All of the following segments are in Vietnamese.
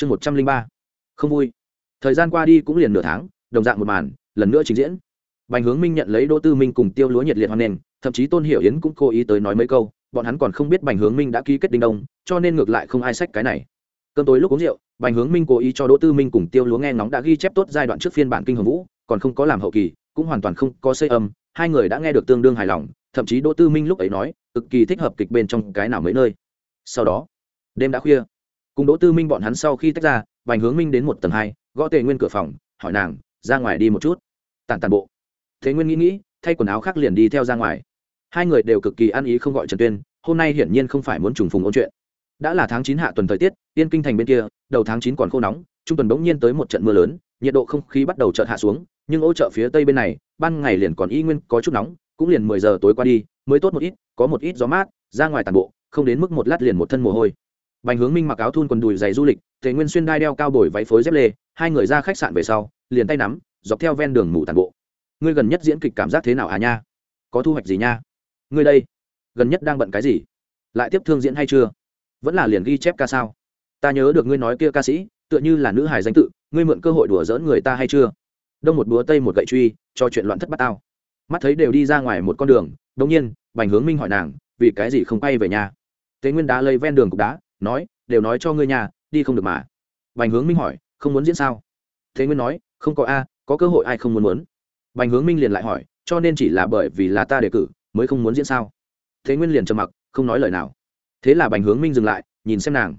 chương một trăm linh ba. Không vui. Thời gian qua đi cũng liền nửa tháng, đồng dạng một màn, lần nữa trình diễn. Bành hướng minh nhận lấy đỗ tư minh cùng tiêu lúa nhiệt liệt hoan nghênh, thậm chí tôn hiểu yến cũng cố ý tới nói mấy câu, bọn hắn còn không biết bành hướng minh đã ký kết đinh đông, cho nên ngược lại không ai sách cái này. Cơn tối lúc uống rượu, bành hướng minh cố ý cho đỗ tư minh cùng tiêu lúa nghe ngóng đã ghi chép tốt giai đoạn trước phiên bản kinh hồng vũ, còn không có làm hậu kỳ, cũng hoàn toàn không có xây âm, hai người đã nghe được tương đương hài lòng, thậm chí đỗ tư minh lúc ấy nói, cực kỳ thích hợp kịch bên trong cái nào mấy nơi. Sau đó, đêm đã khuya cùng đỗ tư minh bọn hắn sau khi tách ra bành hướng minh đến một tầng hai, gõ tề nguyên cửa phòng, hỏi nàng, ra ngoài đi một chút. Tàn tàn bộ. Thế nguyên nghĩ nghĩ, thay quần áo khác liền đi theo ra ngoài. Hai người đều cực kỳ ăn ý không gọi trần tuyên, hôm nay hiển nhiên không phải muốn trùng phùng ôn chuyện. Đã là tháng chín hạ tuần thời tiết, yên kinh thành bên kia, đầu tháng chín còn khô nóng, trung tuần bỗng nhiên tới một trận mưa lớn, nhiệt độ không khí bắt đầu chợt hạ xuống, nhưng ô chợ phía tây bên này, ban ngày liền còn y nguyên có chút nóng, cũng liền mười giờ tối qua đi, mới tốt một ít, có một ít gió mát, ra ngoài tàn bộ, không đến mức một lát liền một thân mồ hôi bành hướng minh mặc áo thun quần đùi giày du lịch, tề nguyên xuyên đai đeo cao bồi váy phối dép lê, hai người ra khách sạn về sau, liền tay nắm, dọc theo ven đường ngủ tàn bộ. Ngươi gần nhất diễn kịch cảm giác thế nào à nha? Có thu hoạch gì nha? Ngươi đây, gần nhất đang bận cái gì? Lại tiếp thương diễn hay chưa? Vẫn là liền ghi chép ca sao? Ta nhớ được ngươi nói kia ca sĩ, tựa như là nữ hài danh tự, ngươi mượn cơ hội đùa giỡn người ta hay chưa? Đông một búa, tây một gậy truy, cho chuyện loạn thất bắt tao. Mắt thấy đều đi ra ngoài một con đường, đột nhiên, bành hướng minh hỏi nàng, vì cái gì không bay về nhà? Tế nguyên đá lây ven đường cục đá nói, đều nói cho ngươi nhà, đi không được mà. Bành hướng minh hỏi, không muốn diễn sao? Thế nguyên nói, không có a, có cơ hội ai không muốn muốn? Bành hướng minh liền lại hỏi, cho nên chỉ là bởi vì là ta đề cử, mới không muốn diễn sao? Thế nguyên liền trầm mặc, không nói lời nào. Thế là bành hướng minh dừng lại, nhìn xem nàng.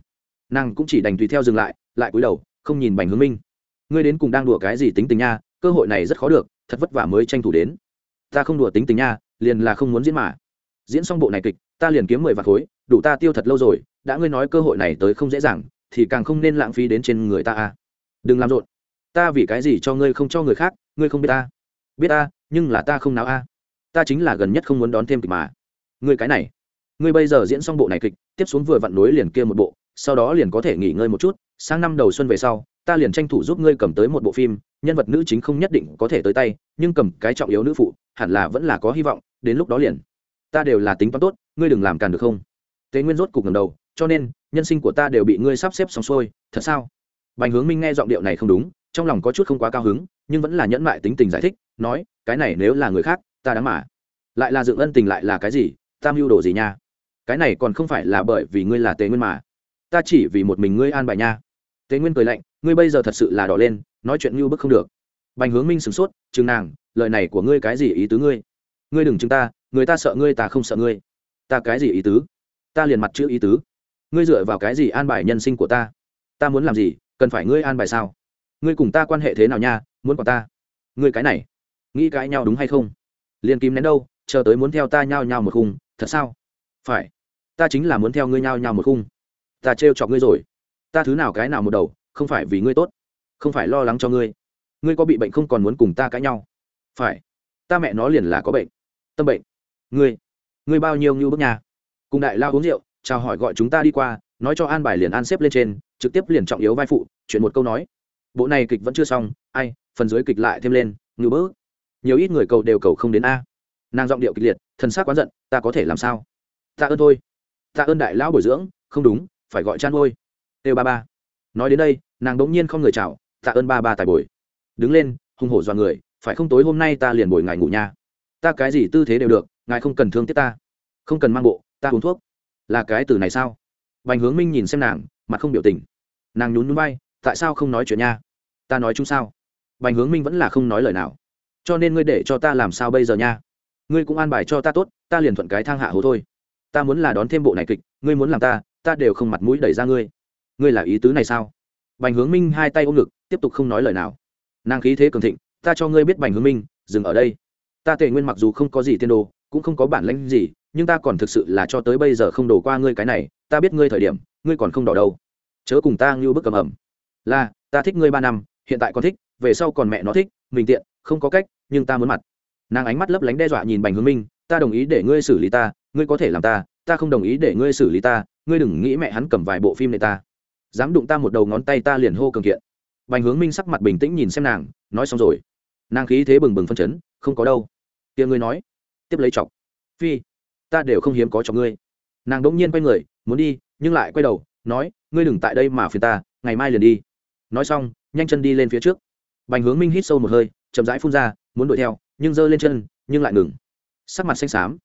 Nàng cũng chỉ đành tùy theo dừng lại lại cúi đầu, không nhìn bành hướng minh. Ngươi đến cùng đang đùa cái gì tính tình nha, cơ hội này rất khó được, thật vất vả mới tranh thủ đến. Ta không đùa tính tình nha, liền là không muốn diễn mà. Diễn xong bộ này kịch, ta liền kiếm mười vạt khối, đủ ta tiêu thật lâu rồi đã ngươi nói cơ hội này tới không dễ dàng, thì càng không nên lãng phí đến trên người ta a đừng làm rộn. Ta vì cái gì cho ngươi không cho người khác, ngươi không biết ta. Biết ta, nhưng là ta không nào a. Ta chính là gần nhất không muốn đón thêm kịch mà. Ngươi cái này. Ngươi bây giờ diễn xong bộ này kịch, tiếp xuống vừa vặn nối liền kia một bộ, sau đó liền có thể nghỉ ngơi một chút, sang năm đầu xuân về sau, ta liền tranh thủ giúp ngươi cầm tới một bộ phim, nhân vật nữ chính không nhất định có thể tới tay, nhưng cầm cái trọng yếu nữ phụ, hẳn là vẫn là có hy vọng, đến lúc đó liền. Ta đều là tính toán tốt, ngươi đừng làm càn được không? Tế nguyên rốt cục ngầm đầu cho nên, nhân sinh của ta đều bị ngươi sắp xếp xong xuôi, thật sao? Bành hướng minh nghe giọng điệu này không đúng, trong lòng có chút không quá cao hứng, nhưng vẫn là nhẫn mại tính tình giải thích, nói, cái này nếu là người khác, ta đáng mà. Lại là dựng ân tình lại là cái gì? Ta mưu đồ gì nha? Cái này còn không phải là bởi vì ngươi là tế nguyên mà. Ta chỉ vì một mình ngươi an bài nha. Tế nguyên cười lạnh, ngươi bây giờ thật sự là đỏ lên, nói chuyện mưu bức không được. Bành hướng minh sửng sốt, chừng nàng, lời này của ngươi cái gì ý tứ ngươi? Ngươi đừng chừng ta, người ta sợ ngươi, ta không sợ ngươi. Ta cái gì ý tứ? Ta liền mặt chữ ý tứ ngươi dựa vào cái gì an bài nhân sinh của ta? Ta muốn làm gì? Cần phải ngươi an bài sao? Ngươi cùng ta quan hệ thế nào nha? Muốn còn ta? Ngươi cái này, nghĩ cãi nhau đúng hay không? Liền kìm nén đâu? Chờ tới muốn theo ta nhao nhao một khung, thật sao? Phải. Ta chính là muốn theo ngươi nhao nhao một khung. Ta trêu chọc ngươi rồi. Ta thứ nào cái nào một đầu, không phải vì ngươi tốt, không phải lo lắng cho ngươi. Ngươi có bị bệnh không còn muốn cùng ta cãi nhau. Phải. Ta mẹ nó liền là có bệnh. Tâm bệnh. Ngươi. Ngươi bao nhiêu như bước nhà cùng đại lao uống rượu chào hỏi gọi chúng ta đi qua, nói cho an bài liền an xếp lên trên, trực tiếp liền trọng yếu vai phụ, chuyện một câu nói. Bộ này kịch vẫn chưa xong, ai, phần dưới kịch lại thêm lên ngư bớ nhiều ít người cầu đều cầu không đến a. Nàng giọng điệu kịch liệt, thần sắc quán giận, ta có thể làm sao? Ta ơn thôi. Ta ơn đại lão bồi dưỡng, không đúng, phải gọi chan ôi. têu ba ba. Nói đến đây, nàng đống nhiên không người chào tạ ơn ba ba tài bồi. Đứng lên hung hổ dọa người, phải không tối hôm nay ta liền bồi ngài ngủ nha. Ta cái gì tư thế đều được, ngài không cần thương tiếc ta. Không cần mang bộ, ta uống thuốc là cái từ này sao? Bành hướng minh nhìn xem nàng, mặt không biểu tình. Nàng nhún nhún bay tại sao không nói chuyện nha? Ta nói chung sao? Bành hướng minh vẫn là không nói lời nào. Cho nên ngươi để cho ta làm sao bây giờ nha? Ngươi cũng an bài cho ta tốt, ta liền thuận cái thang hạ hố thôi. Ta muốn là đón thêm bộ này kịch, ngươi muốn làm ta ta đều không mặt mũi đẩy ra ngươi. Ngươi là ý tứ này sao? Bành hướng minh hai tay ôm ngực, tiếp tục không nói lời nào. Nàng khí thế cường thịnh, ta cho ngươi biết bành hướng minh, dừng ở đây. Ta tề nguyên mặc dù không có gì tiên đồ, cũng không có bản lãnh gì nhưng ta còn thực sự là cho tới bây giờ không đổ qua ngươi cái này, ta biết ngươi thời điểm, ngươi còn không đỏ đâu. Chớ cùng ta ngưu bức cầm ẩm. Là, ta thích ngươi ba năm, hiện tại còn thích, về sau còn mẹ nó thích, mình tiện, không có cách, nhưng ta muốn mặt. Nàng ánh mắt lấp lánh đe dọa nhìn bành hướng minh, ta đồng ý để ngươi xử lý ta, ngươi có thể làm ta ta không đồng ý để ngươi xử lý ta, ngươi đừng nghĩ mẹ hắn cầm vài bộ phim này ta. Dám đụng ta một đầu ngón tay ta liền hô cường kiện. Bành hướng minh sắc mặt bình tĩnh nhìn xem nàng, nói xong rồi. Nàng khí thế bừng bừng phân chấn, không có đâu. Tia ngươi nói. Tiếp lấy chọc. Phi ta đều không hiếm có cho ngươi. Nàng đỗng nhiên quay người, muốn đi, nhưng lại quay đầu, nói, ngươi đừng tại đây mà phiền ta, ngày mai liền đi. Nói xong, nhanh chân đi lên phía trước. Bành hướng minh hít sâu một hơi, chậm rãi phun ra, muốn đuổi theo, nhưng giơ lên chân, nhưng lại ngừng. Sắc mặt xanh xám.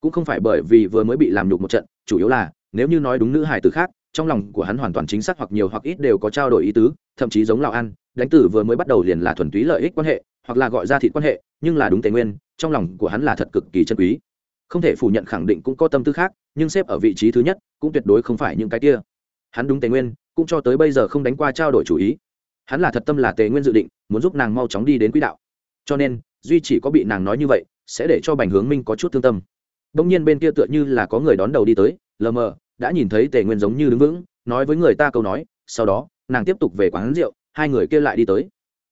Cũng không phải bởi vì vừa mới bị làm nhục một trận, chủ yếu là, nếu như nói đúng nữ hải tử khác, trong lòng của hắn hoàn toàn chính xác hoặc nhiều hoặc ít đều có trao đổi ý tứ, thậm chí giống lào ăn đánh tử vừa mới bắt đầu liền là thuần túy lợi ích quan hệ, hoặc là gọi ra thị quan hệ, nhưng là đúng tề nguyên, trong lòng của hắn là thật cực kỳ chân quý không thể phủ nhận khẳng định cũng có tâm tư khác, nhưng xếp ở vị trí thứ nhất cũng tuyệt đối không phải những cái kia. Hắn đúng tề nguyên, cũng cho tới bây giờ không đánh qua trao đổi chủ ý. Hắn là thật tâm là tề nguyên dự định, muốn giúp nàng mau chóng đi đến quỹ đạo. Cho nên, duy chỉ có bị nàng nói như vậy, sẽ để cho bành hướng minh có chút thương tâm. Đông nhiên bên kia tựa như là có người đón đầu đi tới, lờ mờ, đã nhìn thấy tề nguyên giống như đứng vững, nói với người ta câu nói, sau đó, nàng tiếp tục về quán rượu, hai người kia lại đi tới.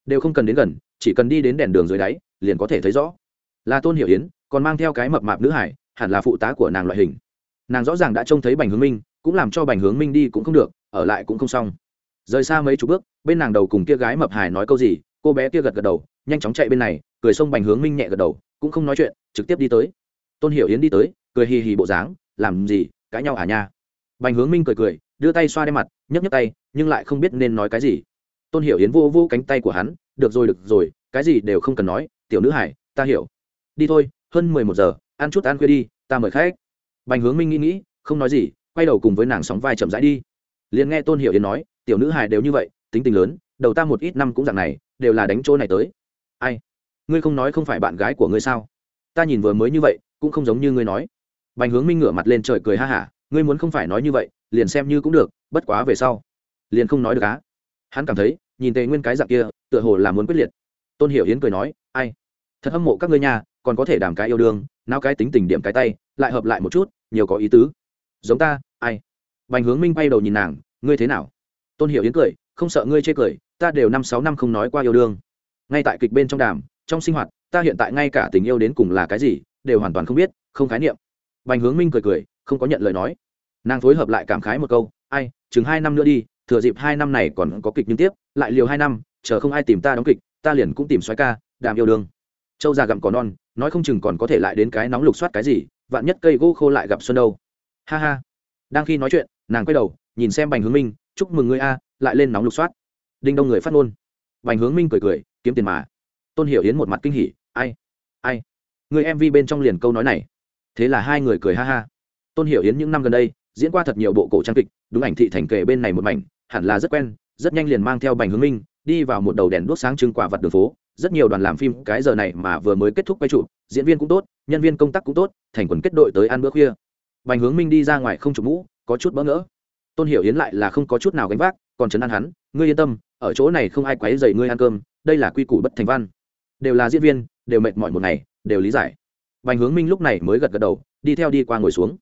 Đều không cần đến gần, chỉ cần đi đến đèn đường dưới đáy, liền có thể thấy rõ. Là tôn hiểu yến còn mang theo cái mập mạp nữ hải, hẳn là phụ tá của nàng loại hình. Nàng rõ ràng đã trông thấy bành hướng minh, cũng làm cho bành hướng minh đi cũng không được, ở lại cũng không xong. Rời xa mấy chục bước, bên nàng đầu cùng kia gái mập hải nói câu gì, cô bé kia gật gật đầu, nhanh chóng chạy bên này, cười xông bành hướng minh nhẹ gật đầu, cũng không nói chuyện, trực tiếp đi tới. Tôn hiểu yến đi tới, cười hì hì bộ dáng, làm gì, cãi nhau à nha? Bành hướng minh cười cười, đưa tay xoa đe mặt, nhấc nhấc tay, nhưng lại không biết nên nói cái gì. Tôn hiểu yến vô vô cánh tay của hắn, được rồi được rồi, cái gì đều không cần nói, tiểu nữ hải, ta hiểu. Đi thôi hơn mười một giờ, ăn chút ăn khuya đi, ta mời khách. Bành hướng minh nghĩ nghĩ, không nói gì, quay đầu cùng với nàng sóng vai chậm rãi đi. Liền nghe tôn hiểu yến nói, tiểu nữ hài đều như vậy, tính tình lớn, đầu ta một ít năm cũng dạng này, đều là đánh chỗ này tới. Ai? Ngươi không nói không phải bạn gái của ngươi sao? Ta nhìn vừa mới như vậy, cũng không giống như ngươi nói. Bành hướng minh ngửa mặt lên trời cười ha hả, ngươi muốn không phải nói như vậy, liền xem như cũng được, bất quá về sau, liền không nói được á. Hắn cảm thấy, nhìn tề nguyên cái dạng kia, tựa hồ là muốn quyết liệt. Tôn hiểu yến cười nói, ai? Thật hâm mộ các ngươi nhà còn có thể đảm cái yêu đương nào cái tính tình điểm cái tay, lại hợp lại một chút, nhiều có ý tứ. Giống ta, ai? Bành hướng minh bay đầu nhìn nàng, ngươi thế nào? Tôn hiểu yến cười, không sợ ngươi chê cười, ta đều năm sáu năm không nói qua yêu đương. Ngay tại kịch bên trong đàm, trong sinh hoạt, ta hiện tại ngay cả tình yêu đến cùng là cái gì, đều hoàn toàn không biết, không khái niệm. Bành hướng minh cười cười, không có nhận lời nói. Nàng phối hợp lại cảm khái một câu, ai, chừng hai năm nữa đi, thừa dịp hai năm này còn có kịch nhưng tiếp, lại liều hai năm, chờ không ai tìm ta đóng kịch, ta liền cũng tìm xoáy ca, đàm yêu đương. Châu già gặm cỏ non nói không chừng còn có thể lại đến cái nóng lục soát cái gì, vạn nhất cây gỗ khô lại gặp xuân đâu. Ha ha. Đang khi nói chuyện, nàng quay đầu, nhìn xem bành hướng minh, chúc mừng ngươi a, lại lên nóng lục soát. Đinh đông người phát ngôn. Bành hướng minh cười cười, kiếm tiền mà. Tôn hiểu yến một mặt kinh hỉ, ai ai? Người mv bên trong liền câu nói này. Thế là hai người cười ha ha. Tôn hiểu yến những năm gần đây, diễn qua thật nhiều bộ cổ trang kịch, đúng ảnh thị thành kể bên này một mảnh, hẳn là rất quen, rất nhanh liền mang theo bành hướng minh đi vào một đầu đèn đuốc sáng trưng quả vật đường phố. Rất nhiều đoàn làm phim cái giờ này mà vừa mới kết thúc quay trụ, diễn viên cũng tốt, nhân viên công tác cũng tốt, thành quần kết đội tới ăn bữa khuya. Bành hướng minh đi ra ngoài không chụp mũ, có chút bỡ ngỡ. Tôn hiểu yến lại là không có chút nào gánh vác, còn chấn an hắn, ngươi yên tâm, ở chỗ này không ai quấy dậy ngươi ăn cơm, đây là quy củ bất thành văn. Đều là diễn viên, đều mệt mỏi một ngày, đều lý giải. Bành hướng minh lúc này mới gật gật đầu, đi theo đi qua ngồi xuống.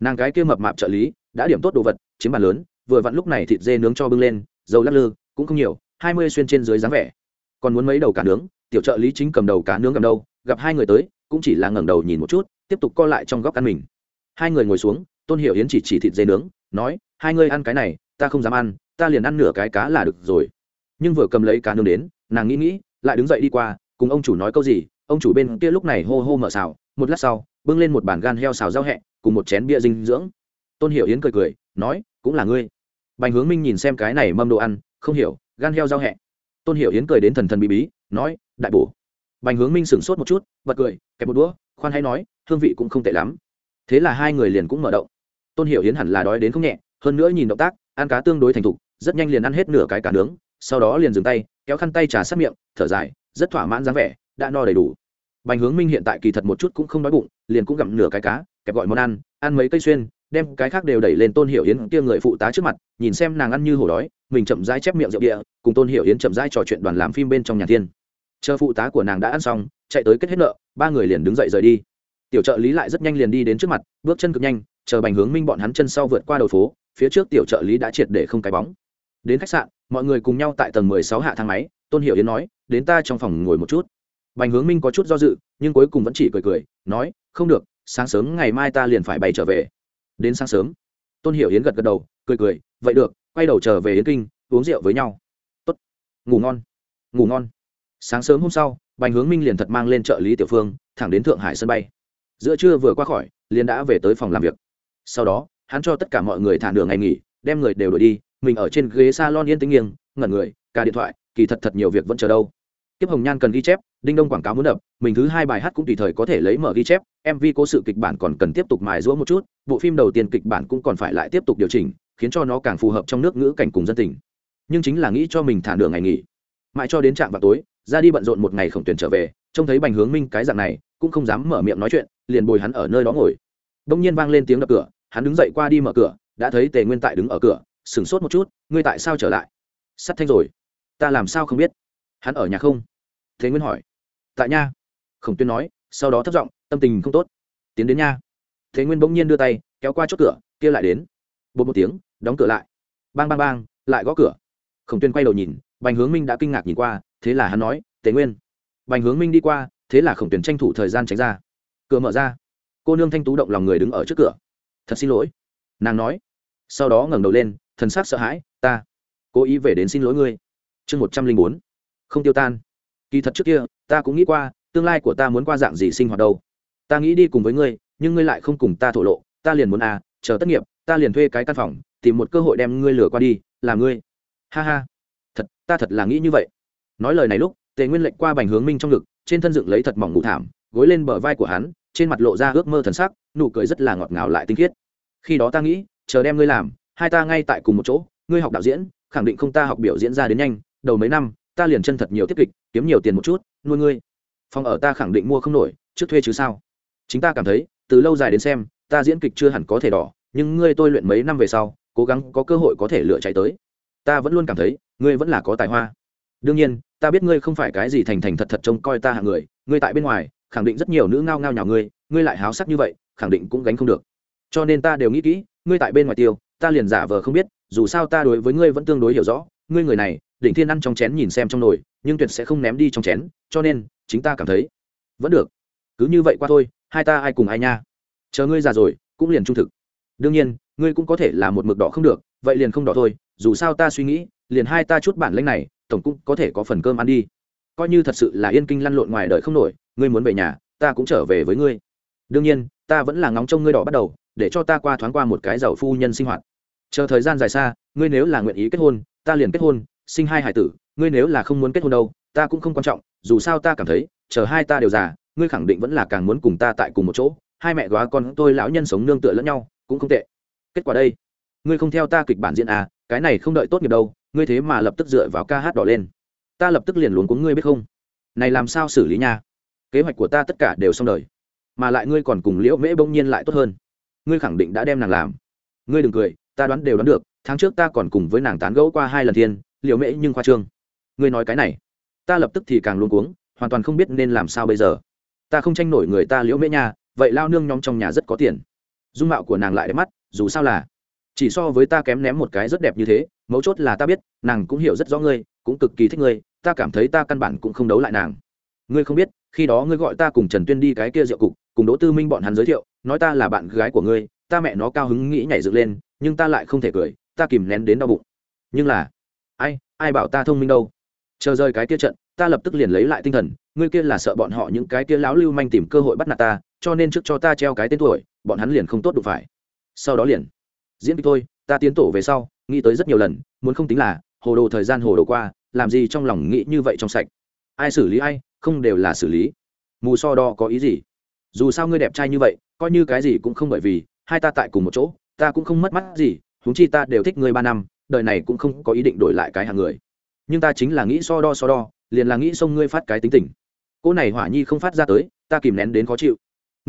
Nàng cái kia mập mạp trợ lý, đã điểm tốt đồ vật, chiếm bàn lớn, vừa vặn lúc này thịt dê nướng cho bưng lên, dầu lắc lư, cũng không nhiều hai mươi xuyên trên dưới dáng vẻ. Còn muốn mấy đầu cá nướng, tiểu trợ lý chính cầm đầu cá nướng cầm đâu, gặp hai người tới, cũng chỉ là ngẩng đầu nhìn một chút, tiếp tục co lại trong góc ăn mình. Hai người ngồi xuống, tôn hiểu yến chỉ chỉ thịt dê nướng, nói, hai ngươi ăn cái này, ta không dám ăn, ta liền ăn nửa cái cá là được rồi. Nhưng vừa cầm lấy cá nướng đến, nàng nghĩ nghĩ, lại đứng dậy đi qua, cùng ông chủ nói câu gì, ông chủ bên kia lúc này hô hô mở xào, một lát sau, bưng lên một bàn gan heo xào rau hẹ, cùng một chén bia dinh dưỡng. Tôn hiểu yến cười cười, nói, cũng là ngươi. Bành hướng minh nhìn xem cái này mâm đồ ăn, không hiểu gan heo giao hẹ. Tôn hiểu yến cười đến thần thần bí bí, nói, đại bổ. Bành hướng minh sửng sốt một chút, bật cười, kẹp một đũa, khoan hay nói, hương vị cũng không tệ lắm. Thế là hai người liền cũng mở động. Tôn hiểu yến hẳn là đói đến không nhẹ, hơn nữa nhìn động tác, ăn cá tương đối thành thục, rất nhanh liền ăn hết nửa cái cá nướng, sau đó liền dừng tay, kéo khăn tay trà sát miệng, thở dài, rất thỏa mãn dáng vẻ, đã no đầy đủ. Bành hướng minh hiện tại kỳ thật một chút cũng không đói bụng, liền cũng gặm nửa cái cá, kẹp gọi món ăn ăn mấy cây xuyên, đem cái khác đều đẩy lên tôn hiểu yến kia người phụ tá trước mặt, nhìn xem nàng ăn như hổ đói mình chậm rãi chép miệng rượu địa cùng tôn hiểu yến chậm rãi trò chuyện đoàn làm phim bên trong nhà thiên. Chờ phụ tá của nàng đã ăn xong, chạy tới kết hết nợ, ba người liền đứng dậy rời đi. Tiểu trợ lý lại rất nhanh liền đi đến trước mặt, bước chân cực nhanh, chờ bành hướng minh bọn hắn chân sau vượt qua đầu phố, phía trước tiểu trợ lý đã triệt để không cái bóng. Đến khách sạn, mọi người cùng nhau tại tầng mười sáu hạ thang máy, tôn hiểu yến nói, đến ta trong phòng ngồi một chút. Bành hướng minh có chút do dự, nhưng cuối cùng vẫn chỉ cười cười, nói, không được, sáng sớm ngày mai ta liền phải bay trở về. Đến sáng sớm, tôn hiểu yến gật gật đầu, cười cười, vậy được quay đầu trở về yến kinh, uống rượu với nhau. Tốt. Ngủ ngon. Ngủ ngon. Sáng sớm hôm sau, bành hướng minh liền thật mang lên trợ lý tiểu phương, thẳng đến thượng hải sân bay. Giữa trưa vừa qua khỏi, liền đã về tới phòng làm việc. Sau đó, hắn cho tất cả mọi người thả nửa ngày nghỉ, đem người đều đổi đi, mình ở trên ghế salon yên tĩnh nghiêng, ngẩn người, cả điện thoại, kỳ thật thật nhiều việc vẫn chờ đâu. Tiếp hồng nhan cần ghi chép, đinh đông quảng cáo muốn đập, mình thứ hai bài hát cũng tùy thời có thể lấy mở ghi chép mv cố sự kịch bản còn cần tiếp tục mài rũa một chút, bộ phim đầu tiên kịch bản cũng còn phải lại tiếp tục điều chỉnh khiến cho nó càng phù hợp trong nước ngữ cảnh cùng dân tình. Nhưng chính là nghĩ cho mình thả nửa ngày nghỉ. Mãi cho đến trạm vào tối, ra đi bận rộn một ngày khổng tuyển trở về, trông thấy bành hướng minh cái dạng này, cũng không dám mở miệng nói chuyện, liền bồi hắn ở nơi đó ngồi. Đông nhiên vang lên tiếng đập cửa, hắn đứng dậy qua đi mở cửa, đã thấy tề nguyên tại đứng ở cửa, sửng sốt một chút, ngươi tại sao trở lại? Sắt thanh rồi. Ta làm sao không biết? Hắn ở nhà không? Thế nguyên hỏi. Tại nha. Khổng tuyên nói, sau đó thất giọng, tâm tình không tốt. Tiến đến nha. Thế nguyên bỗng nhiên đưa tay, kéo qua chốt cửa, kia lại đến bột một tiếng, đóng cửa lại. Bang bang bang, lại gõ cửa. Khổng tuyên quay đầu nhìn, bành hướng minh đã kinh ngạc nhìn qua, thế là hắn nói, tề nguyên. Bành hướng minh đi qua, thế là khổng tuyên tranh thủ thời gian tránh ra. Cửa mở ra. Cô nương thanh tú động lòng người đứng ở trước cửa. Thật xin lỗi. Nàng nói. Sau đó ngẩng đầu lên, thần sắc sợ hãi, ta cố ý về đến xin lỗi ngươi. Chương một trăm linh bốn. Không tiêu tan. Kỳ thật trước kia, ta cũng nghĩ qua, tương lai của ta muốn qua dạng gì sinh hoạt đâu. Ta nghĩ đi cùng với ngươi, nhưng ngươi lại không cùng ta thổ lộ, ta liền muốn à chờ tất nghiệp ta liền thuê cái căn phòng, tìm một cơ hội đem ngươi lừa qua đi, là ngươi. Ha ha. Thật, ta thật là nghĩ như vậy. Nói lời này lúc, tề nguyên lệnh qua bành hướng minh trong ngực, trên thân dựng lấy thật mỏng ngủ thảm, gối lên bờ vai của hắn, trên mặt lộ ra ước mơ thần sắc, nụ cười rất là ngọt ngào lại tinh khiết. Khi đó ta nghĩ, chờ đem ngươi làm, hai ta ngay tại cùng một chỗ, ngươi học đạo diễn, khẳng định không ta học biểu diễn ra đến nhanh, đầu mấy năm, ta liền chân thật nhiều tiết kịch, kiếm nhiều tiền một chút, nuôi ngươi. Phòng ở ta khẳng định mua không nổi, trước thuê chứ sao? Chính ta cảm thấy, từ lâu dài đến xem, ta diễn kịch chưa hẳn có thể đỏ nhưng ngươi tôi luyện mấy năm về sau, cố gắng có cơ hội có thể lựa chạy tới. Ta vẫn luôn cảm thấy, ngươi vẫn là có tài hoa. Đương nhiên, ta biết ngươi không phải cái gì thành thành thật thật trông coi ta hạng người, ngươi tại bên ngoài, khẳng định rất nhiều nữ ngao ngao nhào ngươi ngươi lại háo sắc như vậy, khẳng định cũng gánh không được. Cho nên ta đều nghĩ kỹ, ngươi tại bên ngoài tiêu, ta liền giả vờ không biết, dù sao ta đối với ngươi vẫn tương đối hiểu rõ, ngươi người này, đỉnh thiên ăn trong chén nhìn xem trong nồi, nhưng tuyệt sẽ không ném đi trong chén, cho nên, chính ta cảm thấy, vẫn được. Cứ như vậy qua thôi, hai ta ai cùng ai nha. Chờ ngươi già rồi, cũng liền trung thực đương nhiên, ngươi cũng có thể là một mực đỏ không được, vậy liền không đỏ thôi, dù sao ta suy nghĩ, liền hai ta chút bản lanh này, tổng cũng có thể có phần cơm ăn đi. Coi như thật sự là yên kinh lăn lộn ngoài đời không nổi, ngươi muốn về nhà, ta cũng trở về với ngươi. Đương nhiên, ta vẫn là ngóng trông ngươi đỏ bắt đầu, để cho ta qua thoáng qua một cái giàu phu nhân sinh hoạt. Chờ thời gian dài xa, ngươi nếu là nguyện ý kết hôn, ta liền kết hôn, sinh hai hải tử, ngươi nếu là không muốn kết hôn đâu, ta cũng không quan trọng, dù sao ta cảm thấy, chờ hai ta đều già, ngươi khẳng định vẫn là càng muốn cùng ta tại cùng một chỗ. Hai mẹ góa con, tôi lão nhân sống nương tựa lẫn nhau cũng không tệ. Kết quả đây, ngươi không theo ta kịch bản diễn à cái này không đợi tốt nghiệp đâu, ngươi thế mà lập tức dựa vào ca hát đỏ lên. Ta lập tức liền luống cuống ngươi biết không? Này làm sao xử lý nha? Kế hoạch của ta tất cả đều xong đời, mà lại ngươi còn cùng liễu mễ bỗng nhiên lại tốt hơn. Ngươi khẳng định đã đem nàng làm. Ngươi đừng cười, ta đoán đều đoán được, tháng trước ta còn cùng với nàng tán gẫu qua hai lần thiên, liễu mễ nhưng khoa trương. Ngươi nói cái này, ta lập tức thì càng luống cuống, hoàn toàn không biết nên làm sao bây giờ. Ta không tranh nổi người ta liễu mễ nha, vậy lao nương nhóm trong nhà rất có tiền dung mạo của nàng lại đẹp mắt, dù sao là. Chỉ so với ta kém ném một cái rất đẹp như thế, mấu chốt là ta biết, nàng cũng hiểu rất rõ ngươi, cũng cực kỳ thích ngươi, ta cảm thấy ta căn bản cũng không đấu lại nàng. Ngươi không biết, khi đó ngươi gọi ta cùng trần tuyên đi cái kia rượu cục, cùng đỗ tư minh bọn hắn giới thiệu, nói ta là bạn gái của ngươi, ta mẹ nó cao hứng nghĩ nhảy dựng lên, nhưng ta lại không thể cười, ta kìm nén đến đau bụng. Nhưng là, ai ai bảo ta thông minh đâu? Chờ rơi cái kia trận, ta lập tức liền lấy lại tinh thần, ngươi kia là sợ bọn họ những cái kia lão lưu manh tìm cơ hội bắt nạt ta cho nên trước cho ta treo cái tên tuổi, bọn hắn liền không tốt đủ phải. Sau đó liền, diễn kịch thôi, ta tiến tổ về sau, nghĩ tới rất nhiều lần, muốn không tính là, hồ đồ thời gian hồ đồ qua, làm gì trong lòng nghĩ như vậy trong sạch. Ai xử lý ai, không đều là xử lý. Mù so đo có ý gì? Dù sao ngươi đẹp trai như vậy, coi như cái gì cũng không bởi vì, hai ta tại cùng một chỗ, ta cũng không mất mắt gì, huống chi ta đều thích ngươi ba năm, đời này cũng không có ý định đổi lại cái hàng người. Nhưng ta chính là nghĩ so đo so đo, liền là nghĩ xông ngươi phát cái tính tình. Cô này hỏa nhi không phát ra tới, ta kìm nén đến khó chịu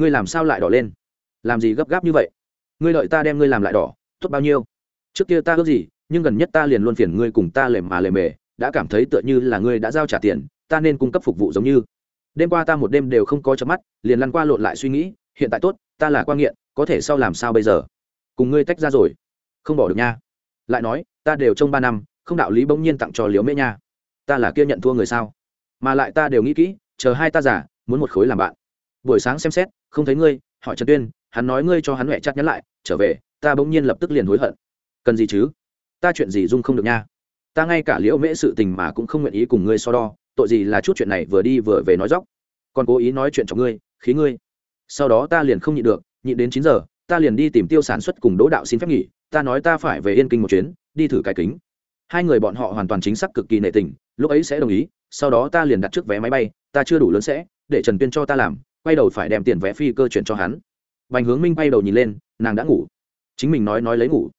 ngươi làm sao lại đỏ lên? Làm gì gấp gáp như vậy? Ngươi đợi ta đem ngươi làm lại đỏ, tốt bao nhiêu? Trước kia ta ước gì, nhưng gần nhất ta liền luôn phiền ngươi cùng ta lề mà lề mề, đã cảm thấy tựa như là ngươi đã giao trả tiền, ta nên cung cấp phục vụ giống như. Đêm qua ta một đêm đều không có chớp mắt, liền lăn qua lộn lại suy nghĩ, hiện tại tốt, ta là quan nghiện, có thể sau làm sao bây giờ? Cùng ngươi tách ra rồi. Không bỏ được nha. Lại nói, ta đều trong ba năm, không đạo lý bỗng nhiên tặng cho liễu mễ nha. Ta là kia nhận thua người sao? Mà lại ta đều nghĩ kỹ, chờ hai ta giả muốn một khối làm bạn buổi sáng xem xét, không thấy ngươi, hỏi trần tuyên, hắn nói ngươi cho hắn huệ chắc nhắn lại, trở về, ta bỗng nhiên lập tức liền hối hận. Cần gì chứ? Ta chuyện gì dung không được nha? Ta ngay cả liễu mễ sự tình mà cũng không nguyện ý cùng ngươi so đo, tội gì là chút chuyện này vừa đi vừa về nói dóc. Còn cố ý nói chuyện cho ngươi, khí ngươi. Sau đó ta liền không nhịn được, nhịn đến chín giờ, ta liền đi tìm tiêu sản xuất cùng đỗ đạo xin phép nghỉ, ta nói ta phải về yên kinh một chuyến, đi thử cải kính. Hai người bọn họ hoàn toàn chính xác cực kỳ nệ tình, lúc ấy sẽ đồng ý, sau đó ta liền đặt trước vé máy bay, ta chưa đủ lớn sẽ, để trần tuyên cho ta làm quay đầu phải đem tiền vé phi cơ chuyển cho hắn. Bành hướng minh quay đầu nhìn lên, nàng đã ngủ. Chính mình nói nói lấy ngủ.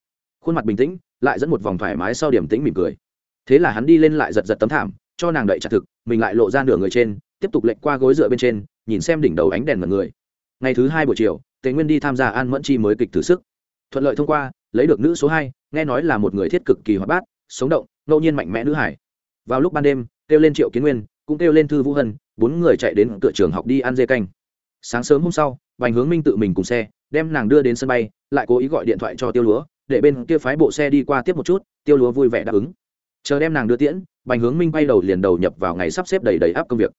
Khuôn mặt bình tĩnh, lại dẫn một vòng thoải mái sau điểm tĩnh mỉm cười. Thế là hắn đi lên lại giật giật tấm thảm, cho nàng đậy chặt thực, mình lại lộ ra nửa người trên, tiếp tục lệnh qua gối dựa bên trên, nhìn xem đỉnh đầu ánh đèn mật người. Ngày thứ hai buổi chiều, tề nguyên đi tham gia an mẫn chi mới kịch thử sức. Thuận lợi thông qua, lấy được nữ số hai, nghe nói là một người thiết cực kỳ hoạt bát, sống động, ngẫu nhiên mạnh mẽ nữ hải. Vào lúc ban đêm, kêu lên triệu kiến nguyên, cũng kêu lên thư vũ hân bốn người chạy đến cửa trường học đi ăn dê canh. Sáng sớm hôm sau, bành hướng minh tự mình cùng xe, đem nàng đưa đến sân bay, lại cố ý gọi điện thoại cho tiêu lúa, để bên kia phái bộ xe đi qua tiếp một chút, tiêu lúa vui vẻ đáp ứng. Chờ đem nàng đưa tiễn, bành hướng minh bay đầu liền đầu nhập vào ngày sắp xếp đầy đầy áp công việc.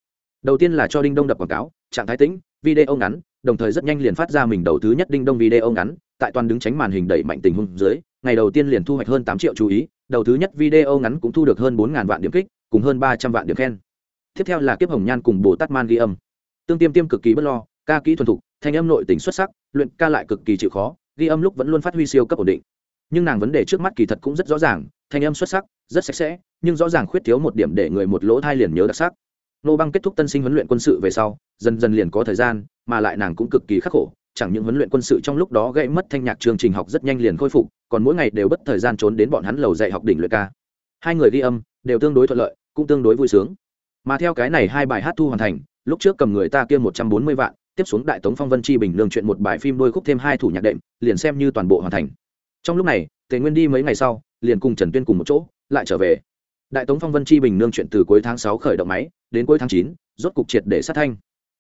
Đầu tiên là cho đinh đông đập quảng cáo, trạng thái tĩnh, video ngắn, đồng thời rất nhanh liền phát ra mình đầu thứ nhất đinh đông video ngắn, tại toàn đứng tránh màn hình đẩy mạnh tình huống dưới, ngày đầu tiên liền thu hoạch hơn tám triệu chú ý, đầu thứ nhất video ngắn cũng thu được hơn bốn vạn điểm kích, cùng hơn ba trăm vạn điểm khen tiếp theo là kiếp hồng nhan cùng bồ tát man ghi âm. Tương tiêm tiêm cực kỳ bất lo, ca kỹ thuần thục, thanh âm nội tình xuất sắc, luyện ca lại cực kỳ chịu khó, ghi âm lúc vẫn luôn phát huy siêu cấp ổn định. Nhưng nàng vấn đề trước mắt kỳ thật cũng rất rõ ràng, thanh âm xuất sắc, rất sạch sẽ, nhưng rõ ràng khuyết thiếu một điểm để người một lỗ thai liền nhớ đặc sắc. Nô băng kết thúc tân sinh huấn luyện quân sự về sau, dần dần liền có thời gian, mà lại nàng cũng cực kỳ khắc khổ, chẳng những huấn luyện quân sự trong lúc đó gây mất thanh nhạc chương trình học rất nhanh liền khôi phục, còn mỗi ngày đều bất thời gian trốn đến bọn hắn lầu dạy học đỉnh luyện ca. Hai người ghi âm, đều tương đối thuận lợi, cũng tương đối vui sướng mà theo cái này hai bài hát thu hoàn thành, lúc trước cầm người ta kia một trăm bốn mươi vạn, tiếp xuống đại tống phong vân chi bình lương chuyện một bài phim đôi khúc thêm hai thủ nhạc đệm, liền xem như toàn bộ hoàn thành. Trong lúc này, tề nguyên đi mấy ngày sau, liền cùng trần tuyên cùng một chỗ, lại trở về. Đại tống phong vân chi bình nương chuyện từ cuối tháng sáu khởi động máy, đến cuối tháng chín, rốt cục triệt để sát thanh.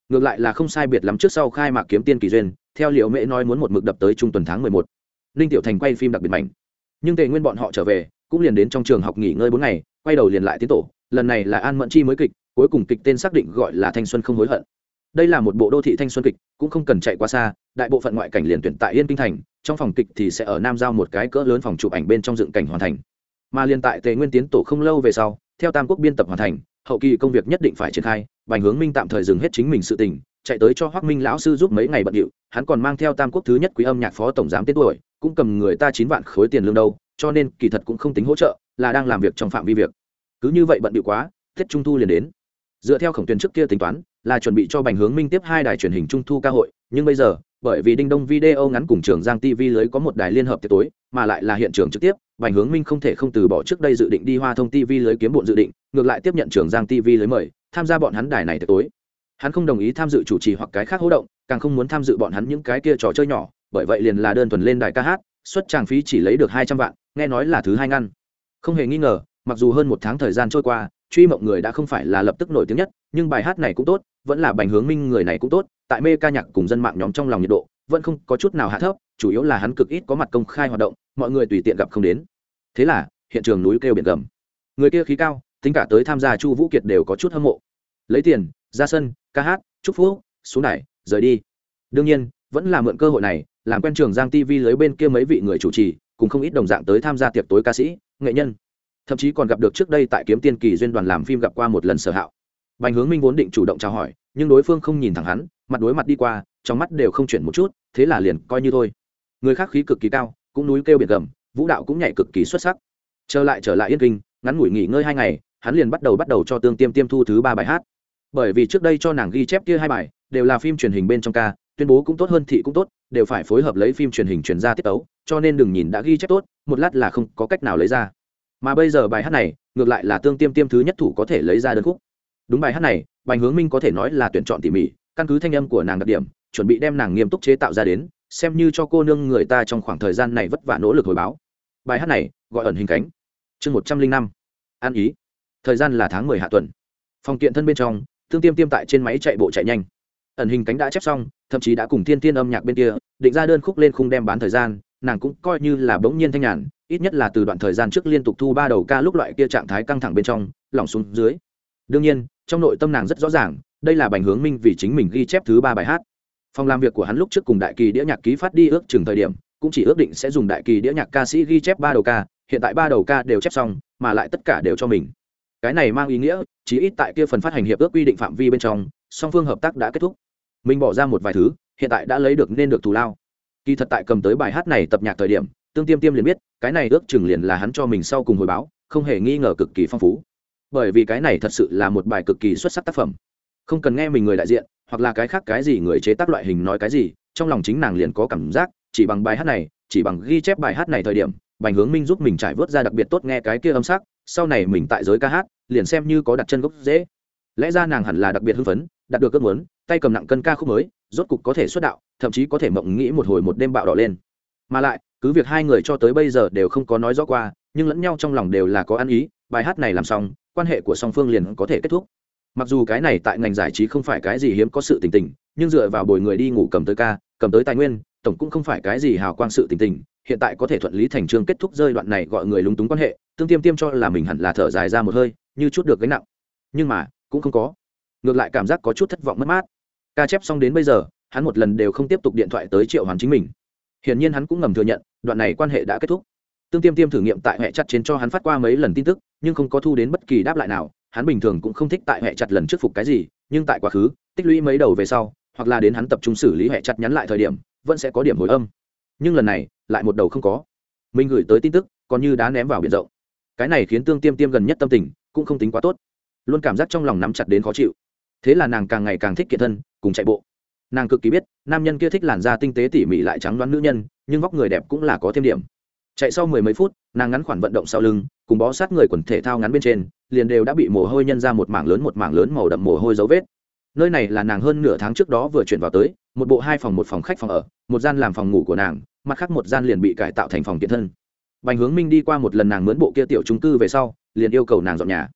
Ngược lại là không sai biệt lắm trước sau khai mạc kiếm tiên kỳ duyên, theo liệu mễ nói muốn một mực đập tới trung tuần tháng mười một. Ninh tiểu thành quay phim đặc biệt mạnh. Nhưng tề nguyên bọn họ trở về, cũng liền đến trong trường học nghỉ ngơi bốn ngày, quay đầu liền lại tiến tổ lần này là an mẫn chi mới kịch, cuối cùng kịch tên xác định gọi là thanh xuân không hối hận. Đây là một bộ đô thị thanh xuân kịch, cũng không cần chạy quá xa, đại bộ phận ngoại cảnh liền tuyển tại yên kinh thành, trong phòng kịch thì sẽ ở nam giao một cái cỡ lớn phòng chụp ảnh bên trong dựng cảnh hoàn thành. Mà liên tại tề nguyên tiến tổ không lâu về sau, theo tam quốc biên tập hoàn thành, hậu kỳ công việc nhất định phải triển khai, bành hướng minh tạm thời dừng hết chính mình sự tình, chạy tới cho hoác minh lão sư giúp mấy ngày bận điệu, hắn còn mang theo tam quốc thứ nhất quý âm nhạc phó tổng giám tên tuổi, cũng cầm người ta chín vạn khối tiền lương đâu, cho nên kỳ thật cũng không tính hỗ trợ, là đang làm việc trong phạm vi việc cứ như vậy bận bịu quá tết trung thu liền đến. Dựa theo khổng tuyến trước kia tính toán, là chuẩn bị cho bành hướng minh tiếp hai đài truyền hình trung thu ca hội, nhưng bây giờ, bởi vì đinh đông video ngắn cùng trường giang tv lưới có một đài liên hợp tiệc tối, mà lại là hiện trường trực tiếp, bành hướng minh không thể không từ bỏ trước đây dự định đi hoa thông tv lưới kiếm bộn dự định, ngược lại tiếp nhận trường giang tv lưới mời, tham gia bọn hắn đài này tiệc tối. Hắn không đồng ý tham dự chủ trì hoặc cái khác hỗ động, càng không muốn tham dự bọn hắn những cái kia trò chơi nhỏ, bởi vậy liền là đơn thuần lên đài ca hát, xuất tràng phí chỉ lấy được hai trăm vạn, nghe nói là thứ hai ngăn. Không hề nghi ngờ mặc dù hơn một tháng thời gian trôi qua, truy mộng người đã không phải là lập tức nổi tiếng nhất, nhưng bài hát này cũng tốt, vẫn là bành hướng minh người này cũng tốt, tại mê ca nhạc cùng dân mạng nhóm trong lòng nhiệt độ, vẫn không có chút nào hạ thấp, chủ yếu là hắn cực ít có mặt công khai hoạt động, mọi người tùy tiện gặp không đến. Thế là, hiện trường núi kêu biển gầm. Người kia khí cao, tính cả tới tham gia chu vũ kiệt đều có chút hâm mộ. Lấy tiền, ra sân, ca hát, chúc phúc, xuống này rời đi. Đương nhiên, vẫn là mượn cơ hội này, làm quen trường giang tv lấy bên kia mấy vị người chủ trì, cùng không ít đồng dạng tới tham gia tiệc tối ca sĩ, nghệ nhân thậm chí còn gặp được trước đây tại kiếm tiên kỳ duyên đoàn làm phim gặp qua một lần sở hạo. Bành hướng minh vốn định chủ động chào hỏi, nhưng đối phương không nhìn thẳng hắn, mặt đối mặt đi qua, trong mắt đều không chuyển một chút, thế là liền coi như thôi. Người khác khí cực kỳ cao, cũng núi kêu biệt gầm, vũ đạo cũng nhảy cực kỳ xuất sắc. Trở lại trở lại yên kinh, ngắn ngủi nghỉ ngơi hai ngày, hắn liền bắt đầu bắt đầu cho tương tiêm tiêm thu thứ ba bài hát. Bởi vì trước đây cho nàng ghi chép kia hai bài, đều là phim truyền hình bên trong ca, tuyên bố cũng tốt, hơn thị cũng tốt, đều phải phối hợp lấy phim truyền hình truyền ra tiết tấu, cho nên đừng nhìn đã ghi chép tốt, một lát là không có cách nào lấy ra mà bây giờ bài hát này ngược lại là tương tiêm tiêm thứ nhất thủ có thể lấy ra đơn khúc. Đúng bài hát này, bành hướng minh có thể nói là tuyển chọn tỉ mỉ, căn cứ thanh âm của nàng đặc điểm, chuẩn bị đem nàng nghiêm túc chế tạo ra đến, xem như cho cô nương người ta trong khoảng thời gian này vất vả nỗ lực hồi báo. Bài hát này, gọi ẩn hình cánh. Chương một trăm linh năm. An ý. Thời gian là tháng mười hạ tuần. Phòng kiện thân bên trong, tương tiêm tiêm tại trên máy chạy bộ chạy nhanh. Ẩn hình cánh đã chép xong, thậm chí đã cùng thiên thiên âm nhạc bên kia, định ra đơn khúc lên khung đem bán thời gian, nàng cũng coi như là bỗng nhiên thanh nhàn ít nhất là từ đoạn thời gian trước liên tục thu ba đầu ca lúc loại kia trạng thái căng thẳng bên trong, lỏng xuống dưới. Đương nhiên, trong nội tâm nàng rất rõ ràng, đây là bành hướng minh vì chính mình ghi chép thứ ba bài hát. Phòng làm việc của hắn lúc trước cùng đại kỳ đĩa nhạc ký phát đi ước chừng thời điểm, cũng chỉ ước định sẽ dùng đại kỳ đĩa nhạc ca sĩ ghi chép ba đầu ca, hiện tại ba đầu ca đều chép xong, mà lại tất cả đều cho mình. Cái này mang ý nghĩa chỉ ít tại kia phần phát hành hiệp ước quy định phạm vi bên trong, song phương hợp tác đã kết thúc. Mình bỏ ra một vài thứ, hiện tại đã lấy được nên được thù lao. Kỳ thật tại cầm tới bài hát này tập nhạc thời điểm tương tiêm tiêm liền biết, cái này ước chừng liền là hắn cho mình sau cùng hồi báo, không hề nghi ngờ cực kỳ phong phú. Bởi vì cái này thật sự là một bài cực kỳ xuất sắc tác phẩm. Không cần nghe mình người đại diện, hoặc là cái khác cái gì người chế tác loại hình nói cái gì, trong lòng chính nàng liền có cảm giác, chỉ bằng bài hát này, chỉ bằng ghi chép bài hát này thời điểm, bành hướng minh giúp mình trải vớt ra đặc biệt tốt nghe cái kia âm sắc, sau này mình tại giới ca hát, liền xem như có đặt chân gốc dễ lẽ ra nàng hẳn là đặc biệt hưng phấn đạt được ước muốn, tay cầm nặng cân ca khúc mới, rốt cục có thể xuất đạo, thậm chí có thể mộng nghĩ một hồi một đêm bạo đỏ lên. Mà lại cứ việc hai người cho tới bây giờ đều không có nói rõ qua, nhưng lẫn nhau trong lòng đều là có ăn ý, bài hát này làm xong, quan hệ của song phương liền có thể kết thúc. Mặc dù cái này tại ngành giải trí không phải cái gì hiếm có sự tình tình, nhưng dựa vào bồi người đi ngủ cầm tới ca, cầm tới tài nguyên, tổng cũng không phải cái gì hào quang sự tình tình, hiện tại có thể thuận lý thành trương kết thúc rơi đoạn này gọi người lúng túng quan hệ, tương tiêm tiêm cho là mình hẳn là thở dài ra một hơi, như chút được gánh nặng. Nhưng mà, cũng không có. Ngược lại cảm giác có chút thất vọng mất mát. Ca chép xong đến bây giờ, hắn một lần đều không tiếp tục điện thoại tới triệu hoàn chính mình hiển nhiên hắn cũng ngầm thừa nhận, đoạn này quan hệ đã kết thúc. Tương tiêm tiêm thử nghiệm tại hệ chặt trên cho hắn phát qua mấy lần tin tức, nhưng không có thu đến bất kỳ đáp lại nào. Hắn bình thường cũng không thích tại hệ chặt lần trước phục cái gì, nhưng tại quá khứ, tích lũy mấy đầu về sau, hoặc là đến hắn tập trung xử lý hệ chặt nhắn lại thời điểm, vẫn sẽ có điểm hồi âm. Nhưng lần này, lại một đầu không có. Mình gửi tới tin tức, còn như đá ném vào biển rộng. Cái này khiến tương tiêm tiêm gần nhất tâm tình cũng không tính quá tốt. Luôn cảm giác trong lòng nắm chặt đến khó chịu. Thế là nàng càng ngày càng thích kiện thân, cùng chạy bộ nàng cực kỳ biết, nam nhân kia thích làn da tinh tế tỉ mỉ lại trắng đoán nữ nhân, nhưng vóc người đẹp cũng là có thêm điểm. Chạy sau mười mấy phút, nàng ngắn khoản vận động sau lưng, cùng bó sát người quần thể thao ngắn bên trên, liền đều đã bị mồ hôi nhân ra một mảng lớn một mảng lớn màu đậm mồ hôi dấu vết. Nơi này là nàng hơn nửa tháng trước đó vừa chuyển vào tới, một bộ hai phòng một phòng khách phòng ở, một gian làm phòng ngủ của nàng, mặt khác một gian liền bị cải tạo thành phòng kiện thân. Bành hướng minh đi qua một lần nàng mướn bộ kia tiểu trung cư về sau, liền yêu cầu nàng dọn nhà.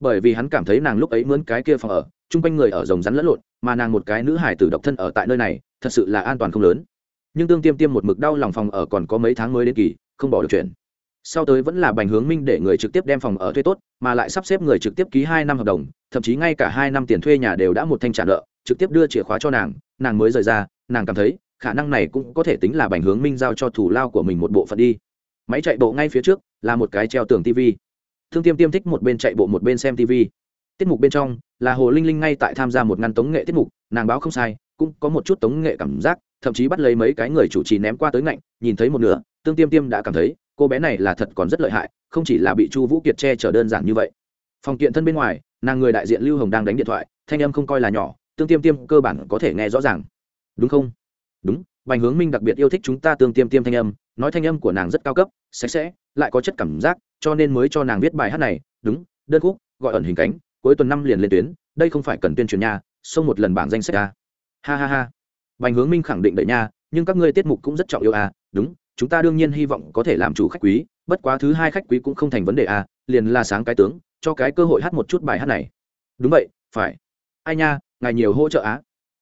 Bởi vì hắn cảm thấy nàng lúc ấy mướn cái kia phòng ở chung quanh người ở rồng rắn lẫn lộn, mà nàng một cái nữ hải tử độc thân ở tại nơi này, thật sự là an toàn không lớn. Nhưng tương tiêm tiêm một mực đau lòng phòng ở còn có mấy tháng mới đến kỳ, không bỏ được chuyện. Sau tới vẫn là bành hướng minh để người trực tiếp đem phòng ở thuê tốt, mà lại sắp xếp người trực tiếp ký hai năm hợp đồng, thậm chí ngay cả hai năm tiền thuê nhà đều đã một thanh trả nợ, trực tiếp đưa chìa khóa cho nàng nàng mới rời ra, nàng cảm thấy, khả năng này cũng có thể tính là bành hướng minh giao cho thủ lao của mình một bộ phận đi. Máy chạy bộ ngay phía trước, là một cái treo tường tv thương tiêm tiêm thích một bên chạy bộ một bên xem tv tiết mục bên trong, là hồ linh linh ngay tại tham gia một ngăn tống nghệ tiết mục, nàng báo không sai, cũng có một chút tống nghệ cảm giác, thậm chí bắt lấy mấy cái người chủ trì ném qua tới ngạnh, nhìn thấy một nửa, tương tiêm tiêm đã cảm thấy, cô bé này là thật còn rất lợi hại, không chỉ là bị chu vũ kiệt che chở đơn giản như vậy. Phòng kiện thân bên ngoài, nàng người đại diện lưu hồng đang đánh điện thoại, thanh âm không coi là nhỏ, tương tiêm tiêm cơ bản có thể nghe rõ ràng. Đúng không? Đúng, bành hướng minh đặc biệt yêu thích chúng ta tương tiêm tiêm thanh âm, nói thanh âm của nàng rất cao cấp, sạch sẽ, lại có chất cảm giác, cho nên mới cho nàng viết bài hát này, đúng, đơn khúc, gọi ẩn hình cánh cuối tuần năm liền lên tuyến, đây không phải cần tuyên truyền nha, xông một lần bảng danh sách a. Ha ha ha. Bành hướng minh khẳng định đợi nha, nhưng các ngươi tiết mục cũng rất trọng yêu à đúng, chúng ta đương nhiên hy vọng có thể làm chủ khách quý, bất quá thứ hai khách quý cũng không thành vấn đề à liền là sáng cái tướng, cho cái cơ hội hát một chút bài hát này. Đúng vậy, phải. Ai nha, ngài nhiều hỗ trợ á.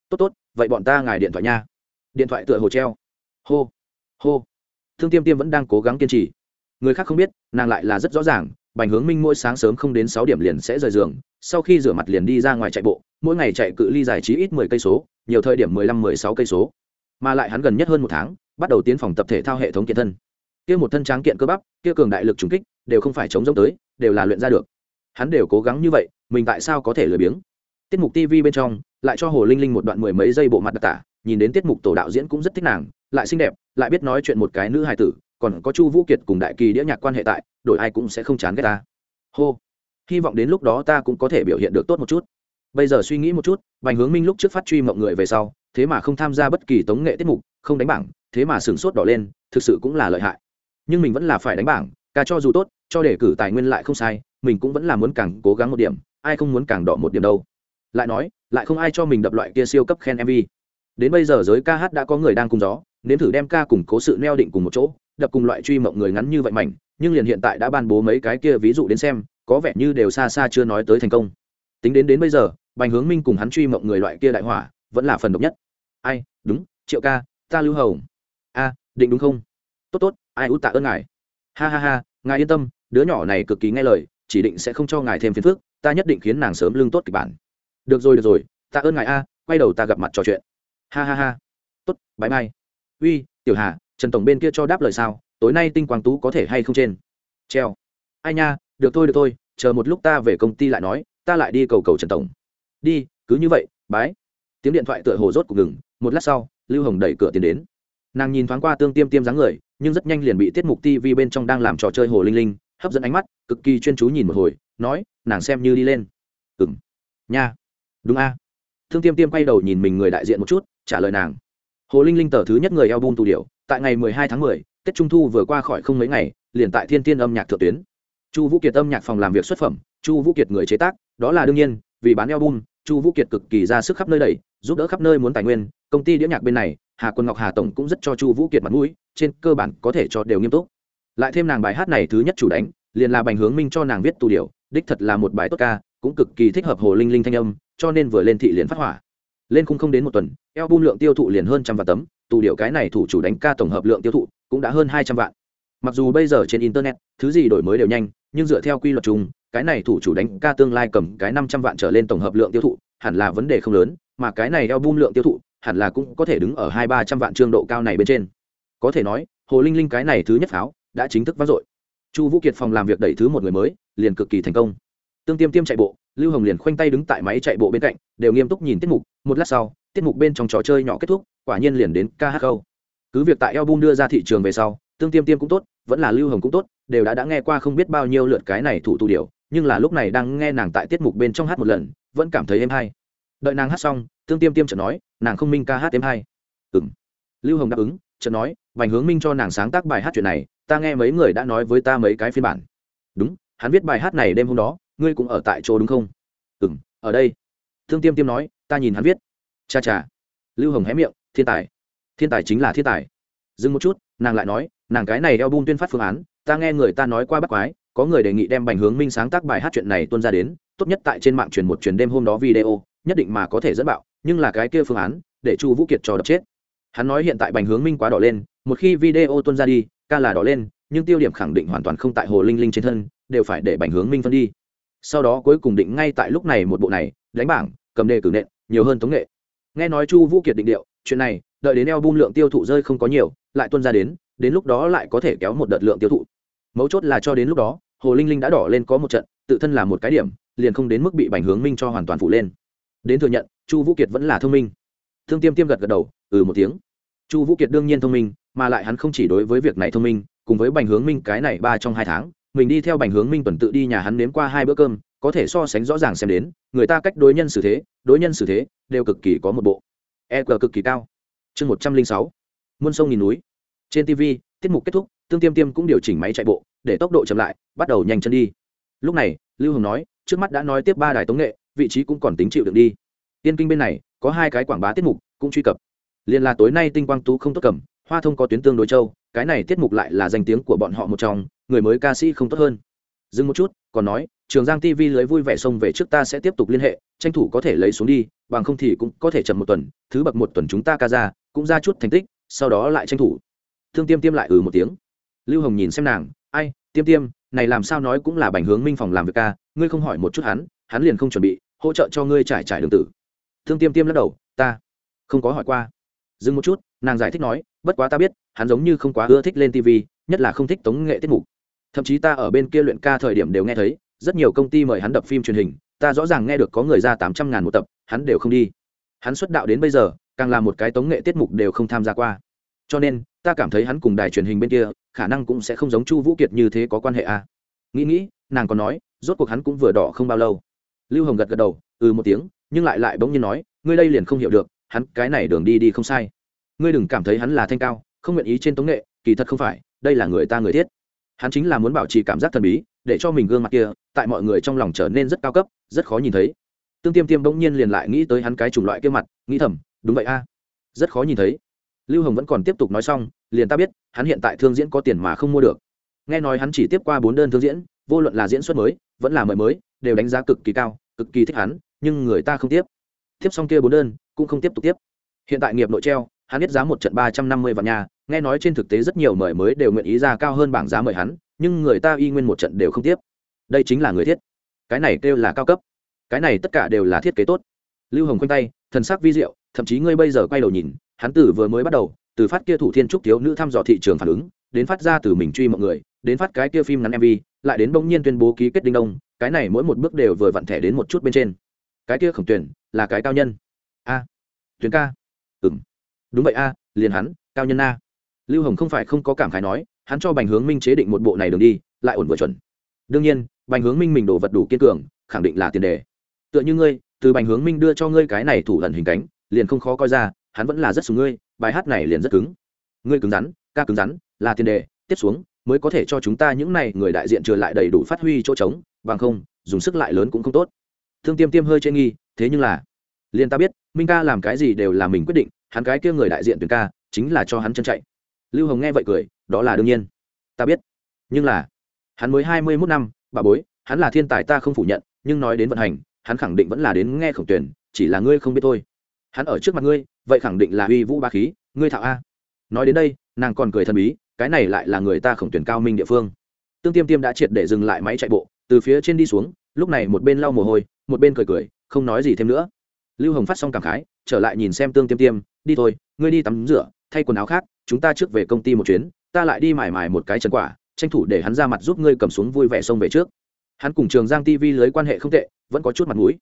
Tốt tốt, vậy bọn ta ngài điện thoại nha. Điện thoại tựa hồ treo. Hô hô. Thương tiêm tiêm vẫn đang cố gắng kiên trì. Người khác không biết, nàng lại là rất rõ ràng bành hướng minh mỗi sáng sớm không đến sáu điểm liền sẽ rời giường, sau khi rửa mặt liền đi ra ngoài chạy bộ, mỗi ngày chạy cự ly dài trí ít mười cây số, nhiều thời điểm mười lăm, mười sáu cây số. Mà lại hắn gần nhất hơn một tháng, bắt đầu tiến phòng tập thể thao hệ thống kiện thân. Kia một thân tráng kiện cơ bắp, kia cường đại lực trùng kích, đều không phải chống giống tới, đều là luyện ra được. Hắn đều cố gắng như vậy, mình tại sao có thể lười biếng? Tiết mục tv bên trong, lại cho hồ linh linh một đoạn mười mấy giây bộ mặt đặc tả, nhìn đến tiết mục tổ đạo diễn cũng rất thích nàng, lại xinh đẹp, lại biết nói chuyện một cái nữ hài tử còn có chu vũ kiệt cùng đại kỳ đĩa nhạc quan hệ tại, đổi ai cũng sẽ không chán ghét ta. Hô. Hy vọng đến lúc đó ta cũng có thể biểu hiện được tốt một chút. Bây giờ suy nghĩ một chút, bành hướng minh lúc trước phát truy mộng người về sau, thế mà không tham gia bất kỳ tống nghệ tiết mục, không đánh bảng, thế mà sửng sốt đỏ lên, thực sự cũng là lợi hại. Nhưng mình vẫn là phải đánh bảng, ca cho dù tốt, cho để cử tài nguyên lại không sai, mình cũng vẫn là muốn càng cố gắng một điểm, ai không muốn càng đỏ một điểm đâu. Lại nói, lại không ai cho mình đập loại kia siêu cấp khen mv đến bây giờ giới ca hát đã có người đang cùng gió, nếm thử đem ca cùng cố sự neo định cùng một chỗ đập cùng loại truy mộng người ngắn như vậy mảnh, nhưng liền hiện tại đã ban bố mấy cái kia ví dụ đến xem, có vẻ như đều xa xa chưa nói tới thành công. Tính đến đến bây giờ, bành hướng minh cùng hắn truy mộng người loại kia đại hỏa, vẫn là phần độc nhất. Ai, đúng, triệu ca, ta lưu hồng. A, định đúng không? Tốt tốt, ai út tạ ơn ngài. Ha ha ha, ngài yên tâm, đứa nhỏ này cực kỳ nghe lời, chỉ định sẽ không cho ngài thêm phiền phức, ta nhất định khiến nàng sớm lương tốt kịch bản. Được rồi được rồi, tạ ơn ngài a, quay đầu ta gặp mặt trò chuyện. Ha ha ha. Tốt bãi mai uy, tiểu hà trần tổng bên kia cho đáp lời sao, tối nay tinh quang tú có thể hay không trên? Treo. Ai nha, được thôi được thôi, chờ một lúc ta về công ty lại nói, ta lại đi cầu cầu trần tổng. Đi, cứ như vậy, bái. Tiếng điện thoại tựa hồ rốt của ngừng, một lát sau, lưu hồng đẩy cửa tiến đến. Nàng nhìn thoáng qua tương tiêm tiêm dáng người, nhưng rất nhanh liền bị tiết mục tv bên trong đang làm trò chơi hồ linh linh, hấp dẫn ánh mắt, cực kỳ chuyên chú nhìn một hồi, nói, nàng xem như đi lên. Ừ m nha. Đúng a. Thương tiêm tiêm quay đầu nhìn mình người đại diện một chút, trả lời nàng hồ linh linh tờ thứ nhất người eo Bun tù điệu tại ngày mười hai tháng mười tết trung thu vừa qua khỏi không mấy ngày liền tại thiên tiên âm nhạc thượng tuyến. Chu vũ kiệt âm nhạc phòng làm việc xuất phẩm chu vũ kiệt người chế tác đó là đương nhiên vì bán eo Bun, chu vũ kiệt cực kỳ ra sức khắp nơi đầy giúp đỡ khắp nơi muốn tài nguyên công ty đĩa nhạc bên này hà quân ngọc hà tổng cũng rất cho chu vũ kiệt mặt mũi trên cơ bản có thể cho đều nghiêm túc. Lại thêm nàng bài hát này thứ nhất chủ đánh liền là bành hướng minh cho nàng viết tù điều đích thật là một bài tốt ca cũng cực kỳ thích hợp hồ linh linh thanh âm cho nên vừa lên thị liền phát hỏa lên khung không đến một tuần eo bum lượng tiêu thụ liền hơn trăm vạn tấm, tù điệu cái này thủ chủ đánh ca tổng hợp lượng tiêu thụ cũng đã hơn hai trăm vạn. Mặc dù bây giờ trên internet, thứ gì đổi mới đều nhanh, nhưng dựa theo quy luật chung, cái này thủ chủ đánh ca tương lai cầm cái năm trăm vạn trở lên tổng hợp lượng tiêu thụ, hẳn là vấn đề không lớn, mà cái này eo bum lượng tiêu thụ, hẳn là cũng có thể đứng ở hai ba trăm vạn trương độ cao này bên trên. Có thể nói, hồ linh linh cái này thứ nhất pháo, đã chính thức vang dội. Chu vũ kiệt phòng làm việc đẩy thứ một người mới, liền cực kỳ thành công. Tương tiêm tiêm chạy bộ, lưu hồng liền khoanh tay đứng tại máy chạy bộ bên cạnh, đều nghiêm túc nhìn tiết mục một lát sau, tiết mục bên trong trò chơi nhỏ kết thúc, quả nhiên liền đến ca hát câu cứ việc tại album đưa ra thị trường về sau, tương tiêm tiêm cũng tốt, vẫn là lưu hồng cũng tốt, đều đã đã nghe qua không biết bao nhiêu lượt cái này thủ tù điều nhưng là lúc này đang nghe nàng tại tiết mục bên trong hát một lần, vẫn cảm thấy êm hay. Đợi nàng hát xong, tương tiêm tiêm chợt nói, nàng không minh ca hát êm hay. Ừng lưu hồng đáp ứng, chợt nói, vành hướng minh cho nàng sáng tác bài hát chuyện này, ta nghe mấy người đã nói với ta mấy cái phiên bản. Đúng, hắn viết bài hát này đêm hôm đó, ngươi cũng ở tại chỗ đúng không? Ừng ở đây. Thương tiêm tiêm nói ta nhìn hắn viết. Cha cha. Lưu hồng hé miệng, thiên tài. Thiên tài chính là thiên tài. Dừng một chút, nàng lại nói, nàng cái này eo bung tuyên phát phương án, ta nghe người ta nói qua bắt quái, có người đề nghị đem bành hướng minh sáng tác bài hát chuyện này tuân ra đến, tốt nhất tại trên mạng truyền một truyền đêm hôm đó video, nhất định mà có thể dẫn bạo, nhưng là cái kia phương án, để chu vũ kiệt cho đập chết. Hắn nói hiện tại bành hướng minh quá đỏ lên, một khi video tuân ra đi, ca là đỏ lên, nhưng tiêu điểm khẳng định hoàn toàn không tại hồ linh linh trên thân, đều phải để bành hướng minh phân đi. Sau đó cuối cùng định ngay tại lúc này một bộ này, đánh bảng, cầm đề cử nện nhiều hơn tống nghệ. Nghe nói chu vũ kiệt định điệu, chuyện này, đợi đến eo bung lượng tiêu thụ rơi không có nhiều, lại tuân ra đến đến lúc đó lại có thể kéo một đợt lượng tiêu thụ. Mấu chốt là cho đến lúc đó, hồ linh linh đã đỏ lên có một trận, tự thân là một cái điểm, liền không đến mức bị bành hướng minh cho hoàn toàn phụ lên. Đến thừa nhận, chu vũ kiệt vẫn là thông minh. Thương tiêm tiêm gật gật đầu ừ một tiếng. Chu vũ kiệt đương nhiên thông minh, mà lại hắn không chỉ đối với việc này thông minh, cùng với bành hướng minh cái này ba trong hai tháng, mình đi theo bành hướng minh tuần tự đi nhà hắn nếm qua hai bữa cơm, có thể so sánh rõ ràng xem đến người ta cách đối nhân xử thế, đối nhân xử thế, đều cực kỳ có một bộ. E g cực kỳ cao. Chương một trăm linh sáu. Muôn sông nghìn núi. Trên tv tiết mục kết thúc, tương tiêm tiêm cũng điều chỉnh máy chạy bộ, để tốc độ chậm lại, bắt đầu nhanh chân đi. Lúc này, lưu hồng nói, trước mắt đã nói tiếp ba đài tống nghệ, vị trí cũng còn tính chịu được đi. Tiên kinh bên này, có hai cái quảng bá tiết mục cũng truy cập. Liền là tối nay tinh quang tú không tốt cầm, hoa thông có tuyến tương đối châu, cái này tiết mục lại là danh tiếng của bọn họ một trong, người mới ca sĩ không tốt hơn dừng một chút, còn nói, trường giang tv lưới vui vẻ xông về trước ta sẽ tiếp tục liên hệ, tranh thủ có thể lấy xuống đi, bằng không thì cũng có thể chậm một tuần, thứ bậc một tuần chúng ta ca ra, cũng ra chút thành tích, sau đó lại tranh thủ. Thương tiêm tiêm lại ừ một tiếng. Lưu hồng nhìn xem nàng, ai, tiêm tiêm, này làm sao nói cũng là bành hướng minh phòng làm việc ca, ngươi không hỏi một chút hắn hắn liền không chuẩn bị, hỗ trợ cho ngươi trải trải đường tử. Thương tiêm tiêm lắc đầu, ta không có hỏi qua. Dừng một chút, nàng giải thích nói, bất quá ta biết, hắn giống như không quá ưa thích lên tv nhất là không thích tống nghệ tiết mục thậm chí ta ở bên kia luyện ca thời điểm đều nghe thấy, rất nhiều công ty mời hắn đập phim truyền hình, ta rõ ràng nghe được có người ra tám trăm ngàn một tập, hắn đều không đi. Hắn xuất đạo đến bây giờ, càng là một cái tống nghệ tiết mục đều không tham gia qua. Cho nên, ta cảm thấy hắn cùng đài truyền hình bên kia, khả năng cũng sẽ không giống chu vũ kiệt như thế có quan hệ à. nghĩ nghĩ, nàng còn nói, rốt cuộc hắn cũng vừa đỏ không bao lâu. Lưu hồng gật gật đầu ừ một tiếng, nhưng lại lại bỗng nhiên nói, ngươi đây liền không hiểu được, hắn cái này đường đi đi không sai. Ngươi đừng cảm thấy hắn là thanh cao, không nguyện ý trên tống nghệ, kỳ thật không phải, đây là người ta người thiết hắn chính là muốn bảo trì cảm giác thần bí, để cho mình gương mặt kia, tại mọi người trong lòng trở nên rất cao cấp, rất khó nhìn thấy. Tương tiêm tiêm bỗng nhiên liền lại nghĩ tới hắn cái chủng loại kia mặt, nghĩ thầm, đúng vậy a. Rất khó nhìn thấy. Lưu hồng vẫn còn tiếp tục nói xong, liền ta biết, hắn hiện tại thương diễn có tiền mà không mua được. Nghe nói hắn chỉ tiếp qua bốn đơn thương diễn, vô luận là diễn xuất mới, vẫn là mời mới, đều đánh giá cực kỳ cao, cực kỳ thích hắn, nhưng người ta không tiếp. Tiếp xong kia bốn đơn, cũng không tiếp tục tiếp. Hiện tại nghiệp nội treo, hắn biết giá một trận ba trăm năm mươi vạn nhà nghe nói trên thực tế rất nhiều mời mới đều nguyện ý ra cao hơn bảng giá mời hắn, nhưng người ta y nguyên một trận đều không tiếp. Đây chính là người thiết. Cái này kêu là cao cấp. Cái này tất cả đều là thiết kế tốt. Lưu hồng khoanh tay, thần sắc vi diệu, thậm chí ngươi bây giờ quay đầu nhìn, hắn tử vừa mới bắt đầu, từ phát kia thủ thiên trúc thiếu nữ thăm dò thị trường phản ứng, đến phát ra từ mình truy mọi người, đến phát cái kia phim ngắn mv lại đến bỗng nhiên tuyên bố ký kết đinh đông, cái này mỗi một bước đều vừa vặn thẻ đến một chút bên trên. Cái kia khổng tuyển, là cái cao nhân. A. Tuyến ca. Ừng đúng vậy a, liền hắn, cao nhân a lưu hồng không phải không có cảm khái nói, hắn cho bành hướng minh chế định một bộ này đường đi, lại ổn vừa chuẩn. Đương nhiên, bành hướng minh mình đổ vật đủ kiên cường, khẳng định là tiền đề. Tựa như ngươi, từ bành hướng minh đưa cho ngươi cái này thủ lần hình cánh, liền không khó coi ra, hắn vẫn là rất xuống ngươi, bài hát này liền rất cứng. Ngươi cứng rắn, ca cứng rắn, là tiền đề, tiếp xuống, mới có thể cho chúng ta những này người đại diện trở lại đầy đủ phát huy chỗ trống, bằng không, dùng sức lại lớn cũng không tốt. Thương tiêm tiêm hơi trên nghi, thế nhưng là, liền ta biết, minh ca làm cái gì đều là mình quyết định, hắn cái kia người đại diện tuyển ca, chính là cho hắn chân chạy lưu hồng nghe vậy cười, đó là đương nhiên. Ta biết. Nhưng là, hắn mới hai mươi mốt năm, bà bối, hắn là thiên tài ta không phủ nhận, nhưng nói đến vận hành, hắn khẳng định vẫn là đến nghe khổng tuyển, chỉ là ngươi không biết thôi. Hắn ở trước mặt ngươi, vậy khẳng định là uy vũ ba khí, ngươi thạo a. Nói đến đây, nàng còn cười thần bí, cái này lại là người ta khổng tuyển cao minh địa phương. Tương tiêm tiêm đã triệt để dừng lại máy chạy bộ, từ phía trên đi xuống, lúc này một bên lau mồ hôi, một bên cười cười, không nói gì thêm nữa. Lưu hồng phát xong cảm khái, trở lại nhìn xem tương tiêm tiêm, đi thôi, ngươi đi tắm rửa thay quần áo khác, chúng ta trước về công ty một chuyến, ta lại đi mải mải một cái chân quả, tranh thủ để hắn ra mặt giúp ngươi cầm xuống vui vẻ xông về trước. Hắn cùng trường giang tv lưới quan hệ không tệ, vẫn có chút mặt mũi.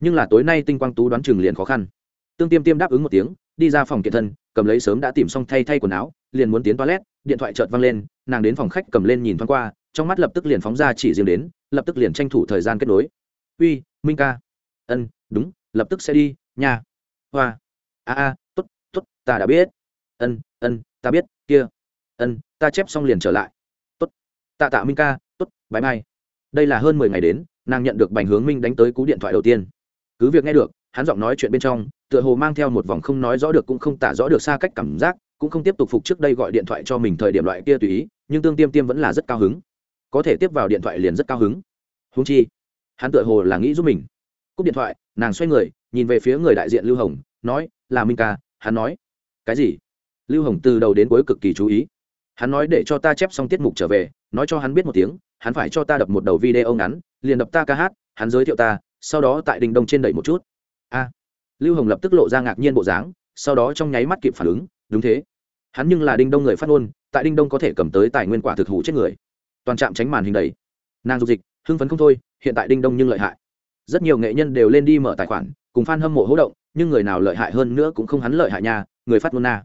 Nhưng là tối nay tinh quang tú đoán chừng liền khó khăn. Tương tiêm tiêm đáp ứng một tiếng, đi ra phòng kiện thân, cầm lấy sớm đã tìm xong thay thay quần áo, liền muốn tiến toilet, điện thoại chợt văng lên, nàng đến phòng khách cầm lên nhìn thoáng qua, trong mắt lập tức liền phóng ra chỉ riêng đến, lập tức liền tranh thủ thời gian kết nối. Uy, minh ca. Ân, đúng, lập tức sẽ đi, nha. Hoa. A a t ố t t ố t ta đã biết ân ân, ta biết, kia, ân, ta chép xong liền trở lại. T ố t tạ tạ minh ca t ố t bãi mai đây là hơn mười ngày đến, nàng nhận được bành hướng minh đánh tới cú điện thoại đầu tiên. Cứ việc nghe được, hắn giọng nói chuyện bên trong, tựa hồ mang theo một vòng không nói rõ được cũng không tả rõ được xa cách cảm giác, cũng không tiếp tục phục trước đây gọi điện thoại cho mình thời điểm loại kia tùy ý, nhưng tương tiêm tiêm vẫn là rất cao hứng. Có thể tiếp vào điện thoại liền rất cao hứng. Húng chi, hắn tựa hồ là nghĩ giúp mình. Cúp điện thoại, nàng xoay người, nhìn về phía người đại diện lưu hồng, nói, là minh ca. Hắn nói, cái gì? Lưu hồng từ đầu đến cuối cực kỳ chú ý. Hắn nói để cho ta chép xong tiết mục trở về, nói cho hắn biết một tiếng, hắn phải cho ta đập một đầu video ngắn, liền đập ta ca hát, hắn giới thiệu ta, sau đó tại đình đông trên đẩy một chút. A. Lưu hồng lập tức lộ ra ngạc nhiên bộ dáng, sau đó trong nháy mắt kịp phản ứng, đúng thế. Hắn nhưng là đinh đông người phát ngôn, tại đinh đông có thể cầm tới tài nguyên quả thực hủ chết người. Toàn trạm tránh màn hình đầy nàng dục dịch, hưng phấn không thôi, hiện tại đinh đông nhưng lợi hại. Rất nhiều nghệ nhân đều lên đi mở tài khoản, cùng f a n hâm mộ hỗ động, nhưng người nào lợi hại hơn nữa cũng không hắn lợi hại nha, người phát ngôn na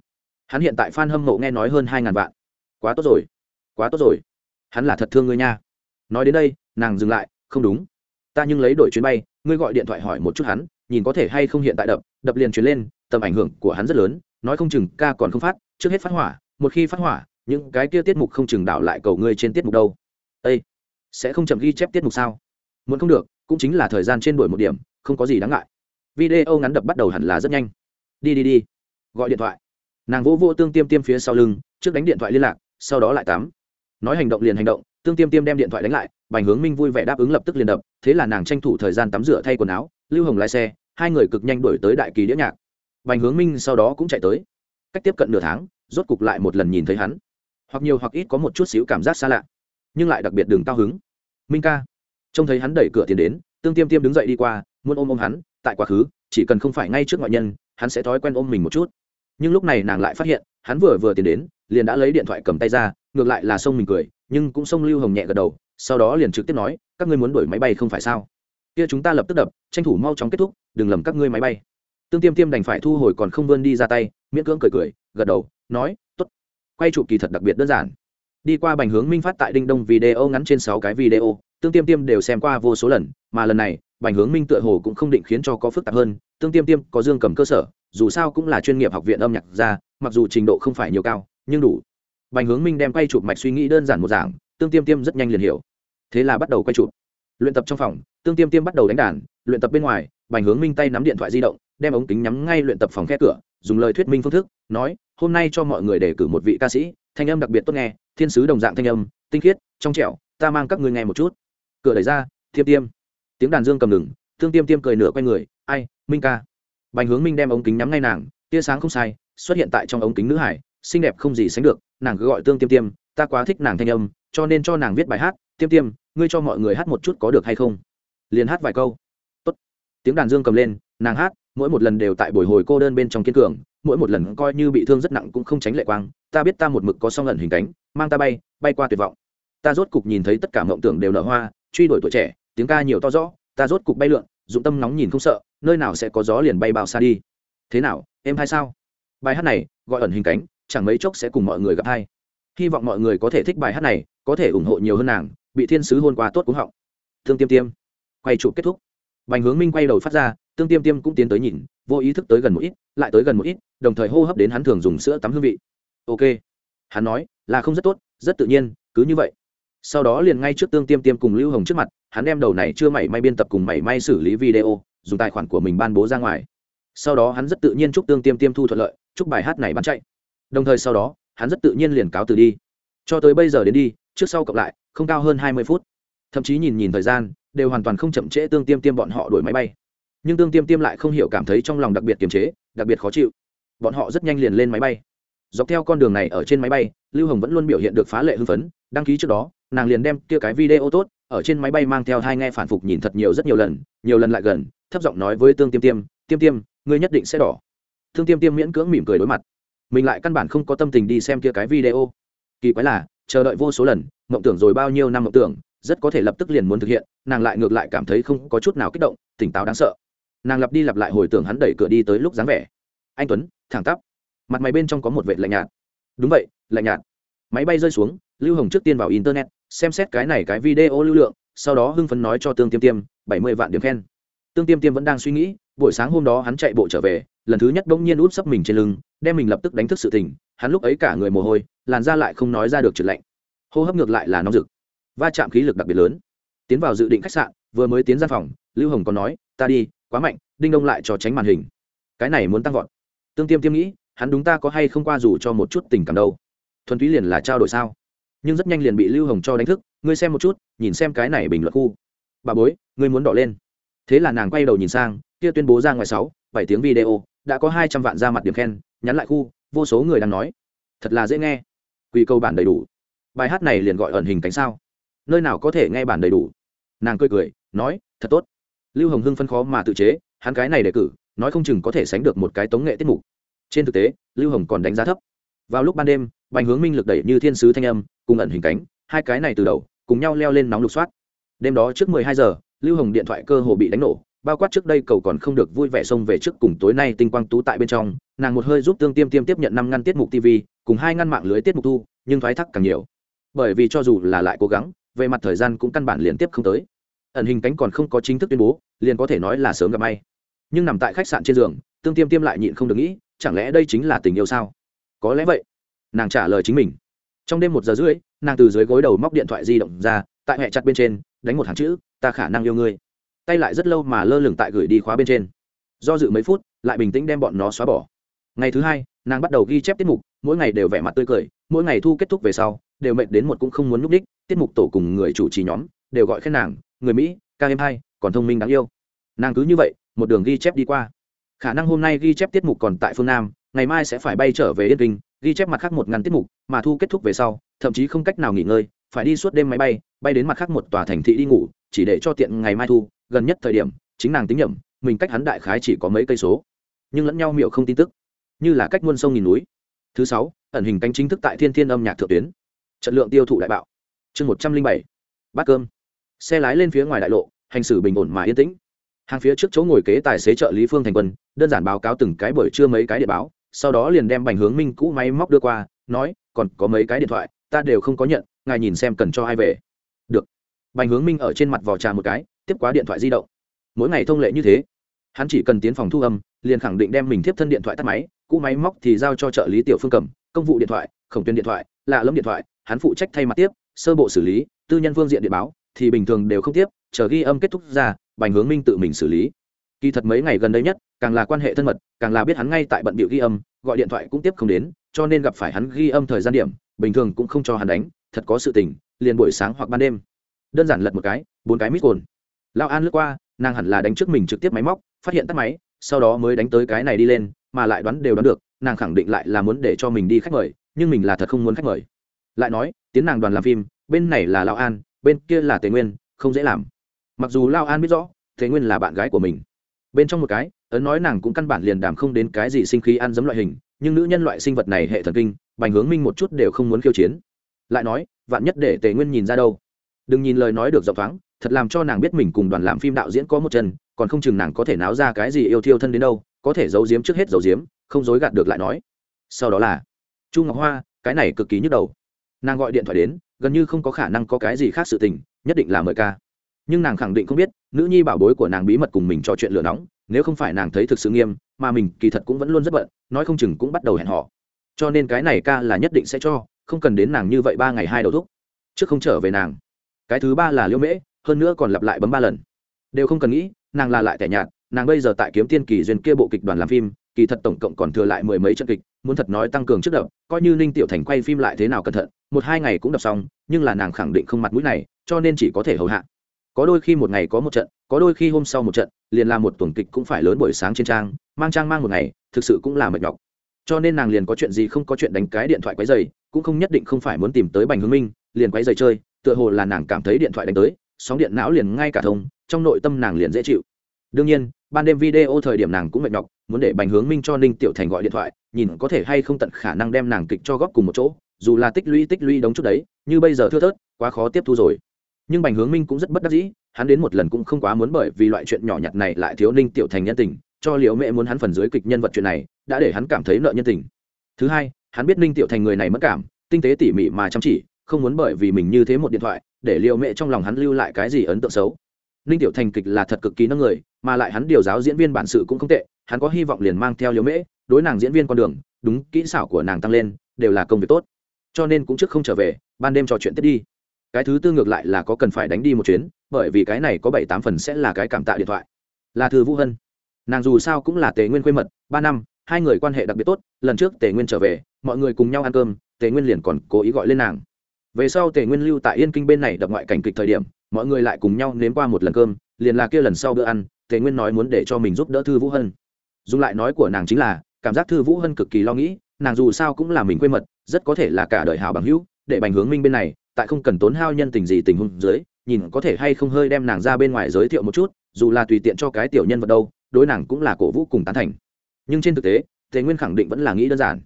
hắn hiện tại f a n hâm mộ nghe nói hơn hai ngàn vạn. Quá tốt rồi, quá tốt rồi. Hắn là thật thương ngươi nha. Nói đến đây, nàng dừng lại, không đúng. Ta nhưng lấy đổi chuyến bay, ngươi gọi điện thoại hỏi một chút hắn, nhìn có thể hay không hiện tại đập đập liền chuyến lên, tầm ảnh hưởng của hắn rất lớn, nói không chừng ca còn không phát, trước hết phát hỏa, một khi phát hỏa, những cái kia tiết mục không chừng đảo lại cầu ngươi trên tiết mục đâu. Ây sẽ không chậm ghi chép tiết mục sao? Muốn không được, cũng chính là thời gian trên đổi một điểm, không có gì đáng ngại. Video ngắn đập bắt đầu hẳn là rất nhanh. Đi đi đi. Gọi điện thoại nàng vỗ vỗ tương tiêm tiêm phía sau lưng, trước đánh điện thoại liên lạc, sau đó lại tắm. Nói hành động liền hành động, tương tiêm tiêm đem điện thoại đánh lại, bành hướng minh vui vẻ đáp ứng lập tức liền đập, thế là nàng tranh thủ thời gian tắm rửa thay quần áo, lưu hồng lái xe, hai người cực nhanh đổi tới đại kỳ đĩa nhạc. Bành hướng minh sau đó cũng chạy tới. Cách tiếp cận nửa tháng, rốt cục lại một lần nhìn thấy hắn. Hoặc nhiều hoặc ít có một chút xíu cảm giác xa lạ, nhưng lại đặc biệt đường cao hứng. Minh ca. Trông thấy hắn đẩy cửa tiến đến, tương tiêm tiêm đứng dậy đi qua, muốn ôm ôm hắn, tại quá khứ, chỉ cần không phải ngay trước ngoại nhân, hắn sẽ thói quen ôm mình một chút nhưng lúc này nàng lại phát hiện, hắn vừa vừa tiến đến, liền đã lấy điện thoại cầm tay ra, ngược lại là sông mình cười, nhưng cũng sông lưu hồng nhẹ gật đầu, sau đó liền trực tiếp nói, các ngươi muốn đuổi máy bay không phải sao? Kia chúng ta lập tức đập, tranh thủ mau chóng kết thúc, đừng lầm các ngươi máy bay. Tương tiêm tiêm đành phải thu hồi còn không vươn đi ra tay, miễn cưỡng cười cười, gật đầu, nói t ố t quay chụp kỳ thật đặc biệt đơn giản. Đi qua bành hướng minh phát tại đinh đông video ngắn trên sáu cái video, tương tiêm tiêm đều xem qua vô số lần, mà lần này bành hướng minh tựa hồ cũng không định khiến cho có phức tạp hơn, tương tiêm tiêm có dương cầm cơ sở, dù sao cũng là chuyên nghiệp học viện âm nhạc ra mặc dù trình độ không phải nhiều cao, nhưng đủ. Bành hướng minh đem quay chụp mạch suy nghĩ đơn giản một giảng tương tiêm tiêm rất nhanh liền hiểu. Thế là bắt đầu quay chụp. Luyện tập trong phòng, tương tiêm tiêm bắt đầu đánh đàn, luyện tập bên ngoài, bành hướng minh tay nắm điện thoại di động, đem ống kính nhắm ngay luyện tập phòng khe cửa, dùng lời thuyết minh phương thức, nói, hôm nay cho mọi người đề cử một vị ca sĩ, thanh âm đặc biệt tốt nghe, thiên sứ đồng dạng thanh âm, tinh khiết, trong trẻo, ta mang các ngươi nghe một chút. Cửa đẩy ra thiêm tiêm tiếng đàn dương cầm ngừng, thương tiêm tiêm cười nửa quay người, ai, minh ca? Bành hướng minh đem ống kính nhắm ngay nàng, tia sáng không sai, xuất hiện tại trong ống kính nữ hải, xinh đẹp không gì sánh được, nàng cứ gọi tương tiêm tiêm, ta quá thích nàng thanh âm, cho nên cho nàng viết bài hát, tiêm tiêm, ngươi cho mọi người hát một chút có được hay không? Liền hát vài câu. Tốt. tiếng đàn dương cầm lên, nàng hát, mỗi một lần đều tại buổi hồi cô đơn bên trong kiên cường, mỗi một lần coi như bị thương rất nặng cũng không tránh lệ quang, ta biết ta một mực có song ẩn hình cánh, mang ta bay bay qua tuyệt vọng. Ta rốt cục nhìn thấy tất cả mộng tưởng đều nở hoa, truy đuổi tuổi trẻ tiếng ca nhiều to rõ, ta rốt cục bay lượn, dụng tâm nóng nhìn không sợ, nơi nào sẽ có gió liền bay bao xa đi. Thế nào, em hay sao? Bài hát này, gọi ẩn hình cánh, chẳng mấy chốc sẽ cùng mọi người gặp hay hy vọng mọi người có thể thích bài hát này, có thể ủng hộ nhiều hơn nàng, bị thiên sứ hôn qua tốt cúng họng. Thương tiêm tiêm. Quay trụ kết thúc. Bành hướng minh quay đầu phát ra tương tiêm tiêm cũng tiến tới nhìn, vô ý thức tới gần một ít, lại tới gần một ít, đồng thời hô hấp đến hắn thường dùng sữa tắm hương vị. Ok. Hắn nói, là không rất tốt, rất tự nhiên, cứ như vậy. Sau đó liền ngay trước tương tiêm tiêm cùng lưu hồng trước mặt hắn đem đầu này chưa mảy may biên tập cùng mảy may xử lý video, dùng tài khoản của mình ban bố ra ngoài. Sau đó hắn rất tự nhiên chúc tương tiêm tiêm thu thuận lợi, chúc bài hát này bán chạy. Đồng thời sau đó, hắn rất tự nhiên liền cáo từ đi. Cho tới bây giờ đến đi, trước sau cộng lại, không cao hơn hai mươi phút. Thậm chí nhìn nhìn thời gian, đều hoàn toàn không chậm trễ tương tiêm tiêm bọn họ đuổi máy bay. Nhưng tương tiêm tiêm lại không hiểu cảm thấy trong lòng đặc biệt kiềm chế, đặc biệt khó chịu. Bọn họ rất nhanh liền lên máy bay. Dọc theo con đường này ở trên máy bay, lưu hồng vẫn luôn biểu hiện được phá lệ hưng phấn, đăng ký trước đó, nàng liền đem kia cái video tốt ở trên máy bay mang theo hai nghe phản phục nhìn thật nhiều rất nhiều lần nhiều lần lại gần, thấp giọng nói với tương tiêm tiêm tiêm tiêm, ngươi nhất định sẽ đỏ. Thương tiêm tiêm miễn cưỡng mỉm cười đối mặt. Mình lại căn bản không có tâm tình đi xem kia cái video. Kỳ quái là, chờ đợi vô số lần, mộng tưởng rồi bao nhiêu năm mộng tưởng, rất có thể lập tức liền muốn thực hiện, nàng lại ngược lại cảm thấy không có chút nào kích động, tỉnh táo đáng sợ. Nàng lặp đi lặp lại hồi tưởng hắn đẩy cửa đi tới lúc dáng vẻ. Anh tuấn, thẳng tắp. Mặt mày bên trong có một vệ lạnh nhạt. Đúng vậy, lạnh nhạt. Máy bay rơi xuống, lưu hồng trước tiên vào internet xem xét cái này cái video lưu lượng, sau đó hưng phấn nói cho tương tiêm tiêm, bảy mươi vạn điểm khen. Tương tiêm tiêm vẫn đang suy nghĩ, buổi sáng hôm đó hắn chạy bộ trở về, lần thứ nhất bỗng nhiên út sấp mình trên lưng, đem mình lập tức đánh thức sự tình, hắn lúc ấy cả người mồ hôi, làn ra lại không nói ra được trượt lạnh. Hô hấp ngược lại là nóng rực. Va chạm khí lực đặc biệt lớn. Tiến vào dự định khách sạn, vừa mới tiến ra phòng, lưu hồng còn nói, ta đi, quá mạnh, đinh đông lại cho tránh màn hình. Cái này muốn tăng vọt. Tương tiêm tiêm nghĩ, hắn đúng ta có hay không qua dù cho một chút tình cảm đâu? Thuần túy liền là trao đổi sao? Nhưng rất nhanh liền bị lưu hồng cho đánh thức, ngươi xem một chút, nhìn xem cái này bình luận khu. Bà bối, ngươi muốn đỏ lên. Thế là nàng quay đầu nhìn sang, kia tuyên bố ra ngoài sáu, bảy tiếng video, đã có hai trăm vạn ra mặt điểm khen, nhắn lại khu, vô số người đang nói. Thật là dễ nghe. Quy câu bản đầy đủ. Bài hát này liền gọi ẩn hình cánh sao. Nơi nào có thể nghe bản đầy đủ? Nàng cười cười, nói, thật tốt. Lưu hồng hưng phân khó mà tự chế, hắn cái này đề cử, nói không chừng có thể sánh được một cái tống nghệ tiết mục. Trên thực tế, lưu hồng còn đánh giá thấp. Vào lúc ban đêm bành hướng minh lực đẩy như thiên sứ thanh âm, cùng ẩn hình cánh, hai cái này từ đầu, cùng nhau leo lên nóng lục soát. Đêm đó trước mười hai giờ, lưu hồng điện thoại cơ hồ bị đánh nổ, bao quát trước đây cầu còn không được vui vẻ xông về trước cùng tối nay tinh quang tú tại bên trong, nàng một hơi giúp tương tiêm tiêm tiếp nhận năm ngăn tiết mục tv cùng hai ngăn mạng lưới tiết mục thu, nhưng thoái thác càng nhiều. Bởi vì cho dù là lại cố gắng, về mặt thời gian cũng căn bản liên tiếp không tới. Ẩn hình cánh còn không có chính thức tuyên bố, liền có thể nói là sớm gặp may. Nhưng nằm tại khách sạn trên giường, tương tiêm tiêm lại nhịn không được nghĩ, chẳng lẽ đây chính là tình yêu sao? Có lẽ vậy nàng trả lời chính mình. Trong đêm một giờ rưỡi, nàng từ dưới gối đầu móc điện thoại di động ra, tại hẹ chặt bên trên, đánh một hàng chữ, ta khả năng yêu ngươi. Tay lại rất lâu mà lơ lửng tại gửi đi khóa bên trên. Do dự mấy phút, lại bình tĩnh đem bọn nó xóa bỏ. Ngày thứ hai, nàng bắt đầu ghi chép tiết mục, mỗi ngày đều vẻ mặt tươi cười, mỗi ngày thu kết thúc về sau, đều mệt đến một cũng không muốn núp đích, tiết mục tổ cùng người chủ trì nhóm, đều gọi khen nàng, người mỹ, ca em hai còn thông minh đáng yêu. Nàng cứ như vậy, một đường ghi chép đi qua. Khả năng hôm nay ghi chép tiết mục còn tại phương nam, ngày mai sẽ phải bay trở về yên kinh ghi chép mặt khác một ngàn tiết mục, mà thu kết thúc về sau, thậm chí không cách nào nghỉ ngơi, phải đi suốt đêm máy bay bay đến mặt khác một tòa thành thị đi ngủ, chỉ để cho tiện ngày mai thu. Gần nhất thời điểm, chính nàng tính nhầm, mình cách hắn đại khái chỉ có mấy cây số. Nhưng lẫn nhau miệu không tin tức. Như là cách muôn sông nghìn núi. Thứ sáu, ẩn hình cánh chính thức tại thiên thiên âm nhạc thượng tuyến. Trận lượng tiêu thụ đại bạo. Chương một trăm linh bảy, bát cơm. Xe lái lên phía ngoài đại lộ, hành xử bình ổn mà yên tĩnh. Hàng phía trước chỗ ngồi kế tài xế trợ lý phương thành quân, đơn giản báo cáo từng cái bởi chưa mấy cái địa báo sau đó liền đem bành hướng minh cũ máy móc đưa qua, nói, còn có mấy cái điện thoại, ta đều không có nhận, ngài nhìn xem cần cho ai về. Được. Bành hướng minh ở trên mặt vò trà một cái, tiếp quá điện thoại di động. Mỗi ngày thông lệ như thế. Hắn chỉ cần tiến phòng thu âm, liền khẳng định đem mình tiếp thân điện thoại tắt máy, cũ máy móc thì giao cho trợ lý tiểu phương cầm, công vụ điện thoại, khổng tuyên điện thoại, lạ lẫm điện thoại, hắn phụ trách thay mặt tiếp, sơ bộ xử lý, tư nhân phương diện điện báo, thì bình thường đều không tiếp, chờ ghi âm kết thúc ra, bành hướng minh tự mình xử lý kỳ thật mấy ngày gần đây nhất, càng là quan hệ thân mật, càng là biết hắn ngay tại bận bịu ghi âm, gọi điện thoại cũng tiếp không đến, cho nên gặp phải hắn ghi âm thời gian điểm, bình thường cũng không cho hắn đánh, thật có sự tình, liền buổi sáng hoặc ban đêm. Đơn giản lật một cái, bốn cái mít cồn. Lao an lướt qua, nàng hẳn là đánh trước mình trực tiếp máy móc, phát hiện tắt máy, sau đó mới đánh tới cái này đi lên, mà lại đoán đều đoán được, nàng khẳng định lại là muốn để cho mình đi khách mời, nhưng mình là thật không muốn khách mời. Lại nói, tiến nàng đoàn làm phim, bên này là lao an, bên kia là tề nguyên, không dễ làm. Mặc dù lao an biết rõ, tề nguyên là bạn gái của mình bên trong một cái, ấn nói nàng cũng căn bản liền đàm không đến cái gì sinh khí ăn giấm loại hình, nhưng nữ nhân loại sinh vật này hệ thần kinh, bành hướng minh một chút đều không muốn khiêu chiến. Lại nói, vạn nhất để tề nguyên nhìn ra đâu? Đừng nhìn lời nói được dọc thoáng, thật làm cho nàng biết mình cùng đoàn làm phim đạo diễn có một chân, còn không chừng nàng có thể náo ra cái gì yêu thiêu thân đến đâu, có thể giấu giếm trước hết giấu giếm, không dối gạt được lại nói. Sau đó là, chu ngọc hoa, cái này cực kỳ nhức đầu. Nàng gọi điện thoại đến, gần như không có khả năng có cái gì khác sự tình, nhất định là mời ca. Nhưng nàng khẳng định không biết nữ nhi bảo bối của nàng bí mật cùng mình trò chuyện lửa nóng, nếu không phải nàng thấy thực sự nghiêm, mà mình kỳ thật cũng vẫn luôn rất bận, nói không chừng cũng bắt đầu hẹn họ cho nên cái này ca là nhất định sẽ cho, không cần đến nàng như vậy ba ngày hai đầu thúc. Trước không trở về nàng. Cái thứ ba là liễu mễ, hơn nữa còn lặp lại bấm ba lần. Đều không cần nghĩ, nàng là lại tẻ nhạt, nàng bây giờ tại kiếm tiên kỳ duyên kia bộ kịch đoàn làm phim, kỳ thật tổng cộng còn thừa lại mười mấy trận kịch, muốn thật nói tăng cường trước đập, coi như ninh tiểu thành quay phim lại thế nào cẩn thận, một hai ngày cũng đập xong, nhưng là nàng khẳng định không mặt mũi này, cho nên chỉ có thể hầu hạ có đôi khi một ngày có một trận, có đôi khi hôm sau một trận, liền làm một tuần kịch cũng phải lớn buổi sáng trên trang, mang trang mang một ngày, thực sự cũng là mệt nhọc. Cho nên nàng liền có chuyện gì không có chuyện đánh cái điện thoại quấy dày cũng không nhất định không phải muốn tìm tới bành hướng minh, liền quấy dày chơi, tựa hồ là nàng cảm thấy điện thoại đánh tới, sóng điện não liền ngay cả thông, trong nội tâm nàng liền dễ chịu. Đương nhiên, ban đêm video thời điểm nàng cũng mệt nhọc, muốn để bành hướng minh cho ninh tiểu thành gọi điện thoại, nhìn có thể hay không tận khả năng đem nàng kịch cho góp cùng một chỗ, dù là tích lũy tích lũy đống chút đấy, như bây giờ thưa thớt, quá khó tiếp thu rồi nhưng bành hướng minh cũng rất bất đắc dĩ, hắn đến một lần cũng không quá muốn bởi vì loại chuyện nhỏ nhặt này lại thiếu ninh tiểu thành nhân tình, cho liệu mẹ muốn hắn phần dưới kịch nhân vật chuyện này, đã để hắn cảm thấy nợ nhân tình. Thứ hai, hắn biết ninh tiểu thành người này mất cảm, tinh tế tỉ mỉ mà chăm chỉ, không muốn bởi vì mình như thế một điện thoại, để liệu mẹ trong lòng hắn lưu lại cái gì ấn tượng xấu. Ninh tiểu thành kịch là thật cực kỳ nâng người, mà lại hắn điều giáo diễn viên bản sự cũng không tệ, hắn có hy vọng liền mang theo liễu mễ, đối nàng diễn viên con đường, đúng kỹ xảo của nàng tăng lên, đều là công việc tốt. Cho nên cũng trước không trở về, ban đêm trò chuyện tiếp đi cái thứ tư ngược lại là có cần phải đánh đi một chuyến, bởi vì cái này có bảy tám phần sẽ là cái cảm tạ điện thoại. Là thư vũ hân. Nàng dù sao cũng là tề nguyên quê mật, ba năm, hai người quan hệ đặc biệt tốt, lần trước tề nguyên trở về, mọi người cùng nhau ăn cơm, tề nguyên liền còn cố ý gọi lên nàng. Về sau tề nguyên lưu tại yên kinh bên này đập ngoại cảnh kịch thời điểm, mọi người lại cùng nhau nếm qua một lần cơm, liền là kia lần sau bữa ăn, tề nguyên nói muốn để cho mình giúp đỡ thư vũ hân. Dùng lại nói của nàng chính là, cảm giác thư vũ hân cực kỳ lo nghĩ, nàng dù sao cũng là mình quê mật, rất có thể là cả đời hào bằng hữu, để bành hướng minh bên này tại không cần tốn hao nhân tình gì tình huống dưới, nhìn có thể hay không hơi đem nàng ra bên ngoài giới thiệu một chút, dù là tùy tiện cho cái tiểu nhân vật đâu, đối nàng cũng là cổ vũ cùng tán thành. Nhưng trên thực tế, tề nguyên khẳng định vẫn là nghĩ đơn giản.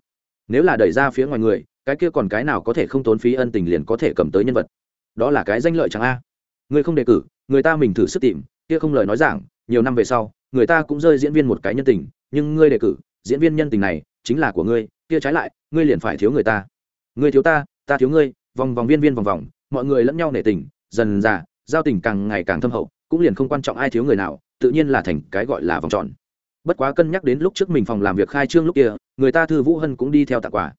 Nếu là đẩy ra phía ngoài người, cái kia còn cái nào có thể không tốn phí ân tình liền có thể cầm tới nhân vật? Đó là cái danh lợi chẳng a. Người không đề cử, người ta mình thử sức tìm, kia không lời nói giảng, nhiều năm về sau, người ta cũng rơi diễn viên một cái nhân tình, nhưng ngươi đề cử, diễn viên nhân tình này, chính là của ngươi, kia trái lại, ngươi liền phải thiếu người ta. Ngươi thiếu ta ta thiếu ngươi vòng vòng viên viên vòng vòng, mọi người lẫn nhau nể tình, dần dà, giao tình càng ngày càng thâm hậu, cũng liền không quan trọng ai thiếu người nào, tự nhiên là thành cái gọi là vòng tròn. Bất quá cân nhắc đến lúc trước mình phòng làm việc khai trương lúc kia, người ta thư vũ hân cũng đi theo tặng quà.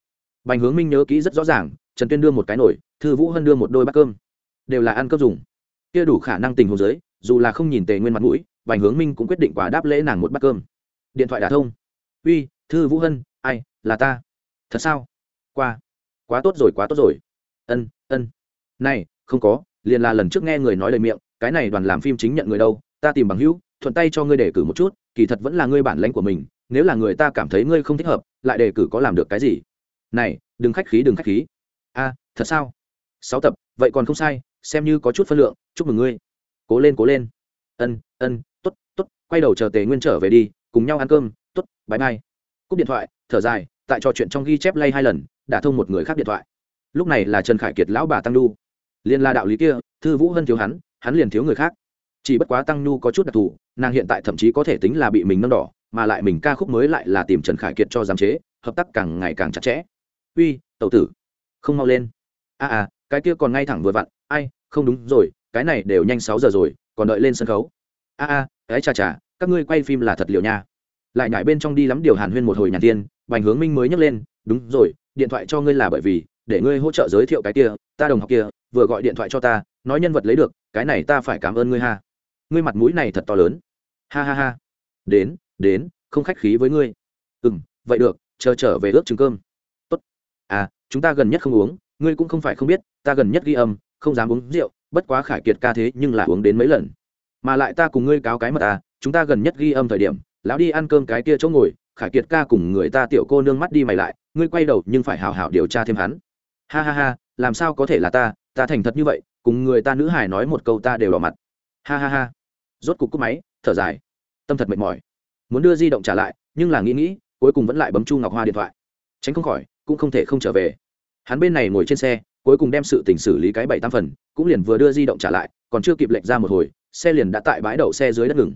Bành hướng minh nhớ kỹ rất rõ ràng, trần tuyên đưa một cái nổi thư vũ hân đưa một đôi bát cơm. Đều là ăn cơm dùng. Kia đủ khả năng tình hồ dưới, dù là không nhìn tề nguyên mặt mũi, bành hướng minh cũng quyết định quả đáp lễ nàng một bát cơm. Điện thoại đả thông. Uy, thư vũ hân, ai, là ta? Thật sao? Qua, quá tốt rồi, quá tốt rồi ân ân. Này, không có, liền là lần trước nghe người nói lời miệng, cái này đoàn làm phim chính nhận người đâu, ta tìm bằng hữu, thuận tay cho ngươi đề cử một chút, kỳ thật vẫn là ngươi bản lãnh của mình, nếu là người ta cảm thấy ngươi không thích hợp, lại đề cử có làm được cái gì? Này, đừng khách khí, đừng khách khí. A, thật sao? Sáu tập, vậy còn không sai, xem như có chút phân lượng, chúc mừng ngươi. Cố lên cố lên. Ân ân t ố t t ố t quay đầu chờ tề nguyên trở về đi, cùng nhau ăn cơm t ố t bãi mai cúp điện thoại, thở dài, tại trò chuyện trong ghi chép lay hai lần đã thông một người khác điện thoại lúc này là trần khải kiệt lão bà tăng nhu. Liên la đạo lý kia thư vũ hân thiếu hắn hắn liền thiếu người khác. Chỉ bất quá tăng nhu có chút đặc thù nàng hiện tại thậm chí có thể tính là bị mình nâng đỏ mà lại mình ca khúc mới lại là tìm trần khải kiệt cho giám chế hợp tác càng ngày càng chặt chẽ. Uy tẩu tử không mau lên. A à, à cái kia còn ngay thẳng vừa vặn ai không đúng rồi cái này đều nhanh sáu giờ rồi còn đợi lên sân khấu. A a cái chà chà các ngươi quay phim là thật liệu nha. Lại nhảy bên trong đi lắm điều hàn huyên một hồi nhàn tiên bành hướng minh mới nhấc lên đúng rồi điện thoại cho ngươi là bởi vì để ngươi hỗ trợ giới thiệu cái kia, ta đồng học kia, vừa gọi điện thoại cho ta, nói nhân vật lấy được, cái này ta phải cảm ơn ngươi ha. Ngươi mặt mũi này thật to lớn. Ha ha ha. Đến đến, không khách khí với ngươi. Ừ m vậy được, chờ trở về ước trứng cơm. Tốt. À chúng ta gần nhất không uống, ngươi cũng không phải không biết, ta gần nhất ghi âm, không dám uống rượu, bất quá khải kiệt ca thế nhưng là uống đến mấy lần. Mà lại ta cùng ngươi cáo cái mật à chúng ta gần nhất ghi âm thời điểm, lão đi ăn cơm cái kia chỗ ngồi, khải kiệt ca cùng người ta tiểu cô nương mắt đi mày lại, ngươi quay đầu nhưng phải hào hào điều tra thêm hắn ha ha ha, làm sao có thể là ta? Ta thành thật như vậy, cùng người ta nữ hải nói một câu ta đều đỏ mặt. Ha ha ha. Rốt cục cúp máy, thở dài. Tâm thật mệt mỏi. Muốn đưa di động trả lại, nhưng là nghĩ nghĩ, cuối cùng vẫn lại bấm chu ngọc hoa điện thoại. Tránh không khỏi, cũng không thể không trở về. Hắn bên này ngồi trên xe, cuối cùng đem sự tình xử lý cái bảy tam phần, cũng liền vừa đưa di động trả lại, còn chưa kịp lệnh ra một hồi, xe liền đã tại bãi đậu xe dưới đất ngừng.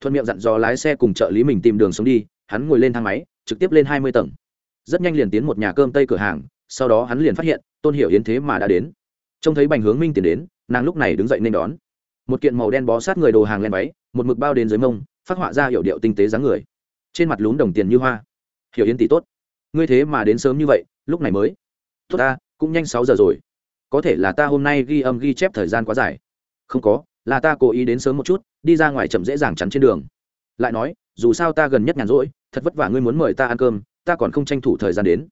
Thuận miệng dặn dò lái xe cùng trợ lý mình tìm đường sống đi, hắn ngồi lên thang máy, trực tiếp lên hai mươi tầng. Rất nhanh liền tiến một nhà cơm tây cửa hàng sau đó hắn liền phát hiện, tôn hiểu yến thế mà đã đến. Trông thấy bành hướng minh tiến đến, nàng lúc này đứng dậy nên đón. Một kiện màu đen bó sát người đồ hàng len váy, một mực bao đến dưới mông, phát họa ra hiệu điệu tinh tế dáng người. Trên mặt lún đồng tiền như hoa. Hiểu yến tỷ tốt. Ngươi thế mà đến sớm như vậy, lúc này mới. Tốt ta, cũng nhanh sáu giờ rồi. Có thể là ta hôm nay ghi âm ghi chép thời gian quá dài. Không có, là ta cố ý đến sớm một chút, đi ra ngoài chậm dễ dàng chắn trên đường. Lại nói, dù sao ta gần nhất nhàn rỗi, thật vất vả ngươi muốn mời ta ăn cơm, ta còn không tranh thủ thời gian đến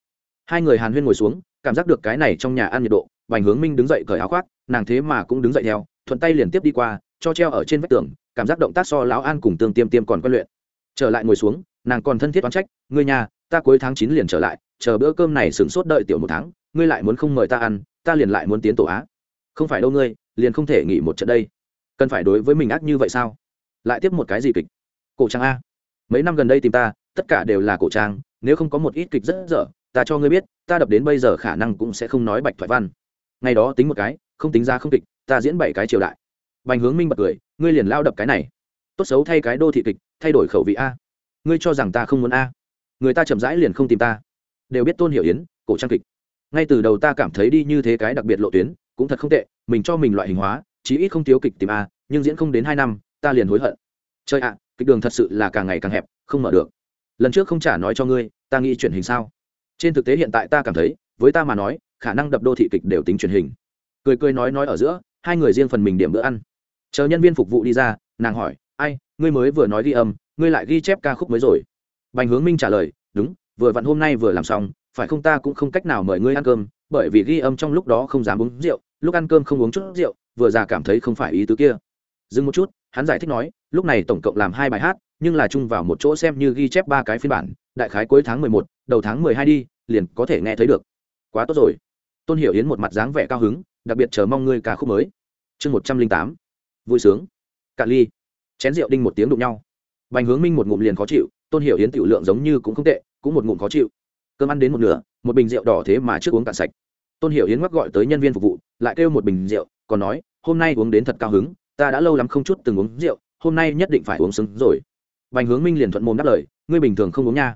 hai người hàn huyên ngồi xuống, cảm giác được cái này trong nhà ăn nhiệt độ, bành hướng minh đứng dậy cởi áo khoác, nàng thế mà cũng đứng dậy theo, thuận tay liền tiếp đi qua, cho treo ở trên vách tường, cảm giác động tác so lão an cùng tương tiêm tiêm còn quen luyện. Trở lại ngồi xuống, nàng còn thân thiết oán trách, ngươi nhà, ta cuối tháng chín liền trở lại, chờ bữa cơm này sửng sốt đợi tiểu một tháng, ngươi lại muốn không mời ta ăn, ta liền lại muốn tiến tổ á. Không phải đâu ngươi, liền không thể nghỉ một trận đây. Cần phải đối với mình ác như vậy sao? Lại tiếp một cái gì kịch? Cổ trang a. Mấy năm gần đây tìm ta, tất cả đều là cổ trang, nếu không có một ít kịch rất dở ta cho ngươi biết, ta đập đến bây giờ khả năng cũng sẽ không nói bạch thoại văn. Ngày đó tính một cái, không tính ra không kịch, ta diễn bảy cái triều đại. Bành hướng minh bật cười, ngươi liền lao đập cái này. Tốt xấu thay cái đô thị kịch, thay đổi khẩu vị a. Ngươi cho rằng ta không muốn a? Người ta chậm rãi liền không tìm ta. Đều biết tôn hiểu yến, cổ trang kịch. Ngay từ đầu ta cảm thấy đi như thế cái đặc biệt lộ tuyến, cũng thật không tệ, mình cho mình loại hình hóa, chí ít không thiếu kịch tìm a, nhưng diễn không đến hai năm, ta liền hối hận. Chơi ạ, kịch đường thật sự là càng ngày càng hẹp, không mở được. Lần trước không trả nói cho ngươi, ta nghĩ chuyển hình sao? Trên thực tế hiện tại ta cảm thấy, với ta mà nói, khả năng đập đô thị kịch đều tính truyền hình. Cười cười nói nói ở giữa, hai người riêng phần mình điểm bữa ăn. Chờ nhân viên phục vụ đi ra, nàng hỏi, ai, ngươi mới vừa nói ghi âm, ngươi lại ghi chép ca khúc mới rồi? Bành hướng minh trả lời, đúng, vừa vặn hôm nay vừa làm xong, phải không ta cũng không cách nào mời ngươi ăn cơm, bởi vì ghi âm trong lúc đó không dám uống rượu, lúc ăn cơm không uống chút rượu, vừa già cảm thấy không phải ý tứ kia. Dừng một chút, hắn giải thích nói, lúc này tổng cộng làm hai bài hát, nhưng là chung vào một chỗ xem như ghi chép ba cái phiên bản đại khái cuối tháng mười một, đầu tháng mười hai đi, liền có thể nghe thấy được. Quá tốt rồi. Tôn hiểu yến một mặt dáng vẻ cao hứng, đặc biệt chờ mong ngươi ca khúc mới. Chương một trăm linh tám. Vui sướng. Cạn ly. Chén rượu đinh một tiếng đụng nhau. Bành hướng minh một ngụm liền khó chịu, tôn hiểu yến tiểu lượng giống như cũng không tệ, cũng một ngụm khó chịu. Cơm ăn đến một nửa, một bình rượu đỏ thế mà trước uống cạn sạch. Tôn hiểu yến ngoắc gọi tới nhân viên phục vụ, lại kêu một bình rượu, còn nói, hôm nay uống đến thật cao hứng, ta đã lâu lắm không chút từng uống rượu, hôm nay nhất định phải uống xứng rồi. Bành hướng minh liền thuận mồm đáp lời, ngươi bình thường không uống nha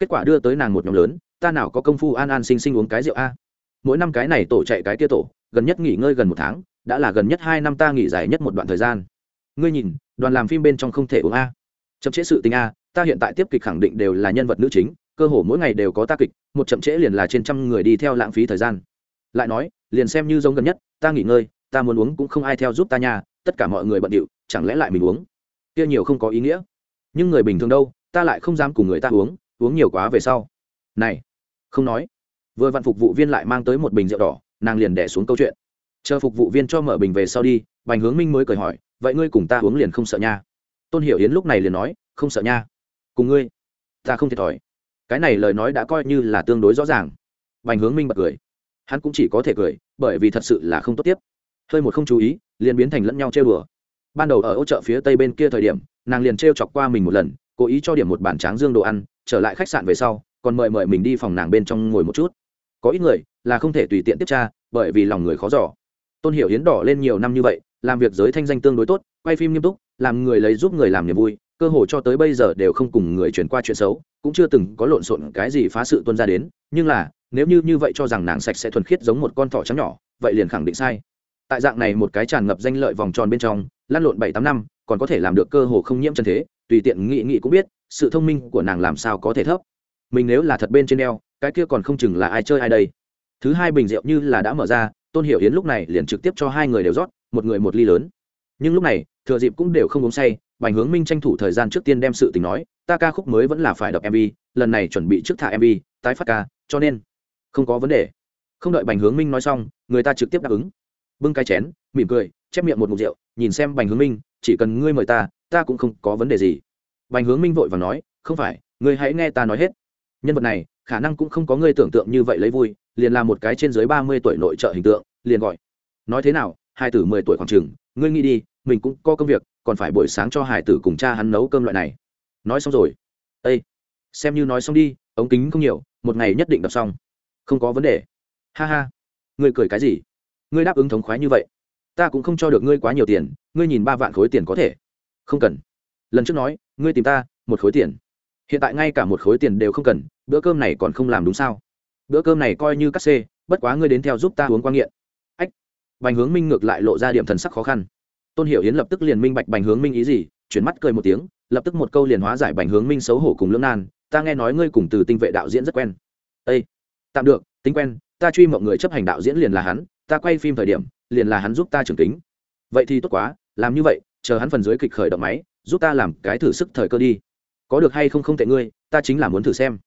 kết quả đưa tới nàng một nhóm lớn, ta nào có công phu an an sinh sinh uống cái rượu a? Mỗi năm cái này tổ chạy cái kia tổ, gần nhất nghỉ ngơi gần một tháng, đã là gần nhất hai năm ta nghỉ dài nhất một đoạn thời gian. Ngươi nhìn, đoàn làm phim bên trong không thể uống a. Chậm trễ sự tình a, ta hiện tại tiếp kịch khẳng định đều là nhân vật nữ chính, cơ hồ mỗi ngày đều có ta kịch, một chậm trễ liền là trên trăm người đi theo lãng phí thời gian. Lại nói, liền xem như giống gần nhất, ta nghỉ ngơi, ta muốn uống cũng không ai theo giúp ta nha, tất cả mọi người bận điệu, chẳng lẽ lại mình uống? Kia nhiều không có ý nghĩa. Nhưng người bình thường đâu, ta lại không dám cùng người ta uống uống nhiều quá về sau. Này, không nói. Vừa vặn phục vụ viên lại mang tới một bình rượu đỏ, nàng liền đẻ xuống câu chuyện. Chờ phục vụ viên cho mở bình về sau đi, bành hướng minh mới cười hỏi, vậy ngươi cùng ta uống liền không sợ nha? Tôn hiểu yến lúc này liền nói, không sợ nha. Cùng ngươi, ta không thiệt thòi. Cái này lời nói đã coi như là tương đối rõ ràng. Bành hướng minh bật cười. Hắn cũng chỉ có thể cười, bởi vì thật sự là không tốt tiếp. Hơi một không chú ý, liền biến thành lẫn nhau chơi bừa ban đầu ở ô chợ phía tây bên kia thời điểm, nàng liền trêu chọc qua mình một lần, cố ý cho điểm một bản tráng dương đồ ăn trở lại khách sạn về sau, còn mời mời mình đi phòng nàng bên trong ngồi một chút. Có ít người là không thể tùy tiện tiếp tra, bởi vì lòng người khó giỏ tôn hiểu hiến đỏ lên nhiều năm như vậy, làm việc giới thanh danh tương đối tốt, quay phim nghiêm túc, làm người lấy giúp người làm niềm vui, cơ hội cho tới bây giờ đều không cùng người chuyển qua chuyện xấu, cũng chưa từng có lộn xộn cái gì phá sự tuân ra đến, nhưng là, nếu như như vậy cho rằng nàng sạch sẽ thuần khiết giống một con thỏ trắng nhỏ, vậy liền khẳng định sai. Tại dạng này một cái tràn ngập danh lợi vòng tròn bên trong, lăn lộn bảy tám năm, còn có thể làm được cơ hồ không nhiễm chân thế, tùy tiện nghị nghị cũng biết sự thông minh của nàng làm sao có thể thấp? Mình nếu là thật bên trên đeo cái kia còn không chừng là ai chơi ai đây? Thứ hai bình rượu như là đã mở ra, tôn hiểu hiến lúc này liền trực tiếp cho hai người đều rót, một người một ly lớn. Nhưng lúc này, thừa dịp cũng đều không uống say, bành hướng minh tranh thủ thời gian trước tiên đem sự tình nói, ta ca khúc mới vẫn là phải đọc mv lần này chuẩn bị trước thả mv tái phát ca, cho nên không có vấn đề. Không đợi bành hướng minh nói xong, người ta trực tiếp đáp ứng. Bưng cái chén, mỉm cười, chép miệng một mục rượu, nhìn xem bành hướng minh, chỉ cần ngươi mời ta ta cũng không có vấn đề gì bành hướng minh vội và nói, không phải, ngươi hãy nghe ta nói hết. Nhân vật này, khả năng cũng không có ngươi tưởng tượng như vậy lấy vui, liền là một cái trên dưới ba mươi tuổi nội trợ hình tượng, liền gọi. Nói thế nào, hai tử mười tuổi khoảng chừng, ngươi nghĩ đi, mình cũng có công việc, còn phải buổi sáng cho hải tử cùng cha hắn nấu cơm loại này. Nói xong rồi. Ây xem như nói xong đi, ống kính không nhiều, một ngày nhất định đọc xong. Không có vấn đề. Ha ha. Ngươi cười cái gì? Ngươi đáp ứng thống khoái như vậy. Ta cũng không cho được ngươi quá nhiều tiền, ngươi nhìn ba vạn khối tiền có thể. Không cần. Lần trước nói ngươi tìm ta, một khối tiền. Hiện tại ngay cả một khối tiền đều không cần, bữa cơm này còn không làm đúng sao? Bữa cơm này coi như cắt xê, bất quá ngươi đến theo giúp ta uống qua nghiện. Ách. Bành hướng minh ngược lại lộ ra điểm thần sắc khó khăn. Tôn hiểu yến lập tức liền minh bạch bành hướng minh ý gì, chuyển mắt cười một tiếng, lập tức một câu liền hóa giải bành hướng minh xấu hổ cùng lưỡng nan, ta nghe nói ngươi cùng từ tinh vệ đạo diễn rất quen. Ây tạm được, tính quen, ta truy mọi người chấp hành đạo diễn liền là hắn, ta quay phim thời điểm, liền là hắn giúp ta trưởng tính. vậy thì tốt quá, làm như vậy, chờ hắn phần dưới kịch khởi động máy giúp ta làm cái thử sức thời cơ đi. Có được hay không không tệ ngươi, ta chính là muốn thử xem.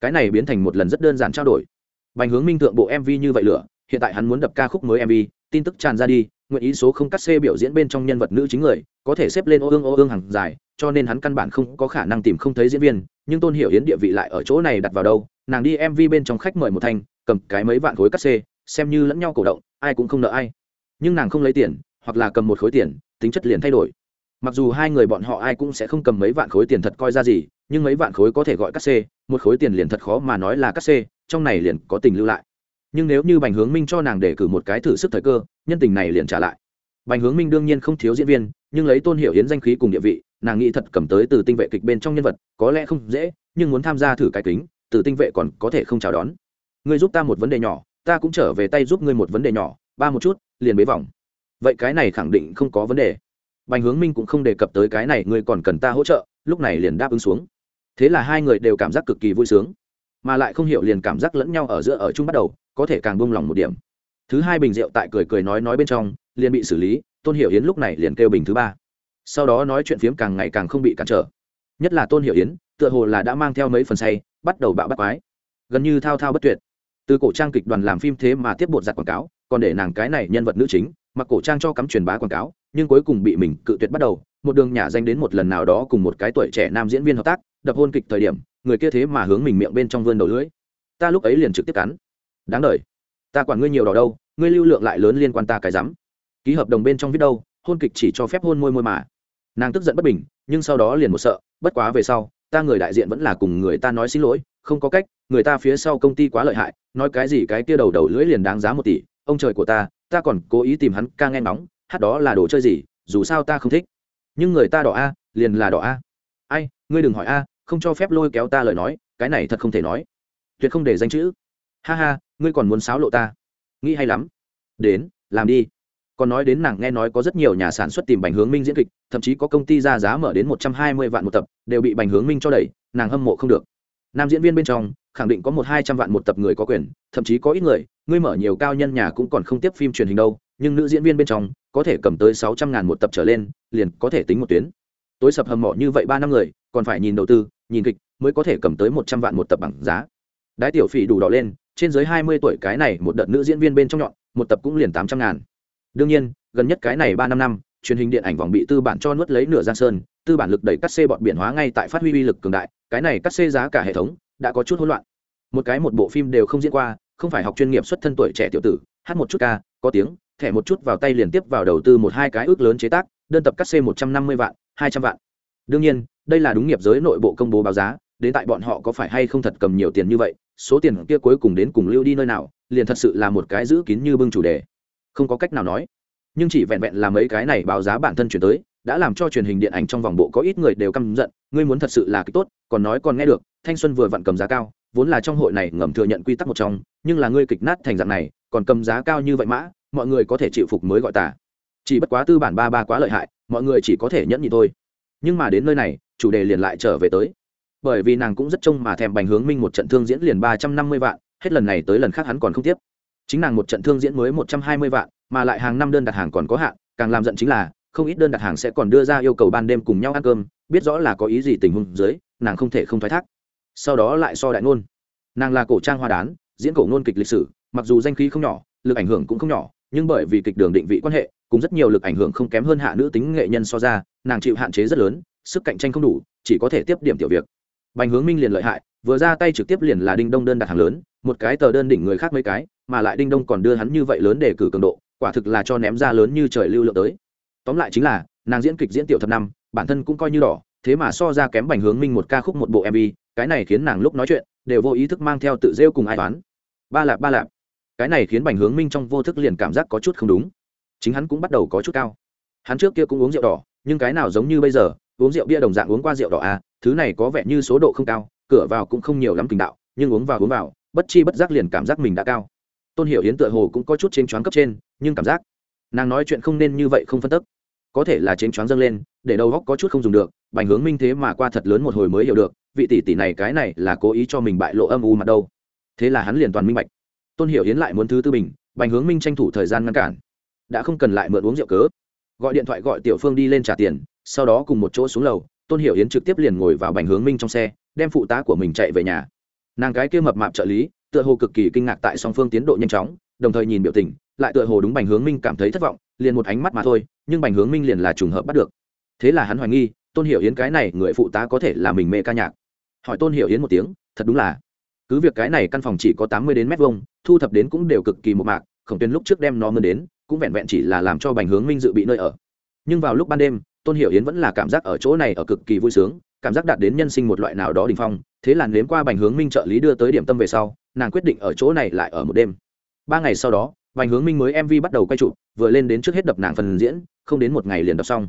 Cái này biến thành một lần rất đơn giản trao đổi. Bành hướng minh thượng bộ mv như vậy lửa, hiện tại hắn muốn đập ca khúc mới mv tin tức tràn ra đi, nguyện ý số không cắt xê biểu diễn bên trong nhân vật nữ chính người, có thể xếp lên ô ương ô ương hàng dài, cho nên hắn căn bản không có khả năng tìm không thấy diễn viên, nhưng tôn hiểu hiến địa vị lại ở chỗ này đặt vào đâu, nàng đi mv bên trong khách mời một thanh cầm cái mấy vạn khối cắt xê xem như lẫn nhau cổ động, ai cũng không nợ ai. Nhưng nàng không lấy tiền, hoặc là cầm một khối tiền, tính chất liền thay đổi mặc dù hai người bọn họ ai cũng sẽ không cầm mấy vạn khối tiền thật coi ra gì, nhưng mấy vạn khối có thể gọi cắt xê, một khối tiền liền thật khó mà nói là cắt xê, trong này liền có tình lưu lại. Nhưng nếu như bành hướng minh cho nàng để cử một cái thử sức thời cơ, nhân tình này liền trả lại. Bành hướng minh đương nhiên không thiếu diễn viên, nhưng lấy tôn hiệu hiến danh khí cùng địa vị, nàng nghĩ thật cầm tới từ tinh vệ kịch bên trong nhân vật, có lẽ không dễ, nhưng muốn tham gia thử cái kính, từ tinh vệ còn có thể không chào đón. Ngươi giúp ta một vấn đề nhỏ, ta cũng trở về tay giúp ngươi một vấn đề nhỏ, ba một chút, liền bế vòng. Vậy cái này khẳng định không có vấn đề bành hướng minh cũng không đề cập tới cái này, ngươi còn cần ta hỗ trợ, lúc này liền đáp ứng xuống. Thế là hai người đều cảm giác cực kỳ vui sướng, mà lại không hiểu liền cảm giác lẫn nhau ở giữa ở chung bắt đầu, có thể càng buông lòng một điểm. Thứ hai bình rượu tại cười cười nói nói bên trong, liền bị xử lý, tôn hiểu yến lúc này liền kêu bình thứ ba. Sau đó nói chuyện phiếm càng ngày càng không bị cản trở. Nhất là tôn hiểu yến, tựa hồ là đã mang theo mấy phần say, bắt đầu bạo bắt quái. Gần như thao thao bất tuyệt. Từ cổ trang kịch đoàn làm phim thế mà tiếp bột giặt quảng cáo, còn để nàng cái này nhân vật nữ chính, mặc cổ trang cho cắm truyền bá quảng cáo nhưng cuối cùng bị mình cự tuyệt bắt đầu, một đường nhà danh đến một lần nào đó cùng một cái tuổi trẻ nam diễn viên hợp tác, đập hôn kịch thời điểm, người kia thế mà hướng mình miệng bên trong vươn đầu lưỡi. Ta lúc ấy liền trực tiếp cắn. Đáng đ ta quản ngươi nhiều đỏ đâu, ngươi lưu lượng lại lớn liên quan ta cái rắm. Ký hợp đồng bên trong viết đâu, hôn kịch chỉ cho phép hôn môi môi mà. Nàng tức giận bất bình, nhưng sau đó liền một sợ, bất quá về sau, ta người đại diện vẫn là cùng người ta nói xin lỗi, không có cách, người ta phía sau công ty quá lợi hại, nói cái gì cái kia đầu đầu lưỡi liền đáng giá một tỷ, ông trời của ta ta còn cố ý tìm hắn ca nghe nóng hát đó là đồ chơi gì, dù sao ta không thích. Nhưng người ta đỏ a, liền là đỏ a. Ai, ngươi đừng hỏi a, không cho phép lôi kéo ta lời nói, cái này thật không thể nói. Tuyệt không để danh chữ. Ha ha, ngươi còn muốn xáo lộ ta. Nghĩ hay lắm. Đến, làm đi. Còn nói đến nàng nghe nói có rất nhiều nhà sản xuất tìm bành hướng minh diễn kịch, thậm chí có công ty ra giá mở đến một trăm hai mươi vạn một tập, đều bị bành hướng minh cho đẩy, nàng hâm mộ không được. Nam diễn viên bên trong, khẳng định có một hai trăm vạn một tập người có quyền, thậm chí có ít người, ngươi mở nhiều cao nhân nhà cũng còn không tiếp phim truyền hình đâu nhưng nữ diễn viên bên trong có thể cầm tới sáu trăm ngàn một tập trở lên, liền có thể tính một tuyến. Tối sập hầm mỏ như vậy ba năm người, còn phải nhìn đầu tư, nhìn kịch mới có thể cầm tới một trăm vạn một tập bằng giá. Đái tiểu phỉ đủ đỏ lên, trên dưới hai mươi tuổi cái này một đợt nữ diễn viên bên trong nhọn, một tập cũng liền tám trăm ngàn. Đương nhiên, gần nhất cái này ba năm năm, truyền hình điện ảnh vòng bị tư bản cho nuốt lấy nửa giang sơn, tư bản lực đẩy cắt xê bọn biển hóa ngay tại phát huy uy lực cường đại, cái này cắt xê giá cả hệ thống đã có chút hỗn loạn. Một cái một bộ phim đều không diễn qua, không phải học chuyên nghiệp xuất thân tuổi trẻ tiểu tử, hát một chút ca, có tiếng thẻ một chút vào tay liền tiếp vào đầu tư một hai cái ước lớn chế tác, đơn tập cắt c một trăm năm mươi vạn, hai trăm vạn. Đương nhiên, đây là đúng nghiệp giới nội bộ công bố báo giá, đến tại bọn họ có phải hay không thật cầm nhiều tiền như vậy, số tiền kia cuối cùng đến cùng lưu đi nơi nào, liền thật sự là một cái giữ kín như bưng chủ đề. Không có cách nào nói. Nhưng chỉ vẹn vẹn là mấy cái này báo giá bản thân chuyển tới, đã làm cho truyền hình điện ảnh trong vòng bộ có ít người đều căm giận, ngươi muốn thật sự là cái tốt, còn nói còn nghe được, thanh xuân vừa vặn cầm giá cao, vốn là trong hội này ngầm thừa nhận quy tắc một trong, nhưng là ngươi kịch nát thành dạng này, còn cầm giá cao như vậy mã mọi người có thể chịu phục mới gọi tà. Chỉ bất quá tư bản ba ba quá lợi hại, mọi người chỉ có thể nhẫn nhịn thôi. Nhưng mà đến nơi này, chủ đề liền lại trở về tới. Bởi vì nàng cũng rất trông mà thèm bành hướng minh một trận thương diễn liền ba trăm năm mươi vạn, hết lần này tới lần khác hắn còn không tiếp. Chính nàng một trận thương diễn mới một trăm hai mươi vạn, mà lại hàng năm đơn đặt hàng còn có hạn, càng làm giận chính là, không ít đơn đặt hàng sẽ còn đưa ra yêu cầu ban đêm cùng nhau ăn cơm, biết rõ là có ý gì tình huống dưới, nàng không thể không thoái thác. Sau đó lại so đại ngôn. Nàng là cổ trang hoa đán, diễn cổ ngôn kịch lịch sử, mặc dù danh khí không nhỏ, lực ảnh hưởng cũng không nhỏ nhưng bởi vì kịch đường định vị quan hệ, cùng rất nhiều lực ảnh hưởng không kém hơn hạ nữ tính nghệ nhân so ra, nàng chịu hạn chế rất lớn, sức cạnh tranh không đủ, chỉ có thể tiếp điểm tiểu việc. Bành hướng minh liền lợi hại, vừa ra tay trực tiếp liền là đinh đông đơn đặt hàng lớn, một cái tờ đơn đỉnh người khác mấy cái, mà lại đinh đông còn đưa hắn như vậy lớn để cử cường độ, quả thực là cho ném ra lớn như trời lưu lượng tới. Tóm lại chính là, nàng diễn kịch diễn tiểu thập năm, bản thân cũng coi như đỏ, thế mà so ra kém bành hướng minh một ca khúc một bộ mv cái này khiến nàng lúc nói chuyện, đều vô ý thức mang theo tự rêu cùng ai toán. Ba lạp ba lạp cái này khiến bành hướng minh trong vô thức liền cảm giác có chút không đúng. Chính hắn cũng bắt đầu có chút cao. Hắn trước kia cũng uống rượu đỏ, nhưng cái nào giống như bây giờ, uống rượu bia đồng dạng uống qua rượu đỏ à thứ này có vẻ như số độ không cao, cửa vào cũng không nhiều lắm tình đạo, nhưng uống vào uống vào, bất chi bất giác liền cảm giác mình đã cao. Tôn hiểu hiến tựa hồ cũng có chút chênh choáng cấp trên, nhưng cảm giác nàng nói chuyện không nên như vậy không phân tức. Có thể là chênh choáng dâng lên, để đầu góc có chút không dùng được, bành hướng minh thế mà qua thật lớn một hồi mới hiểu được, vị tỷ tỷ này cái này là cố ý cho mình bại lộ âm u mặt đâu. Thế là hắn liền toàn minh bạch tôn hiểu Yến lại muốn thứ tư bình, bành hướng minh tranh thủ thời gian ngăn cản. Đã không cần lại mượn uống rượu cớ. Gọi điện thoại gọi tiểu phương đi lên trả tiền, sau đó cùng một chỗ xuống lầu, tôn hiểu Yến trực tiếp liền ngồi vào bành hướng minh trong xe, đem phụ tá của mình chạy về nhà. Nàng cái kia mập mạp trợ lý, tựa hồ cực kỳ kinh ngạc tại song phương tiến độ nhanh chóng, đồng thời nhìn biểu tình, lại tựa hồ đúng bành hướng minh cảm thấy thất vọng, liền một ánh mắt mà thôi, nhưng bành hướng minh liền là trùng hợp bắt được. Thế là hắn hoài nghi, tôn hiểu Yến cái này người phụ tá có thể là mình mê ca nhạc. Hỏi tôn hiểu Yến một tiếng, thật đúng là cứ việc cái này căn phòng chỉ có tám mươi đến mét vuông, thu thập đến cũng đều cực kỳ một mạc, khổng tuyến lúc trước đem nó mơn đến, cũng vẹn vẹn chỉ là làm cho bành hướng minh dự bị nơi ở. Nhưng vào lúc ban đêm, tôn hiểu yến vẫn là cảm giác ở chỗ này ở cực kỳ vui sướng, cảm giác đạt đến nhân sinh một loại nào đó đình phong, thế là nếm qua bành hướng minh trợ lý đưa tới điểm tâm về sau, nàng quyết định ở chỗ này lại ở một đêm. Ba ngày sau đó, bành hướng minh mới mv bắt đầu quay chụp, vừa lên đến trước hết đập nàng phần diễn, không đến một ngày liền đập xong.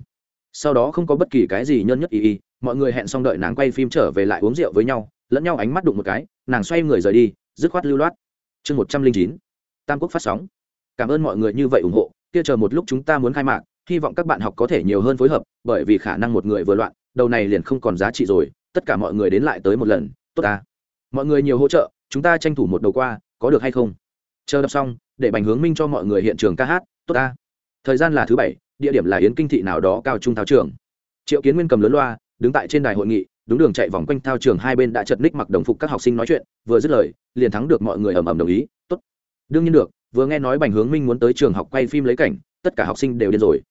Sau đó không có bất kỳ cái gì nhân nhất ý ý, mọi người hẹn xong đợi nàng quay phim trở về lại uống rượu với nhau lẫn nhau ánh mắt đụng một cái, nàng xoay người rời đi, dứt khoát lưu loát. Chương một trăm linh chín, tam quốc phát sóng. Cảm ơn mọi người như vậy ủng hộ, kia chờ một lúc chúng ta muốn khai mạc, hy vọng các bạn học có thể nhiều hơn phối hợp, bởi vì khả năng một người vừa loạn, đầu này liền không còn giá trị rồi, tất cả mọi người đến lại tới một lần, tốt ta. Mọi người nhiều hỗ trợ, chúng ta tranh thủ một đầu qua, có được hay không? Chờ đọc xong, để bành hướng minh cho mọi người hiện trường ca hát, tốt ta. Thời gian là thứ bảy, địa điểm là yến kinh thị nào đó cao trung thao trường. Triệu kiến nguyên cầm lớn loa, đứng tại trên đài hội nghị đúng đường chạy vòng quanh thao trường hai bên đã chật ních mặc đồng phục các học sinh nói chuyện, vừa dứt lời, liền thắng được mọi người ầm ầm đồng ý, tốt. Đương nhiên được, vừa nghe nói bành hướng minh muốn tới trường học quay phim lấy cảnh, tất cả học sinh đều điên rồi.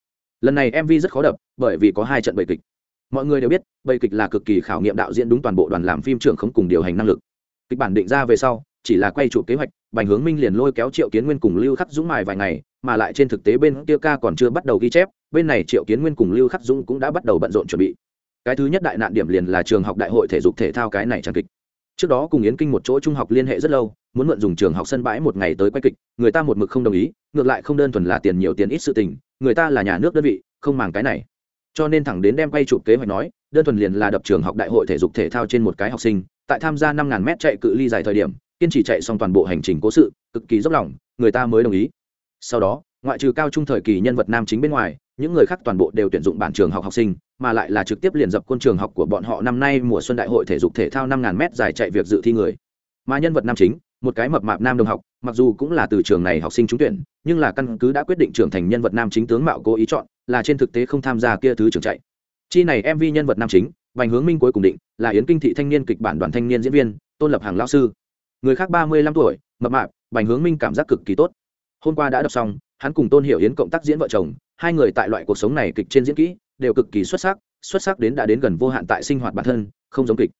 Lần này mv rất khó đập, bởi vì có hai trận bày kịch. Mọi người đều biết bày kịch là cực kỳ khảo nghiệm đạo diễn đúng toàn bộ đoàn làm phim trưởng không cùng điều hành năng lực. Kịch bản định ra về sau, chỉ là quay chụp kế hoạch, bành hướng minh liền lôi kéo triệu kiến nguyên cùng lưu khắc dũng mài vài ngày, mà lại trên thực tế bên kia ca còn chưa bắt đầu ghi chép, bên này triệu kiến nguyên cùng lưu khắc dũng cũng đã bắt đầu bận rộn chuẩn bị cái thứ nhất đại nạn điểm liền là trường học đại hội thể dục thể thao cái này trang kịch. Trước đó cùng yến kinh một chỗ trung học liên hệ rất lâu, muốn mượn dùng trường học sân bãi một ngày tới quay kịch, người ta một mực không đồng ý, ngược lại không đơn thuần là tiền nhiều tiền ít sự tình, người ta là nhà nước đơn vị, không màng cái này. Cho nên thẳng đến đem quay chụp kế hoạch nói, đơn thuần liền là đập trường học đại hội thể dục thể thao trên một cái học sinh, tại tham gia năm ngàn mét chạy cự ly dài thời điểm, kiên trì chạy xong toàn bộ hành trình cố sự, cực kỳ dốc lòng, người ta mới đồng ý. Sau đó, ngoại trừ cao trung thời kỳ nhân vật nam chính bên ngoài, những người khác toàn bộ đều tuyển dụng bản trường học học sinh mà lại là trực tiếp liền dập quân trường học của bọn họ năm nay mùa xuân đại hội thể dục thể thao 5000m dài chạy việc dự thi người. Mà nhân vật nam chính, một cái mập mạp nam đồng học, mặc dù cũng là từ trường này học sinh trúng tuyển, nhưng là căn cứ đã quyết định trưởng thành nhân vật nam chính tướng mạo cố ý chọn, là trên thực tế không tham gia kia thứ trường chạy. Chi này mv nhân vật nam chính, Bành hướng minh cuối cùng định, là yến kinh thị thanh niên kịch bản đoàn thanh niên diễn viên, tôn lập hàng lão sư. Người khác ba mươi lăm tuổi, mập mạp, Bành hướng minh cảm giác cực kỳ tốt. Hôm qua đã đọc xong, hắn cùng tôn hiểu yến cộng tác diễn vợ chồng, hai người tại loại cuộc sống này kịch trên diễn kỹ đều cực kỳ xuất sắc xuất sắc đến đã đến gần vô hạn tại sinh hoạt bản thân, không giống kịch.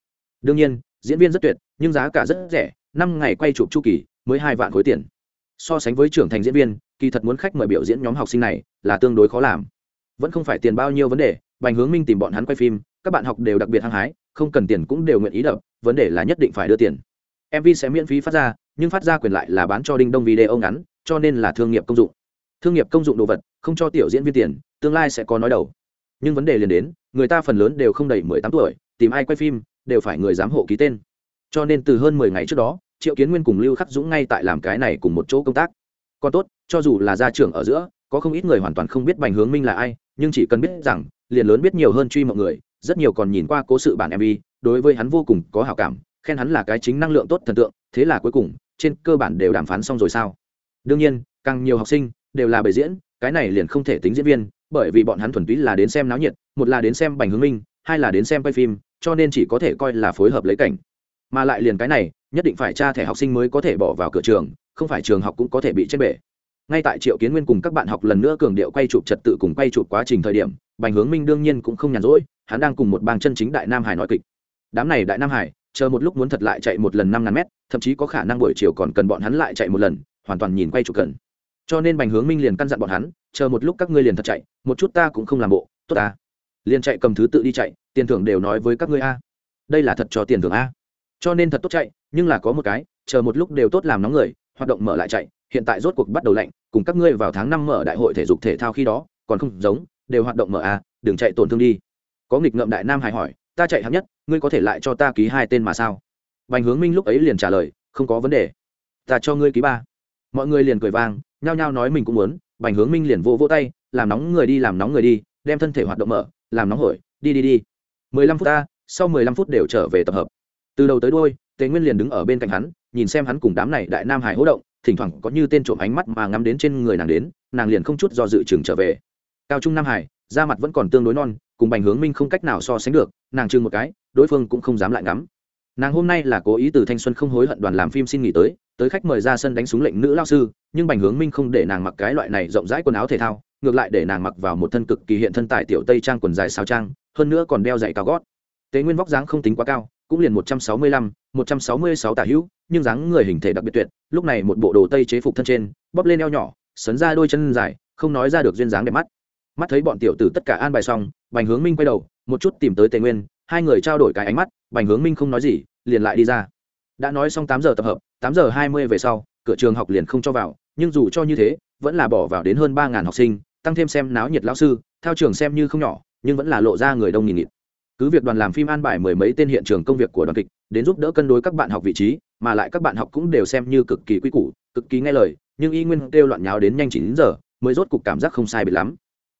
Đương nhiên, diễn viên rất tuyệt, nhưng giá cả rất rẻ, năm ngày quay chụp chu kỳ, mới hai vạn khối tiền. So sánh với trưởng thành diễn viên, kỳ thật muốn khách mời biểu diễn nhóm học sinh này là tương đối khó làm. Vẫn không phải tiền bao nhiêu vấn đề, bành hướng minh tìm bọn hắn quay phim, các bạn học đều đặc biệt hăng hái, không cần tiền cũng đều nguyện ý đập, vấn đề là nhất định phải đưa tiền. Mv sẽ miễn phí phát ra, nhưng phát ra quyền lại là bán cho đinh đông video ngắn, cho nên là thương nghiệp công dụng. Thương nghiệp công dụng đồ vật, không cho tiểu diễn viên tiền, tương lai sẽ có nói đầu nhưng vấn đề liền đến, người ta phần lớn đều không đầy mười tám tuổi, tìm ai quay phim, đều phải người giám hộ ký tên. Cho nên từ hơn mười ngày trước đó, triệu kiến nguyên cùng lưu khắc dũng ngay tại làm cái này cùng một chỗ công tác. Còn tốt, cho dù là gia trưởng ở giữa, có không ít người hoàn toàn không biết bành hướng minh là ai, nhưng chỉ cần biết rằng, liền lớn biết nhiều hơn truy mọi người, rất nhiều còn nhìn qua cố sự bản mv đối với hắn vô cùng có hảo cảm, khen hắn là cái chính năng lượng tốt thần tượng, thế là cuối cùng, trên cơ bản đều đàm phán xong rồi sao? Đương nhiên, càng nhiều học sinh, đều là bày diễn, cái này liền không thể tính diễn viên bởi vì bọn hắn thuần túy là đến xem náo nhiệt, một là đến xem bành hướng minh, hai là đến xem quay phim, cho nên chỉ có thể coi là phối hợp lấy cảnh. Mà lại liền cái này, nhất định phải tra thẻ học sinh mới có thể bỏ vào cửa trường, không phải trường học cũng có thể bị chết bể. Ngay tại triệu kiến nguyên cùng các bạn học lần nữa cường điệu quay chụp trật tự cùng quay chụp quá trình thời điểm, bành hướng minh đương nhiên cũng không nhàn rỗi, hắn đang cùng một bang chân chính đại nam hải nói kịch. Đám này đại nam hải, chờ một lúc muốn thật lại chạy một lần năm ngàn mét, thậm chí có khả năng buổi chiều còn cần bọn hắn lại chạy một lần, hoàn toàn nhìn quay chụp cần cho nên bành hướng minh liền căn dặn bọn hắn, chờ một lúc các ngươi liền thật chạy, một chút ta cũng không làm bộ, tốt ta. Liền chạy cầm thứ tự đi chạy, tiền thưởng đều nói với các ngươi a. Đây là thật cho tiền thưởng a. Cho nên thật tốt chạy, nhưng là có một cái, chờ một lúc đều tốt làm nóng người, hoạt động mở lại chạy, hiện tại rốt cuộc bắt đầu lạnh, cùng các ngươi vào tháng năm mở đại hội thể dục thể thao khi đó, còn không giống, đều hoạt động mở a, đừng chạy tổn thương đi. Có nghịch ngợm đại nam hải hỏi, ta chạy hạng nhất, ngươi có thể lại cho ta ký hai tên mà sao? Bành hướng minh lúc ấy liền trả lời, không có vấn đề. Ta cho ngươi ký ba. Mọi người liền cười vang nhao nhao nói mình cũng muốn, bành hướng minh liền vô vô tay, làm nóng người đi, làm nóng người đi, đem thân thể hoạt động mở, làm nóng hổi, đi đi đi. Mười lăm phút ta, sau mười lăm phút đều trở về tập hợp. Từ đầu tới đôi tề nguyên liền đứng ở bên cạnh hắn, nhìn xem hắn cùng đám này đại nam hải hỗ động, thỉnh thoảng có như tên trộm ánh mắt mà ngắm đến trên người nàng đến, nàng liền không chút do dự chừng trở về. Cao trung nam hải, da mặt vẫn còn tương đối non, cùng bành hướng minh không cách nào so sánh được, nàng chừng một cái, đối phương cũng không dám lại ngắm. Nàng hôm nay là cố ý từ thanh xuân không hối hận đoàn làm phim xin nghỉ tới tới khách mời ra sân đánh súng lệnh nữ lao sư, nhưng bành hướng minh không để nàng mặc cái loại này rộng rãi quần áo thể thao, ngược lại để nàng mặc vào một thân cực kỳ hiện thân tại tiểu tây trang quần dài sao trang, hơn nữa còn đeo giày cao gót. Tế nguyên vóc dáng không tính quá cao, cũng liền một trăm sáu mươi lăm, một trăm sáu mươi sáu tả hữu, nhưng dáng người hình thể đặc biệt tuyệt, lúc này một bộ đồ tây chế phục thân trên, bóp lên eo nhỏ, sấn ra đôi chân dài, không nói ra được duyên dáng đẹp mắt. Mắt thấy bọn tiểu tử tất cả an bài xong, bành hướng minh quay đầu, một chút tìm tới tề nguyên, hai người trao đổi cái ánh mắt, bành hướng minh không nói gì, liền lại đi ra đã nói xong tám giờ tập hợp, tám giờ hai mươi về sau, cửa trường học liền không cho vào, nhưng dù cho như thế, vẫn là bỏ vào đến hơn ba ngàn học sinh, tăng thêm xem náo nhiệt lão sư theo trường xem như không nhỏ, nhưng vẫn là lộ ra người đông nghìn nghịt. Cứ việc đoàn làm phim an bài mười mấy tên hiện trường công việc của đoàn kịch, đến giúp đỡ cân đối các bạn học vị trí, mà lại các bạn học cũng đều xem như cực kỳ quy củ, cực kỳ nghe lời, nhưng y nguyên kêu loạn nháo đến nhanh chín giờ, mới rốt cục cảm giác không sai biệt lắm.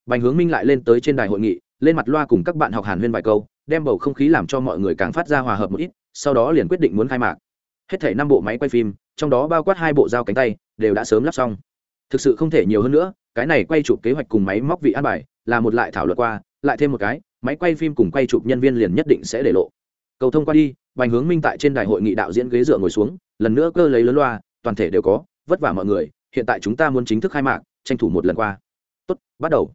Bành hướng minh lại lên tới trên đài hội nghị, lên mặt loa cùng các bạn học hàn huyên vài câu, đem bầu không khí làm cho mọi người càng phát ra hòa hợp một ít, sau đó liền quyết định muốn khai mạc hết thể năm bộ máy quay phim, trong đó bao quát hai bộ dao cánh tay, đều đã sớm lắp xong. Thực sự không thể nhiều hơn nữa, cái này quay chụp kế hoạch cùng máy móc vị an bài, là một lại thảo luận qua, lại thêm một cái, máy quay phim cùng quay chụp nhân viên liền nhất định sẽ để lộ. Cầu thông qua đi, bành hướng minh tại trên đài hội nghị đạo diễn ghế dựa ngồi xuống, lần nữa cơ lấy lớn loa, toàn thể đều có, vất vả mọi người, hiện tại chúng ta muốn chính thức khai mạc, tranh thủ một lần qua. Tốt, bắt đầu.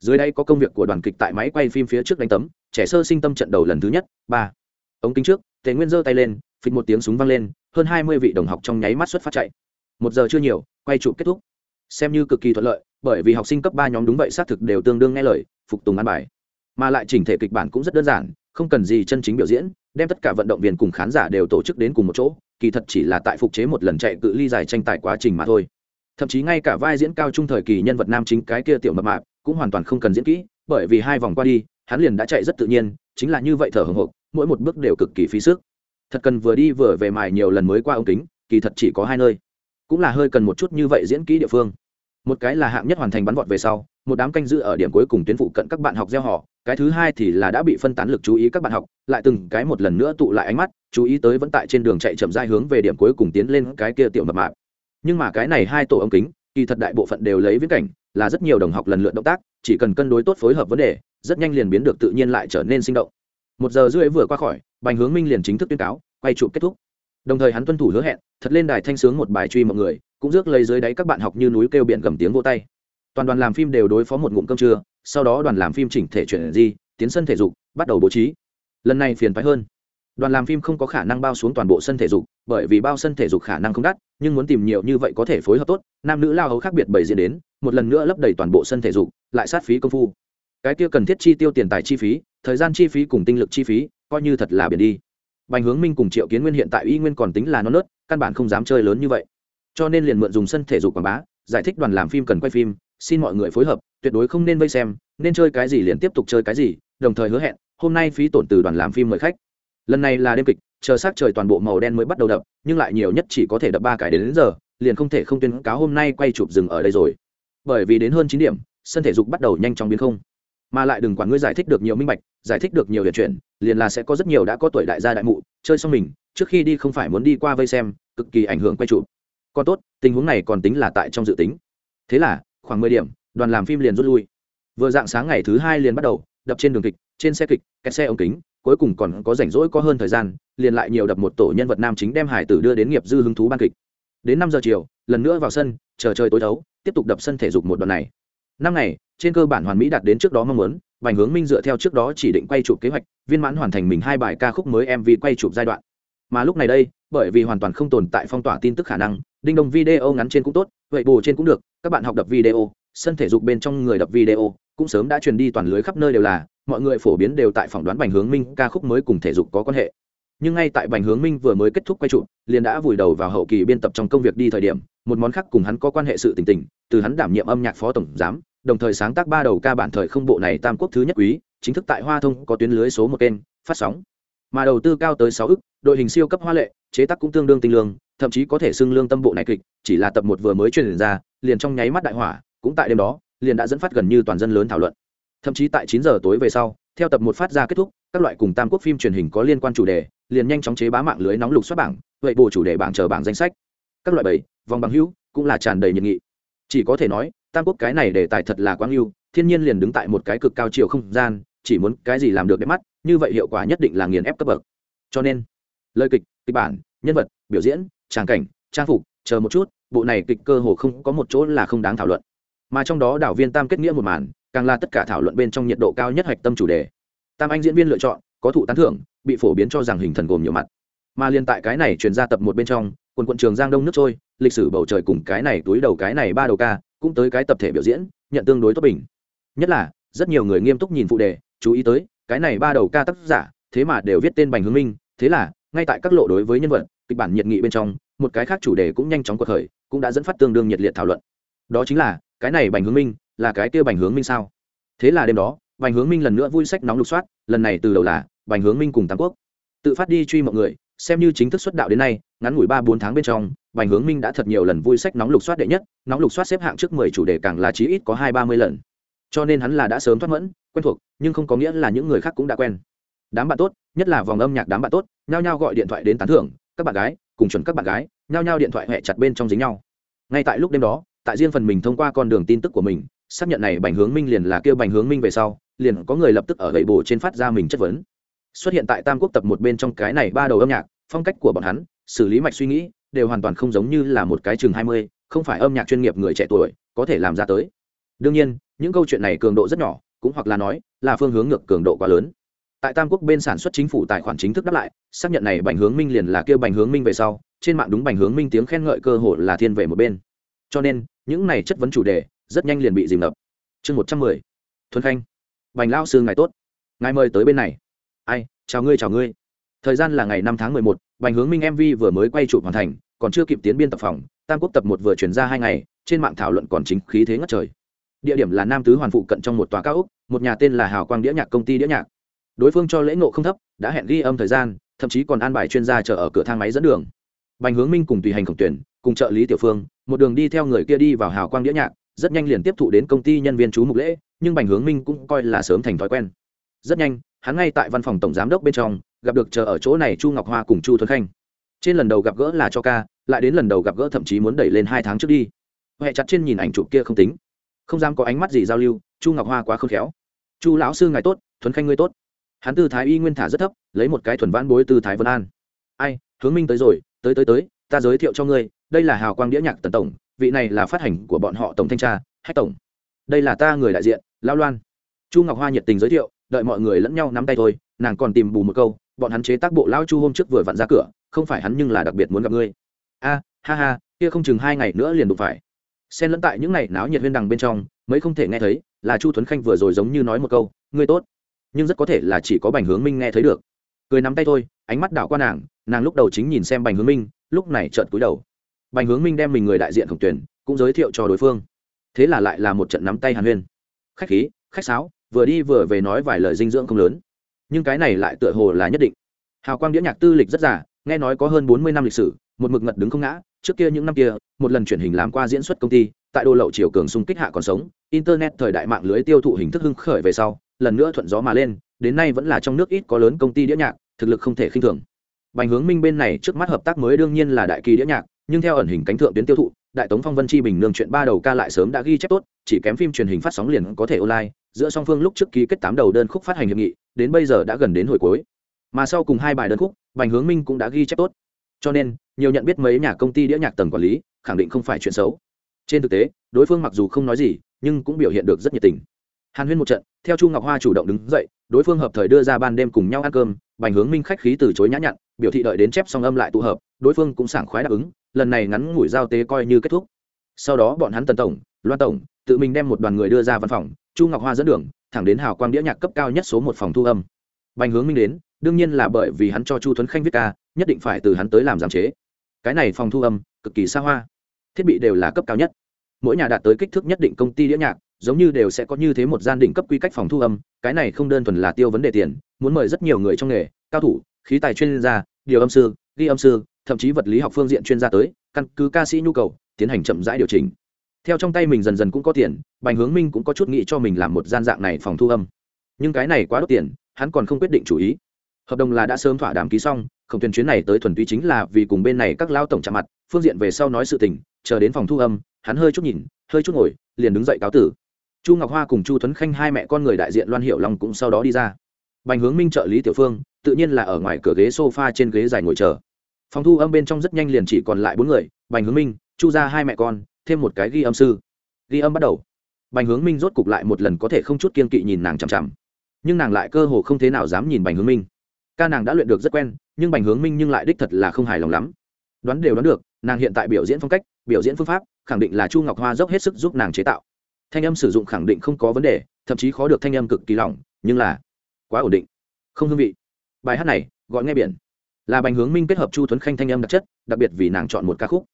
Dưới đây có công việc của đoàn kịch tại máy quay phim phía trước đánh tấm, trẻ sơ sinh tâm trận đầu lần thứ nhất, ba. Ống kính trước, tề nguyên giơ tay lên, phịch một tiếng súng vang lên hơn hai mươi vị đồng học trong nháy mắt xuất phát chạy. Một giờ chưa nhiều, quay chụp kết thúc. Xem như cực kỳ thuận lợi, bởi vì học sinh cấp ba nhóm đúng vậy, xác thực đều tương đương nghe lời, phục tùng ăn bài. Mà lại chỉnh thể kịch bản cũng rất đơn giản, không cần gì chân chính biểu diễn, đem tất cả vận động viên cùng khán giả đều tổ chức đến cùng một chỗ, kỳ thật chỉ là tại phục chế một lần chạy cự ly dài tranh tài quá trình mà thôi. Thậm chí ngay cả vai diễn cao trung thời kỳ nhân vật nam chính cái kia tiểu mập mạp cũng hoàn toàn không cần diễn kỹ, bởi vì hai vòng qua đi, hắn liền đã chạy rất tự nhiên, chính là như vậy thở hồng hộc, mỗi một bước đều cực kỳ phí sức thật cần vừa đi vừa về mài nhiều lần mới qua ống kính, kỳ thật chỉ có hai nơi. Cũng là hơi cần một chút như vậy diễn kỹ địa phương. Một cái là hạng nhất hoàn thành bắn vọt về sau, một đám canh giữ ở điểm cuối cùng tuyến phụ cận các bạn học gieo họ, cái thứ hai thì là đã bị phân tán lực chú ý các bạn học, lại từng cái một lần nữa tụ lại ánh mắt, chú ý tới vẫn tại trên đường chạy chậm dai hướng về điểm cuối cùng tiến lên cái kia tiểu mập mạp. Nhưng mà cái này hai tổ ống kính, kỳ thật đại bộ phận đều lấy viễn cảnh, là rất nhiều đồng học lần lượt động tác, chỉ cần cân đối tốt phối hợp vấn đề, rất nhanh liền biến được tự nhiên lại trở nên sinh động một giờ rưỡi vừa qua khỏi, bành hướng minh liền chính thức tuyên cáo, quay trụ kết thúc. Đồng thời hắn tuân thủ hứa hẹn, thật lên đài thanh sướng một bài truy mọi người, cũng rước lấy dưới đáy các bạn học như núi kêu biển gầm tiếng vô tay. Toàn đoàn làm phim đều đối phó một ngụm cơm trưa, sau đó đoàn làm phim chỉnh thể chuyển di, tiến sân thể dục, bắt đầu bố trí. Lần này phiền phái hơn. Đoàn làm phim không có khả năng bao xuống toàn bộ sân thể dục, bởi vì bao sân thể dục khả năng không đắt, nhưng muốn tìm nhiều như vậy có thể phối hợp tốt, nam nữ lao hấu khác biệt bày diễn đến, một lần nữa lấp đầy toàn bộ sân thể dục, lại sát phí công phu. Cái kia cần thiết chi tiêu tiền tài chi phí thời gian chi phí cùng tinh lực chi phí coi như thật là biển đi. Bành hướng minh cùng triệu kiến nguyên hiện tại y nguyên còn tính là non nớt căn bản không dám chơi lớn như vậy. Cho nên liền mượn dùng sân thể dục quảng bá giải thích đoàn làm phim cần quay phim xin mọi người phối hợp tuyệt đối không nên vây xem nên chơi cái gì liền tiếp tục chơi cái gì đồng thời hứa hẹn hôm nay phí tổn từ đoàn làm phim mời khách. Lần này là đêm kịch chờ sát trời toàn bộ màu đen mới bắt đầu đập nhưng lại nhiều nhất chỉ có thể đập ba cái đến, đến giờ liền không thể không tuyên cáo hôm nay quay chụp dừng ở đây rồi. Bởi vì đến hơn chín điểm sân thể dục bắt đầu nhanh chóng biến không mà lại đừng quản ngươi giải thích được nhiều minh bạch, giải thích được nhiều địa chuyện liền là sẽ có rất nhiều đã có tuổi đại gia đại mụ chơi xong mình, trước khi đi không phải muốn đi qua vây xem, cực kỳ ảnh hưởng quay chụp. Còn tốt, tình huống này còn tính là tại trong dự tính. Thế là, khoảng mười điểm, đoàn làm phim liền rút lui. Vừa dạng sáng ngày thứ hai liền bắt đầu, đập trên đường kịch, trên xe kịch, kẹt xe ống kính, cuối cùng còn có rảnh rỗi có hơn thời gian, liền lại nhiều đập một tổ nhân vật nam chính đem hải tử đưa đến nghiệp dư hứng thú ban kịch. Đến năm giờ chiều, lần nữa vào sân, chờ chơi tối thấu, tiếp tục đập sân thể dục một đoạn này năm ngày trên cơ bản hoàn mỹ đạt đến trước đó mong muốn Bành Hướng Minh dựa theo trước đó chỉ định quay chụp kế hoạch, viên mãn hoàn thành mình hai bài ca khúc mới MV quay chụp giai đoạn. Mà lúc này đây, bởi vì hoàn toàn không tồn tại phong tỏa tin tức khả năng, đinh Đông video ngắn trên cũng tốt, vậy bù trên cũng được, các bạn học đập video, sân thể dục bên trong người đập video, cũng sớm đã truyền đi toàn lưới khắp nơi đều là, mọi người phổ biến đều tại phỏng đoán Bành Hướng Minh ca khúc mới cùng thể dục có quan hệ. Nhưng ngay tại Bành Hướng Minh vừa mới kết thúc quay chụp, liền đã vùi đầu vào hậu kỳ biên tập trong công việc đi thời điểm, một món khác cùng hắn có quan hệ sự tình tình, từ hắn đảm nhiệm âm nhạc phó tổng giám, đồng thời sáng tác ba đầu ca bản thời không bộ này tam quốc thứ nhất quý chính thức tại hoa thông có tuyến lưới số một kênh phát sóng. Mà đầu tư cao tới sáu ức đội hình siêu cấp hoa lệ chế tác cũng tương đương tinh lương thậm chí có thể xưng lương tâm bộ này kịch chỉ là tập một vừa mới truyền ra liền trong nháy mắt đại hỏa cũng tại đêm đó liền đã dẫn phát gần như toàn dân lớn thảo luận. Thậm chí tại chín giờ tối về sau theo tập một phát ra kết thúc các loại cùng tam quốc phim truyền hình có liên quan chủ đề liền nhanh chóng chế bá mạng lưới nóng lục xuất bảng vậy bộ chủ đề bảng chờ bảng danh sách các loại bảy vòng bằng hữu, cũng là tràn đầy nhiệt nghị. Chỉ có thể nói, tam quốc cái này để tài thật là quang yêu thiên nhiên liền đứng tại một cái cực cao chiều không gian, chỉ muốn cái gì làm được đẹp mắt, như vậy hiệu quả nhất định là nghiền ép cấp bậc. Cho nên, lời kịch kịch bản, nhân vật, biểu diễn, tràng cảnh, trang phục, chờ một chút, bộ này kịch cơ hồ không có một chỗ là không đáng thảo luận. Mà trong đó đảo viên tam kết nghĩa một màn, càng là tất cả thảo luận bên trong nhiệt độ cao nhất hạch tâm chủ đề. Tam anh diễn viên lựa chọn, có thụ tán thưởng, bị phổ biến cho rằng hình thần gồm nhiều mặt. Mà liên tại cái này truyền ra tập một bên trong quần quận trường giang đông nước trôi, lịch sử bầu trời cùng cái này túi đầu cái này ba đầu ca, cũng tới cái tập thể biểu diễn, nhận tương đối tốt bình. Nhất là, rất nhiều người nghiêm túc nhìn phụ đề, chú ý tới, cái này ba đầu ca tác giả, thế mà đều viết tên bành hướng minh, thế là, ngay tại các lộ đối với nhân vật, kịch bản nhiệt nghị bên trong, một cái khác chủ đề cũng nhanh chóng cuộc khởi, cũng đã dẫn phát tương đương nhiệt liệt thảo luận. Đó chính là, cái này bành hướng minh, là cái kia bành hướng minh sao? Thế là đêm đó, bành hướng minh lần nữa vui sách nóng lục soát, lần này từ đầu là, bành hướng minh cùng tam quốc. Tự phát đi truy mọi người xem như chính thức xuất đạo đến nay, ngắn ngủi ba bốn tháng bên trong, bành hướng minh đã thật nhiều lần vui sách nóng lục soát đệ nhất, nóng lục soát xếp hạng trước mười chủ đề càng là chí ít có hai ba mươi lần. Cho nên hắn là đã sớm thoát mẫn, quen thuộc, nhưng không có nghĩa là những người khác cũng đã quen. Đám bạn tốt, nhất là vòng âm nhạc đám bạn tốt, nhao nhao gọi điện thoại đến tán thưởng, các bạn gái, cùng chuẩn các bạn gái, nhao nhao điện thoại hẹ chặt bên trong dính nhau. Ngay tại lúc đêm đó, tại riêng phần mình thông qua con đường tin tức của mình, xác nhận này bành hướng minh liền là kêu bành hướng minh về sau, liền có người lập tức ở gậy bồ trên phát ra mình chất vấn xuất hiện tại tam quốc tập một bên trong cái này ba đầu âm nhạc, phong cách của bọn hắn, xử lý mạch suy nghĩ, đều hoàn toàn không giống như là một cái chừng hai mươi, không phải âm nhạc chuyên nghiệp người trẻ tuổi, có thể làm ra tới. Đương nhiên, những câu chuyện này cường độ rất nhỏ, cũng hoặc là nói, là phương hướng ngược cường độ quá lớn. Tại tam quốc bên sản xuất chính phủ tài khoản chính thức đáp lại, xác nhận này bành hướng minh liền là kêu bành hướng minh về sau, trên mạng đúng bành hướng minh tiếng khen ngợi cơ hội là thiên về một bên. Cho nên, những này chất vấn chủ đề, rất nhanh liền bị dìm ngập. Chương một trăm mười. Thuần khanh. Bành lao sư, ngài tốt. Ngài mời tới bên này ai, chào ngươi chào ngươi. Thời gian là ngày năm tháng mười một, bành hướng minh mv vừa mới quay chụp hoàn thành, còn chưa kịp tiến biên tập phòng, tam quốc tập một vừa chuyển ra hai ngày, trên mạng thảo luận còn chính khí thế ngất trời. Địa điểm là nam tứ hoàn phụ cận trong một tòa cao úc một nhà tên là hào quang đĩa nhạc công ty đĩa nhạc. Đối phương cho lễ ngộ không thấp, đã hẹn ghi âm thời gian, thậm chí còn an bài chuyên gia chờ ở cửa thang máy dẫn đường. Bành hướng minh cùng tùy hành khổng tuyển, cùng trợ lý tiểu phương, một đường đi theo người kia đi vào hào quang đĩa nhạc, rất nhanh liền tiếp thụ đến công ty nhân viên chú mục lễ, nhưng bành hướng minh cũng coi là sớm thành thói quen rất nhanh, hắn ngay tại văn phòng tổng giám đốc bên trong, gặp được chờ ở chỗ này chu ngọc hoa cùng chu thuấn khanh. Trên lần đầu gặp gỡ là cho ca, lại đến lần đầu gặp gỡ thậm chí muốn đẩy lên hai tháng trước đi. Huệ chặt trên nhìn ảnh chụp kia không tính. Không dám có ánh mắt gì giao lưu, chu ngọc hoa quá khôn khéo. Chu lão sư ngài tốt, thuấn khanh ngươi tốt. Hắn tư thái y nguyên thả rất thấp, lấy một cái thuần vãn bối tư thái vân an. Ai, hướng minh tới rồi, tới tới tới, ta giới thiệu cho ngươi, đây là hào quang đĩa nhạc tần tổng, vị này là phát hành của bọn họ tổng thanh tra, hách tổng. Đây là ta người đại diện, lao loan. Chu ngọc hoa nhiệt tình giới thiệu đợi mọi người lẫn nhau nắm tay thôi, nàng còn tìm bù một câu, bọn hắn chế tác bộ lão chu hôm trước vừa vặn ra cửa, không phải hắn nhưng là đặc biệt muốn gặp ngươi. A, ha ha, kia không chừng hai ngày nữa liền đụng phải. Xen lẫn tại những ngày náo nhiệt huyên đằng bên trong, mấy không thể nghe thấy, là chu thuấn khanh vừa rồi giống như nói một câu, ngươi tốt. Nhưng rất có thể là chỉ có bành hướng minh nghe thấy được. Cười nắm tay thôi, ánh mắt đảo qua nàng nàng lúc đầu chính nhìn xem bành hướng minh, lúc này trợn cúi đầu. Bành hướng minh đem mình người đại diện khổng tuyển, cũng giới thiệu cho đối phương. Thế là lại là một trận nắm tay hàn huyên. Khách khí, khách sáo vừa đi vừa về nói vài lời dinh dưỡng không lớn. Nhưng cái này lại tựa hồ là nhất định. Hào quang đĩa nhạc tư lịch rất giả nghe nói có hơn bốn mươi năm lịch sử, một mực ngật đứng không ngã. Trước kia những năm kia, một lần chuyển hình làm qua diễn xuất công ty, tại đô lậu chiều cường xung kích hạ còn sống, internet thời đại mạng lưới tiêu thụ hình thức hưng khởi về sau, lần nữa thuận gió mà lên, đến nay vẫn là trong nước ít có lớn công ty đĩa nhạc, thực lực không thể khinh thường. Bành hướng minh bên này trước mắt hợp tác mới đương nhiên là đại kỳ đĩa nhạc, nhưng theo ẩn hình cánh thượng tuyến tiêu thụ đại tống phong vân chi bình nương chuyện ba đầu ca lại sớm đã ghi chép tốt, chỉ kém phim truyền hình phát sóng liền có thể online. Giữa song phương lúc trước ký kết tám đầu đơn khúc phát hành hiệp nghị, đến bây giờ đã gần đến hồi cuối. Mà sau cùng hai bài đơn khúc, bành hướng minh cũng đã ghi chép tốt. Cho nên, nhiều nhận biết mấy nhà công ty đĩa nhạc tầng quản lý, khẳng định không phải chuyện xấu. Trên thực tế, đối phương mặc dù không nói gì, nhưng cũng biểu hiện được rất nhiệt tình. Hàn huyên một trận, theo chu ngọc hoa chủ động đứng dậy, đối phương hợp thời đưa ra ban đêm cùng nhau ăn cơm, bành hướng minh khách khí từ chối nhã nhặn, biểu thị đợi đến chép song âm lại tụ hợp, đối phương cũng sảng khoái đáp ứng lần này ngắn ngủi giao tế coi như kết thúc. Sau đó bọn hắn tần tổng, loan tổng, tự mình đem một đoàn người đưa ra văn phòng, chu ngọc hoa dẫn đường, thẳng đến hào quang đĩa nhạc cấp cao nhất số một phòng thu âm. Bành hướng minh đến, đương nhiên là bởi vì hắn cho chu tuấn khanh viết ca, nhất định phải từ hắn tới làm giám chế. Cái này phòng thu âm, cực kỳ xa hoa. Thiết bị đều là cấp cao nhất. Mỗi nhà đạt tới kích thước nhất định công ty đĩa nhạc, giống như đều sẽ có như thế một gian đỉnh cấp quy cách phòng thu âm, cái này không đơn thuần là tiêu vấn đề tiền, muốn mời rất nhiều người trong nghề, cao thủ, khí tài chuyên gia, điều âm sư, ghi âm sư thậm chí vật lý học phương diện chuyên gia tới, căn cứ ca sĩ nhu cầu, tiến hành chậm rãi điều chỉnh. Theo trong tay mình dần dần cũng có tiền, bành hướng minh cũng có chút nghĩ cho mình làm một gian dạng này phòng thu âm. Nhưng cái này quá đốt tiền, hắn còn không quyết định chủ ý. Hợp đồng là đã sớm thỏa đàm ký xong, không tuyển chuyến này tới thuần túy chính là vì cùng bên này các lao tổng chạm mặt, phương diện về sau nói sự tình, chờ đến phòng thu âm, hắn hơi chút nhìn, hơi chút ngồi, liền đứng dậy cáo tử. Chu ngọc hoa cùng chu tuấn khanh hai mẹ con người đại diện loan hiệu long cũng sau đó đi ra. Bành hướng minh trợ lý tiểu phương, tự nhiên là ở ngoài cửa ghế sofa trên ghế dài ngồi chờ phòng thu âm bên trong rất nhanh liền chỉ còn lại bốn người, bành hướng minh, chu ra hai mẹ con, thêm một cái ghi âm sư. Ghi âm bắt đầu. Bành hướng minh rốt cục lại một lần có thể không chút kiên kỵ nhìn nàng chằm chằm. Nhưng nàng lại cơ hồ không thế nào dám nhìn bành hướng minh. Ca nàng đã luyện được rất quen, nhưng bành hướng minh nhưng lại đích thật là không hài lòng lắm. Đoán đều đoán được, nàng hiện tại biểu diễn phong cách, biểu diễn phương pháp, khẳng định là chu ngọc hoa dốc hết sức giúp nàng chế tạo. Thanh âm sử dụng khẳng định không có vấn đề, thậm chí khó được thanh âm cực kỳ lỏng, nhưng là quá ổn định. Không hương vị. Bài hát này, gọi nghe biển là bành hướng minh kết hợp chu tuấn khanh thanh âm đặc chất, đặc biệt vì nàng chọn một ca khúc.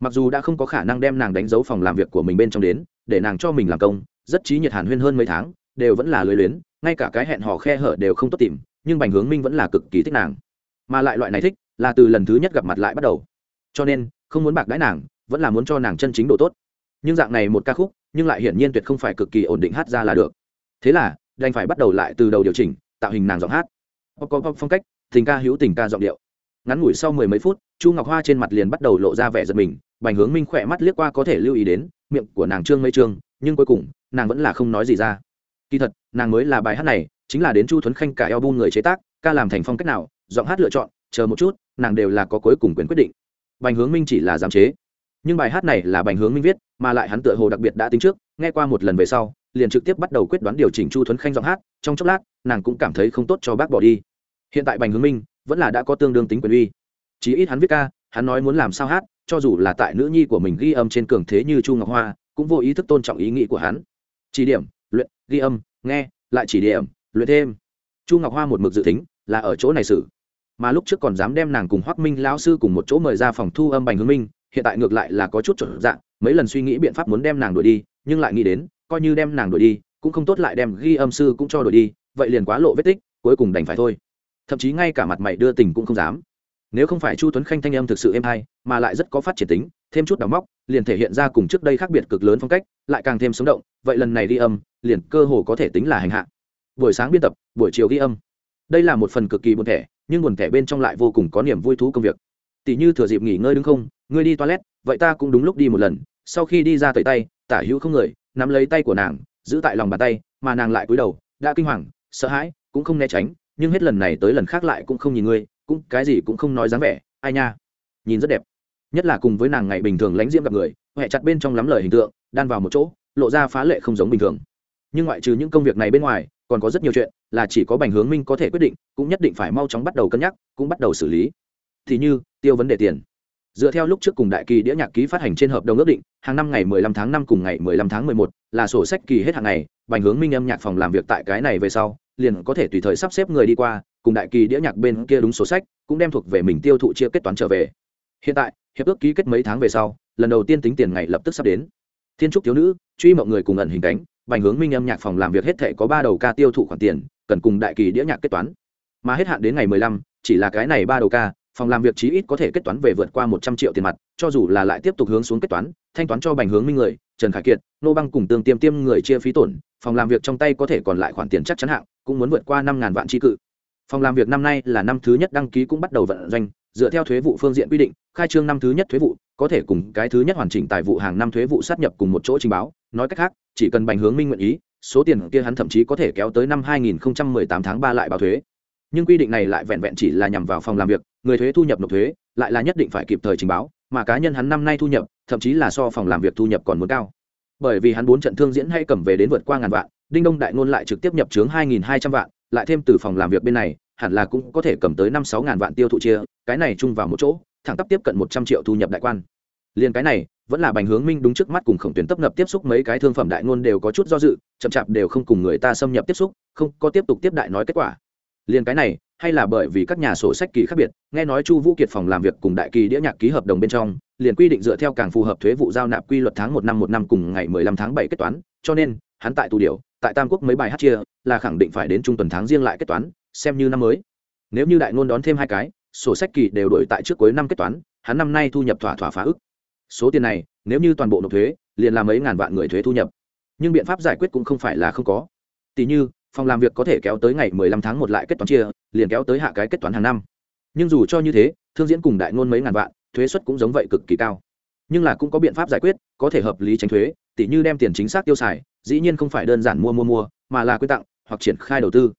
Mặc dù đã không có khả năng đem nàng đánh dấu phòng làm việc của mình bên trong đến, để nàng cho mình làm công, rất trí nhiệt hàn huyên hơn mấy tháng, đều vẫn là lưới luyến, ngay cả cái hẹn hò khe hở đều không tốt tìm, nhưng bành hướng minh vẫn là cực kỳ thích nàng. Mà lại loại này thích, là từ lần thứ nhất gặp mặt lại bắt đầu. Cho nên, không muốn bạc đãi nàng, vẫn là muốn cho nàng chân chính độ tốt. Nhưng dạng này một ca khúc, nhưng lại hiển nhiên tuyệt không phải cực kỳ ổn định hát ra là được. Thế là, đành phải bắt đầu lại từ đầu điều chỉnh, tạo hình nàng giọng hát. Có phong cách, tình ca hữu tình ca giọng điệu ngắn ngủi sau mười mấy phút, chu ngọc hoa trên mặt liền bắt đầu lộ ra vẻ giật mình, bành hướng minh khỏe mắt liếc qua có thể lưu ý đến, miệng của nàng trương mây trương, nhưng cuối cùng, nàng vẫn là không nói gì ra. Kỳ thật, nàng mới là bài hát này, chính là đến chu thuấn khanh cả eo bu người chế tác, ca làm thành phong cách nào, giọng hát lựa chọn, chờ một chút, nàng đều là có cuối cùng quyền quyết định. Bành hướng minh chỉ là giám chế. Nhưng bài hát này là bành hướng minh viết, mà lại hắn tựa hồ đặc biệt đã tính trước, nghe qua một lần về sau, liền trực tiếp bắt đầu quyết đoán điều chỉnh chu thuấn khanh giọng hát, trong chốc lát, nàng cũng cảm thấy không tốt cho bác bỏ đi. Hiện tại bành hướng minh vẫn là đã có tương đương tính quyền uy. Chí ít hắn viết ca, hắn nói muốn làm sao hát, cho dù là tại nữ nhi của mình ghi âm trên cường thế như chu ngọc hoa, cũng vô ý thức tôn trọng ý nghĩ của hắn. Chỉ điểm, luyện, ghi âm, nghe, lại chỉ điểm, luyện thêm. Chu ngọc hoa một mực dự tính là ở chỗ này xử. Mà lúc trước còn dám đem nàng cùng hoác minh lão sư cùng một chỗ mời ra phòng thu âm bành hướng minh, hiện tại ngược lại là có chút chuẩn dạng, mấy lần suy nghĩ biện pháp muốn đem nàng đuổi đi, nhưng lại nghĩ đến, coi như đem nàng đuổi đi, cũng không tốt lại đem ghi âm sư cũng cho đuổi đi, vậy liền quá lộ vết tích, cuối cùng đành phải thôi thậm chí ngay cả mặt mày đưa tình cũng không dám. Nếu không phải chu tuấn khanh thanh âm thực sự êm hay, mà lại rất có phát triển tính, thêm chút đào móc, liền thể hiện ra cùng trước đây khác biệt cực lớn phong cách, lại càng thêm sống động, vậy lần này ghi âm, liền cơ hồ có thể tính là hành hạ. Buổi sáng biên tập, buổi chiều ghi âm. Đây là một phần cực kỳ buồn thẻ, nhưng buồn thẻ bên trong lại vô cùng có niềm vui thú công việc. Tỷ như thừa dịp nghỉ ngơi đứng không, ngươi đi toilet, vậy ta cũng đúng lúc đi một lần, sau khi đi ra tẩy tay, tả hữu không người, nắm lấy tay của nàng, giữ tại lòng bàn tay, mà nàng lại cúi đầu, đã kinh hoàng, sợ hãi, cũng không né tránh nhưng hết lần này tới lần khác lại cũng không nhìn ngươi, cũng cái gì cũng không nói dáng vẻ, ai nha? Nhìn rất đẹp. Nhất là cùng với nàng ngày bình thường lánh diễm gặp người huệ chặt bên trong lắm lời hình tượng, đan vào một chỗ, lộ ra phá lệ không giống bình thường. Nhưng ngoại trừ những công việc này bên ngoài, còn có rất nhiều chuyện là chỉ có bành hướng minh có thể quyết định, cũng nhất định phải mau chóng bắt đầu cân nhắc, cũng bắt đầu xử lý. Thì như, tiêu vấn đề tiền. Dựa theo lúc trước cùng đại kỳ đĩa nhạc ký phát hành trên hợp đồng ước định, hàng năm ngày 15 tháng 5 cùng ngày 15 tháng 11 là sổ sách kỳ hết hàng ngày, bành hướng minh âm nhạc phòng làm việc tại cái này về sau liền có thể tùy thời sắp xếp người đi qua cùng đại kỳ đĩa nhạc bên kia đúng số sách cũng đem thuộc về mình tiêu thụ chia kết toán trở về. Hiện tại hiệp ước ký kết mấy tháng về sau lần đầu tiên tính tiền ngày lập tức sắp đến. Thiên trúc thiếu nữ truy mọi người cùng ẩn hình cánh bành hướng minh âm nhạc phòng làm việc hết thể có ba đầu ca tiêu thụ khoản tiền cần cùng đại kỳ đĩa nhạc kết toán. Mà hết hạn đến ngày 15, chỉ là cái này ba đầu ca phòng làm việc chí ít có thể kết toán về vượt qua một trăm triệu tiền mặt, cho dù là lại tiếp tục hướng xuống kết toán, thanh toán cho bành hướng minh người, trần khải kiệt, nô băng cùng tương tiêm tiêm người chia phí tổn, phòng làm việc trong tay có thể còn lại khoản tiền chắc chắn hạng, cũng muốn vượt qua năm ngàn vạn chi cự. Phòng làm việc năm nay là năm thứ nhất đăng ký cũng bắt đầu vận doanh, dựa theo thuế vụ phương diện quy định, khai trương năm thứ nhất thuế vụ, có thể cùng cái thứ nhất hoàn chỉnh tài vụ hàng năm thuế vụ sát nhập cùng một chỗ trình báo, nói cách khác, chỉ cần bành hướng minh nguyện ý, số tiền kia hắn thậm chí có thể kéo tới năm 2018 tháng 3 lại báo thuế. Nhưng quy định này lại vẹn vẹn chỉ là nhằm vào phòng làm việc người thuế thu nhập nộp thuế lại là nhất định phải kịp thời trình báo, mà cá nhân hắn năm nay thu nhập, thậm chí là so phòng làm việc thu nhập còn muốn cao. Bởi vì hắn bốn trận thương diễn hay cầm về đến vượt qua ngàn vạn, đinh đông đại ngôn lại trực tiếp nhập chướng hai nghìn hai trăm vạn, lại thêm từ phòng làm việc bên này, hẳn là cũng có thể cầm tới năm sáu ngàn vạn tiêu thụ chia, cái này chung vào một chỗ, thẳng tắp tiếp cận một trăm triệu thu nhập đại quan. Liền cái này, vẫn là bành hướng minh đúng trước mắt cùng khổng tuyến tấp nập tiếp xúc mấy cái thương phẩm đại ngôn đều có chút do dự, chậm chạp đều không cùng người ta xâm nhập tiếp xúc, không có tiếp tục tiếp đại nói kết quả liền cái này, hay là bởi vì các nhà sổ sách kỳ khác biệt, nghe nói chu vũ kiệt phòng làm việc cùng đại kỳ đĩa nhạc ký hợp đồng bên trong, liền quy định dựa theo càng phù hợp thuế vụ giao nạp quy luật tháng một năm một năm cùng ngày mười lăm tháng bảy kết toán, cho nên, hắn tại tù điều, tại tam quốc mấy bài hát chia, là khẳng định phải đến trung tuần tháng riêng lại kết toán, xem như năm mới. Nếu như đại ngôn đón thêm hai cái, sổ sách kỳ đều đổi tại trước cuối năm kết toán, hắn năm nay thu nhập thỏa thỏa phá ức. Số tiền này, nếu như toàn bộ nộp thuế, liền làm mấy ngàn vạn người thuế thu nhập. Nhưng biện pháp giải quyết cũng không phải là không có. Tỷ như phòng làm việc có thể kéo tới ngày 15 tháng một lại kết toán chia, liền kéo tới hạ cái kết toán hàng năm. Nhưng dù cho như thế, thương diễn cùng đại ngôn mấy ngàn vạn, thuế suất cũng giống vậy cực kỳ cao. Nhưng là cũng có biện pháp giải quyết, có thể hợp lý tránh thuế tỷ như đem tiền chính xác tiêu xài, dĩ nhiên không phải đơn giản mua mua mua, mà là quy tặng, hoặc triển khai đầu tư.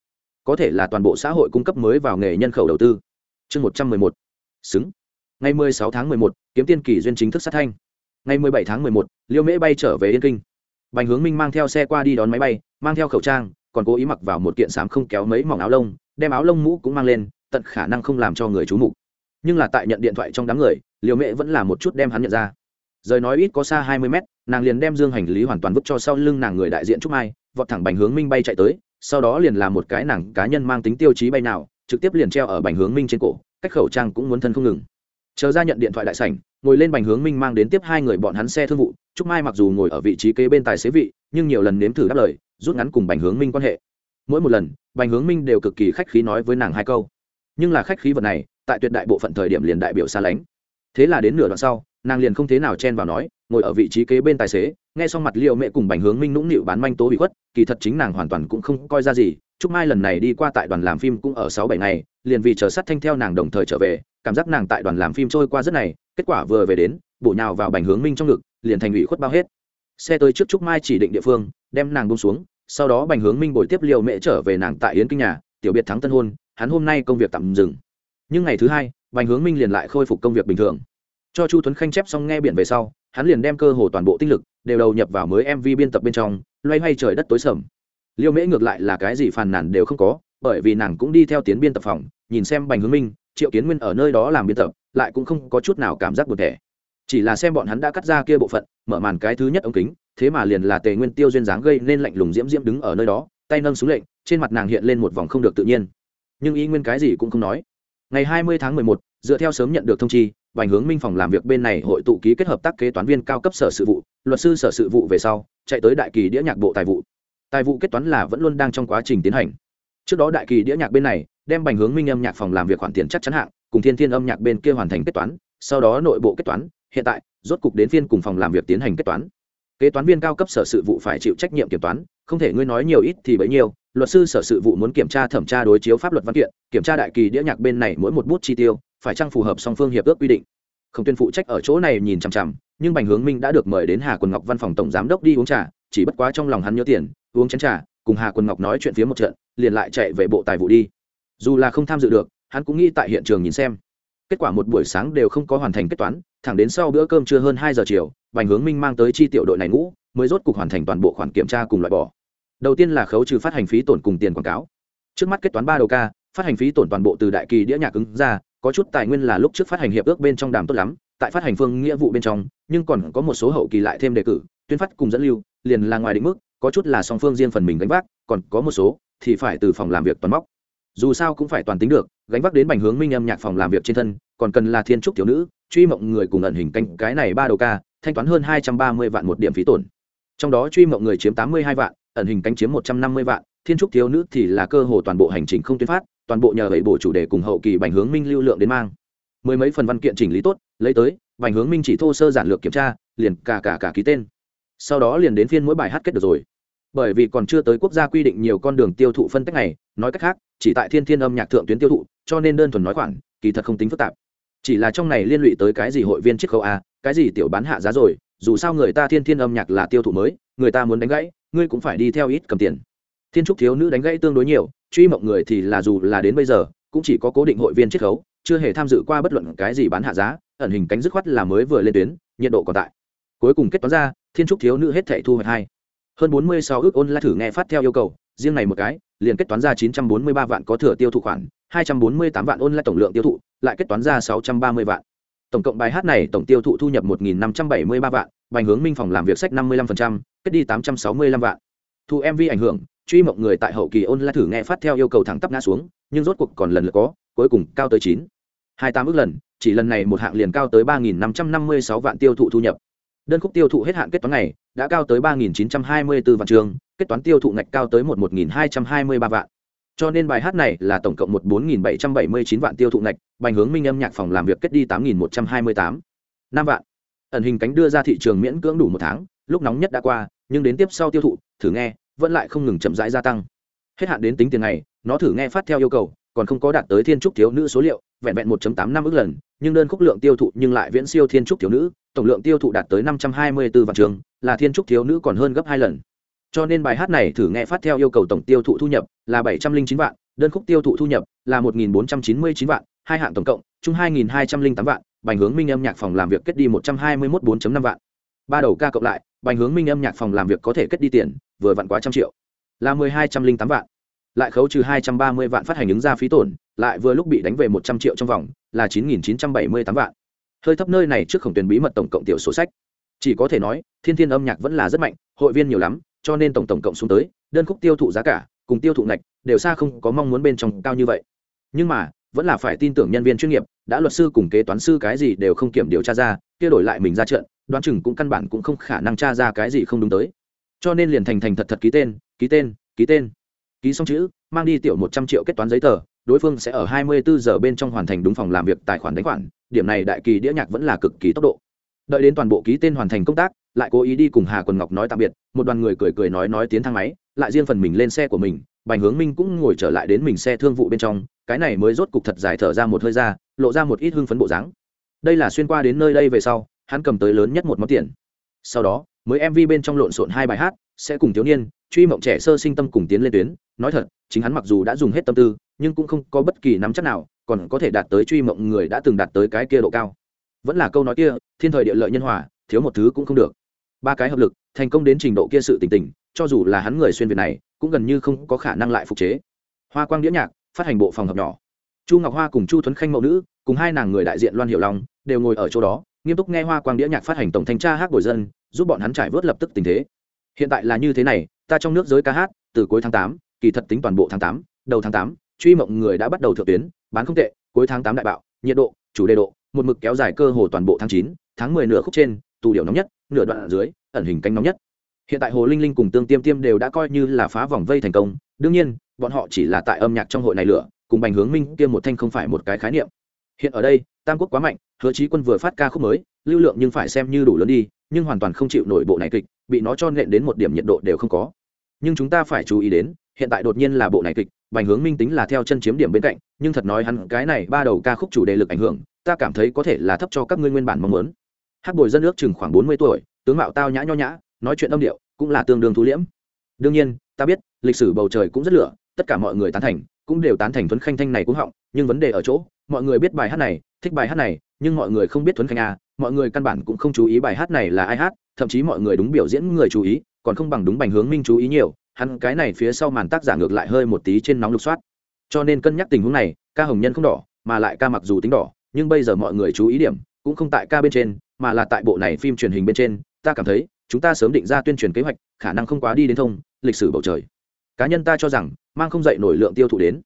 Có thể là toàn bộ xã hội cung cấp mới vào nghề nhân khẩu đầu tư. Chương một trăm mười một. Xứng. Ngày mười sáu tháng mười một, kiếm tiên kỳ duyên chính thức sát thanh. Ngày mười bảy tháng mười một, liêu mễ bay trở về yên kinh. Bành hướng minh mang theo xe qua đi đón máy bay, mang theo khẩu trang còn cố ý mặc vào một kiện sám không kéo mấy mỏng áo lông, đem áo lông mũ cũng mang lên, tận khả năng không làm cho người chú mục. Nhưng là tại nhận điện thoại trong đám người liều mẹ vẫn là một chút đem hắn nhận ra. Rời nói ít có xa hai mươi mét, nàng liền đem dương hành lý hoàn toàn vứt cho sau lưng nàng người đại diện trúc mai, vọt thẳng bành hướng minh bay chạy tới, sau đó liền làm một cái nàng cá nhân mang tính tiêu chí bay nào, trực tiếp liền treo ở bành hướng minh trên cổ, cách khẩu trang cũng muốn thân không ngừng. Chờ ra nhận điện thoại đại sảnh, ngồi lên bành hướng minh mang đến tiếp hai người bọn hắn xe thương vụ, trúc mai mặc dù ngồi ở vị trí kế bên tài xế vị, nhưng nhiều lần nếm thử đáp lời rút ngắn cùng bành hướng minh quan hệ. Mỗi một lần, bành hướng minh đều cực kỳ khách khí nói với nàng hai câu. Nhưng là khách khí vật này, tại tuyệt đại bộ phận thời điểm liền đại biểu xa lánh. Thế là đến nửa đoạn sau, nàng liền không thế nào chen vào nói, ngồi ở vị trí kế bên tài xế, nghe xong mặt liệu mẹ cùng bành hướng minh nũng nịu bán manh tố bị khuất, kỳ thật chính nàng hoàn toàn cũng không coi ra gì, chúc mai lần này đi qua tại đoàn làm phim cũng ở sáu bảy ngày, liền vì chờ sát thanh theo nàng đồng thời trở về, cảm giác nàng tại đoàn làm phim trôi qua rất này, kết quả vừa về đến, bổ nhào vào bành hướng minh trong ngực, liền thành ủy khuất bao hết xe tới trước trúc mai chỉ định địa phương, đem nàng bông xuống, sau đó bành hướng minh bồi tiếp liều mẹ trở về nàng tại yến kinh nhà, tiểu biệt thắng tân hôn, hắn hôm nay công việc tạm dừng. Nhưng ngày thứ hai, bành hướng minh liền lại khôi phục công việc bình thường. Cho chu tuấn khanh chép xong nghe biển về sau, hắn liền đem cơ hồ toàn bộ tinh lực, đều đầu nhập vào mới mv biên tập bên trong, loay hoay trời đất tối sầm. Liêu mễ ngược lại là cái gì phàn nàn đều không có, bởi vì nàng cũng đi theo tiến biên tập phòng, nhìn xem bành hướng minh, triệu kiến nguyên ở nơi đó làm biên tập, lại cũng không có chút nào cảm giác buồn thẻ chỉ là xem bọn hắn đã cắt ra kia bộ phận, mở màn cái thứ nhất ống kính, thế mà liền là tề nguyên tiêu duyên dáng gây nên lạnh lùng diễm diễm đứng ở nơi đó, tay nâng xuống lệnh, trên mặt nàng hiện lên một vòng không được tự nhiên. Nhưng y nguyên cái gì cũng không nói. Ngày hai mươi tháng mười một, dựa theo sớm nhận được thông chi bành hướng minh phòng làm việc bên này hội tụ ký kết hợp tác kế toán viên cao cấp sở sự vụ, luật sư sở sự vụ về sau, chạy tới đại kỳ đĩa nhạc bộ tài vụ. Tài vụ kết toán là vẫn luôn đang trong quá trình tiến hành. Trước đó đại kỳ đĩa nhạc bên này, đem bành hướng minh âm nhạc phòng làm việc khoản tiền chắc chắn hạng, cùng thiên thiên âm nhạc bên kia hoàn thành kết toán, sau đó nội bộ kết toán hiện tại, rốt cục đến phiên cùng phòng làm việc tiến hành kết toán. Kế toán viên cao cấp sở sự vụ phải chịu trách nhiệm kiểm toán, không thể ngươi nói nhiều ít thì bấy nhiêu, luật sư sở sự vụ muốn kiểm tra thẩm tra đối chiếu pháp luật văn kiện, kiểm tra đại kỳ đĩa nhạc bên này mỗi một bút chi tiêu, phải chăng phù hợp song phương hiệp ước quy định. Không tuyên phụ trách ở chỗ này nhìn chằm chằm, nhưng bành hướng minh đã được mời đến hà quần ngọc văn phòng tổng giám đốc đi uống trà, chỉ bất quá trong lòng hắn nhớ tiền, uống chén trà, cùng hà quần ngọc nói chuyện phía một trận, liền lại chạy về bộ tài vụ đi. Dù là không tham dự được, hắn cũng nghĩ tại hiện trường nhìn xem kết quả một buổi sáng đều không có hoàn thành kết toán, thẳng đến sau bữa cơm trưa hơn hai giờ chiều, bành hướng minh mang tới chi tiểu đội này ngũ, mới rốt cục hoàn thành toàn bộ khoản kiểm tra cùng loại bỏ. Đầu tiên là khấu trừ phát hành phí tổn cùng tiền quảng cáo. Trước mắt kết toán ba đầu ca, phát hành phí tổn toàn bộ từ đại kỳ đĩa nhạc ứng ra, có chút tài nguyên là lúc trước phát hành hiệp ước bên trong đàm tốt lắm, tại phát hành phương nghĩa vụ bên trong, nhưng còn có một số hậu kỳ lại thêm đề cử, tuyên phát cùng dẫn lưu, liền là ngoài định mức, có chút là song phương riêng phần mình gánh vác, còn có một số thì phải từ phòng làm việc toàn móc. Dù sao cũng phải toàn tính được gánh vác đến bành hướng minh âm nhạc phòng làm việc trên thân, còn cần là thiên trúc thiếu nữ, truy mộng người cùng ẩn hình canh cái này ba đầu ca, thanh toán hơn hai trăm ba mươi vạn một điểm phí tổn. Trong đó truy mộng người chiếm tám mươi hai vạn, ẩn hình cánh chiếm một trăm năm mươi vạn, thiên trúc thiếu nữ thì là cơ hồ toàn bộ hành trình không tuyên phát, toàn bộ nhờ vậy bộ chủ đề cùng hậu kỳ bành hướng minh lưu lượng đến mang. Mười mấy phần văn kiện chỉnh lý tốt, lấy tới, bành hướng minh chỉ thô sơ giản lược kiểm tra, liền cả cả cả ký tên. Sau đó liền đến phiên mỗi bài hát kết được rồi. Bởi vì còn chưa tới quốc gia quy định nhiều con đường tiêu thụ phân tích này, nói cách khác chỉ tại thiên thiên âm nhạc thượng tuyến tiêu thụ, cho nên đơn thuần nói khoản, kỳ thật không tính phức tạp. Chỉ là trong này liên lụy tới cái gì hội viên chiết khấu a, cái gì tiểu bán hạ giá rồi, dù sao người ta thiên thiên âm nhạc là tiêu thụ mới, người ta muốn đánh gãy, ngươi cũng phải đi theo ít cầm tiền. Thiên trúc thiếu nữ đánh gãy tương đối nhiều, truy mộng người thì là dù là đến bây giờ, cũng chỉ có cố định hội viên chiết khấu, chưa hề tham dự qua bất luận cái gì bán hạ giá, ẩn hình cánh dứt khoát là mới vừa lên tuyến, nhiệt độ còn tại. Cuối cùng kết toán ra, thiên trúc thiếu nữ hết thảy thu hoạch hai. Hơn bốn mươi sáu ước ôn lại thử nghe phát theo yêu cầu, riêng này một cái liền kết toán ra chín trăm bốn mươi ba vạn có thừa tiêu thụ khoản, hai trăm bốn mươi tám vạn ôn lại tổng lượng tiêu thụ, lại kết toán ra sáu trăm ba mươi vạn. Tổng cộng bài hát này tổng tiêu thụ thu nhập một nghìn năm trăm bảy mươi ba vạn, bành hướng minh phòng làm việc sách năm mươi lăm phần trăm, kết đi tám trăm sáu mươi lăm vạn. Thu mv ảnh hưởng, truy mộng người tại hậu kỳ ôn lại thử nghe phát theo yêu cầu thẳng tắp ngã xuống, nhưng rốt cuộc còn lần lượt có, cuối cùng cao tới chín. Hai tám ước lần, chỉ lần này một hạng liền cao tới ba nghìn năm trăm năm mươi sáu vạn tiêu thụ thu nhập đơn khúc tiêu thụ hết hạn kết toán này đã cao tới ba nghìn chín trăm hai mươi bốn vạn trường, kết toán tiêu thụ ngạch cao tới một một nghìn hai trăm hai mươi ba vạn. Cho nên bài hát này là tổng cộng một bốn nghìn bảy trăm bảy mươi chín vạn tiêu thụ ngạch, bành hướng minh âm nhạc phòng làm việc kết đi tám nghìn một trăm hai mươi tám. Năm vạn. Ẩn hình cánh đưa ra thị trường miễn cưỡng đủ một tháng, lúc nóng nhất đã qua, nhưng đến tiếp sau tiêu thụ, thử nghe, vẫn lại không ngừng chậm rãi gia tăng. Hết hạn đến tính tiền này nó thử nghe phát theo yêu cầu, còn không có đạt tới thiên trúc thiếu nữ số liệu, vẹn vẹn 1 tám năm ước lần nhưng đơn khúc lượng tiêu thụ nhưng lại viễn siêu thiên trúc thiếu nữ, tổng lượng tiêu thụ đạt tới năm trăm hai mươi 524 vạn trường, là thiên trúc thiếu nữ còn hơn gấp hai lần. Cho nên bài hát này thử nghe phát theo yêu cầu tổng tiêu thụ thu nhập là bảy trăm linh chín vạn, đơn khúc tiêu thụ thu nhập là một nghìn bốn trăm chín mươi chín vạn, hai hạng tổng cộng, chung hai nghìn hai trăm linh tám vạn, bành hướng minh âm nhạc phòng làm việc kết đi một trăm hai mươi mốt bốn năm vạn. Ba đầu ca cộng lại, bành hướng minh âm nhạc phòng làm việc có thể kết đi tiền, vừa vặn quá trăm triệu. Là mười hai trăm linh tám vạn. Lại khấu trừ hai trăm ba mươi vạn phát hành ứng ra phí tổn lại vừa lúc bị đánh về một trăm triệu trong vòng, là chín nghìn chín trăm bảy mươi tám vạn. Hơi thấp nơi này trước khổng tuyển bí mật tổng cộng tiểu sổ sách. Chỉ có thể nói, thiên thiên âm nhạc vẫn là rất mạnh, hội viên nhiều lắm, cho nên tổng tổng cộng xuống tới, đơn khúc tiêu thụ giá cả, cùng tiêu thụ ngạch, đều xa không có mong muốn bên trong cao như vậy. Nhưng mà, vẫn là phải tin tưởng nhân viên chuyên nghiệp, đã luật sư cùng kế toán sư cái gì đều không kiểm điều tra ra, kia đổi lại mình ra trận, đoán chừng cũng căn bản cũng không khả năng tra ra cái gì không đúng tới. Cho nên liền thành thành thật thật ký tên ký tên ký tên. Ký xong chữ, mang đi tiểu một trăm triệu kết toán giấy tờ đối phương sẽ ở hai mươi bốn giờ bên trong hoàn thành đúng phòng làm việc tài khoản đánh khoản, điểm này đại kỳ đĩa nhạc vẫn là cực kỳ tốc độ. Đợi đến toàn bộ ký tên hoàn thành công tác, lại cố ý đi cùng hà quần ngọc nói tạm biệt, một đoàn người cười cười nói nói tiến thang máy, lại riêng phần mình lên xe của mình, bành hướng minh cũng ngồi trở lại đến mình xe thương vụ bên trong, cái này mới rốt cục thật dài thở ra một hơi ra, lộ ra một ít hưng phấn bộ dáng. Đây là xuyên qua đến nơi đây về sau, hắn cầm tới lớn nhất một món tiền. Sau đó, mới mv bên trong lộn xộn hai bài hát, sẽ cùng thiếu niên, truy mộng trẻ sơ sinh tâm cùng tiến lên tuyến, nói thật, chính hắn mặc dù đã dùng hết tâm tư nhưng cũng không có bất kỳ nắm chắc nào, còn có thể đạt tới truy mộng người đã từng đạt tới cái kia độ cao. Vẫn là câu nói kia, thiên thời địa lợi nhân hòa, thiếu một thứ cũng không được. Ba cái hợp lực, thành công đến trình độ kia sự tình tình cho dù là hắn người xuyên việt này, cũng gần như không có khả năng lại phục chế. Hoa quang đĩa nhạc, phát hành bộ phòng hợp nhỏ. Chu ngọc hoa cùng chu thuấn khanh mẫu nữ, cùng hai nàng người đại diện loan hiểu long, đều ngồi ở chỗ đó, nghiêm túc nghe hoa quang đĩa nhạc phát hành tổng thanh tra hát bồi dân, giúp bọn hắn trải vớt lập tức tình thế. Hiện tại là như thế này, ta trong nước giới ca hát, từ cuối tháng tám, kỳ thật tính toàn bộ tháng tám, đầu tháng tám truy mộng người đã bắt đầu thượng tuyến, bán không tệ, cuối tháng tám đại bạo, nhiệt độ, chủ đề độ, một mực kéo dài cơ hồ toàn bộ tháng chín, tháng mười nửa khúc trên tù điệu nóng nhất, nửa đoạn ở dưới, ẩn hình cánh nóng nhất. Hiện tại hồ linh linh cùng tương tiêm tiêm đều đã coi như là phá vòng vây thành công, đương nhiên, bọn họ chỉ là tại âm nhạc trong hội này lửa, cùng bành hướng minh kia một thanh không phải một cái khái niệm. Hiện ở đây, tam quốc quá mạnh, hứa trí quân vừa phát ca khúc mới, lưu lượng nhưng phải xem như đủ lớn đi, nhưng hoàn toàn không chịu nổi bộ này kịch, bị nó cho nện đến một điểm nhiệt độ đều không có nhưng chúng ta phải chú ý đến, hiện tại đột nhiên là bộ này kịch, bành hướng minh tính là theo chân chiếm điểm bên cạnh, nhưng thật nói hắn cái này ba đầu ca khúc chủ đề lực ảnh hưởng, ta cảm thấy có thể là thấp cho các ngươi nguyên bản mong muốn. Hát bồi dân ước chừng khoảng bốn mươi tuổi, tướng mạo tao nhã nho nhã, nói chuyện âm điệu, cũng là tương đương thú liễm. Đương nhiên, ta biết, lịch sử bầu trời cũng rất lửa, tất cả mọi người tán thành, cũng đều tán thành thuấn khanh thanh này cũng họng, nhưng vấn đề ở chỗ, mọi người biết bài hát này, thích bài hát này, nhưng mọi người không biết thuấn khanh à mọi người căn bản cũng không chú ý bài hát này là ai hát, thậm chí mọi người đúng biểu diễn người chú ý còn không bằng đúng bành hướng minh chú ý nhiều, hắn cái này phía sau màn tác giả ngược lại hơi một tí trên nóng lục soát. Cho nên cân nhắc tình huống này, ca hồng nhân không đỏ, mà lại ca mặc dù tính đỏ, nhưng bây giờ mọi người chú ý điểm, cũng không tại ca bên trên, mà là tại bộ này phim truyền hình bên trên, ta cảm thấy, chúng ta sớm định ra tuyên truyền kế hoạch, khả năng không quá đi đến thông, lịch sử bầu trời. Cá nhân ta cho rằng, mang không dậy nổi lượng tiêu thụ đến.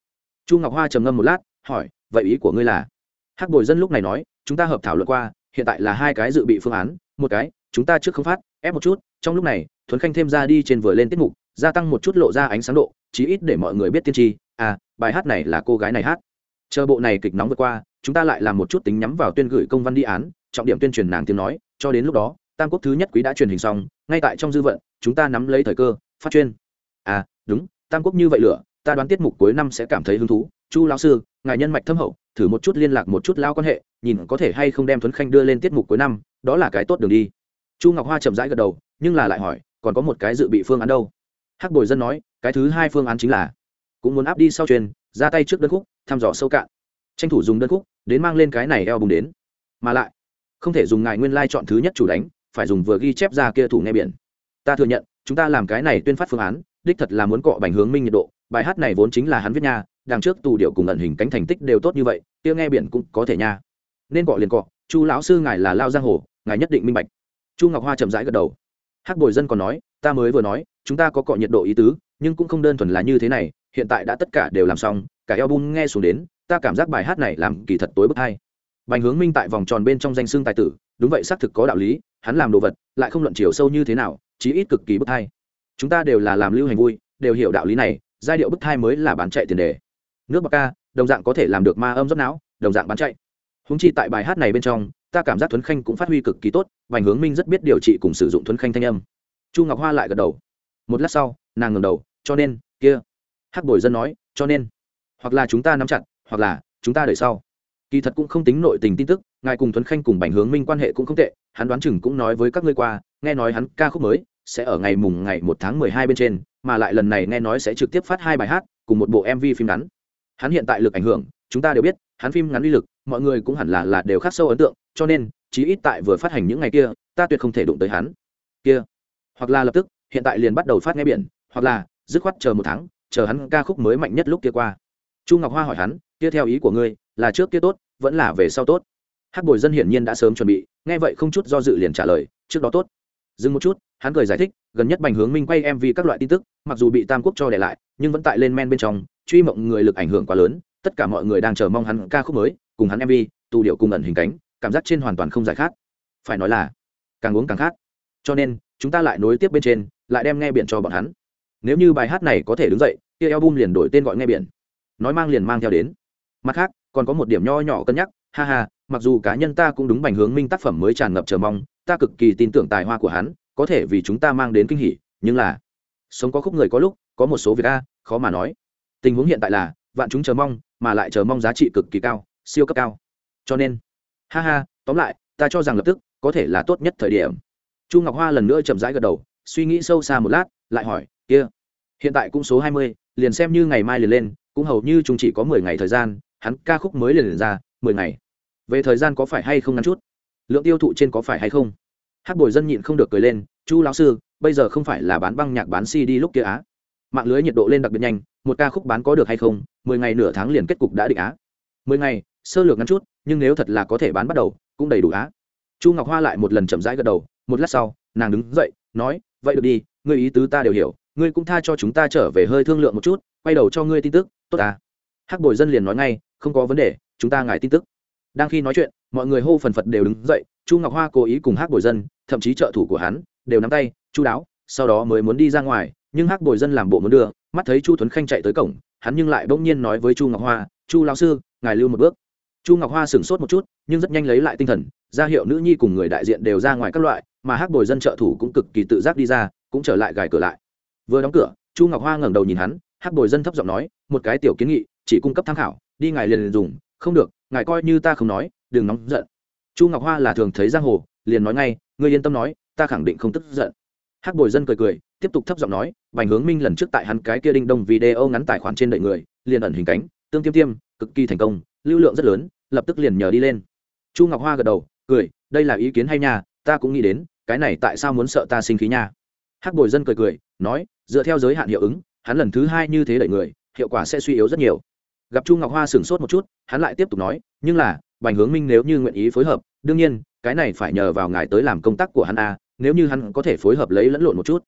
Chu ngọc hoa trầm ngâm một lát, hỏi, vậy ý của ngươi là? Hắc bồi dân lúc này nói, chúng ta hợp thảo luận qua, hiện tại là hai cái dự bị phương án, một cái, chúng ta trước không phát, ép một chút trong lúc này, thuấn khanh thêm ra đi trên vừa lên tiết mục, gia tăng một chút lộ ra ánh sáng độ, chí ít để mọi người biết tiên tri à bài hát này là cô gái này hát. Chờ bộ này kịch nóng vượt qua, chúng ta lại làm một chút tính nhắm vào tuyên gửi công văn đi án, trọng điểm tuyên truyền nàng tiếng nói, cho đến lúc đó, tam quốc thứ nhất quý đã truyền hình xong, ngay tại trong dư vận, chúng ta nắm lấy thời cơ, phát chuyên. À đúng, tam quốc như vậy lửa, ta đoán tiết mục cuối năm sẽ cảm thấy hứng thú. Chu lão sư, ngài nhân mạch thâm hậu, thử một chút liên lạc một chút lao quan hệ, nhìn có thể hay không đem thuấn khanh đưa lên tiết mục cuối năm, đó là cái tốt đường đi. Chu ngọc hoa chậm rãi gật đầu nhưng là lại hỏi, còn có một cái dự bị phương án đâu? Hắc bồi dân nói, cái thứ hai phương án chính là, cũng muốn áp đi sau truyền, ra tay trước đơn khúc, thăm dò sâu cạn. Tranh thủ dùng đơn khúc, đến mang lên cái này eo bùng đến. Mà lại, không thể dùng ngài nguyên lai、like、chọn thứ nhất chủ đánh, phải dùng vừa ghi chép ra kia thủ nghe biển. Ta thừa nhận, chúng ta làm cái này tuyên phát phương án, đích thật là muốn cọ bành hướng minh nhiệt độ, bài hát này vốn chính là hắn viết nha, đằng trước tù điệu cùng ẩn hình cánh thành tích đều tốt như vậy, kia nghe biển cũng có thể nha. Nên cọ liền cọ, chu lão sư ngài là lao giang hồ, ngài nhất định minh bạch. Chu ngọc hoa chậm rãi gật đầu hắc bồi dân còn nói, ta mới vừa nói, chúng ta có cọ nhiệt độ ý tứ, nhưng cũng không đơn thuần là như thế này, hiện tại đã tất cả đều làm xong, cả album nghe xuống đến, ta cảm giác bài hát này làm kỳ thật tối bất hay bành hướng minh tại vòng tròn bên trong danh xương tài tử, đúng vậy, xác thực có đạo lý, hắn làm đồ vật, lại không luận chiều sâu như thế nào, chí ít cực kỳ bất hay chúng ta đều là làm lưu hành vui, đều hiểu đạo lý này, giai điệu bức thai mới là bán chạy tiền đề. Nước bạc ca, đồng dạng có thể làm được ma âm rất não, đồng dạng bán chạy. Húng chi tại bài hát này bên trong ta cảm giác thuấn khanh cũng phát huy cực kỳ tốt, vành hướng minh rất biết điều trị cùng sử dụng thuấn khanh thanh âm. Chu ngọc hoa lại gật đầu. Một lát sau, nàng ngầm đầu, cho nên, kia. Hắc bồi dân nói, cho nên, hoặc là chúng ta nắm chặt, hoặc là chúng ta đợi sau. Kỳ thật cũng không tính nội tình tin tức, ngài cùng thuấn khanh cùng bành hướng minh quan hệ cũng không tệ, hắn đoán chừng cũng nói với các ngươi qua, nghe nói hắn ca khúc mới sẽ ở ngày mùng ngày một tháng mười hai bên trên, mà lại lần này nghe nói sẽ trực tiếp phát hai bài hát cùng một bộ mv phim ngắn. Hắn hiện tại lực ảnh hưởng, chúng ta đều biết hắn phim ngắn uy lực, mọi người cũng hẳn là là đều khắc sâu ấn tượng, cho nên, chí ít tại vừa phát hành những ngày kia, ta tuyệt không thể đụng tới hắn. Kia. Hoặc là lập tức, hiện tại liền bắt đầu phát nghe biển, hoặc là, dứt khoát chờ một tháng, chờ hắn ca khúc mới mạnh nhất lúc kia qua. Chu ngọc hoa hỏi hắn, kia theo ý của ngươi, là trước kia tốt, vẫn là về sau tốt? Hắc bồi dân hiển nhiên đã sớm chuẩn bị, nghe vậy không chút do dự liền trả lời, trước đó tốt. Dừng một chút, hắn cười giải thích, gần nhất bành hướng minh quay mv các loại tin tức, mặc dù bị tam quốc cho để lại, nhưng vẫn tại lên men bên trong, truy mộng người lực ảnh hưởng quá lớn tất cả mọi người đang chờ mong hắn ca khúc mới, cùng hắn mv tù điệu cùng ẩn hình cánh, cảm giác trên hoàn toàn không giải khát. Phải nói là, càng uống càng khát. Cho nên, chúng ta lại nối tiếp bên trên, lại đem nghe biển cho bọn hắn. Nếu như bài hát này có thể đứng dậy, kia album liền đổi tên gọi nghe biển. Nói mang liền mang theo đến. Mặt khác, còn có một điểm nho nhỏ cân nhắc, ha ha, mặc dù cá nhân ta cũng đúng bành hướng minh tác phẩm mới tràn ngập chờ mong, ta cực kỳ tin tưởng tài hoa của hắn, có thể vì chúng ta mang đến kinh hỉ, nhưng là, sống có khúc người có lúc, có một số việc a, khó mà nói. Tình huống hiện tại là, vạn chúng chờ mong mà lại chờ mong giá trị cực kỳ cao siêu cấp cao. Cho nên ha ha tóm lại ta cho rằng lập tức có thể là tốt nhất thời điểm. Chu ngọc hoa lần nữa chậm rãi gật đầu suy nghĩ sâu xa một lát lại hỏi kia hiện tại cũng số hai mươi liền xem như ngày mai liền lên cũng hầu như chúng chỉ có mười ngày thời gian hắn ca khúc mới liền, liền ra mười ngày. Về thời gian có phải hay không ngắn chút? Lượng tiêu thụ trên có phải hay không? Hát bồi dân nhịn không được cười lên chu lão sư bây giờ không phải là bán băng nhạc bán cd lúc kia á? Mạng lưới nhiệt độ lên đặc biệt nhanh, một ca khúc bán có được hay không, mười ngày nửa tháng liền kết cục đã định á. Mười ngày, sơ lược ngắn chút, nhưng nếu thật là có thể bán bắt đầu, cũng đầy đủ á. Chu ngọc hoa lại một lần chậm rãi gật đầu, một lát sau, nàng đứng dậy, nói, vậy được đi, ngươi ý tứ ta đều hiểu, ngươi cũng tha cho chúng ta trở về hơi thương lượng một chút, quay đầu cho ngươi tin tức, tốt à hắc bồi dân liền nói ngay, không có vấn đề, chúng ta ngài tin tức. Đang khi nói chuyện, mọi người hô phần phật đều đứng dậy, chu ngọc hoa cố ý cùng hắc bồi dân, thậm chí trợ thủ của hắn, đều nắm tay, chu đáo, sau đó mới muốn đi ra ngoài nhưng hắc bồi dân làm bộ muốn đưa mắt thấy chu tuấn khanh chạy tới cổng hắn nhưng lại bỗng nhiên nói với chu ngọc hoa chu lao sư ngài lưu một bước. Chu ngọc hoa sửng sốt một chút nhưng rất nhanh lấy lại tinh thần ra hiệu nữ nhi cùng người đại diện đều ra ngoài các loại mà hắc bồi dân trợ thủ cũng cực kỳ tự giác đi ra cũng trở lại gài cửa lại. Vừa đóng cửa chu ngọc hoa ngẩng đầu nhìn hắn hắc bồi dân thấp giọng nói một cái tiểu kiến nghị chỉ cung cấp tham khảo đi ngài liền, liền dùng không được ngài coi như ta không nói đừng nóng giận. Chu ngọc hoa là thường thấy giang hồ liền nói ngay ngươi yên tâm nói ta khẳng định không tức giận hắc bồi dân cười cười, tiếp tục thấp giọng nói, Bành hướng minh lần trước tại hắn cái kia đinh đông video ngắn tài khoản trên đợi người, liền ẩn hình cánh, tương tiêm tiêm, cực kỳ thành công, lưu lượng rất lớn, lập tức liền nhờ đi lên. Chu ngọc hoa gật đầu, cười, đây là ý kiến hay nha, ta cũng nghĩ đến, cái này tại sao muốn sợ ta sinh khí nha? Hắc bồi dân cười cười, nói, dựa theo giới hạn hiệu ứng, hắn lần thứ hai như thế đợi người, hiệu quả sẽ suy yếu rất nhiều. Gặp chu ngọc hoa sửng sốt một chút, hắn lại tiếp tục nói, nhưng là, bành hướng minh nếu như nguyện ý phối hợp, đương nhiên, cái này phải nhờ vào ngài tới làm công tác của hắn a nếu như hắn có thể phối hợp lấy lẫn lộn một chút.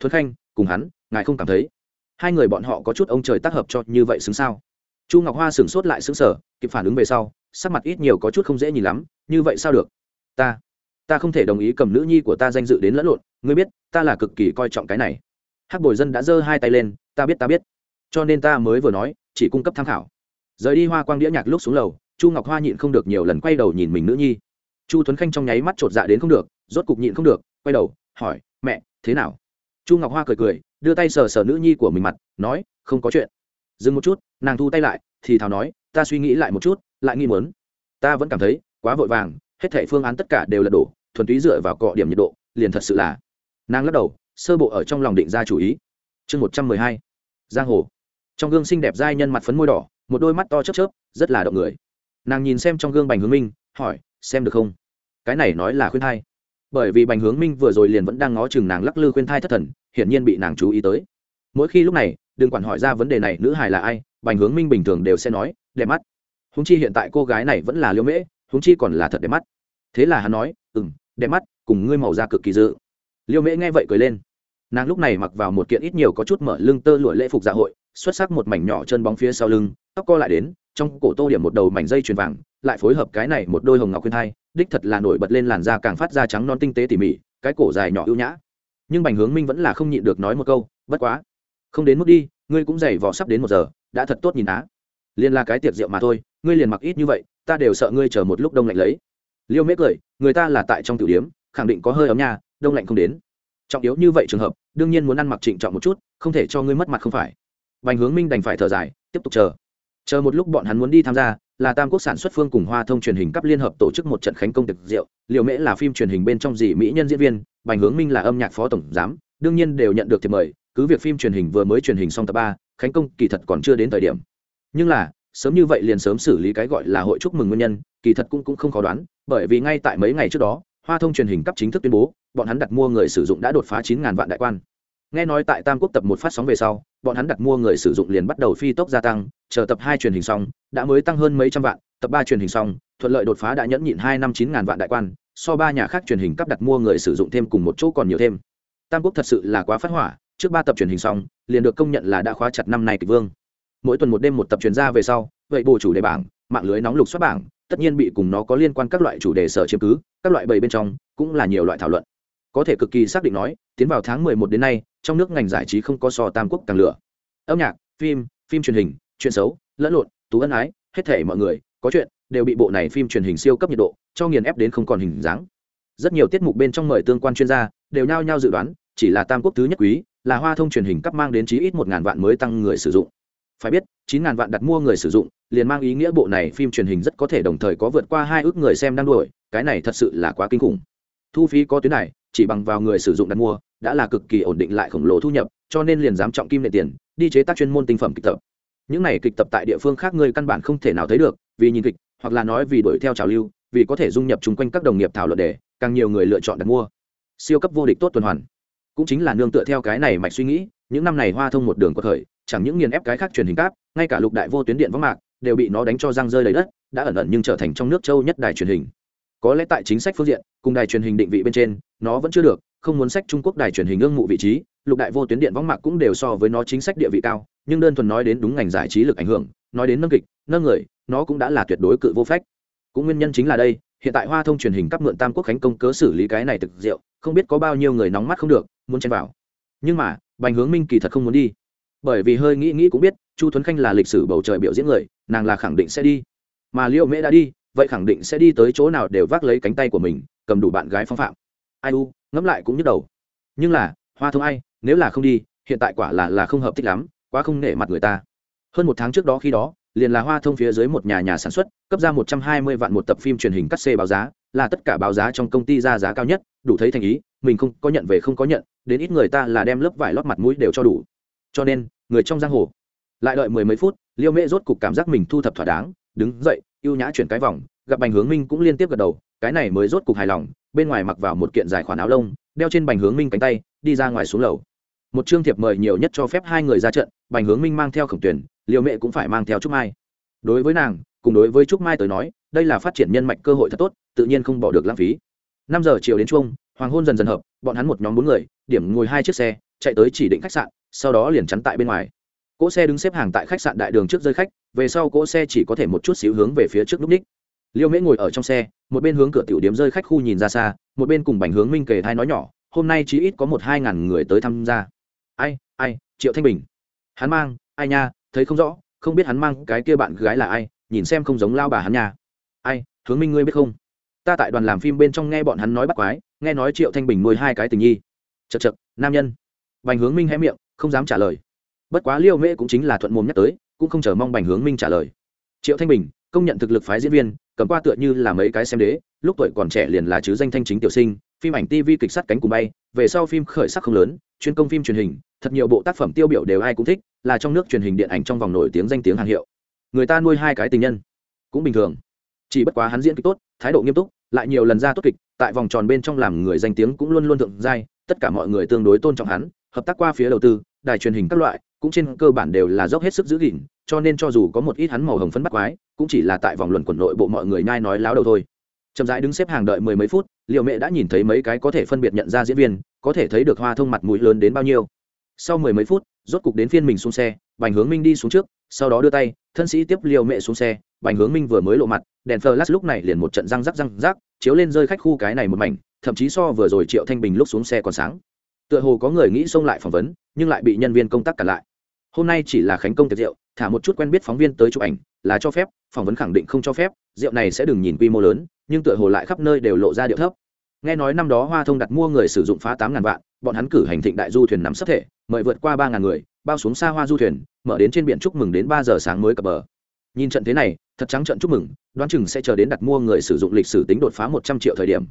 Thuấn khanh, cùng hắn, ngài không cảm thấy? Hai người bọn họ có chút ông trời tác hợp cho như vậy xứng sao? Chu ngọc hoa sửng sốt lại xứng sở kịp phản ứng về sau, sắc mặt ít nhiều có chút không dễ nhìn lắm, như vậy sao được? Ta ta không thể đồng ý cầm nữ nhi của ta danh dự đến lẫn lộn, ngươi biết, ta là cực kỳ coi trọng cái này. Hắc bồi dân đã giơ hai tay lên, ta biết ta biết. Cho nên ta mới vừa nói, chỉ cung cấp tham khảo. Rời đi hoa quang đĩa nhạc lúc xuống lầu, chu ngọc hoa nhịn không được nhiều lần quay đầu nhìn mình nữ nhi. Chu tuấn khanh trong nháy mắt chột dạ đến không được, rốt cục nhịn không được quay đầu, hỏi, mẹ, thế nào? Chu ngọc hoa cười cười, đưa tay sờ sờ nữ nhi của mình mặt, nói, không có chuyện. Dừng một chút, nàng thu tay lại, thì thào nói, ta suy nghĩ lại một chút, lại nghi mớn ta vẫn cảm thấy, quá vội vàng, hết thệ phương án tất cả đều là đổ thuần túy dựa vào cọ điểm nhiệt độ, liền thật sự là. Nàng lắc đầu, sơ bộ ở trong lòng định ra chủ ý. Chương một trăm mười hai, giang hồ. Trong gương xinh đẹp dai nhân mặt phấn môi đỏ, một đôi mắt to chớp chớp, rất là động người. Nàng nhìn xem trong gương bành hướng minh, hỏi, xem được không? Cái này nói là khuyên thai bởi vì bành hướng minh vừa rồi liền vẫn đang ngó chừng nàng lắc lư khuyên thai thất thần, hiển nhiên bị nàng chú ý tới. Mỗi khi lúc này, đừng quản hỏi ra vấn đề này nữ hài là ai, bành hướng minh bình thường đều sẽ nói, đẹp mắt. Húng chi hiện tại cô gái này vẫn là liễu mễ, húng chi còn là thật đẹp mắt. Thế là hắn nói ừ m đẹp mắt, cùng ngươi màu da cực kỳ dự. Liễu mễ nghe vậy cười lên. Nàng lúc này mặc vào một kiện ít nhiều có chút mở lưng tơ lụa lễ phục dạ hội, xuất sắc một mảnh nhỏ chân bóng phía sau lưng, tóc co lại đến trong cổ tô điểm một đầu mảnh dây chuyền vàng, lại phối hợp cái này một đôi hồng ngọc khuyên thai, đích thật là nổi bật lên làn da càng phát ra trắng non tinh tế tỉ mỉ, cái cổ dài nhỏ ưu nhã. Nhưng bành hướng minh vẫn là không nhịn được nói một câu, bất quá, không đến mức đi, ngươi cũng dày vò sắp đến một giờ, đã thật tốt nhìn á. Liền là cái tiệc rượu mà thôi, ngươi liền mặc ít như vậy, ta đều sợ ngươi chờ một lúc đông lạnh lấy. Liêu mễ cười, người ta là tại trong tiểu điếm, khẳng định có hơi ấm nha, đông lạnh không đến. Trọng yếu như vậy trường hợp, đương nhiên muốn ăn mặc trịnh trọng một chút, không thể cho ngươi mất mặt không phải. Bành hướng minh đành phải thở dài, tiếp tục chờ chờ một lúc bọn hắn muốn đi tham gia, là tam quốc sản xuất phương cùng hoa thông truyền hình cấp liên hợp tổ chức một trận khánh công tiệc rượu. Liệu mễ là phim truyền hình bên trong dì mỹ nhân diễn viên, bành hướng minh là âm nhạc phó tổng giám, đương nhiên đều nhận được thiệp mời. Cứ việc phim truyền hình vừa mới truyền hình xong tập ba, khánh công kỳ thật còn chưa đến thời điểm. Nhưng là, sớm như vậy liền sớm xử lý cái gọi là hội chúc mừng nguyên nhân, kỳ thật cũng cũng không khó đoán, bởi vì ngay tại mấy ngày trước đó, hoa thông truyền hình cấp chính thức tuyên bố, bọn hắn đặt mua người sử dụng đã đột phá chín ngàn vạn đại quan nghe nói tại tam quốc tập một phát sóng về sau, bọn hắn đặt mua người sử dụng liền bắt đầu phi tốc gia tăng, chờ tập hai truyền hình xong, đã mới tăng hơn mấy trăm vạn, tập ba truyền hình xong, thuận lợi đột phá đã nhẫn nhịn hai năm chín ngàn vạn đại quan, so ba nhà khác truyền hình cấp đặt mua người sử dụng thêm cùng một chỗ còn nhiều thêm. Tam quốc thật sự là quá phát hỏa, trước ba tập truyền hình xong, liền được công nhận là đã khóa chặt năm nay kịch vương. Mỗi tuần một đêm một tập truyền ra về sau, vậy bù chủ đề bảng, mạng lưới nóng lục xuất bảng, tất nhiên bị cùng nó có liên quan các loại chủ đề sở chiếm cứ, các loại bầy bên trong cũng là nhiều loại thảo luận. Có thể cực kỳ xác định nói, tiến vào tháng mười một đến nay trong nước ngành giải trí không có so tam quốc càng lửa. Âm nhạc, phim phim truyền hình, chuyện xấu, lẫn lộn, tú ân ái, hết thể mọi người, có chuyện, đều bị bộ này phim truyền hình siêu cấp nhiệt độ, cho nghiền ép đến không còn hình dáng. Rất nhiều tiết mục bên trong mời tương quan chuyên gia, đều nhao nhao dự đoán, chỉ là tam quốc thứ nhất quý, là hoa thông truyền hình cấp mang đến chí ít một ngàn vạn mới tăng người sử dụng. Phải biết, chín ngàn vạn đặt mua người sử dụng, liền mang ý nghĩa bộ này phim truyền hình rất có thể đồng thời có vượt qua hai ước người xem đang đuổi, cái này thật sự là quá kinh khủng. Thu phí có tuyến này, chỉ bằng vào người sử dụng đặt mua đã là cực kỳ ổn định lại khổng lồ thu nhập, cho nên liền dám trọng kim nệ tiền, đi chế tác chuyên môn tinh phẩm kịch tập. Những này kịch tập tại địa phương khác ngươi căn bản không thể nào thấy được, vì nhìn kịch, hoặc là nói vì đuổi theo trào lưu, vì có thể dung nhập chung quanh các đồng nghiệp thảo luận đề, càng nhiều người lựa chọn đặt mua. Siêu cấp vô địch tốt tuần hoàn. Cũng chính là nương tựa theo cái này mạch suy nghĩ, những năm này hoa thông một đường có thời chẳng những nghiền ép cái khác truyền hình cáp, ngay cả lục đại vô tuyến điện võng mạc, đều bị nó đánh cho răng rơi lấy đất, đã ẩn ẩn nhưng trở thành trong nước châu nhất đài truyền hình. Có lẽ tại chính sách phương diện, cùng đài truyền hình định vị bên trên, nó vẫn chưa được không muốn sách trung quốc đài truyền hình ương mụ vị trí lục đại vô tuyến điện võng mạc cũng đều so với nó chính sách địa vị cao nhưng đơn thuần nói đến đúng ngành giải trí lực ảnh hưởng nói đến nâng kịch nâng người nó cũng đã là tuyệt đối cự vô phách. Cũng nguyên nhân chính là đây hiện tại hoa thông truyền hình cấp mượn tam quốc khánh công cớ xử lý cái này thực rượu, không biết có bao nhiêu người nóng mắt không được muốn chen vào. Nhưng mà bành hướng minh kỳ thật không muốn đi. Bởi vì hơi nghĩ nghĩ cũng biết chu Thuấn khanh là lịch sử bầu trời biểu diễn người nàng là khẳng định sẽ đi. Mà liệu mễ đã đi vậy khẳng định sẽ đi tới chỗ nào đều vác lấy cánh tay của mình cầm đủ bạn gái phong phạm ai u, ngẫm lại cũng nhức đầu. Nhưng là, hoa thông ai, nếu là không đi, hiện tại quả là là không hợp thích lắm, quá không nể mặt người ta. Hơn một tháng trước đó khi đó, liền là hoa thông phía dưới một nhà nhà sản xuất, cấp ra một trăm hai mươi vạn một tập phim truyền hình cắt xê báo giá, là tất cả báo giá trong công ty ra giá cao nhất, đủ thấy thành ý, mình không có nhận về không có nhận, đến ít người ta là đem lớp vải lót mặt mũi đều cho đủ. Cho nên, người trong giang hồ, lại đợi mười mấy phút, liêu mễ rốt cục cảm giác mình thu thập thỏa đáng, đứng dậy, ưu nhã chuyển cái vòng, gặp bành hướng minh cũng liên tiếp gật đầu cái này mới rốt cục hài lòng, bên ngoài mặc vào một kiện dài khoản áo lông, đeo trên bành hướng minh cánh tay, đi ra ngoài xuống lầu. Một chương thiệp mời nhiều nhất cho phép hai người ra trận, bành hướng minh mang theo khổng tuyển, liều mẹ cũng phải mang theo trúc mai. Đối với nàng, cùng đối với trúc mai tới nói, đây là phát triển nhân mạch cơ hội thật tốt, tự nhiên không bỏ được lãng phí. Năm giờ chiều đến chuông, hoàng hôn dần dần hợp, bọn hắn một nhóm bốn người, điểm ngồi hai chiếc xe, chạy tới chỉ định khách sạn, sau đó liền chắn tại bên ngoài. Cỗ xe đứng xếp hàng tại khách sạn đại đường trước rơi khách, về sau cỗ xe chỉ có thể một chút xíu hướng về phía trước núp ních liêu mễ ngồi ở trong xe, một bên hướng cửa tiểu điếm rơi khách khu nhìn ra xa, một bên cùng bành hướng minh kề thai nói nhỏ, hôm nay chỉ ít có một hai ngàn người tới tham gia. Ai ai, triệu thanh bình. Hắn mang, ai nha, thấy không rõ, không biết hắn mang cái kia bạn gái là ai, nhìn xem không giống lao bà hắn nha. Ai, hướng minh ngươi biết không? Ta tại đoàn làm phim bên trong nghe bọn hắn nói bắt quái, nghe nói triệu thanh bình nuôi hai cái tình nhi. Chật chật nam nhân. Bành hướng minh hé miệng, không dám trả lời. Bất quá liêu mễ cũng chính là thuận mồm nhắc tới, cũng không chờ mong bành hướng minh trả lời. Triệu thanh bình công nhận thực lực phái diễn viên, cầm qua tựa như là mấy cái xem đế, lúc tuổi còn trẻ liền là chứ danh thanh chính tiểu sinh, phim ảnh tv kịch sắt cánh cùng bay, về sau phim khởi sắc không lớn, chuyên công phim truyền hình, thật nhiều bộ tác phẩm tiêu biểu đều ai cũng thích, là trong nước truyền hình điện ảnh trong vòng nổi tiếng danh tiếng hàng hiệu. Người ta nuôi hai cái tình nhân, cũng bình thường. Chỉ bất quá hắn diễn kịch tốt, thái độ nghiêm túc, lại nhiều lần ra tốt kịch, tại vòng tròn bên trong làm người danh tiếng cũng luôn luôn thượng giai, tất cả mọi người tương đối tôn trọng hắn hợp tác qua phía đầu tư, đài truyền hình các loại, cũng trên cơ bản đều là dốc hết sức giữ gìn, cho nên cho dù có một ít hắn màu hồng phấn bắt quái, cũng chỉ là tại vòng luận quần nội bộ mọi người nhai nói láo đầu thôi. Chậm rãi đứng xếp hàng đợi mười mấy phút liệu mẹ đã nhìn thấy mấy cái có thể phân biệt nhận ra diễn viên, có thể thấy được hoa thông mặt mũi lớn đến bao nhiêu. Sau mười mấy phút, rốt cục đến phiên mình xuống xe, bành hướng minh đi xuống trước, sau đó đưa tay, thân sĩ tiếp liều mẹ xuống xe, bành hướng minh vừa mới lộ mặt, đèn flash lúc này liền một trận răng rắc răng rắc, chiếu lên rơi khách khu cái này một mảnh, thậm chí so vừa rồi triệu thanh bình lúc xuống xe còn sáng tựa hồ có người nghĩ xông lại phỏng vấn, nhưng lại bị nhân viên công tác cản lại. Hôm nay chỉ là khánh công tiệc rượu, thả một chút quen biết phóng viên tới chụp ảnh, là cho phép, phỏng vấn khẳng định không cho phép, rượu này sẽ đừng nhìn quy mô lớn, nhưng tựa hồ lại khắp nơi đều lộ ra điệu thấp. Nghe nói năm đó hoa thông đặt mua người sử dụng phá tám ngàn vạn, bọn hắn cử hành thịnh đại du thuyền nắm sắp thể, mời vượt qua ba ngàn người, bao xuống xa hoa du thuyền, mở đến trên biển chúc mừng đến ba giờ sáng mới cập bờ. Nhìn trận thế này, thật trắng trận chúc mừng, đoán chừng sẽ chờ đến đặt mua người sử dụng lịch sử tính đột phá một trăm triệu thời điểm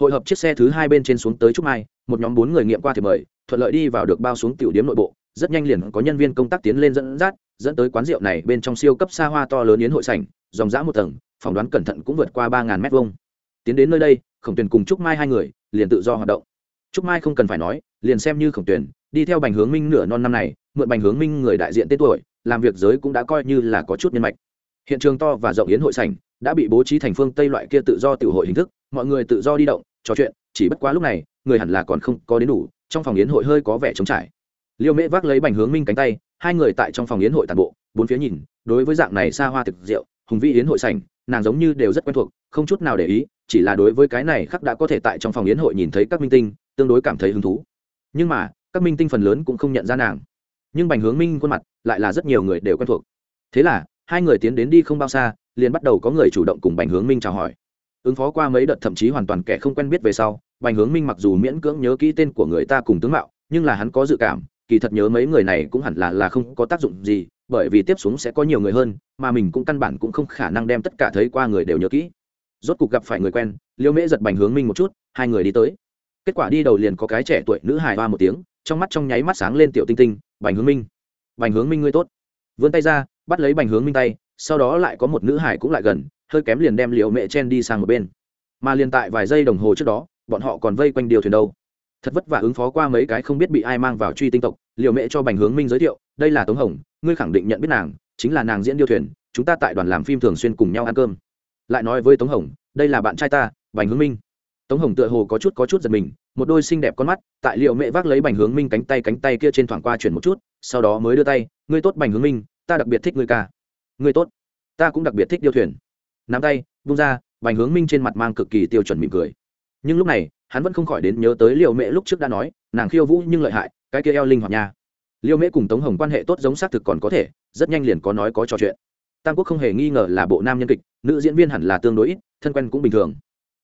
hội hợp chiếc xe thứ hai bên trên xuống tới trúc mai, một nhóm bốn người nghiệm qua thì mời, thuận lợi đi vào được bao xuống tiểu điếm nội bộ, rất nhanh liền có nhân viên công tác tiến lên dẫn dắt, dẫn tới quán rượu này bên trong siêu cấp xa hoa to lớn yến hội sảnh, dòng dã một tầng, phỏng đoán cẩn thận cũng vượt qua ba ngàn mét vuông. Tiến đến nơi đây, khổng tuyền cùng trúc mai hai người liền tự do hoạt động. Trúc mai không cần phải nói, liền xem như khổng tuyền, đi theo bành hướng minh nửa non năm này, mượn bành hướng minh người đại diện tên tuổi, làm việc giới cũng đã coi như là có chút nhân mạch. Hiện trường to và rộng yến hội sảnh đã bị bố trí thành phương tây loại kia tự do tiểu hội hình thức mọi người tự do đi động trò chuyện chỉ bất quá lúc này người hẳn là còn không có đến đủ trong phòng yến hội hơi có vẻ trống trải. Liêu mễ vác lấy bành hướng minh cánh tay hai người tại trong phòng yến hội tàn bộ bốn phía nhìn đối với dạng này xa hoa thực rượu hùng vĩ yến hội sành, nàng giống như đều rất quen thuộc không chút nào để ý chỉ là đối với cái này khắc đã có thể tại trong phòng yến hội nhìn thấy các minh tinh tương đối cảm thấy hứng thú. Nhưng mà các minh tinh phần lớn cũng không nhận ra nàng. Nhưng bành hướng minh khuôn mặt lại là rất nhiều người đều quen thuộc. Thế là hai người tiến đến đi không bao xa liền bắt đầu có người chủ động cùng bành hướng minh chào hỏi ứng phó qua mấy đợt thậm chí hoàn toàn kẻ không quen biết về sau, bành hướng minh mặc dù miễn cưỡng nhớ kỹ tên của người ta cùng tướng mạo, nhưng là hắn có dự cảm, kỳ thật nhớ mấy người này cũng hẳn là là không có tác dụng gì, bởi vì tiếp xuống sẽ có nhiều người hơn, mà mình cũng căn bản cũng không khả năng đem tất cả thấy qua người đều nhớ kỹ. Rốt cuộc gặp phải người quen, liêu mễ giật bành hướng minh một chút, hai người đi tới. Kết quả đi đầu liền có cái trẻ tuổi nữ hài ba một tiếng, trong mắt trong nháy mắt sáng lên tiểu tinh tinh, bành hướng minh, bành hướng minh ngươi tốt. Vươn tay ra, bắt lấy bành hướng minh tay, sau đó lại có một nữ hải cũng lại gần hơi kém liền đem liều mẹ chen đi sang một bên. Mà liền tại vài giây đồng hồ trước đó, bọn họ còn vây quanh điều thuyền đâu. Thật vất vả ứng phó qua mấy cái không biết bị ai mang vào truy tinh tộc liều mẹ cho bành hướng minh giới thiệu, đây là tống hồng, ngươi khẳng định nhận biết nàng, chính là nàng diễn điêu thuyền, chúng ta tại đoàn làm phim thường xuyên cùng nhau ăn cơm. Lại nói với tống hồng, đây là bạn trai ta, bành hướng minh. Tống hồng tựa hồ có chút có chút giật mình, một đôi xinh đẹp con mắt, tại liệu mẹ vác lấy bành hướng minh cánh tay cánh tay kia trên thoảng qua chuyển một chút, sau đó mới đưa tay, ngươi tốt bành hướng minh, ta đặc biệt thích ngươi ca. Ngươi tốt, ta cũng đặc biệt thích điêu thuyền nắm tay bung ra, bành hướng minh trên mặt mang cực kỳ tiêu chuẩn mỉm cười. Nhưng lúc này, hắn vẫn không khỏi đến nhớ tới liệu mẹ lúc trước đã nói, nàng khiêu vũ nhưng lợi hại, cái kia eo linh hoạt nha. Liêu mễ cùng tống hồng quan hệ tốt giống xác thực còn có thể, rất nhanh liền có nói có trò chuyện. Tam quốc không hề nghi ngờ là bộ nam nhân kịch, nữ diễn viên hẳn là tương đối ít, thân quen cũng bình thường.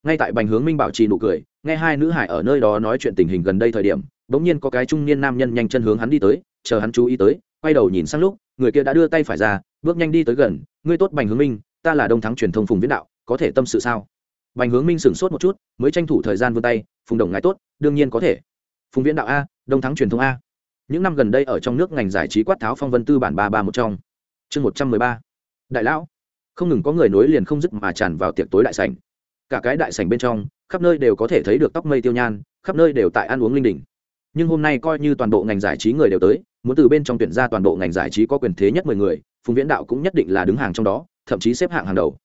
Ngay tại bành hướng minh bảo trì nụ cười, nghe hai nữ hải ở nơi đó nói chuyện tình hình gần đây thời điểm, bỗng nhiên có cái trung niên nam nhân nhanh chân hướng hắn đi tới, chờ hắn chú ý tới, quay đầu nhìn sang lúc, người kia đã đưa tay phải ra, bước nhanh đi tới gần, ngươi tốt bành hướng minh ta là đông thắng truyền thông phùng viễn đạo, có thể tâm sự sao? Bành hướng minh sửng sốt một chút, mới tranh thủ thời gian vươn tay, phùng đồng ngài tốt, đương nhiên có thể. Phùng viễn đạo a, đông thắng truyền thông a. Những năm gần đây ở trong nước ngành giải trí quát tháo phong vân tư bản ba ba một trong. Chương một trăm mười ba. Đại lão. Không ngừng có người nối liền không dứt mà tràn vào tiệc tối đại sảnh. Cả cái đại sảnh bên trong, khắp nơi đều có thể thấy được tóc mây tiêu nhan, khắp nơi đều tại ăn uống linh đình. Nhưng hôm nay coi như toàn bộ ngành giải trí người đều tới, muốn từ bên trong tuyển ra toàn bộ ngành giải trí có quyền thế nhất mười người, phùng viễn đạo cũng nhất định là đứng hàng trong đó thậm chí xếp hạng hàng đầu.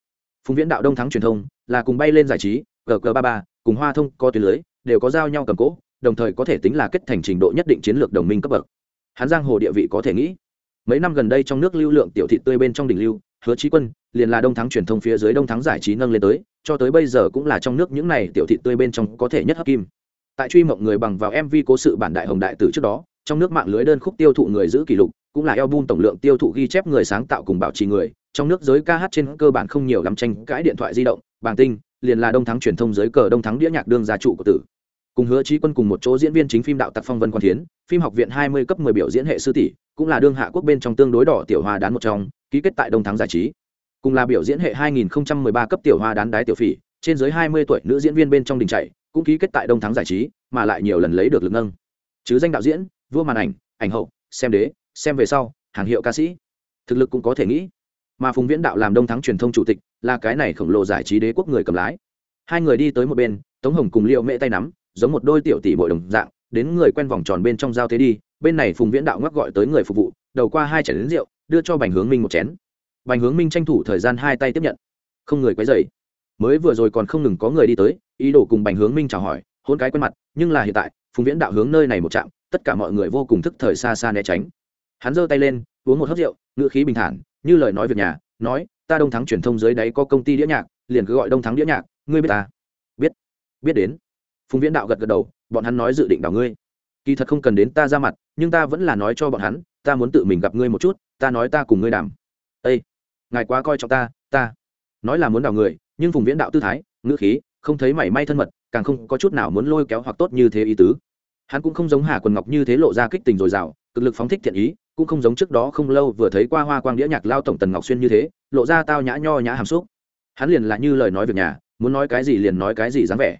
Phùng viễn đạo đông thắng truyền thông, là cùng bay lên giải trí gg ba ba, cùng hoa thông, có tuyến lưới, đều có giao nhau cầm cỗ đồng thời có thể tính là kết thành trình độ nhất định chiến lược đồng minh cấp bậc. Hắn giang hồ địa vị có thể nghĩ. Mấy năm gần đây trong nước lưu lượng tiểu thị tươi bên trong đỉnh lưu, hứa trí quân, liền là đông thắng truyền thông phía dưới đông thắng giải trí nâng lên tới, cho tới bây giờ cũng là trong nước những này tiểu thị tươi bên trong có thể nhất hấp kim. Tại truy mộng người bằng vào mv cố sự bản đại hồng đại tử trước đó, trong nước mạng lưới đơn khúc tiêu thụ người giữ kỷ lục, cũng là album tổng lượng tiêu thụ ghi chép người sáng tạo cùng bảo trì người trong nước giới ca hát trên cơ bản không nhiều lắm tranh cãi điện thoại di động bàng tinh, liền là đông thắng truyền thông giới cờ đông thắng đĩa nhạc đương gia trụ của tử. Cùng hứa trí quân cùng một chỗ diễn viên chính phim đạo tặc phong vân quan thiến, phim học viện hai mươi cấp mười biểu diễn hệ sư tỷ, cũng là đương hạ quốc bên trong tương đối đỏ tiểu hoa đán một trong, ký kết tại đông thắng giải trí. Cùng là biểu diễn hệ hai nghìn ba cấp tiểu hoa đán đái tiểu phỉ, trên dưới hai mươi tuổi nữ diễn viên bên trong đình chạy, cũng ký kết tại đông thắng giải trí, mà lại nhiều lần lấy được lực nâng. Chứ danh đạo diễn, vua màn ảnh ảnh hậu, xem đế, xem về sau, hàng hiệu ca sĩ. Thực lực cũng có thể nghĩ mà phùng viễn đạo làm đông thắng truyền thông chủ tịch là cái này khổng lồ giải trí đế quốc người cầm lái. Hai người đi tới một bên, tống hồng cùng liệu mễ tay nắm, giống một đôi tiểu tỷ bội đồng dạng, đến người quen vòng tròn bên trong giao thế đi, bên này phùng viễn đạo ngắc gọi tới người phục vụ, đầu qua hai chén đến rượu, đưa cho bành hướng minh một chén. Bành hướng minh tranh thủ thời gian hai tay tiếp nhận. Không người quấy dày mới vừa rồi còn không ngừng có người đi tới, ý đồ cùng bành hướng minh chào hỏi, hôn cái quen mặt, nhưng là hiện tại, phùng viễn đạo hướng nơi này một chạm, tất cả mọi người vô cùng thức thời xa xa né tránh. Hắn giơ tay lên, uống một hớp rượu ngựa khí bình thản như lời nói việc nhà, nói, ta đông thắng truyền thông dưới đáy có công ty đĩa nhạc, liền cứ gọi đông thắng đĩa nhạc, ngươi biết ta? Biết. Biết đến. Phùng viễn đạo gật gật đầu, bọn hắn nói dự định đào ngươi. Kỳ thật không cần đến ta ra mặt, nhưng ta vẫn là nói cho bọn hắn, ta muốn tự mình gặp ngươi một chút, ta nói ta cùng ngươi đàm. Ây ngài quá coi trọng ta ta nói là muốn đào người, nhưng Phùng viễn đạo tư thái, ngữ khí, không thấy mảy may thân mật, càng không có chút nào muốn lôi kéo hoặc tốt như thế ý tứ. Hắn cũng không giống hà quần ngọc như thế lộ ra kích tình dồi dào, cực lực phóng thích thiện ý cũng không giống trước đó không lâu vừa thấy qua hoa quang đĩa nhạc lao tổng tần ngọc xuyên như thế, lộ ra tao nhã nho nhã hàm xúc. Hắn liền là như lời nói việc nhà, muốn nói cái gì liền nói cái gì dáng vẻ.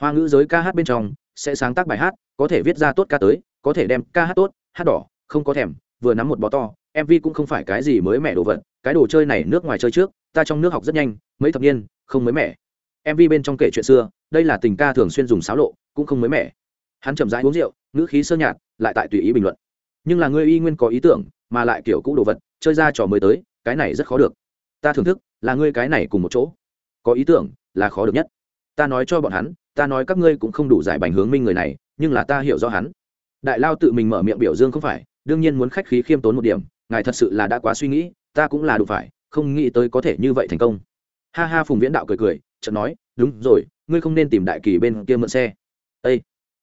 Hoa ngữ giới ca hát bên trong, sẽ sáng tác bài hát, có thể viết ra tốt ca tới, có thể đem ca hát tốt, hát đỏ, không có thèm, vừa nắm một bó to mv cũng không phải cái gì mới mẻ đồ vật, cái đồ chơi này nước ngoài chơi trước, ta trong nước học rất nhanh, mấy thập niên, không mới mẻ. mv bên trong kể chuyện xưa, đây là tình ca thường xuyên dùng xáo lộ, cũng không mới mẻ. Hắn chậm rãi uống rượu, ngữ khí sơ nhạt, lại tại tùy ý bình luận nhưng là ngươi y nguyên có ý tưởng, mà lại kiểu cũ đồ vật, chơi ra trò mới tới, cái này rất khó được. Ta thưởng thức, là ngươi cái này cùng một chỗ. Có ý tưởng, là khó được nhất. Ta nói cho bọn hắn, ta nói các ngươi cũng không đủ giải bành hướng minh người này, nhưng là ta hiểu rõ hắn. Đại lao tự mình mở miệng biểu dương không phải, đương nhiên muốn khách khí khiêm tốn một điểm, ngài thật sự là đã quá suy nghĩ, ta cũng là đủ phải, không nghĩ tới có thể như vậy thành công. Ha ha phùng viễn đạo cười cười, chợt nói, đúng rồi, ngươi không nên tìm đại kỳ bên kia mượn xe. Ây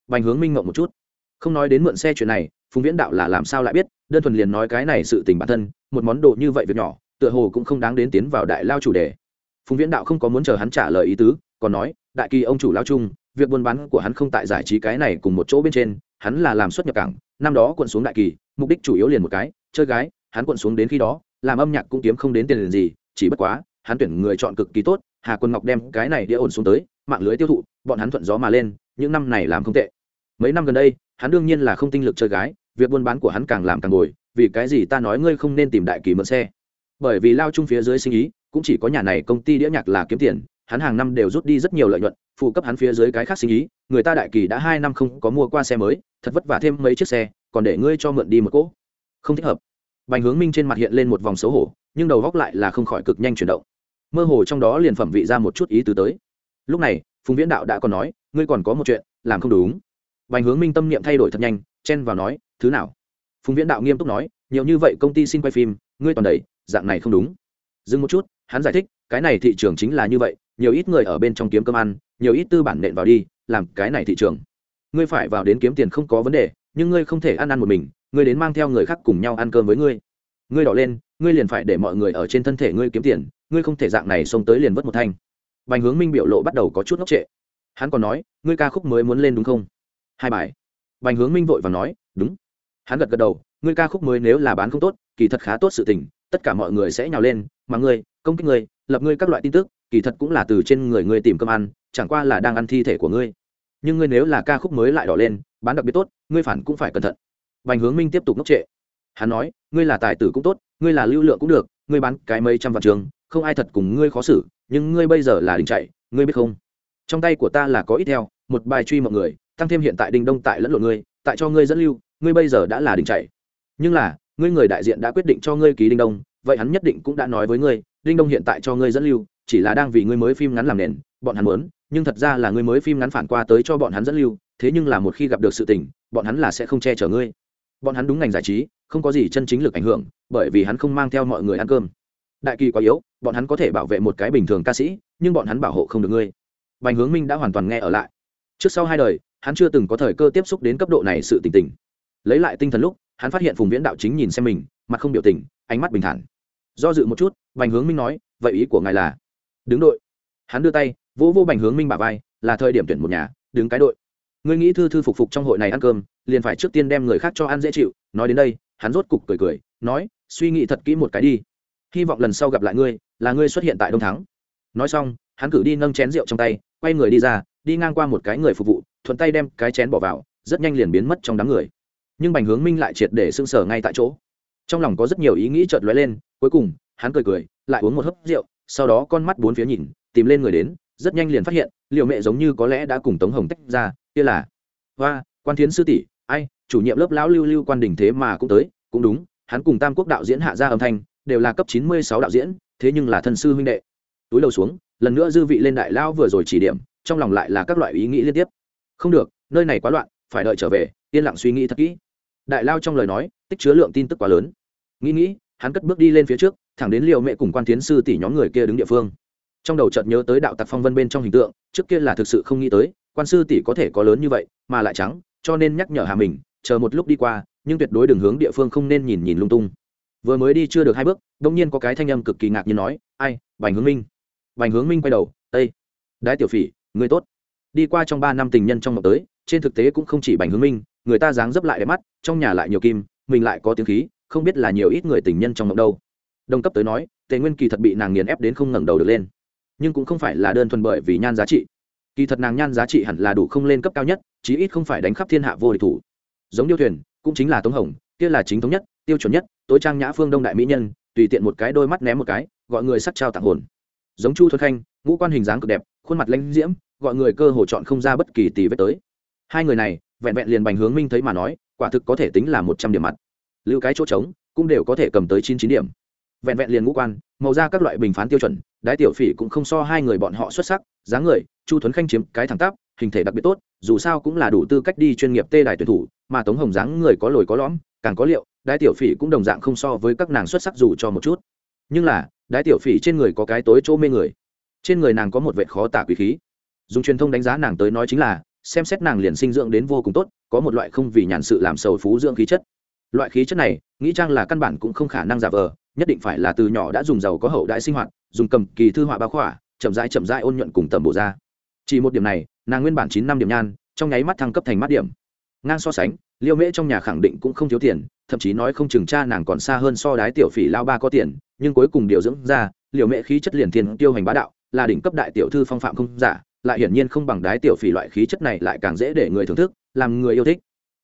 bành hướng minh mộng một chút. Không nói đến mượn xe chuyện này phùng viễn đạo là làm sao lại biết, đơn thuần liền nói cái này sự tình bản thân, một món đồ như vậy việc nhỏ, tựa hồ cũng không đáng đến tiến vào đại lao chủ đề. Phùng viễn đạo không có muốn chờ hắn trả lời ý tứ, còn nói, đại kỳ ông chủ lao chung việc buôn bán của hắn không tại giải trí cái này cùng một chỗ bên trên, hắn là làm xuất nhập cảng, năm đó quận xuống đại kỳ, mục đích chủ yếu liền một cái, chơi gái, hắn quận xuống đến khi đó, làm âm nhạc cũng kiếm không đến tiền liền gì, chỉ bất quá, hắn tuyển người chọn cực kỳ tốt, hà quân ngọc đem cái này đĩa ổn xuống tới, mạng lưới tiêu thụ, bọn hắn thuận gió mà lên, những năm này làm không tệ. Mấy năm gần đây, hắn đương nhiên là không tinh lực chơi gái việc buôn bán của hắn càng làm càng ngồi vì cái gì ta nói ngươi không nên tìm đại kỳ mượn xe? Bởi vì lao chung phía dưới sinh ý, cũng chỉ có nhà này công ty đĩa nhạc là kiếm tiền, hắn hàng năm đều rút đi rất nhiều lợi nhuận, phụ cấp hắn phía dưới cái khác sinh ý, người ta đại kỳ đã hai năm không có mua qua xe mới, thật vất vả thêm mấy chiếc xe, còn để ngươi cho mượn đi một cỗ. Không thích hợp. Bành hướng minh trên mặt hiện lên một vòng xấu hổ, nhưng đầu góc lại là không khỏi cực nhanh chuyển động. Mơ hồ trong đó liền phẩm vị ra một chút ý tứ tới. Lúc này, phùng viễn đạo đã còn nói, ngươi còn có một chuyện, làm không đúng. Bành hướng minh tâm niệm thay đổi thật nhanh chen vào nói, thứ nào? Phùng viễn đạo nghiêm túc nói, nhiều như vậy công ty xin quay phim, ngươi toàn đầy dạng này không đúng. Dừng một chút, hắn giải thích, cái này thị trường chính là như vậy, nhiều ít người ở bên trong kiếm cơm ăn, nhiều ít tư bản nện vào đi, làm cái này thị trường. Ngươi phải vào đến kiếm tiền không có vấn đề, nhưng ngươi không thể ăn ăn một mình, ngươi đến mang theo người khác cùng nhau ăn cơm với ngươi. Ngươi đỏ lên, ngươi liền phải để mọi người ở trên thân thể ngươi kiếm tiền, ngươi không thể dạng này xông tới liền vất một thanh. Bành hướng minh biểu lộ bắt đầu có chút ngốc trệ. Hắn còn nói, ngươi ca khúc mới muốn lên đúng không? Hai bài bành hướng minh vội và nói, đúng. Hắn gật gật đầu, ngươi ca khúc mới nếu là bán không tốt, kỳ thật khá tốt sự tình, tất cả mọi người sẽ nhào lên, mà ngươi, công kích ngươi, lập ngươi các loại tin tức, kỳ thật cũng là từ trên người ngươi tìm cơm ăn, chẳng qua là đang ăn thi thể của ngươi. Nhưng ngươi nếu là ca khúc mới lại đỏ lên, bán đặc biệt tốt, ngươi phản cũng phải cẩn thận. Bành hướng minh tiếp tục ngốc trệ. Hắn nói, ngươi là tài tử cũng tốt, ngươi là lưu lượng cũng được, ngươi bán cái mấy trăm vạn trường, không ai thật cùng ngươi khó xử, nhưng ngươi bây giờ là đình chạy, ngươi biết không? Trong tay của ta là có ít theo, một bài truy mọi người tăng thêm hiện tại Đinh đông tại lẫn lộn ngươi, tại cho ngươi dẫn lưu, ngươi bây giờ đã là đình chạy. Nhưng là, ngươi người đại diện đã quyết định cho ngươi ký đinh đông, vậy hắn nhất định cũng đã nói với ngươi, đinh đông hiện tại cho ngươi dẫn lưu, chỉ là đang vì ngươi mới phim ngắn làm nền, bọn hắn muốn, nhưng thật ra là ngươi mới phim ngắn phản qua tới cho bọn hắn dẫn lưu, thế nhưng là một khi gặp được sự tình, bọn hắn là sẽ không che chở ngươi. Bọn hắn đúng ngành giải trí, không có gì chân chính lực ảnh hưởng, bởi vì hắn không mang theo mọi người ăn cơm. Đại kỳ quá yếu, bọn hắn có thể bảo vệ một cái bình thường ca sĩ, nhưng bọn hắn bảo hộ không được ngươi. Bành hướng minh đã hoàn toàn nghe ở lại trước sau hai đời, hắn chưa từng có thời cơ tiếp xúc đến cấp độ này sự tỉnh tỉnh lấy lại tinh thần lúc, hắn phát hiện phùng viễn đạo chính nhìn xem mình, mặt không biểu tình, ánh mắt bình thản. Do dự một chút, bành hướng minh nói, vậy ý của ngài là? Đứng đội. Hắn đưa tay, vỗ vô bành hướng minh bà vai, là thời điểm tuyển một nhà, đứng cái đội. Ngươi nghĩ thư thư phục phục trong hội này ăn cơm, liền phải trước tiên đem người khác cho ăn dễ chịu. Nói đến đây, hắn rốt cục cười cười, nói, suy nghĩ thật kỹ một cái đi. Hy vọng lần sau gặp lại ngươi, là ngươi xuất hiện tại đông thắng. Nói xong, hắn cử đi nâng chén rượu trong tay, quay người đi ra đi ngang qua một cái người phục vụ, thuận tay đem cái chén bỏ vào, rất nhanh liền biến mất trong đám người. Nhưng bành hướng minh lại triệt để sưng sở ngay tại chỗ. Trong lòng có rất nhiều ý nghĩ chợt lóe lên, cuối cùng, hắn cười cười, lại uống một hớp rượu, sau đó con mắt bốn phía nhìn, tìm lên người đến, rất nhanh liền phát hiện, liệu mẹ giống như có lẽ đã cùng tống hồng tách ra, kia là hoa quan thiến sư tỷ, ai, chủ nhiệm lớp lão lưu lưu quan đình thế mà cũng tới, cũng đúng, hắn cùng tam quốc đạo diễn hạ gia âm thanh, đều là cấp chín mươi sáu đạo diễn, thế nhưng là thân sư huynh đệ. Túi đầu xuống, lần nữa dư vị lên đại lão vừa rồi chỉ điểm trong lòng lại là các loại ý nghĩ liên tiếp. Không được, nơi này quá loạn, phải đợi trở về, yên lặng suy nghĩ thật kỹ. Đại lao trong lời nói, tích chứa lượng tin tức quá lớn. Nghĩ nghĩ, hắn cất bước đi lên phía trước, thẳng đến liệu mẹ cùng quan tiến sư tỷ nhóm người kia đứng địa phương. Trong đầu chợt nhớ tới đạo tặc phong vân bên trong hình tượng, trước kia là thực sự không nghĩ tới, quan sư tỷ có thể có lớn như vậy, mà lại trắng, cho nên nhắc nhở hà mình, chờ một lúc đi qua, nhưng tuyệt đối đường hướng địa phương không nên nhìn nhìn lung tung. Vừa mới đi chưa được hai bước đông nhiên có cái thanh âm cực kỳ ngạc nhiên nói, ai, bành hướng minh. Bành hướng minh quay đầu ây đái tiểu phỉ người tốt. Đi qua trong ba năm tình nhân trong mộng tới, trên thực tế cũng không chỉ bành hướng minh, người ta dáng dấp lại đẹp mắt, trong nhà lại nhiều kim, mình lại có tiếng khí, không biết là nhiều ít người tình nhân trong mộng đâu. Đồng cấp tới nói, tề nguyên kỳ thật bị nàng nghiền ép đến không ngẩng đầu được lên. Nhưng cũng không phải là đơn thuần bởi vì nhan giá trị. Kỳ thật nàng nhan giá trị hẳn là đủ không lên cấp cao nhất, chí ít không phải đánh khắp thiên hạ vô địch thủ. Giống điêu thuyền, cũng chính là tống hồng, kia là chính thống nhất, tiêu chuẩn nhất, tối trang nhã phương đông đại mỹ nhân, tùy tiện một cái đôi mắt ném một cái, gọi người sắt trao tặng hồn. Giống chu thuần khanh, ngũ quan hình dáng cực đẹp khuôn mặt lãnh diễm, gọi người cơ hồ chọn không ra bất kỳ tỷ vết tới. Hai người này, vẹn vẹn liền bành hướng minh thấy mà nói, quả thực có thể tính là một trăm điểm mặt. Lưu cái chỗ trống, cũng đều có thể cầm tới chín chín điểm. Vẹn vẹn liền ngũ quan, màu ra các loại bình phán tiêu chuẩn, đái tiểu phỉ cũng không so hai người bọn họ xuất sắc, dáng người, chu thuấn khanh chiếm cái thẳng tắp, hình thể đặc biệt tốt, dù sao cũng là đủ tư cách đi chuyên nghiệp tê đài tuyển thủ, mà tống hồng dáng người có lồi có lõm, càng có liệu, đái tiểu phỉ cũng đồng dạng không so với các nàng xuất sắc dù cho một chút. Nhưng là, đái tiểu phỉ trên người có cái tối chỗ mê người trên người nàng có một vệ khó tả quý khí. Dùng truyền thông đánh giá nàng tới nói chính là, xem xét nàng liền sinh dưỡng đến vô cùng tốt, có một loại không vì nhàn sự làm sầu phú dưỡng khí chất. Loại khí chất này, nghĩ trang là căn bản cũng không khả năng giả vờ, nhất định phải là từ nhỏ đã dùng giàu có hậu đại sinh hoạt, dùng cầm kỳ thư họa bá khỏa, chậm rãi chậm rãi ôn nhuận cùng tầm bộ ra. Chỉ một điểm này, nàng nguyên bản chín năm điểm nhan, trong nháy mắt thăng cấp thành mắt điểm. Ngang so sánh, liêu mễ trong nhà khẳng định cũng không thiếu tiền, thậm chí nói không chừng cha nàng còn xa hơn so đái tiểu phỉ lao ba có tiền, nhưng cuối cùng điều dưỡng ra liều mễ khí chất liền tiền tiêu hành bá đạo là đỉnh cấp đại tiểu thư phong phạm không giả, lại hiển nhiên không bằng đái tiểu phỉ loại khí chất này lại càng dễ để người thưởng thức, làm người yêu thích.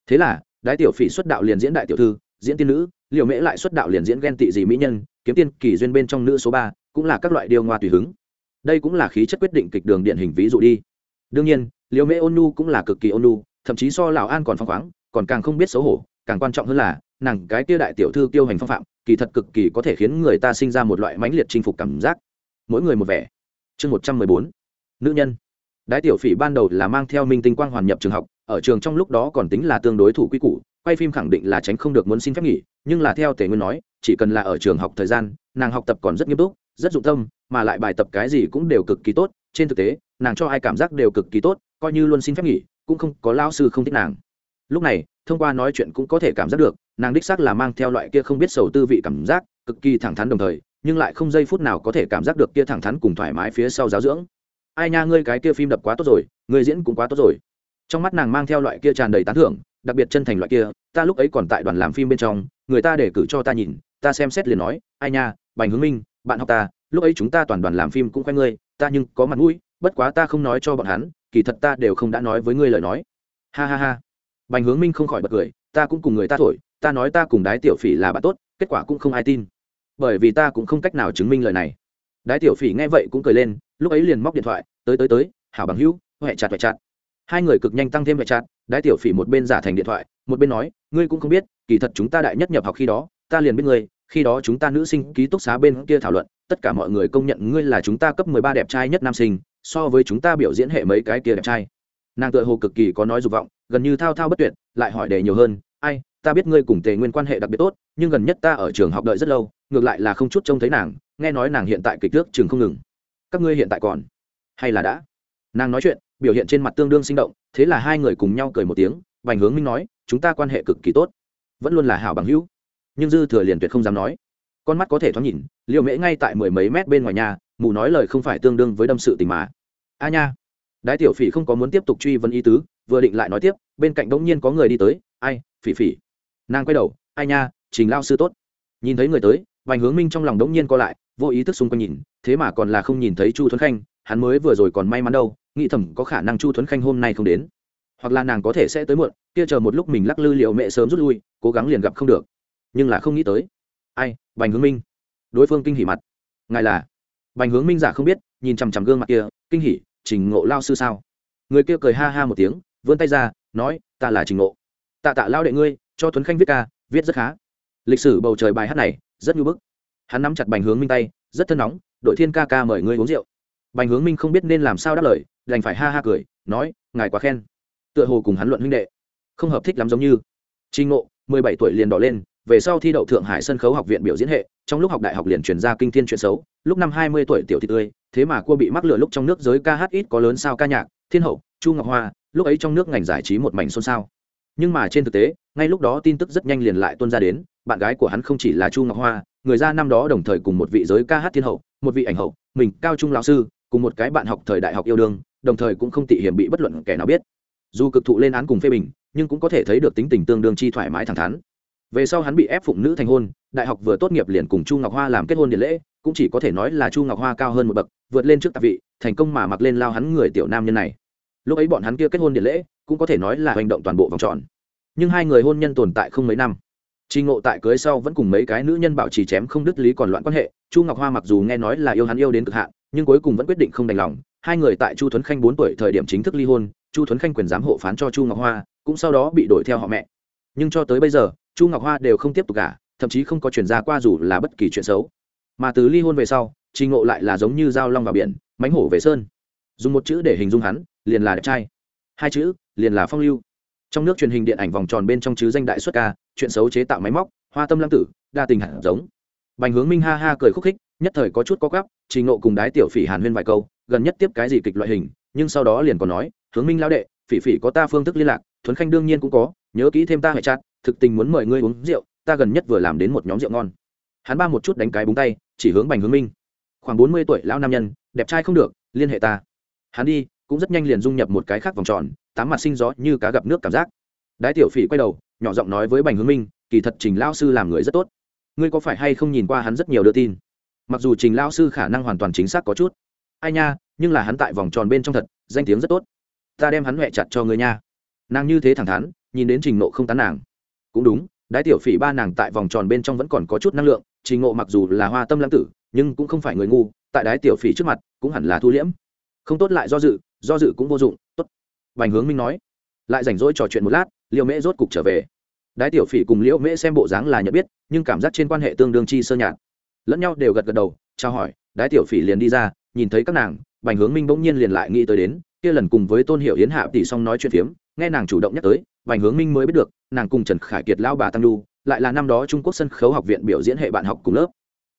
Thế là, đái tiểu phỉ xuất đạo liền diễn đại tiểu thư, diễn tiên nữ liều mễ lại xuất đạo liền diễn ghen tị gì mỹ nhân, kiếm tiên kỳ duyên bên trong nữ số ba, cũng là các loại điều ngoa tùy hứng. Đây cũng là khí chất quyết định kịch đường điện hình ví dụ đi. Đương nhiên liều mễ ôn nu cũng là cực kỳ ôn nu thậm chí so lão an còn phong khoáng, còn càng không biết xấu hổ, càng quan trọng hơn là, nàng cái kia đại tiểu thư tiêu hành phong phạm, kỳ thật cực kỳ có thể khiến người ta sinh ra một loại mãnh liệt chinh phục cảm giác. Mỗi người một vẻ chương một trăm mười bốn. Nữ nhân. Đái tiểu phỉ ban đầu là mang theo minh tinh quang hoàn nhập trường học, ở trường trong lúc đó còn tính là tương đối thủ quy củ, quay phim khẳng định là tránh không được muốn xin phép nghỉ, nhưng là theo tề nguyên nói, chỉ cần là ở trường học thời gian, nàng học tập còn rất nghiêm túc, rất dụng tâm, mà lại bài tập cái gì cũng đều cực kỳ tốt, trên thực tế, nàng cho ai cảm giác đều cực kỳ tốt, coi như luôn xin phép nghỉ, cũng không có lao sư không thích nàng. Lúc này, thông qua nói chuyện cũng có thể cảm giác được, nàng đích xác là mang theo loại kia không biết sầu tư vị cảm giác, cực kỳ thẳng thắn đồng thời nhưng lại không giây phút nào có thể cảm giác được kia thẳng thắn cùng thoải mái phía sau giáo dưỡng. Ai nha, ngươi cái kia phim đập quá tốt rồi, ngươi diễn cũng quá tốt rồi. Trong mắt nàng mang theo loại kia tràn đầy tán thưởng, đặc biệt chân thành loại kia, ta lúc ấy còn tại đoàn làm phim bên trong, người ta để cử cho ta nhìn, ta xem xét liền nói, ai nha, bành hướng minh, bạn học ta, lúc ấy chúng ta toàn đoàn làm phim cũng khoe ngươi, ta nhưng có mặt mũi, bất quá ta không nói cho bọn hắn, kỳ thật ta đều không đã nói với ngươi lời nói. Ha ha ha. Bành hướng minh không khỏi bật cười, ta cũng cùng người ta thổi, ta nói ta cùng đái tiểu phỉ là bạn tốt, kết quả cũng không ai tin bởi vì ta cũng không cách nào chứng minh lời này. Đái tiểu phỉ nghe vậy cũng cười lên, lúc ấy liền móc điện thoại, tới tới tới, hảo bằng hữu, huệ chặt huệ chặt. Hai người cực nhanh tăng thêm huệ chặt, đái tiểu phỉ một bên giả thành điện thoại, một bên nói, ngươi cũng không biết, kỳ thật chúng ta đại nhất nhập học khi đó, ta liền biết ngươi, khi đó chúng ta nữ sinh ký túc xá bên kia thảo luận, tất cả mọi người công nhận ngươi là chúng ta cấp mười ba đẹp trai nhất nam sinh, so với chúng ta biểu diễn hệ mấy cái kia đẹp trai. Nàng tự hồ cực kỳ có nói dục vọng, gần như thao thao bất tuyệt, lại hỏi đề nhiều hơn, ai ta biết ngươi cùng tề nguyên quan hệ đặc biệt tốt, nhưng gần nhất ta ở trường học đợi rất lâu, ngược lại là không chút trông thấy nàng, nghe nói nàng hiện tại kịch thước trường không ngừng. Các ngươi hiện tại còn hay là đã? Nàng nói chuyện, biểu hiện trên mặt tương đương sinh động, thế là hai người cùng nhau cười một tiếng, bành hướng minh nói, chúng ta quan hệ cực kỳ tốt, vẫn luôn là hảo bằng hữu. Nhưng dư thừa liền tuyệt không dám nói. Con mắt có thể thoáng nhìn liệu mễ ngay tại mười mấy mét bên ngoài nhà mù nói lời không phải tương đương với đâm sự tình mà. A nha. Đái tiểu phỉ không có muốn tiếp tục truy vấn ý tứ, vừa định lại nói tiếp, bên cạnh đống nhiên có người đi tới, ai, phỉ phỉ? Nàng quay đầu, ai nha, trình lao sư tốt. Nhìn thấy người tới, vành hướng minh trong lòng đống nhiên co lại, vô ý thức xung quanh nhìn, thế mà còn là không nhìn thấy chu thuấn khanh, hắn mới vừa rồi còn may mắn đâu, nghĩ thầm có khả năng chu thuấn khanh hôm nay không đến. Hoặc là nàng có thể sẽ tới muộn, kia chờ một lúc mình lắc lư liệu mẹ sớm rút lui, cố gắng liền gặp không được. Nhưng là không nghĩ tới. Ai bành hướng minh. Đối phương kinh hỉ mặt. Ngài là? Bành hướng minh giả không biết, nhìn chằm chằm gương mặt kia, kinh hỉ, trình ngộ lao sư sao? Người kia cười ha ha một tiếng, vươn tay ra, nói, ta là trình ngộ. Tạ tạ lao đệ ngươi cho tuấn khanh viết ca, viết rất khá. Lịch sử bầu trời bài hát này, rất nhu bức. Hắn nắm chặt bành hướng minh tay, rất thân nóng, đội thiên ca ca mời ngươi uống rượu. Bành hướng minh không biết nên làm sao đáp lời, đành phải ha ha cười, nói, ngài quá khen. Tựa hồ cùng hắn luận huynh đệ, không hợp thích lắm giống như. Trinh ngộ, mười bảy tuổi liền đỏ lên, về sau thi đậu thượng hải sân khấu học viện biểu diễn hệ, trong lúc học đại học liền truyền ra kinh thiên chuyện xấu, lúc năm hai mươi tuổi tiểu thị tươi, thế mà cua bị mắc lửa lúc trong nước giới ca hát ít có lớn sao ca nhạc, thiên hậu, chu ngọc hoa, lúc ấy trong nước ngành giải trí một mảnh xôn xao nhưng mà trên thực tế, ngay lúc đó tin tức rất nhanh liền lại tuân ra đến, bạn gái của hắn không chỉ là chu ngọc hoa, người ra năm đó đồng thời cùng một vị giới ca hát thiên hậu, một vị ảnh hậu, mình, cao trung lão sư, cùng một cái bạn học thời đại học yêu đương, đồng thời cũng không tị hiểm bị bất luận kẻ nào biết. Dù cực thụ lên án cùng phê bình, nhưng cũng có thể thấy được tính tình tương đương chi thoải mái thẳng thắn. Về sau hắn bị ép phụng nữ thành hôn, đại học vừa tốt nghiệp liền cùng chu ngọc hoa làm kết hôn điện lễ, cũng chỉ có thể nói là chu ngọc hoa cao hơn một bậc, vượt lên trước tạp vị, thành công mà mặc lên lao hắn người tiểu nam nhân này lúc ấy bọn hắn kia kết hôn điện lễ cũng có thể nói là hành động toàn bộ vòng tròn nhưng hai người hôn nhân tồn tại không mấy năm Trình Ngộ tại cưới sau vẫn cùng mấy cái nữ nhân bảo trì chém không đứt lý còn loạn quan hệ, Chu Ngọc Hoa mặc dù nghe nói là yêu hắn yêu đến cực hạn, nhưng cuối cùng vẫn quyết định không đành lòng. Hai người tại Chu Thuấn Khanh bốn tuổi thời điểm chính thức ly hôn, Chu Thuấn Khanh quyền giám hộ phán cho Chu Ngọc Hoa, cũng sau đó bị đổi theo họ mẹ. Nhưng cho tới bây giờ, Chu Ngọc Hoa đều không tiếp tục cả thậm chí không có truyền ra qua dù là bất kỳ chuyện xấu. Mà từ ly hôn về sau, Trình Ngộ lại là giống như dao long vào biển, mãnh hổ về sơn. Dùng một chữ để hình dung hắn, liền là đẹp trai. Hai chữ, liền là phong lưu. Trong nước truyền hình điện ảnh vòng tròn bên trong chứ danh đại xuất ca, chuyện xấu chế tạo máy móc, hoa tâm lăng tử đa tình hẳn giống bành hướng minh ha ha cười khúc khích nhất thời có chút có gắp trình nộ cùng đái tiểu phỉ hàn huyên vài câu gần nhất tiếp cái gì kịch loại hình nhưng sau đó liền còn nói hướng minh lao đệ phỉ phỉ có ta phương thức liên lạc thuấn khanh đương nhiên cũng có nhớ kỹ thêm ta hệ chặt thực tình muốn mời ngươi uống rượu ta gần nhất vừa làm đến một nhóm rượu ngon hắn ba một chút đánh cái búng tay chỉ hướng bành hướng minh khoảng bốn mươi tuổi lão nam nhân đẹp trai không được liên hệ ta hắn đi cũng rất nhanh liền dung nhập một cái khác vòng tròn, tám mặt sinh gió như cá gặp nước cảm giác. Đái tiểu phỉ quay đầu, nhỏ giọng nói với bành hướng minh, kỳ thật trình lao sư làm người rất tốt. Ngươi có phải hay không nhìn qua hắn rất nhiều đưa tin? Mặc dù trình lao sư khả năng hoàn toàn chính xác có chút. Ai nha, nhưng là hắn tại vòng tròn bên trong thật, danh tiếng rất tốt. Ta đem hắn huệ chặt cho ngươi nha. Nàng như thế thẳng thắn, nhìn đến trình nộ không tán nàng. Cũng đúng, đái tiểu phỉ ba nàng tại vòng tròn bên trong vẫn còn có chút năng lượng, trình ngộ mặc dù là hoa tâm lãng tử, nhưng cũng không phải người ngu, tại đái tiểu phỉ trước mặt, cũng hẳn là thu liễm. Không tốt lại do dự do dự cũng vô dụng, tốt. Vành hướng minh nói, lại rảnh rỗi trò chuyện một lát liều mễ rốt cục trở về. Đái tiểu phỉ cùng liễu mễ xem bộ dáng là nhận biết, nhưng cảm giác trên quan hệ tương đương chi sơ nhạt. Lẫn nhau đều gật gật đầu trao hỏi, đái tiểu phỉ liền đi ra, nhìn thấy các nàng bành hướng minh bỗng nhiên liền lại nghĩ tới đến, kia lần cùng với tôn hiệu yến hạ tỷ xong nói chuyện phiếm, nghe nàng chủ động nhắc tới bành hướng minh mới biết được, nàng cùng trần khải kiệt lao bà tăng lu lại là năm đó trung quốc sân khấu học viện biểu diễn hệ bạn học cùng lớp.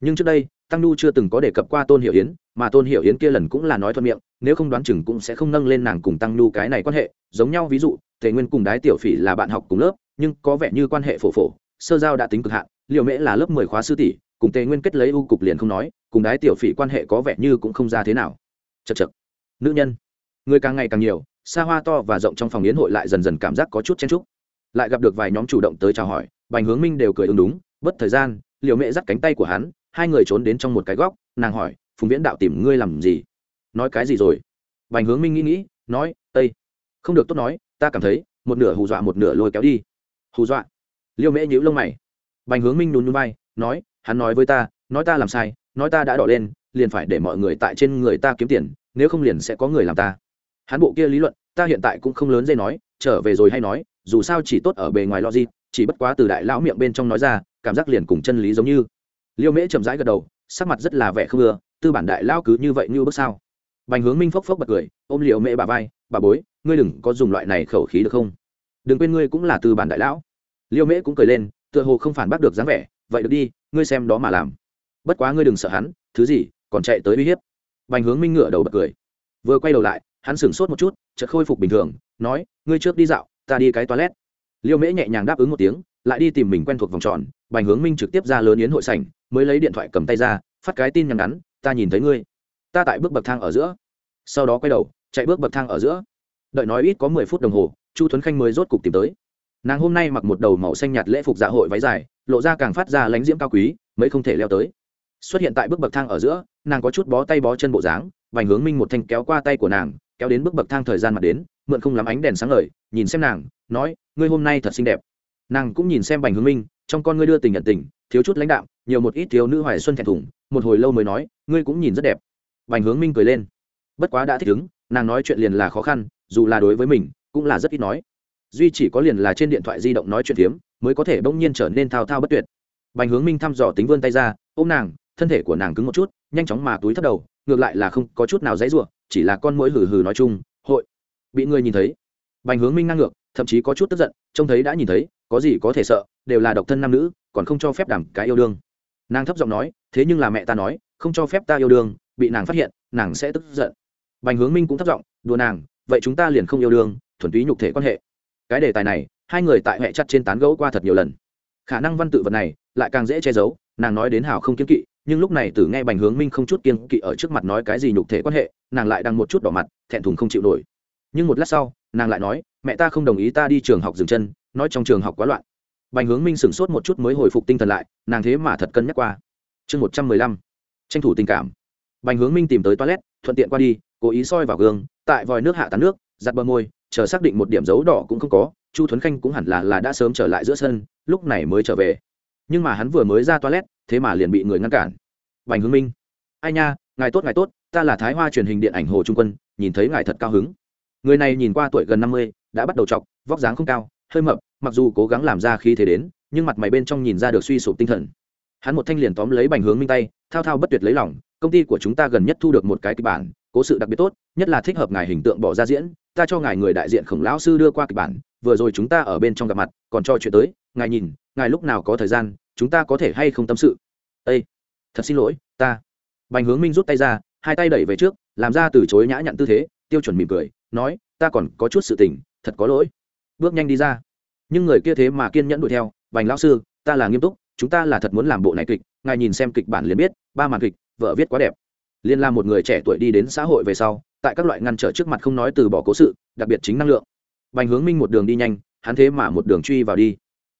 Nhưng trước đây tăng Nu chưa từng có đề cập qua tôn hiệu yến, mà tôn hiệu yến kia lần cũng là nói thuận miệng, nếu không đoán chừng cũng sẽ không nâng lên nàng cùng tăng Nu cái này quan hệ. Giống nhau ví dụ, tề nguyên cùng đái tiểu phỉ là bạn học cùng lớp, nhưng có vẻ như quan hệ phổ phổ, sơ giao đã tính cực hạn liệu mễ là lớp mười khóa sư tỷ, cùng tề nguyên kết lấy ưu cục liền không nói, cùng đái tiểu phỉ quan hệ có vẻ như cũng không ra thế nào. Chật chật nữ nhân. Người càng ngày càng nhiều, xa hoa to và rộng trong phòng yến hội lại dần dần cảm giác có chút chen trúc lại gặp được vài nhóm chủ động tới chào hỏi, bành hướng minh đều cười ứng đúng, bất thời gian liệu mẹ dắt cánh tay của hắn hai người trốn đến trong một cái góc, nàng hỏi, phùng viễn đạo tìm ngươi làm gì? Nói cái gì rồi? Bành hướng minh nghĩ nghĩ, nói ây không được tốt nói, ta cảm thấy, một nửa hù dọa một nửa lôi kéo đi. Hù dọa? Liêu mễ nhíu lông mày. Bành hướng minh nhún nhún bay nói, hắn nói với ta, nói ta làm sai, nói ta đã đỏ lên, liền phải để mọi người tại trên người ta kiếm tiền, nếu không liền sẽ có người làm ta. Hắn bộ kia lý luận, ta hiện tại cũng không lớn dây nói, trở về rồi hay nói, dù sao chỉ tốt ở bề ngoài lo gì chỉ bất quá từ đại lão miệng bên trong nói ra, cảm giác liền cùng chân lý giống như liêu mễ chậm rãi gật đầu, sắc mặt rất là vẻ không ưa, tư bản đại lão cứ như vậy như bước sao? Bành hướng minh phốc phốc bật cười, ôm liều mễ bà vai, bà bối, ngươi đừng có dùng loại này khẩu khí được không? Đừng quên ngươi cũng là tư bản đại lão. Liêu mễ cũng cười lên, tựa hồ không phản bác được dáng vẻ, vậy được đi, ngươi xem đó mà làm. Bất quá ngươi đừng sợ hắn, thứ gì, còn chạy tới uy hiếp. Bành hướng minh ngửa đầu bật cười. Vừa quay đầu lại, hắn sửng sốt một chút, chợt khôi phục bình thường, nói, ngươi trước đi dạo, ta đi cái toilet. Liêu mễ nhẹ nhàng đáp ứng một tiếng lại đi tìm mình quen thuộc vòng tròn, bành hướng minh trực tiếp ra lớn yến hội sảnh, mới lấy điện thoại cầm tay ra, phát cái tin nhắn ngắn, ta nhìn thấy ngươi. Ta tại bước bậc thang ở giữa. Sau đó quay đầu, chạy bước bậc thang ở giữa. Đợi nói ít có mười phút đồng hồ, chu thuấn khanh mới rốt cục tìm tới. Nàng hôm nay mặc một đầu màu xanh nhạt lễ phục dạ hội váy dài, lộ ra càng phát ra lánh diễm cao quý, mấy không thể leo tới. Xuất hiện tại bước bậc thang ở giữa, nàng có chút bó tay bó chân bộ dáng vành hướng minh một thanh kéo qua tay của nàng, kéo đến bước bậc thang thời gian mặt đến, mượn không lắm ánh đèn sáng ngời, nhìn xem nàng, nói, ngươi hôm nay thật xinh đẹp nàng cũng nhìn xem bành hướng minh, trong con ngươi đưa tình nhận tình, thiếu chút lãnh đạo, nhiều một ít thiếu nữ hoài xuân thẹn thùng, một hồi lâu mới nói, ngươi cũng nhìn rất đẹp. Bành hướng minh cười lên. Bất quá đã thích ứng, nàng nói chuyện liền là khó khăn, dù là đối với mình, cũng là rất ít nói. Duy chỉ có liền là trên điện thoại di động nói chuyện phiếm, mới có thể bỗng nhiên trở nên thao thao bất tuyệt. Bành hướng minh thăm dò tính vươn tay ra, ôm nàng, thân thể của nàng cứng một chút, nhanh chóng mà túi thấp đầu, ngược lại là không có chút nào dãy r u ộ chỉ là con mũi hừ hừ nói chung, hội. Bị người nhìn thấy, bành hướng minh ngang ngược, thậm chí có chút tức giận, trông thấy đã nhìn thấy có gì có thể sợ, đều là độc thân nam nữ, còn không cho phép đảm cái yêu đương. Nàng thấp giọng nói, thế nhưng là mẹ ta nói, không cho phép ta yêu đương, bị nàng phát hiện, nàng sẽ tức giận. Bành hướng minh cũng thấp giọng, đùa nàng, vậy chúng ta liền không yêu đương, thuần túy nhục thể quan hệ. Cái đề tài này, hai người tại hệ chặt trên tán gẫu qua thật nhiều lần. Khả năng văn tự vật này, lại càng dễ che giấu, nàng nói đến hào không kiên kỵ, nhưng lúc này từ nghe bành hướng minh không chút kiên kỵ ở trước mặt nói cái gì nhục thể quan hệ, nàng lại đang một chút đỏ mặt, thẹn thùng không chịu nổi. Nhưng một lát sau, nàng lại nói, mẹ ta không đồng ý ta đi trường học dừng chân nói trong trường học quá loạn. Bành hướng minh sửng sốt một chút mới hồi phục tinh thần lại, nàng thế mà thật cân nhắc qua. Chương một trăm mười lăm, tranh thủ tình cảm. Bành hướng minh tìm tới toilet, thuận tiện qua đi, cố ý soi vào gương, tại vòi nước hạ tán nước, giặt bờ môi, chờ xác định một điểm dấu đỏ cũng không có, chu thuấn khanh cũng hẳn là là đã sớm trở lại giữa sân, lúc này mới trở về. Nhưng mà hắn vừa mới ra toilet, thế mà liền bị người ngăn cản. Bành hướng minh, ai nha, ngài tốt ngài tốt, ta là thái hoa truyền hình điện ảnh hồ trung quân, nhìn thấy ngài thật cao hứng. Người này nhìn qua tuổi gần năm mươi, đã bắt đầu chọc, vóc dáng không cao hơi mập, mặc dù cố gắng làm ra khí thế đến, nhưng mặt mày bên trong nhìn ra được suy sụp tinh thần. Hắn một thanh liền tóm lấy bành hướng minh tay, thao thao bất tuyệt lấy lòng, công ty của chúng ta gần nhất thu được một cái kịch bản, cố sự đặc biệt tốt, nhất là thích hợp ngài hình tượng bỏ ra diễn, ta cho ngài người đại diện khổng lão sư đưa qua kịch bản, vừa rồi chúng ta ở bên trong gặp mặt, còn cho chuyện tới, ngài nhìn, ngài lúc nào có thời gian, chúng ta có thể hay không tâm sự? Ây thật xin lỗi, ta. Bành hướng minh rút tay ra, hai tay đẩy về trước, làm ra từ chối nhã nhặn tư thế, tiêu chuẩn mỉm cười, nói, ta còn có chút sự tình, thật có lỗi bước nhanh đi ra. Nhưng người kia thế mà kiên nhẫn đuổi theo, bành lão sư, ta là nghiêm túc, chúng ta là thật muốn làm bộ này kịch, ngài nhìn xem kịch bản liền biết, ba màn kịch, vợ viết quá đẹp. Liên la một người trẻ tuổi đi đến xã hội về sau, tại các loại ngăn trở trước mặt không nói từ bỏ cố sự, đặc biệt chính năng lượng. Bành hướng minh một đường đi nhanh, hắn thế mà một đường truy vào đi.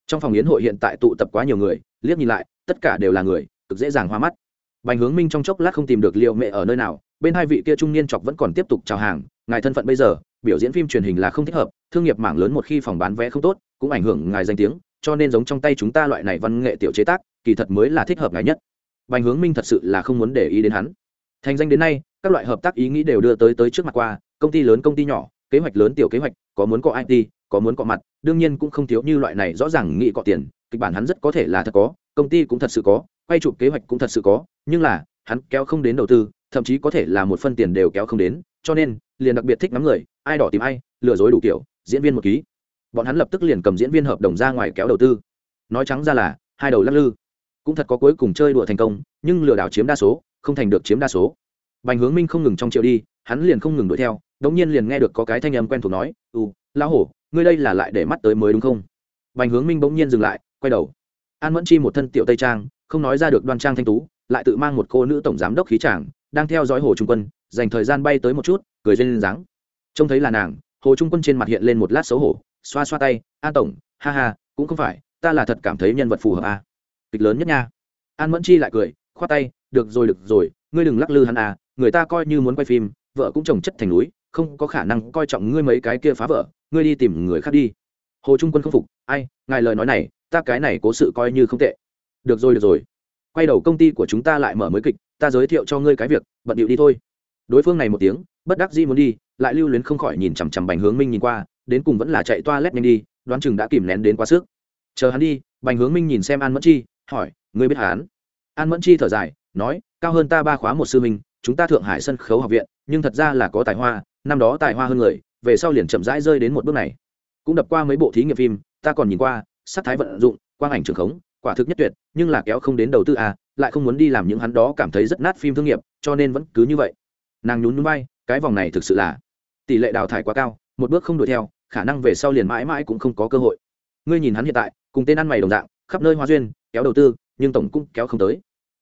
Trong phòng yến hội hiện tại tụ tập quá nhiều người, liếc nhìn lại, tất cả đều là người, cực dễ dàng hoa mắt. Bành hướng minh trong chốc lát không tìm được liệu mẹ ở nơi nào, bên hai vị kia trung niên chọc vẫn còn tiếp tục chào hàng, ngài thân phận bây giờ, biểu diễn phim truyền hình là không thích hợp thương nghiệp mảng lớn một khi phòng bán vé không tốt, cũng ảnh hưởng ngài danh tiếng, cho nên giống trong tay chúng ta loại này văn nghệ tiểu chế tác, kỳ thật mới là thích hợp ngài nhất. Bành hướng minh thật sự là không muốn để ý đến hắn. Thành danh đến nay, các loại hợp tác ý nghĩ đều đưa tới tới trước mặt qua, công ty lớn công ty nhỏ, kế hoạch lớn tiểu kế hoạch, có muốn có it có muốn có mặt, đương nhiên cũng không thiếu như loại này rõ ràng nghĩ có tiền, kịch bản hắn rất có thể là thật có, công ty cũng thật sự có, quay chụp kế hoạch cũng thật sự có, nhưng là, hắn kéo không đến đầu tư, thậm chí có thể là một phân tiền đều kéo không đến, cho nên, liền đặc biệt thích ngắm người, ai đỏ tìm ai, lừa dối đủ kiểu diễn viên một ký. Bọn hắn lập tức liền cầm diễn viên hợp đồng ra ngoài kéo đầu tư. Nói trắng ra là, hai đầu lắc lư. Cũng thật có cuối cùng chơi đùa thành công, nhưng lừa đảo chiếm đa số, không thành được chiếm đa số. Bành hướng minh không ngừng trong triệu đi, hắn liền không ngừng đuổi theo, đống nhiên liền nghe được có cái thanh âm quen thuộc nói ừ lão hổ, ngươi đây là lại để mắt tới mới đúng không? Bành hướng minh bỗng nhiên dừng lại, quay đầu. An mẫn chi một thân tiểu tây trang, không nói ra được đoan trang thanh tú, lại tự mang một cô nữ tổng giám đốc khí tràng đang theo dõi hồ trung quân, dành thời gian bay tới một chút, cười duyên lên dáng. Trông thấy là nàng hồ trung quân trên mặt hiện lên một lát xấu hổ, xoa xoa tay an tổng, ha ha, cũng không phải, ta là thật cảm thấy nhân vật phù hợp à. kịch lớn nhất nha. An mẫn chi lại cười, khoát tay, được rồi được rồi, ngươi đừng lắc lư hắn à người ta coi như muốn quay phim, vợ cũng trồng chất thành núi, không có khả năng coi trọng ngươi mấy cái kia phá vợ, ngươi đi tìm người khác đi. Hồ trung quân không phục, ai, ngài lời nói này, ta cái này cố sự coi như không tệ. Được rồi được rồi. Quay đầu công ty của chúng ta lại mở mới kịch, ta giới thiệu cho ngươi cái việc, bận điệu đi thôi. Đối phương này một tiếng bất đắc dĩ muốn đi, lại lưu luyến không khỏi nhìn chằm chằm bành hướng minh nhìn qua, đến cùng vẫn là chạy toa lét nhanh đi, đoán chừng đã kìm nén đến quá sức. Chờ hắn đi, bành hướng minh nhìn xem an mẫn chi, hỏi, ngươi biết hắn? An mẫn chi thở dài, nói, cao hơn ta ba khóa một sư minh chúng ta thượng hải sân khấu học viện, nhưng thật ra là có tài hoa, năm đó tài hoa hơn người, về sau liền chậm rãi rơi đến một bước này. Cũng đập qua mấy bộ thí nghiệm phim, ta còn nhìn qua, sắc thái vận dụng, quang ảnh trường khống, quả thực nhất tuyệt, nhưng là kéo không đến đầu tư à lại không muốn đi làm những hắn đó cảm thấy rất nát phim thương nghiệp, cho nên vẫn cứ như vậy. Nàng nhún núi bay cái vòng này thực sự là tỷ lệ đào thải quá cao, một bước không đuổi theo, khả năng về sau liền mãi mãi cũng không có cơ hội. Ngươi nhìn hắn hiện tại, cùng tên ăn mày đồng dạng, khắp nơi hoa duyên, kéo đầu tư, nhưng tổng cũng kéo không tới.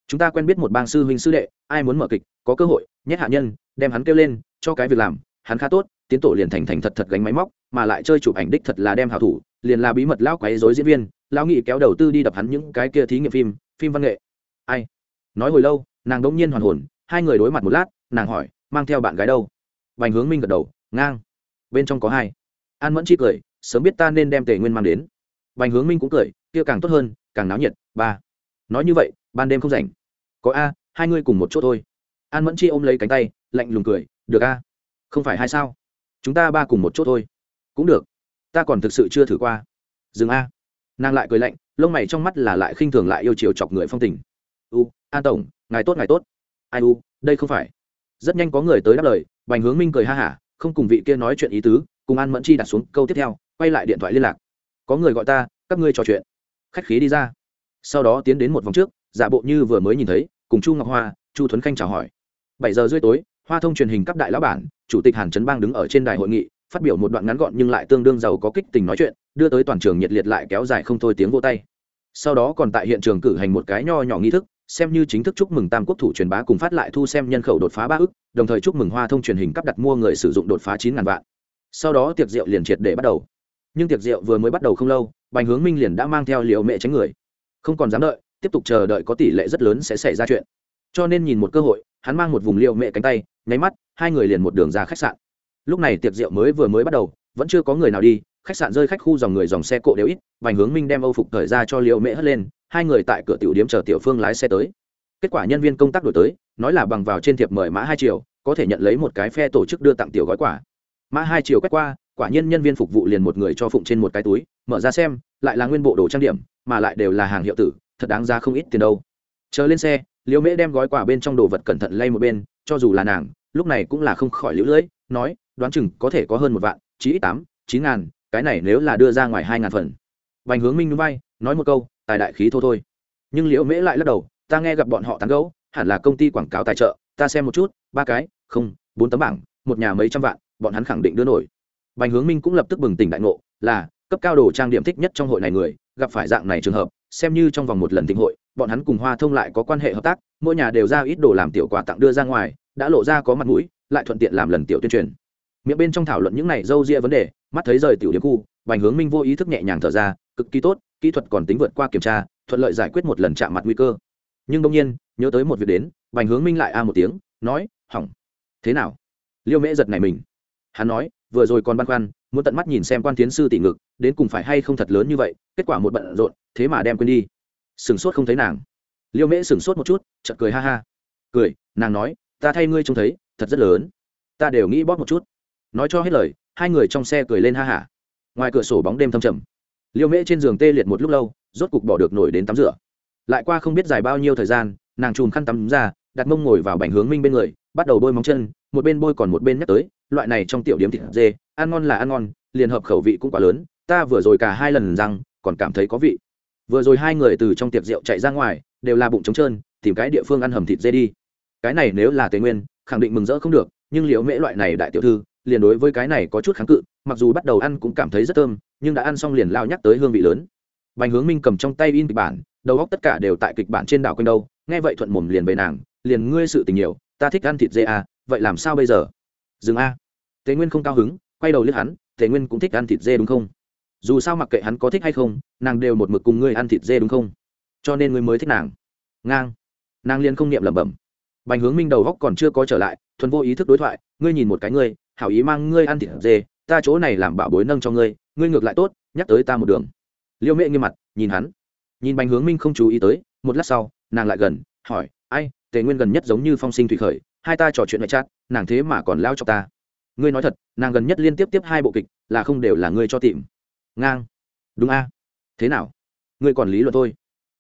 Chúng ta quen biết một bang sư huynh sư đệ, ai muốn mở kịch, có cơ hội, nhét hạ nhân, đem hắn kêu lên, cho cái việc làm, hắn khá tốt, tiến tổ liền thành thành thật thật gánh máy móc, mà lại chơi chụp ảnh đích thật là đem hảo thủ, liền là bí mật lão quấy dối diễn viên, lão nghị kéo đầu tư đi đập hắn những cái kia thí nghiệm phim phim văn nghệ. Ai? Nói hồi lâu, nàng đống nhiên hoàn hồn, hai người đối mặt một lát, nàng hỏi mang theo bạn gái đâu? Bành hướng minh gật đầu, ngang. Bên trong có hai. An mẫn chi cười, sớm biết ta nên đem tề nguyên mang đến. Bành hướng minh cũng cười, kia càng tốt hơn, càng náo nhiệt, ba. Nói như vậy, ban đêm không rảnh. Có a, hai ngươi cùng một chỗ thôi. An mẫn chi ôm lấy cánh tay, lạnh lùng cười, được a. Không phải hai sao? Chúng ta ba cùng một chỗ thôi. Cũng được. Ta còn thực sự chưa thử qua. Dừng a. Nàng lại cười lạnh, lông mày trong mắt là lại khinh thường lại yêu chiều chọc người phong tình. U, an tổng, ngài tốt ngài tốt. Ai u, đây không phải rất nhanh có người tới đáp lời, bành hướng minh cười ha hả, không cùng vị kia nói chuyện ý tứ, cùng an mẫn chi đặt xuống câu tiếp theo, quay lại điện thoại liên lạc. Có người gọi ta, các ngươi trò chuyện. Khách khí đi ra. Sau đó tiến đến một vòng trước, giả bộ như vừa mới nhìn thấy, cùng chu ngọc hoa, chu thuấn khanh chào hỏi. Bảy giờ rưỡi tối, hoa thông truyền hình cấp đại lão bản, chủ tịch hàn trấn bang đứng ở trên đài hội nghị, phát biểu một đoạn ngắn gọn nhưng lại tương đương giàu có kích tình nói chuyện, đưa tới toàn trường nhiệt liệt lại kéo dài không thôi tiếng vô tay. Sau đó còn tại hiện trường cử hành một cái nho nhỏ nghi thức xem như chính thức chúc mừng tam quốc thủ truyền bá cùng phát lại thu xem nhân khẩu đột phá ba ức đồng thời chúc mừng hoa thông truyền hình cấp đặt mua người sử dụng đột phá chín ngàn vạn. Sau đó tiệc rượu liền triệt để bắt đầu. Nhưng tiệc rượu vừa mới bắt đầu không lâu, bành hướng minh liền đã mang theo liệu mẹ tránh người. Không còn dám đợi, tiếp tục chờ đợi có tỷ lệ rất lớn sẽ xảy ra chuyện. Cho nên nhìn một cơ hội, hắn mang một vùng liệu mẹ cánh tay, nháy mắt, hai người liền một đường ra khách sạn. Lúc này tiệc rượu mới vừa mới bắt đầu, vẫn chưa có người nào đi, khách sạn rơi khách khu dòng người dòng xe cộ đều ít vành hướng minh đem âu phục thời ra cho liệu mẹ hất lên hai người tại cửa tiểu điếm chờ tiểu phương lái xe tới. Kết quả nhân viên công tác đổi tới, nói là bằng vào trên thiệp mời mã hai triệu, có thể nhận lấy một cái phe tổ chức đưa tặng tiểu gói quả mã hai triệu quét qua, quả nhiên nhân viên phục vụ liền một người cho phụng trên một cái túi, mở ra xem, lại là nguyên bộ đồ trang điểm, mà lại đều là hàng hiệu tử, thật đáng giá không ít tiền đâu. Chờ lên xe, liễu mễ đem gói quà bên trong đồ vật cẩn thận lay một bên, cho dù là nàng, lúc này cũng là không khỏi liễu lưỡi, nói, đoán chừng có thể có hơn một vạn, chí ít tám, chín ngàn, cái này nếu là đưa ra ngoài hai ngàn phần. Vành hướng minh núi bay, nói một câu tài đại khí thô thôi. Nhưng liễu mễ lại lắc đầu, ta nghe gặp bọn họ tán gẫu, hẳn là công ty quảng cáo tài trợ, ta xem một chút, ba cái, không, bốn tấm bảng, một nhà mấy trăm vạn, bọn hắn khẳng định đưa nổi. Bành hướng minh cũng lập tức bừng tỉnh đại ngộ, là, cấp cao đồ trang điểm thích nhất trong hội này người, gặp phải dạng này trường hợp, xem như trong vòng một lần thịnh hội, bọn hắn cùng hoa thông lại có quan hệ hợp tác, mỗi nhà đều ra ít đồ làm tiểu quà tặng đưa ra ngoài, đã lộ ra có mặt mũi, lại thuận tiện làm lần tiểu tuyên truyền. Miệng bên trong thảo luận những này d â u ria vấn đề, mắt thấy rời tiểu điếm khu, bành hướng minh vô ý thức nhẹ nhàng thở ra, cực kỳ tốt kỹ thuật còn tính vượt qua kiểm tra, thuận lợi giải quyết một lần chạm mặt nguy cơ. Nhưng đông nhiên, nhớ tới một việc đến, bành hướng minh lại a một tiếng, nói, hỏng. Thế nào? Liêu mễ giật này mình. Hắn nói, vừa rồi còn băn khoăn, muốn tận mắt nhìn xem quan tiến sư tỷ ngực, đến cùng phải hay không thật lớn như vậy, kết quả một bận rộn, thế mà đem quên đi. Sửng sốt không thấy nàng. Liêu mễ sửng sốt một chút, chợt cười ha ha. Cười, nàng nói, ta thay ngươi trông thấy, thật rất lớn. Ta đều nghĩ bóp một chút. Nói cho hết lời, hai người trong xe cười lên ha hả. Ngoài cửa sổ bóng đêm thâm trầm liêu mễ trên giường tê liệt một lúc lâu, rốt cục bỏ được nổi đến tắm rửa. Lại qua không biết dài bao nhiêu thời gian, nàng chùm khăn tắm ra, đặt mông ngồi vào bành hướng minh bên người, bắt đầu bôi móng chân, một bên bôi còn một bên nhắc tới, loại này trong tiểu điếm thịt dê, ăn ngon là ăn ngon, liền hợp khẩu vị cũng quá lớn, ta vừa rồi cả hai lần răng, còn cảm thấy có vị. Vừa rồi hai người từ trong tiệc rượu chạy ra ngoài, đều là bụng trống trơn, tìm cái địa phương ăn hầm thịt dê đi. Cái này nếu là tây nguyên, khẳng định mừng rỡ không được, nhưng liệu mễ loại này đại tiểu thư liền đối với cái này có chút kháng cự mặc dù bắt đầu ăn cũng cảm thấy rất thơm nhưng đã ăn xong liền lao nhắc tới hương vị lớn. Bành hướng minh cầm trong tay in kịch bản đầu góc tất cả đều tại kịch bản trên đảo quanh đâu nghe vậy thuận mồm liền về nàng liền ngươi sự tình nhiều ta thích ăn thịt dê à, vậy làm sao bây giờ? Dừng a. Tề nguyên không cao hứng quay đầu liếc hắn tề nguyên cũng thích ăn thịt dê đúng không? Dù sao mặc kệ hắn có thích hay không nàng đều một mực cùng ngươi ăn thịt dê đúng không? Cho nên ngươi mới thích nàng. Ngang. Nàng liền không niệm lẩm bẩm. Bành hướng minh đầu góc còn chưa có trở lại thuần vô ý thức đối thoại ngươi nhìn một cái ngươi hảo ý mang ngươi ăn thịt dê, ta chỗ này làm bảo bối nâng cho ngươi ngươi ngược lại tốt, nhắc tới ta một đường. Liêu mẹ nghiêm mặt, nhìn hắn. Nhìn bành hướng minh không chú ý tới, một lát sau, nàng lại gần, hỏi, ai, tề nguyên gần nhất giống như phong sinh thủy khởi, hai ta trò chuyện lại chát, nàng thế mà còn lao cho ta. Ngươi nói thật, nàng gần nhất liên tiếp tiếp hai bộ kịch, là không đều là ngươi cho tìm. Ngang. Đúng a. Thế nào? Ngươi còn lý luận thôi.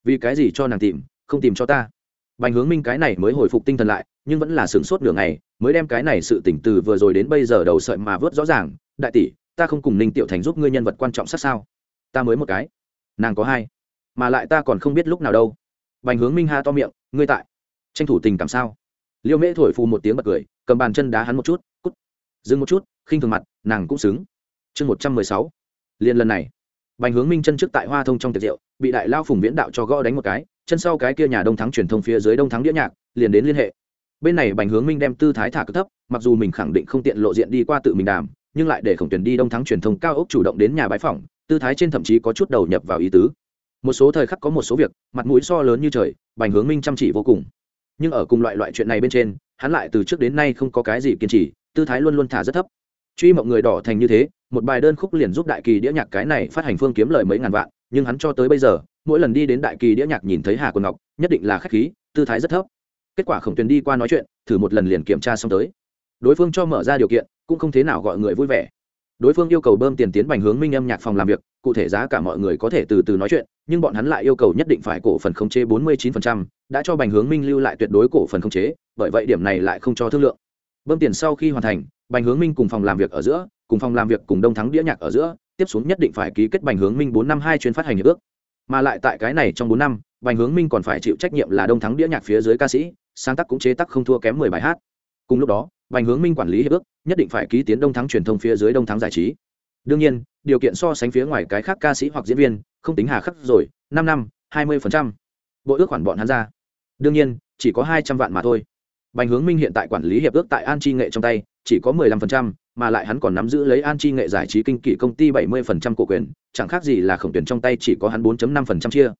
Vì cái gì cho nàng tìm, không tìm cho ta? Bành hướng minh cái này mới hồi phục tinh thần lại nhưng vẫn là sửng sốt nửa ngày, mới đem cái này sự tỉnh từ vừa rồi đến bây giờ đầu sợi mà vớt rõ ràng. Đại tỷ, ta không cùng ninh tiểu thành giúp ngươi nhân vật quan trọng sát sao? Ta mới một cái. Nàng có hai. Mà lại ta còn không biết lúc nào đâu. Bành hướng minh ha to miệng, ngươi tại tranh thủ tình cảm sao? Liêu mễ thổi phù một tiếng bật cười, cầm bàn chân đá hắn một chút, cút. Dừng một chút, khinh thường mặt, nàng cũng xứng. Chương một trăm mười sáu. Liền lần này, bành hướng minh chân trước tại hoa thông trong tiệc rượu, bị đại lao phùng viễn đạo cho gõ đánh một cái, chân sau cái kia nhà đông thắng truyền thông phía dưới đông thắng đĩa nhạc, liền đến liên hệ bên này bành hướng minh đem tư thái thả cực thấp, mặc dù mình khẳng định không tiện lộ diện đi qua tự mình đàm, nhưng lại để khổng tuyển đi đông thắng truyền thông cao ốc chủ động đến nhà bãi phòng tư thái trên thậm chí có chút đầu nhập vào ý tứ. Một số thời khắc có một số việc, mặt mũi so lớn như trời, bành hướng minh chăm chỉ vô cùng. Nhưng ở cùng loại loại chuyện này bên trên, hắn lại từ trước đến nay không có cái gì kiên trì, tư thái luôn luôn thả rất thấp. Truy mộng người đỏ thành như thế, một bài đơn khúc liền giúp đại kỳ đĩa nhạc cái này phát hành phương kiếm lời mấy ngàn vạn, nhưng hắn cho tới bây giờ, mỗi lần đi đến đại kỳ đĩa nhạc nhìn thấy hà quần ngọc, nhất định là khách khí, tư thái rất thấp kết quả khổng tuyền đi qua nói chuyện thử một lần liền kiểm tra xong tới. Đối phương cho mở ra điều kiện cũng không thế nào gọi người vui vẻ. Đối phương yêu cầu bơm tiền tiến bành hướng minh âm nhạc phòng làm việc cụ thể giá cả mọi người có thể từ từ nói chuyện nhưng bọn hắn lại yêu cầu nhất định phải cổ phần khống chế 49%, đã cho bành hướng minh lưu lại tuyệt đối cổ phần khống chế bởi vậy điểm này lại không cho thương lượng. Bơm tiền sau khi hoàn thành bành hướng minh cùng phòng làm việc ở giữa cùng phòng làm việc cùng đông thắng đĩa nhạc ở giữa tiếp xuống nhất định phải ký kết bành hướng minh bốn năm hai chuyến phát hành hiệp ước. Mà lại tại cái này trong bốn năm bành hướng minh còn phải chịu trách nhiệm là đông thắng đĩa nhạc phía dưới ca sĩ sáng tác cũng chế tác không thua kém mười bài hát. Cùng lúc đó, bành hướng minh quản lý hiệp ước, nhất định phải ký tiến đông thắng truyền thông phía dưới đông thắng giải trí. Đương nhiên, điều kiện so sánh phía ngoài cái khác ca sĩ hoặc diễn viên, không tính hà khắc rồi, năm năm, hai mươi phần trăm. Bộ ước khoản bọn hắn ra. Đương nhiên, chỉ có hai trăm vạn mà thôi. Bành hướng minh hiện tại quản lý hiệp ước tại an chi nghệ trong tay, chỉ có mười lăm phần trăm, mà lại hắn còn nắm giữ lấy an chi nghệ giải trí kinh kỷ công ty bảy mươi phần trăm cổ quyền, chẳng khác gì là khổng tuyển trong tay chỉ có hắn bốn năm phần trăm chia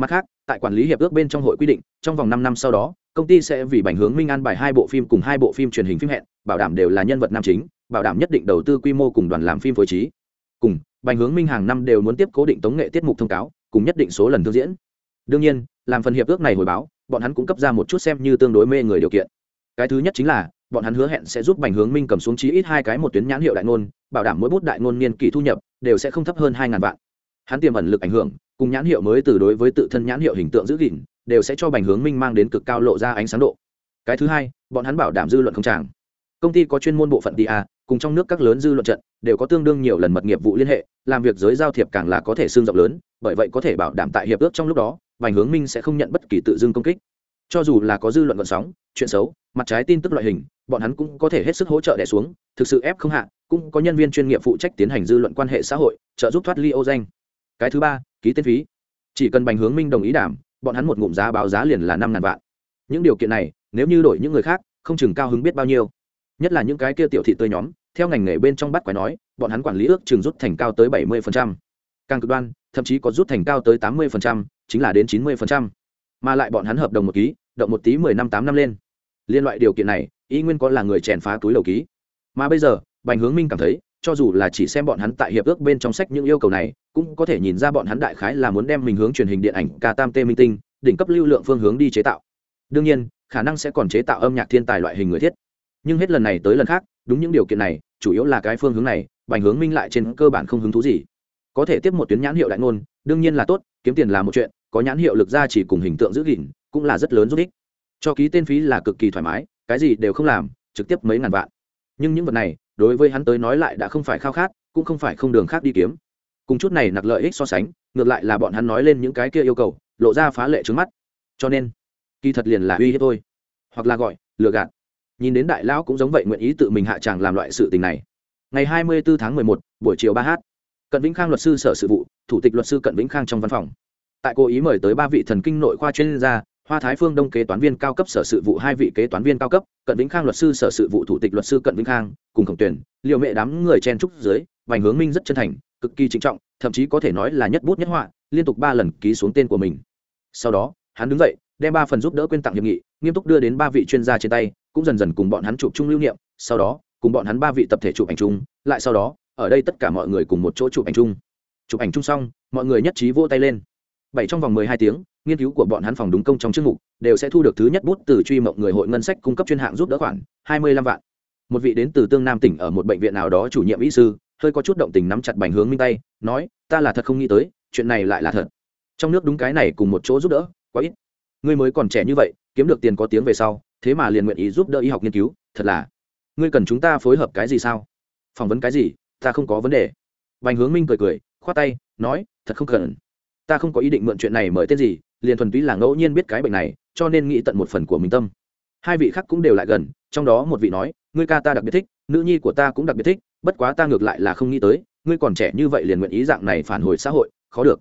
mặt khác, tại quản lý hiệp ước bên trong hội quy định, trong vòng năm năm sau đó, công ty sẽ vì bành hướng minh an bài hai bộ phim cùng hai bộ phim truyền hình phim hẹn, bảo đảm đều là nhân vật nam chính, bảo đảm nhất định đầu tư quy mô cùng đoàn làm phim phối trí. Cùng, bành hướng minh hàng năm đều muốn tiếp cố định tống nghệ tiết mục thông cáo, cùng nhất định số lần thương diễn. Đương nhiên, làm phần hiệp ước này hồi báo, bọn hắn cũng cấp ra một chút xem như tương đối mê người điều kiện. Cái thứ nhất chính là, bọn hắn hứa hẹn sẽ giúp bành hướng minh cầm xuống chí ít hai cái một tuyến nhãn hiệu đại ngôn, bảo đảm mỗi bút đại ngôn niên kỳ thu nhập đều sẽ không thấp hơn hai ngàn vạn. Hắn tiềm ẩn lực ảnh hưởng cùng nhãn hiệu mới từ đối với tự thân nhãn hiệu hình tượng giữ gìn đều sẽ cho bành hướng minh mang đến cực cao lộ ra ánh sáng độ. Cái thứ hai bọn hắn bảo đảm dư luận không tràng. Công ty có chuyên môn bộ phận TA, cùng trong nước các lớn dư luận trận đều có tương đương nhiều lần mật nghiệp vụ liên hệ làm việc giới giao thiệp càng là có thể xương rộng lớn bởi vậy có thể bảo đảm tại hiệp ước trong lúc đó bành hướng minh sẽ không nhận bất kỳ tự dưng công kích. Cho dù là có dư luận gợn sóng chuyện xấu mặt trái tin tức loại hình bọn hắn cũng có thể hết sức hỗ trợ đẻ xuống thực sự ép không hạ cũng có nhân viên chuyên nghiệp phụ trách tiến hành dư luận quan hệ xã hội trợ giúp thoát ly ô danh cái thứ ba, ký tên phí. Chỉ cần bành hướng minh đồng ý đảm, bọn hắn một ngụm giá báo giá liền là năm ngàn vạn. Những điều kiện này, nếu như đổi những người khác, không chừng cao hứng biết bao nhiêu. Nhất là những cái kia tiểu thị tươi nhóm, theo ngành nghề bên trong bắt quái nói, bọn hắn quản lý ước chừng rút thành cao tới bảy mươi càng cực đoan, thậm chí có rút thành cao tới tám mươi chính là đến chín mươi mà lại bọn hắn hợp đồng một ký, động một tí mười năm tám năm lên. Liên loại điều kiện này, y nguyên có là người chèn phá túi đầu ký. Mà bây giờ, bành hướng minh cảm thấy cho dù là chỉ xem bọn hắn tại hiệp ước bên trong sách những yêu cầu này, cũng có thể nhìn ra bọn hắn đại khái là muốn đem mình hướng truyền hình điện ảnh ca tam tê minh tinh, đỉnh cấp lưu lượng phương hướng đi chế tạo. Đương nhiên, khả năng sẽ còn chế tạo âm nhạc thiên tài loại hình người thiết. Nhưng hết lần này tới lần khác, đúng những điều kiện này, chủ yếu là cái phương hướng này, bành hướng minh lại trên cơ bản không hứng thú gì. Có thể tiếp một tuyến nhãn hiệu đại ngôn, đương nhiên là tốt, kiếm tiền là một chuyện, có nhãn hiệu lực ra chỉ cùng hình tượng giữ gìn, cũng là rất lớn giúp ích. Cho ký tên phí là cực kỳ thoải mái, cái gì đều không làm, trực tiếp mấy ngàn vạn. Nhưng những vật này đối với hắn tới nói lại đã không phải khao khát, cũng không phải không đường khác đi kiếm. Cùng chút này nặc lợi ích so sánh, ngược lại là bọn hắn nói lên những cái kia yêu cầu, lộ ra phá lệ trứng mắt. Cho nên, kỳ thật liền là uy hiếp thôi. Hoặc là gọi, lừa gạt. Nhìn đến đại lão cũng giống vậy nguyện ý tự mình hạ tràng làm loại sự tình này. Ngày hai mươi bốn tháng một, buổi chiều ba h cận vĩnh khang luật sư sở sự vụ, thủ tịch luật sư cận vĩnh khang trong văn phòng. Tại cố ý mời tới ba vị thần kinh nội khoa chuyên gia hoa thái phương đông kế toán viên cao cấp sở sự vụ hai vị kế toán viên cao cấp, cận vĩnh khang luật sư sở sự vụ thủ tịch luật sư cận vĩnh khang, cùng khổng tuyển liệu mẹ đám người chen trúc dưới, vành hướng minh rất chân thành, cực kỳ trịnh trọng, thậm chí có thể nói là nhất bút nhất họa, liên tục ba lần ký xuống tên của mình. Sau đó, hắn đứng dậy, đem ba phần giúp đỡ quyên tặng hiệp nghị, nghiêm túc đưa đến ba vị chuyên gia trên tay, cũng dần dần cùng bọn hắn chụp chung lưu niệm, sau đó, cùng bọn hắn ba vị tập thể chụp ảnh chung, lại sau đó, ở đây tất cả mọi người cùng một chỗ chụp ảnh chung. Chụp ảnh chung xong, mọi người nhất trí vỗ tay lên. Bảy trong vòng mười hai tiếng nghiên cứu của bọn hắn phòng đúng công trong chức mục đều sẽ thu được thứ nhất bút từ truy mộng người hội ngân sách cung cấp chuyên hạng giúp đỡ khoản, hai mươi lăm vạn. Một vị đến từ tương nam tỉnh ở một bệnh viện nào đó chủ nhiệm y sư, hơi có chút động tình nắm chặt bành hướng minh tay, nói, ta là thật không nghĩ tới, chuyện này lại là thật. Trong nước đúng cái này cùng một chỗ giúp đỡ, quá ít. Ngươi mới còn trẻ như vậy, kiếm được tiền có tiếng về sau, thế mà liền nguyện ý giúp đỡ y học nghiên cứu, thật là. Ngươi cần chúng ta phối hợp cái gì sao? Phỏng vấn cái gì, ta không có vấn đề. Bành hướng minh cười cười, khoát tay, nói, thật không cần. Ta không có ý định mượn chuyện này mời tên gì liền thuần túy là ngẫu nhiên biết cái bệnh này, cho nên nghĩ tận một phần của mình tâm. Hai vị khác cũng đều lại gần, trong đó một vị nói, ngươi ca ta đặc biệt thích, nữ nhi của ta cũng đặc biệt thích, bất quá ta ngược lại là không nghĩ tới, ngươi còn trẻ như vậy liền nguyện ý dạng này phản hồi xã hội, khó được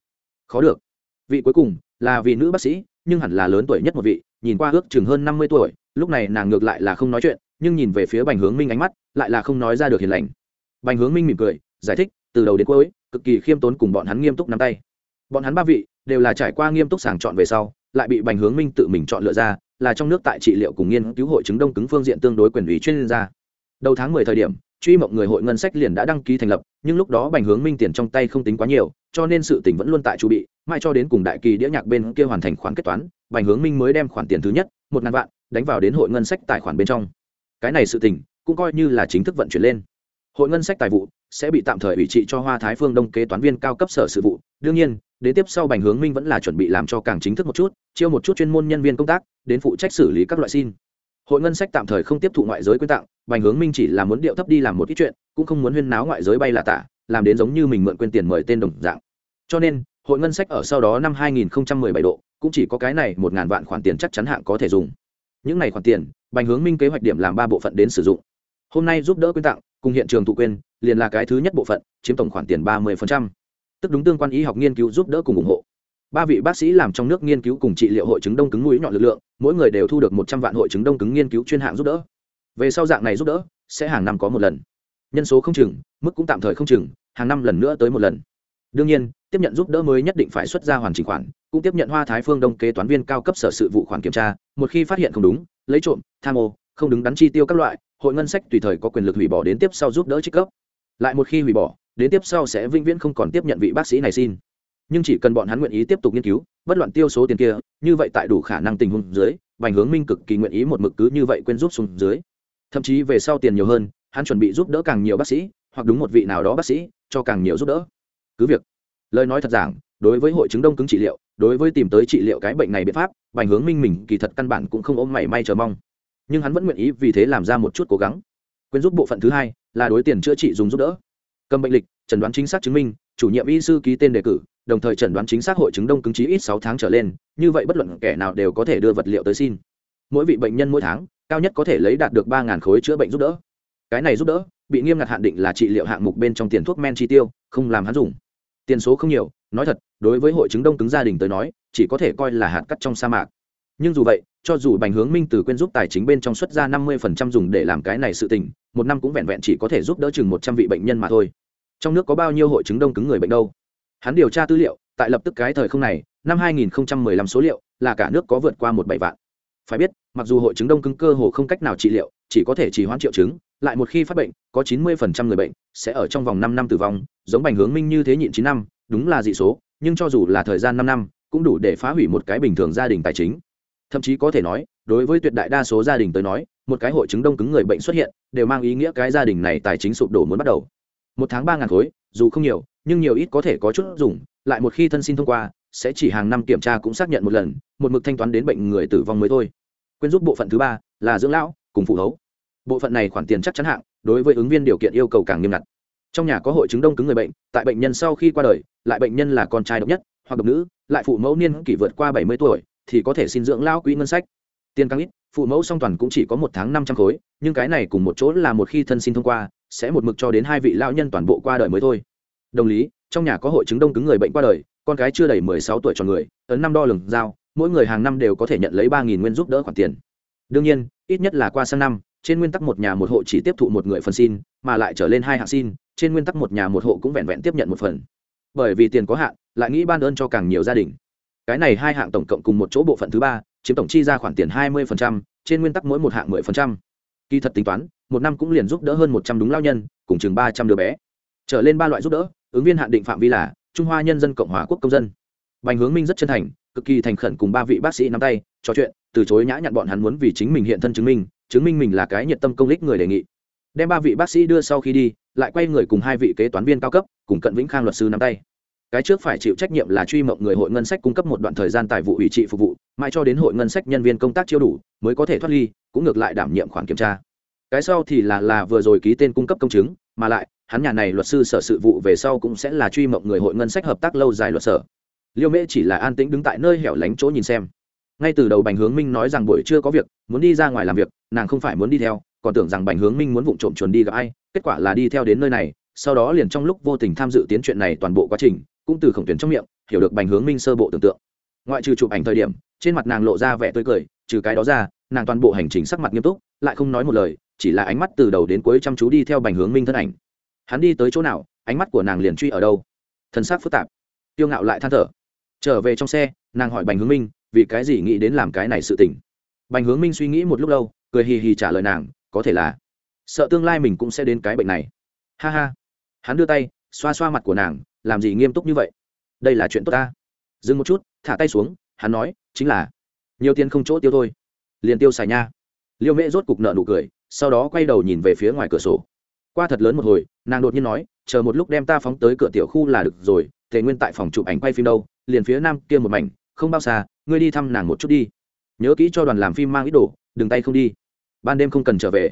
khó được. Vị cuối cùng là vị nữ bác sĩ, nhưng hẳn là lớn tuổi nhất một vị, nhìn qua ước chừng hơn năm mươi tuổi, lúc này nàng ngược lại là không nói chuyện, nhưng nhìn về phía bành hướng minh ánh mắt, lại là không nói ra được hiền lành. Bành hướng minh mỉm cười, giải thích, từ đầu đến cuối, cực kỳ khiêm tốn cùng bọn hắn nghiêm túc nắm tay. Bọn hắn ba vị đều là trải qua nghiêm túc sàng chọn về sau, lại bị bành hướng minh tự mình chọn lựa ra, là trong nước tại trị liệu cùng nghiên cứu hội chứng đông cứng phương diện tương đối quyền ủy chuyên gia. Đầu tháng mười thời điểm, truy mộng người hội ngân sách liền đã đăng ký thành lập, nhưng lúc đó bành hướng minh tiền trong tay không tính quá nhiều, cho nên sự tỉnh vẫn luôn tại chu bị mai cho đến cùng đại kỳ đĩa nhạc bên kia hoàn thành khoản kết toán, bành hướng minh mới đem khoản tiền thứ nhất, một ngàn vạn, đánh vào đến hội ngân sách tài khoản bên trong. Cái này sự tỉnh cũng coi như là chính thức vận chuyển lên. Hội ngân sách tài vụ sẽ bị tạm thời ủy trị cho hoa thái phương đông kế toán viên cao cấp sở sự vụ đương nhiên, đến tiếp sau bành hướng minh vẫn là chuẩn bị làm cho càng chính thức một chút, chiêu một chút chuyên môn nhân viên công tác, đến phụ trách xử lý các loại xin. Hội ngân sách tạm thời không tiếp thụ ngoại giới quyên tặng, bành hướng minh chỉ là muốn điệu thấp đi làm một ít chuyện, cũng không muốn huyên náo ngoại giới bay là tả, làm đến giống như mình mượn quên tiền mời tên đồng dạng. Cho nên, hội ngân sách ở sau đó năm 2017 độ, cũng chỉ có cái này một ngàn vạn khoản tiền chắc chắn hạng có thể dùng. Những này khoản tiền, bành hướng minh kế hoạch điểm làm ba bộ phận đến sử dụng. Hôm nay giúp đỡ quyên tặng, cùng hiện trường thụ quyên liền là cái thứ nhất bộ phận, chiếm tổng khoản tiền ba mươi tức đúng tương quan y học nghiên cứu giúp đỡ cùng ủng hộ. Ba vị bác sĩ làm trong nước nghiên cứu cùng trị liệu hội chứng đông cứng mũi nhọn lực lượng, mỗi người đều thu được một trăm vạn hội chứng đông cứng nghiên cứu chuyên hạng giúp đỡ. Về sau dạng này giúp đỡ, sẽ hàng năm có một lần. Nhân số không chừng, mức cũng tạm thời không chừng, hàng năm lần nữa tới một lần. Đương nhiên, tiếp nhận giúp đỡ mới nhất định phải xuất ra hoàn chỉnh khoản, cũng tiếp nhận hoa thái phương đông kế toán viên cao cấp sở sự vụ khoản kiểm tra, một khi phát hiện không đúng, lấy trộm, tham ô, không đứng đắn chi tiêu các loại, hội ngân sách tùy thời có quyền lực hủy bỏ đến tiếp sau giúp đỡ trích cấp. Lại một khi hủy bỏ đến tiếp sau sẽ vĩnh viễn không còn tiếp nhận vị bác sĩ này xin. Nhưng chỉ cần bọn hắn nguyện ý tiếp tục nghiên cứu, bất loạn tiêu số tiền kia, như vậy tại đủ khả năng tình huống dưới, bành hướng minh cực kỳ nguyện ý một mực cứ như vậy quên giúp xuống dưới. Thậm chí về sau tiền nhiều hơn, hắn chuẩn bị giúp đỡ càng nhiều bác sĩ, hoặc đúng một vị nào đó bác sĩ, cho càng nhiều giúp đỡ. Cứ việc, lời nói thật giảng, đối với hội chứng đông cứng trị liệu, đối với tìm tới trị liệu cái bệnh này biện pháp, bành hướng minh mình kỳ thật căn bản cũng không ôm mảy may chờ mong. Nhưng hắn vẫn nguyện ý vì thế làm ra một chút cố gắng. Quyên giúp bộ phận thứ hai là đối tiền chữa trị dùng giúp đỡ cầm bệnh lịch, chẩn đoán chính xác chứng minh, chủ nhiệm y sư ký tên đề cử, đồng thời chẩn đoán chính xác hội chứng đông cứng trí ít sáu tháng trở lên, như vậy bất luận kẻ nào đều có thể đưa vật liệu tới xin. Mỗi vị bệnh nhân mỗi tháng, cao nhất có thể lấy đạt được ba khối chữa bệnh giúp đỡ. Cái này giúp đỡ, bị nghiêm ngặt hạn định là trị liệu hạng mục bên trong tiền thuốc men chi tiêu, không làm hắn dùng. Tiền số không nhiều, nói thật, đối với hội chứng đông cứng gia đình tới nói, chỉ có thể coi là hạt cắt trong sa mạc nhưng dù vậy, cho dù bành hướng minh từ quên giúp tài chính bên trong xuất ra năm mươi phần trăm dùng để làm cái này sự tình, một năm cũng vẹn vẹn chỉ có thể giúp đỡ chừng một trăm vị bệnh nhân mà thôi. Trong nước có bao nhiêu hội chứng đông cứng người bệnh đâu? Hắn điều tra tư liệu, tại lập tức cái thời không này, năm 2015 số liệu, là cả nước có vượt qua một bảy vạn. Phải biết, mặc dù hội chứng đông cứng cơ hồ không cách nào trị liệu, chỉ có thể trì hoãn triệu chứng, lại một khi phát bệnh, có 90% người bệnh sẽ ở trong vòng năm năm tử vong, giống bành hướng minh như thế nhịn chín năm, đúng là dị số, nhưng cho dù là thời gian năm năm, cũng đủ để phá hủy một cái bình thường gia đình tài chính thậm chí có thể nói, đối với tuyệt đại đa số gia đình tới nói, một cái hội chứng đông cứng người bệnh xuất hiện, đều mang ý nghĩa cái gia đình này tài chính sụp đổ muốn bắt đầu. Một tháng ba ngàn khối, dù không nhiều, nhưng nhiều ít có thể có chút dùng, lại một khi thân xin thông qua, sẽ chỉ hàng năm kiểm tra cũng xác nhận một lần, một mực thanh toán đến bệnh người tử vong mới thôi. Quyên giúp bộ phận thứ ba là dưỡng lão, cùng phụ hấu. Bộ phận này khoản tiền chắc chắn hạng, đối với ứng viên điều kiện yêu cầu càng nghiêm ngặt. Trong nhà có hội chứng đông cứng người bệnh, tại bệnh nhân sau khi qua đời, lại bệnh nhân là con trai độc nhất, hoặc độc nữ, lại phụ mẫu niên kỷ vượt qua bảy mươi tuổi thì có thể xin dưỡng lao quỹ ngân sách. Tiền càng ít, phụ mẫu song toàn cũng chỉ có một tháng năm trăm khối, nhưng cái này cùng một chỗ là một khi thân xin thông qua, sẽ một mực cho đến hai vị lao nhân toàn bộ qua đời mới thôi. Đồng lý, trong nhà có hội chứng đông cứng người bệnh qua đời, con cái chưa đầy mười sáu tuổi tròn người, ấn năm đo lường giao, mỗi người hàng năm đều có thể nhận lấy ba nghìn nguyên giúp đỡ khoản tiền. Đương nhiên, ít nhất là qua sang năm, trên nguyên tắc một nhà một hộ chỉ tiếp thụ một người phần xin, mà lại trở lên hai hạng xin, trên nguyên tắc một nhà một hộ cũng vẹn vẹn tiếp nhận một phần. Bởi vì tiền có hạn, lại nghĩ ban ơn cho càng nhiều gia đình cái này hai hạng tổng cộng cùng một chỗ bộ phận thứ ba, chiếm tổng chi ra khoản tiền hai mươi trên nguyên tắc mỗi một hạng mười kỳ thật tính toán, một năm cũng liền giúp đỡ hơn một trăm đúng lao nhân, cùng chừng ba trăm đứa bé. Trở lên ba loại giúp đỡ, ứng viên hạn định phạm vi là trung hoa nhân dân, cộng hòa quốc công dân. Bành hướng minh rất chân thành, cực kỳ thành khẩn cùng ba vị bác sĩ nắm tay, trò chuyện, từ chối nhã nhặn bọn hắn muốn vì chính mình hiện thân chứng minh chứng minh mình là cái nhiệt tâm công lích người đề nghị. Đem ba vị bác sĩ đưa sau khi đi, lại quay người cùng hai vị kế toán viên cao cấp, cùng cận vĩnh khang luật sư nắm tay cái trước phải chịu trách nhiệm là truy mộng người hội ngân sách cung cấp một đoạn thời gian tài vụ ủy trị phục vụ, mãi cho đến hội ngân sách nhân viên công tác chiêu đủ, mới có thể thoát ly, cũng ngược lại đảm nhiệm khoản kiểm tra. Cái sau thì là là vừa rồi ký tên cung cấp công chứng, mà lại, hắn nhà này luật sư sở sự vụ về sau cũng sẽ là truy mộng người hội ngân sách hợp tác lâu dài luật sở. Liêu mễ chỉ là an tĩnh đứng tại nơi hẻo lánh chỗ nhìn xem. Ngay từ đầu bành hướng minh nói rằng buổi chưa có việc, muốn đi ra ngoài làm việc, nàng không phải muốn đi theo, còn tưởng rằng bành hướng minh muốn vụng trộm chuồn đi gặp ai, kết quả là đi theo đến nơi này sau đó liền trong lúc vô tình tham dự tiến chuyện này toàn bộ quá trình, cũng từ khổng tuyến trong miệng, hiểu được bành hướng minh sơ bộ tưởng tượng. Ngoại trừ chụp ảnh thời điểm, trên mặt nàng lộ ra vẻ tươi cười, trừ cái đó ra, nàng toàn bộ hành trình sắc mặt nghiêm túc, lại không nói một lời, chỉ là ánh mắt từ đầu đến cuối chăm chú đi theo bành hướng minh thân ảnh. Hắn đi tới chỗ nào, ánh mắt của nàng liền truy ở đâu? Thân xác phức tạp. Tiêu ngạo lại than thở. Trở về trong xe, nàng hỏi bành hướng minh, vì cái gì nghĩ đến làm cái này sự tình? Bành hướng minh suy nghĩ một lúc lâu, cười hì hì trả lời nàng, có thể là sợ tương lai mình cũng sẽ đến cái bệnh này. Ha ha hắn đưa tay, xoa xoa mặt của nàng, làm gì nghiêm túc như vậy? Đây là chuyện tốt ta. Dừng một chút, thả tay xuống, hắn nói, chính là, nhiều tiền không chỗ tiêu thôi. Liền tiêu xài nha. Liêu mễ rốt cục nợ nụ cười, sau đó quay đầu nhìn về phía ngoài cửa sổ. Qua thật lớn một hồi, nàng đột nhiên nói, chờ một lúc đem ta phóng tới cửa tiểu khu là được rồi thể nguyên tại phòng chụp ảnh quay phim đâu, liền phía nam kia một mảnh, không bao xa, ngươi đi thăm nàng một chút đi. Nhớ kỹ cho đoàn làm phim mang ít đồ, đừng tay không đi. Ban đêm không cần trở về.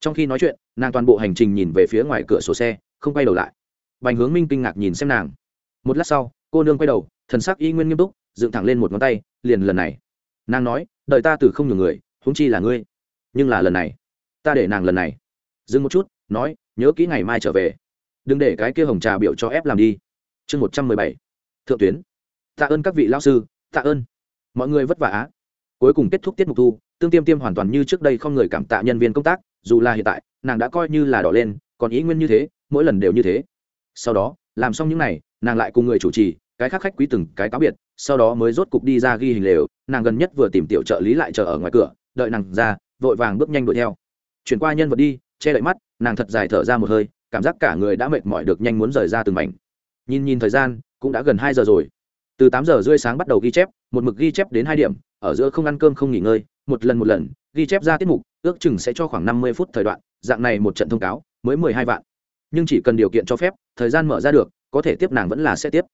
Trong khi nói chuyện, nàng toàn bộ hành trình nhìn về phía ngoài cửa sổ xe không quay đầu lại. Bành hướng minh kinh ngạc nhìn xem nàng. Một lát sau, cô nương quay đầu, thần sắc y nguyên nghiêm túc, dựng thẳng lên một ngón tay, liền lần này. Nàng nói, đợi ta từ không nhiều người húng chi là ngươi. Nhưng là lần này, ta để nàng lần này. Dừng một chút, nói, nhớ kỹ ngày mai trở về. Đừng để cái kia hồng trà biểu cho ép làm đi. Chương một trăm mười bảy. Thượng tuyến. Tạ ơn các vị lao sư, tạ ơn. Mọi người vất vả á. Cuối cùng kết thúc tiết mục thu, tương tiêm tiêm hoàn toàn như trước đây không người cảm tạ nhân viên công tác, dù là hiện tại, nàng đã coi như là đỏ lên, còn ý nguyên như thế mỗi lần đều như thế. Sau đó, làm xong những n à y nàng lại cùng người chủ trì, cái khác khách quý từng cái cáo biệt, sau đó mới rốt cục đi ra ghi hình lều, nàng gần nhất vừa tìm tiểu trợ lý lại chờ ở ngoài cửa, đợi nàng ra, vội vàng bước nhanh đuổi theo. Chuyển qua nhân vật đi, che đậy mắt, nàng thật dài thở ra một hơi, cảm giác cả người đã mệt mỏi được nhanh muốn rời ra từng mảnh. Nhìn nhìn thời gian, cũng đã gần hai giờ rồi. Từ tám giờ rưỡi sáng bắt đầu ghi chép, một mực ghi chép đến hai điểm, ở giữa không ăn cơm không nghỉ ngơi, một lần một lần, ghi chép ra tiết mục, ước chừng sẽ cho khoảng năm mươi phút thời đoạn, dạng này một trận thông cáo, mới mười hai vạn nhưng chỉ cần điều kiện cho phép, thời gian mở ra được, có thể tiếp nàng vẫn là sẽ tiếp.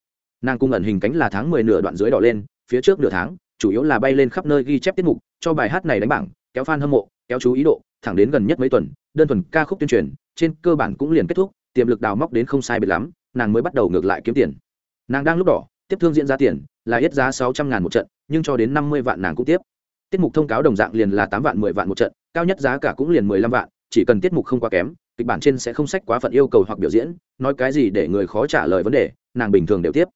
Nàng cung ẩn hình cánh là tháng mười nửa đoạn dưới đỏ lên, phía trước nửa tháng, chủ yếu là bay lên khắp nơi ghi chép tiết mục, cho bài hát này đánh bảng, kéo fan hâm mộ, kéo chú ý độ, thẳng đến gần nhất mấy tuần, đơn thuần ca khúc tuyên truyền, trên cơ bản cũng liền kết thúc, tiềm lực đào móc đến không sai biệt lắm, nàng mới bắt đầu ngược lại kiếm tiền. Nàng đang lúc đỏ, tiếp thương diễn ra tiền, là ít giá sáu trăm ngàn một trận, nhưng cho đến năm mươi vạn nàng cũng tiếp. Tiết mục thông cáo đồng dạng liền là tám vạn, mười vạn một trận, cao nhất giá cả cũng liền mười lăm vạn, chỉ cần tiết mục không quá kém kịch bản trên sẽ không sách quá phận yêu cầu hoặc biểu diễn, nói cái gì để người khó trả lời vấn đề, nàng bình thường đều tiếp.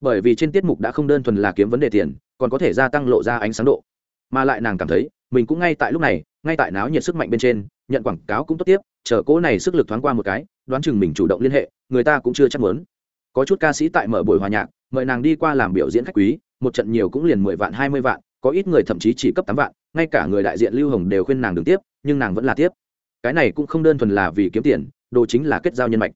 Bởi vì trên tiết mục đã không đơn thuần là kiếm vấn đề tiền, còn có thể gia tăng lộ ra ánh sáng độ. Mà lại nàng cảm thấy, mình cũng ngay tại lúc này, ngay tại náo nhiệt sức mạnh bên trên, nhận quảng cáo cũng tốt tiếp, chờ cỗ này sức lực thoáng qua một cái, đoán chừng mình chủ động liên hệ, người ta cũng chưa chắc muốn. Có chút ca sĩ tại mở buổi hòa nhạc, mời nàng đi qua làm biểu diễn khách quý, một trận nhiều cũng liền mười vạn, hai mươi vạn, có ít người thậm chí chỉ cấp tám vạn, ngay cả người đại diện lưu hồng đều khuyên nàng đừng tiếp, nhưng nàng vẫn là tiếp cái này cũng không đơn thuần là vì kiếm tiền, đồ chính là kết giao nhân mạch.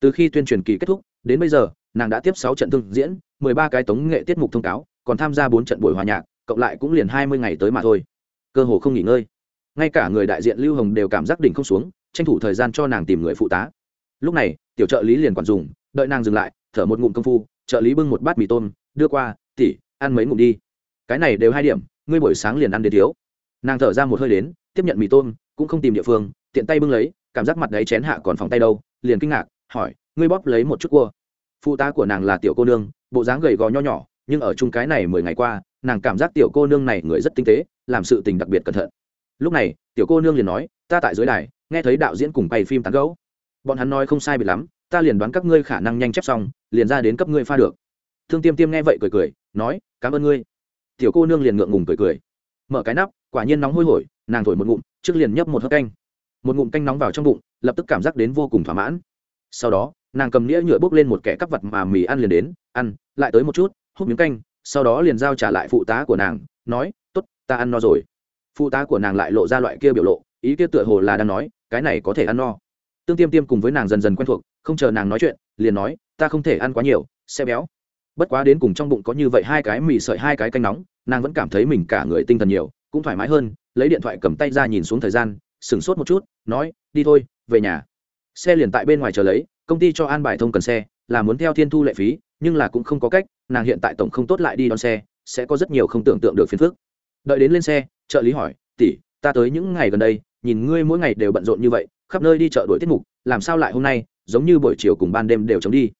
Từ khi tuyên truyền kỳ kết thúc, đến bây giờ, nàng đã tiếp sáu trận thương diễn, mười ba cái tống nghệ tiết mục thông cáo, còn tham gia bốn trận buổi hòa nhạc, cộng lại cũng liền hai mươi ngày tới mà thôi. Cơ hồ không nghỉ ngơi. Ngay cả người đại diện lưu hồng đều cảm giác đỉnh không xuống, tranh thủ thời gian cho nàng tìm người phụ tá. Lúc này, tiểu trợ lý liền quản dùng, đợi nàng dừng lại, thở một ngụm công phu, trợ lý bưng một bát mì tôm, đưa qua tỉ ăn mấy ngụm đi. Cái này đều hai điểm, ngươi buổi sáng liền ăn đến thiếu. Nàng thở ra một hơi đến, tiếp nhận mì tôm, cũng không tìm địa phương tiện tay bưng lấy, cảm giác mặt đáy chén hạ còn phòng tay đâu, liền kinh ngạc, hỏi, ngươi bóp lấy một chút cua? Phụ tá của nàng là tiểu cô nương, bộ dáng gầy gò nho nhỏ, nhưng ở chung cái này mười ngày qua, nàng cảm giác tiểu cô nương này người rất tinh tế, làm sự tình đặc biệt cẩn thận. Lúc này, tiểu cô nương liền nói, ta tại dưới đài, nghe thấy đạo diễn cùng quay phim tán gấu bọn hắn nói không sai biệt lắm, ta liền đoán các ngươi khả năng nhanh chép xong, liền ra đến cấp ngươi pha được. Thương tiêm tiêm nghe vậy cười cười, nói, cảm ơn ngươi. Tiểu cô nương liền ngượng ngùng cười cười. Mở cái nắp, quả nhiên nóng hôi hổi, nàng thổi một ngụm, trước liền nhấp một hớp canh một ngụm canh nóng vào trong bụng, lập tức cảm giác đến vô cùng thỏa mãn. Sau đó, nàng cầm nĩa nhựa bốc lên một kẻ cắp vật mà mì ăn liền đến, ăn, lại tới một chút, hút miếng canh. Sau đó liền giao trả lại phụ tá của nàng, nói t ố t ta ăn no rồi. Phụ tá của nàng lại lộ ra loại kia biểu lộ, ý kia tựa hồ là đang nói, cái này có thể ăn no. Tương tiêm tiêm cùng với nàng dần dần quen thuộc, không chờ nàng nói chuyện, liền nói, ta không thể ăn quá nhiều, sẽ béo. Bất quá đến cùng trong bụng có như vậy hai cái mì sợi hai cái canh nóng, nàng vẫn cảm thấy mình cả người tinh thần nhiều, cũng thoải mái hơn, lấy điện thoại cầm tay ra nhìn xuống thời gian sửng sốt một chút, nói, đi thôi, về nhà. Xe liền tại bên ngoài chờ lấy, công ty cho an bài thông cần xe, là muốn theo thiên thu lệ phí, nhưng là cũng không có cách, nàng hiện tại tổng không tốt lại đi đón xe, sẽ có rất nhiều không tưởng tượng được phiền phức. Đợi đến lên xe, trợ lý hỏi, tỷ, ta tới những ngày gần đây, nhìn ngươi mỗi ngày đều bận rộn như vậy, khắp nơi đi chợ đuổi tiết mục, làm sao lại hôm nay, giống như buổi chiều cùng ban đêm đều chống đi?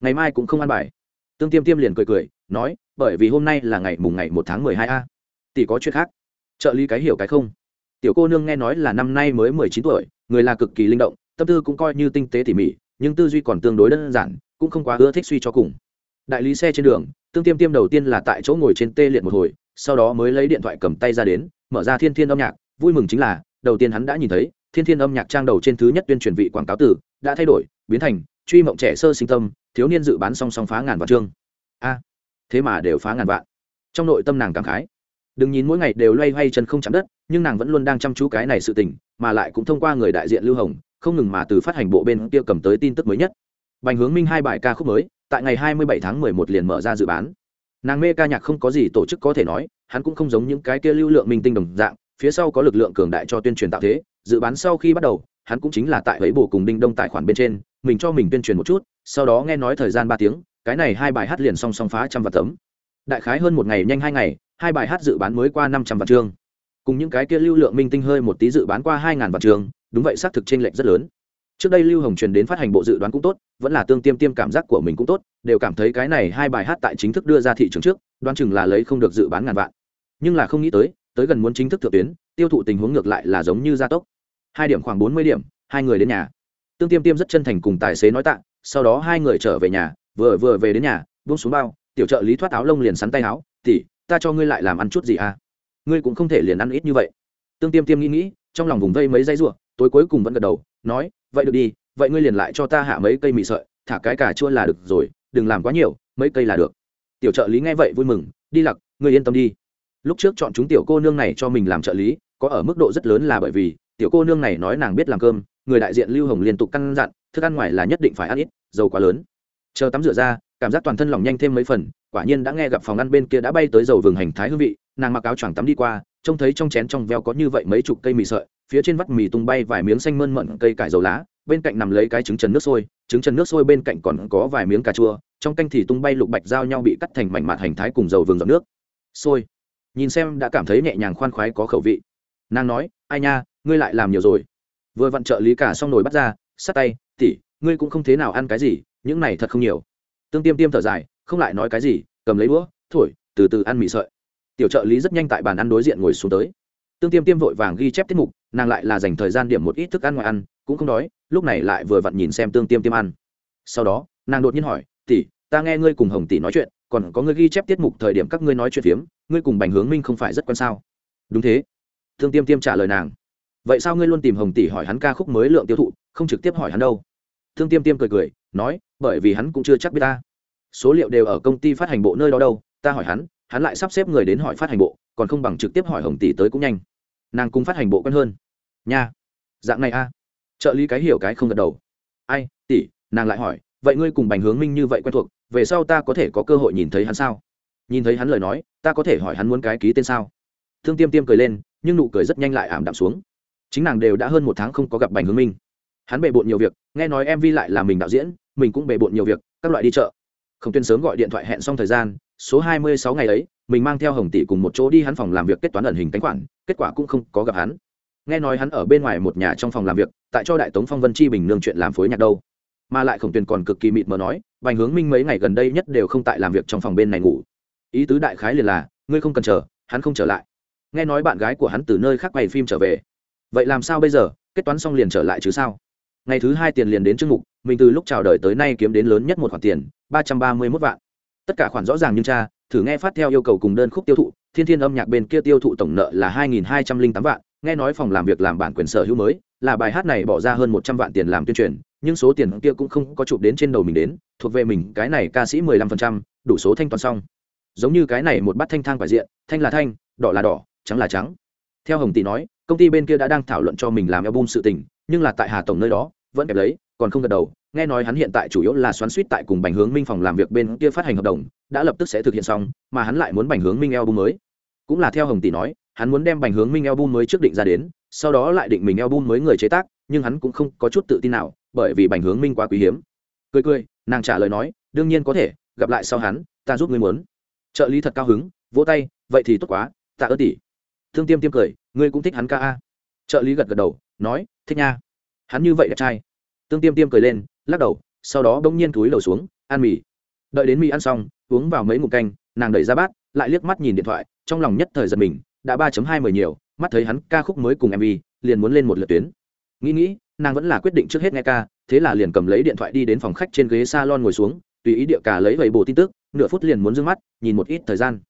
Ngày mai cũng không ăn bài. Tương tiêm tiêm liền cười cười, nói, bởi vì hôm nay là ngày mùng ngày một tháng mười hai a. Tỷ có chuyện khác. Trợ lý cái hiểu cái không tiểu cô nương nghe nói là năm nay mới mười chín tuổi, người là cực kỳ linh động, tâm tư cũng coi như tinh tế tỉ mỉ, nhưng tư duy còn tương đối đơn giản, cũng không quá ưa thích suy cho cùng. Đại lý xe trên đường, tương tiêm tiêm đầu tiên là tại chỗ ngồi trên tê liệt một hồi, sau đó mới lấy điện thoại cầm tay ra đến, mở ra thiên thiên âm nhạc, vui mừng chính là, đầu tiên hắn đã nhìn thấy, thiên thiên âm nhạc trang đầu trên thứ nhất tuyên truyền vị quảng cáo từ đã thay đổi, biến thành, truy mộng trẻ sơ sinh tâm, thiếu niên dự bán song song phá ngàn vạn chương. A, thế mà đều phá ngàn vạn. Trong nội tâm nàng cảm khái. Đừng nhìn mỗi ngày đều loay hoay chân không chạm đất nhưng nàng vẫn luôn đang chăm chú cái này sự tình, mà lại cũng thông qua người đại diện lưu hồng, không ngừng mà từ phát hành bộ bên kia cầm tới tin tức mới nhất. Bành hướng minh hai bài ca khúc mới, tại ngày 27 tháng 11 liền mở ra dự bán. Nàng mê ca nhạc không có gì tổ chức có thể nói, hắn cũng không giống những cái kia lưu lượng minh tinh đồng dạng, phía sau có lực lượng cường đại cho tuyên truyền tạo thế, dự bán sau khi bắt đầu, hắn cũng chính là tại ấy bổ cùng đinh đông tài khoản bên trên, mình cho mình tuyên truyền một chút, sau đó nghe nói thời gian ba tiếng, cái này hai bài hát liền song song phá trăm vạn tấm. Đại khái hơn một ngày nhanh hai ngày, hai bài hát dự bán mới qua năm trăm vạn chương cùng những cái kia lưu lượng minh tinh hơi một tí dự bán qua hai ngàn vạn trường, đúng vậy xác thực chênh lệch rất lớn. Trước đây lưu hồng truyền đến phát hành bộ dự đoán cũng tốt vẫn là tương tiêm tiêm cảm giác của mình cũng tốt đều cảm thấy cái này hai bài hát tại chính thức đưa ra thị trường trước đoán chừng là lấy không được dự bán ngàn vạn. Nhưng là không nghĩ tới tới gần muốn chính thức thượng tuyến tiêu thụ tình huống ngược lại là giống như gia tốc. Hai điểm khoảng bốn mươi điểm hai người đến nhà. Tương tiêm tiêm rất chân thành cùng tài xế nói tạ sau đó hai người trở về nhà vừa vừa về đến nhà buông xuống bao tiểu trợ lý thoát áo lông liền sắn tay áo tỉ ta cho ngươi lại làm ăn chút gì à? Ngươi cũng không thể liền ăn ít như vậy. Tương tiêm tiêm nghĩ nghĩ, trong lòng vùng vây mấy dây ruộng, tối cuối cùng vẫn gật đầu, nói, vậy được đi, vậy ngươi liền lại cho ta hạ mấy cây mì sợi, thả cái cà chua là được rồi, đừng làm quá nhiều, mấy cây là được. Tiểu trợ lý nghe vậy vui mừng, đi lặc, ngươi yên tâm đi. Lúc trước chọn chúng tiểu cô nương này cho mình làm trợ lý, có ở mức độ rất lớn là bởi vì, tiểu cô nương này nói nàng biết làm cơm, người đại diện lưu hồng liên tục căn dặn, thức ăn ngoài là nhất định phải ăn ít, dầu quá lớn. Chờ tắm rửa ra, cảm giác toàn thân lòng nhanh thêm mấy phần, quả nhiên đã nghe gặp phòng ăn bên kia đã bay tới dầu vừng hành thái hương vị nàng mặc áo choàng tắm đi qua, trông thấy trong chén trong veo có như vậy mấy chục cây mì sợi, phía trên vắt mì tung bay vài miếng xanh mơn mận cây cải dầu lá, bên cạnh nằm lấy cái trứng trần nước sôi, trứng trần nước sôi bên cạnh còn có vài miếng cà chua, trong canh thì tung bay lục bạch giao nhau bị cắt thành mảnh mạt hành thái cùng dầu vừng giọt nước. Sôi. Nhìn xem đã cảm thấy nhẹ nhàng khoan khoái có khẩu vị. Nàng nói, ai nha, ngươi lại làm nhiều rồi. Vừa vặn trợ lý cả xong nồi bắt ra sát tay tỉ ngươi cũng không thế nào ăn cái gì, những này thật không nhiều. Tương tiêm tiêm thở dài, không lại nói cái gì, cầm lấy đũa, thổi, từ từ ăn mì sợi tiểu trợ lý rất nhanh tại bàn ăn đối diện ngồi xuống tới. Tương tiêm tiêm vội vàng ghi chép tiết mục, nàng lại là dành thời gian điểm một ít thức ăn ngoài ăn, cũng không đói, lúc này lại vừa vặn nhìn xem tương tiêm tiêm ăn. Sau đó, nàng đột nhiên hỏi, tỷ, ta nghe ngươi cùng hồng tỷ nói chuyện, còn có ngươi ghi chép tiết mục thời điểm các ngươi nói chuyện phiếm, ngươi cùng bành hướng minh không phải rất quan sao? Đúng thế. Tương tiêm tiêm trả lời nàng, vậy sao ngươi luôn tìm hồng tỷ hỏi hắn ca khúc mới lượng tiêu thụ, không trực tiếp hỏi hắn đâu? Thương tiêm tiêm cười cười, nói, bởi vì hắn cũng chưa chắc biết ta. Số liệu đều ở công ty phát hành bộ nơi đó đâu, ta hỏi hắn hắn lại sắp xếp người đến hỏi phát hành bộ, còn không bằng trực tiếp hỏi hồng tỷ tới cũng nhanh. Nàng cùng phát hành bộ quen hơn. Nha, dạng này a. Trợ lý cái hiểu cái không gật đầu. Ai, tỷ, nàng lại hỏi, vậy ngươi cùng bành hướng minh như vậy quen thuộc, về sau ta có thể có cơ hội nhìn thấy hắn sao? Nhìn thấy hắn lời nói, ta có thể hỏi hắn muốn cái ký tên sao? Thương tiêm tiêm cười lên, nhưng nụ cười rất nhanh lại ảm đạm xuống. Chính nàng đều đã hơn một tháng không có gặp bành hướng minh. Hắn bề bộn nhiều việc, nghe nói mv lại là mình đạo diễn, mình cũng bề bộn nhiều việc, các loại đi chợ. Không tuyên sớm gọi điện thoại hẹn xong thời gian số hai mươi sáu ngày ấy, mình mang theo hồng tỷ cùng một chỗ đi hắn phòng làm việc kết toán ẩn hình cánh khoản, kết quả cũng không có gặp hắn. Nghe nói hắn ở bên ngoài một nhà trong phòng làm việc, tại cho đại tống phong vân chi bình nương chuyện làm phối nhạc đâu. Mà lại khổng tuyền còn cực kỳ mịt mờ nói, bành hướng minh mấy ngày gần đây nhất đều không tại làm việc trong phòng bên này ngủ. Ý tứ đại khái liền là, ngươi không cần chờ, hắn không trở lại. Nghe nói bạn gái của hắn từ nơi khác quay phim trở về. Vậy làm sao bây giờ? Kết toán xong liền trở lại chứ sao? Ngày thứ hai tiền liền đến chương mục, mình từ lúc chào đời tới nay kiếm đến lớn nhất một khoản tiền, ba trăm ba mươi mốt vạn tất cả khoản rõ ràng nhưng cha, thử nghe phát theo yêu cầu cùng đơn khúc tiêu thụ, thiên thiên âm nhạc bên kia tiêu thụ tổng nợ là hai nghìn hai trăm linh tám vạn, nghe nói phòng làm việc làm bản quyền sở hữu mới, là bài hát này bỏ ra hơn một trăm vạn tiền làm tuyên truyền, nhưng số tiền kia cũng không có chụp đến trên đầu mình đến, thuộc về mình, cái này ca sĩ mười lăm phần trăm, đủ số thanh toán xong. Giống như cái này một bát thanh thang phải diện, thanh là thanh, đỏ là đỏ, trắng là trắng. Theo hồng tỷ nói, công ty bên kia đã đang thảo luận cho mình làm album sự tình, nhưng là tại hà tổng nơi đó, vẫn kẹp lấy còn không gật đầu, nghe nói hắn hiện tại chủ yếu là xoắn suýt tại cùng bành hướng minh phòng làm việc bên kia phát hành hợp đồng, đã lập tức sẽ thực hiện xong, mà hắn lại muốn bành hướng minh album mới. Cũng là theo hồng tỷ nói, hắn muốn đem bành hướng minh album mới trước định ra đến, sau đó lại định mình album mới người chế tác, nhưng hắn cũng không có chút tự tin nào, bởi vì bành hướng minh quá quý hiếm. Cười cười, nàng trả lời nói, đương nhiên có thể, gặp lại sau hắn, ta giúp ngươi muốn. Trợ lý thật cao hứng, vỗ tay, vậy thì tốt quá, tạ ơn tỷ. Thương tiêm tiêm cười, ngươi cũng thích hắn ca a. Trợ lý gật gật đầu, nói, thích nha. Hắn như vậy đẹp trai tương tiêm tiêm cười lên, lắc đầu, sau đó bỗng nhiên túi đầu xuống, ăn mì. Đợi đến mì ăn xong, uống vào mấy ngụm canh, nàng đẩy ra bát, lại liếc mắt nhìn điện thoại, trong lòng nhất thời giật mình, đã ba hai mười nhiều, mắt thấy hắn ca khúc mới cùng mv liền muốn lên một lượt tuyến. Nghĩ nghĩ, nàng vẫn là quyết định trước hết nghe ca, thế là liền cầm lấy điện thoại đi đến phòng khách trên ghế s a lon ngồi xuống, tùy ý địa cả lấy vầy bồ tin tức, nửa phút liền muốn d ư ơ n g mắt, nhìn một ít thời gian.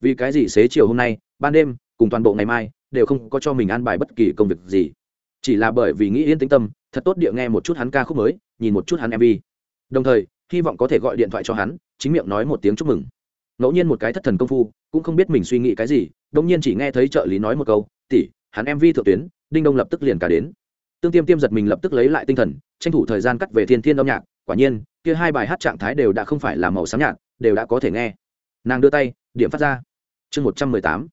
Vì cái gì xế chiều hôm nay, ban đêm, cùng toàn bộ ngày mai, đều không có cho mình an bài bất kỳ công việc gì chỉ là bởi vì nghĩ yên tĩnh tâm, thật tốt địa nghe một chút hắn ca khúc mới, nhìn một chút hắn mv đồng thời, hy vọng có thể gọi điện thoại cho hắn, chính miệng nói một tiếng chúc mừng. Ngẫu nhiên một cái thất thần công phu, cũng không biết mình suy nghĩ cái gì đông nhiên chỉ nghe thấy trợ lý nói một câu tỉ hắn mv thượng tuyến, đinh đông lập tức liền cả đến. Tương tiêm tiêm giật mình lập tức lấy lại tinh thần, tranh thủ thời gian cắt về thiên thiên âm nhạc, quả nhiên, kia hai bài hát trạng thái đều đã không phải là màu sáng nhạc đều đã có thể nghe. Nàng đưa tay, điểm phát ra. Chương một trăm mười tám.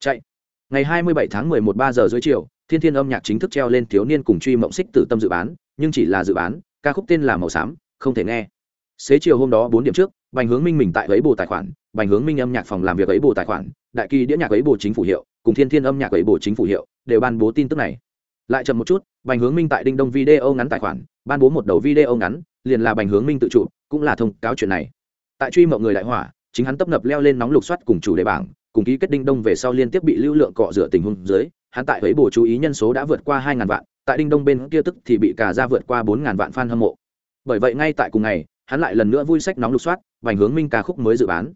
Chạy. Ngày hai mươi bảy tháng mười một ba giờ dưới chiều thiên thiên âm nhạc chính thức treo lên thiếu niên cùng truy mộng xích tử tâm dự bán, nhưng chỉ là dự bán, ca khúc tên là màu xám, không thể nghe. Xế chiều hôm đó bốn điểm trước, bành hướng minh mình tại ấy bồ tài khoản, bành hướng minh âm nhạc phòng làm việc ấy bồ tài khoản, đại kỳ đĩa nhạc ấy bồ chính phủ hiệu, cùng thiên thiên âm nhạc ấy bồ chính phủ hiệu đều ban bố tin tức này. Lại chậm một chút, bành hướng minh tại đinh đông video ngắn tài khoản, ban bố một đầu video ngắn, liền là bành hướng minh tự chủ, cũng là thông cáo chuyện này. Tại truy mộng người đại hỏa, chính hắn tấp nập leo lên nóng lục soát cùng chủ đề bảng, cùng ký kết đinh đông về sau liên tiếp bị lưu lượng cọ rửa tình huống dưới hắn tại ấy bổ chú ý nhân số đã vượt qua hai ngàn vạn, tại đinh đông bên kia tức thì bị cả ra vượt qua bốn ngàn vạn fan hâm mộ. Bởi vậy ngay tại cùng ngày, hắn lại lần nữa vui sách nóng lục soát, vành hướng minh ca khúc mới dự bán.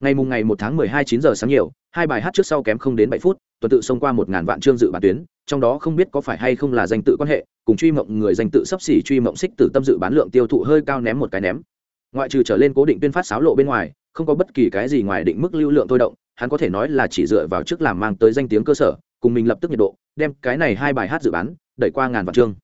Ngày mùng ngày một tháng mười hai chín giờ sáng nhiều, hai bài hát trước sau kém không đến bảy phút, tuần tự xông qua một ngàn vạn chương dự bán tuyến, trong đó không biết có phải hay không là danh tự quan hệ, cùng truy mộng người danh tự sắp xỉ truy mộng xích tử tâm dự bán lượng tiêu thụ hơi cao ném một cái ném. Ngoại trừ trở lên cố định tuyên phát sáo lộ bên ngoài, không có bất kỳ cái gì ngoài định mức lưu lượng thôi động, hắn có thể nói là chỉ dựa vào trước làm mang tới danh tiếng cơ sở cùng mình lập tức nhiệt độ, đem cái này hai bài hát dự bán, đẩy qua ngàn vạn chương.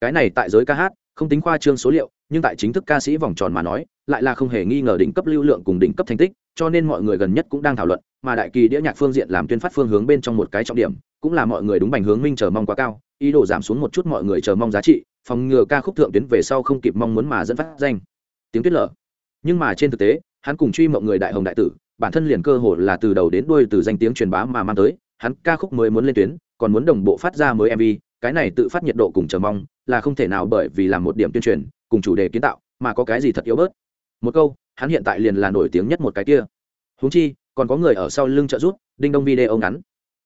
Cái này tại giới ca hát, không tính khoa trương số liệu, nhưng tại chính thức ca sĩ vòng tròn mà nói, lại là không hề nghi ngờ đỉnh cấp lưu lượng cùng đỉnh cấp thành tích, cho nên mọi người gần nhất cũng đang thảo luận, mà đại kỳ đĩa nhạc phương diện làm tuyên phát phương hướng bên trong một cái trọng điểm, cũng là mọi người đúng bành hướng minh chờ mong quá cao, ý đồ giảm xuống một chút mọi người chờ mong giá trị, phòng ngừa ca khúc thượng tuyến về sau không kịp mong muốn mà dẫn phát danh. Tiếng tuyết lở. Nhưng mà trên thực tế, hắn cùng truy mộng người đại hồng đại tử, bản thân liền cơ hội là từ đầu đến đuôi từ danh tiếng truyền bá mà mang tới hắn ca khúc mới muốn lên tuyến, còn muốn đồng bộ phát ra mới mv cái này tự phát nhiệt độ cùng chờ mong là không thể nào bởi vì làm một điểm tuyên truyền, cùng chủ đề kiến tạo, mà có cái gì thật yếu bớt. Một câu, hắn hiện tại liền là nổi tiếng nhất một cái kia. Húng chi, còn có người ở sau lưng trợ giúp, đinh đông video ngắn.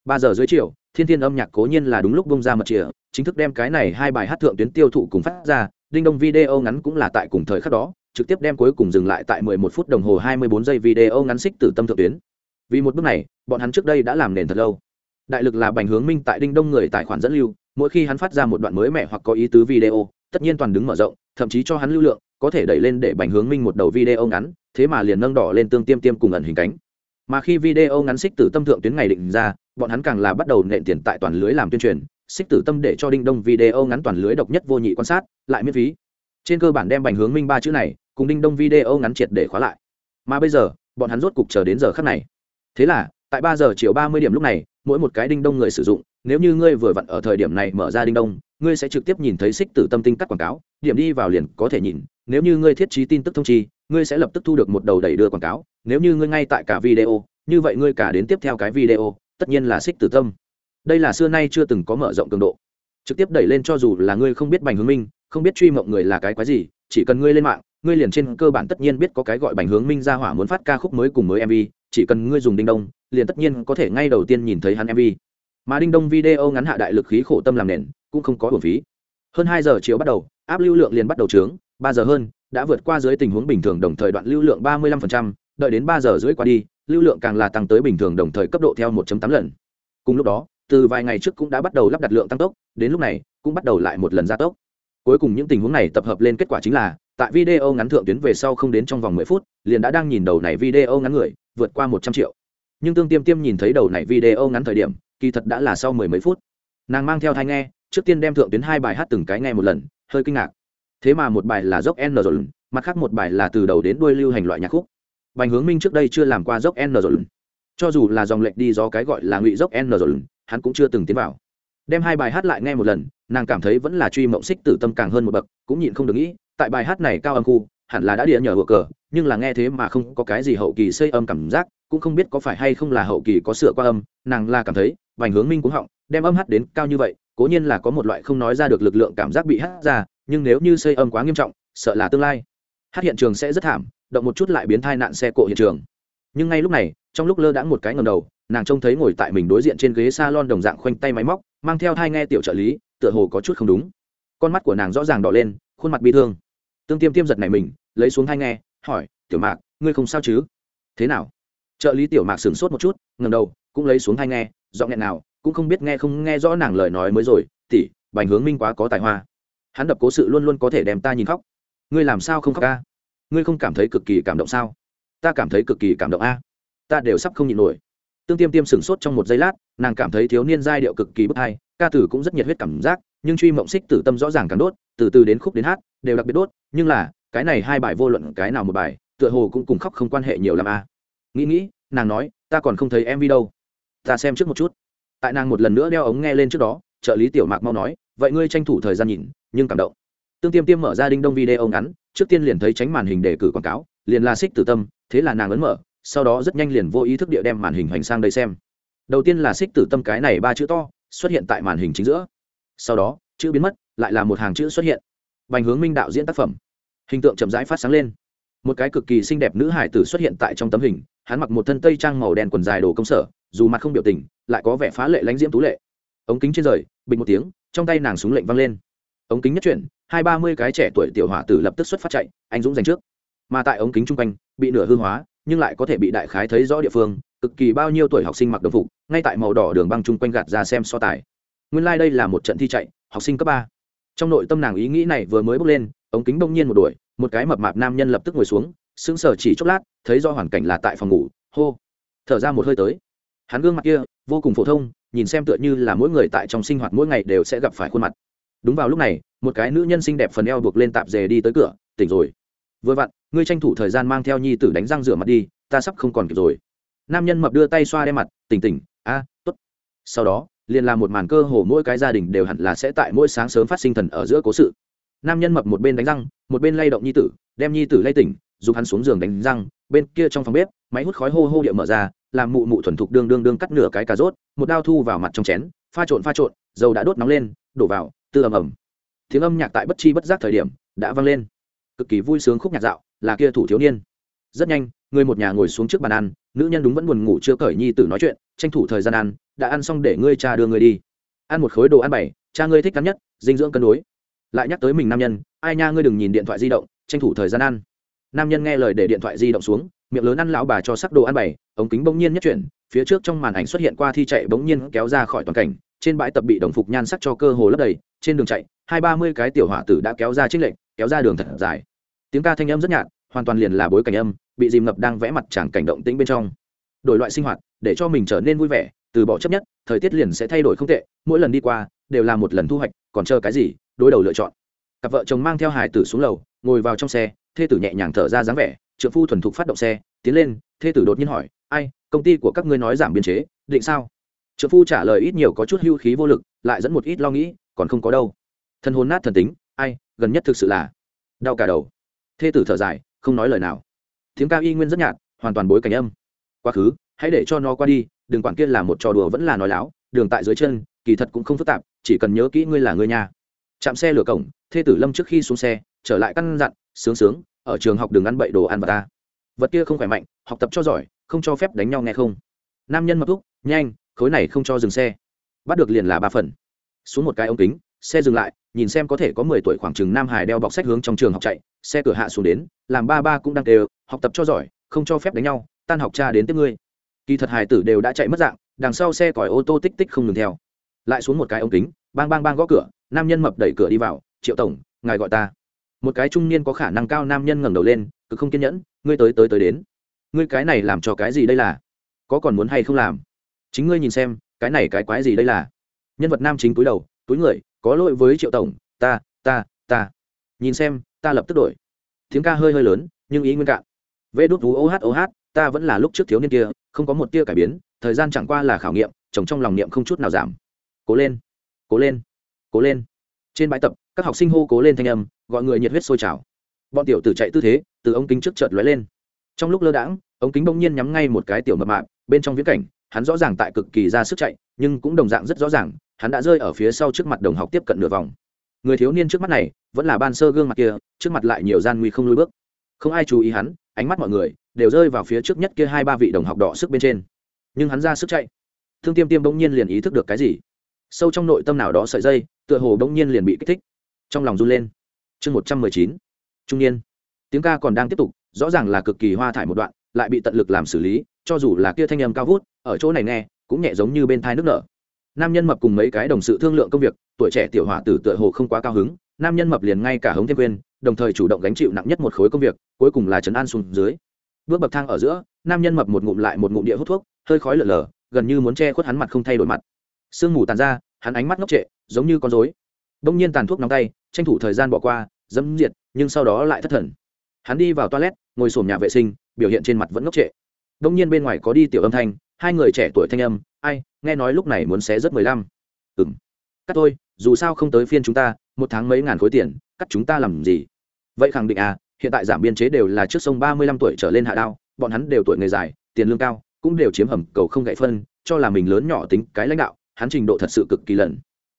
Ba giờ dưới chiều, thiên thiên âm nhạc cố nhiên là đúng lúc bông ra mật chìa, chính thức đem cái này hai bài hát thượng tuyến tiêu thụ cùng phát ra, đinh đông video ngắn cũng là tại cùng thời khắc đó, trực tiếp đem cuối cùng dừng lại tại 11 phút đồng hồ 24 giây video ngắn xích từ tâm thượng tuyến. Vì một bước này, bọn hắn trước đây đã làm nền thật lâu đại lực là bành hướng minh tại đinh đông người tài khoản dẫn lưu, mỗi khi hắn phát ra một đoạn mới mẻ hoặc có ý tứ video, tất nhiên toàn đứng mở rộng, thậm chí cho hắn lưu lượng, có thể đẩy lên để bành hướng minh một đầu video ngắn, thế mà liền nâng đỏ lên tương tiêm tiêm cùng ẩn hình cánh. Mà khi video ngắn xích tử tâm thượng tuyến ngày định ra, bọn hắn càng là bắt đầu nện tiền tại toàn lưới làm tuyên truyền, xích tử tâm để cho đinh đông video ngắn toàn lưới độc nhất vô nhị quan sát, lại miễn phí. Trên cơ bản đem bành hướng minh ba chữ này cùng đinh đông video ngắn triệt để khóa lại. Mà bây giờ, bọn hắn rốt cục chờ đến giờ khắc này. Thế là, tại ba giờ chiều ba mươi điểm lúc này mỗi một cái đinh đông người sử dụng, nếu như ngươi vừa vặn ở thời điểm này mở ra đinh đông, ngươi sẽ trực tiếp nhìn thấy xích tử tâm tinh cắt quảng cáo, điểm đi vào liền có thể nhìn, nếu như ngươi thiết trí tin tức thông chi, ngươi sẽ lập tức thu được một đầu đẩy đưa quảng cáo, nếu như ngươi ngay tại cả video, như vậy ngươi cả đến tiếp theo cái video, tất nhiên là xích tử tâm. Đây là xưa nay chưa từng có mở rộng cường độ. Trực tiếp đẩy lên cho dù là ngươi không biết bành hướng minh, không biết truy mộng người là cái quái gì, chỉ cần ngươi lên mạng, ngươi liền trên cơ bản tất nhiên biết có cái gọi bành hướng minh ra hỏa muốn phát ca khúc mới cùng mới mv chỉ cần ngươi dùng đinh đông liền tất nhiên có thể ngay đầu tiên nhìn thấy hắn mv mà đinh đông video ngắn hạ đại lực khí khổ tâm làm nền cũng không có hồn phí. Hơn hai giờ chiều bắt đầu áp lưu lượng liền bắt đầu trướng ba giờ hơn đã vượt qua dưới tình huống bình thường đồng thời đoạn lưu lượng ba mươi 35%, đợi đến ba giờ rưỡi qua đi lưu lượng càng là tăng tới bình thường đồng thời cấp độ theo 1 tám lần. Cùng lúc đó từ vài ngày trước cũng đã bắt đầu lắp đặt lượng tăng tốc đến lúc này cũng bắt đầu lại một lần gia tốc. Cuối cùng những tình huống này tập hợp lên kết quả chính là tại video ngắn thượng tuyến về sau không đến trong vòng mười phút liền đã đang nhìn đầu này video ngắn người vượt qua một trăm triệu. Nhưng tương tiêm tiêm nhìn thấy đầu này video ngắn thời điểm, kỳ thật đã là sau mười mấy phút. Nàng mang theo thai nghe, trước tiên đem thượng tuyến hai bài hát từng cái nghe một lần, hơi kinh ngạc. Thế mà một bài là dốc n rồi mặt khác một bài là từ đầu đến đuôi lưu hành loại nhạc khúc. Bành hướng minh trước đây chưa làm qua dốc n rồi cho dù là dòng lệch đi do cái gọi là ngụy dốc n rồi hắn cũng chưa từng tiến vào. Đem hai bài hát lại nghe một lần, nàng cảm thấy vẫn là truy mộng xích tử tâm càng hơn một bậc, cũng nhịn không được nghĩ, tại bài hát này cao âm khu hẳn là đã địa nhờ hựa cờ, nhưng là nghe thế mà không có cái gì hậu kỳ xây âm cảm giác, cũng không biết có phải hay không là hậu kỳ có sửa qua âm, nàng là cảm thấy, vành hướng minh cũng họng, đem âm hát đến cao như vậy, cố nhiên là có một loại không nói ra được lực lượng cảm giác bị hát ra, nhưng nếu như xây âm quá nghiêm trọng, sợ là tương lai. Hát hiện trường sẽ rất thảm, động một chút lại biến thai nạn xe cộ hiện trường. Nhưng ngay lúc này, trong lúc lơ đãng một cái ngầm đầu, nàng trông thấy ngồi tại mình đối diện trên ghế s a lon đồng dạng khoanh tay máy móc, mang theo thai nghe tiểu trợ lý, tựa hồ có chút không đúng. Con mắt của nàng rõ ràng đỏ lên, khuôn mặt bi thương tương tiêm tiêm giật này mình, lấy xuống hai nghe, hỏi, tiểu mạc, ngươi không sao chứ? Thế nào? Trợ lý tiểu mạc sửng sốt một chút ngầm đầu, cũng lấy xuống hai nghe rõ nghẹn nào, cũng không biết nghe không nghe rõ nàng lời nói mới rồi tỉ bành hướng minh quá có tài hoa. Hắn đập cố sự luôn luôn có thể đem ta nhìn khóc. Ngươi làm sao không khóc ca? Ngươi không cảm thấy cực kỳ cảm động sao? Ta cảm thấy cực kỳ cảm động a. Ta đều sắp không nhịn nổi. Tương tiêm tiêm sửng sốt trong một giây lát, nàng cảm thấy thiếu niên giai điệu cực kỳ bức hay, ca tử cũng rất nhiệt huyết cảm giác, nhưng truy mộng xích tử tâm rõ ràng càng đốt từ từ đến khúc đến hát, đều đặc biệt đốt, nhưng là, cái này hai bài vô luận cái nào một bài, tựa hồ cũng cùng khóc không quan hệ nhiều làm a. Nghĩ nghĩ, nàng nói, ta còn không thấy mv đâu. Ta xem trước một chút. Tại nàng một lần nữa đeo ống nghe lên trước đó, trợ lý tiểu mạc mau nói, vậy ngươi tranh thủ thời gian nhìn, nhưng cảm động. Tương tiêm tiêm mở ra đinh đông video ngắn, trước tiên liền thấy tránh màn hình đề cử quảng cáo, liền là xích tử tâm, thế là nàng ấn mở, sau đó rất nhanh liền vô ý thức địa đem màn hình hoành sang đây xem. Đầu tiên là xích tử tâm cái này ba chữ to, xuất hiện tại màn hình chính giữa. Sau đó, chữ biến mất lại là một hàng chữ xuất hiện. Bành hướng minh đạo diễn tác phẩm. Hình tượng chậm rãi phát sáng lên. Một cái cực kỳ xinh đẹp nữ hải tử xuất hiện tại trong tấm hình, hắn mặc một thân tây trang màu đen quần dài đồ công sở, dù mặt không biểu tình, lại có vẻ phá lệ lãnh diễm tú lệ. Ống kính trên rời, bình một tiếng, trong tay nàng súng lệnh văng lên. Ống kính nhất chuyển, hai ba mươi cái trẻ tuổi tiểu hỏa tử lập tức xuất phát chạy, anh dũng giành trước. Mà tại ống kính chung quanh, bị nửa hư hóa, nhưng lại có thể bị đại khái thấy rõ địa phương, cực kỳ bao nhiêu tuổi học sinh mặc đồng phục, ngay tại màu đỏ đường băng chung quanh gạt ra xem so tài. Nguyên lai、like、đây là một trận thi chạy, học sinh cấp ba trong nội tâm nàng ý nghĩ này vừa mới bước lên ống kính bỗng nhiên một đuổi một cái mập mạp nam nhân lập tức ngồi xuống sững sờ chỉ chốc lát thấy do hoàn cảnh là tại phòng ngủ hô thở ra một hơi tới. Hắn gương mặt kia vô cùng phổ thông nhìn xem tựa như là mỗi người tại trong sinh hoạt mỗi ngày đều sẽ gặp phải khuôn mặt. Đúng vào lúc này một cái nữ nhân xinh đẹp phần eo buộc lên tạp dề đi tới cửa tỉnh rồi. Vừa vặn ngươi tranh thủ thời gian mang theo nhi tử đánh răng rửa mặt đi ta sắp không còn kịp rồi. Nam nhân mập đưa tay xoa đe mặt tỉnh tỉnh a à, t ố t sau đó liền là một màn cơ hồ mỗi cái gia đình đều hẳn là sẽ tại mỗi sáng sớm phát sinh thần ở giữa cố sự. Nam nhân mập một bên đánh răng, một bên lay động nhi tử, đem nhi tử lay tỉnh giúp hắn xuống giường đánh răng, bên kia trong phòng bếp, máy hút khói hô hô địa mở ra, làm mụ mụ thuần thục đương đương đương cắt nửa cái cà rốt, một đao thu vào mặt trong chén, pha trộn pha trộn, dầu đã đốt nóng lên, đổ vào, tư ầm ầm. Tiếng âm nhạc tại bất chi bất giác thời điểm đã vang lên. Cực kỳ vui sướng khúc nhạc dạo, là kia thủ thiếu niên. Rất nhanh người một nhà ngồi xuống trước bàn ăn, nữ nhân đúng vẫn buồn ngủ chưa cởi nhi tử nói chuyện, tranh thủ thời gian ăn, đã ăn xong để ngươi cha đưa ngươi đi. Ăn một khối đồ ăn bảy, cha ngươi thích cắn nhất, dinh dưỡng cân đối. Lại nhắc tới mình nam nhân, ai nha ngươi đừng nhìn điện thoại di động, tranh thủ thời gian ăn. Nam nhân nghe lời để điện thoại di động xuống, miệng lớn ăn lão bà cho sắc đồ ăn bảy, ống kính bỗng nhiên nhất chuyển, phía trước trong màn ảnh xuất hiện qua thi chạy bỗng nhiên kéo ra khỏi toàn cảnh, trên bãi tập bị đồng phục nhan sắc cho cơ hồ lấp đầy, trên đường chạy, hai ba mươi cái tiểu hỏa tử đã kéo ra trích lệnh kéo ra đường thật dài. Tiếng ca thanh âm rất nhạt, hoàn toàn liền là bối cảnh âm bị dìm ngập đang vẽ mặt chẳng cảnh động tĩnh bên trong. Đổi loại sinh hoạt, để cho mình trở nên vui vẻ, từ bỏ chấp nhất, thời tiết liền sẽ thay đổi không tệ, mỗi lần đi qua, đều là một lần thu hoạch, còn chờ cái gì, đối đầu lựa chọn. Cặp vợ chồng mang theo hải tử xuống lầu, ngồi vào trong xe, thê tử nhẹ nhàng thở ra dáng vẻ, trượng phu thuần thục phát động xe, tiến lên, thê tử đột nhiên hỏi, ai, công ty của các ngươi nói giảm biên chế, định sao? Trượng phu trả lời ít nhiều có chút hưu khí vô lực, lại dẫn một ít lo nghĩ, còn không có đâu. Thân hồn nát thần tính, ai, gần nhất thực sự là đau cả đầu. Thê tử thở dài, không nói lời nào tiếng ca y nguyên rất nhạt, hoàn toàn bối cảnh âm. Quá khứ, hãy để cho nó qua đi, đừng quản kia là một trò đùa vẫn là nói láo, đường tại dưới chân, kỳ thật cũng không phức tạp, chỉ cần nhớ kỹ ngươi là ngươi nhà chạm xe lửa cổng, thê tử lâm trước khi xuống xe, trở lại căn dặn, sướng sướng, ở trường học đừng ăn bậy đồ ăn vật ta. Vật kia không khỏe mạnh, học tập cho giỏi, không cho phép đánh nhau nghe không. Nam nhân mập thúc, nhanh, khối này không cho dừng xe. Bắt được liền là ba phần. Xuống một cái ống kính, xe dừng lại nhìn xem có thể có mười tuổi khoảng chừng nam hải đeo bọc sách hướng trong trường học chạy, xe cửa hạ xuống đến, làm ba ba cũng đang đều học tập cho giỏi, không cho phép đánh nhau, tan học cha đến tiếp ngươi. Kỳ thật hải tử đều đã chạy mất dạng, đằng sau xe còi ô tô tích tích không ngừng theo. Lại xuống một cái ống kính, bang bang bang gõ cửa, nam nhân mập đẩy cửa đi vào, triệu tổng, ngài gọi ta. Một cái trung niên có khả năng cao nam nhân ngẩng đầu lên cứ không kiên nhẫn, ngươi tới tới tới đến. Ngươi cái này làm cho cái gì đây là? Có còn muốn hay không làm? Chính ngươi nhìn xem, cái này cái quái gì đây là? Nhân vật nam chính túi đầu, túi người có lỗi với triệu tổng, ta ta ta. Nhìn xem, ta lập tức đổi. Tiếng ca hơi hơi lớn, nhưng ý nguyên cạn. Vê đút vú oh oh ta vẫn là lúc trước thiếu niên kia, không có một tia cải biến, thời gian chẳng qua là khảo nghiệm, chồng trong lòng niệm không chút nào giảm. Cố lên cố lên cố lên. Trên bãi tập, các học sinh hô cố lên thanh âm, gọi người nhiệt huyết sôi trào. Bọn tiểu tử chạy tư thế, từ ống kính trước chợt lóe lên. Trong lúc lơ đãng, ống kính bỗng nhiên nhắm ngay một cái tiểu mập mạp, bên trong viễn cảnh, hắn rõ ràng tại cực kỳ ra sức chạy, nhưng cũng đồng dạng rất rõ ràng hắn đã rơi ở phía sau trước mặt đồng học tiếp cận nửa vòng. Người thiếu niên trước mắt này, vẫn là ban sơ gương mặt kia, trước mặt lại nhiều gian nguy không lùi bước. Không ai chú ý hắn, ánh mắt mọi người đều rơi vào phía trước nhất kia hai ba vị đồng học đỏ sức bên trên. Nhưng hắn ra sức chạy. Thương tiêm tiêm bỗng nhiên liền ý thức được cái gì. Sâu trong nội tâm nào đó sợi dây, tựa hồ bỗng nhiên liền bị kích thích. Trong lòng run lên. Chương một trăm mười chín. Trung niên. Tiếng ca còn đang tiếp tục, rõ ràng là cực kỳ hoa thải một đoạn, lại bị tận lực làm xử lý, cho dù là kia thanh âm cao vút, ở chỗ này nghe, cũng nhẹ giống như bên thai nước nở nam nhân mập cùng mấy cái đồng sự thương lượng công việc, tuổi trẻ tiểu hỏa tử tựa hồ không quá cao hứng, nam nhân mập liền ngay cả hống thêm quên, đồng thời chủ động gánh chịu nặng nhất một khối công việc, cuối cùng là trấn an xuống dưới. Bước bậc thang ở giữa, nam nhân mập một ngụm lại một ngụm địa hút thuốc, hơi khói lở lở, gần như muốn che khuất hắn mặt không thay đổi mặt. Sương mù tàn ra, hắn ánh mắt ngốc trệ, giống như con rối. Đông nhiên tàn thuốc nóng tay, tranh thủ thời gian bỏ qua, dẫm diệt, nhưng sau đó lại thất thần. Hắn đi vào toilet, ngồi sổm nhà vệ sinh, biểu hiện trên mặt vẫn ngốc trệ. Đông nhiên bên ngoài có đi tiểu âm thanh hai người trẻ tuổi thanh âm, ai, nghe nói lúc này muốn xé rất mười lăm. Ừng cắt tôi dù sao không tới phiên chúng ta, một tháng mấy ngàn khối tiền, cắt chúng ta làm gì? Vậy khẳng định à hiện tại giảm biên chế đều là trước sông ba mươi lăm tuổi trở lên hạ đao, bọn hắn đều tuổi người dài, tiền lương cao, cũng đều chiếm hầm cầu không gậy phân, cho là mình lớn nhỏ tính cái lãnh đạo, hắn trình độ thật sự cực kỳ lần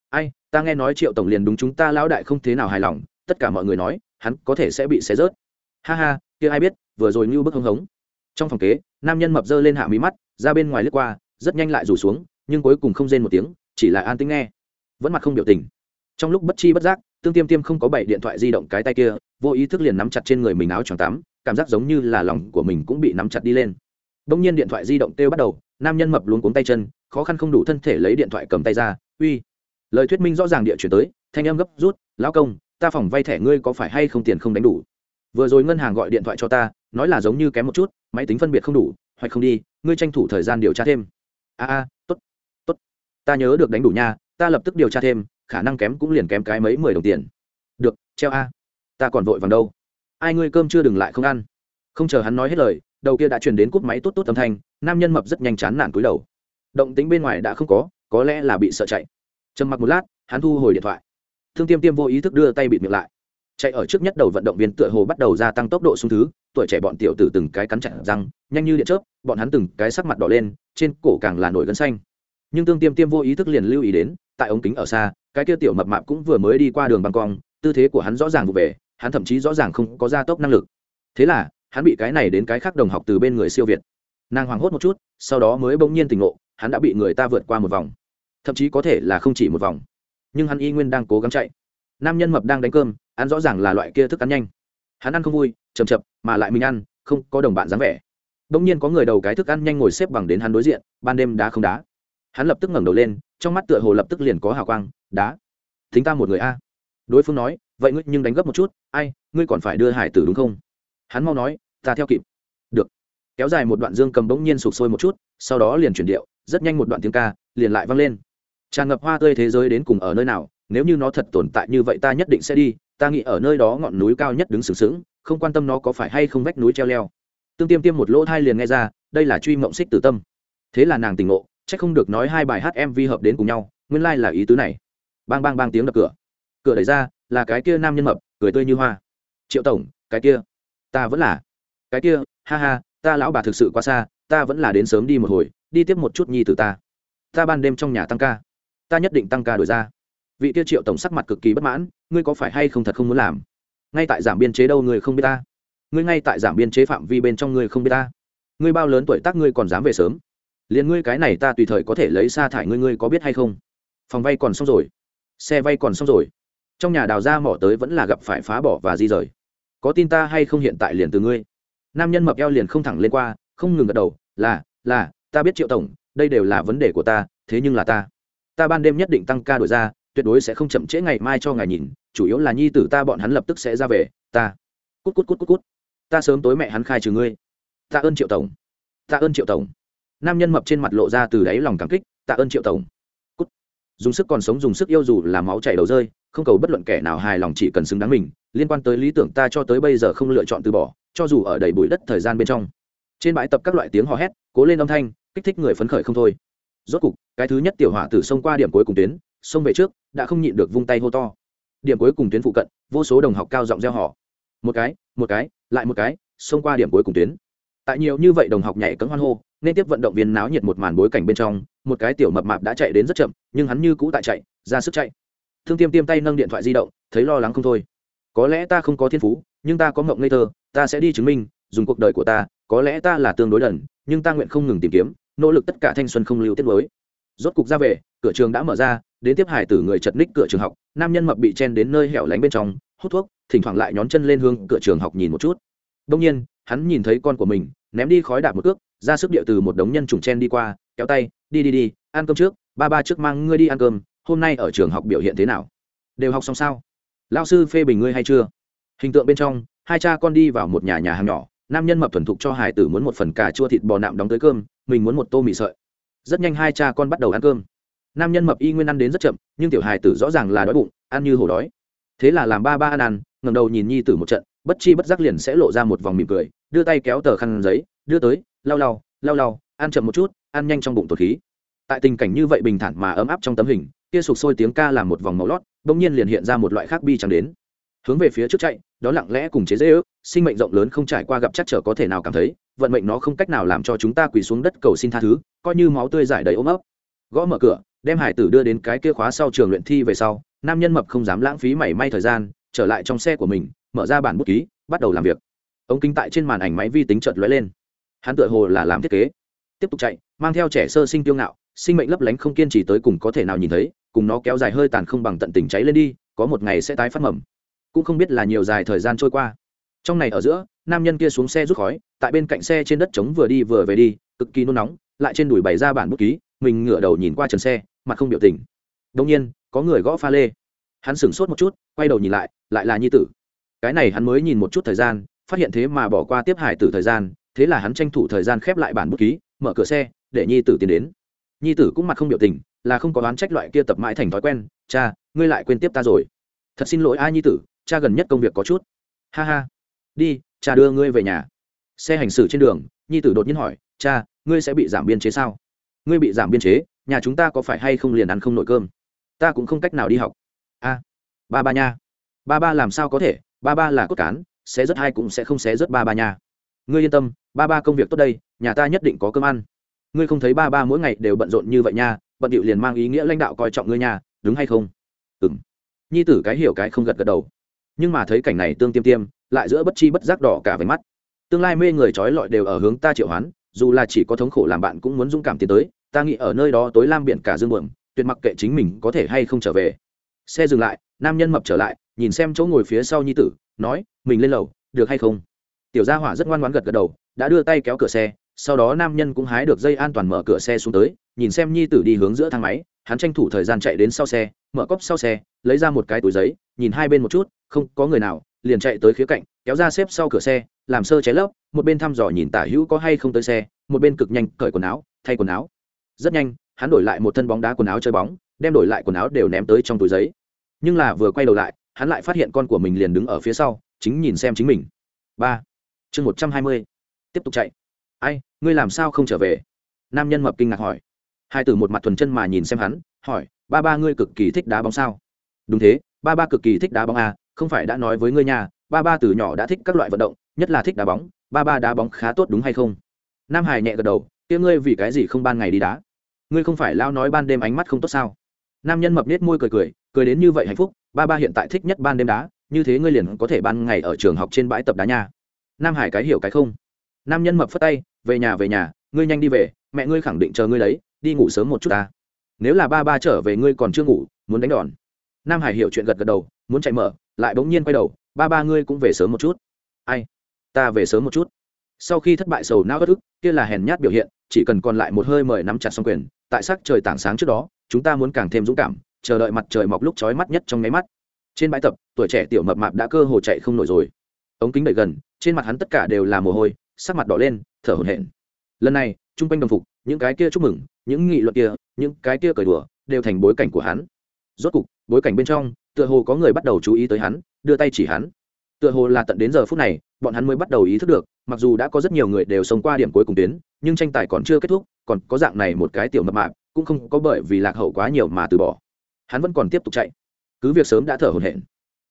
ai, ta nghe nói triệu tổng liền đúng chúng ta lão đại không thế nào hài lòng, tất cả mọi người nói, hắn có thể sẽ bị xé rớt. Ha ha, kia ai biết, vừa rồi như bức hưng hống trong phòng kế, nam nhân mập dơ lên hạ mí mắt, ra bên ngoài lướt qua, rất nhanh lại rủ xuống, nhưng cuối cùng không rên một tiếng, chỉ là an tính nghe. Vẫn mặt không biểu tình. Trong lúc bất chi bất giác, tương tiêm tiêm không có bảy điện thoại di động cái tay kia, vô ý thức liền nắm chặt trên người mình áo choàng tắm, cảm giác giống như là lòng của mình cũng bị nắm chặt đi lên. Bỗng nhiên điện thoại di động kêu bắt đầu, nam nhân mập luống cuống tay chân, khó khăn không đủ thân thể lấy điện thoại cầm tay ra, uy. Lời thuyết minh rõ ràng địa chuyển tới, thanh âm gấp rút, lão công, ta phòng vay thẻ ngươi có phải hay không tiền không đánh đủ? Vừa rồi ngân hàng gọi điện thoại cho ta nói là giống như kém một chút, máy tính phân biệt không đủ hoặc không đi, ngươi tranh thủ thời gian điều tra thêm. A a tốt tốt. Ta nhớ được đánh đủ nha, ta lập tức điều tra thêm, khả năng kém cũng liền kém cái mấy mười đồng tiền. Được, treo a. Ta còn vội vàng đâu. Ai ngươi cơm chưa đừng lại không ăn. Không chờ hắn nói hết lời, đầu kia đã truyền đến cúp máy tốt tốt âm thanh, nam nhân mập rất nhanh chán nản cúi đầu. Động tính bên ngoài đã không có có lẽ là bị sợ chạy. Trầm mặc một lát, hắn thu hồi điện thoại. Thương tiêm tiêm vô ý thức đưa tay bịt miệng lại chạy ở trước nhất đầu vận động viên tựa hồ bắt đầu gia tăng tốc độ xuống thứ, tuổi trẻ bọn tiểu tử từng cái cắn chặt răng, nhanh như điện chớp, bọn hắn từng cái sắc mặt đỏ lên, trên cổ càng là nổi gân xanh. Nhưng tương tiêm tiêm vô ý thức liền lưu ý đến, tại ống kính ở xa, cái kia tiểu mập mạp cũng vừa mới đi qua đường băng cong, tư thế của hắn rõ ràng vụ về, hắn thậm chí rõ ràng không có gia tốc năng lực. Thế là, hắn bị cái này đến cái khác đồng học từ bên người siêu việt. Nàng hoảng hốt một chút, sau đó mới bỗng nhiên tỉnh ngộ, hắn đã bị người ta vượt qua một vòng. Thậm chí có thể là không chỉ một vòng. Nhưng hắn y nguyên đang cố gắng chạy nam nhân mập đang đánh cơm, ăn rõ ràng là loại kia thức ăn nhanh. Hắn ăn không vui chầm chập mà lại mình ăn, không có đồng bạn dáng vẻ. Bỗng nhiên có người đầu cái thức ăn nhanh ngồi xếp bằng đến hắn đối diện, ban đêm đá không đá. Hắn lập tức ngẩng đầu lên, trong mắt tựa hồ lập tức liền có hào quang, đá, thính ta một người a. Đối phương nói, vậy ngươi nhưng đánh gấp một chút, ai, ngươi còn phải đưa hải tử đúng không? Hắn mau nói, ta theo kịp. Được. Kéo dài một đoạn dương cầm bỗng nhiên sụp sôi một chút, sau đó liền chuyển điệu, rất nhanh một đoạn tiếng ca, liền lại vang lên. Tràn ngập hoa tươi thế giới đến cùng ở nơi nào nếu như nó thật tồn tại như vậy ta nhất định sẽ đi, ta nghĩ ở nơi đó ngọn núi cao nhất đứng sừng sững, không quan tâm nó có phải hay không vách núi treo leo. Tương tiêm tiêm một lỗ thai liền nghe ra, đây là truy mộng xích tử tâm. Thế là nàng tỉnh ngộ c h ắ c không được nói hai bài hát mv hợp đến cùng nhau, nguyên lai、like、là ý tứ này. Bang bang bang tiếng đập cửa. Cửa đẩy ra, là cái kia nam nhân mập, cười tươi như hoa. Triệu tổng, cái kia, ta vẫn là. Cái kia, ha ha, ta lão bà thực sự quá xa, ta vẫn là đến sớm đi một hồi, đi tiếp một chút nhi từ ta. Ta ban đêm trong nhà tăng ca. Ta nhất định tăng ca đổi ra vị tiêu triệu tổng sắc mặt cực kỳ bất mãn, ngươi có phải hay không thật không muốn làm? Ngay tại giảm biên chế đâu người không biết ta? Ngươi ngay tại giảm biên chế phạm vi bên trong ngươi không biết ta? Ngươi bao lớn tuổi tác ngươi còn dám về sớm? Liền ngươi cái này ta tùy thời có thể lấy sa thải ngươi ngươi có biết hay không? Phòng vay còn xong rồi. Xe vay còn xong rồi. Trong nhà đào ra mỏ tới vẫn là gặp phải phá bỏ và di rời. Có tin ta hay không hiện tại liền từ ngươi? Nam nhân mập eo liền không thẳng lên qua, không ngừng gật đầu, là là, ta biết triệu tổng, đây đều là vấn đề của ta, thế nhưng là ta. Ta ban đêm nhất định tăng ca đổi ra tuyệt đối sẽ không chậm trễ ngày mai cho ngài nhìn, chủ yếu là nhi tử ta bọn hắn lập tức sẽ ra về, ta. Cút cút cút cút cút. Ta sớm tối mẹ hắn khai trừ ngươi. Ta ơn triệu tổng. Ta ơn triệu tổng. Nam nhân mập trên mặt lộ ra từ đáy lòng cảm kích, ta ơn triệu tổng. Cút. Dùng sức còn sống dùng sức yêu dù là máu chảy đầu rơi, không cầu bất luận kẻ nào hài lòng chỉ cần xứng đáng mình, liên quan tới lý tưởng ta cho tới bây giờ không lựa chọn từ bỏ, cho dù ở đầy bụi đất thời gian bên trong. Trên bãi tập các loại tiếng hò hét, cố lên âm thanh, kích thích người phấn khởi không thôi. Rốt cục, cái thứ nhất tiểu hỏa tử xông qua điểm cuối cùng tuyến xông về trước, đã không nhịn được vung tay hô to. Điểm cuối cùng tuyến phụ cận, vô số đồng học cao giọng gieo họ một cái một cái, lại một cái, xông qua điểm cuối cùng tuyến. Tại nhiều như vậy đồng học nhảy cấm hoan hô, nên tiếp vận động viên náo nhiệt một màn bối cảnh bên trong, một cái tiểu mập mạp đã chạy đến rất chậm, nhưng hắn như cũ tại chạy, ra sức chạy. Thương tiêm tiêm tay nâng điện thoại di động, thấy lo lắng không thôi. Có lẽ ta không có thiên phú, nhưng ta có mộng ngây thơ, ta sẽ đi chứng minh, dùng cuộc đời của ta, có lẽ ta là tương đối đần, nhưng ta nguyện không ngừng tìm kiếm, nỗ lực tất cả thanh xuân không lưu tiết mới rốt cục ra về, cửa trường đã mở ra, đến tiếp hải tử người chật ních cửa trường học, nam nhân mập bị chen đến nơi hẻo lánh bên trong, hút thuốc, thỉnh thoảng lại nhón chân lên hương cửa trường học nhìn một chút. Đông nhiên, hắn nhìn thấy con của mình, ném đi khói đạp một cước, ra sức điệu từ một đống nhân trùng chen đi qua, kéo tay, đi đi đi, ăn cơm trước, ba ba trước mang ngươi đi ăn cơm, hôm nay ở trường học biểu hiện thế nào? Đều học xong sao? Lao sư phê bình ngươi hay chưa? Hình tượng bên trong, hai cha con đi vào một nhà nhà hàng nhỏ, nam nhân mập thuần thục cho hải tử muốn một phần cà chua thịt bò nạm đóng tới cơm, mình muốn một tô mì sợi rất nhanh hai cha con bắt đầu ăn cơm. Nam nhân mập y nguyên ăn đến rất chậm, nhưng tiểu hài tử rõ ràng là đói bụng, ăn như hổ đói. Thế là làm ba ba ăn ăn ngầm đầu nhìn nhi tử một trận, bất chi bất giác liền sẽ lộ ra một vòng mỉm cười, đưa tay kéo tờ khăn giấy, đưa tới, lau lau lau lau, ăn chậm một chút, ăn nhanh trong bụng tột khí. Tại tình cảnh như vậy bình thản mà ấm áp trong tấm hình, kia sụp sôi tiếng ca làm một vòng màu lót, bỗng nhiên liền hiện ra một loại khác bi chẳng đến. Hướng về phía trước chạy, đó lặng lẽ cùng chế dễ ước sinh mệnh rộng lớn không trải qua gặp chắc trở có thể nào cảm thấy, vận mệnh nó không cách nào làm cho chúng ta quỳ xuống đất cầu xin tha thứ, coi như máu tươi giải đầy ôm ấp. Gõ mở cửa, đem hải tử đưa đến cái kia khóa sau trường luyện thi về sau, nam nhân mập không dám lãng phí mảy may thời gian, trở lại trong xe của mình, mở ra bản bút ký, bắt đầu làm việc. Ống kính tại trên màn ảnh máy vi tính chợt lóe lên. Hắn tựa hồ là làm thiết kế. Tiếp tục chạy, mang theo trẻ sơ sinh tiêu ngạo, sinh mệnh lấp lánh không kiên trì tới cùng có thể nào nhìn thấy, cùng nó kéo dài hơi tàn không bằng tận tình cháy lên đi, có một ngày sẽ tái phát mầm. Cũng không biết là nhiều dài thời gian trôi qua trong này ở giữa, nam nhân kia xuống xe rút khói, tại bên cạnh xe trên đất trống vừa đi vừa về đi, cực kỳ nôn nóng, lại trên đùi bày ra bản bút ký, mình ngửa đầu nhìn qua trần xe, mặt không biểu tình. Đông nhiên, có người gõ pha lê. Hắn sửng sốt một chút, quay đầu nhìn lại lại là nhi tử. Cái này hắn mới nhìn một chút thời gian, phát hiện thế mà bỏ qua tiếp hải tử thời gian, thế là hắn tranh thủ thời gian khép lại bản bút ký, mở cửa xe, để nhi tử tiến đến. Nhi tử cũng mặt không biểu tình, là không có đoán trách loại kia tập mãi thành thói quen, cha, ngươi lại quên tiếp ta rồi. Thật xin lỗi ai nhi tử, cha gần nhất công việc có chút. Ha ha đi, cha đưa ngươi về nhà. Xe hành xử trên đường, nhi tử đột nhiên hỏi, cha, ngươi sẽ bị giảm biên chế sao? Ngươi bị giảm biên chế, nhà chúng ta có phải hay không liền ăn không nổi cơm? Ta cũng không cách nào đi học. A, ba ba nha. Ba ba làm sao có thể? Ba ba là cốt cán sẽ rất hay cũng sẽ không xé rất ba ba nha. Ngươi yên tâm, ba ba công việc tốt đây, nhà ta nhất định có cơm ăn. Ngươi không thấy ba ba mỗi ngày đều bận rộn như vậy nha, bận điệu liền mang ý nghĩa lãnh đạo coi trọng ngươi nhà đúng hay không? Ừ m nhi tử cái hiểu cái không gật gật đầu. Nhưng mà thấy cảnh này tương tiêm tiêm lại giữa bất chi bất giác đỏ cả váy mắt. Tương lai mê người trói lọi đều ở hướng ta triệu hoán, dù là chỉ có thống khổ làm bạn cũng muốn dũng cảm tiến tới, ta nghĩ ở nơi đó tối lam biển cả dương buồm, tuyệt mặc kệ chính mình có thể hay không trở về. Xe dừng lại, nam nhân mập trở lại, nhìn xem chỗ ngồi phía sau nhi tử, nói, mình lên lầu, được hay không? Tiểu gia hỏa rất ngoan ngoãn gật gật đầu, đã đưa tay kéo cửa xe, sau đó nam nhân cũng hái được dây an toàn mở cửa xe xuống tới, nhìn xem nhi tử đi hướng giữa thang máy, hắn tranh thủ thời gian chạy đến sau xe, mở cốc sau xe lấy ra một cái túi giấy, nhìn hai bên một chút, không có người nào, liền chạy tới khía cạnh, kéo ra xếp sau cửa xe, làm sơ cháy lấp một bên thăm dò nhìn tả hữu có hay không tới xe, một bên cực nhanh cởi quần áo, thay quần áo. Rất nhanh, hắn đổi lại một thân bóng đá quần áo chơi bóng, đem đổi lại quần áo đều ném tới trong túi giấy. Nhưng là vừa quay đầu lại, hắn lại phát hiện con của mình liền đứng ở phía sau, chính nhìn xem chính mình. Ba. Chương một trăm hai mươi. Tiếp tục chạy. Ai, ngươi làm sao không trở về? Nam nhân mập kinh ngạc hỏi. Hai từ một mặt thuần chân mà nhìn xem hắn, hỏi, ba ba ngươi cực kỳ thích đá bóng sao? Đúng thế, ba ba cực kỳ thích đá bóng à không phải đã nói với ngươi nhà ba ba từ nhỏ đã thích các loại vận động, nhất là thích đá bóng, ba ba đá bóng khá tốt đúng hay không? Nam hải nhẹ gật đầu, kia ngươi vì cái gì không ban ngày đi đá? Ngươi không phải lao nói ban đêm ánh mắt không tốt sao? Nam nhân mập nết môi cười cười cười đến như vậy hạnh phúc, ba ba hiện tại thích nhất ban đêm đá, như thế ngươi liền có thể ban ngày ở trường học trên bãi tập đá nha. Nam hải cái hiểu cái không? Nam nhân mập phất tay, về nhà về nhà, ngươi nhanh đi về, mẹ ngươi khẳng định chờ ngươi lấy, đi ngủ sớm một chút ta. Nếu là ba ba trở về ngươi còn chưa ngủ, muốn đánh đòn nam hải hiểu chuyện gật gật đầu, muốn chạy mở, lại bỗng nhiên quay đầu, ba ba ngươi cũng về sớm một chút. Ai? Ta về sớm một chút. Sau khi thất bại sầu não bất ức, kia là hèn nhát biểu hiện, chỉ cần còn lại một hơi mời nắm chặt xong quyền, tại sắc trời tảng sáng trước đó, chúng ta muốn càng thêm dũng cảm, chờ đợi mặt trời mọc lúc chói mắt nhất trong nháy mắt. Trên bãi tập, tuổi trẻ tiểu mập mạp đã cơ hồ chạy không nổi rồi. Ống kính đợi gần, trên mặt hắn tất cả đều là mồ hôi, sắc mặt đỏ lên, thở hổn hển. Lần này, chung quanh đồng phục, những cái kia chúc mừng, những nghị luận kia, những cái kia cởi đùa, đều thành bối cảnh của hắn rốt cục, bối cảnh bên trong, tựa hồ có người bắt đầu chú ý tới hắn, đưa tay chỉ hắn. Tựa hồ là tận đến giờ phút này, bọn hắn mới bắt đầu ý thức được, mặc dù đã có rất nhiều người đều sống qua điểm cuối cùng tuyến, nhưng tranh tài còn chưa kết thúc, còn có dạng này một cái tiểu mập mạp, cũng không có bởi vì lạc hậu quá nhiều mà từ bỏ. Hắn vẫn còn tiếp tục chạy. Cứ việc sớm đã thở hổn hển,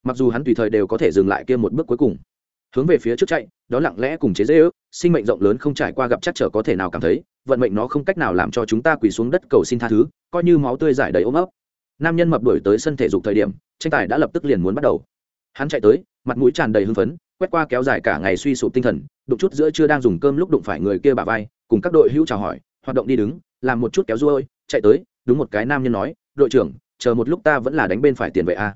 mặc dù hắn tùy thời đều có thể dừng lại kia một bước cuối cùng. Hướng về phía trước chạy, đó lặng lẽ cùng chế dễ ước, sinh mệnh rộng lớn không trải qua gặp chắc trở có thể nào cảm thấy, vận mệnh nó không cách nào làm cho chúng ta quỳ xuống đất cầu xin tha thứ, coi như máu tươi giải đầy ôm ấp nam nhân mập đuổi tới sân thể dục thời điểm, tranh tài đã lập tức liền muốn bắt đầu. Hắn chạy tới, mặt mũi tràn đầy hưng phấn, quét qua kéo dài cả ngày suy sụp tinh thần, đụng chút giữa chưa đang dùng cơm lúc đụng phải người kia bà vai, cùng các đội hữu chào hỏi, hoạt động đi đứng, làm một chút kéo ruôi, chạy tới, đúng một cái nam nhân nói, đội trưởng, chờ một lúc ta vẫn là đánh bên phải tiền vệ a.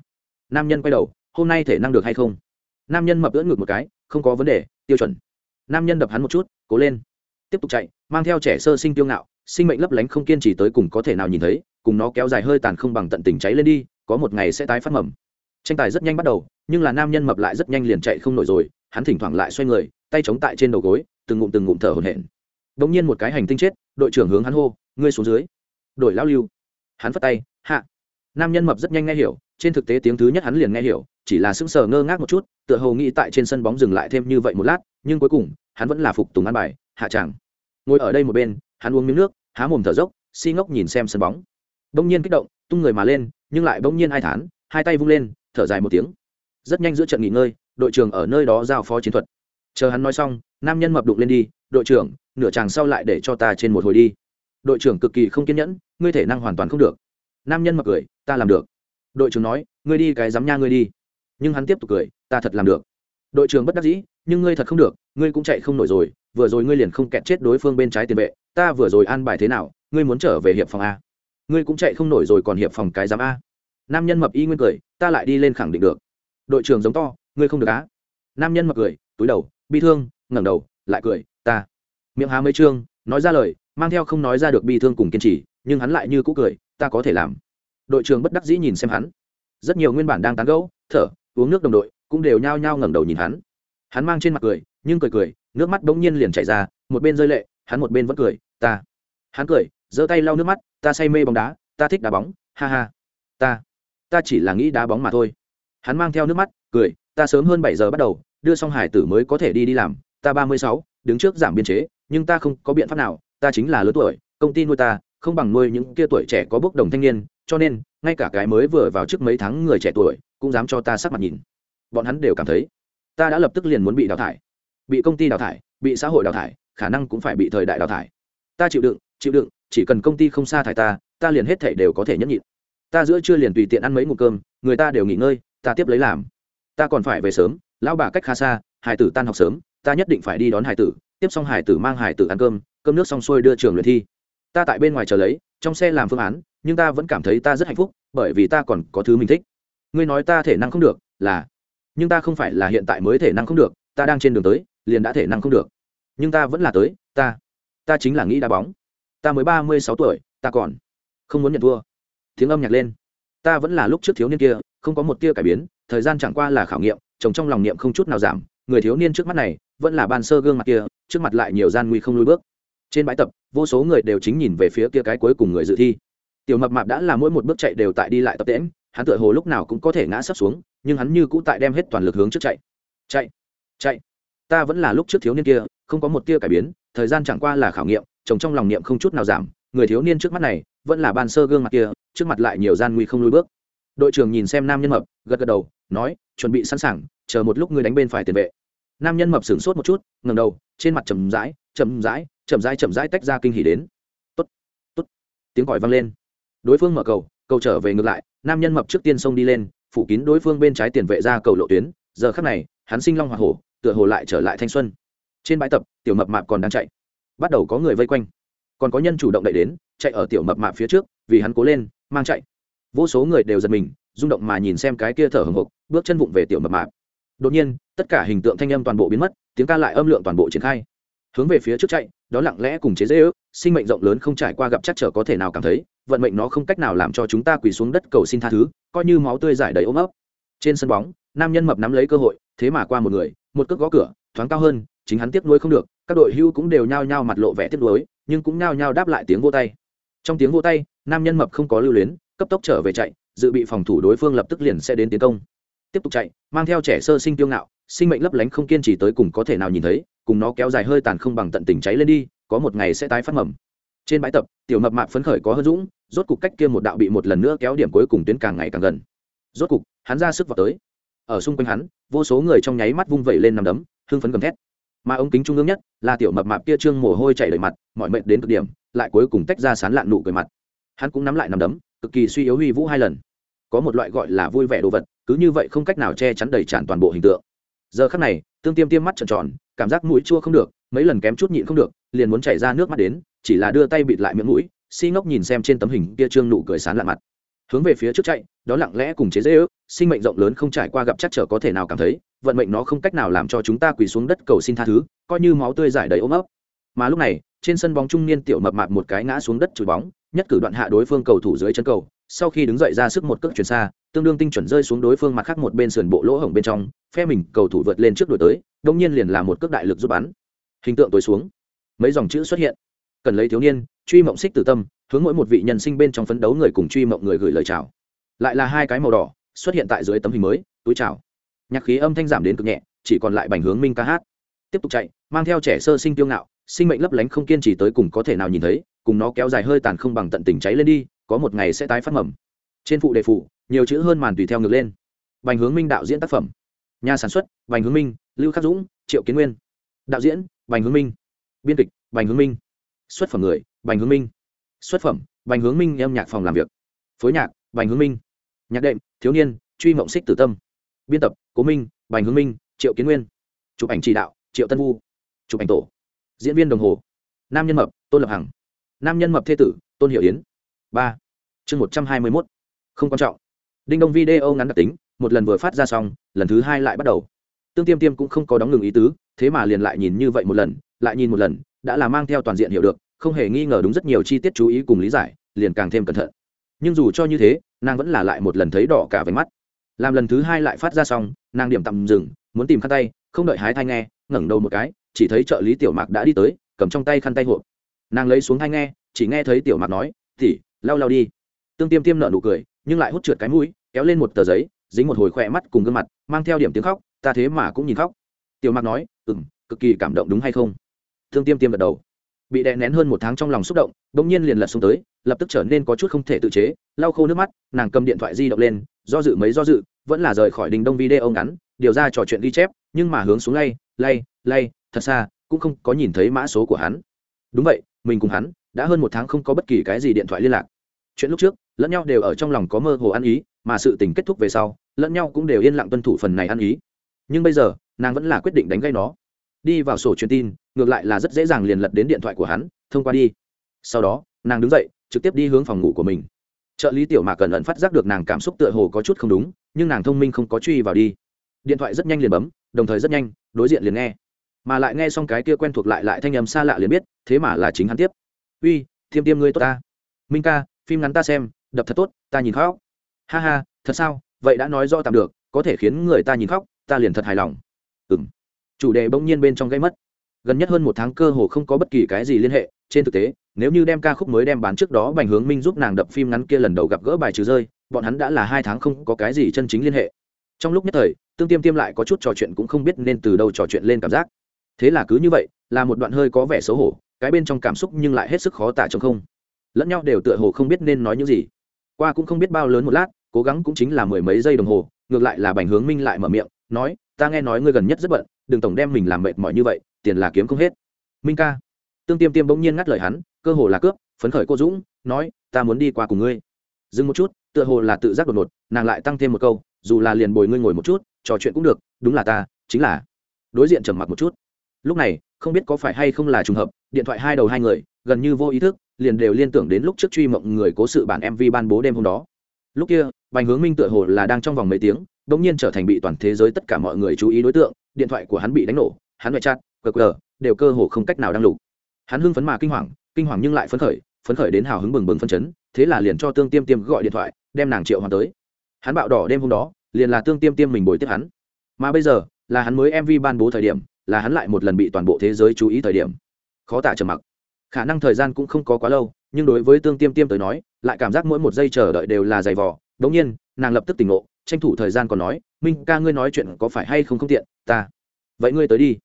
Nam nhân quay đầu, hôm nay thể năng được hay không? Nam nhân mập ưỡn ngược một cái, không có vấn đề, tiêu chuẩn. Nam nhân đập hắn một chút, cố lên. Tiếp tục chạy, mang theo trẻ sơ sinh tiêu ngạo, sinh mệnh lấp lánh không kiên trì tới cùng có thể nào nhìn thấy cùng nó kéo dài hơi tàn không bằng tận tình cháy lên đi, có một ngày sẽ tái phát mầm. Tranh tài rất nhanh bắt đầu, nhưng là nam nhân mập lại rất nhanh liền chạy không nổi rồi, hắn thỉnh thoảng lại xoay người, tay chống tại trên đầu gối, từng ngụm từng ngụm thở hổn hển. Đ ỗ n g nhiên một cái hành tinh chết, đội trưởng hướng hắn hô, ngươi xuống dưới. Đội lao lưu. Hắn phất tay, hạ. Nam nhân mập rất nhanh nghe hiểu, trên thực tế tiếng thứ nhất hắn liền nghe hiểu, chỉ là sững sờ ngơ ngác một chút, tựa hồ nghĩ tại trên sân bóng dừng lại thêm như vậy một lát, nhưng cuối cùng, hắn vẫn là phục tùng ăn bài, hạ tràng ngồi ở đây một bên, hắn uống miếng nước, há mồm thở dốc xi、si、ngốc ngốc nhìn xem sân bóng bỗng nhiên kích động, tung người mà lên, nhưng lại bỗng nhiên ai thán, hai tay vung lên, thở dài một tiếng. Rất nhanh giữa trận nghỉ ngơi, đội trưởng ở nơi đó giao phó chiến thuật. Chờ hắn nói xong, nam nhân mập đụng lên đi, đội trưởng, nửa chàng sau lại để cho ta trên một hồi đi. Đội trưởng cực kỳ không kiên nhẫn, ngươi thể năng hoàn toàn không được. Nam nhân mập cười, ta làm được. Đội trưởng nói, ngươi đi cái dám nha ngươi đi. Nhưng hắn tiếp tục cười, ta thật làm được. Đội trưởng bất đắc dĩ, nhưng ngươi thật không được, ngươi cũng chạy không nổi rồi, vừa rồi ngươi liền không kẹt chết đối phương bên trái tiền vệ, ta vừa rồi an bài thế nào, ngươi muốn trở về hiệp phòng a ngươi cũng chạy không nổi rồi còn hiệp phòng cái giám a. Nam nhân mập y nguyên cười, ta lại đi lên khẳng định được. Đội trưởng giống to, ngươi không được á. Nam nhân mập cười, túi đầu, bi thương, ngẩng đầu, lại cười, ta. Miệng há mấy chương, nói ra lời, mang theo không nói ra được bi thương cùng kiên trì, nhưng hắn lại như cũ cười, ta có thể làm. Đội trưởng bất đắc dĩ nhìn xem hắn. Rất nhiều nguyên bản đang tán gẫu, thở, uống nước đồng đội, cũng đều nhao nhao ngẩng đầu nhìn hắn. Hắn mang trên mặt cười, nhưng cười cười, nước mắt bỗng nhiên liền chảy ra, một bên rơi lệ, hắn một bên vẫn cười, ta. Hắn cười giơ tay lau nước mắt, ta say mê bóng đá, ta thích đá bóng, ha ha. Ta ta chỉ là nghĩ đá bóng mà thôi. Hắn mang theo nước mắt, cười, ta sớm hơn bảy giờ bắt đầu, đưa xong hải tử mới có thể đi đi làm, ta ba mươi sáu, đứng trước giảm biên chế, nhưng ta không có biện pháp nào, ta chính là lớn tuổi, công ty nuôi ta, không bằng nuôi những kia tuổi trẻ có bốc đồng thanh niên, cho nên, ngay cả cái mới vừa vào trước mấy tháng người trẻ tuổi, cũng dám cho ta sắc mặt nhìn. Bọn hắn đều cảm thấy, ta đã lập tức liền muốn bị đào thải, bị công ty đào thải, bị xã hội đào thải, khả năng cũng phải bị thời đại đào thải. Ta chịu đựng chịu đựng chỉ cần công ty không sa thải ta ta liền hết thể đều có thể nhẫn nhịn. Ta giữa trưa liền tùy tiện ăn mấy ngụm cơm, người ta đều nghỉ ngơi, ta tiếp lấy làm. Ta còn phải về sớm, lão bà cách khá xa, hải tử tan học sớm, ta nhất định phải đi đón hải tử, tiếp xong hải tử mang hải tử ăn cơm cơm nước xong xuôi đưa trường luyện thi. Ta tại bên ngoài chờ lấy, trong xe làm phương án, nhưng ta vẫn cảm thấy ta rất hạnh phúc, bởi vì ta còn có thứ mình thích. Ngươi nói ta thể năng không được, là, nhưng ta không phải là hiện tại mới thể năng không được, ta đang trên đường tới, liền đã thể năng không được. Nhưng ta vẫn là tới, ta ta chính là nghĩ đá bóng ta mới ba mươi sáu tuổi, ta còn không muốn nhận thua. Tiếng âm nhạc lên. Ta vẫn là lúc trước thiếu niên kia, không có một tia cải biến, thời gian chẳng qua là khảo nghiệm, chồng trong lòng niệm không chút nào giảm, người thiếu niên trước mắt này vẫn là ban sơ gương mặt kia, trước mặt lại nhiều gian nguy không lùi bước. Trên bãi tập, vô số người đều chính nhìn về phía kia cái cuối cùng người dự thi. Tiểu mập mạp đã là mỗi một bước chạy đều tại đi lại tập tễm hắn tựa hồ lúc nào cũng có thể ngã sấp xuống, nhưng hắn như cũ tại đem hết toàn lực hướng trước chạy. Chạy chạy. Ta vẫn là lúc trước thiếu niên kia, không có một tia cải biến, thời gian chẳng qua là khảo nghiệm chồng trong lòng niệm không chút nào giảm, người thiếu niên trước mắt này, vẫn là ban sơ gương mặt kia, trước mặt lại nhiều gian nguy không lùi bước. Đội trưởng nhìn xem nam nhân mập, gật gật đầu, nói, chuẩn bị sẵn sàng, chờ một lúc ngươi đánh bên phải tiền vệ. Nam nhân mập sửng sốt một chút ngầm đầu, trên mặt chầm rãi chầm rãi chầm rãi chầm rãi tách ra kinh hỉ đến. Tốt tốt. Tiếng còi vang lên. Đối phương mở cầu cầu trở về ngược lại, nam nhân mập trước tiên xông đi lên, phủ kín đối phương bên trái tiền vệ ra cầu lộ tuyến, giờ khắc này, hắn sinh long hoa hổ, tựa hồ lại trở lại thanh xuân. Trên bãi tập, tiểu mập mạp còn đang chạy bắt đầu có người vây quanh. Còn có nhân chủ động đẩy đến, chạy ở tiểu mập mạp phía trước, vì hắn cố lên, mang chạy. Vô số người đều giật mình, rung động mà nhìn xem cái kia thở hồng hộc, bước chân vụng về tiểu mập mạp. Đột nhiên, tất cả hình tượng thanh âm toàn bộ biến mất, tiếng ca lại âm lượng toàn bộ triển khai. Hướng về phía trước chạy, đó lặng lẽ cùng chế dễ ước, sinh mệnh rộng lớn không trải qua gặp chắc trở có thể nào cảm thấy, vận mệnh nó không cách nào làm cho chúng ta quỳ xuống đất cầu xin tha thứ, coi như máu tươi giải đầy ôm ấp. Trên sân bóng, nam nhân mập nắm lấy cơ hội, thế mà qua một người, một cước gõ cửa, thoáng cao hơn chính hắn tiếp nối không được, các đội hưu cũng đều nhao nhao mặt lộ vẻ tiếp nối nhưng cũng nhao nhao đáp lại tiếng vô tay. Trong tiếng vô tay, nam nhân mập không có lưu luyến, cấp tốc trở về chạy, dự bị phòng thủ đối phương lập tức liền sẽ đến tiến công. Tiếp tục chạy, mang theo trẻ sơ sinh tiêu ngạo, sinh mệnh lấp lánh không kiên trì tới cùng có thể nào nhìn thấy, cùng nó kéo dài hơi tàn không bằng tận tình cháy lên đi, có một ngày sẽ tái phát mầm. Trên bãi tập, tiểu mập mạp phấn khởi có hơn dũng, rốt cục cách kia một đạo bị một lần nữa kéo điểm cuối cùng tuyến càng ngày càng gần. Rốt cục, hắn ra sức vào tới. Ở xung quanh hắn, vô số người trong nháy mắt vung vẩy lên nằm đấm, hưng phấn gầm thét mà ống kính trung ương nhất là tiểu mập mạp kia trương mồ hôi chảy đầy mặt mọi mệnh đến cực điểm, lại cuối cùng tách ra sán lạn nụ cười mặt. Hắn cũng nắm lại nằm đấm, cực kỳ suy yếu huy vũ hai lần. Có một loại gọi là vui vẻ đồ vật, cứ như vậy không cách nào che chắn đầy tràn toàn bộ hình tượng. Giờ khắc này, tương tiêm tiêm mắt trợn tròn, cảm giác mũi chua không được, mấy lần kém chút nhịn không được, liền muốn chảy ra nước mắt đến, chỉ là đưa tay bịt lại miệng mũi, si ngốc nhìn xem trên tấm hình kia trương nụ cười sán lạ mặt. Hướng về phía trước chạy đó lặng lẽ cùng chế dễ ước, sinh mệnh rộng lớn không trải qua gặp chắc trở có thể nào cảm thấy, vận mệnh nó không cách nào làm cho chúng ta quỳ xuống đất cầu xin tha thứ, coi như máu tươi giải đầy ôm ấp. Mà lúc này, trên sân bóng trung niên tiểu mập mạp một cái ngã xuống đất chùi bóng, nhất cử đoạn hạ đối phương cầu thủ dưới chân cầu, sau khi đứng dậy ra sức một cước chuyển xa, tương đương tinh chuẩn rơi xuống đối phương mặt khác một bên sườn bộ lỗ hổng bên trong, phe mình cầu thủ vượt lên trước đổi tới đông nhiên liền là một cước đại lực giúp bắn. Hình tượng tối xuống. Mấy dòng chữ xuất hiện. Cần lấy thiếu niên, truy mộng xích tử tâm, hướng mỗi một vị nhân sinh bên trong phấn đấu người cùng truy mộng người gửi lời chào lại là hai cái màu đỏ, xuất hiện tại dưới tấm hình mới, túi chào. Nhạc khí âm thanh giảm đến cực nhẹ, chỉ còn lại bành hướng minh ca hát. Tiếp tục chạy, mang theo trẻ sơ sinh tiêu ngạo, sinh mệnh lấp lánh không kiên trì tới cùng có thể nào nhìn thấy, cùng nó kéo dài hơi tàn không bằng tận tình cháy lên đi, có một ngày sẽ tái phát mầm. Trên phụ đề phụ, nhiều chữ hơn màn tùy theo ngược lên. Bành hướng minh đạo diễn tác phẩm. Nhà sản xuất, bành hướng minh, lưu khắc dũng, triệu kiến nguyên. Đạo diễn, bành hướng minh. Biên kịch, bành hướng minh. Xuất phẩm người, bành hướng minh. Xuất phẩm, bành hướng minh âm nhạc phòng làm việc. Phối nhạc, bành hướng minh nhạc đệm, thiếu niên, truy mộng xích tử tâm. Biên tập, cố minh, bành hướng minh, triệu kiến nguyên. Chụp ảnh chỉ đạo, triệu tân vu. Chụp ảnh tổ. Diễn viên đồng hồ, nam nhân mập, tôn lập hằng. Nam nhân mập thê tử, tôn hiệu yến. Ba. Chương một trăm hai mươi mốt. Không quan trọng. Đinh đông video ngắn đặc tính, một lần vừa phát ra xong, lần thứ hai lại bắt đầu. Tương tiêm tiêm cũng không có đóng ngừng ý tứ, thế mà liền lại nhìn như vậy một lần, lại nhìn một lần, đã là mang theo toàn diện hiểu được, không hề nghi ngờ đúng rất nhiều chi tiết chú ý cùng lý giải, liền càng thêm cẩn thận nhưng dù cho như thế, nàng vẫn là lại một lần thấy đỏ cả váy mắt. Làm lần thứ hai lại phát ra xong, nàng điểm tạm dừng, muốn tìm khăn tay, không đợi hái thai nghe, ngẩng đầu một cái, chỉ thấy trợ lý tiểu mạc đã đi tới, cầm trong tay khăn tay hộp. Nàng lấy xuống thai nghe, chỉ nghe thấy tiểu mạc nói tỉ lau lau đi. Tương tiêm tiêm nợ nụ cười, nhưng lại hút trượt cái mũi, kéo lên một tờ giấy, dính một hồi khỏe mắt cùng gương mặt, mang theo điểm tiếng khóc, ta thế mà cũng nhìn khóc. Tiểu mạc nói ừ m cực kỳ cảm động đúng hay không? Thương tiêm tiêm gật đầu. Bị đè nén hơn một tháng trong lòng xúc động, bỗng nhiên liền lật xuống tới lập tức trở nên có chút không thể tự chế, lau khô nước mắt, nàng cầm điện thoại di động lên, do dự mấy do dự, vẫn là rời khỏi đình đông video ngắn, điều ra trò chuyện ghi chép, nhưng mà hướng xuống lay lay lay, thật xa, cũng không có nhìn thấy mã số của hắn. Đúng vậy, mình cùng hắn, đã hơn một tháng không có bất kỳ cái gì điện thoại liên lạc. Chuyện lúc trước, lẫn nhau đều ở trong lòng có mơ hồ ăn ý, mà sự tình kết thúc về sau, lẫn nhau cũng đều yên lặng tuân thủ phần này ăn ý. Nhưng bây giờ, nàng vẫn là quyết định đánh gây nó. Đi vào sổ truyền tin, ngược lại là rất dễ dàng liền lật đến điện thoại của hắn, thông qua đi. Sau đó, nàng đứng dậy trực tiếp đi hướng phòng ngủ của mình. Trợ lý tiểu mạc cẩn ẩn phát giác được nàng cảm xúc tựa hồ có chút không đúng, nhưng nàng thông minh không có truy vào đi. Điện thoại rất nhanh liền bấm, đồng thời rất nhanh, đối diện liền nghe. Mà lại nghe xong cái kia quen thuộc lại lại thanh âm xa lạ liền biết, thế mà là chính hắn tiếp. Uy, thiêm tiêm ngươi tốt ta. Minh ca, phim ngắn ta xem, đập thật tốt, ta nhìn khóc. Ha ha, thật sao? Vậy đã nói rõ tạm được, có thể khiến người ta nhìn khóc, ta liền thật hài lòng. Ừ m chủ đề bỗng nhiên bên trong gây mất. Gần nhất hơn một tháng cơ hồ không có bất kỳ cái gì liên hệ trên thực tế, nếu như đem ca khúc mới đem bán trước đó bành hướng minh giúp nàng đập phim ngắn kia lần đầu gặp gỡ bài trừ rơi, bọn hắn đã là hai tháng không có cái gì chân chính liên hệ. Trong lúc nhất thời, tương tiêm tiêm lại có chút trò chuyện cũng không biết nên từ đâu trò chuyện lên cảm giác. Thế là cứ như vậy, là một đoạn hơi có vẻ xấu hổ, cái bên trong cảm xúc nhưng lại hết sức khó tả trong không. Lẫn nhau đều tựa hồ không biết nên nói những gì. Qua cũng không biết bao lớn một lát, cố gắng cũng chính là mười mấy giây đồng hồ, ngược lại là bành hướng minh lại mở miệng, nói, ta nghe nói ngươi gần nhất rất bận, đừng tổng đem mình làm mệt mỏi như vậy, tiền là kiếm không hết. Minh ca tương tiêm tiêm bỗng nhiên ngắt lời hắn, cơ hồ là cướp, phấn khởi cô dũng, nói, ta muốn đi qua cùng ngươi. Dừng một chút, tựa hồ là tự giác đột ngột, nàng lại tăng thêm một câu, dù là liền bồi ngươi ngồi một chút, trò chuyện cũng được, đúng là ta, chính là. Đối diện trầm mặc một chút. Lúc này, không biết có phải hay không là trùng hợp, điện thoại hai đầu hai người, gần như vô ý thức, liền đều liên tưởng đến lúc trước truy mộng người cố sự bản mv ban bố đêm hôm đó. Lúc kia, bành hướng minh tựa hồ là đang trong vòng mấy tiếng đ ỗ n g nhiên trở thành bị toàn thế giới tất cả mọi người chú ý đối tượng, điện thoại của hắn bị đánh nổ, hắn ngoại cờ qr, đều cơ hồ không cách nào đăng lục hắn hưng phấn mà kinh hoàng kinh hoàng nhưng lại phấn khởi phấn khởi đến hào hứng bừng bừng phân chấn, thế là liền cho tương tiêm tiêm gọi điện thoại, đem nàng triệu hoàng tới. Hắn bạo đỏ đêm hôm đó, liền là tương tiêm tiêm mình bồi tiếp hắn. Mà bây giờ, là hắn mới mv ban bố thời điểm, là hắn lại một lần bị toàn bộ thế giới chú ý thời điểm. Khó tả trầm mặc. Khả năng thời gian cũng không có quá lâu, nhưng đối với tương tiêm tiêm tới nói, lại cảm giác mỗi một giây chờ đợi đều là giày vò. Đống nhiên, nàng lập tức tỉnh ngộ, tranh thủ thời gian còn nói, minh ca ngươi nói chuyện có phải hay không không tiện? Ta. Vậy ngươi tới đi.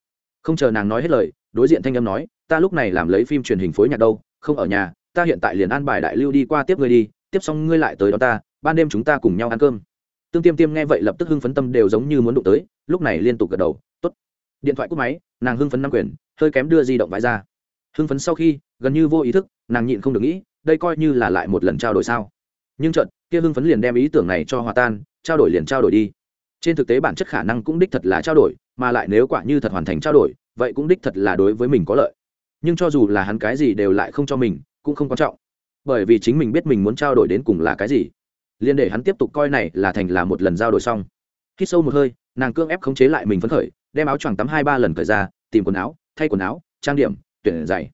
Không chờ nàng nói hết lời, đối diện thanh âm nói ta lúc này làm lấy phim truyền hình phối nhạc đâu, không ở nhà, ta hiện tại liền an bài đại lưu đi qua tiếp ngươi đi, tiếp xong ngươi lại tới đó ta, ban đêm chúng ta cùng nhau ăn cơm. Tương tiêm tiêm nghe vậy lập tức hưng phấn tâm đều giống như muốn đụng tới, lúc này liên tục gật đầu t ố t điện thoại cúp máy, nàng hưng phấn năm quyền, hơi kém đưa di động vãi ra. Hưng phấn sau khi, gần như vô ý thức, nàng nhịn không được nghĩ, đây coi như là lại một lần trao đổi sao. Nhưng trận kia hưng phấn liền đem ý tưởng này cho hòa tan, trao đổi liền trao đổi đi. Trên thực tế bản chất khả năng cũng đích thật là trao đổi, mà lại nếu quả như thật hoàn thành trao đổi, vậy cũng đích thật là đối với mình có lợi nhưng cho dù là hắn cái gì đều lại không cho mình, cũng không quan trọng. Bởi vì chính mình biết mình muốn trao đổi đến cùng là cái gì. Liên để hắn tiếp tục coi này là thành là một lần giao đổi xong. Khi sâu một hơi, nàng cương ép khống chế lại mình phấn khởi, đem áo choàng tắm hai ba lần cởi ra, tìm quần áo, thay quần áo, trang điểm, tuyển giày.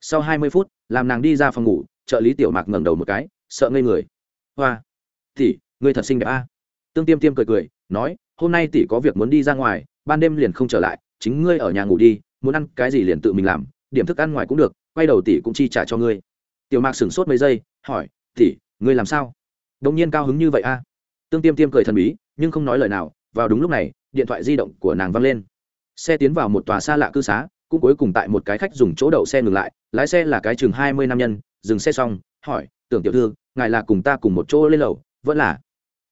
Sau hai mươi phút, làm nàng đi ra phòng ngủ, trợ lý tiểu mạc ngẩng đầu một cái, sợ ngây người. Hoa, tỷ người thật xinh đẹp a. Tương tiêm tiêm cười cười, nói, hôm nay tỷ có việc muốn đi ra ngoài, ban đêm liền không trở lại, chính ngươi ở nhà ngủ đi, muốn ăn cái gì liền tự mình làm điểm thức ăn ngoài cũng được, quay đầu tỷ cũng chi trả cho ngươi. Tiểu mạc sửng sốt mấy giây, hỏi, tỷ, ngươi làm sao? Đông nhiên cao hứng như vậy a? Tương tiêm tiêm cười thần bí, nhưng không nói lời nào, vào đúng lúc này, điện thoại di động của nàng văng lên. Xe tiến vào một tòa xa lạ cư xá, cũng cuối cùng tại một cái khách dùng chỗ đậu xe ngừng lại, lái xe là cái chừng hai mươi nam nhân, dừng xe xong, hỏi, tưởng tiểu thư, ngài là cùng ta cùng một chỗ lên lầu, vẫn là?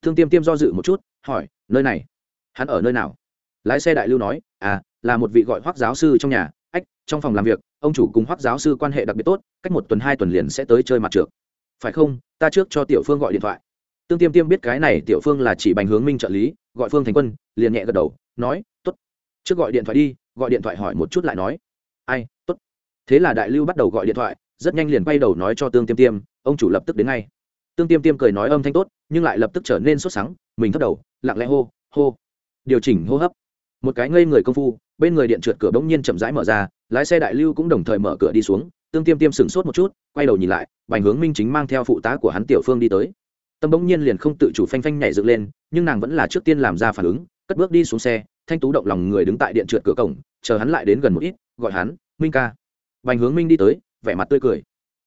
Thương tiêm tiêm do dự một chút, hỏi, nơi này? Hắn ở nơi nào? Lái xe đại lưu nói à là một vị gọi hoác giáo sư trong nhà, ách, trong phòng làm việc ông chủ cùng hoác giáo sư quan hệ đặc biệt tốt, cách một tuần hai tuần liền sẽ tới chơi mặt trượt phải không? Ta trước cho tiểu phương gọi điện thoại. Tương tiêm tiêm biết cái này tiểu phương là chỉ bành hướng minh trợ lý, gọi phương thành quân, liền nhẹ gật đầu, nói t ố t trước gọi điện thoại đi, gọi điện thoại hỏi một chút lại nói. Ai t ố t thế là đại lưu bắt đầu gọi điện thoại, rất nhanh liền quay đầu nói cho tương tiêm tiêm, ông chủ lập tức đến ngay. Tương tiêm tiêm cười nói âm thanh tốt, nhưng lại lập tức trở nên sốt sắng, mình thất đầu, lặng lẽ hô hô. Điều chỉnh hô hấp một cái ngây người công phu, bên người điện trượt cửa bỗng nhiên chậm rãi mở ra, lái xe đại lưu cũng đồng thời mở cửa đi xuống, tương tiêm tiêm sửng sốt một chút, quay đầu nhìn lại, bành hướng minh chính mang theo phụ tá của hắn tiểu phương đi tới. Tâm bỗng nhiên liền không tự chủ phanh phanh nhảy dựng lên, nhưng nàng vẫn là trước tiên làm ra phản ứng, cất bước đi xuống xe, thanh tú động lòng người đứng tại điện trượt cửa cổng, chờ hắn lại đến gần một ít, gọi hắn, minh ca. Bành hướng minh đi tới, vẻ mặt tươi cười.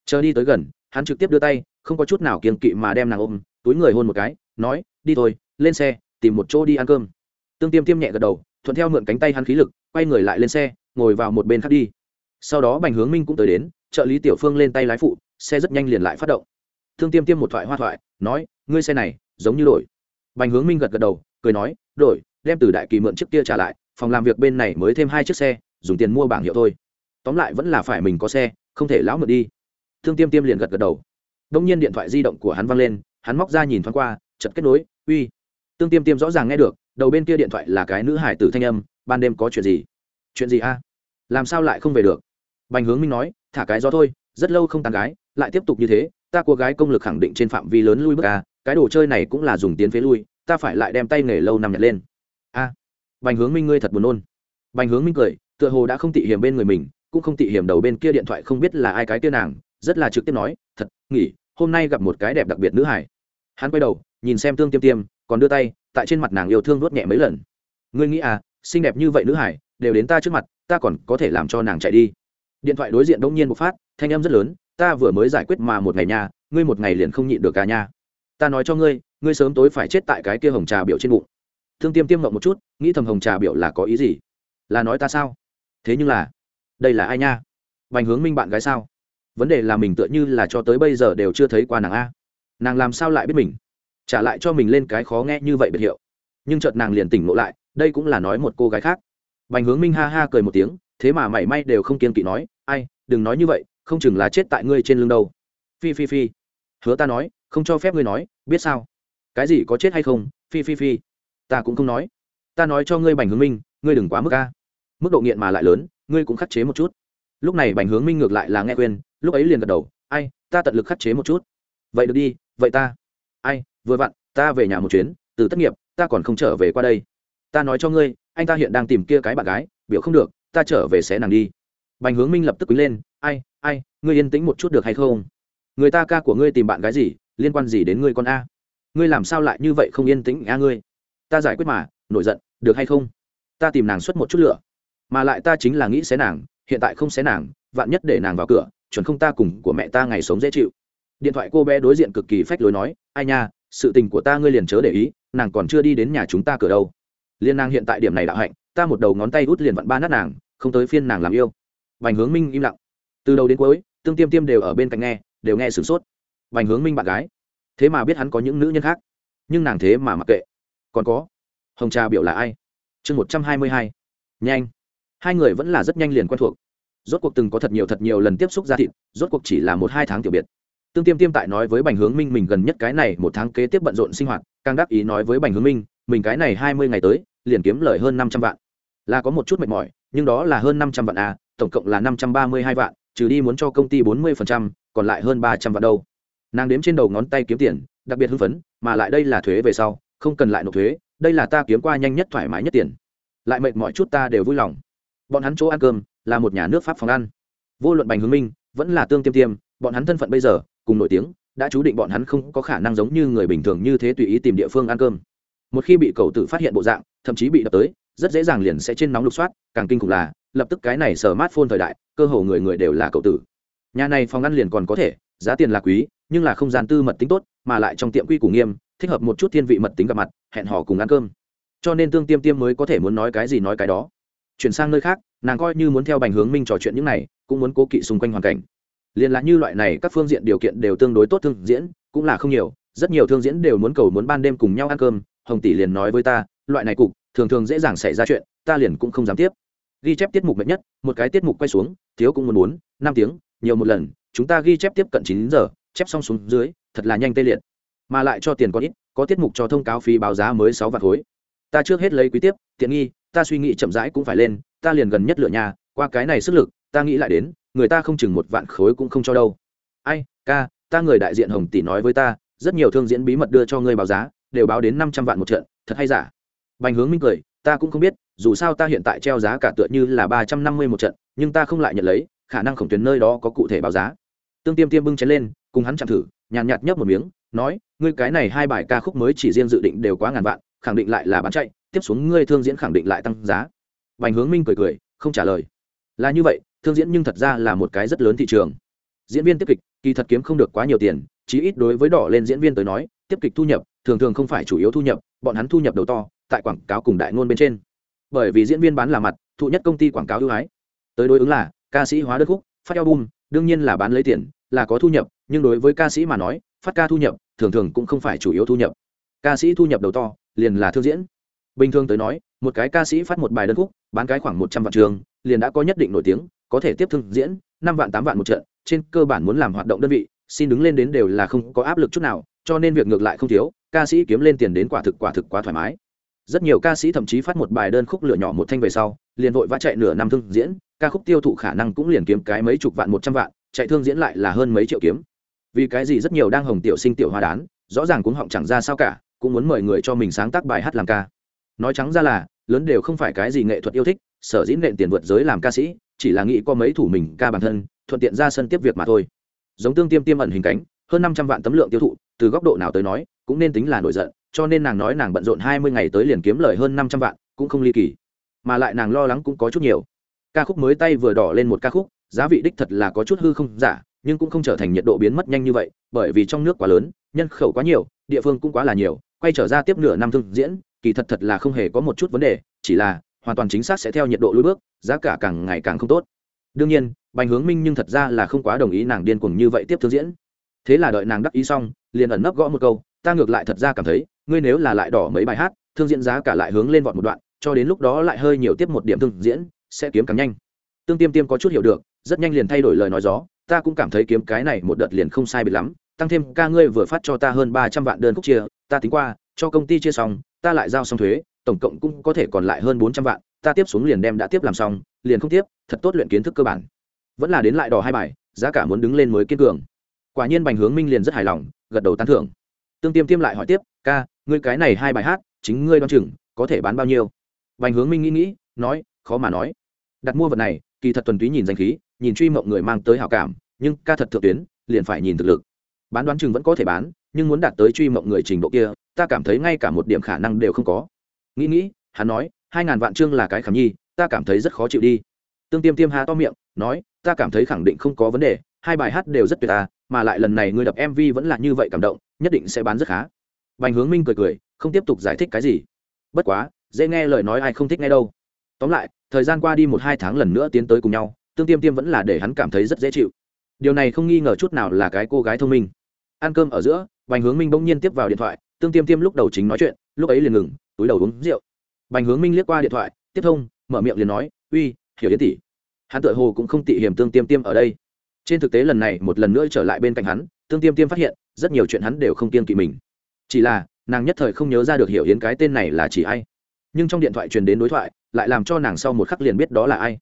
Chờ đi tới gần, hắn trực tiếp đưa tay, không có chút nào kiên kỵ mà đem nàng ôm, túi người hôn một cái, nói, đi thôi, lên xe, tìm một chỗ đi ăn cơm. Tương tiêm tiêm nhẹ gật đầu thuận theo mượn cánh tay hắn khí lực, quay người lại lên xe, ngồi vào một bên khác đi. Sau đó bành hướng minh cũng tới đến, trợ lý tiểu phương lên tay lái phụ, xe rất nhanh liền lại phát động. Thương tiêm tiêm một thoại hoa thoại, nói, ngươi xe này, giống như đổi. Bành hướng minh gật gật đầu, cười nói, đổi, đem từ đại kỳ mượn chiếc kia trả lại, phòng làm việc bên này mới thêm hai chiếc xe, dùng tiền mua bảng hiệu thôi. Tóm lại vẫn là phải mình có xe, không thể lão mượn đi. Thương tiêm tiêm liền gật gật đầu. Đông nhiên điện thoại di động của hắn văng lên, hắn móc ra nhìn thoáng qua chật kết nối, uy. Tương tiêm tiêm rõ ràng nghe được đầu bên kia điện thoại là cái nữ hải tử thanh âm, ban đêm có chuyện gì? Chuyện gì a? Làm sao lại không về được? Bành hướng minh nói, thả cái gió thôi, rất lâu không tàn gái, lại tiếp tục như thế, ta cô gái công lực khẳng định trên phạm vi lớn lui bước a, cái đồ chơi này cũng là dùng tiến phế lui, ta phải lại đem tay nghề lâu nằm nhặt lên. A, bành hướng minh ngươi thật buồn nôn. Bành hướng minh cười, tựa hồ đã không tị hiểm bên người mình, cũng không tị hiểm đầu bên kia điện thoại không biết là ai cái kia nàng, rất là trực tiếp nói, thật, nghỉ, hôm nay gặp một cái đẹp đặc biệt nữ hải. Hắn quay đầu, nhìn xem tương tiêm tiêm, còn đưa tay tại trên mặt nàng yêu thương nuốt nhẹ mấy lần. Ngươi nghĩ à xinh đẹp như vậy nữ hải, đều đến ta trước mặt, ta còn có thể làm cho nàng chạy đi. Điện thoại đối diện đông nhiên một phát, thanh âm rất lớn, ta vừa mới giải quyết mà một ngày nha, ngươi một ngày liền không nhịn được cả nha. Ta nói cho ngươi ngươi sớm tối phải chết tại cái kia hồng trà biểu trên bụng. Thương tiêm tiêm mộng một chút, nghĩ thầm hồng trà biểu là có ý gì? Là nói ta sao? Thế nhưng là, đây là ai nha? Bành hướng minh bạn gái sao? Vấn đề là mình tựa như là cho tới bây giờ đều chưa thấy qua nàng a. Nàng làm sao lại biết mình? Trả lại cho mình lên cái khó nghe như vậy biệt hiệu. Nhưng chợt nàng liền tỉnh ngộ lại, đây cũng là nói một cô gái khác. Bành hướng minh ha ha cười một tiếng, thế mà mảy may đều không kiên kỵ nói, ai, đừng nói như vậy, không chừng là chết tại ngươi trên lưng đâu. Phi phi phi. Hứa ta nói, không cho phép ngươi nói, biết sao? Cái gì có chết hay không? Phi phi phi. Ta cũng không nói. Ta nói cho ngươi bành hướng minh, ngươi đừng quá mức ca mức độ nghiện mà lại lớn, ngươi cũng khắc chế một chút. Lúc này bành hướng minh ngược lại là nghe khuyên, lúc ấy liền gật đầu, ai, ta tận lực khắc chế một chút. Vậy được đi, vậy ta vừa vặn, ta về nhà một chuyến, từ tất nghiệp, ta còn không trở về qua đây. Ta nói cho ngươi, anh ta hiện đang tìm kia cái bạn gái, biểu không được, ta trở về sẽ nàng đi. Bành hướng minh lập tức quý lên, ai ai, ngươi yên tĩnh một chút được hay không? Người ta ca của ngươi tìm bạn gái gì, liên quan gì đến ngươi con a? Ngươi làm sao lại như vậy không yên tĩnh a ngươi? Ta giải quyết mà, nổi giận, được hay không? Ta tìm nàng xuất một chút lửa, mà lại ta chính là nghĩ xé nàng, hiện tại không xé nàng, vạn nhất để nàng vào cửa, chuẩn không ta cùng của mẹ ta ngày sống dễ chịu. Điện thoại cô bé đối diện cực kỳ phách lối nói, ai nha sự tình của ta ngươi liền chớ để ý, nàng còn chưa đi đến nhà chúng ta cửa đâu. Liên nàng hiện tại điểm này đạo hạnh, ta một đầu ngón tay út liền vặn ba nát nàng, không tới phiên nàng làm yêu. Bành hướng minh im lặng. Từ đầu đến cuối, tương tiêm tiêm đều ở bên cạnh nghe, đều nghe sửng sốt. Bành hướng minh bạn gái. Thế mà biết hắn có những nữ nhân khác. Nhưng nàng thế mà mặc kệ. Còn có, hồng trà biểu là ai? Chương một trăm hai mươi hai. Nhanh. Hai người vẫn là rất nhanh liền quen thuộc. Rốt cuộc từng có thật nhiều thật nhiều lần tiếp xúc ra thịt, rốt cuộc chỉ là một hai tháng tiểu biệt tương tiêm tiêm tại nói với bành hướng minh mình gần nhất cái này một tháng kế tiếp bận rộn sinh hoạt, càng Đắc ý nói với bành hướng minh, mình cái này hai mươi ngày tới, liền kiếm lời hơn năm trăm vạn. Là có một chút mệt mỏi, nhưng đó là hơn năm trăm vạn à tổng cộng là năm trăm ba mươi hai vạn, trừ đi muốn cho công ty bốn mươi phần trăm, còn lại hơn ba trăm vạn đâu. Nàng đếm trên đầu ngón tay kiếm tiền, đặc biệt hưng phấn, mà lại đây là thuế về sau, không cần lại nộp thuế, đây là ta kiếm qua nhanh nhất thoải mái nhất tiền. Lại mệt mọi chút ta đều vui lòng. Bọn hắn chỗ ăn cơm, là một nhà nước pháp phòng ăn. Vô luận bành hướng minh, vẫn là tương tiêm tiêm, bọn hắn thân phận bây giờ cùng nổi tiếng, đã chú định bọn hắn không có khả năng giống như người bình thường như thế tùy ý tìm địa phương ăn cơm. Một khi bị cầu tử phát hiện bộ dạng, thậm chí bị đập tới, rất dễ dàng liền sẽ trên nóng lục soát, càng kinh khủng là, lập tức cái này sở mát phôn thời đại, cơ hồ người người đều là cậu tử. Nhà này phòng ăn liền còn có thể, giá tiền là quý, nhưng là không gian tư mật tính tốt, mà lại trong tiệm quy củ nghiêm, thích hợp một chút thiên vị mật tính gặp mặt, hẹn hò cùng ăn cơm. Cho nên tương tiêm tiêm mới có thể muốn nói cái gì nói cái đó. Chuyển sang nơi khác, nàng coi như muốn theo bành hướng minh trò chuyện những này, cũng muốn cố kỵ xung quanh hoàn cảnh liền là như loại này, các phương diện điều kiện đều tương đối tốt thương diễn, cũng là không nhiều. Rất nhiều thương diễn đều muốn cầu muốn ban đêm cùng nhau ăn cơm. Hồng tỷ liền nói với ta, loại này cục, thường thường dễ dàng xảy ra chuyện, ta liền cũng không dám tiếp. Ghi chép tiết mục mệt nhất, một cái tiết mục quay xuống, thiếu cũng muốn muốn, năm tiếng, nhiều một lần, chúng ta ghi chép tiếp cận chín giờ, chép xong xuống dưới, thật là nhanh tê liệt. Mà lại cho tiền có ít, có tiết mục cho thông cáo phí báo giá mới sáu vạn khối. Ta trước hết lấy quý tiếp, tiện nghi, ta suy nghĩ chậm rãi cũng phải lên, ta liền gần nhất lựa nhà, qua cái này sức lực, ta nghĩ lại đến người ta không chừng một vạn khối cũng không cho đâu. Ai, ca, ta người đại diện hồng tỷ nói với ta, rất nhiều thương diễn bí mật đưa cho ngươi báo giá, đều báo đến năm trăm vạn một trận, thật hay giả? Bành hướng minh cười, ta cũng không biết, dù sao ta hiện tại treo giá cả tựa như là ba trăm năm mươi một trận, nhưng ta không lại nhận lấy, khả năng khổng tuyến nơi đó có cụ thể báo giá. Tương tiêm tiêm bưng chén lên, cùng hắn chạm thử, nhàn nhạt nhấp một miếng, nói, ngươi cái này hai bài ca khúc mới chỉ riêng dự định đều quá ngàn vạn, khẳng định lại là bán chạy, tiếp xuống ngươi thương diễn khẳng định lại tăng giá. Bành hướng minh cười cười, không trả lời. Là như vậy thương diễn nhưng thật ra là một cái rất lớn thị trường. Diễn viên tiếp kịch, kỳ thật kiếm không được quá nhiều tiền, chí ít đối với đỏ lên diễn viên tới nói, tiếp kịch thu nhập, thường thường không phải chủ yếu thu nhập, bọn hắn thu nhập đầu to, tại quảng cáo cùng đại ngôn bên trên. Bởi vì diễn viên bán là mặt, thụ nhất công ty quảng cáo ưu ái. Tới đối ứng là, ca sĩ hóa đất khúc, phát album, đương nhiên là bán lấy tiền, là có thu nhập, nhưng đối với ca sĩ mà nói, phát ca thu nhập, thường thường cũng không phải chủ yếu thu nhập. Ca sĩ thu nhập đầu to, liền là thương diễn. Bình thường tới nói, một cái ca sĩ phát một bài đơn khúc, bán cái khoảng một trăm vạn trường, liền đã có nhất định nổi tiếng có thể tiếp thương diễn, năm vạn tám vạn một trận, trên cơ bản muốn làm hoạt động đơn vị, xin đứng lên đến đều là không có áp lực chút nào, cho nên việc ngược lại không thiếu, ca sĩ kiếm lên tiền đến quả thực quả thực quá thoải mái. Rất nhiều ca sĩ thậm chí phát một bài đơn khúc lửa nhỏ một thanh về sau, liền vội vã chạy nửa năm thương diễn, ca khúc tiêu thụ khả năng cũng liền kiếm cái mấy chục vạn một trăm vạn, chạy thương diễn lại là hơn mấy triệu kiếm. Vì cái gì rất nhiều đang hồng tiểu sinh tiểu hoa đán, rõ ràng cũng họng chẳng ra sao cả, cũng muốn mời người cho mình sáng tác bài hát làm ca. Nói trắng ra là, lớn đều không phải cái gì nghệ thuật yêu thích, sở dĩ nện tiền vượt giới làm ca sĩ chỉ là nghĩ có mấy thủ mình ca bản thân, thuận tiện ra sân tiếp việc mà thôi. Giống tương tiêm tiêm ẩn hình cánh, hơn năm trăm vạn tấm lượng tiêu thụ, từ góc độ nào tới nói, cũng nên tính là nổi giận, cho nên nàng nói nàng bận rộn hai mươi ngày tới liền kiếm lời hơn năm trăm vạn, cũng không ly kỳ. Mà lại nàng lo lắng cũng có chút nhiều. Ca khúc mới tay vừa đỏ lên một ca khúc, giá vị đích thật là có chút hư không giả, nhưng cũng không trở thành nhiệt độ biến mất nhanh như vậy, bởi vì trong nước quá lớn, nhân khẩu quá nhiều, địa phương cũng quá là nhiều, quay trở ra tiếp nửa năm thương diễn, kỳ thật thật là không hề có một chút vấn đề, chỉ là hoàn toàn chính xác sẽ theo nhiệt độ lối bước giá cả càng ngày càng không tốt. Đương nhiên, bành hướng minh nhưng thật ra là không quá đồng ý nàng điên cuồng như vậy tiếp thương diễn. Thế là đợi nàng đắc ý xong, liền ẩn nấp gõ một câu, ta ngược lại thật ra cảm thấy, ngươi nếu là lại đỏ mấy bài hát, thương diễn giá cả lại hướng lên vọt một đoạn, cho đến lúc đó lại hơi nhiều tiếp một điểm thương diễn, sẽ kiếm càng nhanh. Tương tiêm tiêm có chút hiểu được, rất nhanh liền thay đổi lời nói gió, ta cũng cảm thấy kiếm cái này một đợt liền không sai biệt lắm, tăng thêm ca ngươi vừa phát cho ta hơn ba trăm vạn đơn khúc chia, ta tính qua, cho công ty chia xong, ta lại giao xong thuế, tổng cộng cũng có thể còn lại hơn bốn trăm vạn ta tiếp xuống liền đem đã tiếp làm xong, liền không tiếp, thật tốt luyện kiến thức cơ bản. Vẫn là đến lại đò hai bài, giá cả muốn đứng lên mới kiên cường. Quả nhiên bành hướng minh liền rất hài lòng, gật đầu tán thưởng. Tương tiêm tiêm lại hỏi tiếp, ca, ngươi cái này hai bài hát, chính ngươi đoán chừng có thể bán bao nhiêu? Bành hướng minh nghĩ nghĩ, nói, khó mà nói. Đặt mua vật này, kỳ thật tuần túy nhìn danh khí, nhìn truy mộng người mang tới hảo cảm, nhưng ca thật thượng tuyến, liền phải nhìn thực lực. Bán đoán chừng vẫn có thể bán, nhưng muốn đạt tới truy mộng người trình độ kia, ta cảm thấy ngay cả một điểm khả năng đều không có. Nghĩ nghĩ, hắn nói hai ngàn vạn chương là cái khảm nhi, ta cảm thấy rất khó chịu đi. Tương tiêm tiêm hà to miệng, nói, ta cảm thấy khẳng định không có vấn đề, hai bài hát đều rất tuyệt à mà lại lần này ngươi đập mv vẫn là như vậy cảm động, nhất định sẽ bán rất khá. Bành hướng minh cười cười, không tiếp tục giải thích cái gì. Bất quá, dễ nghe lời nói ai không thích nghe đâu. Tóm lại, thời gian qua đi một hai tháng lần nữa tiến tới cùng nhau, tương tiêm tiêm vẫn là để hắn cảm thấy rất dễ chịu. Điều này không nghi ngờ chút nào là cái cô gái thông minh. Ăn cơm ở giữa, bành hướng minh bỗng nhiên tiếp vào điện thoại, tương tiêm tiêm lúc đầu chính nói chuyện, lúc ấy liền ngừng, túi đầu uống rượu bành hướng minh liếc qua điện thoại, tiếp thông, mở miệng liền nói, uy, hiểu yến tỷ. Hắn tự hồ cũng không tị hiểm tương tiêm tiêm ở đây. Trên thực tế lần này một lần nữa trở lại bên cạnh hắn, tương tiêm tiêm phát hiện, rất nhiều chuyện hắn đều không kiên kỵ mình. Chỉ là, nàng nhất thời không nhớ ra được hiểu yến cái tên này là chỉ ai. Nhưng trong điện thoại truyền đến đối thoại, lại làm cho nàng sau một khắc liền biết đó là ai.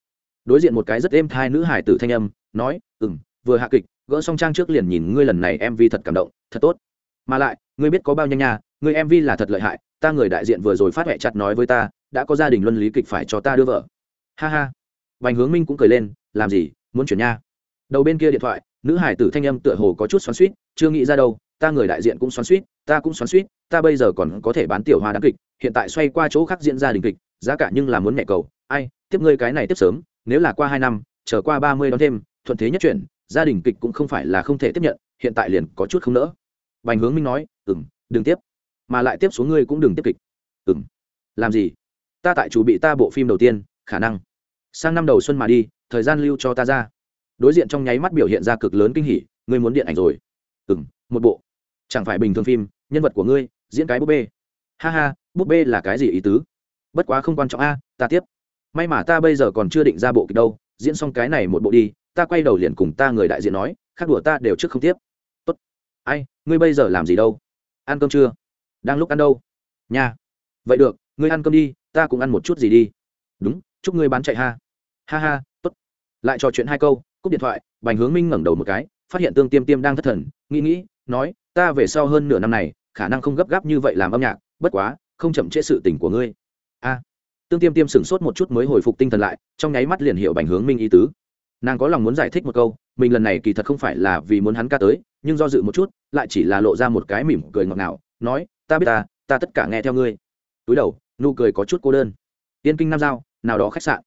Đối diện một cái rất êm thai nữ hải tử thanh âm, nói ừ m vừa hạ kịch, gỡ xong trang trước liền nhìn ngươi lần này mv thật cảm động, thật tốt. Mà lại, ngươi biết có bao nhanh nha ngươi mv là thật lợi hại, ta người đại diện vừa rồi phát huệ chặt nói với ta, đã có gia đình luân lý kịch phải cho ta đưa vợ. Ha ha. Vành hướng minh cũng cười lên, làm gì, muốn chuyển nha. Đầu bên kia điện thoại, nữ hải tử thanh âm tựa hồ có chút xoắn suýt chưa nghĩ ra đâu, ta người đại diện cũng xoắn suýt ta cũng xoắn suýt ta bây giờ còn có thể bán tiểu hoa đáng kịch, hiện tại xoay qua chỗ khác diễn ra đình kịch, giá cả nhưng là muốn mẹ cầu. Ai, tiếp ngươi cái này tiếp sớm, nếu là qua hai năm trở qua ba mươi đón thêm, thuận thế nhất chuyển, gia đình kịch cũng không phải là không thể tiếp nhận, hiện tại liền có chút không nỡ. Bành hướng minh nói ừng đừng tiếp mà lại tiếp xuống ngươi cũng đừng tiếp kịch. Ừng làm gì? Ta tại chủ bị ta bộ phim đầu tiên, khả năng. Sang năm đầu xuân mà đi, thời gian lưu cho ta ra. Đối diện trong nháy mắt biểu hiện ra cực lớn kinh hỉ, ngươi muốn điện ảnh rồi. Ừng một bộ. Chẳng phải bình thường phim, nhân vật của ngươi, diễn cái búp bê. Ha ha, búp bê là cái gì ý tứ? Bất quá không quan trọng a, ta tiếp. May mà ta bây giờ còn chưa định ra bộ kịch đâu, diễn xong cái này một bộ đi, ta quay đầu liền cùng ta người đại diện nói, khác đùa ta đều trước không tiếp. Tốt. Ai, ngươi bây giờ làm gì đâu? Ăn cơm chưa? Đang lúc ăn đâu? Nhà, vậy được ngươi ăn cơm đi ta cũng ăn một chút gì đi. Đúng chúc ngươi bán chạy ha. Ha ha tốt. Lại trò chuyện hai câu cúp điện thoại bành hướng minh ngẩng đầu một cái phát hiện tương tiêm tiêm đang thất thần nghĩ nghĩ nói ta về sau hơn nửa năm này khả năng không gấp gáp như vậy làm âm nhạc bất quá không chậm trễ sự tình của ngươi. A. Tương tiêm tiêm sửng sốt một chút mới hồi phục tinh thần lại trong nháy mắt liền hiểu bành hướng minh ý tứ. Nàng có lòng muốn giải thích một câu mình lần này kỳ thật không phải là vì muốn hắn ca tới nhưng do dự một chút lại chỉ là lộ ra một cái mỉm cười ngọt ngào nói ta biết ta ta tất cả nghe theo ngươi. Túi đầu, nụ cười có chút cô đơn. Tiên kinh nam giao, nào đó khách sạn.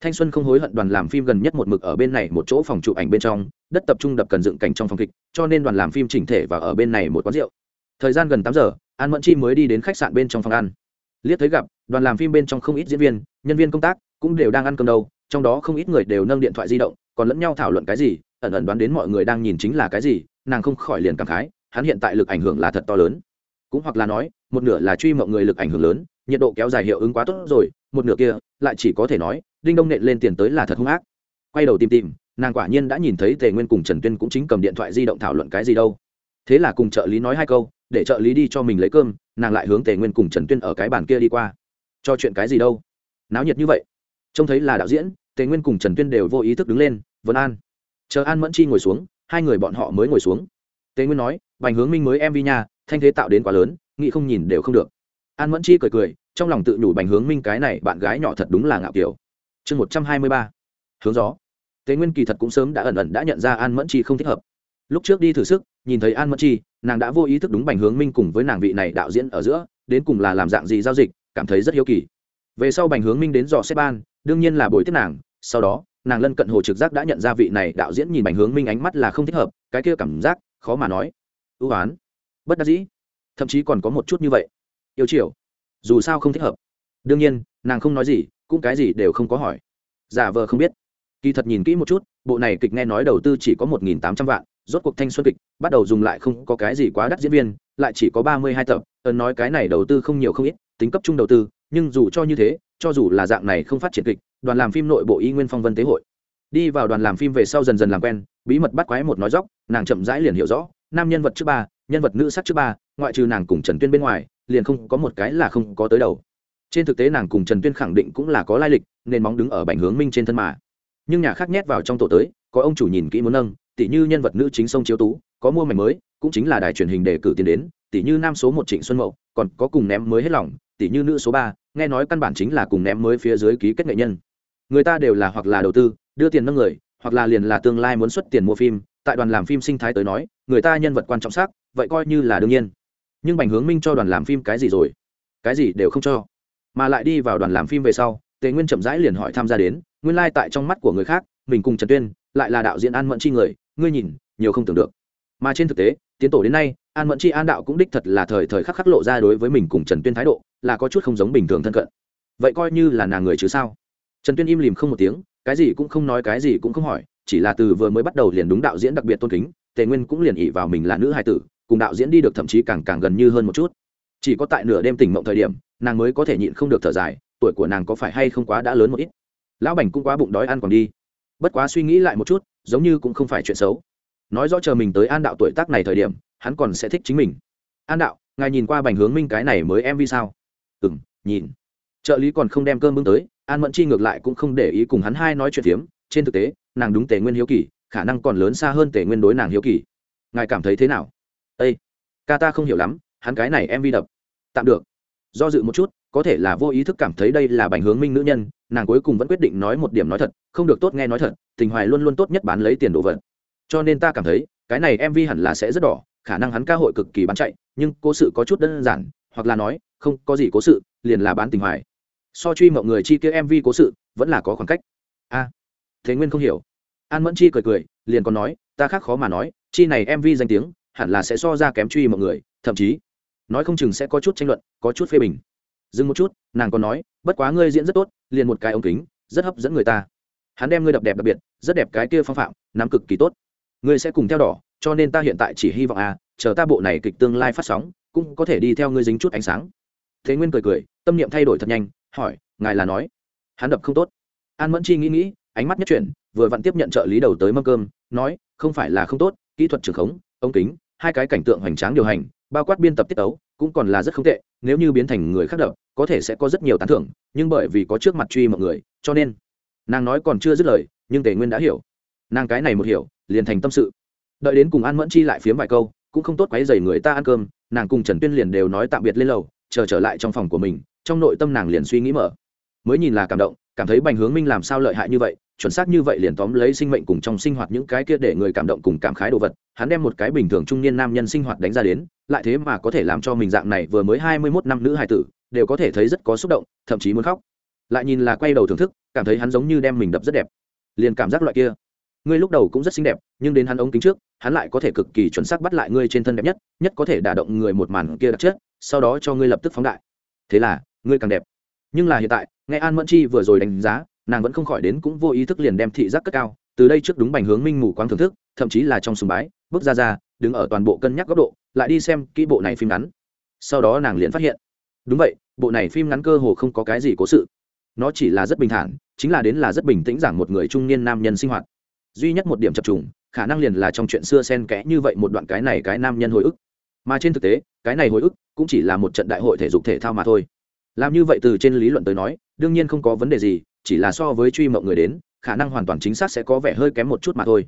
Thanh xuân không hối hận đoàn làm phim gần nhất một mực ở bên này một chỗ phòng chụp ảnh bên trong, đất tập trung đập cần dựng cảnh trong phòng kịch, cho nên đoàn làm phim chỉnh thể và ở bên này một quán rượu. Thời gian gần tám giờ, an mẫn chi mới đi đến khách sạn bên trong phòng ăn. Liếc thấy gặp, đoàn làm phim bên trong không ít diễn viên, nhân viên công tác cũng đều đang ăn cơm đâu, trong đó không ít người đều nâng điện thoại di động, còn lẫn nhau thảo luận cái gì, ẩn ẩn đoán đến mọi người đang nhìn chính là cái gì, nàng không khỏi liền cảm khái, hắn hiện tại lực ảnh hưởng là thật to lớn cũng hoặc là nói, một nửa là truy mộng người lực ảnh hưởng lớn, nhiệt độ kéo dài hiệu ứng quá tốt rồi, một nửa kia, lại chỉ có thể nói, đinh đông nện lên tiền tới là thật hung ác. Quay đầu tìm tìm, nàng quả nhiên đã nhìn thấy tề nguyên cùng trần tuyên cũng chính cầm điện thoại di động thảo luận cái gì đâu. Thế là cùng trợ lý nói hai câu, để trợ lý đi cho mình lấy cơm, nàng lại hướng tề nguyên cùng trần tuyên ở cái bàn kia đi qua. Cho chuyện cái gì đâu? Náo nhiệt như vậy. Trông thấy là đạo diễn, tề nguyên cùng trần tuyên đều vô ý thức đứng lên, vân an. Chờ an mẫn chi ngồi xuống, hai người bọn họ mới ngồi xuống. Tề nguyên nói, bành hướng minh mới mv nha thanh thế tạo đến quá lớn, nghĩ không nhìn đều không được. An mẫn chi cười cười, trong lòng tự nhủ bành hướng minh cái này bạn gái nhỏ thật đúng là ngạo kiểu. Chương một trăm hai mươi ba, hướng gió. Thế nguyên kỳ thật cũng sớm đã ẩn ẩn đã nhận ra an mẫn chi không thích hợp. Lúc trước đi thử sức, nhìn thấy an mẫn chi, nàng đã vô ý thức đúng bành hướng minh cùng với nàng vị này đạo diễn ở giữa, đến cùng là làm dạng gì giao dịch, cảm thấy rất hiếu kỳ. Về sau bành hướng minh đến dò xếp ban, đương nhiên là bồi tiếp nàng, sau đó, nàng lân cận hồ trực giác đã nhận ra vị này đạo diễn nhìn bành hướng minh ánh mắt là không thích hợp, cái kia cảm giác, khó mà nói. Ưu oán bất đắc dĩ. Thậm chí còn có một chút như vậy. Yêu chiều. Dù sao không thích hợp. Đương nhiên, nàng không nói gì, cũng cái gì đều không có hỏi. Giả vờ không biết. Kỳ thật nhìn kỹ một chút, bộ này kịch nghe nói đầu tư chỉ có một nghìn tám trăm vạn, rốt cuộc thanh xuân kịch, bắt đầu dùng lại không có cái gì quá đắt diễn viên, lại chỉ có ba mươi hai tập. Ấn nói cái này đầu tư không nhiều không ít, tính cấp trung đầu tư, nhưng dù cho như thế, cho dù là dạng này không phát triển kịch, đoàn làm phim nội bộ y nguyên phong vân tế hội. Đi vào đoàn làm phim về sau dần dần làm quen, bí mật bắt quái một nói dóc nàng chậm rãi liền hiểu rõ, nam nhân vật trước ba nhân vật nữ sắc trước ba, ngoại trừ nàng cùng trần tuyên bên ngoài, liền không có một cái là không có tới đầu. Trên thực tế nàng cùng trần tuyên khẳng định cũng là có lai lịch, nên móng đứng ở bành hướng minh trên thân mà. Nhưng nhà khác nhét vào trong tổ tới, có ông chủ nhìn kỹ muốn nâng tỷ như nhân vật nữ chính sông chiếu tú, có mua mảnh mới, cũng chính là đài truyền hình đề cử tiền đến tỷ như nam số một trịnh xuân mậu, còn có cùng ném mới hết lòng tỷ như nữ số ba, nghe nói căn bản chính là cùng ném mới phía dưới ký kết nghệ nhân. Người ta đều là hoặc là đầu tư, đưa tiền nâng người, hoặc là liền là tương lai muốn xuất tiền mua phim, tại đoàn làm phim sinh thái tới nói, người ta nhân vật quan trọng xác vậy coi như là đương nhiên. Nhưng bành hướng minh cho đoàn làm phim cái gì rồi? Cái gì đều không cho. Mà lại đi vào đoàn làm phim về sau, tề nguyên chậm rãi liền hỏi tham gia đến, nguyên lai、like、tại trong mắt của người khác, mình cùng trần tuyên, lại là đạo diễn an mẫn chi người, ngươi nhìn, nhiều không tưởng được. Mà trên thực tế, tiến tổ đến nay, an mẫn chi an đạo cũng đích thật là thời thời khắc khắc lộ ra đối với mình cùng trần tuyên thái độ, là có chút không giống bình thường thân cận. Vậy coi như là nàng người chứ sao? Trần tuyên im lìm không một tiếng, cái gì cũng không nói, cái gì cũng không hỏi, chỉ là từ vừa mới bắt đầu liền đúng đạo diễn đặc biệt tôn kính, tề nguyên cũng liền ỉ vào mình là nữ hài tử cùng đạo diễn đi được thậm chí càng càng gần như hơn một chút. Chỉ có tại nửa đêm tỉnh mộng thời điểm, nàng mới có thể nhịn không được thở dài, tuổi của nàng có phải hay không quá đã lớn một ít. Lão bành cũng quá bụng đói ăn còn đi. Bất quá suy nghĩ lại một chút, giống như cũng không phải chuyện xấu. Nói rõ chờ mình tới an đạo tuổi tác này thời điểm, hắn còn sẽ thích chính mình. An đạo, ngài nhìn qua bành hướng minh cái này mới em vì sao? Ừ m nhìn. Trợ lý còn không đem cơm bưng tới, an mẫn chi ngược lại cũng không để ý cùng hắn hai nói chuyện phiếm. Trên thực tế, nàng đúng tề nguyên hiếu kỳ, khả năng còn lớn xa hơn tề nguyên đối nàng hiếu kỳ. Ngài cảm thấy thế nào? Ây ca ta không hiểu lắm, hắn cái này em vi đập. Tạm được. Do dự một chút, có thể là vô ý thức cảm thấy đây là bành hướng minh nữ nhân, nàng cuối cùng vẫn quyết định nói một điểm nói thật, không được tốt nghe nói thật, tình hoài luôn luôn tốt nhất bán lấy tiền đồ vật. Cho nên ta cảm thấy, cái này mv hẳn là sẽ rất đỏ, khả năng hắn ca hội cực kỳ bán chạy, nhưng cố sự có chút đơn giản, hoặc là nói, không có gì cố sự, liền là bán tình hoài. So truy mọi người chi kia mv cố sự, vẫn là có khoảng cách. A, thế nguyên không hiểu. An mẫn chi cười cười, liền còn nói, ta khác khó mà nói, chi này mv danh tiếng hẳn là sẽ so ra kém truy mọi người, thậm chí, nói không chừng sẽ có chút tranh luận, có chút phê bình. Dừng một chút, nàng còn nói, bất quá ngươi diễn rất tốt, liền một cái ống kính, rất hấp dẫn người ta. Hắn đem ngươi đập đẹp đặc biệt, rất đẹp cái kia phong phạm, nắm cực kỳ tốt. Ngươi sẽ cùng theo đỏ, cho nên ta hiện tại chỉ hy vọng à chờ ta bộ này kịch tương lai phát sóng, cũng có thể đi theo ngươi dính chút ánh sáng. Thế nguyên cười cười, tâm niệm thay đổi thật nhanh, hỏi, ngài là nói? Hắn đập không tốt. An mẫn chi nghĩ nghĩ, ánh mắt nhất chuyển, vừa vặn tiếp nhận trợ lý đầu tới mâm cơm, nói, không phải là không tốt, kỹ thuật trường khống, ống kính hai cái cảnh tượng hoành tráng điều hành, bao quát biên tập tiết tấu, cũng còn là rất không tệ, nếu như biến thành người khác đập, có thể sẽ có rất nhiều tán thưởng, nhưng bởi vì có trước mặt truy mọi người, cho nên nàng nói còn chưa dứt lời, nhưng tề nguyên đã hiểu. Nàng cái này một hiểu, liền thành tâm sự. Đợi đến cùng an mẫn chi lại phiếm vài câu, cũng không tốt quấy dày người ta ăn cơm, nàng cùng trần tuyên liền đều nói tạm biệt lên lầu, chờ trở lại trong phòng của mình, trong nội tâm nàng liền suy nghĩ mở. Mới nhìn là cảm động, cảm thấy bành hướng minh làm sao lợi hại như vậy chuẩn xác như vậy liền tóm lấy sinh mệnh cùng trong sinh hoạt những cái kia để người cảm động cùng cảm khái đồ vật, hắn đem một cái bình thường trung niên nam nhân sinh hoạt đánh ra đến, lại thế mà có thể làm cho mình dạng này vừa mới hai mươi mốt năm nữ hài tử, đều có thể thấy rất có xúc động, thậm chí muốn khóc. Lại nhìn là quay đầu thưởng thức, cảm thấy hắn giống như đem mình đập rất đẹp. Liền cảm giác loại kia, ngươi lúc đầu cũng rất xinh đẹp, nhưng đến hắn ống kính trước, hắn lại có thể cực kỳ chuẩn xác bắt lại ngươi trên thân đẹp nhất nhất có thể đả động người một màn kia đặc chất, sau đó cho ngươi lập tức phóng đại. Thế là, ngươi càng đẹp. Nhưng là hiện tại, nghe an mẫn chi vừa rồi đánh giá nàng vẫn không khỏi đến cũng vô ý thức liền đem thị giác cất cao, từ đây trước đúng bành hướng minh mù quáng thưởng thức, thậm chí là trong sùng bái, bước ra ra, đứng ở toàn bộ cân nhắc góc độ, lại đi xem kỹ bộ này phim ngắn. Sau đó nàng liền phát hiện, đúng vậy, bộ này phim ngắn cơ hồ không có cái gì cố sự. Nó chỉ là rất bình thản, chính là đến là rất bình tĩnh giảng một người trung niên nam nhân sinh hoạt. Duy nhất một điểm chập trùng, khả năng liền là trong chuyện xưa sen kẽ như vậy một đoạn cái này cái nam nhân hồi ức. Mà trên thực tế, cái này hồi ức cũng chỉ là một trận đại hội thể dục thể thao mà thôi. Làm như vậy từ trên lý luận tới nói, đương nhiên không có vấn đề gì chỉ là so với truy mộng người đến, khả năng hoàn toàn chính xác sẽ có vẻ hơi kém một chút mà thôi.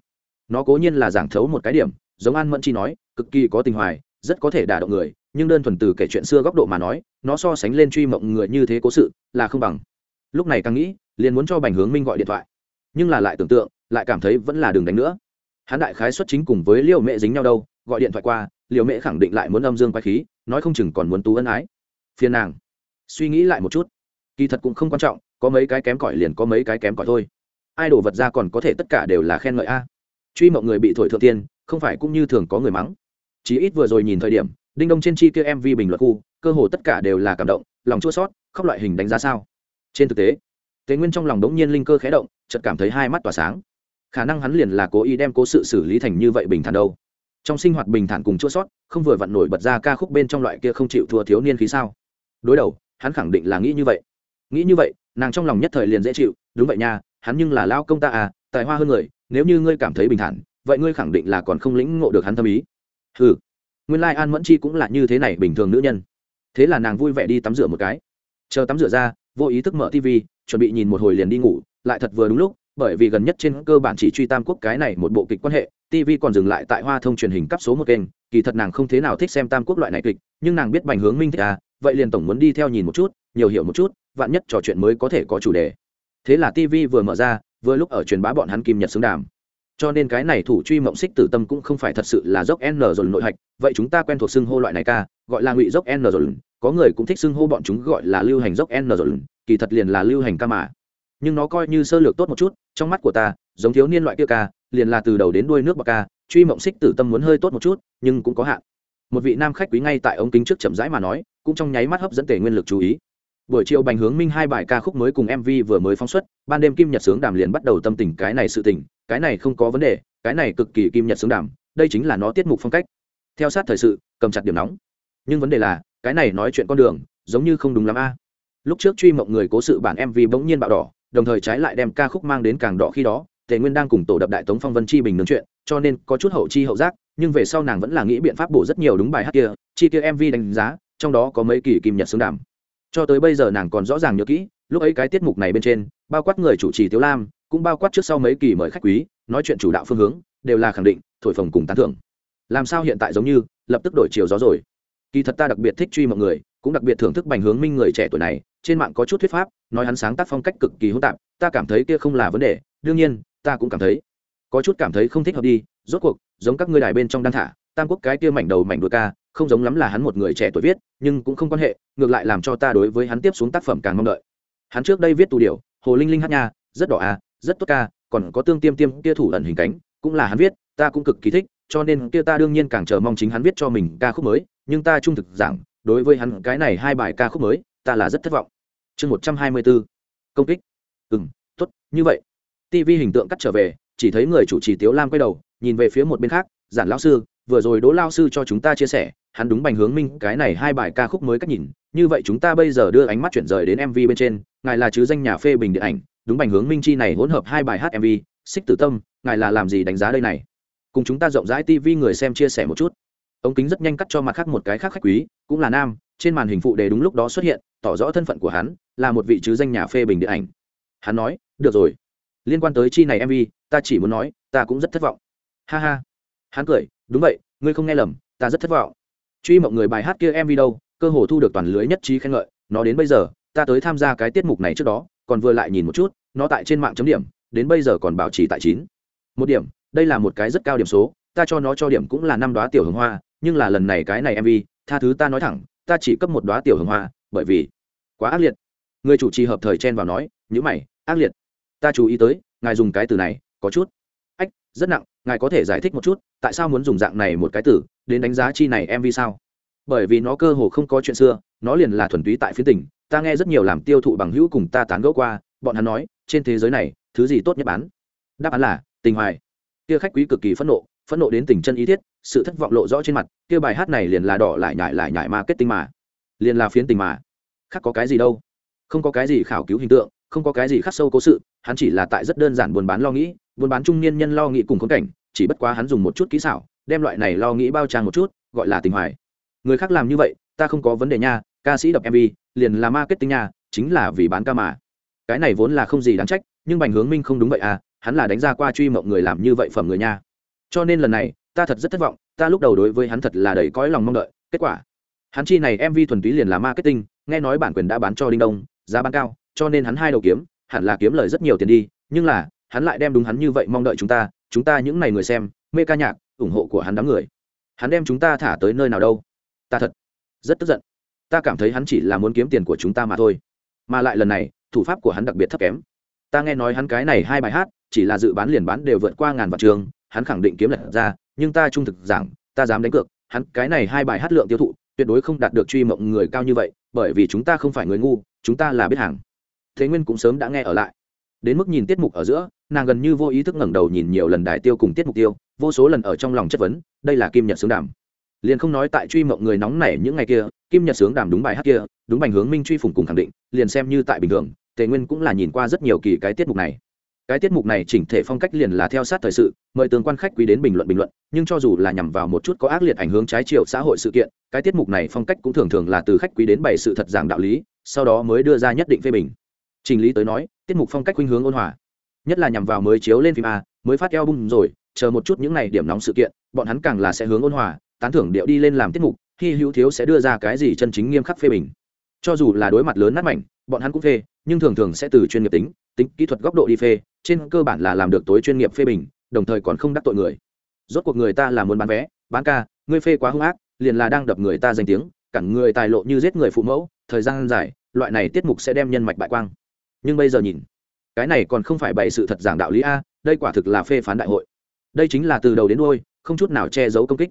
Nó cố nhiên là giảng thấu một cái điểm, giống an mẫn chi nói, cực kỳ có tình hoài, rất có thể đả động người, nhưng đơn thuần từ kể chuyện xưa góc độ mà nói, nó so sánh lên truy mộng người như thế cố sự, là không bằng. Lúc này càng nghĩ, liền muốn cho bành hướng minh gọi điện thoại. Nhưng là lại tưởng tượng, lại cảm thấy vẫn là đường đánh nữa. Hắn đại khái xuất chính cùng với liều mẹ dính nhau đâu, gọi điện thoại qua liều mẹ khẳng định lại muốn âm dương quay khí, nói không chừng còn muốn tú ân ái. Phiền nàng. Suy nghĩ lại một chút. Kỳ thật cũng không quan trọng có mấy cái kém cỏi liền có mấy cái kém cỏi thôi. Ai đổ vật ra còn có thể tất cả đều là khen ngợi a. Truy mộng người bị thổi thượng tiên, không phải cũng như thường có người mắng. Chí ít vừa rồi nhìn thời điểm, đinh đông trên chi kia mv bình luận khu, cơ hồ tất cả đều là cảm động, lòng chua sót khóc loại hình đánh giá sao. Trên thực tế tế nguyên trong lòng đống nhiên linh cơ khé động, chợt cảm thấy hai mắt tỏa sáng. Khả năng hắn liền là cố ý đem cố sự xử lý thành như vậy bình thản đâu. Trong sinh hoạt bình thản cùng chua sót không vừa vặn nổi bật ra ca khúc bên trong loại kia không chịu thua thiếu niên khí sao. Đối đầu, hắn khẳng định là nghĩ như vậy. Nghĩ như vậy nàng trong lòng nhất thời liền dễ chịu, đúng vậy nha, hắn nhưng là lao công ta à tài hoa hơn người, nếu như ngươi cảm thấy bình thản, vậy ngươi khẳng định là còn không lĩnh ngộ được hắn tâm ý. Ừ nguyên lai、like、an mẫn chi cũng là như thế này bình thường nữ nhân. Thế là nàng vui vẻ đi tắm rửa một cái. Chờ tắm rửa ra, vô ý thức mở tv chuẩn bị nhìn một hồi liền đi ngủ, lại thật vừa đúng lúc, bởi vì gần nhất trên cơ bản chỉ truy tam quốc cái này một bộ kịch quan hệ tv còn dừng lại tại hoa thông truyền hình cấp số một kênh, kỳ thật nàng không thế nào thích xem tam quốc loại này kịch, nhưng nàng biết bành hướng minh thích à vậy liền tổng muốn đi theo nhìn một chút, nhiều hiểu một chút vạn nhất trò chuyện mới có thể có chủ đề. Thế là tv vừa mở ra, vừa lúc ở truyền bá bọn hắn kim nhật xứng đàm. Cho nên cái này thủ truy mộng xích tử tâm cũng không phải thật sự là dốc n rồi nội hạch, vậy chúng ta quen thuộc xưng hô loại này ca, gọi là ngụy dốc n rồi có người cũng thích xưng hô bọn chúng gọi là lưu hành dốc n rồi kỳ thật liền là lưu hành ca mà. Nhưng nó coi như sơ lược tốt một chút, trong mắt của ta, giống thiếu niên loại kia ca, liền là từ đầu đến đuôi nước bạc ca, truy mộng xích tử tâm muốn hơi tốt một chút, nhưng cũng có hạn. Một vị nam khách quý ngay tại ống kính trước chậm rãi mà nói, cũng trong nháy mắt hấp dẫn tề nguyên lực chú ý buổi chiều bành hướng minh hai bài ca khúc mới cùng mv vừa mới phóng xuất, ban đêm kim nhật sướng đàm liền bắt đầu tâm tình cái này sự tình, cái này không có vấn đề, cái này cực kỳ kim nhật sướng đàm, đây chính là nó tiết mục phong cách. Theo sát thời sự, cầm chặt điểm nóng. Nhưng vấn đề là, cái này nói chuyện con đường, giống như không đúng lắm a. Lúc trước truy mộng người cố sự bản mv bỗng nhiên bạo đỏ, đồng thời trái lại đem ca khúc mang đến càng đỏ khi đó, tề nguyên đang cùng tổ đập đại tống phong vân chi bình nướng chuyện, cho nên có chút hậu chi hậu giác, nhưng về sau nàng vẫn là nghĩ biện pháp bổ rất nhiều đúng bài hát kia, chi kia mv đánh giá, trong đó có mấy kỳ kim nhật xứng đàm cho tới bây giờ nàng còn rõ ràng nhớ kỹ, lúc ấy cái tiết mục này bên trên, bao quát người chủ trì tiếu lam, cũng bao quát trước sau mấy kỳ mời khách quý, nói chuyện chủ đạo phương hướng, đều là khẳng định, thổi phồng cùng tán thưởng. Làm sao hiện tại giống như, lập tức đổi chiều gió rồi. Kỳ thật ta đặc biệt thích truy mọi người, cũng đặc biệt thưởng thức bành hướng minh người trẻ tuổi này, trên mạng có chút thuyết pháp, nói hắn sáng tác phong cách cực kỳ hỗn tạp, ta cảm thấy kia không là vấn đề, đương nhiên, ta cũng cảm thấy. Có chút cảm thấy không thích hợp đi, rốt cuộc, giống các ngươi đài bên trong đang thả tam quốc cái kia mảnh đầu mảnh đuôi ca, không giống lắm là hắn một người trẻ tuổi viết, nhưng cũng không quan hệ, ngược lại làm cho ta đối với hắn tiếp xuống tác phẩm càng mong đợi. Hắn trước đây viết tù điều hồ linh linh hát nha, rất đỏ à rất tốt ca, còn có tương tiêm tiêm kia thủ ẩn hình cánh, cũng là hắn viết, ta cũng cực kỳ thích, cho nên kia ta đương nhiên càng chờ mong chính hắn viết cho mình ca khúc mới, nhưng ta trung thực giảng, đối với hắn cái này hai bài ca khúc mới, ta là rất thất vọng. Chương một trăm hai mươi bốn, công kích. Ừ m t ố t như vậy. Tv hình tượng cắt trở về, chỉ thấy người chủ trì tiếu lam quay đầu, nhìn về phía một bên khác, giản lão sư vừa rồi đỗ lao sư cho chúng ta chia sẻ, hắn đúng bành hướng minh, cái này hai bài ca khúc mới cách nhìn, như vậy chúng ta bây giờ đưa ánh mắt chuyển rời đến mv bên trên, ngài là chứ danh nhà phê bình điện ảnh, đúng bành hướng minh chi này hỗn hợp hai bài hát mv xích tử tâm, ngài là làm gì đánh giá đây này? Cùng chúng ta rộng rãi tv người xem chia sẻ một chút. Ống kính rất nhanh cắt cho mặt khác một cái khác khách quý, cũng là nam, trên màn hình phụ đề đúng lúc đó xuất hiện, tỏ rõ thân phận của hắn, là một vị chứ danh nhà phê bình điện ảnh. Hắn nói, được rồi. Liên quan tới chi này mv ta chỉ muốn nói, ta cũng rất thất vọng. Ha ha. Hắn cười đúng vậy, ngươi không nghe lầm, ta rất thất vọng. Truy mộng người bài hát kia mv đâu, cơ hồ thu được toàn lưới nhất trí khen ngợi, nó đến bây giờ, ta tới tham gia cái tiết mục này trước đó, còn vừa lại nhìn một chút, nó tại trên mạng chấm điểm, đến bây giờ còn bảo trì tại chín. Một điểm, đây là một cái rất cao điểm số, ta cho nó cho điểm cũng là năm đoá tiểu hồng hoa, nhưng là lần này cái này mv tha thứ ta nói thẳng, ta chỉ cấp một đoá tiểu hồng hoa, bởi vì quá ác liệt. Người chủ trì hợp thời chen vào nói, nhữ mày, ác liệt. Ta chú ý tới, ngài dùng cái từ này, có chút. Ách, rất nặng ngài có thể giải thích một chút, tại sao muốn dùng dạng này một cái tử đến đánh giá chi này mv sao? Bởi vì nó cơ hồ không có chuyện xưa, nó liền là thuần túy tại phía tỉnh ta nghe rất nhiều làm tiêu thụ bằng hữu cùng ta tán gẫu qua, bọn hắn nói, trên thế giới này, thứ gì tốt nhất bán? Đáp án là, tình hoài. Kia khách quý cực kỳ phẫn nộ phẫn nộ đến tình chân ý thiết, sự thất vọng lộ rõ trên mặt, kia bài hát này liền là đỏ lại nhải lại nhải tinh mà. Liền là phiến tình mà. Khác có cái gì đâu. Không có cái gì khảo cứu hình tượng, không có cái gì khắc sâu cố sự, hắn chỉ là tại rất đơn giản buồn bán lo nghĩ buôn bán trung niên nhân lo nghĩ cùng khốn cảnh, chỉ bất quá hắn dùng một chút kỹ xảo, đem loại này lo nghĩ bao trang một chút, gọi là tình hoài. Người khác làm như vậy, ta không có vấn đề nha, ca sĩ đọc mv liền là marketing nha, chính là vì bán ca mà. Cái này vốn là không gì đáng trách, nhưng bành hướng minh không đúng vậy à hắn là đánh ra qua truy mộng người làm như vậy phẩm người nha. Cho nên lần này, ta thật rất thất vọng, ta lúc đầu đối với hắn thật là đầy cõi lòng mong đợi, kết quả, hắn chi này mv thuần túy liền là marketing, nghe nói bản quyền đã bán cho đinh đông, giá bán cao, cho nên hắn hai đầu kiếm, hẳn là kiếm lời rất nhiều tiền đi, nhưng là hắn lại đem đúng hắn như vậy mong đợi chúng ta chúng ta những n à y người xem, mê ca nhạc, ủng hộ của hắn đám người. Hắn đem chúng ta thả tới nơi nào đâu? Ta thật rất tức giận. Ta cảm thấy hắn chỉ là muốn kiếm tiền của chúng ta mà thôi. Mà lại lần này, thủ pháp của hắn đặc biệt thấp kém. Ta nghe nói hắn cái này hai bài hát, chỉ là dự bán liền bán đều vượt qua ngàn vạn trường, hắn khẳng định kiếm lật ra, nhưng ta trung thực rằng ta dám đánh cược, hắn cái này hai bài hát lượng tiêu thụ, tuyệt đối không đạt được truy mộng người cao như vậy, bởi vì chúng ta không phải người ngu, chúng ta là biết hàng. Thế nguyên cũng sớm đã nghe ở lại. Đến mức nhìn tiết mục ở giữa nàng gần như vô ý thức ngẩng đầu nhìn nhiều lần đài tiêu cùng tiết mục tiêu, vô số lần ở trong lòng chất vấn, đây là kim nhật xướng đàm. Liền không nói tại truy mộng người nóng nảy những ngày kia, kim nhật sướng đàm đúng bài hát kia, đúng bành hướng minh truy phùng cùng khẳng định, liền xem như tại bình thường, tề nguyên cũng là nhìn qua rất nhiều kỳ cái tiết mục này. Cái tiết mục này chỉnh thể phong cách liền là theo sát thời sự, mời tương quan khách quý đến bình luận bình luận, nhưng cho dù là nhằm vào một chút có ác liệt ảnh hướng trái chiều xã hội sự kiện, cái tiết mục này phong cách cũng thường thường là từ khách quý đến bày sự thật giảng đạo lý, sau đó mới đưa ra nhất định phê bình. Trình lý tới nói, tiết mục phong cách khuynh hướng ôn hòa nhất là nhằm vào mới chiếu lên phim a, mới phát album rồi, chờ một chút những n à y điểm nóng sự kiện, bọn hắn càng là sẽ hướng ôn hòa, tán thưởng điệu đi lên làm tiết mục khi hữu thiếu sẽ đưa ra cái gì chân chính nghiêm khắc phê bình. Cho dù là đối mặt lớn nát mạnh bọn hắn cũng phê, nhưng thường thường sẽ từ chuyên nghiệp tính tính kỹ thuật góc độ đi phê, trên cơ bản là làm được tối chuyên nghiệp phê bình, đồng thời còn không đắc tội người. Rốt cuộc người ta là muốn bán vé, bán ca ngươi phê quá hung ác, liền là đang đập người ta danh tiếng cẳng người tài lộ như giết người phụ mẫu, thời gian dài, loại này tiết mục sẽ đem nhân mạch bại quang. Nhưng bây giờ nhìn cái này còn không phải bày sự thật giảng đạo lý a, đây quả thực là phê phán đại hội. Đây chính là từ đầu đến đôi không chút nào che giấu công kích.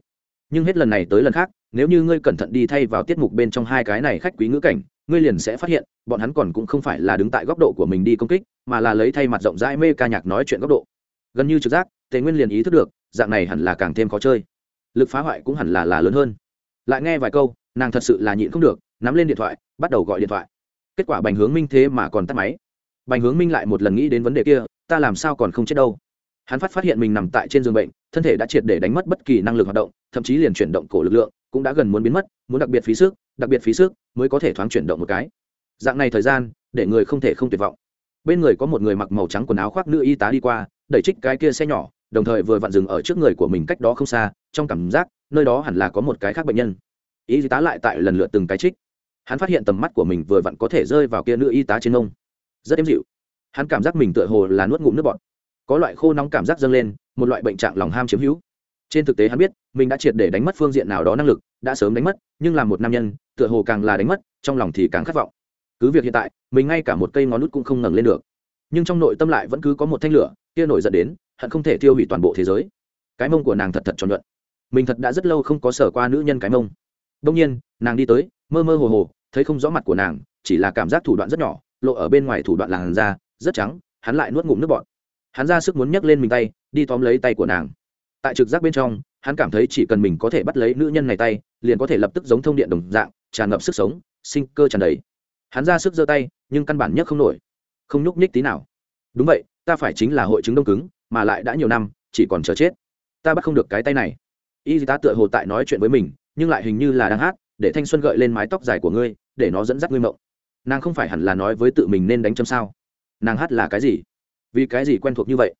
Nhưng hết lần này tới lần khác, nếu như ngươi cẩn thận đi thay vào tiết mục bên trong hai cái này khách quý ngữ cảnh, ngươi liền sẽ phát hiện, bọn hắn còn cũng không phải là đứng tại góc độ của mình đi công kích, mà là lấy thay mặt rộng rãi mê ca nhạc nói chuyện góc độ. Gần như trực giác, tề nguyên liền ý thức được, dạng này hẳn là càng thêm khó chơi. Lực phá hoại cũng hẳn là là lớn hơn. Lại nghe vài câu, nàng thật sự là nhịn không được, nắm lên điện thoại, bắt đầu gọi điện thoại. Kết quả bành hướng minh thế mà còn tắt máy bành hướng minh lại một lần nghĩ đến vấn đề kia, ta làm sao còn không chết đâu. Hắn phát phát hiện mình nằm tại trên giường bệnh, thân thể đã triệt để đánh mất bất kỳ năng lực hoạt động, thậm chí liền chuyển động cổ lực lượng cũng đã gần muốn biến mất, muốn đặc biệt phí sức, đặc biệt phí sức mới có thể thoáng chuyển động một cái. Dạng này thời gian, để người không thể không tuyệt vọng. Bên người có một người mặc màu trắng quần áo khoác nữ y tá đi qua, đẩy trích cái kia xe nhỏ, đồng thời vừa vặn dừng ở trước người của mình cách đó không xa, trong cảm giác, nơi đó hẳn là có một cái khác bệnh nhân. Y tá lại tại lần lượt từng cái trích. Hắn phát hiện tầm mắt của mình vừa vặn có thể rơi vào kia nữ y tá trên ông rất êm dịu. Hắn cảm giác mình tựa hồ là nuốt ngụm nước bọt. Có loại khô nóng cảm giác dâng lên, một loại bệnh trạng lòng ham chiếm hữu. Trên thực tế hắn biết, mình đã triệt để đánh mất phương diện nào đó năng lực, đã sớm đánh mất, nhưng là một nam nhân, tựa hồ càng là đánh mất, trong lòng thì càng khát vọng. Cứ việc hiện tại, mình ngay cả một cây ngón nút cũng không ngẩng lên được. Nhưng trong nội tâm lại vẫn cứ có một thanh lửa, kia nổi giận đến, hận không thể tiêu hủy toàn bộ thế giới. Cái mông của nàng thật thật tròn luận. Mình thật đã rất lâu không có sở qua nữ nhân cái mông. Đông nhiên, nàng đi tới, mơ mơ hồ hồ, thấy không rõ mặt của nàng, chỉ là cảm giác thủ đoạn rất nhỏ lộ ở bên ngoài thủ đoạn làn da, rất trắng, hắn lại nuốt ngụm nước bọt. Hắn ra sức muốn nhấc lên mình tay, đi tóm lấy tay của nàng. Tại trực giác bên trong, hắn cảm thấy chỉ cần mình có thể bắt lấy nữ nhân này tay, liền có thể lập tức giống thông điện đồng dạng, tràn ngập sức sống, sinh cơ tràn đầy. Hắn ra sức giơ tay, nhưng căn bản nhất không nổi. Không nhúc nhích tí nào. Đúng vậy, ta phải chính là hội chứng đông cứng, mà lại đã nhiều năm, chỉ còn chờ chết. Ta bắt không được cái tay này. Y tá tựa hồ tại nói chuyện với mình, nhưng lại hình như là đang hát, để thanh xuân gợi lên mái tóc dài của ngươi, để nó dẫn dắt ngươi mộng nàng không phải hẳn là nói với tự mình nên đánh châm sao? Nàng hát là cái gì? Vì cái gì quen thuộc như vậy?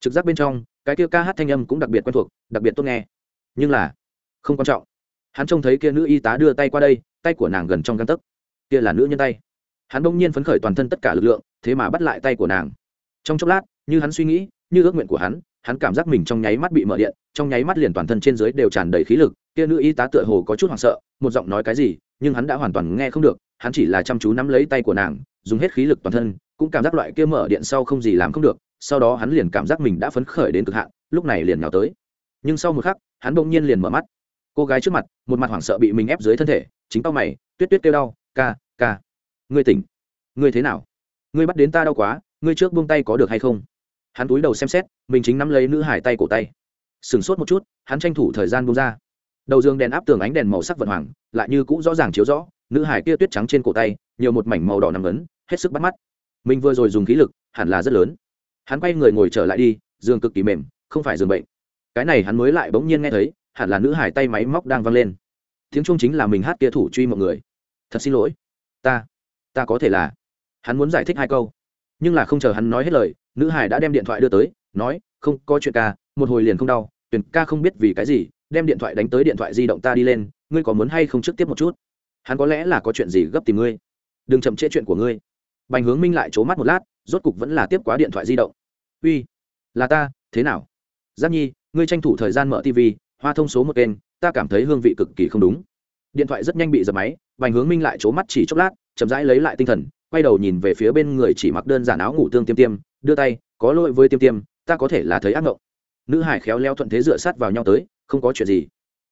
Trực giác bên trong, cái kia ca hát thanh âm cũng đặc biệt quen thuộc, đặc biệt tốt nghe. Nhưng là, không quan trọng. Hắn trông thấy kia nữ y tá đưa tay qua đây, tay của nàng gần trong găng tấc. Kia là nữ nhân tay. Hắn bỗng nhiên phấn khởi toàn thân tất cả lực lượng, thế mà bắt lại tay của nàng. Trong chốc lát, như hắn suy nghĩ, như ước nguyện của hắn hắn cảm giác mình trong nháy mắt bị mở điện, trong nháy mắt liền toàn thân trên dưới đều tràn đầy khí lực. Kia nữ y tá tựa hồ có chút hoảng sợ, một giọng nói cái gì, nhưng hắn đã hoàn toàn nghe không được hắn chỉ là chăm chú nắm lấy tay của nàng, dùng hết khí lực toàn thân, cũng cảm giác loại kia mở điện sau không gì làm không được, sau đó hắn liền cảm giác mình đã phấn khởi đến cực hạn, lúc này liền nhào tới. Nhưng sau một khắc, hắn bỗng nhiên liền mở mắt. Cô gái trước mặt, một mặt hoảng sợ bị mình ép dưới thân thể, chính tao mày, tuyết tuyết kêu đau, ca ca, ngươi tỉnh. Ngươi thế nào? Ngươi bắt đến ta đau quá, ngươi trước buông tay có được hay không? Hắn túi đầu xem xét, mình chính nắm lấy nữ hải tay cổ tay. Sửng sốt một chút, hắn tranh thủ thời gian buông ra. Đầu giường đèn áp tường ánh đèn màu sắc vận hoàng, lại như cũng rõ ràng chiếu rõ nữ hải kia tuyết trắng trên cổ tay, nhiều một mảnh màu đỏ nằm ấn, hết sức bắt mắt. Mình vừa rồi dùng khí lực, hẳn là rất lớn. Hắn quay người ngồi trở lại đi, giường cực kỳ mềm, không phải giường bệnh. Cái này hắn mới lại bỗng nhiên nghe thấy, hẳn là nữ hải tay máy móc đang văng lên. Tiếng trung chính là mình hát kia thủ truy mọi người. Thật xin lỗi. Ta ta có thể là. Hắn muốn giải thích hai câu. Nhưng là không chờ hắn nói hết lời, nữ hải đã đem điện thoại đưa tới, nói, không, có chuyện ca, một hồi liền không đau, tuyển ca không biết vì cái gì, đem điện thoại đánh tới điện thoại di động ta đi lên, ngươi có muốn hay không trước tiếp một chút? Hắn có lẽ là có chuyện gì gấp tìm ngươi. Đừng chậm trễ chuyện của ngươi. Bành hướng minh lại c mắt một lát, rốt cục vẫn là tiếp quá điện thoại di động. Uy, là ta, thế nào? Giáp nhi, ngươi tranh thủ thời gian mở tv hoa thông số một kênh, ta cảm thấy hương vị cực kỳ không đúng. Điện thoại rất nhanh bị dập máy, bành hướng minh lại c mắt chỉ chốc lát, chậm rãi lấy lại tinh thần, quay đầu nhìn về phía bên người chỉ mặc đơn giản áo ngủ tương tiêm tiêm, đưa tay, có lỗi với tiêm tiêm, ta có thể là thấy ác mộng nữ hải khéo leo thuận thế dựa sát vào nhau tới, không có chuyện gì.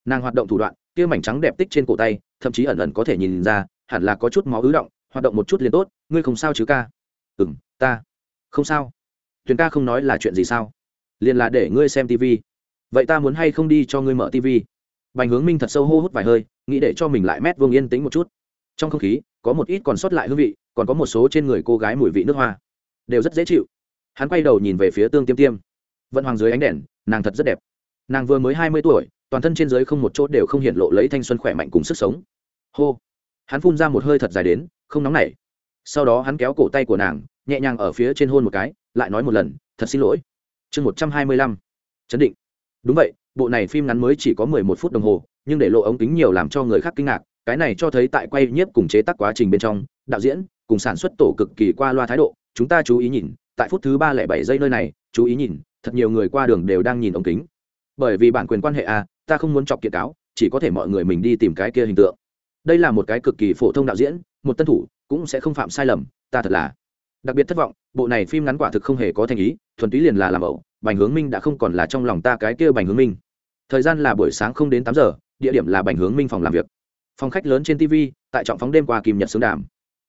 Nàng hoạt động thủ đoạn, kia mảnh trắng đẹp tích trên cổ tay thậm chí ẩn ẩn có thể nhìn ra, hẳn là có chút máu ứ động, hoạt động một chút liền tốt, ngươi không sao chứ ca? Ừ m ta. Không sao. Tuyền ca không nói là chuyện gì sao? Liền là để ngươi xem tv vậy ta muốn hay không đi cho ngươi mở tv bành hướng minh thật sâu hô hút vài hơi, nghĩ để cho mình lại mét vương yên tĩnh một chút. Trong không khí, có một ít còn sót lại hương vị, còn có một số trên người cô gái mùi vị nước hoa. Đều rất dễ chịu. Hắn quay đầu nhìn về phía tương tiêm tiêm. Vận hoàng dưới ánh đèn, nàng thật rất đẹp. Nàng vừa mới hai mươi tuổi toàn thân trên dưới không một chỗ đều không hiện lộ lấy thanh xuân khỏe mạnh cùng sức sống. Hô! Hắn phun ra một hơi thật dài đến, không nóng nảy. Sau đó hắn kéo cổ tay của nàng, nhẹ nhàng ở phía trên hôn một cái, lại nói một lần, thật xin lỗi. Chương một trăm hai mươi lăm. Chấn định. Đúng vậy, bộ này phim ngắn mới chỉ có mười một phút đồng hồ, nhưng để lộ ống kính nhiều làm cho người khác kinh ngạc, cái này cho thấy tại quay nhiếp cùng chế tác quá trình bên trong, đạo diễn cùng sản xuất tổ cực kỳ qua loa thái độ, chúng ta chú ý nhìn, tại phút thứ ba lẻ bảy giây nơi này, chú ý nhìn, thật nhiều người qua đường đều đang nhìn ống kính. Bởi vì bản quyền quan hệ a ta không muốn chọc kiện cáo, chỉ có thể mọi người mình đi tìm cái kia hình tượng. Đây là một cái cực kỳ phổ thông đạo diễn, một tân thủ, cũng sẽ không phạm sai lầm, ta thật là đặc biệt thất vọng, bộ này phim ngắn quả thực không hề có thành ý, thuần túy liền là làm ẩu, bành hướng minh đã không còn là trong lòng ta cái kia bành hướng minh. Thời gian là buổi sáng không đến tám giờ, địa điểm là bành hướng minh phòng làm việc. Phòng khách lớn trên tv tại trọng phóng đêm qua kìm nhật xướng đàm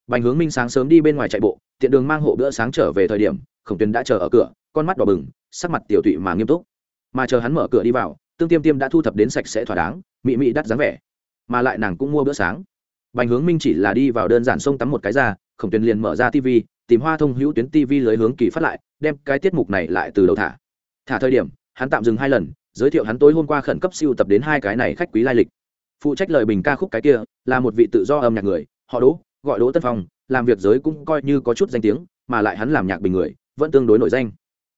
bành hướng minh sáng sớm đi bên ngoài chạy bộ, tiện đường mang hộ bữa sáng trở về thời điểm, khổng tuyền đã chờ ở cửa, con mắt đỏ bừng, sắc mặt tiểu tụy mà nghiêm túc. Mà chờ hắn mở cửa đi vào tương tiêm tiêm đã thu thập đến sạch sẽ thỏa đáng, mị mị đắt dáng vẻ. Mà lại nàng cũng mua bữa sáng. Bành hướng minh chỉ là đi vào đơn giản sông tắm một cái ra, khổng tuyền liền mở ra tv tìm hoa thông hữu tuyến tv lưới hướng kỳ phát lại, đem cái tiết mục này lại từ đầu thả. Thả thời điểm, hắn tạm dừng hai lần, giới thiệu hắn tối hôm qua khẩn cấp siêu tập đến hai cái này khách quý lai lịch. Phụ trách lời bình ca khúc cái kia, là một vị tự do âm nhạc người, họ đỗ, gọi đỗ tân phong, làm việc giới cũng coi như có chút danh tiếng, mà lại hắn làm nhạc bình người, vẫn tương đối nổi danh.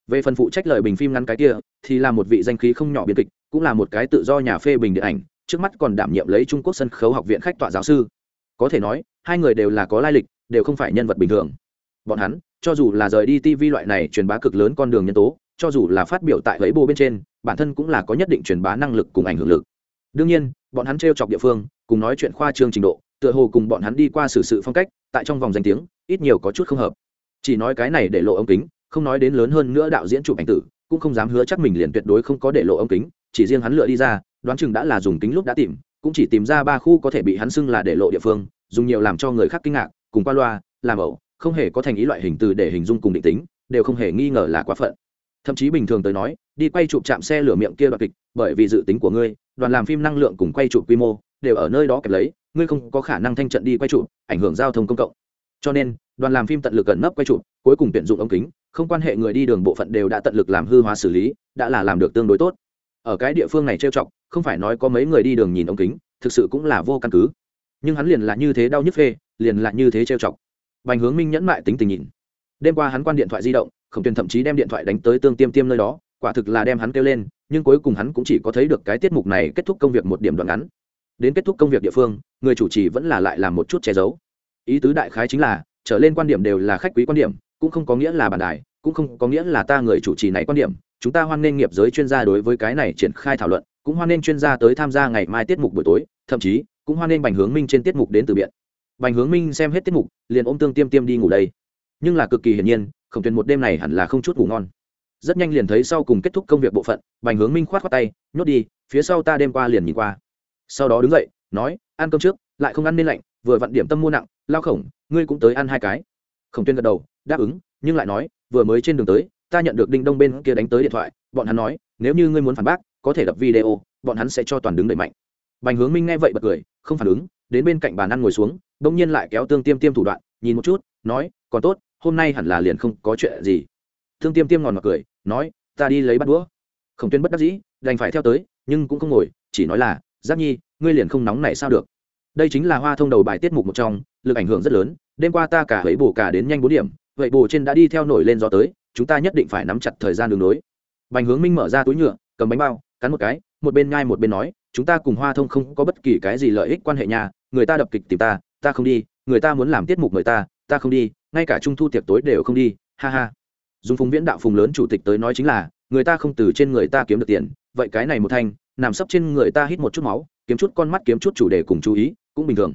Về phần phụ trách lời bình phim ngắn cái kia, thì là một vị danh khí không nhỏ biên kịch cũng là một cái tự do nhà phê bình điện ảnh, trước mắt còn đảm nhiệm lấy trung quốc sân khấu học viện khách tọa giáo sư. Có thể nói, hai người đều là có lai lịch, đều không phải nhân vật bình thường. Bọn hắn, cho dù là rời đi tv loại này truyền bá cực lớn con đường nhân tố, cho dù là phát biểu tại lấy bô bên trên, bản thân cũng là có nhất định truyền bá năng lực cùng ảnh hưởng lực. Đương nhiên, bọn hắn t chọc địa phương, cùng nói chuyện khoa trương trình độ, tựa hồ cùng bọn hắn đi qua xử sự phong cách, tại trong vòng danh tiếng, ít nhiều có chút không hợp. Chỉ nói cái này để lộ ống kính, không nói đến lớn hơn nữa đạo diễn chụp ảnh tử, cũng không dám hứa chắc mình liền tuyệt đối không có để lộ ống kính chỉ riêng hắn lựa đi ra, đoán chừng đã là dùng kính lúc đã tìm, cũng chỉ tìm ra ba khu có thể bị hắn xưng là để lộ địa phương, dùng nhiều làm cho người khác kinh ngạc, cùng qua loa, làm ẩu, không hề có thành ý loại hình từ để hình dung cùng định tính, đều không hề nghi ngờ là quá phận. Thậm chí bình thường tới nói, đi quay chụp chạm xe lửa miệng kia đoạn kịch, bởi vì dự tính của ngươi, đoàn làm phim năng lượng cùng quay chụp quy mô, đều ở nơi đó kẹp lấy, ngươi không có khả năng thanh trận đi quay chụp, ảnh hưởng giao thông công cộng. Cho nên, đoàn làm phim tận lực cẩn nấp quay chụp, cuối cùng tuyển dụng ống kính, không quan hệ người đi đường bộ phận đều đã tận lực làm hư hóa xử lý, đã là làm được tương đối tốt ở cái địa phương này trêu chọc, không phải nói có mấy người đi đường nhìn ống kính, thực sự cũng là vô căn cứ. Nhưng hắn liền là như thế đau nhức phê, liền là như thế trêu chọc. Bành hướng minh nhẫn mại tính tình nhìn. Đêm qua hắn quan điện thoại di động, khổng tuyền thậm chí đem điện thoại đánh tới tương tiêm tiêm nơi đó, quả thực là đem hắn kêu lên, nhưng cuối cùng hắn cũng chỉ có thấy được cái tiết mục này kết thúc công việc một điểm đoạn ngắn. Đến kết thúc công việc địa phương, người chủ trì vẫn là lại làm một chút che giấu. Ý tứ đại khái chính là, trở lên quan điểm đều là khách quý quan điểm, cũng không có nghĩa là bản đài cũng không có nghĩa là ta người chủ trì này quan điểm, chúng ta hoan nghênh nghiệp giới chuyên gia đối với cái này triển khai thảo luận, cũng hoan nghênh chuyên gia tới tham gia ngày mai tiết mục buổi tối, thậm chí, cũng hoan nghênh bành hướng minh trên tiết mục đến từ biện bành hướng minh xem hết tiết mục, liền ôm tương tiêm tiêm đi ngủ đây. Nhưng là cực kỳ hiển nhiên khổng tuyền một đêm này hẳn là không chút ngủ ngon. Rất nhanh liền thấy sau cùng kết thúc công việc bộ phận, bành hướng minh khoát khoát tay, nhốt đi, phía sau ta đêm qua liền nhìn qua. Sau đó đứng dậy, nói, ăn cơm trước, lại không ăn nên lạnh, vừa vặn điểm tâm mua nặng, lao khổng, ngươi cũng tới ăn hai cái. Khổng tuyên gật đầu, đáp ứng, nhưng lại nói vừa mới trên đường tới, ta nhận được đinh đông bên kia đánh tới điện thoại, bọn hắn nói, nếu như ngươi muốn phản bác, có thể đập video, bọn hắn sẽ cho toàn đứng đẩy mạnh. Bành hướng minh nghe vậy bật cười, không phản ứng, đến bên cạnh bàn ăn ngồi xuống, Đông nhiên lại kéo tương tiêm tiêm thủ đoạn, nhìn một chút, nói, còn tốt, hôm nay hẳn là liền không có chuyện gì. Thương tiêm tiêm ngòn mặt cười, nói, ta đi lấy bắt đũa. Khổng tuyên bất đắc dĩ, đành phải theo tới, nhưng cũng không ngồi, chỉ nói là giáp nhi, ngươi liền không nóng này sao được? Đây chính là hoa thông đầu bài tiết mục một trong, lực ảnh hưởng rất lớn, đêm qua ta cả ấy bổ cả đến nhanh bốn điểm vậy bổ trên đã đi theo nổi lên gió tới, chúng ta nhất định phải nắm chặt thời gian đường nối. Bành hướng minh mở ra túi nhựa, cầm bánh bao, cắn một cái, một bên nhai một bên nói, chúng ta cùng hoa thông không có bất kỳ cái gì lợi ích quan hệ nhà người ta đập kịch tìm ta ta không đi, người ta muốn làm tiết mục người ta ta không đi, ngay cả trung thu tiệc tối đều không đi, ha ha. Dùng phùng viễn đạo phùng lớn chủ tịch tới nói chính là, người ta không từ trên người ta kiếm được tiền, vậy cái này một thanh, nằm sấp trên người ta hít một chút máu, kiếm chút con mắt kiếm chút chủ đề cùng chú ý, cũng bình thường.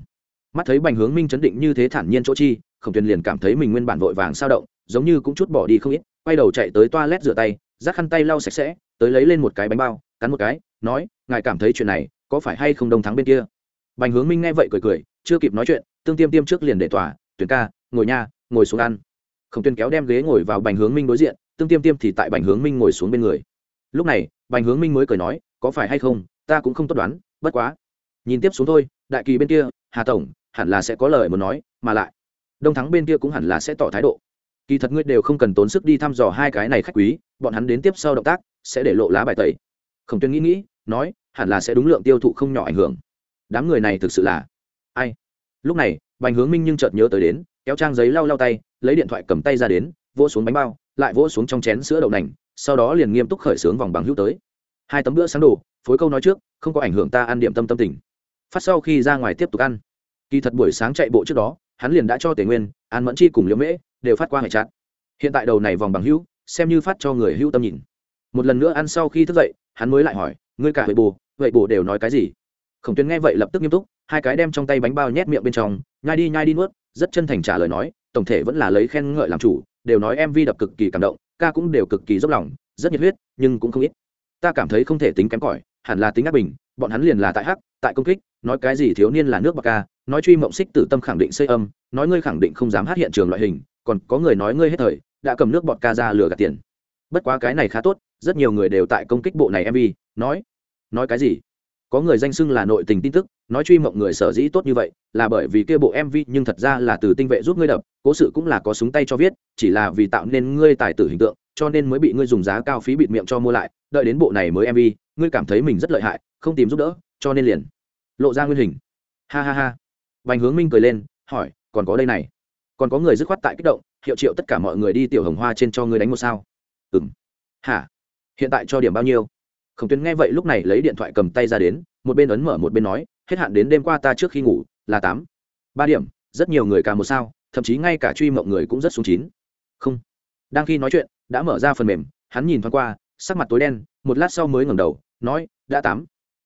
Mắt thấy bành hướng minh chấn định như thế thản nhiên chỗ chi khổng tuyền liền cảm thấy mình nguyên bản vội vàng sao động giống như cũng chút bỏ đi không ít quay đầu chạy tới toilet rửa tay rác khăn tay lau sạch sẽ tới lấy lên một cái bánh bao cắn một cái nói ngài cảm thấy chuyện này có phải hay không đông thắng bên kia? Bành hướng minh nghe vậy cười cười chưa kịp nói chuyện tương tiêm tiêm trước liền để tỏa, tuyển ca ngồi nha ngồi xuống ăn. Khổng tuyên kéo đem ghế ngồi vào bành hướng minh đối diện tương tiêm tiêm thì tại bành hướng minh ngồi xuống bên người. Lúc này bành hướng minh mới cười nói có phải hay không ta cũng không tốt đoán bất quá. Nhìn tiếp xuống thôi đại kỳ bên kia hà tổng hẳn là sẽ có lời muốn nói mà lại đông thắng bên kia cũng hẳn là sẽ tỏ thái độ. Kỳ thật ngươi đều không cần tốn sức đi thăm dò hai cái này khách quý, bọn hắn đến tiếp sau động tác sẽ để lộ lá bài tẩy. Khổng tuyên nghĩ nghĩ, nói, hẳn là sẽ đúng lượng tiêu thụ không nhỏ ảnh hưởng. Đám người này thực sự là ai? Lúc này, bành hướng minh nhưng chợt nhớ tới đến, kéo trang giấy lau lau tay, lấy điện thoại cầm tay ra đến, vỗ xuống bánh bao, lại vỗ xuống trong chén sữa đậu nành, sau đó liền nghiêm túc khởi xướng vòng bằng hữu tới. Hai tấm bữa sáng đồ, phối câu nói trước, không có ảnh hưởng ta ăn điểm tâm tâm tình. Phát sau khi ra ngoài tiếp tục ăn. Kỳ thật buổi sáng chạy bộ trước đó hắn liền đã cho tề nguyên, an mẫn chi cùng liễu mễ đều phát qua hệ chát hiện tại đầu này vòng bằng hữu, xem như phát cho người hữu tâm nhìn. Một lần nữa ăn sau khi thức dậy, hắn mới lại hỏi, ngươi cả vậy bồ vậy bồ đều nói cái gì? Khổng tuyến nghe vậy lập tức nghiêm túc, hai cái đem trong tay bánh bao nhét miệng bên trong, nhai đi nhai đi nuốt, rất chân thành trả lời nói, tổng thể vẫn là lấy khen ngợi làm chủ, đều nói mv đập cực kỳ cảm động, ca cũng đều cực kỳ dốc lòng, rất nhiệt huyết, nhưng cũng không ít. Ta cảm thấy không thể tính kém cỏi, hẳn là tính áp bình, bọn hắn liền là tại hắc, tại công kích nói cái gì thiếu niên là nước bạc ca, nói truy mộng xích tử tâm khẳng định xây âm, nói ngươi khẳng định không dám hát hiện trường loại hình, còn có người nói ngươi hết thời, đã cầm nước bọt ca ra lừa gạt tiền. Bất quá cái này khá tốt, rất nhiều người đều tại công kích bộ này mv nói nói cái gì? Có người danh xưng là nội tình tin tức, nói truy mộng người sở dĩ tốt như vậy, là bởi vì kia bộ mv nhưng thật ra là từ tinh vệ giúp ngươi đập, cố sự cũng là có súng tay cho viết, chỉ là vì tạo nên ngươi tài tử hình tượng, cho nên mới bị ngươi dùng giá cao phí bịt miệng cho mua lại, đợi đến bộ này mới mv ngươi cảm thấy mình rất lợi hại, không tìm giúp đỡ, cho nên liền lộ ra nguyên hình. Ha ha ha. Bành hướng minh cười lên, hỏi, còn có đây này. Còn có người dứt khoát tại kích động, hiệu triệu tất cả mọi người đi tiểu hồng hoa trên cho ngươi đánh một sao. Ừ m hả? Hiện tại cho điểm bao nhiêu? Khổng tuyến nghe vậy lúc này lấy điện thoại cầm tay ra đến, một bên ấn mở một bên nói, hết hạn đến đêm qua ta trước khi ngủ, là tám. Ba điểm, rất nhiều người cả một sao, thậm chí ngay cả truy mộng người cũng rất xuống chín. Không. Đang khi nói chuyện, đã mở ra phần mềm, hắn nhìn thoáng qua, sắc mặt tối đen, một lát sau mới ngẩng đầu, nói, đã tám.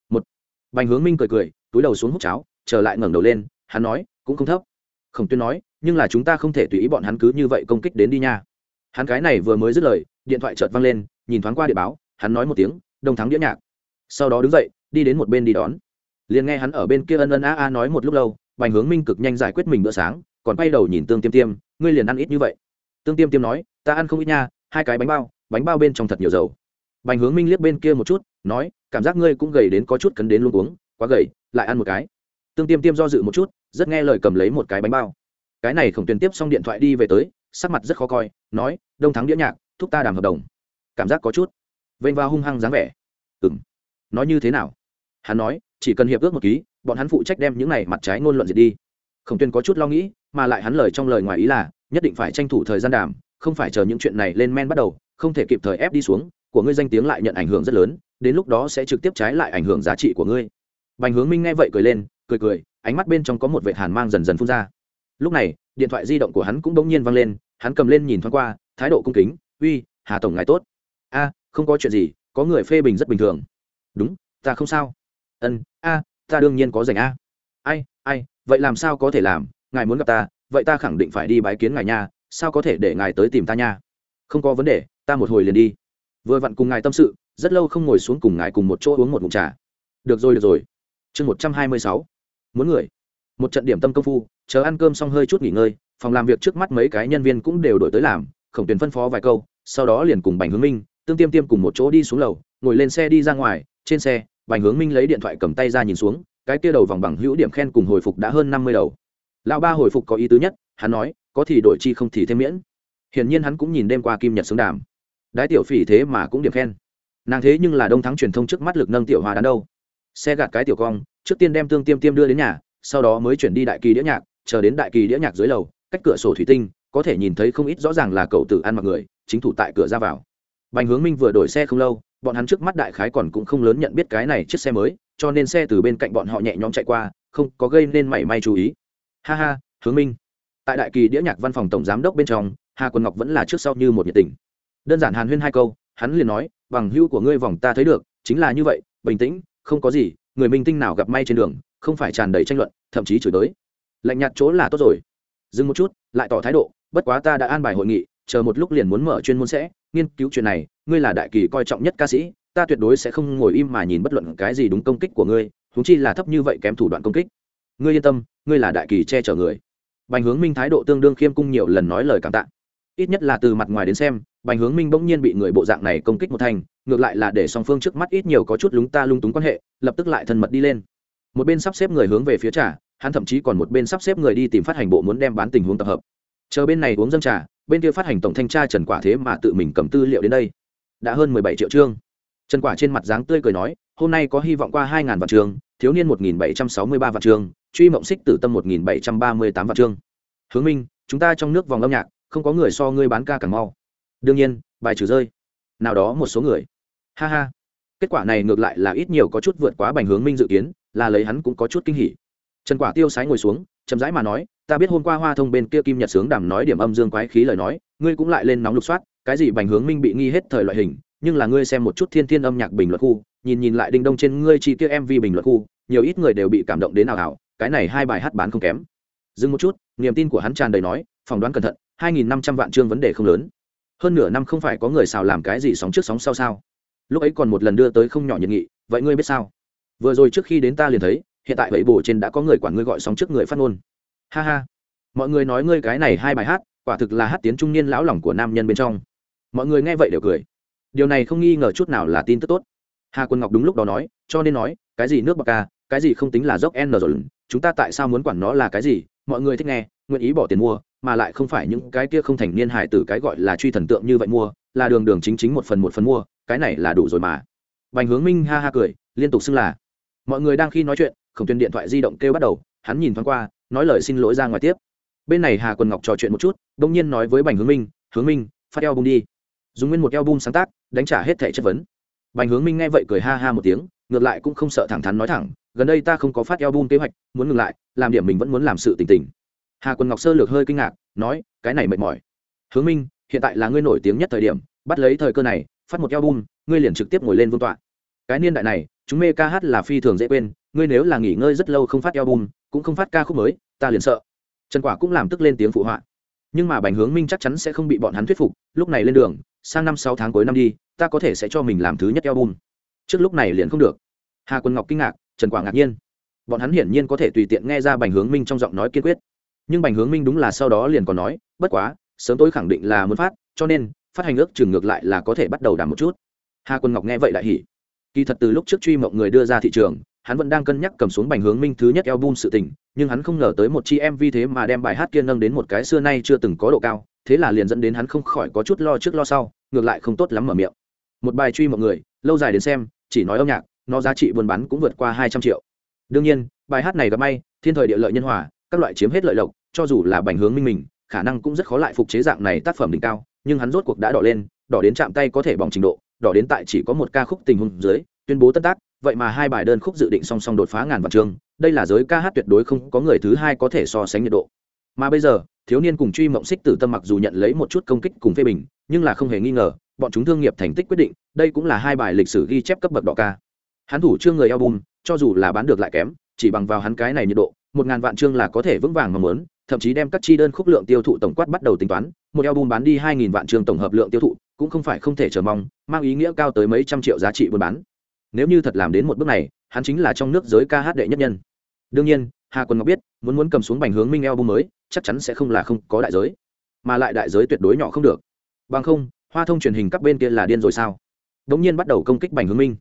Một. Bành hướng minh cười cười túi đầu xuống hút cháo, trở lại ngẩng đầu lên, hắn nói, cũng không thấp. Khổng tuyên nói, nhưng là chúng ta không thể tùy ý bọn hắn cứ như vậy công kích đến đi nha. Hắn cái này vừa mới dứt lời, điện thoại chợt văng lên, nhìn thoáng qua địa báo, hắn nói một tiếng đồng thắng đĩa nhạc. Sau đó đứng dậy, đi đến một bên đi đón. Liền nghe hắn ở bên kia ân ân a a nói một lúc lâu, bành hướng minh cực nhanh giải quyết mình bữa sáng, còn quay đầu nhìn tương tiêm tiêm, ngươi liền ăn ít như vậy. Tương tiêm tiêm nói, ta ăn không ít nha, hai cái bánh bao bánh bao bên trong thật nhiều dầu. Bành hướng minh liếc bên kia một chút, nói, cảm giác ngươi cũng gầy đến có chút cấn đến luôn uống, quá gầy lại ăn một cái. Tương tiêm tiêm do dự một chút, rất nghe lời cầm lấy một cái bánh bao. Cái này khổng tuyền tiếp xong điện thoại đi về tới, sắc mặt rất khó coi, nói, đông thắng đĩa nhạc, thúc ta đàm hợp đồng. Cảm giác có chút. Vênh vào hung hăng dáng vẻ. Ừng nói như thế nào? Hắn nói, chỉ cần hiệp ước một ký, bọn hắn phụ trách đem những này mặt trái ngôn luận diệt đi. Khổng tuyên có chút lo nghĩ, mà lại hắn lời trong lời ngoài ý là, nhất định phải tranh thủ thời gian đàm, không phải chờ những chuyện này lên men bắt đầu, không thể kịp thời ép đi xuống, của ngươi danh tiếng lại nhận ảnh hưởng rất lớn, đến lúc đó sẽ trực tiếp trái lại ảnh hưởng giá trị của ngươi bành hướng minh nghe vậy cười lên, cười cười, ánh mắt bên trong có một vệt hàn mang dần dần phun ra. Lúc này, điện thoại di động của hắn cũng bỗng nhiên vang lên, hắn cầm lên nhìn thoáng qua, thái độ cung kính, uy, hà tổng ngài tốt. A, không có chuyện gì, có người phê bình rất bình thường. Đúng, ta không sao. Ân, a, ta đương nhiên có dành a. Ai ai, vậy làm sao có thể làm? Ngài muốn gặp ta, vậy ta khẳng định phải đi bái kiến ngài nha, sao có thể để ngài tới tìm ta nha? Không có vấn đề, ta một hồi liền đi. Vừa vặn cùng ngài tâm sự, rất lâu không ngồi xuống cùng ngài cùng một chỗ uống một ngụm trà. Được rồi được rồi chương một trăm hai mươi sáu. Muốn người. Một trận điểm tâm công phu, chờ ăn cơm xong hơi chút nghỉ ngơi, phòng làm việc trước mắt mấy cái nhân viên cũng đều đổi tới làm, khổng Tuyền phân phó vài câu, sau đó liền cùng bành hướng minh, tương tiêm tiêm cùng một chỗ đi xuống lầu, ngồi lên xe đi ra ngoài, trên xe, bành hướng minh lấy điện thoại cầm tay ra nhìn xuống, cái kia đầu vòng bằng hữu điểm khen cùng hồi phục đã hơn năm mươi đầu. Lão ba hồi phục có ý tứ nhất, hắn nói, có thì đổi chi không thì thêm miễn. Hiển nhiên hắn cũng nhìn đêm qua kim nhật xứng đàm. Đái tiểu phỉ thế mà cũng điểm khen. Nàng thế nhưng là đông thắng truyền thông trước mắt lực nâng tiểu hòa đán đâu xe gạt cái tiểu cong, trước tiên đem tương tiêm tiêm đưa đến nhà, sau đó mới chuyển đi đại kỳ đĩa nhạc, chờ đến đại kỳ đĩa nhạc dưới lầu, cách cửa sổ thủy tinh, có thể nhìn thấy không ít rõ ràng là cậu tử ăn mặc người, chính thủ tại cửa ra vào. Bành hướng minh vừa đổi xe không lâu, bọn hắn trước mắt đại khái còn cũng không lớn nhận biết cái này chiếc xe mới, cho nên xe từ bên cạnh bọn họ nhẹ nhõm chạy qua, không có gây nên mảy may chú ý. Ha ha, hướng minh. Tại đại kỳ đĩa nhạc văn phòng tổng giám đốc bên trong, hà quân ngọc vẫn là trước sau như một nhiệt tình. Đơn giản hàn huyên hai câu, hắn liền nói, bằng hưu của ngươi vòng ta thấy được, chính là như vậy, bình tĩnh không có gì, người minh tinh nào gặp may trên đường, không phải tràn đầy tranh luận, thậm chí chửi tới lạnh nhạt chỗ là tốt rồi. Dừng một chút, lại tỏ thái độ, bất quá ta đã an bài hội nghị, chờ một lúc liền muốn mở chuyên môn sẽ, nghiên cứu chuyện này, ngươi là đại kỳ coi trọng nhất ca sĩ, ta tuyệt đối sẽ không ngồi im mà nhìn bất luận cái gì đúng công kích của ngươi húng chi là thấp như vậy kém thủ đoạn công kích. Ngươi yên tâm, ngươi là đại kỳ che chở người. Bành hướng minh thái độ tương đương khiêm cung nhiều lần nói lời cảm tạ. Ít nhất là từ mặt ngoài đến xem, bành hướng minh bỗng nhiên bị người bộ dạng này công kích một thành ngược lại là để song phương trước mắt ít nhiều có chút lúng ta lung túng quan hệ, lập tức lại thân mật đi lên. Một bên sắp xếp người hướng về phía trà, hắn thậm chí còn một bên sắp xếp người đi tìm phát hành bộ muốn đem bán tình huống tập hợp. Chờ bên này uống dâng trà, bên kia phát hành tổng thanh tra trần quả thế mà tự mình cầm tư liệu đến đây. Đã hơn mười bảy triệu chương. Trần quả trên mặt dáng tươi cười nói, hôm nay có hy vọng qua hai ngàn vạn trường thiếu niên một nghìn bảy trăm sáu mươi ba vạn trường truy mộng xích tử tâm một nghìn bảy trăm ba mươi tám vạn chương. Hướng minh, chúng ta trong nước vòng âm nhạc, không có người so ngươi bán ca càng mau. Đương nhiên, bài trừ rơi. Nào đó một số người ha ha. Kết quả này ngược lại là ít nhiều có chút vượt quá bành hướng minh dự kiến, là lấy hắn cũng có chút kinh hỉ. Trần quả tiêu sái ngồi xuống, chậm rãi mà nói, ta biết hôm qua hoa thông bên kia kim nhật sướng đàm nói điểm âm dương quái khí lời nói, ngươi cũng lại lên nóng lục soát, cái gì bành hướng minh bị nghi hết thời loại hình, nhưng là ngươi xem một chút thiên thiên âm nhạc bình luận khu, nhìn nhìn lại đinh đông trên ngươi chi tiêu mv bình luận khu, nhiều ít người đều bị cảm động đến nào ảo, cái này hai bài hát bán không kém. Dừng một chút, niềm tin của hắn tràn đầy nói, phỏng đoán cẩn thận, hai nghìn năm trăm vạn chương vấn đề không lớn. Hơn nửa năm không phải có người xào làm cái gì sóng trước sóng sau sao? Lúc ấy còn một lần đưa tới không nhỏ nhiệt nghị, vậy ngươi biết sao? Vừa rồi trước khi đến ta liền thấy, hiện tại vậy bổ trên đã có người quản ngươi gọi sóng trước người phát ngôn. Ha ha. Mọi người nói ngươi cái này hai bài hát, quả thực là hát tiếng trung niên lão lòng của nam nhân bên trong. Mọi người nghe vậy đều cười. Điều này không nghi ngờ chút nào là tin tức tốt. Hà quân ngọc đúng lúc đó nói, cho nên nói, cái gì nước bạc ca, cái gì không tính là dốc n rồi, chúng ta tại sao muốn quản nó là cái gì? Mọi người thích nghe, nguyện ý bỏ tiền mua, mà lại không phải những cái kia không thành niên hại tử cái gọi là truy thần tượng như vậy mua, là đường đường chính chính một phần một phần mua cái này là đủ rồi mà. Bành hướng minh ha ha cười, liên tục xưng là, mọi người đang khi nói chuyện, khổng tuyên điện thoại di động kêu bắt đầu, hắn nhìn thoáng qua, nói lời xin lỗi ra ngoài tiếp. Bên này hà quần ngọc trò chuyện một chút, đông nhiên nói với bành hướng minh hướng minh, phát eo bung đi. Dùng nguyên một eo bung sáng tác, đánh trả hết thẻ chất vấn. Bành hướng minh nghe vậy cười ha ha một tiếng, ngược lại cũng không sợ thẳng thắn nói thẳng, gần đây ta không có phát eo bung kế hoạch, muốn ngừng lại, làm điểm mình vẫn muốn làm sự tình tình. Hà quần ngọc sơ lược hơi kinh ngạc, nói, cái này mệt mỏi. Hướng minh, hiện tại là ngươi nổi tiếng nhất thời điểm, bắt lấy thời cơ này phát một eo ngươi liền trực tiếp ngồi lên vương tọa. Cái niên đại này, chúng mê ca hát là phi thường dễ quên, ngươi nếu là nghỉ ngơi rất lâu không phát album, cũng không phát ca khúc mới, ta liền sợ. Trần quả cũng làm tức lên tiếng phụ họa. Nhưng mà bành hướng minh chắc chắn sẽ không bị bọn hắn thuyết phục, lúc này lên đường, sang năm sáu tháng cuối năm đi, ta có thể sẽ cho mình làm thứ nhất album. Trước lúc này liền không được. Hà quân ngọc kinh ngạc, trần quả ngạc nhiên. Bọn hắn hiển nhiên có thể tùy tiện nghe ra bành hướng minh trong giọng nói kiên quyết. Nhưng bành hướng minh đúng là sau đó liền còn nói, bất quá, sớm tối khẳng định là muốn phát, cho nên phát hành ước chừng ngược lại là có thể bắt đầu đảm một chút. Hà quân ngọc nghe vậy lại hỉ. Kỳ thật từ lúc trước truy mộng người đưa ra thị trường, hắn vẫn đang cân nhắc cầm xuống bành hướng minh thứ nhất album sự tình, nhưng hắn không ngờ tới một chi mv thế mà đem bài hát kia nâng đến một cái xưa nay chưa từng có độ cao, thế là liền dẫn đến hắn không khỏi có chút lo trước lo sau, ngược lại không tốt lắm mở miệng. Một bài truy mộng người, lâu dài đến xem, chỉ nói âm nhạc, nó giá trị buôn bán cũng vượt qua hai trăm triệu. Đương nhiên, bài hát này gặp may, thiên thời địa lợi nhân hòa, các loại chiếm hết lợi lộc, cho dù là bành hướng minh mình, khả năng cũng rất khó lại phục chế dạng này tác phẩm đỉnh cao nhưng hắn rốt cuộc đã đỏ lên, đỏ đến chạm tay có thể bỏng trình độ, đỏ đến tại chỉ có một ca khúc tình huống dưới, tuyên bố tất tác, vậy mà hai bài đơn khúc dự định song song đột phá ngàn vạn chương, đây là giới ca hát tuyệt đối không có người thứ hai có thể so sánh nhiệt độ. Mà bây giờ, thiếu niên cùng truy mộng xích tử tâm mặc dù nhận lấy một chút công kích cùng phê bình, nhưng là không hề nghi ngờ, bọn chúng thương nghiệp thành tích quyết định, đây cũng là hai bài lịch sử ghi chép cấp bậc đỏ ca. Hắn thủ trương người album, cho dù là bán được lại kém, chỉ bằng vào hắn cái này nhiệt độ, một ngàn vạn chương là có thể vững vàng mong muốn, thậm chí đem các chi đơn khúc lượng tiêu thụ tổng quát bắt đầu tính toán một album bán đi hai nghìn vạn trường tổng hợp lượng tiêu thụ, cũng không phải không thể chờ mong, mang ý nghĩa cao tới mấy trăm triệu giá trị buôn bán. Nếu như thật làm đến một bước này, hắn chính là trong nước giới ca hát đệ nhất nhân. Đương nhiên, hà quân ngọc biết, muốn muốn cầm xuống bành hướng minh album mới, chắc chắn sẽ không là không có đại giới. Mà lại đại giới tuyệt đối nhỏ không được. Bằng không, hoa thông truyền hình các bên kia là điên rồi sao? Đống nhiên bắt đầu công kích bành hướng minh.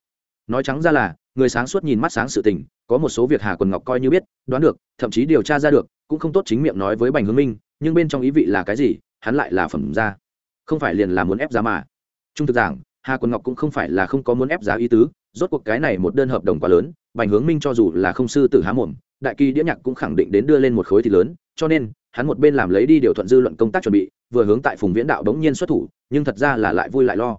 Nói trắng ra là, người sáng suốt nhìn mắt sáng sự tình, có một số việc hà quần ngọc coi như biết, đoán được, thậm chí điều tra ra được, cũng không tốt chính miệng nói với bành hướng minh, nhưng bên trong ý vị là cái gì hắn lại là phẩm ra không phải liền là muốn ép giá mà. Trung thực giảng, hà quần ngọc cũng không phải là không có muốn ép giá ý tứ, rốt cuộc cái này một đơn hợp đồng quá lớn, bành hướng minh cho dù là không sư tử há mồm, đại kỳ đĩa nhạc cũng khẳng định đến đưa lên một khối thì lớn, cho nên, hắn một bên làm lấy đi điều thuận dư luận công tác chuẩn bị, vừa hướng tại phùng viễn đạo bỗng nhiên xuất thủ, nhưng thật ra là lại vui lại lo.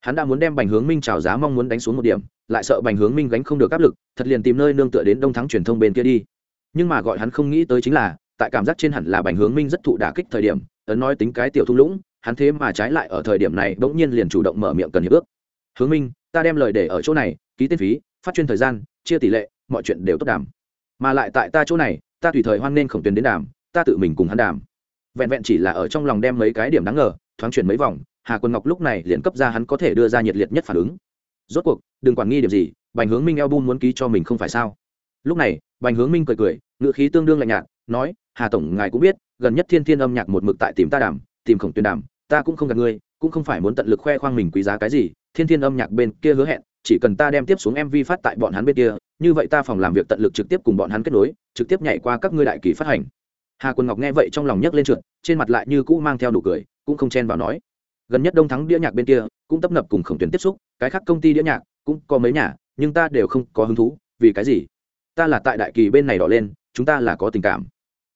Hắn đã muốn đem bành hướng minh trào giá mong muốn đánh xuống một điểm, lại sợ bành hướng minh gánh không được áp lực, thật liền tìm nơi nương tựa đến đông thắng truyền thông bên kia đi. Nhưng mà gọi hắn không nghĩ tới chính là tại cảm giác trên hẳn là bành hướng minh rất thụ đả kích thời điểm, ấn nói tính cái tiểu thung lũng, hắn thế mà trái lại ở thời điểm này bỗng nhiên liền chủ động mở miệng cần hiệp ước. Hướng minh, ta đem lời để ở chỗ này, ký tên phí, phát chuyên thời gian, chia tỷ lệ, mọi chuyện đều tốt đàm. Mà lại tại ta chỗ này, ta tùy thời hoan nên khổng tuyến đến đàm, ta tự mình cùng hắn đàm. Vẹn vẹn chỉ là ở trong lòng đem mấy cái điểm đáng ngờ, thoáng chuyển mấy vòng, hà quân ngọc lúc này liền cấp ra hắn có thể đưa ra nhiệt liệt nhất phản ứng. Rốt cuộc, đừng quản nghi điểm gì, bành hướng minh eo bun muốn ký cho mình không phải sao? Lúc này, bành hướng minh cười cười ngự khí tương đương lạnh nhạt nói, hà tổng, ngài cũng biết, gần nhất thiên thiên âm nhạc một mực tại tìm ta đàm, tìm khổng tuyên đàm, ta cũng không gặp ngươi, cũng không phải muốn tận lực khoe khoang mình quý giá cái gì, thiên thiên âm nhạc bên kia hứa hẹn, chỉ cần ta đem tiếp xuống mv phát tại bọn hắn bên kia, như vậy ta phòng làm việc tận lực trực tiếp cùng bọn hắn kết nối, trực tiếp nhảy qua các ngươi đại kỳ phát hành. Hà quân ngọc nghe vậy trong lòng nhấc lên trượt, trên mặt lại như cũ mang theo nụ cười, cũng không chen vào nói, gần nhất đông thắng đĩa nhạc bên kia, cũng tấp nập cùng khổng tuyến tiếp xúc, cái khác công ty đĩa nhạc, cũng có mấy nhà, nhưng ta đều không có hứng thú, vì cái gì? Ta là tại đại kỳ bên này đỏ lên, chúng ta là có tình cảm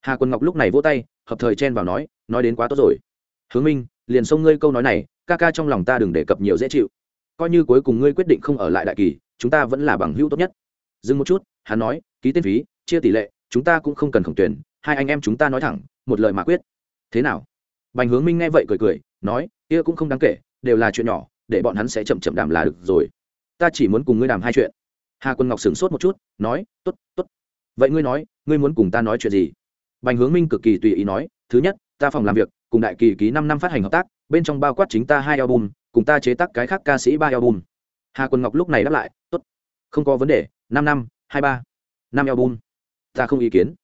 hà quân ngọc lúc này vỗ tay hợp thời chen vào nói nói đến quá tốt rồi hướng minh liền xông ngươi câu nói này ca ca trong lòng ta đừng đề cập nhiều dễ chịu coi như cuối cùng ngươi quyết định không ở lại đại kỳ chúng ta vẫn là bằng hữu tốt nhất dừng một chút hắn nói ký tên phí chia tỷ lệ chúng ta cũng không cần khổng tuyển hai anh em chúng ta nói thẳng một lời mà quyết thế nào bành hướng minh nghe vậy cười cười nói kia cũng không đáng kể đều là chuyện nhỏ để bọn hắn sẽ chậm chậm đàm là được rồi ta chỉ muốn cùng ngươi đàm hai chuyện hà quân ngọc sửng sốt một chút nói t ố t t ố t vậy ngươi nói ngươi muốn cùng ta nói chuyện gì bành hướng minh cực kỳ tùy ý nói thứ nhất ta phòng làm việc cùng đại kỳ ký năm năm phát hành hợp tác bên trong bao quát chính ta hai album cùng ta chế tác cái khác ca sĩ ba album. Hà quân ngọc lúc này đáp lại tốt, không có vấn đề năm năm hai ba năm album. Ta không ý kiến.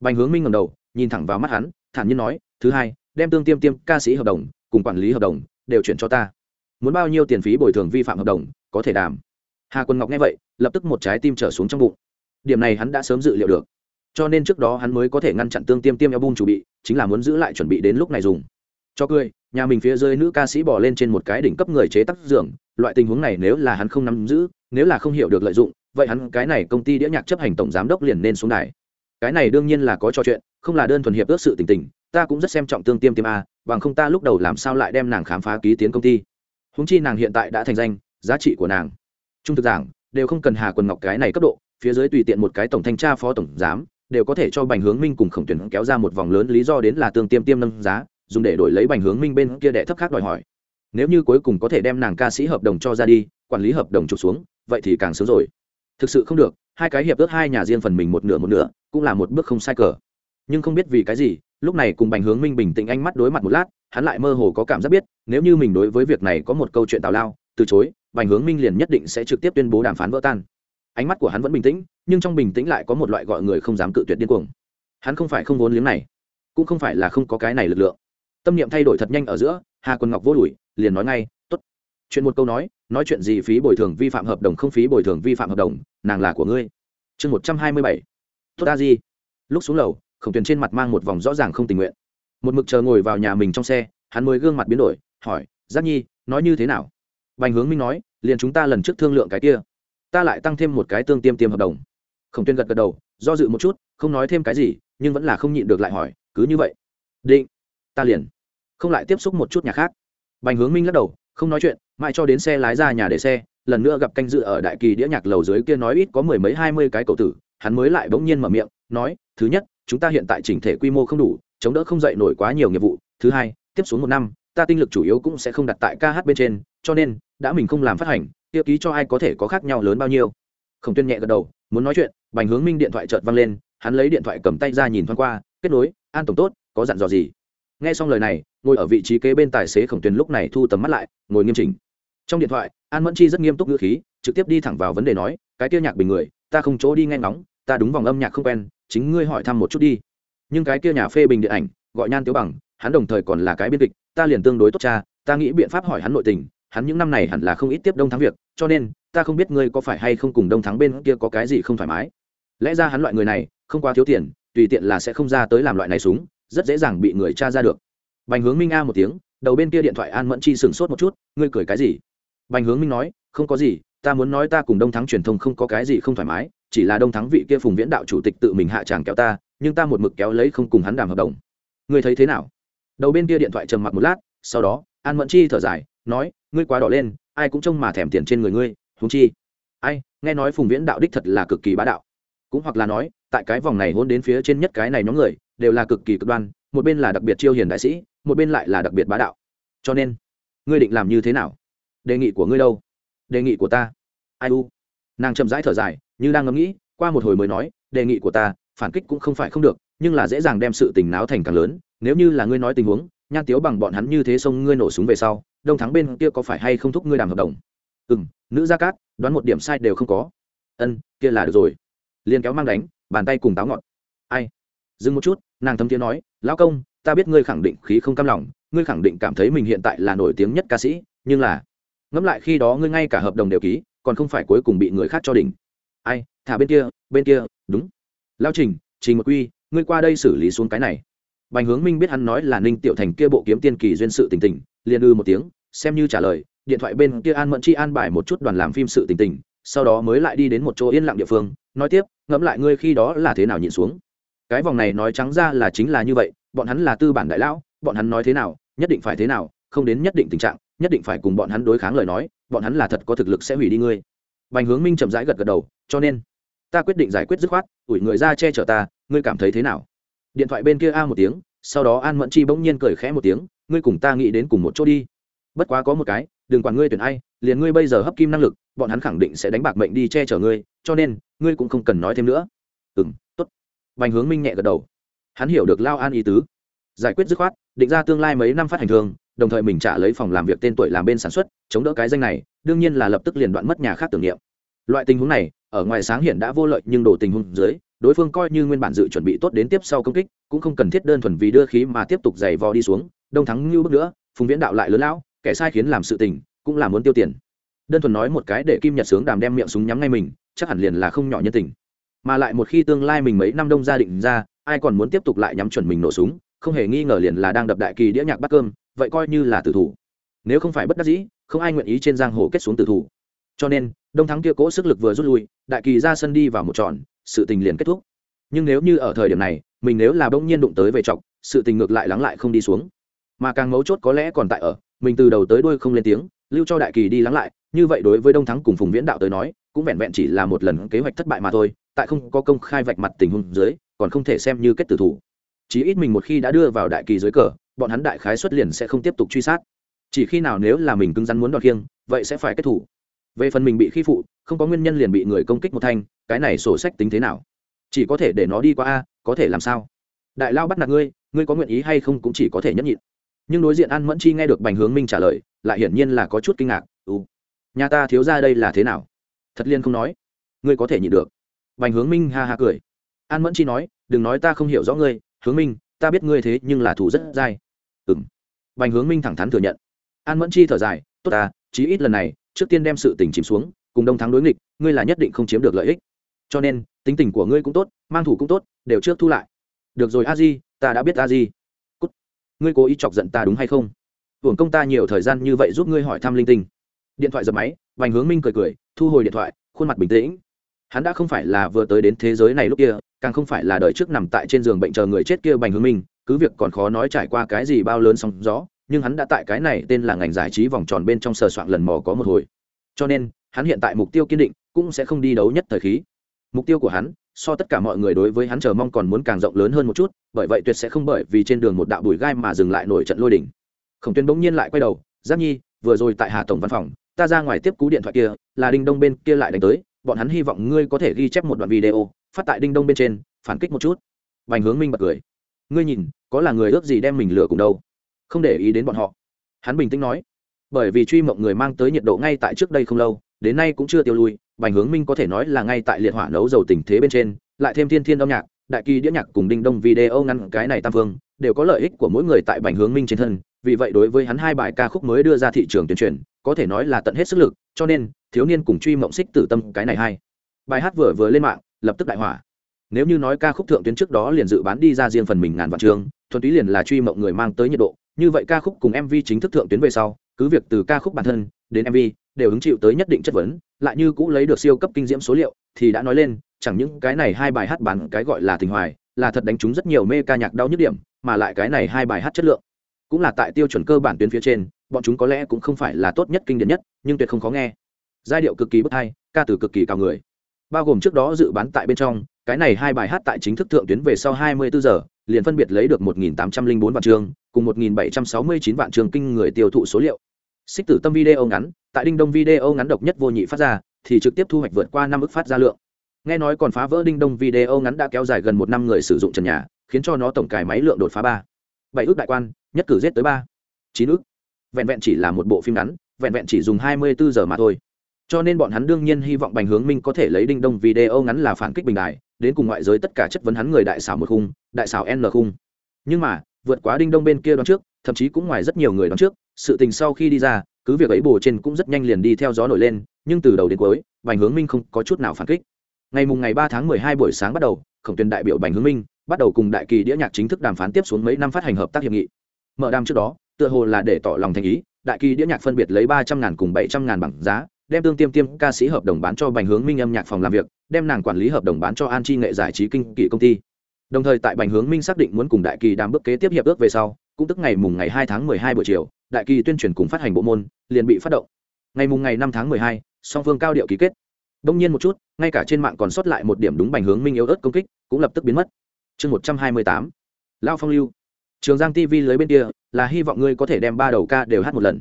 Bành hướng minh ngầm đầu nhìn thẳng vào mắt hắn thản nhiên nói thứ hai đem tương tiêm tiêm ca sĩ hợp đồng cùng quản lý hợp đồng đều chuyển cho ta. Muốn bao nhiêu tiền phí bồi thường vi phạm hợp đồng có thể đàm hà quân ngọc nghe vậy lập tức một trái tim trở xuống trong bụng. Điểm này hắn đã sớm dự liệu được cho nên trước đó hắn mới có thể ngăn chặn tương tiêm tiêm eo bung chủ bị, chính là muốn giữ lại chuẩn bị đến lúc này dùng. Cho cười, nhà mình phía dưới nữ ca sĩ bỏ lên trên một cái đỉnh cấp người chế tác dưỡng loại tình huống này nếu là hắn không nắm giữ, nếu là không hiểu được lợi dụng, vậy hắn cái này công ty đĩa nhạc chấp hành tổng giám đốc liền nên xuống đài. Cái này đương nhiên là có trò chuyện, không là đơn thuần hiệp ước sự tình tình, ta cũng rất xem trọng tương tiêm tiêm a, bằng không ta lúc đầu làm sao lại đem nàng khám phá ký tiến công ty. Húng chi nàng hiện tại đã thành danh, giá trị của nàng. Trung thực giảng, đều không cần hà quần ngọc cái này cấp độ, phía dưới tùy tiện một cái tổng thanh tra phó tổng giám đều có thể cho bành hướng minh cùng khổng tuyển kéo ra một vòng lớn lý do đến là tương tiêm tiêm nâng giá, dùng để đổi lấy bành hướng minh bên kia đệ thấp khác đòi hỏi. Nếu như cuối cùng có thể đem nàng ca sĩ hợp đồng cho ra đi, quản lý hợp đồng trục xuống, vậy thì càng sớm rồi. Thực sự không được, hai cái hiệp ước hai nhà riêng phần mình một nửa một nửa, cũng là một bước không sai cờ. Nhưng không biết vì cái gì, lúc này cùng bành hướng minh bình tĩnh ánh mắt đối mặt một lát, hắn lại mơ hồ có cảm giác biết, nếu như mình đối với việc này có một câu chuyện tào lao, từ chối, bành hướng minh liền nhất định sẽ trực tiếp tuyên bố đàm phán vỡ tan ánh mắt của hắn vẫn bình tĩnh, nhưng trong bình tĩnh lại có một loại gọi người không dám cự tuyệt điên cuồng. Hắn không phải không vốn liếng này, cũng không phải là không có cái này lực lượng. Tâm niệm thay đổi thật nhanh ở giữa, hà quân ngọc vô đùi liền nói ngay t ố t chuyện một câu nói nói chuyện gì phí bồi thường vi phạm hợp đồng không phí bồi thường vi phạm hợp đồng, nàng là của ngươi. Chương một trăm hai mươi bảy. Tốt a di. Lúc xuống lầu, khổng tuyền trên mặt mang một vòng rõ ràng không tình nguyện. Một mực chờ ngồi vào nhà mình trong xe, hắn mới gương mặt biến đổi, hỏi, giác nhi, nói như thế nào? Bành hướng minh nói, liền chúng ta lần trước thương lượng cái kia ta lại tăng thêm một cái tương tiêm tiêm hợp đồng. Khổng tuyên gật gật đầu, do dự một chút, không nói thêm cái gì, nhưng vẫn là không nhịn được lại hỏi, cứ như vậy. Định, ta liền. Không lại tiếp xúc một chút nhà khác. Bành hướng minh lắc đầu, không nói chuyện, mãi cho đến xe lái ra nhà để xe, lần nữa gặp canh dự ở đại kỳ đĩa nhạc lầu dưới kia nói ít có mười mấy hai mươi cái cậu tử, hắn mới lại bỗng nhiên mở miệng, nói, thứ nhất, chúng ta hiện tại chỉnh thể quy mô không đủ, chống đỡ không dậy nổi quá nhiều nghiệp vụ. Thứ hai, tiếp xuống một năm, ta tinh lực chủ yếu cũng sẽ không đặt tại ca hát bên trên, cho nên, đã mình không làm phát hành tiêu ký cho ai có thể có khác nhau lớn bao nhiêu? Khổng tuyên nhẹ gật đầu, muốn nói chuyện, bành hướng minh điện thoại chợt văng lên, hắn lấy điện thoại cầm tay ra nhìn thoáng qua, kết nối, an tổng tốt, có dặn dò gì? Nghe xong lời này, ngồi ở vị trí kế bên tài xế khổng tuyên lúc này thu tầm mắt lại, ngồi nghiêm chỉnh. Trong điện thoại, an mẫn chi rất nghiêm túc ngữ khí, trực tiếp đi thẳng vào vấn đề nói, cái kia nhạc bình người, ta không chỗ đi nghe ngóng, ta đúng vòng âm nhạc không quen, chính ngươi hỏi thăm một chút đi. Nhưng cái kia nhà phê bình điện ảnh, gọi nhan tiếu bằng, hắn đồng thời còn là cái biên kịch, ta liền tương đối tốt cha, ta nghĩ biện pháp hỏi hắn nội tình hắn những năm này hẳn là không ít tiếp đông thắng việc, cho nên, ta không biết ngươi có phải hay không cùng đông thắng bên kia có cái gì không thoải mái. Lẽ ra hắn loại người này, không quá thiếu tiền, tùy tiện là sẽ không ra tới làm loại này súng, rất dễ dàng bị người cha ra được. Bành hướng minh a một tiếng, đầu bên kia điện thoại an mẫn chi sửng sốt một chút, ngươi cười cái gì? Bành hướng minh nói, không có gì, ta muốn nói ta cùng đông thắng truyền thông không có cái gì không thoải mái, chỉ là đông thắng vị kia phùng viễn đạo chủ tịch tự mình hạ tràng kéo ta, nhưng ta một mực kéo lấy không cùng hắn đàm hợp đồng. Ngươi thấy thế nào? Đầu bên kia điện thoại trầm mặc một lát, sau đó, an mẫn chi thở dài, nói ngươi quá đỏ lên, ai cũng trông mà thèm tiền trên người ngươi húng chi. Ai, nghe nói phùng viễn đạo đích thật là cực kỳ bá đạo. Cũng hoặc là nói, tại cái vòng này hôn đến phía trên nhất cái này nhóm người, đều là cực kỳ cực đoan, một bên là đặc biệt chiêu hiền đại sĩ, một bên lại là đặc biệt bá đạo. Cho nên, ngươi định làm như thế nào? Đề nghị của ngươi đâu? Đề nghị của ta. Ai u? Nàng chậm rãi thở dài, như đang ngẫm nghĩ, qua một hồi mới nói, đề nghị của ta, phản kích cũng không phải không được, nhưng là dễ dàng đem sự tình náo thành càng lớn, nếu như là ngươi nói tình huống, nhan tiếu bằng bọn hắn như thế xông ngươi nổ súng về sau đông thắng bên kia có phải hay không thúc ngươi đàm hợp đồng? Ừ m nữ gia cát, đoán một điểm sai đều không có. Ân, kia là được rồi. Liền kéo mang đánh, bàn tay cùng táo ngọt. Ai? Dừng một chút, nàng thấm tiếng nói, lão công, ta biết ngươi khẳng định khí không cam lòng, ngươi khẳng định cảm thấy mình hiện tại là nổi tiếng nhất ca sĩ, nhưng là ngẫm lại khi đó ngươi ngay cả hợp đồng đều ký, còn không phải cuối cùng bị người khác cho đỉnh. Ai? Thả bên kia bên kia, đúng. Lao trình trình một quy, ngươi qua đây xử lý xuống cái này. Bành hướng minh biết hắn nói là ninh tiểu thành kia bộ kiếm tiên kỳ duyên sự tình tình liền ư một tiếng, xem như trả lời, điện thoại bên kia an mẫn chi an bài một chút đoàn làm phim sự tình tình, sau đó mới lại đi đến một chỗ yên lặng địa phương, nói tiếp, ngẫm lại ngươi khi đó là thế nào nhìn xuống? Cái vòng này nói trắng ra là chính là như vậy, bọn hắn là tư bản đại lão, bọn hắn nói thế nào, nhất định phải thế nào, không đến nhất định tình trạng, nhất định phải cùng bọn hắn đối kháng lời nói, bọn hắn là thật có thực lực sẽ hủy đi ngươi. Bành hướng minh chậm rãi gật gật đầu, cho nên, ta quyết định giải quyết dứt khoát, ủi người ra che chở ta, ngươi cảm thấy thế nào? Điện thoại bên kia a một tiếng, sau đó an mẫn chi bỗng nhiên cười khẽ một tiếng ngươi cùng ta nghĩ đến cùng một chỗ đi. Bất quá có một cái, đừng quản ngươi tuyển ai, liền ngươi bây giờ hấp kim năng lực, bọn hắn khẳng định sẽ đánh bạc mệnh đi che chở ngươi, cho nên, ngươi cũng không cần nói thêm nữa. Ừ m t ố t bành hướng minh nhẹ gật đầu. Hắn hiểu được lao an ý tứ. Giải quyết dứt khoát, định ra tương lai mấy năm phát hành thường, đồng thời mình trả lấy phòng làm việc tên tuổi làm bên sản xuất, chống đỡ cái danh này, đương nhiên là lập tức liền đoạn mất nhà khác tưởng niệm. Loại tình huống này, ở ngoài sáng hiện đã vô lợi, nhưng đổ tình huống dưới, đối phương coi như nguyên bản dự chuẩn bị tốt đến tiếp sau công kích, cũng không cần thiết đơn thuần vì đưa khí mà tiếp tục giày vò đi xuống đông thắng như bước nữa, phùng viễn đạo lại lớn lão, kẻ sai khiến làm sự tình, cũng là muốn tiêu tiền. Đơn thuần nói một cái để kim nhật sướng đàm đem miệng súng nhắm ngay mình, chắc hẳn liền là không nhỏ nhân tình. Mà lại một khi tương lai mình mấy năm đông gia định ra, ai còn muốn tiếp tục lại nhắm chuẩn mình nổ súng, không hề nghi ngờ liền là đang đập đại kỳ đĩa nhạc bắt cơm, vậy coi như là tử thủ. Nếu không phải bất đắc dĩ, không ai nguyện ý trên giang hồ kết xuống tử thủ. Cho nên, đông thắng kia cố sức lực vừa rút lui, đại kỳ ra sân đi vào một tròn, sự tình liền kết thúc. Nhưng nếu như ở thời điểm này, mình nếu là bỗng nhiên đụng tới về chọc, sự tình ngược lại lắng lại không đi xuống mà càng mấu chốt có lẽ còn tại ở, mình từ đầu tới đuôi không lên tiếng, lưu cho đại kỳ đi lắng lại, như vậy đối với đông thắng cùng phùng viễn đạo tới nói, cũng vẹn vẹn chỉ là một lần kế hoạch thất bại mà thôi, tại không có công khai vạch mặt tình huống dưới, còn không thể xem như kết tử thủ. Chí ít mình một khi đã đưa vào đại kỳ dưới cờ, bọn hắn đại khái xuất liền sẽ không tiếp tục truy sát. Chỉ khi nào nếu là mình cứng rắn muốn đoạt kiêng vậy sẽ phải kết thủ. Về phần mình bị khi phụ, không có nguyên nhân liền bị người công kích một thanh, cái này sổ sách tính thế nào? Chỉ có thể để nó đi qua a, có thể làm sao? Đại lao bắt nạt ngươi ngươi có nguyện ý hay không cũng chỉ có thể nhấp nhịn nhưng đối diện an mẫn chi nghe được bành hướng minh trả lời, lại hiển nhiên là có chút kinh ngạc. Ừ nhà ta thiếu ra đây là thế nào? Thật liên không nói. Ngươi có thể nhịn được. Bành hướng minh ha ha cười. An mẫn chi nói, đừng nói ta không hiểu rõ ngươi, hướng minh, ta biết ngươi thế nhưng là thủ rất dai. Ừng bành hướng minh thẳng thắn thừa nhận. An mẫn chi thở dài, tốt ta, chí ít lần này, trước tiên đem sự tình chìm xuống, cùng đông thắng đối nghịch, ngươi là nhất định không chiếm được lợi ích. Cho nên, tính tình của ngươi cũng tốt, mang thủ cũng tốt, đều trước thu lại. Được rồi a di, ta đã biết a di ngươi cố ý chọc giận ta đúng hay không? Hưởng công ta nhiều thời gian như vậy giúp ngươi hỏi thăm linh tinh. Điện thoại dập máy, vành hướng minh cười cười, thu hồi điện thoại, khuôn mặt bình tĩnh. Hắn đã không phải là vừa tới đến thế giới này lúc kia, càng không phải là đời trước nằm tại trên giường bệnh chờ người chết kia bành hướng minh, cứ việc còn khó nói trải qua cái gì bao lớn sóng gió, nhưng hắn đã tại cái này tên là ngành giải trí vòng tròn bên trong sờ soạn lần mò có một hồi. Cho nên, hắn hiện tại mục tiêu kiên định cũng sẽ không đi đấu nhất thời khí. Mục tiêu của hắn so tất cả mọi người đối với hắn chờ mong còn muốn càng rộng lớn hơn một chút, bởi vậy tuyệt sẽ không bởi vì trên đường một đạo bùi gai mà dừng lại nổi trận lôi đỉnh khổng tuyên bỗng nhiên lại quay đầu giáp nhi, vừa rồi tại hà tổng văn phòng, ta ra ngoài tiếp cú điện thoại kia, là đinh đông bên kia lại đánh tới, bọn hắn hy vọng ngươi có thể ghi chép một đoạn video, phát tại đinh đông bên trên, phản kích một chút. Bành hướng minh bật cười. Ngươi nhìn, có là người ước gì đem mình lừa cùng đâu? Không để ý đến bọn họ. Hắn bình tĩnh nói. Bởi vì truy mộng người mang tới nhiệt độ ngay tại trước đây không lâu, đến nay cũng chưa tiêu lui bành hướng minh có thể nói là ngay tại liệt hỏa nấu dầu tình thế bên trên lại thêm thiên thiên âm nhạc đại kỳ đĩa nhạc cùng đinh đông video ngăn cái này tam vương, đều có lợi ích của mỗi người tại bành hướng minh trên thân. Vì vậy đối với hắn hai bài ca khúc mới đưa ra thị trường tuyên truyền có thể nói là tận hết sức lực cho nên thiếu niên cùng truy mộng xích tử tâm cái này hay. Bài hát vừa vừa lên mạng lập tức đại hỏa. Nếu như nói ca khúc thượng tuyến trước đó liền dự bán đi ra riêng phần mình ngàn vạn trường thuần túy liền là truy mộng người mang tới nhiệt độ như vậy ca khúc cùng mv chính thức thượng tuyến về sau cứ việc từ ca khúc bản thân đến mv đều hứng chịu tới nhất định chất vấn, lại như cũ lấy được siêu cấp kinh diễm số liệu, thì đã nói lên, chẳng những cái này hai bài hát bản cái gọi là tình hoài, là thật đánh trúng rất nhiều mê ca nhạc đau nhức điểm, mà lại cái này hai bài hát chất lượng. Cũng là tại tiêu chuẩn cơ bản tuyến phía trên, bọn chúng có lẽ cũng không phải là tốt nhất kinh điển nhất, nhưng tuyệt không khó nghe. Giai điệu cực kỳ bất hay ca từ cực kỳ cao người. Bao gồm trước đó dự bán tại bên trong, cái này hai bài hát tại chính thức thượng tuyến về sau 24 giờ, liền phân biệt lấy được 1.804 vạn trường cùng 1.769 vạn trường kinh người tiêu thụ số liệu xích tử tâm video ngắn, tại đinh đông video ngắn độc nhất vô nhị phát ra, thì trực tiếp thu hoạch vượt qua năm ức phát ra lượng. Nghe nói còn phá vỡ đinh đông video ngắn đã kéo dài gần một năm người sử dụng trần nhà, khiến cho nó tổng cài máy lượng đột phá ba. Bảy ước đại quan, nhất cử giết tới ba. Chín ước vẹn vẹn chỉ là một bộ phim ngắn, vẹn vẹn chỉ dùng hai mươi bốn giờ mà thôi. Cho nên bọn hắn đương nhiên hy vọng bành hướng minh có thể lấy đinh đông video ngắn là phản kích bình đại, đến cùng ngoại giới tất cả chất vấn hắn người đại xảo một khung, đại xảo n khung. Nhưng mà, vượt quá đinh đông bên kia đoán trước, thậm chí cũng ngoài rất nhiều người đoán trước sự tình sau khi đi ra, cứ việc ấy bồ trên cũng rất nhanh liền đi theo gió nổi lên, nhưng từ đầu đến cuối, bành hướng minh không có chút nào phản kích. Ngày mùng ngày ba tháng mười hai buổi sáng bắt đầu, khổng tuyên đại biểu bành hướng minh, bắt đầu cùng đại kỳ đĩa nhạc chính thức đàm phán tiếp xuống mấy năm phát hành hợp tác hiệp nghị. Mở đàm trước đó, tựa hồ là để tỏ lòng thành ý, đại kỳ đĩa nhạc phân biệt lấy ba trăm ngàn cùng bảy trăm ngàn bằng giá, đem tương tiêm tiêm ca sĩ hợp đồng bán cho bành hướng minh âm nhạc phòng làm việc, đem nàng quản lý hợp đồng bán cho an chi nghệ giải trí kinh kỷ công ty. Đồng thời tại bành hướng minh xác định muốn cùng đại kỳ đàm bước kế tiếp hiệp ước về sau cũng tức ngày mùng ngày hai tháng mười hai buổi chiều, đại kỳ tuyên truyền cùng phát hành bộ môn liền bị phát động. Ngày mùng ngày năm tháng mười hai, song phương cao điệu ký kết. Đông nhiên một chút, ngay cả trên mạng còn sót lại một điểm đúng bành hướng minh yếu ớt công kích, cũng lập tức biến mất. Chương một trăm hai mươi tám lao phong lưu. Trường giang tv lưới bên kia, là hy vọng ngươi có thể đem ba đầu ca đều hát một lần.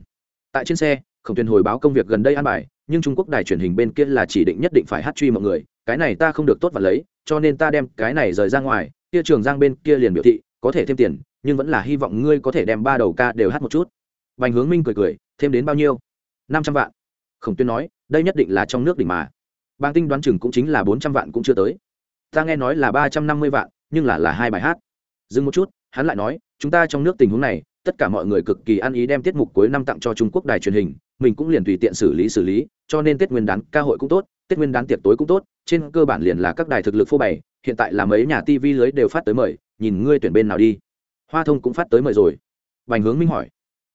Tại trên xe, khổng tuyên hồi báo công việc gần đây an bài, nhưng trung quốc đài truyền hình bên kia là chỉ định nhất định phải hát truy mọi người, cái này ta không được tốt và lấy, cho nên ta đem cái này rời ra ngoài, kia trường giang bên kia liền biểu thị, có thể thêm tiền nhưng vẫn là hy vọng ngươi có thể đem ba đầu ca đều hát một chút. Bành hướng minh cười cười, thêm đến bao nhiêu? Năm trăm vạn. Khổng tuyên nói, đây nhất định là trong nước đỉnh mà. Bang tinh đoán chừng cũng chính là bốn trăm vạn cũng chưa tới. Ta nghe nói là ba trăm năm mươi vạn, nhưng là là hai bài hát. Dừng một chút, hắn lại nói, chúng ta trong nước tình huống này, tất cả mọi người cực kỳ ăn ý đem tiết mục cuối năm tặng cho trung quốc đài truyền hình, mình cũng liền tùy tiện xử lý xử lý, cho nên tết nguyên đán ca hội cũng tốt, tết nguyên đán tiệc tối cũng tốt, trên cơ bản liền là các đài thực lực phô bày, hiện tại là mấy nhà tv lưới đều phát tới mời, nhìn ngươi tuyển bên nào đi hoa thông cũng phát tới mời rồi. Bành hướng minh hỏi.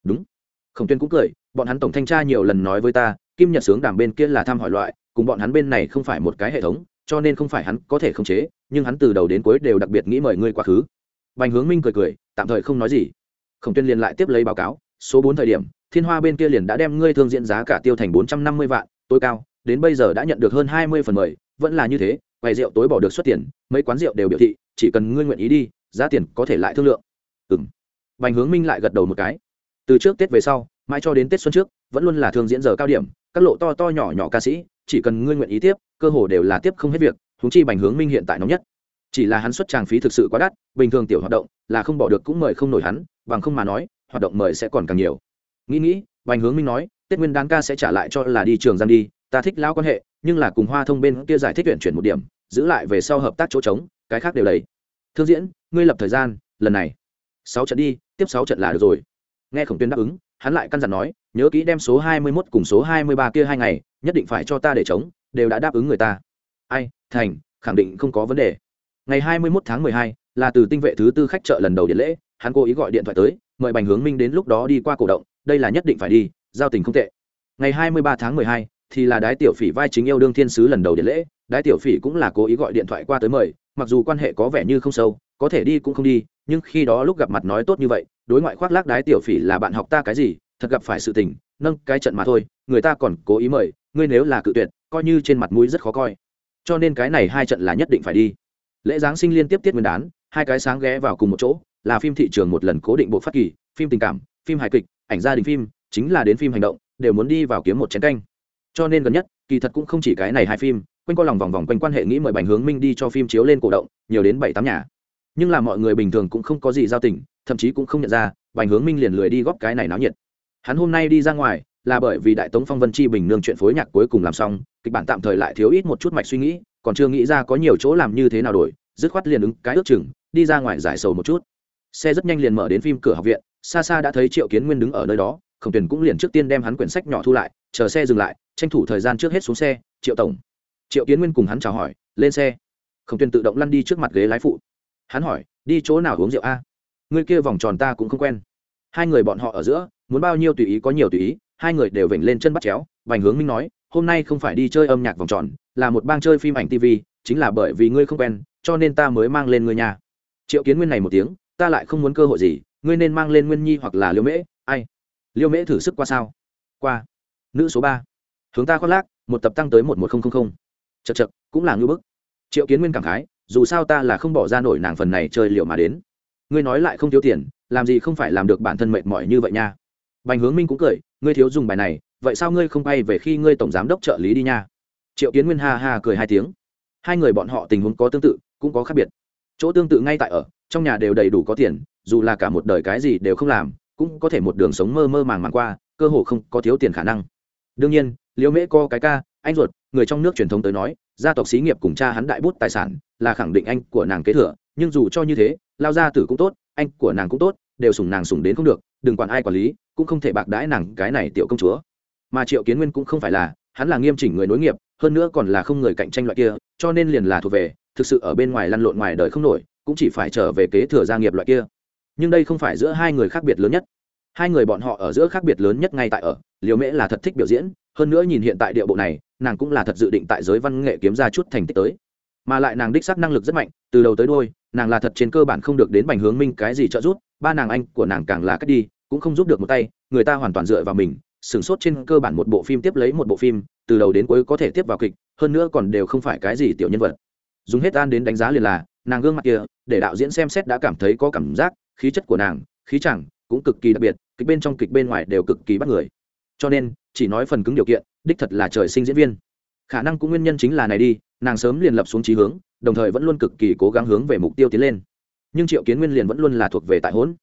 Đúng. Khổng tuyên cũng cười, bọn hắn tổng thanh tra nhiều lần nói với ta, kim nhật sướng đàm bên kia là thăm hỏi loại, cùng bọn hắn bên này không phải một cái hệ thống, cho nên không phải hắn có thể khống chế, nhưng hắn từ đầu đến cuối đều đặc biệt nghĩ mời ngươi quá khứ. Bành hướng minh cười cười, tạm thời không nói gì. Khổng tuyên liền lại tiếp lấy báo cáo, số bốn thời điểm, thiên hoa bên kia liền đã đem ngươi thương diện giá cả tiêu thành bốn trăm năm mươi vạn, tối cao, đến bây giờ đã nhận được hơn hai mươi phần mười, vẫn là như thế, quầy rượu tối bỏ được xuất tiền, mấy quán rượu đều biểu thị, chỉ cần ngươi nguyện ý đi, giá tiền có thể lại thương lượng ừng bành hướng minh lại gật đầu một cái. Từ trước tết về sau, mãi cho đến tết xuân trước, vẫn luôn là thương diễn giờ cao điểm, các lộ to to nhỏ nhỏ ca sĩ, chỉ cần ngươi nguyện ý tiếp, cơ hồ đều là tiếp không hết việc húng chi bành hướng minh hiện tại nóng nhất. Chỉ là hắn xuất trang phí thực sự quá đắt, bình thường tiểu hoạt động, là không bỏ được cũng mời không nổi hắn, bằng không mà nói, hoạt động mời sẽ còn càng nhiều. Nghĩ nghĩ, bành hướng minh nói, tết nguyên đán ca sẽ trả lại cho là đi trường giang đi, ta thích lao quan hệ, nhưng là cùng hoa thông bên kia giải thích tuyển chuyển một điểm, giữ lại về sau hợp tác chỗ trống, cái khác đều đầy. Thương diễn, ngươi lập thời gian, lần này sáu trận đi, tiếp sáu trận là được rồi. Nghe khổng tuyên đáp ứng, hắn lại căn dặn nói, nhớ kỹ đem số hai mươi mốt cùng số hai mươi ba kia hai ngày, nhất định phải cho ta để chống đều đã đáp ứng người ta. Ai, thành, khẳng định không có vấn đề. Ngày hai mươi mốt tháng mười hai, là từ tinh vệ thứ tư khách chợ lần đầu điện lễ, hắn cố ý gọi điện thoại tới, mời bành hướng minh đến lúc đó đi qua cổ động, đây là nhất định phải đi, giao tình không tệ. Ngày hai mươi ba tháng mười hai, thì là đái tiểu phỉ vai chính yêu đương thiên sứ lần đầu điện lễ, đái tiểu phỉ cũng là cố ý gọi điện thoại qua tới mời, mặc dù quan hệ có vẻ như không sâu, có thể đi cũng không đi nhưng khi đó lúc gặp mặt nói tốt như vậy, đối ngoại khoác lác đái tiểu phỉ là bạn học ta cái gì, thật gặp phải sự tình, nâng cái trận mà thôi, người ta còn cố ý mời, ngươi nếu là cự tuyệt, coi như trên mặt mũi rất khó coi. Cho nên cái này hai trận là nhất định phải đi. Lễ giáng sinh liên tiếp tiết nguyên đán, hai cái sáng ghé vào cùng một chỗ, là phim thị trường một lần cố định bộ phát kỳ, phim tình cảm, phim hài kịch, ảnh gia đình phim, chính là đến phim hành động, đều muốn đi vào kiếm một chén canh. Cho nên gần nhất, kỳ thật cũng không chỉ cái này hai phim, quanh co lòng vòng vòng quanh quan hệ nghĩ mời bành hướng minh đi cho phim chiếu lên cổ động, nhiều đến bảy tám nhà nhưng là mọi người bình thường cũng không có gì giao tình, thậm chí cũng không nhận ra, bành hướng minh liền lười đi góp cái này náo nhiệt. Hắn hôm nay đi ra ngoài, là bởi vì đại tống phong vân chi bình nương chuyện phối nhạc cuối cùng làm xong, kịch bản tạm thời lại thiếu ít một chút mạch suy nghĩ, còn chưa nghĩ ra có nhiều chỗ làm như thế nào đổi, dứt khoát liền ứng cái ước chừng, đi ra ngoài giải sầu một chút. Xe rất nhanh liền mở đến phim cửa học viện xa xa đã thấy triệu kiến nguyên đứng ở nơi đó, khổng tuyển cũng liền trước tiên đem hắn quyển sách nhỏ thu lại, chờ xe dừng lại, tranh thủ thời gian trước hết xuống xe, triệu tổng. Triệu kiến nguyên cùng hắn chào hỏi, lên xe. Khổng tuyển tự động lăn đi trước mặt ghế lái phụ hắn hỏi, đi chỗ nào uống rượu a? Người kia vòng tròn ta cũng không quen. Hai người bọn họ ở giữa, muốn bao nhiêu tùy ý có nhiều tùy ý, hai người đều vểnh lên chân bắt chéo. Vành hướng minh nói, hôm nay không phải đi chơi âm nhạc vòng tròn, là một bang chơi phim ảnh tv chính là bởi vì ngươi không quen, cho nên ta mới mang lên ngươi nhà. Triệu kiến nguyên này một tiếng, ta lại không muốn cơ hội gì, ngươi nên mang lên nguyên nhi hoặc là liêu mễ. Ai? Liêu mễ thử sức qua sao? Qua. Nữ số ba. Hướng ta khoác lác, một tập tăng tới một một nghìn chật chật cũng là ngưỡng bức. Triệu kiến nguyên cảm khái dù sao ta là không bỏ ra nổi nàng phần này chơi liệu mà đến. Ngươi nói lại không thiếu tiền, làm gì không phải làm được bản thân mệt mỏi như vậy nha. Bành hướng minh cũng cười, ngươi thiếu dùng bài này, vậy sao ngươi không bay về khi ngươi tổng giám đốc trợ lý đi nha? Triệu kiến nguyên ha ha cười hai tiếng. Hai người bọn họ tình huống có tương tự, cũng có khác biệt. Chỗ tương tự ngay tại ở, trong nhà đều đầy đủ có tiền, dù là cả một đời cái gì đều không làm, cũng có thể một đường sống mơ mơ màng màng qua, cơ hồ không có thiếu tiền khả năng. Đương nhiên, liễu mễ co cái ca anh ruột, người trong nước truyền thống tới nói, gia tộc xí nghiệp cùng cha hắn đại bút tài sản là khẳng định anh của nàng kế thừa, nhưng dù cho như thế, lao gia tử cũng tốt, anh của nàng cũng tốt, đều sùng nàng sùng đến không được, đừng quản ai quản lý, cũng không thể bạc đãi nàng cái này tiểu công chúa. Mà triệu kiến nguyên cũng không phải là, hắn là nghiêm chỉnh người nối nghiệp, hơn nữa còn là không người cạnh tranh loại kia, cho nên liền là thuộc về, thực sự ở bên ngoài lăn lộn ngoài đời không nổi, cũng chỉ phải trở về kế thừa gia nghiệp loại kia. Nhưng đây không phải giữa hai người khác biệt lớn nhất hai người bọn họ ở giữa khác biệt lớn nhất ngay tại ở liều mễ là thật thích biểu diễn, hơn nữa nhìn hiện tại địa bộ này, nàng cũng là thật dự định tại giới văn nghệ kiếm ra chút thành tích tới. Mà lại nàng đích xác năng lực rất mạnh, từ đầu tới đôi nàng là thật trên cơ bản không được đến bành hướng minh cái gì trợ giúp, ba nàng anh của nàng càng là cách đi, cũng không giúp được một tay, người ta hoàn toàn dựa vào mình, sửng sốt trên cơ bản một bộ phim tiếp lấy một bộ phim, từ đầu đến cuối có thể tiếp vào kịch, hơn nữa còn đều không phải cái gì tiểu nhân vật. Dùng hết an đến đánh giá liền là, nàng gương mặt kia, để đạo diễn xem xét đã cảm thấy có cảm giác, khí chất của nàng, khí chẳng, cũng cực kỳ đặc biệt kịch bên trong kịch bên ngoài đều cực kỳ bắt người. Cho nên, chỉ nói phần cứng điều kiện, đích thật là trời sinh diễn viên. Khả năng cũng nguyên nhân chính là này đi, nàng sớm liền lập xuống trí hướng, đồng thời vẫn luôn cực kỳ cố gắng hướng về mục tiêu tiến lên. Nhưng triệu kiến nguyên liền vẫn luôn là thuộc về tại hỗn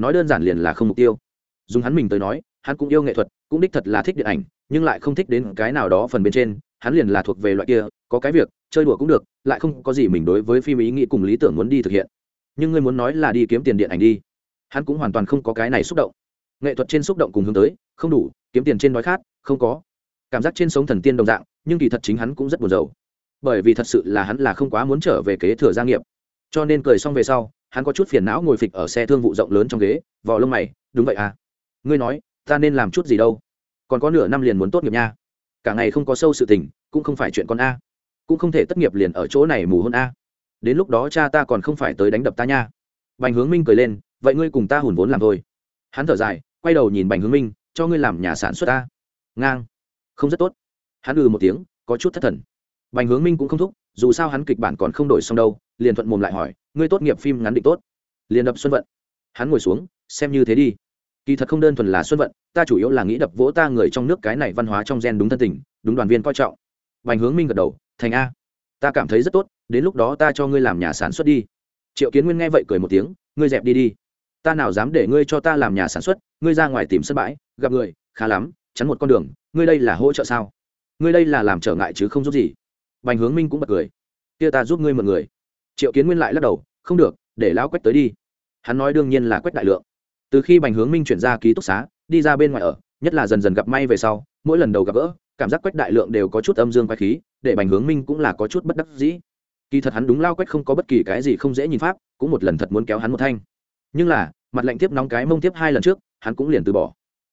nói đơn giản liền là không mục tiêu. Dùng hắn mình tới nói, hắn cũng yêu nghệ thuật, cũng đích thật là thích điện ảnh, nhưng lại không thích đến cái nào đó phần bên trên, hắn liền là thuộc về loại kia, có cái việc, chơi đùa cũng được, lại không có gì mình đối với phim ý nghĩ cùng lý tưởng muốn đi thực hiện. Nhưng ngươi muốn nói là đi kiếm tiền điện ảnh đi. Hắn cũng hoàn toàn không có cái này xúc động nghệ thuật trên xúc động cùng hướng tới, không đủ, kiếm tiền trên đói khát không có. Cảm giác trên sống thần tiên đồng dạng, nhưng kỳ thật chính hắn cũng rất buồn rầu. Bởi vì thật sự là hắn là không quá muốn trở về kế thừa gia nghiệp. Cho nên cười xong về sau, hắn có chút phiền não ngồi phịch ở xe thương vụ rộng lớn trong ghế, vò lông mày, đúng vậy à. Ngươi nói, ta nên làm chút gì đâu? Còn có nửa năm liền muốn tốt nghiệp nha. Cả ngày không có sâu sự tình, cũng không phải chuyện con a. Cũng không thể tất nghiệp liền ở chỗ này mù hôn a. Đến lúc đó cha ta còn không phải tới đánh đập ta nha. Bành hướng minh cười lên, vậy ngươi cùng ta hùn vốn làm thôi. Hắn thở dài quay đầu nhìn bành hướng minh, cho ngươi làm nhà sản xuất ta. Ngang. Không rất tốt. Hắn ừ một tiếng, có chút thất thần. Bành hướng minh cũng không thúc, dù sao hắn kịch bản còn không đổi xong đâu, liền thuận mồm lại hỏi, ngươi tốt nghiệp phim ngắn định tốt? Liền đập xuân vận. Hắn ngồi xuống, xem như thế đi. Kỳ thật không đơn thuần là xuân vận, ta chủ yếu là nghĩ đập vỗ ta người trong nước cái này văn hóa trong gen đúng thân tình, đúng đoàn viên coi trọng. Bành hướng minh gật đầu, thành a, ta cảm thấy rất tốt, đến lúc đó ta cho ngươi làm nhà sản xuất đi. Triệu kiến nguyên nghe vậy cười một tiếng, ngươi dẹp đi đi ta nào dám để ngươi cho ta làm nhà sản xuất, ngươi ra ngoài tìm sân bãi, gặp người, khá lắm, chắn một con đường, ngươi đây là hỗ trợ sao? Ngươi đây là làm trở ngại chứ không giúp gì. Bành hướng minh cũng bật cười. Kia ta giúp ngươi một người. Triệu kiến nguyên lại lắc đầu, không được, để lão quách tới đi. Hắn nói đương nhiên là quách đại lượng. Từ khi bành hướng minh chuyển ra ký túc xá, đi ra bên ngoài ở, nhất là dần dần gặp may về sau, mỗi lần đầu gặp gỡ, cảm giác quách đại lượng đều có chút âm dương quái khí, để bành hướng minh cũng là có chút bất đắc dĩ. Kỳ thật hắn đúng lao quách không có bất kỳ cái gì không dễ nhìn pháp, cũng một lần thật muốn kéo hắn một thanh nhưng là, mặt lạnh tiếp nóng cái mông tiếp hai lần trước, hắn cũng liền từ bỏ.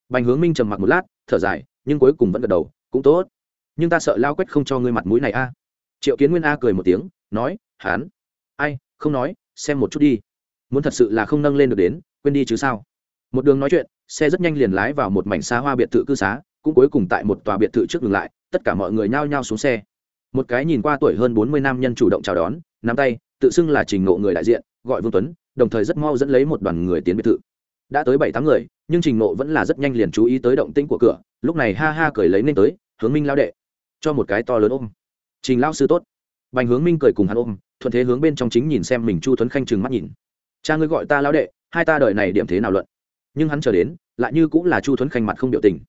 Bành hướng minh trầm mặc một lát, thở dài, nhưng cuối cùng vẫn gật đầu, cũng tốt. Nhưng ta sợ lao quách không cho ngươi mặt mũi này a. Triệu kiến nguyên a cười một tiếng, nói, hắn. Ai, không nói, xem một chút đi. Muốn thật sự là không nâng lên được đến, quên đi chứ sao? Một đường nói chuyện, xe rất nhanh liền lái vào một mảnh xa hoa biệt thự cư xá, cũng cuối cùng tại một tòa biệt thự trước ngừng lại, tất cả mọi người nhao nhao xuống xe. Một cái nhìn qua tuổi hơn bốn mươi nam nhân chủ động chào đón, nắm tay, tự xưng là trình ngộ người đại diện, gọi vương tuấn đồng thời rất mau dẫn lấy một đoàn người tiến biệt thự. Đã tới bảy tám người, nhưng trình nộ vẫn là rất nhanh liền chú ý tới động tĩnh của cửa, lúc này ha ha cười lấy nên tới, hướng minh lao đệ. Cho một cái to lớn ôm. Trình lao sư tốt. Bành hướng minh cười cùng hắn ôm, thuận thế hướng bên trong chính nhìn xem mình chu tuấn khanh chừng mắt nhìn. Cha ngươi gọi ta lao đệ, hai ta đợi này điểm thế nào luận? Nhưng hắn chờ đến, lại như cũng là chu tuấn khanh mặt không biểu tình.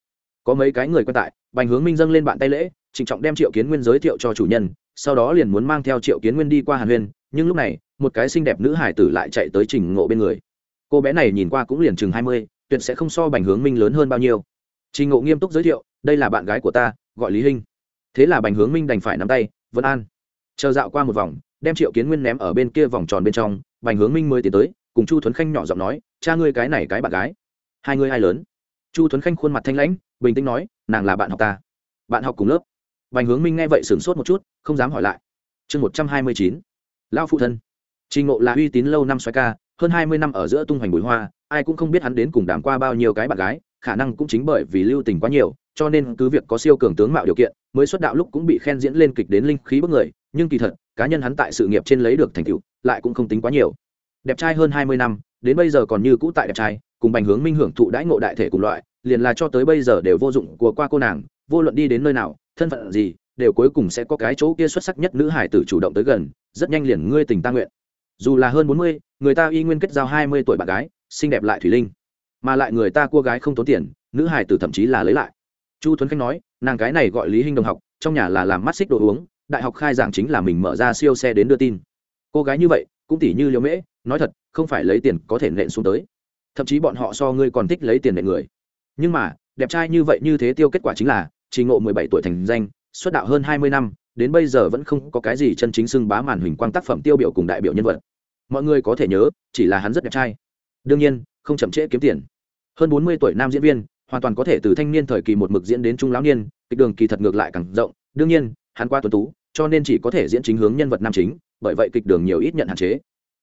Có mấy cái người quan tại, bành hướng minh dâng lên bạn tay lễ, trịnh trọng đem triệu kiến nguyên giới thiệu cho chủ nhân, sau đó liền muốn mang theo triệu kiến nguyên đi qua hàn huyên, nhưng lúc này một cái xinh đẹp nữ hải tử lại chạy tới trình ngộ bên người. Cô bé này nhìn qua cũng liền chừng hai mươi, tuyệt sẽ không so bành hướng minh lớn hơn bao nhiêu. Trình ngộ nghiêm túc giới thiệu, đây là bạn gái của ta, gọi lý hinh. Thế là bành hướng minh đành phải nắm tay, vân an. Chờ dạo qua một vòng, đem triệu kiến nguyên ném ở bên kia vòng tròn bên trong, bành hướng minh mới tiến tới, cùng chu thuấn khanh nhỏ giọng nói, cha ngươi cái này cái bạn gái. Hai ngươi ai lớn? Chu thuấn khanh khuôn mặt thanh lãnh, bình tĩnh nói, nàng là bạn học ta. Bạn học cùng lớp. Bành hướng minh nghe vậy sửng sốt một chút, không dám hỏi lại. Chương một trăm hai mươi chín lao phụ thân trình ngộ là uy tín lâu năm xoáy ca, hơn hai mươi năm ở giữa tung hoành bụi hoa, ai cũng không biết hắn đến cùng đàm qua bao nhiêu cái bạn gái, khả năng cũng chính bởi vì lưu tình quá nhiều, cho nên cứ việc có siêu cường tướng mạo điều kiện, mới xuất đạo lúc cũng bị khen diễn lên kịch đến linh khí bức người, nhưng kỳ thật, cá nhân hắn tại sự nghiệp trên lấy được thành tựu, lại cũng không tính quá nhiều. Đẹp trai hơn hai mươi năm, đến bây giờ còn như cũ tại đẹp trai, cùng bành hướng minh hưởng thụ đãi ngộ đại thể cùng loại, liền là cho tới bây giờ đều vô dụng của qua cô nàng, vô luận đi đến nơi nào, thân phận gì, đều cuối cùng sẽ có cái chỗ kia xuất sắc nhất nữ hải tử chủ động tới gần, rất nhanh liền ngươi tình ta nguyện dù là hơn bốn mươi, người ta y nguyên kết giao hai mươi tuổi bạn gái, xinh đẹp lại thủy linh. Mà lại người ta cua gái không tốn tiền, nữ hải tử thậm chí là lấy lại. Chu tuấn khanh nói, nàng cái này gọi lý hinh đồng học, trong nhà là làm mắt xích đồ uống, đại học khai giảng chính là mình mở ra siêu xe đến đưa tin. Cô gái như vậy, cũng tỉ như liễu mễ, nói thật, không phải lấy tiền có thể nện xuống tới. Thậm chí bọn họ so ngươi còn thích lấy tiền nện người. Nhưng mà, đẹp trai như vậy như thế tiêu kết quả chính là, chỉ ngộ mười bảy tuổi thành danh, xuất đạo hơn hai mươi năm, đến bây giờ vẫn không có cái gì chân chính xưng bá màn huỳnh quang tác phẩm tiêu biểu cùng đại biểu nhân vật mọi người có thể nhớ, chỉ là hắn rất đẹp trai. Đương nhiên, không chậm trễ kiếm tiền. Hơn bốn mươi tuổi nam diễn viên, hoàn toàn có thể từ thanh niên thời kỳ một mực diễn đến trung lão niên, kịch đường kỳ thật ngược lại càng rộng. Đương nhiên, hắn qua tuấn tú, cho nên chỉ có thể diễn chính hướng nhân vật nam chính, bởi vậy kịch đường nhiều ít nhận hạn chế.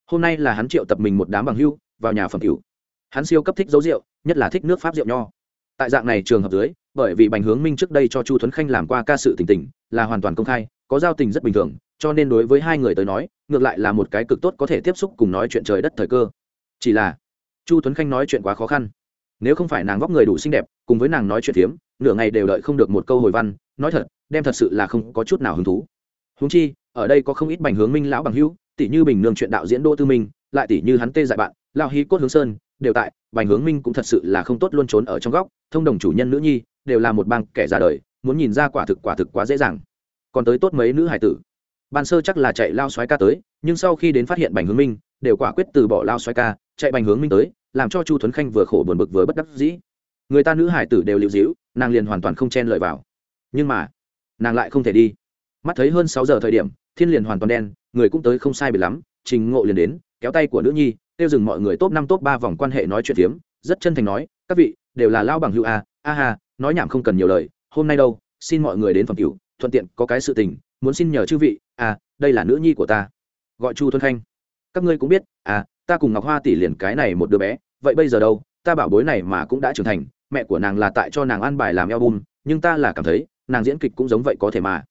Hôm nay là hắn triệu tập mình một đám bằng hưu, vào nhà phẩm cửu. Hắn siêu cấp thích dấu rượu, nhất là thích nước pháp rượu nho. Tại dạng này trường hợp dưới, bởi vì bành hướng minh trước đây cho chu thuấn khanh làm qua ca sự tình tình, là hoàn toàn công khai có giao tình rất bình thường, cho nên đối với hai người tới nói, ngược lại là một cái cực tốt có thể tiếp xúc cùng nói chuyện trời đất thời cơ. Chỉ là, chu tuấn khanh nói chuyện quá khó khăn. Nếu không phải nàng vóc người đủ xinh đẹp, cùng với nàng nói chuyện phiếm, nửa ngày đều đợi không được một câu hồi văn, nói thật, đem thật sự là không có chút nào hứng thú. Húng chi, ở đây có không ít bành hướng minh lão bằng hữu tỷ như bình nương chuyện đạo diễn đỗ tư minh, lại tỷ như hắn tê dại bạn lao hí cốt hướng sơn, đều tại, bành hướng minh cũng thật sự là không tốt luôn trốn ở trong góc, thông đồng chủ nhân nữ nhi, đều là một bang kẻ ra đời, muốn nhìn ra quả thực quả thực quá dễ dàng còn tới tốt mấy nữ hải tử. Ban sơ chắc là chạy lao xoáy ca tới, nhưng sau khi đến phát hiện bành hướng minh, đều quả quyết từ bỏ lao xoáy ca, chạy bành hướng minh tới, làm cho chu thuấn khanh vừa khổ buồn bực vừa bất đắc dĩ. Người ta nữ hải tử đều liệu dĩu nàng liền hoàn toàn không chen lợi vào. Nhưng mà, nàng lại không thể đi. Mắt thấy hơn sáu giờ thời điểm, thiên liền hoàn toàn đen, người cũng tới không sai biệt lắm, trình ngộ liền đến, kéo tay của nữ nhi tiêu dừng mọi người top năm top ba vòng quan hệ nói chuyện phiếm, rất chân thành nói, các vị, đều là lao bằng hữu a a hà nói nhảm không cần nhiều lời, hôm nay đâu, xin mọi người đến phẩm cửu thuận tiện có cái sự tình, muốn xin nhờ chư vị à đây là nữ nhi của ta. Gọi chu thuần khanh. Các ngươi cũng biết à ta cùng ngọc hoa tỷ liền cái này một đứa bé, vậy bây giờ đâu? Ta bảo bối này mà cũng đã trưởng thành, mẹ của nàng là tại cho nàng ăn bài làm album, nhưng ta là cảm thấy, nàng diễn kịch cũng giống vậy có thể mà.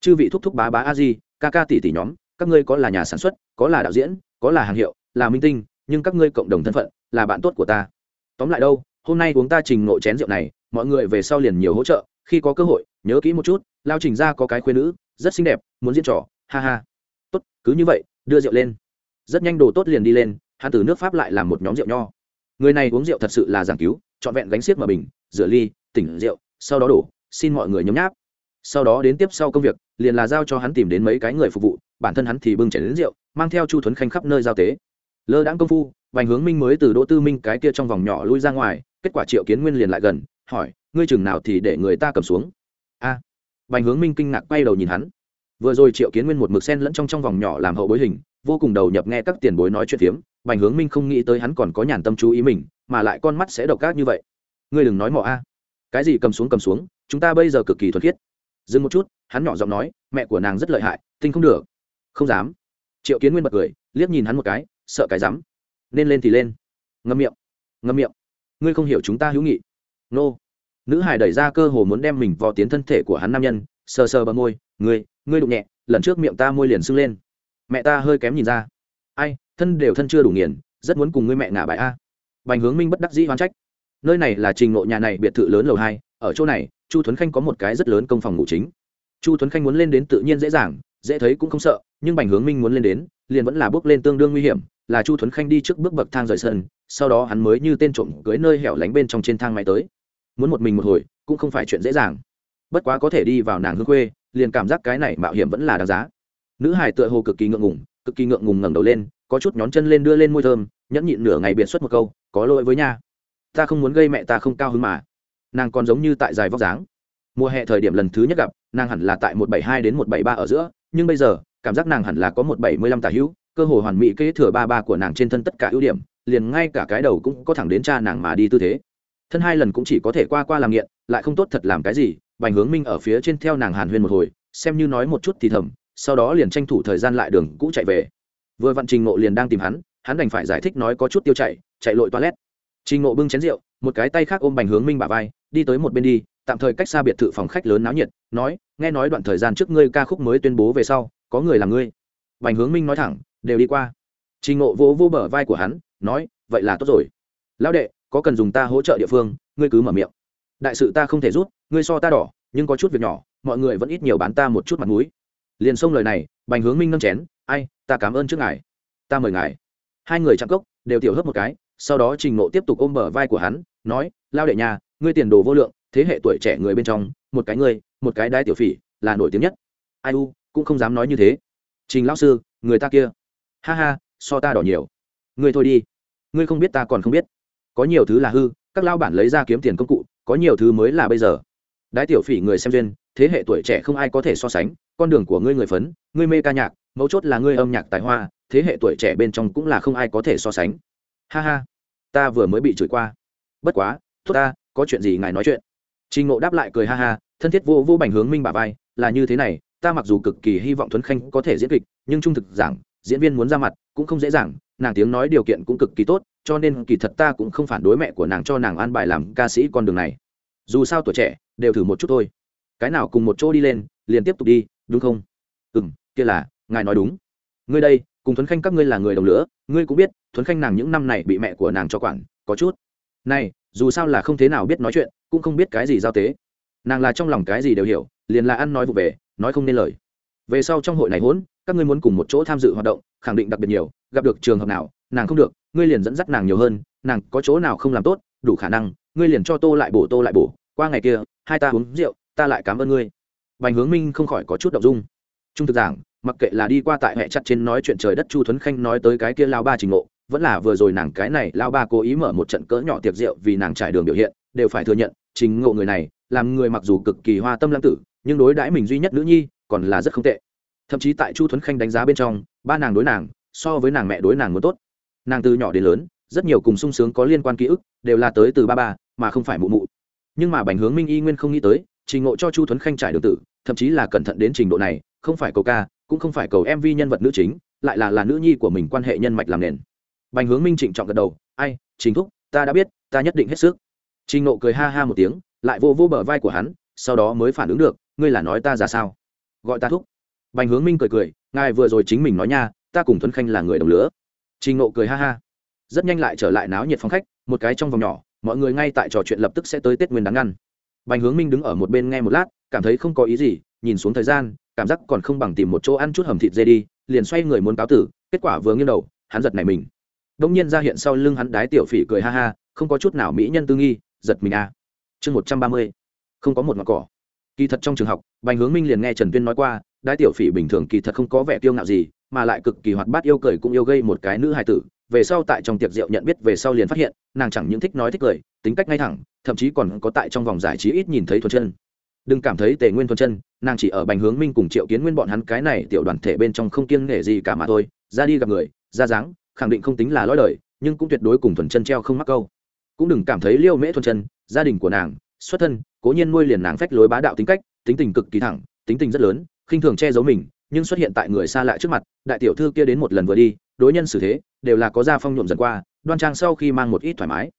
Chư vị thúc thúc bá bá a di, ca ca tỷ tỷ nhóm, các ngươi có là nhà sản xuất, có là đạo diễn, có là hàng hiệu, là minh tinh, nhưng các ngươi cộng đồng thân phận, là bạn tốt của ta. Tóm lại đâu, hôm nay uống ta trình ngộ chén rượu này, mọi người về sau liền nhiều hỗ trợ, khi có cơ hội, nhớ kỹ một chút lao trình ra có cái khuyên nữ rất xinh đẹp muốn diễn trò ha ha. Tốt cứ như vậy đưa rượu lên. Rất nhanh đồ tốt liền đi lên hắn từ nước pháp lại làm một nhóm rượu nho. Người này uống rượu thật sự là giảng cứu trọn vẹn gánh xiếc mở bình rửa ly tỉnh rượu sau đó đổ xin mọi người nhấm nháp. Sau đó đến tiếp sau công việc liền là giao cho hắn tìm đến mấy cái người phục vụ bản thân hắn thì bưng chảy đến rượu mang theo chu thuấn khanh khắp nơi giao tế. Lơ đãng công phu vành hướng minh mới từ đỗ tư minh cái kia trong vòng nhỏ lui ra ngoài kết quả triệu kiến nguyên liền lại gần hỏi ngươi chừng nào thì để người ta cầm xuống? A à, Bành hướng minh kinh ngạc quay đầu nhìn hắn. Vừa rồi triệu kiến nguyên một mực sen lẫn trong trong vòng nhỏ làm hậu bối hình, vô cùng đầu nhập nghe các tiền bối nói chuyện phiếm. Bành hướng minh không nghĩ tới hắn còn có nhàn tâm chú ý mình, mà lại con mắt sẽ độc ác như vậy. Ngươi đừng nói mọ a. À. Cái gì cầm xuống cầm xuống, chúng ta bây giờ cực kỳ thuần khiết. Dừng một chút, hắn nhỏ giọng nói, mẹ của nàng rất lợi hại, tinh không được. Không dám. Triệu kiến nguyên bật cười, liếc nhìn hắn một cái, sợ cái dám nên lên thì lên. Ngâm miệng. Ngâm miệng. Ngươi không hiểu chúng ta hữu nghị. Nô nữ hải đẩy ra cơ hồ muốn đem mình vào tiến thân thể của hắn nam nhân, sờ sờ bờ môi, ngươi ngươi đụng nhẹ, lần trước miệng ta môi liền sưng lên. Mẹ ta hơi kém nhìn ra. Ai, thân đều thân chưa đủ nghiền, rất muốn cùng ngươi mẹ ngả bài a. Bành hướng minh bất đắc dĩ hoán trách. Nơi này là trình ngộ nhà này, biệt thự lớn lầu hai, ở chỗ này, chu thuấn khanh có một cái rất lớn công phòng ngủ chính. Chu thuấn khanh muốn lên đến tự nhiên dễ dàng, dễ thấy cũng không sợ, nhưng bành hướng minh muốn lên đến, liền vẫn là bước lên tương đương nguy hiểm, là chu thuấn khanh đi trước bước bậc thang rời sân, sau đó hắn mới như tên trộm cưới nơi hẻo lánh bên trong trên thang máy tới muốn một mình một hồi, cũng không phải chuyện dễ dàng. Bất quá có thể đi vào nàng hương khuê, liền cảm giác cái này mạo hiểm vẫn là đáng giá. Nữ hải tựa hồ cực kỳ ngượng ngùng, cực kỳ ngượng ngùng ngẩng đầu lên, có chút nhón chân lên đưa lên môi thơm, nhẫn nhịn nửa ngày biệt xuất một câu, có lỗi với nha. Ta không muốn gây mẹ ta không cao hứng mà. Nàng còn giống như tại dài vóc dáng. Mùa hè thời điểm lần thứ nhất gặp, nàng hẳn là tại một bảy hai đến một bảy ba ở giữa, nhưng bây giờ, cảm giác nàng hẳn là có một bảy mươi lăm tà hữu, cơ hồ hoàn mỹ kế thừa ba ba của nàng trên thân tất cả ưu điểm, liền ngay cả cái đầu cũng có thẳng đến cha nàng mà đi tư thế thân hai lần cũng chỉ có thể qua qua làm nghiện, lại không tốt thật làm cái gì, bành hướng minh ở phía trên theo nàng hàn huyên một hồi, xem như nói một chút thì thầm, sau đó liền tranh thủ thời gian lại đường cũ chạy về. Vừa vặn trình ngộ liền đang tìm hắn hắn đành phải giải thích nói có chút tiêu chạy chạy lội toilet. Trình ngộ bưng chén rượu, một cái tay khác ôm bành hướng minh bà vai, đi tới một bên đi, tạm thời cách xa biệt thự phòng khách lớn náo nhiệt, nói, nghe nói đoạn thời gian trước ngươi ca khúc mới tuyên bố về sau, có người làm ngươi. Bành hướng minh nói thẳng, đều đi qua. Trình ngộ vỗ vô bờ vai của hắn, nói, vậy là tốt rồi. Lão đệ có cần dùng ta hỗ trợ địa phương, ngươi cứ mở miệng. Đại sự ta không thể rút, ngươi so ta đỏ, nhưng có chút việc nhỏ, mọi người vẫn ít nhiều bán ta một chút mặt mũi. Liền xông lời này, bành hướng minh nâng chén, ai, ta cảm ơn trước ngài. Ta mời ngài. Hai người chạm cốc, đều tiểu hớp một cái, sau đó trình nộ tiếp tục ôm bờ vai của hắn, nói, lao đệ nhà, ngươi tiền đồ vô lượng, thế hệ tuổi trẻ người bên trong, một cái ngươi, một cái đái tiểu phỉ, là nổi tiếng nhất. Ai u, cũng không dám nói như thế. Trình lão sư, người ta kia. Ha ha, so ta đỏ nhiều. Ngươi thôi đi. Ngươi không biết ta còn không biết có nhiều thứ là hư, các lao bản lấy ra kiếm tiền công cụ, có nhiều thứ mới là bây giờ. Đái tiểu phỉ người xem duyên, thế hệ tuổi trẻ không ai có thể so sánh, con đường của ngươi người phấn, ngươi mê ca nhạc, mấu chốt là ngươi âm nhạc tài hoa, thế hệ tuổi trẻ bên trong cũng là không ai có thể so sánh. Ha ha, ta vừa mới bị chửi qua. Bất quá, tốt ta, có chuyện gì ngài nói chuyện. Trình ngộ đáp lại cười ha ha, thân thiết vô vô bành hướng minh bà vai, là như thế này, ta mặc dù cực kỳ hy vọng thuấn khanh có thể diễn kịch, nhưng trung thực giảng diễn viên muốn ra mặt cũng không dễ dàng, nàng tiếng nói điều kiện cũng cực kỳ tốt, cho nên kỳ thật ta cũng không phản đối mẹ của nàng cho nàng an bài làm ca sĩ con đường này. Dù sao tuổi trẻ, đều thử một chút thôi. Cái nào cùng một chỗ đi lên, liền tiếp tục đi, đúng không? Ừ m kia là, ngài nói đúng. Ngươi đây, cùng thuấn khanh các ngươi là người đồng lửa, ngươi cũng biết, thuấn khanh nàng những năm này bị mẹ của nàng cho quản, có chút. Này, dù sao là không thế nào biết nói chuyện, cũng không biết cái gì giao tế. Nàng là trong lòng cái gì đều hiểu, liền là ăn nói vụ về, nói không nên lời. Về sau trong hội này hỗn các ngươi muốn cùng một chỗ tham dự hoạt động, khẳng định đặc biệt nhiều, gặp được trường hợp nào, nàng không được, ngươi liền dẫn dắt nàng nhiều hơn, nàng có chỗ nào không làm tốt, đủ khả năng, ngươi liền cho tô lại bổ, tô lại bổ, qua ngày kia, hai ta uống rượu, ta lại cảm ơn ngươi. Bành hướng minh không khỏi có chút động dung. Trung thực giảng, mặc kệ là đi qua tại hệ chặt trên nói chuyện trời đất chu thuấn khanh nói tới cái kia lao ba trình ngộ, vẫn là vừa rồi nàng cái này, lao ba cố ý mở một trận cỡ nhỏ tiệc rượu vì nàng trải đường biểu hiện, đều phải thừa nhận, trình ngộ người này, làm người mặc dù cực kỳ hoa tâm lãng tử, nhưng đối đãi mình duy nhất nữ nhi, còn là rất không tệ thậm chí tại chu thuấn khanh đánh giá bên trong, ba nàng đối nàng, so với nàng mẹ đối nàng muốn tốt. Nàng từ nhỏ đến lớn, rất nhiều cùng sung sướng có liên quan ký ức, đều là tới từ ba ba, mà không phải mụ mụ. Nhưng mà bành hướng minh y nguyên không nghĩ tới, trình ngộ cho chu thuấn khanh trải đường tử, thậm chí là cẩn thận đến trình độ này, không phải cầu ca, cũng không phải cầu mv nhân vật nữ chính, lại là là nữ nhi của mình quan hệ nhân mạch làm nền. Bành hướng minh trịnh trọng gật đầu, ai, trình thúc, ta đã biết, ta nhất định hết sức. Trình ngộ cười ha ha một tiếng, lại vô vô bờ vai của hắn, sau đó mới phản ứng được, ngươi là nói ta ra sao? Gọi ta thúc bành hướng minh cười cười, ngài vừa rồi chính mình nói nha, ta cùng thuấn khanh là người đồng lứa. Trình ngộ cười ha ha. Rất nhanh lại trở lại náo nhiệt phòng khách, một cái trong vòng nhỏ, mọi người ngay tại trò chuyện lập tức sẽ tới tết nguyên đáng ngăn. Bành hướng minh đứng ở một bên nghe một lát, cảm thấy không có ý gì, nhìn xuống thời gian, cảm giác còn không bằng tìm một chỗ ăn chút hầm thịt dê đi, liền xoay người muốn cáo tử, kết quả vừa nghiêng đầu, hắn giật này mình. Đông nhiên ra hiện sau lưng hắn đái tiểu phỉ cười ha ha, không có chút nào mỹ nhân tư nghi, giật mình à. chương một trăm ba mươi, không có một mặt cỏ. Kỳ thật trong trường học, bành hướng minh liền nghe trần tuyên nói qua đái tiểu phỉ bình thường kỳ thật không có vẻ kiêu ngạo gì, mà lại cực kỳ hoạt bát yêu cười cũng yêu gây một cái nữ hài tử. Về sau tại trong tiệc rượu nhận biết về sau liền phát hiện, nàng chẳng những thích nói thích cười, tính cách ngay thẳng, thậm chí còn có tại trong vòng giải trí ít nhìn thấy thuần chân. Đừng cảm thấy tề nguyên thuần chân, nàng chỉ ở bành hướng minh cùng triệu kiến nguyên bọn hắn cái này tiểu đoàn thể bên trong không kiêng nể gì cả mà thôi, ra đi gặp người, ra dáng, khẳng định không tính là lõi đời, nhưng cũng tuyệt đối cùng thuần chân treo không mắc câu. Cũng đừng cảm thấy liêu mễ thuần chân, gia đình của nàng, xuất thân, cố nhiên nuôi liền nàng phách lối bá đạo tính cách, tính tình cực kỳ thẳng, tính tình rất lớn khinh thường che giấu mình, nhưng xuất hiện tại người xa lạ trước mặt, đại tiểu thư kia đến một lần vừa đi, đối nhân xử thế, đều là có gia phong nhuộm dần qua, đoan trang sau khi mang một ít thoải mái.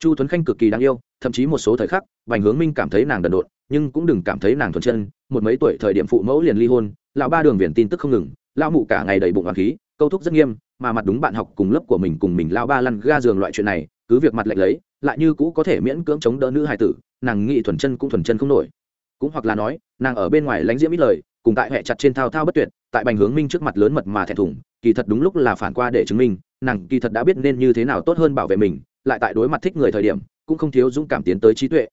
Chu tuấn khanh cực kỳ đáng yêu, thậm chí một số thời khắc, bành hướng minh cảm thấy nàng đần độn, nhưng cũng đừng cảm thấy nàng thuần chân, một mấy tuổi thời điểm phụ mẫu liền ly hôn, lão ba đường viền tin tức không ngừng lao mụ cả ngày đầy bụng hoàng khí, câu thúc rất nghiêm, mà mặt đúng bạn học cùng lớp của mình cùng mình lao ba lăn ga giường loại chuyện này, cứ việc mặt lệch lấy, lại như cũ có thể miễn cưỡng chống đỡ nữ hài tử, nàng nghĩ thuần chân cũng thuần chân không nổi. Cũng hoặc là nói, nàng ở bên ngoài lánh diễm ít lời cùng tại hệ chặt trên thao thao bất tuyệt, tại bành hướng minh trước mặt lớn mật mà thẹn thùng, kỳ thật đúng lúc là phản qua để chứng minh, nàng kỳ thật đã biết nên như thế nào tốt hơn bảo vệ mình, lại tại đối mặt thích người thời điểm, cũng không thiếu dũng cảm tiến tới trí tuệ.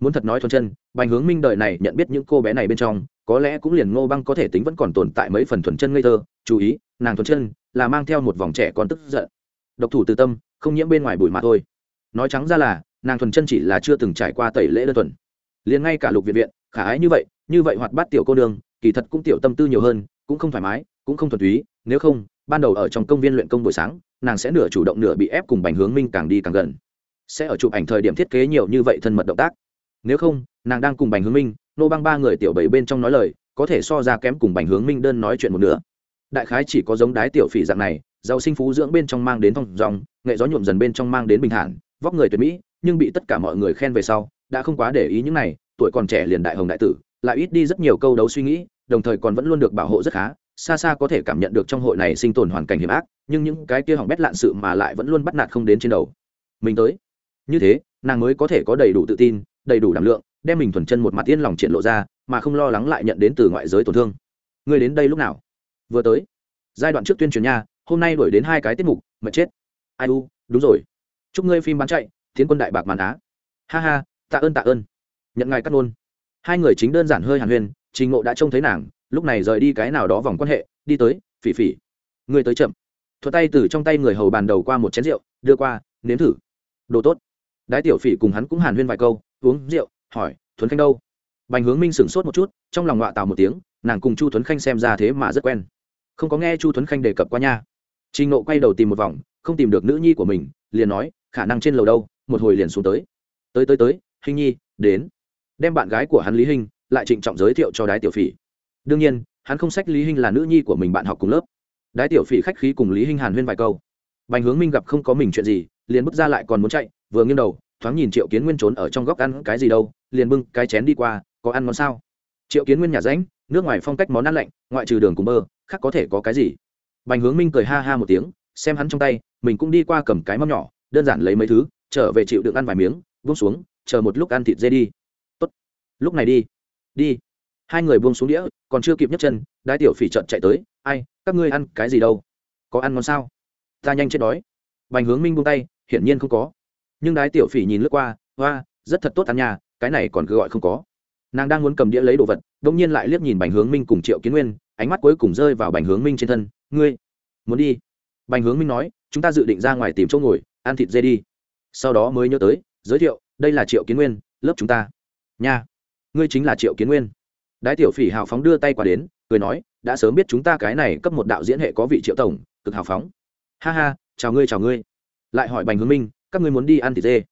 Muốn thật nói thuần chân, bành hướng minh đời này nhận biết những cô bé này bên trong, có lẽ cũng liền ngô băng có thể tính vẫn còn tồn tại mấy phần thuần chân ngây thơ, chú ý, nàng thuần chân là mang theo một vòng trẻ còn tức giận. Độc thủ từ tâm, không nhiễm bên ngoài bụi mà thôi. Nói trắng ra là, nàng thuần chân chỉ là chưa từng trải qua tẩy lễ đơn thuần. Liền ngay cả lục viện viện, khả ái như vậy như vậy hoạt bát tiểu cô đường kỳ thật cũng tiểu tâm tư nhiều hơn, cũng không thoải mái, cũng không thuần túy, nếu không, ban đầu ở trong công viên luyện công buổi sáng, nàng sẽ nửa chủ động nửa bị ép cùng bành hướng minh càng đi càng gần. Sẽ ở chụp ảnh thời điểm thiết kế nhiều như vậy thân mật động tác. Nếu không, nàng đang cùng bành hướng minh, nô băng ba người tiểu bảy bên trong nói lời, có thể so ra kém cùng bành hướng minh đơn nói chuyện một nửa. Đại khái chỉ có giống đái tiểu phỉ dạng này, giàu sinh phú dưỡng bên trong mang đến thong dòng, nghệ gió nhuộm dần bên trong mang đến bình thản, vóc người tuyệt mỹ, nhưng bị tất cả mọi người khen về sau, đã không quá để ý những này, tuổi còn trẻ liền đại hồng đại tử, lại ít đi rất nhiều câu đấu suy nghĩ đồng thời còn vẫn luôn được bảo hộ rất khá, xa xa có thể cảm nhận được trong hội này sinh tồn hoàn cảnh hiểm ác, nhưng những cái kia hỏng bét lạn sự mà lại vẫn luôn bắt nạt không đến trên đầu. Mình tới. Như thế, nàng mới có thể có đầy đủ tự tin, đầy đủ đảm lượng, đem mình thuần chân một mặt yên lòng triển lộ ra, mà không lo lắng lại nhận đến từ ngoại giới tổn thương. Người đến đây lúc nào? Vừa tới. Giai đoạn trước tuyên truyền nha, hôm nay đổi đến hai cái tiết mục, mệt chết. Ai u, đúng rồi. Chúc ngươi phim bán chạy tiến quân đại bạc màn á. Ha ha, tạ ơn tạ ơn. Nhận ngài cắt luôn. hai người chính đơn giản hơi hàn huyên trình ngộ đã trông thấy nàng, lúc này rời đi cái nào đó vòng quan hệ, đi tới, phỉ phỉ người tới chậm. Thuật tay từ trong tay người hầu bàn đầu qua một chén rượu, đưa qua, nếm thử. Đồ tốt. Đái tiểu phỉ cùng hắn cũng hàn huyên vài câu, uống rượu, hỏi, thuấn khanh đâu? Bành hướng minh sửng sốt một chút, trong lòng ngọa tào một tiếng, nàng cùng chu Thuấn khanh xem ra thế mà rất quen. Không có nghe chu Thuấn khanh đề cập qua nha. Trình nộ quay đầu tìm một vòng, không tìm được nữ nhi của mình, liền nói, khả năng trên lầu đâu, một hồi liền xuống tới. Tới tới tới, hình nhi, đến. Đem bạn gái của hắn lý hình lại trịnh trọng giới thiệu cho đái tiểu phỉ. Đương nhiên, hắn không sách lý Hinh là nữ nhi của mình bạn học cùng lớp. Đái tiểu phỉ khách khí cùng lý Hinh hàn huyên vài câu. Bành hướng minh gặp không có mình chuyện gì, liền bước ra lại còn muốn chạy, vừa nghiêng đầu, thoáng nhìn triệu kiến nguyên trốn ở trong góc ăn cái gì đâu, liền bưng cái chén đi qua, có ăn món sao? Triệu kiến nguyên nhà ránh nước ngoài phong cách món ăn lạnh, ngoại trừ đường cùng bơ, khác có thể có cái gì? Bành hướng minh cười ha ha một tiếng, xem hắn trong tay, mình cũng đi qua cầm cái mâm nhỏ, đơn giản lấy mấy thứ, trở về chịu đựng ăn vài miếng, buông xuống, chờ một lúc ăn thịt dê đi. Tốt, lúc này đi đi. Hai người buông xuống đĩa, còn chưa kịp nhấc chân, đái tiểu phỉ trợn chạy tới, ai, các ngươi ăn cái gì đâu? Có ăn ngon sao? Ta nhanh chết đói. Bành hướng minh buông tay, hiển nhiên không có. Nhưng đái tiểu phỉ nhìn lướt qua hoa rất thật tốt ăn nhà cái này còn cứ gọi không có. Nàng đang muốn cầm đĩa lấy đồ vật đông nhiên lại liếc nhìn bành hướng minh cùng triệu kiến nguyên, ánh mắt cuối cùng rơi vào bành hướng minh trên thân, ngươi, muốn đi? Bành hướng minh nói, chúng ta dự định ra ngoài tìm chỗ ngồi, ăn thịt dê đi. Sau đó mới nhớ tới, giới thiệu, đây là triệu kiến nguyên, lớp chúng ta. Nha ngươi chính là triệu kiến nguyên. Đái tiểu phỉ hào phóng đưa tay qua đến, cười nói, đã sớm biết chúng ta cái này cấp một đạo diễn hệ có vị triệu tổng, cực hào phóng. Ha ha, chào ngươi chào ngươi. Lại hỏi bành hướng minh, các ngươi muốn đi ăn thịt dê.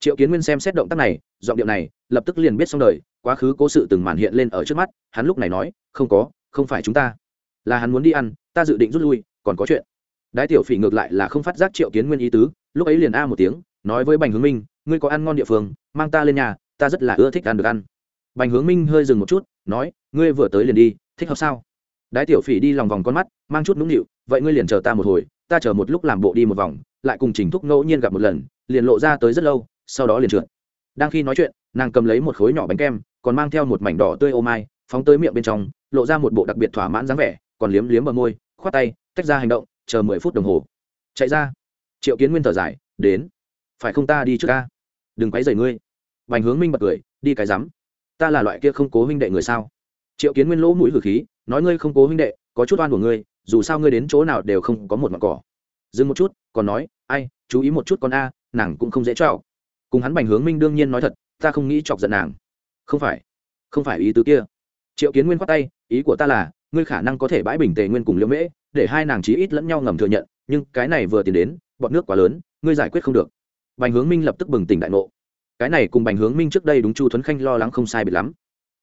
Triệu kiến nguyên xem xét động tác này, giọng điệu này, lập tức liền biết xong đời, quá khứ cố sự từng màn hiện lên ở trước mắt, hắn lúc này nói, không có, không phải chúng ta. Là hắn muốn đi ăn, ta dự định rút lui, còn có chuyện. Đái tiểu phỉ ngược lại là không phát giác triệu kiến nguyên ý tứ, lúc ấy liền a một tiếng, nói với bành hướng minh, ngươi có ăn ngon địa phương, mang ta lên nhà, ta rất là ưa thích ăn được ăn bành hướng minh hơi dừng một chút, nói, ngươi vừa tới liền đi, thích hợp sao? Đái tiểu phỉ đi lòng vòng con mắt, mang chút nũng nịu, vậy ngươi liền chờ ta một hồi, ta chờ một lúc làm bộ đi một vòng, lại cùng trình thúc ngẫu nhiên gặp một lần, liền lộ ra tới rất lâu, sau đó liền trượt. Đang khi nói chuyện, nàng cầm lấy một khối nhỏ bánh kem, còn mang theo một mảnh đỏ tươi ô mai, phóng tới miệng bên trong, lộ ra một bộ đặc biệt thỏa mãn dáng vẻ, còn liếm liếm bờ môi, khoát tay, tách ra hành động, chờ mười phút đồng hồ. Chạy ra. Triệu kiến nguyên thở dài, đến. Phải không ta đi trước ca đừng quấy rầy ngươi. Bành hướng minh bật cười, đi cái rắm ta là loại kia không cố huynh đệ người sao? Triệu kiến nguyên lỗ mũi hử khí, nói ngươi không cố huynh đệ, có chút oan của ngươi, dù sao ngươi đến chỗ nào đều không có một mặt cỏ. Dừng một chút, còn nói, ai, chú ý một chút con a, nàng cũng không dễ cho cùng hắn bành hướng minh đương nhiên nói thật, ta không nghĩ chọc giận nàng. Không phải không phải ý tứ kia. Triệu kiến nguyên khoát tay, ý của ta là, ngươi khả năng có thể bãi bình tề nguyên cùng liễu mễ, để hai nàng chí ít lẫn nhau ngầm thừa nhận, nhưng cái này vừa tìm đến, bọn nước quá lớn, ngươi giải quyết không được. Bành hướng minh lập tức bừng tỉnh đại ngộ cái này cùng bành hướng minh trước đây đúng chu thuấn khanh lo lắng không sai biệt lắm.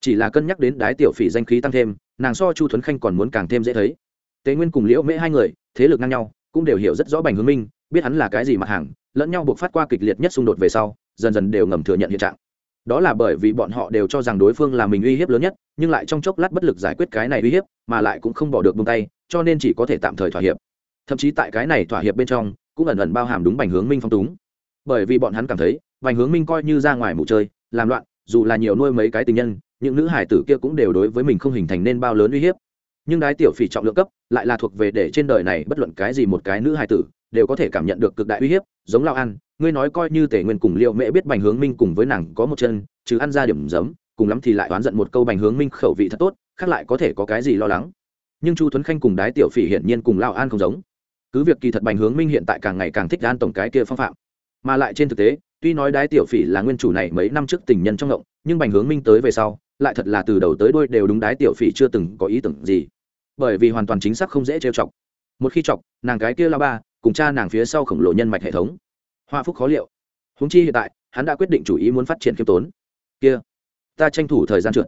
Chỉ là cân nhắc đến đái tiểu phỉ danh khí tăng thêm, nàng so chu thuấn khanh còn muốn càng thêm dễ thấy. Tế nguyên cùng liễu mễ hai người, thế lực ngang nhau, cũng đều hiểu rất rõ bành hướng minh, biết hắn là cái gì mặt hàng, lẫn nhau buộc phát qua kịch liệt nhất xung đột về sau, dần dần đều ngầm thừa nhận hiện trạng. Đó là bởi vì bọn họ đều cho rằng đối phương là mình uy hiếp lớn nhất, nhưng lại trong chốc lát bất lực giải quyết cái này uy hiếp, mà lại cũng không bỏ được bông tay, cho nên chỉ có thể tạm thời thỏa hiệp. Thậm chí tại cái này thỏa hiệp bên trong, cũng ẩn ẩn bao hàm đúng bành hướng minh phong túng. Bởi vì bọn hắn cảm thấy bành hướng minh coi như ra ngoài mụ chơi, làm loạn, dù là nhiều nuôi mấy cái tình nhân, những nữ hải tử kia cũng đều đối với mình không hình thành nên bao lớn uy hiếp. Nhưng đái tiểu phỉ trọng lượng cấp, lại là thuộc về để trên đời này bất luận cái gì một cái nữ hải tử, đều có thể cảm nhận được cực đại uy hiếp, giống lao ăn ngươi nói coi như tể nguyên cùng liệu mẹ biết bành hướng minh cùng với nàng có một chân chứ ăn ra điểm giấm, cùng lắm thì lại oán giận một câu bành hướng minh khẩu vị thật tốt, khác lại có thể có cái gì lo lắng. Nhưng chu tuấn khanh cùng đái tiểu phỉ hiển nhiên cùng lao an không giống. Cứ việc kỳ thật bành hướng minh hiện tại càng ngày càng thích an tổng cái kia phong phạm, mà lại trên thực tế tuy nói đái tiểu phỉ là nguyên chủ này mấy năm trước tình nhân trong ngộng, nhưng bành hướng minh tới về sau, lại thật là từ đầu tới đuôi đều đúng đái tiểu phỉ chưa từng có ý tưởng gì. Bởi vì hoàn toàn chính xác không dễ trêu chọc. Một khi chọc, nàng cái kia lao ba, cùng cha nàng phía sau khổng lồ nhân mạch hệ thống. Hoa phúc khó liệu. Húng chi hiện tại, hắn đã quyết định chủ ý muốn phát triển khiêm tốn. Kia, ta tranh thủ thời gian trượt.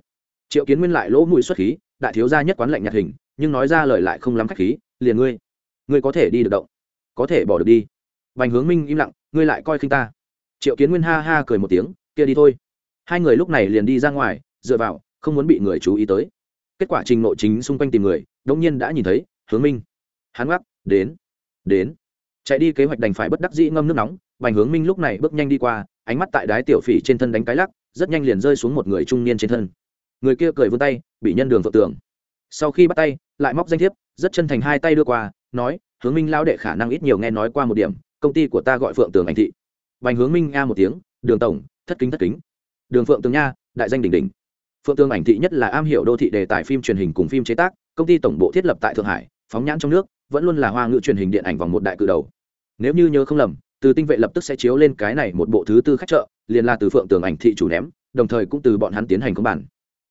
Triệu kiến nguyên lại lỗ mũi xuất khí, đại thiếu gia nhất quán lạnh nhạt hình, nhưng nói ra lời lại không lắm khách khí, liền ngươi ngươi có thể đi được động, có thể bỏ được đi. Bành hướng minh im lặng, ngươi lại coi khinh ta triệu kiến nguyên ha ha cười một tiếng, kia đi thôi. Hai người lúc này liền đi ra ngoài, dựa vào, không muốn bị người chú ý tới. Kết quả trình nội chính xung quanh tìm người đông nhiên đã nhìn thấy, hướng minh. Hắn gắt đến đến. Chạy đi kế hoạch đành phải bất đắc dĩ ngâm nước nóng, bành hướng minh lúc này bước nhanh đi qua, ánh mắt tại đái tiểu phỉ trên thân đánh cái lắc, rất nhanh liền rơi xuống một người trung niên trên thân. Người kia cười vươn tay, bị nhân đường vợ tường. Sau khi bắt tay, lại móc danh thiếp, rất chân thành hai tay đưa qua, nói, hướng minh lao đệ khả năng ít nhiều nghe nói qua một điểm, công ty của ta gọi phượng tường ảnh thị bành hướng minh a một tiếng, đường tổng, thất kính thất kính. Đường phượng tường nha, đại danh đỉnh đỉnh. Phượng tường ảnh thị nhất là am hiểu đô thị đề tài phim truyền hình cùng phim chế tác, công ty tổng bộ thiết lập tại thượng hải, phóng nhãn trong nước, vẫn luôn là hoa ngữ truyền hình điện ảnh vòng một đại cự đầu. Nếu như nhớ không lầm, từ tinh vệ lập tức sẽ chiếu lên cái này một bộ thứ tư khách trợ liền là từ phượng tường ảnh thị chủ ném, đồng thời cũng từ bọn hắn tiến hành công bản.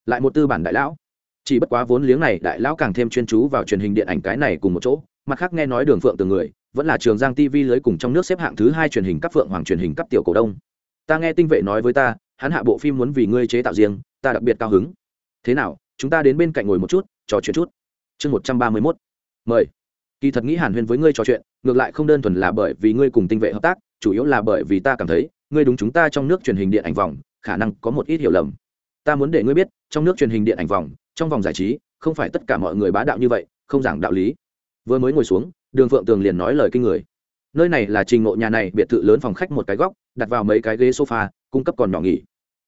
Lại một tư bản đại lão. Chỉ bất quá vốn liếng này đại lão càng thêm chuyên chú vào truyền hình điện ảnh cái này cùng một chỗ, mặt khác nghe nói đường phượng tường người vẫn là trường giang tv lưới cùng trong nước xếp hạng thứ hai truyền hình cấp phượng hoàng truyền hình cấp tiểu cổ đông. Ta nghe tinh vệ nói với ta, hắn hạ bộ phim muốn vì ngươi chế tạo riêng, ta đặc biệt cao hứng. Thế nào, chúng ta đến bên cạnh ngồi một chút, trò chuyện chút. Chương một trăm ba mươi mốt. Mời. Kỳ thật nghĩ hàn huyên với ngươi trò chuyện, ngược lại không đơn thuần là bởi vì ngươi cùng tinh vệ hợp tác, chủ yếu là bởi vì ta cảm thấy, ngươi đúng chúng ta trong nước truyền hình điện ảnh vòng, khả năng có một ít hiểu lầm. Ta muốn để ngươi biết, trong nước truyền hình điện ảnh vòng, trong vòng giải trí, không phải tất cả mọi người bá đạo như vậy, không giảng đạo lý. Vừa mới ngồi xuống đường phượng tường liền nói lời kinh người. Nơi này là trình ngộ nhà này, biệt thự lớn phòng khách một cái góc, đặt vào mấy cái ghế sofa, cung cấp còn nhỏ nghỉ.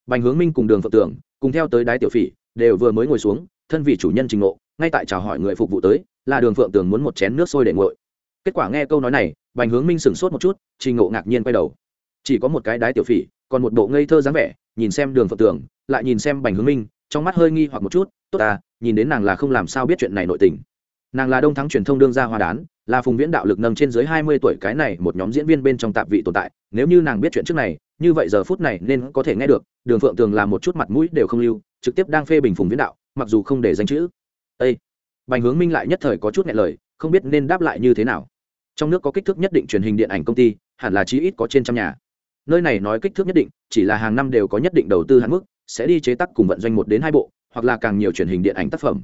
Bành hướng minh cùng đường phượng tường, cùng theo tới đái tiểu phỉ, đều vừa mới ngồi xuống, thân vị chủ nhân trình ngộ, ngay tại chào hỏi người phục vụ tới, là đường phượng tường muốn một chén nước sôi để nguội. Kết quả nghe câu nói này, bành hướng minh sửng sốt một chút, trình ngộ ngạc nhiên quay đầu. Chỉ có một cái đái tiểu phỉ, còn một bộ ngây thơ dáng vẻ, nhìn xem đường phượng tường, lại nhìn xem bành hướng minh, trong mắt hơi nghi hoặc một chút, tốt ta, nhìn đến nàng là không làm sao biết chuyện này nội tình nàng là đông thắng truyền thông đương gia hoa đán, là phùng viễn đạo lực nâng trên dưới hai mươi tuổi cái này một nhóm diễn viên bên trong tạp vị tồn tại. Nếu như nàng biết chuyện trước này, như vậy giờ phút này nên có thể nghe được, đường phượng tường làm một chút mặt mũi đều không lưu, trực tiếp đang phê bình phùng viễn đạo, mặc dù không để danh chữ. Â bành hướng minh lại nhất thời có chút nghe lời, không biết nên đáp lại như thế nào. Trong nước có kích thước nhất định truyền hình điện ảnh công ty, hẳn là chí ít có trên trăm nhà. Nơi này nói kích thước nhất định, chỉ là hàng năm đều có nhất định đầu tư hạn mức, sẽ đi chế tác cùng vận doanh một đến hai bộ, hoặc là càng nhiều truyền hình điện ảnh tác phẩm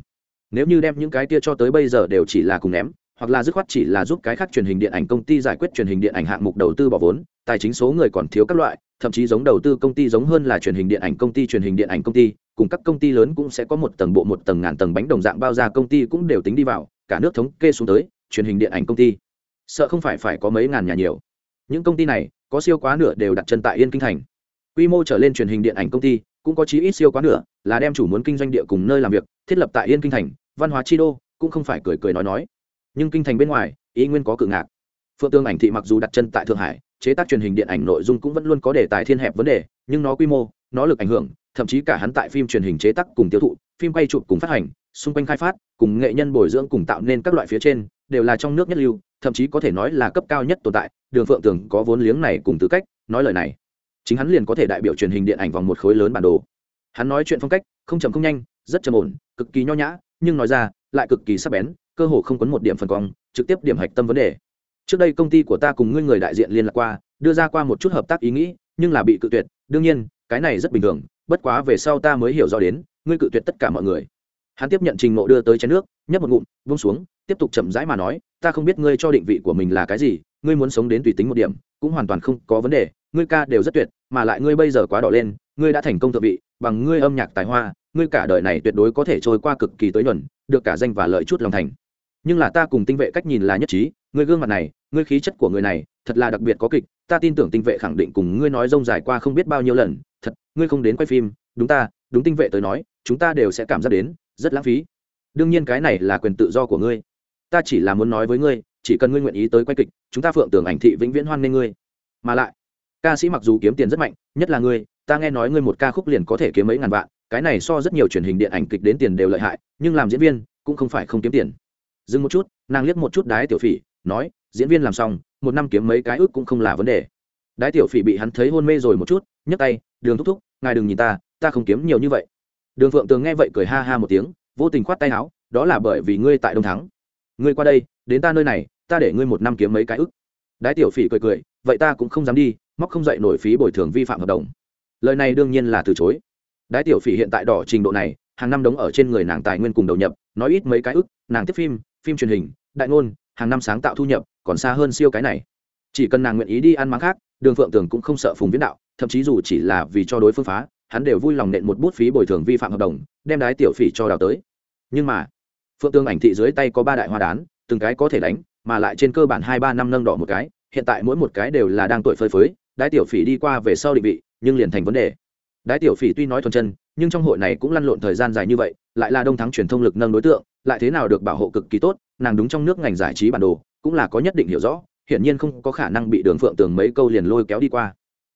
nếu như đem những cái kia cho tới bây giờ đều chỉ là cùng ném, hoặc là dứt khoát chỉ là giúp cái khác truyền hình điện ảnh công ty giải quyết truyền hình điện ảnh hạng mục đầu tư bỏ vốn, tài chính số người còn thiếu các loại, thậm chí giống đầu tư công ty giống hơn là truyền hình điện ảnh công ty, truyền hình điện ảnh công ty, cùng các công ty lớn cũng sẽ có một tầng bộ, một tầng ngàn tầng bánh đồng dạng bao ra công ty cũng đều tính đi vào, cả nước thống kê xuống tới, truyền hình điện ảnh công ty. Sợ không phải phải có mấy ngàn nhà nhiều. Những công ty này, có siêu quá nửa đều đặt chân tại yên kinh thành. Quy mô trở lên truyền hình điện ảnh công ty cũng có chí ít siêu quá nửa là đem chủ muốn kinh doanh địa cùng nơi làm việc, thiết lập tại yên kinh thành, văn hóa chi đô, cũng không phải cười cười nói nói. Nhưng kinh thành bên ngoài, ý nguyên có cự ngạc. Phượng tương ảnh thị mặc dù đặt chân tại thượng hải, chế tác truyền hình điện ảnh nội dung cũng vẫn luôn có đề tài thiên hẹp vấn đề, nhưng nó quy mô, nó lực ảnh hưởng, thậm chí cả hắn tại phim truyền hình chế tác cùng tiêu thụ, phim quay chụp cùng phát hành, xung quanh khai phát, cùng nghệ nhân bồi dưỡng cùng tạo nên các loại phía trên, đều là trong nước nhất lưu, thậm chí có thể nói là cấp cao nhất tồn tại. Đường phượng tường có vốn liếng này cùng tư cách, nói lời này chính hắn liền có thể đại biểu truyền hình điện ảnh vòng một khối lớn bản đồ. Hắn nói chuyện phong cách, không chậm không nhanh, rất trầm ổn, cực kỳ nho nhã, nhưng nói ra, lại cực kỳ sắc bén, cơ hồ không quấn một điểm phần cong, trực tiếp điểm hạch tâm vấn đề. Trước đây công ty của ta cùng ngươi người đại diện liên lạc qua, đưa ra qua một chút hợp tác ý nghĩ, nhưng là bị cự tuyệt. Đương nhiên, cái này rất bình thường, bất quá về sau ta mới hiểu rõ đến, ngươi cự tuyệt tất cả mọi người. Hắn tiếp nhận trình ngộ đưa tới chén nước, nhấp một ngụm vung xuống, tiếp tục chậm rãi mà nói, ta không biết ngươi cho định vị của mình là cái gì, ngươi muốn sống đến tùy tính một điểm, cũng hoàn toàn không có vấn đề ngươi ca đều rất tuyệt, mà lại ngươi bây giờ quá đỏ lên, ngươi đã thành công thượng vị, bằng ngươi âm nhạc tài hoa, ngươi cả đời này tuyệt đối có thể trôi qua cực kỳ tới nhuần, được cả danh và lợi chút lòng thành. Nhưng là ta cùng tinh vệ cách nhìn là nhất trí, ngươi gương mặt này, ngươi khí chất của người này, thật là đặc biệt có kịch, ta tin tưởng tinh vệ khẳng định cùng ngươi nói rông dài qua không biết bao nhiêu lần, thật, ngươi không đến quay phim, đúng ta, đúng tinh vệ tới nói, chúng ta đều sẽ cảm giác đến, rất lãng phí. Đương nhiên cái này là quyền tự do của ngươi. Ta chỉ là muốn nói với ngươi, chỉ cần ngươi nguyện ý tới quay kịch, chúng ta phượng tưởng ảnh thị vĩnh viễn hoan nghênh ngươi. Mà lại ca sĩ mặc dù kiếm tiền rất mạnh, nhất là ngươi, ta nghe nói ngươi một ca khúc liền có thể kiếm mấy ngàn vạn, cái này so rất nhiều truyền hình điện ảnh kịch đến tiền đều lợi hại, nhưng làm diễn viên cũng không phải không kiếm tiền. Dừng một chút, nàng liếc một chút đái tiểu phỉ, nói, diễn viên làm xong, một năm kiếm mấy cái ước cũng không là vấn đề. Đái tiểu phỉ bị hắn thấy hôn mê rồi một chút, nhấc tay, đường thúc thúc, ngài đừng nhìn ta ta không kiếm nhiều như vậy. Đường phượng tường nghe vậy cười ha ha một tiếng, vô tình khoát tay áo, đó là bởi vì ngươi tại đông thắng. Ngươi qua đây, đến ta nơi này, ta để ngươi một năm kiếm mấy cái ức đái tiểu phỉ cười cười, vậy ta cũng không dám đi móc không dậy nổi phí bồi thường vi phạm hợp đồng. Lời này đương nhiên là từ chối. Đái tiểu phỉ hiện tại đỏ trình độ này, hàng năm đóng ở trên người nàng tài nguyên cùng đầu nhập, nói ít mấy cái ức, nàng tiếp phim phim truyền hình, đại ngôn, hàng năm sáng tạo thu nhập, còn xa hơn siêu cái này. Chỉ cần nàng nguyện ý đi ăn máng khác, đường phượng tường cũng không sợ phùng viễn đạo, thậm chí dù chỉ là vì cho đối phương phá, hắn đều vui lòng nện một bút phí bồi thường vi phạm hợp đồng, đem đái tiểu phỉ cho đào tới. Nhưng mà, phượng tường ảnh thị dưới tay có ba đại hoa đán, từng cái có thể đánh, mà lại trên cơ bản hai ba năm nâng đỏ một cái, hiện tại mỗi một cái đều là đang tuổi phơi phới đái tiểu phỉ đi qua về sau định vị, nhưng liền thành vấn đề. Đái tiểu phỉ tuy nói thuần chân, nhưng trong hội này cũng lăn lộn thời gian dài như vậy, lại là đông thắng truyền thông lực nâng đối tượng, lại thế nào được bảo hộ cực kỳ tốt, nàng đúng trong nước ngành giải trí bản đồ, cũng là có nhất định hiểu rõ, hiển nhiên không có khả năng bị đường phượng tường mấy câu liền lôi kéo đi qua.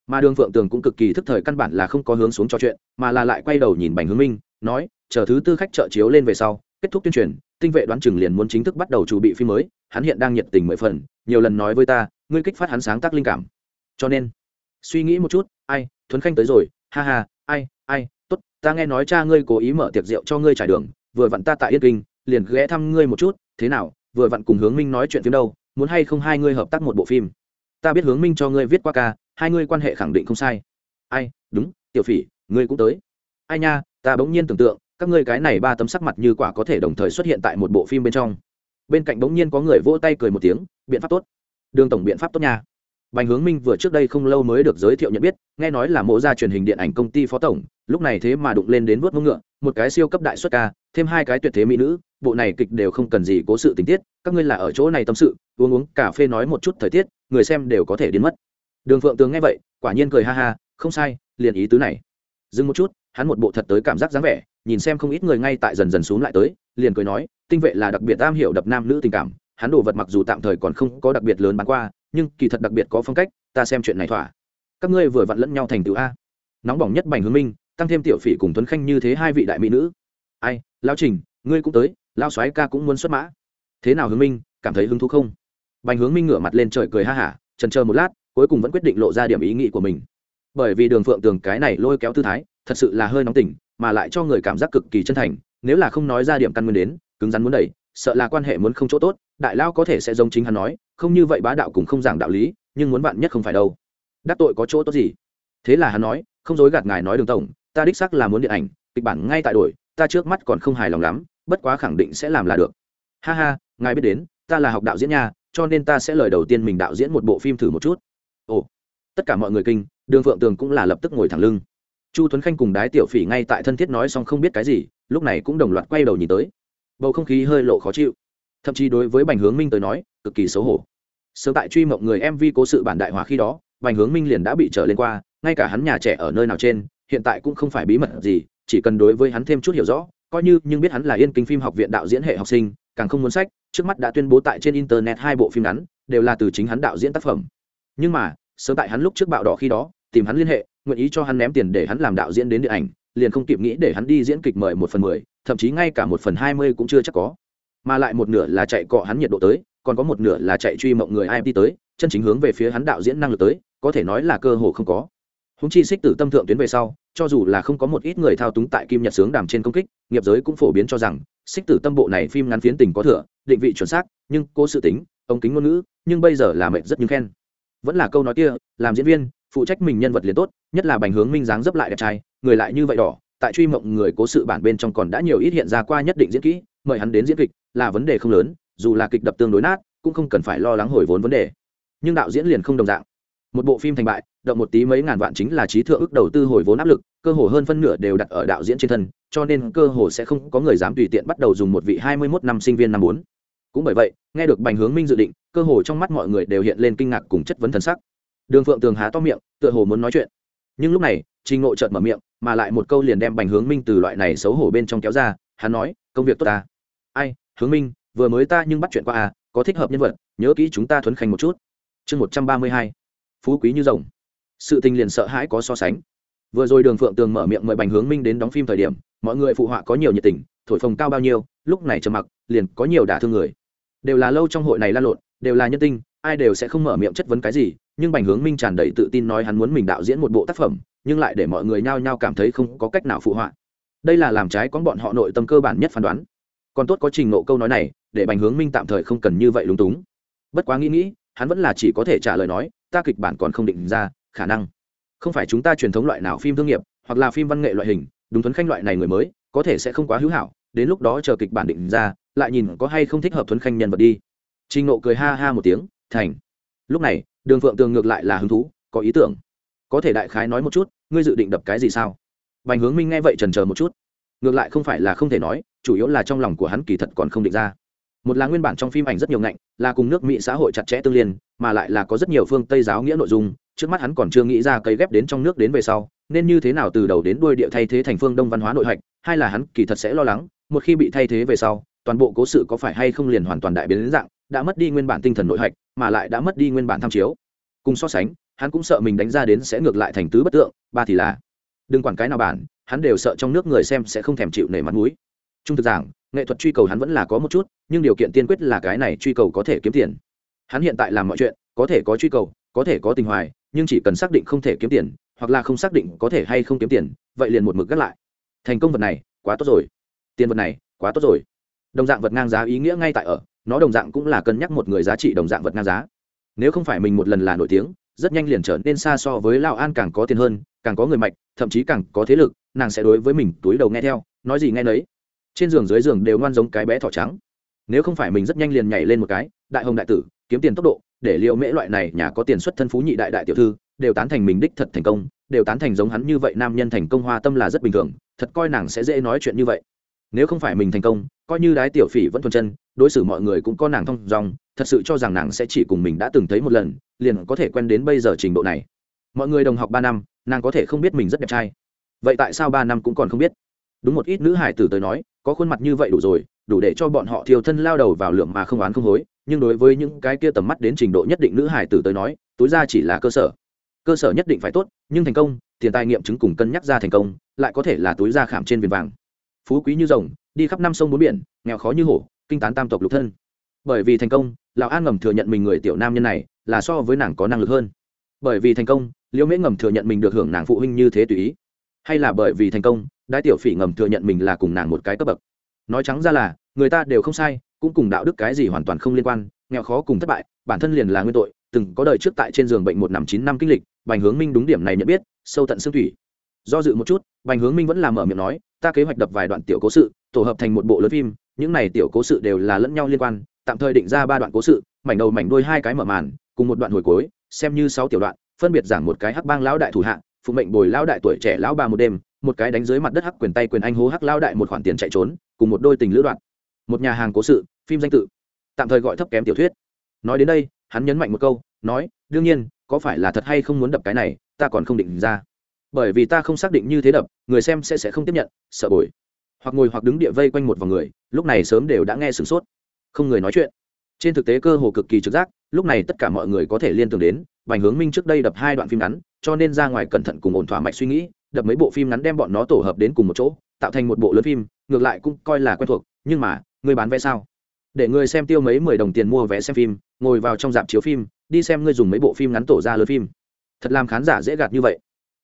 Mà đường phượng tường cũng cực kỳ thức thời căn bản là không có hướng xuống trò chuyện, mà là lại quay đầu nhìn bành hướng minh, nói, chờ thứ tư khách trợ chiếu lên về sau, kết thúc tuyên truyền, tinh vệ đoán chừng liền muốn chính thức bắt đầu chuẩn bị phim mới, hắn hiện đang nhiệt tình mười phần, nhiều lần nói với ta, ngươi kích phát hắn sáng tác linh cảm cho nên. Suy nghĩ một chút, ai, thuấn khanh tới rồi, ha ha, ai ai, tốt, ta nghe nói cha ngươi cố ý mở tiệc rượu cho ngươi trải đường, vừa vặn ta tại yên kinh, liền ghé thăm ngươi một chút, thế nào, vừa vặn cùng hướng minh nói chuyện phim đâu, muốn hay không hai ngươi hợp tác một bộ phim? Ta biết hướng minh cho ngươi viết qua ca, hai ngươi quan hệ khẳng định không sai. Ai, đúng, tiểu phỉ, ngươi cũng tới. Ai nha, ta bỗng nhiên tưởng tượng, các ngươi cái này ba tấm sắc mặt như quả có thể đồng thời xuất hiện tại một bộ phim bên trong. Bên cạnh bỗng nhiên có người vỗ tay cười một tiếng, biện pháp tốt. Đường tổng biện pháp tốt nha bành hướng minh vừa trước đây không lâu mới được giới thiệu nhận biết, nghe nói là mộ gia truyền hình điện ảnh công ty phó tổng, lúc này thế mà đụng lên đến vớt mông ngựa, một cái siêu cấp đại xuất ca, thêm hai cái tuyệt thế mỹ nữ, bộ này kịch đều không cần gì cố sự tình tiết, các ngươi là ở chỗ này tâm sự, uống uống, cà phê nói một chút thời tiết, người xem đều có thể đến mất. Đường phượng tường nghe vậy, quả nhiên cười ha ha, không sai, liền ý tứ này. Dừng một chút, hắn một bộ thật tới cảm giác dáng vẻ, nhìn xem không ít người ngay tại dần dần xuống lại tới, liền cười nói, tinh vệ là đặc biệt am hiểu đập nam nữ tình cảm hắn đồ vật mặc dù tạm thời còn không có đặc biệt lớn bán qua, nhưng kỳ thật đặc biệt có phong cách, ta xem chuyện này thỏa. Các ngươi vừa vặn lẫn nhau thành tựu a. Nóng bỏng nhất bành hướng minh, tăng thêm tiểu phỉ cùng tuấn khanh như thế hai vị đại mỹ nữ. Ai lao trình, ngươi cũng tới lao soái ca cũng muốn xuất mã. Thế nào hướng minh, cảm thấy hứng thú không? Bành hướng minh ngửa mặt lên trời cười ha hả trần chờ một lát, cuối cùng vẫn quyết định lộ ra điểm ý nghĩ của mình. Bởi vì đường phượng tường cái này lôi kéo tư thái, thật sự là hơi nóng tỉnh, mà lại cho người cảm giác cực kỳ chân thành, nếu là không nói ra điểm căn nguyên đến, cứng rắn muốn đẩy, sợ là quan hệ muốn không chỗ tốt đại lao có thể sẽ giống chính hắn nói, không như vậy bá đạo cũng không giảng đạo lý, nhưng muốn bạn nhất không phải đâu. Đắc tội có chỗ tốt gì? Thế là hắn nói, không dối gạt ngài nói đường tổng, ta đích xác là muốn điện ảnh, kịch bản ngay tại đổi, ta trước mắt còn không hài lòng lắm, bất quá khẳng định sẽ làm là được. Ha ha, ngài biết đến, ta là học đạo diễn nha, cho nên ta sẽ lời đầu tiên mình đạo diễn một bộ phim thử một chút. Ồ, tất cả mọi người kinh, đường phượng tường cũng là lập tức ngồi thẳng lưng. Chu tuấn khanh cùng đái tiểu phỉ ngay tại thân thiết nói xong không biết cái gì, lúc này cũng đồng loạt quay đầu nhìn tới. Bầu không khí hơi lộ khó chịu thậm chí đối với bành hướng minh tới nói, cực kỳ xấu hổ. Sớm tại truy mộng người mv cố sự bản đại hòa khi đó, bành hướng minh liền đã bị trở lên qua, ngay cả hắn nhà trẻ ở nơi nào trên, hiện tại cũng không phải bí mật gì, chỉ cần đối với hắn thêm chút hiểu rõ, coi như nhưng biết hắn là yên kinh phim học viện đạo diễn hệ học sinh, càng không muốn sách, trước mắt đã tuyên bố tại trên internet hai bộ phim ngắn, đều là từ chính hắn đạo diễn tác phẩm. Nhưng mà, sớm tại hắn lúc trước bạo đỏ khi đó, tìm hắn liên hệ, nguyện ý cho hắn ném tiền để hắn làm đạo diễn đến điện ảnh, liền không kịp nghĩ để hắn đi diễn kịch mời một phần mười, thậm chí ngay cả một phần hai mươi cũng chưa chắc có mà lại một nửa là chạy cọ hắn nhiệt độ tới, còn có một nửa là chạy truy mộng người imt tới, chân chính hướng về phía hắn đạo diễn năng lực tới, có thể nói là cơ hồ không có. Húng chi xích tử tâm thượng tuyến về sau, cho dù là không có một ít người thao túng tại kim nhật sướng đàm trên công kích, nghiệp giới cũng phổ biến cho rằng xích tử tâm bộ này phim ngắn phiến tình có thừa, định vị chuẩn xác, nhưng cô sự tính, ống kính ngôn ngữ, nhưng bây giờ là mệt rất như khen. Vẫn là câu nói kia, làm diễn viên, phụ trách mình nhân vật liền tốt, nhất là bành hướng minh dáng dấp lại đẹp trai, người lại như vậy đỏ tại truy mộng người cố sự bản bên trong còn đã nhiều ít hiện ra qua nhất định diễn kỹ, mời hắn đến diễn kịch là vấn đề không lớn, dù là kịch đập tương đối nát, cũng không cần phải lo lắng hồi vốn vấn đề. Nhưng đạo diễn liền không đồng dạng. Một bộ phim thành bại, động một tí mấy ngàn vạn chính là trí thượng ước đầu tư hồi vốn áp lực, cơ hồ hơn phân nửa đều đặt ở đạo diễn trên thân, cho nên cơ hồ sẽ không có người dám tùy tiện bắt đầu dùng một vị hai mươi 21 năm sinh viên năm bốn. Cũng bởi vậy, nghe được bành hướng minh dự định, cơ hồ trong mắt mọi người đều hiện lên kinh ngạc cùng chất vấn thần sắc. Đường phượng tường há to miệng, tựa hồ muốn nói chuyện nhưng lúc này, trình ngộ chợt mở miệng, mà lại một câu liền đem bành hướng minh từ loại này xấu hổ bên trong kéo ra, hắn nói, công việc tốt ta ai, hướng minh, vừa mới ta nhưng bắt chuyện qua à có thích hợp nhân vật, nhớ kỹ chúng ta thuấn khanh một chút. Chương một trăm ba mươi hai, phú quý như rồng. Sự tình liền sợ hãi có so sánh. Vừa rồi đường phượng tường mở miệng mời bành hướng minh đến đóng phim thời điểm, mọi người phụ họa có nhiều nhiệt tình, thổi phồng cao bao nhiêu, lúc này trầm mặc, liền có nhiều đả thương người. Đều là lâu trong hội này lan lộn, đều là nhân tinh, ai đều sẽ không mở miệng chất vấn cái gì nhưng bành hướng minh tràn đầy tự tin nói hắn muốn mình đạo diễn một bộ tác phẩm, nhưng lại để mọi người nhao nhao cảm thấy không có cách nào phụ họa. Đây là làm trái con bọn họ nội tâm cơ bản nhất phán đoán. Còn tốt có trình nộ câu nói này, để bành hướng minh tạm thời không cần như vậy lúng túng. Bất quá nghĩ nghĩ, hắn vẫn là chỉ có thể trả lời nói, ta kịch bản còn không định ra, khả năng không phải chúng ta truyền thống loại nào phim thương nghiệp, hoặc là phim văn nghệ loại hình, đúng thuấn khanh loại này người mới, có thể sẽ không quá hữu hảo, đến lúc đó chờ kịch bản định ra, lại nhìn có hay không thích hợp thuấn khanh nhân vật đi. Trình nộ cười ha ha một tiếng, thành. Lúc này đường phượng tường ngược lại là hứng thú, có ý tưởng. Có thể đại khái nói một chút, ngươi dự định đập cái gì sao? Bành hướng minh nghe vậy trần chờ một chút. Ngược lại không phải là không thể nói, chủ yếu là trong lòng của hắn kỳ thật còn không định ra. Một là nguyên bản trong phim ảnh rất nhiều ngạnh, là cùng nước mỹ xã hội chặt chẽ tương liên, mà lại là có rất nhiều phương tây giáo nghĩa nội dung, trước mắt hắn còn chưa nghĩ ra cây ghép đến trong nước đến về sau, nên như thế nào từ đầu đến đuôi địa thay thế thành phương đông văn hóa nội hạch hay là hắn kỳ thật sẽ lo lắng, một khi bị thay thế về sau toàn bộ cố sự có phải hay không liền hoàn toàn đại biến đến dạng, đã mất đi nguyên bản tinh thần nội hạch, mà lại đã mất đi nguyên bản tham chiếu. Cùng so sánh, hắn cũng sợ mình đánh ra đến sẽ ngược lại thành tứ bất tượng, ba thì là, đừng quản cái nào bản, hắn đều sợ trong nước người xem sẽ không thèm chịu nể mặt mũi. Trung thực giảng, nghệ thuật truy cầu hắn vẫn là có một chút, nhưng điều kiện tiên quyết là cái này truy cầu có thể kiếm tiền. Hắn hiện tại làm mọi chuyện, có thể có truy cầu, có thể có tình hoài, nhưng chỉ cần xác định không thể kiếm tiền, hoặc là không xác định có thể hay không kiếm tiền, vậy liền một mực gắt lại. Thành công vật này, quá tốt rồi. Tiền vật này, quá tốt rồi đồng dạng vật ngang giá ý nghĩa ngay tại ở, nó đồng dạng cũng là cân nhắc một người giá trị đồng dạng vật ngang giá. Nếu không phải mình một lần là nổi tiếng, rất nhanh liền trở nên xa so với lao an càng có tiền hơn, càng có người mạnh thậm chí càng có thế lực, nàng sẽ đối với mình túi đầu nghe theo, nói gì nghe nấy. Trên giường dưới giường đều ngoan giống cái bé thỏ trắng. Nếu không phải mình rất nhanh liền nhảy lên một cái, đại hồng đại tử, kiếm tiền tốc độ, để liệu mễ loại này nhà có tiền xuất thân phú nhị đại đại tiểu thư, đều tán thành mình đích thật thành công, đều tán thành giống hắn như vậy nam nhân thành công hoa tâm là rất bình thường, thật coi nàng sẽ dễ nói chuyện như vậy nếu không phải mình thành công, coi như đái tiểu phỉ vẫn thuần chân, đối xử mọi người cũng có nàng thông dong thật sự cho rằng nàng sẽ chỉ cùng mình đã từng thấy một lần, liền có thể quen đến bây giờ trình độ này. Mọi người đồng học ba năm, nàng có thể không biết mình rất đẹp trai. Vậy tại sao ba năm cũng còn không biết? Đúng một ít nữ hải tử tới nói, có khuôn mặt như vậy đủ rồi, đủ để cho bọn họ thiêu thân lao đầu vào lượng mà không oán không hối. Nhưng đối với những cái kia tầm mắt đến trình độ nhất định nữ hải tử tới nói, túi ra chỉ là cơ sở. Cơ sở nhất định phải tốt, nhưng thành công, tiền tài nghiệm chứng cùng cân nhắc ra thành công, lại có thể là túi ra khảm trên viền vàng phú quý như rồng, đi khắp năm sông bốn biển, nghèo khó như hổ, kinh tán tam tộc lục thân. Bởi vì thành công, lão an ngầm thừa nhận mình người tiểu nam nhân này là so với nàng có năng lực hơn. Bởi vì thành công, liễu mễ ngầm thừa nhận mình được hưởng nàng phụ huynh như thế tùy ý. Hay là bởi vì thành công đại tiểu phỉ ngầm thừa nhận mình là cùng nàng một cái cấp bậc. Nói trắng ra là, người ta đều không sai, cũng cùng đạo đức cái gì hoàn toàn không liên quan, nghèo khó cùng thất bại, bản thân liền là nguyên tội, từng có đời trước tại trên giường bệnh một năm chín năm kinh lịch, bành hướng minh đúng điểm này nhận biết, sâu tận xương thủy do dự một chút, bành hướng minh vẫn làm mở miệng nói, ta kế hoạch đập vài đoạn tiểu cố sự, tổ hợp thành một bộ lớn phim, những này tiểu cố sự đều là lẫn nhau liên quan, tạm thời định ra ba đoạn cố sự, mảnh đầu mảnh đuôi hai cái mở màn, cùng một đoạn hồi cuối, xem như sáu tiểu đoạn, phân biệt giảng một cái hắc bang lão đại thủ hạ, phụ mệnh bồi lão đại tuổi trẻ lão ba một đêm, một cái đánh dưới mặt đất hắc quyền tay quyền anh hố hắc lão đại một khoản tiền chạy trốn, cùng một đôi tình lữ đoạn. Một nhà hàng cố sự, phim danh tự, tạm thời gọi thấp kém tiểu thuyết. Nói đến đây, hắn nhấn mạnh một câu, nói, đương nhiên, có phải là thật hay không muốn đập cái này, ta còn không định ra bởi vì ta không xác định như thế đập người xem sẽ sẽ không tiếp nhận sợ bồi hoặc ngồi hoặc đứng địa vây quanh một vòng người lúc này sớm đều đã nghe sửng sốt không người nói chuyện trên thực tế cơ hồ cực kỳ trực giác lúc này tất cả mọi người có thể liên tưởng đến Bành Hướng Minh trước đây đập hai đoạn phim ngắn, cho nên ra ngoài cẩn thận cùng ổn thỏa mạch suy nghĩ, đập mấy bộ phim ngắn đem bọn nó tổ hợp đến cùng một chỗ, tạo thành một bộ lớn phim, ngược lại cũng coi là quen thuộc, nhưng mà, người bán vé sao? Để người xem tiêu mấy mười đồng tiền mua vé xem phim, ngồi vào trong dạp chiếu phim, đi xem ngươi dùng mấy bộ phim ngắn tổ ra lớn phim. Thật làm khán giả dễ gạt như vậy.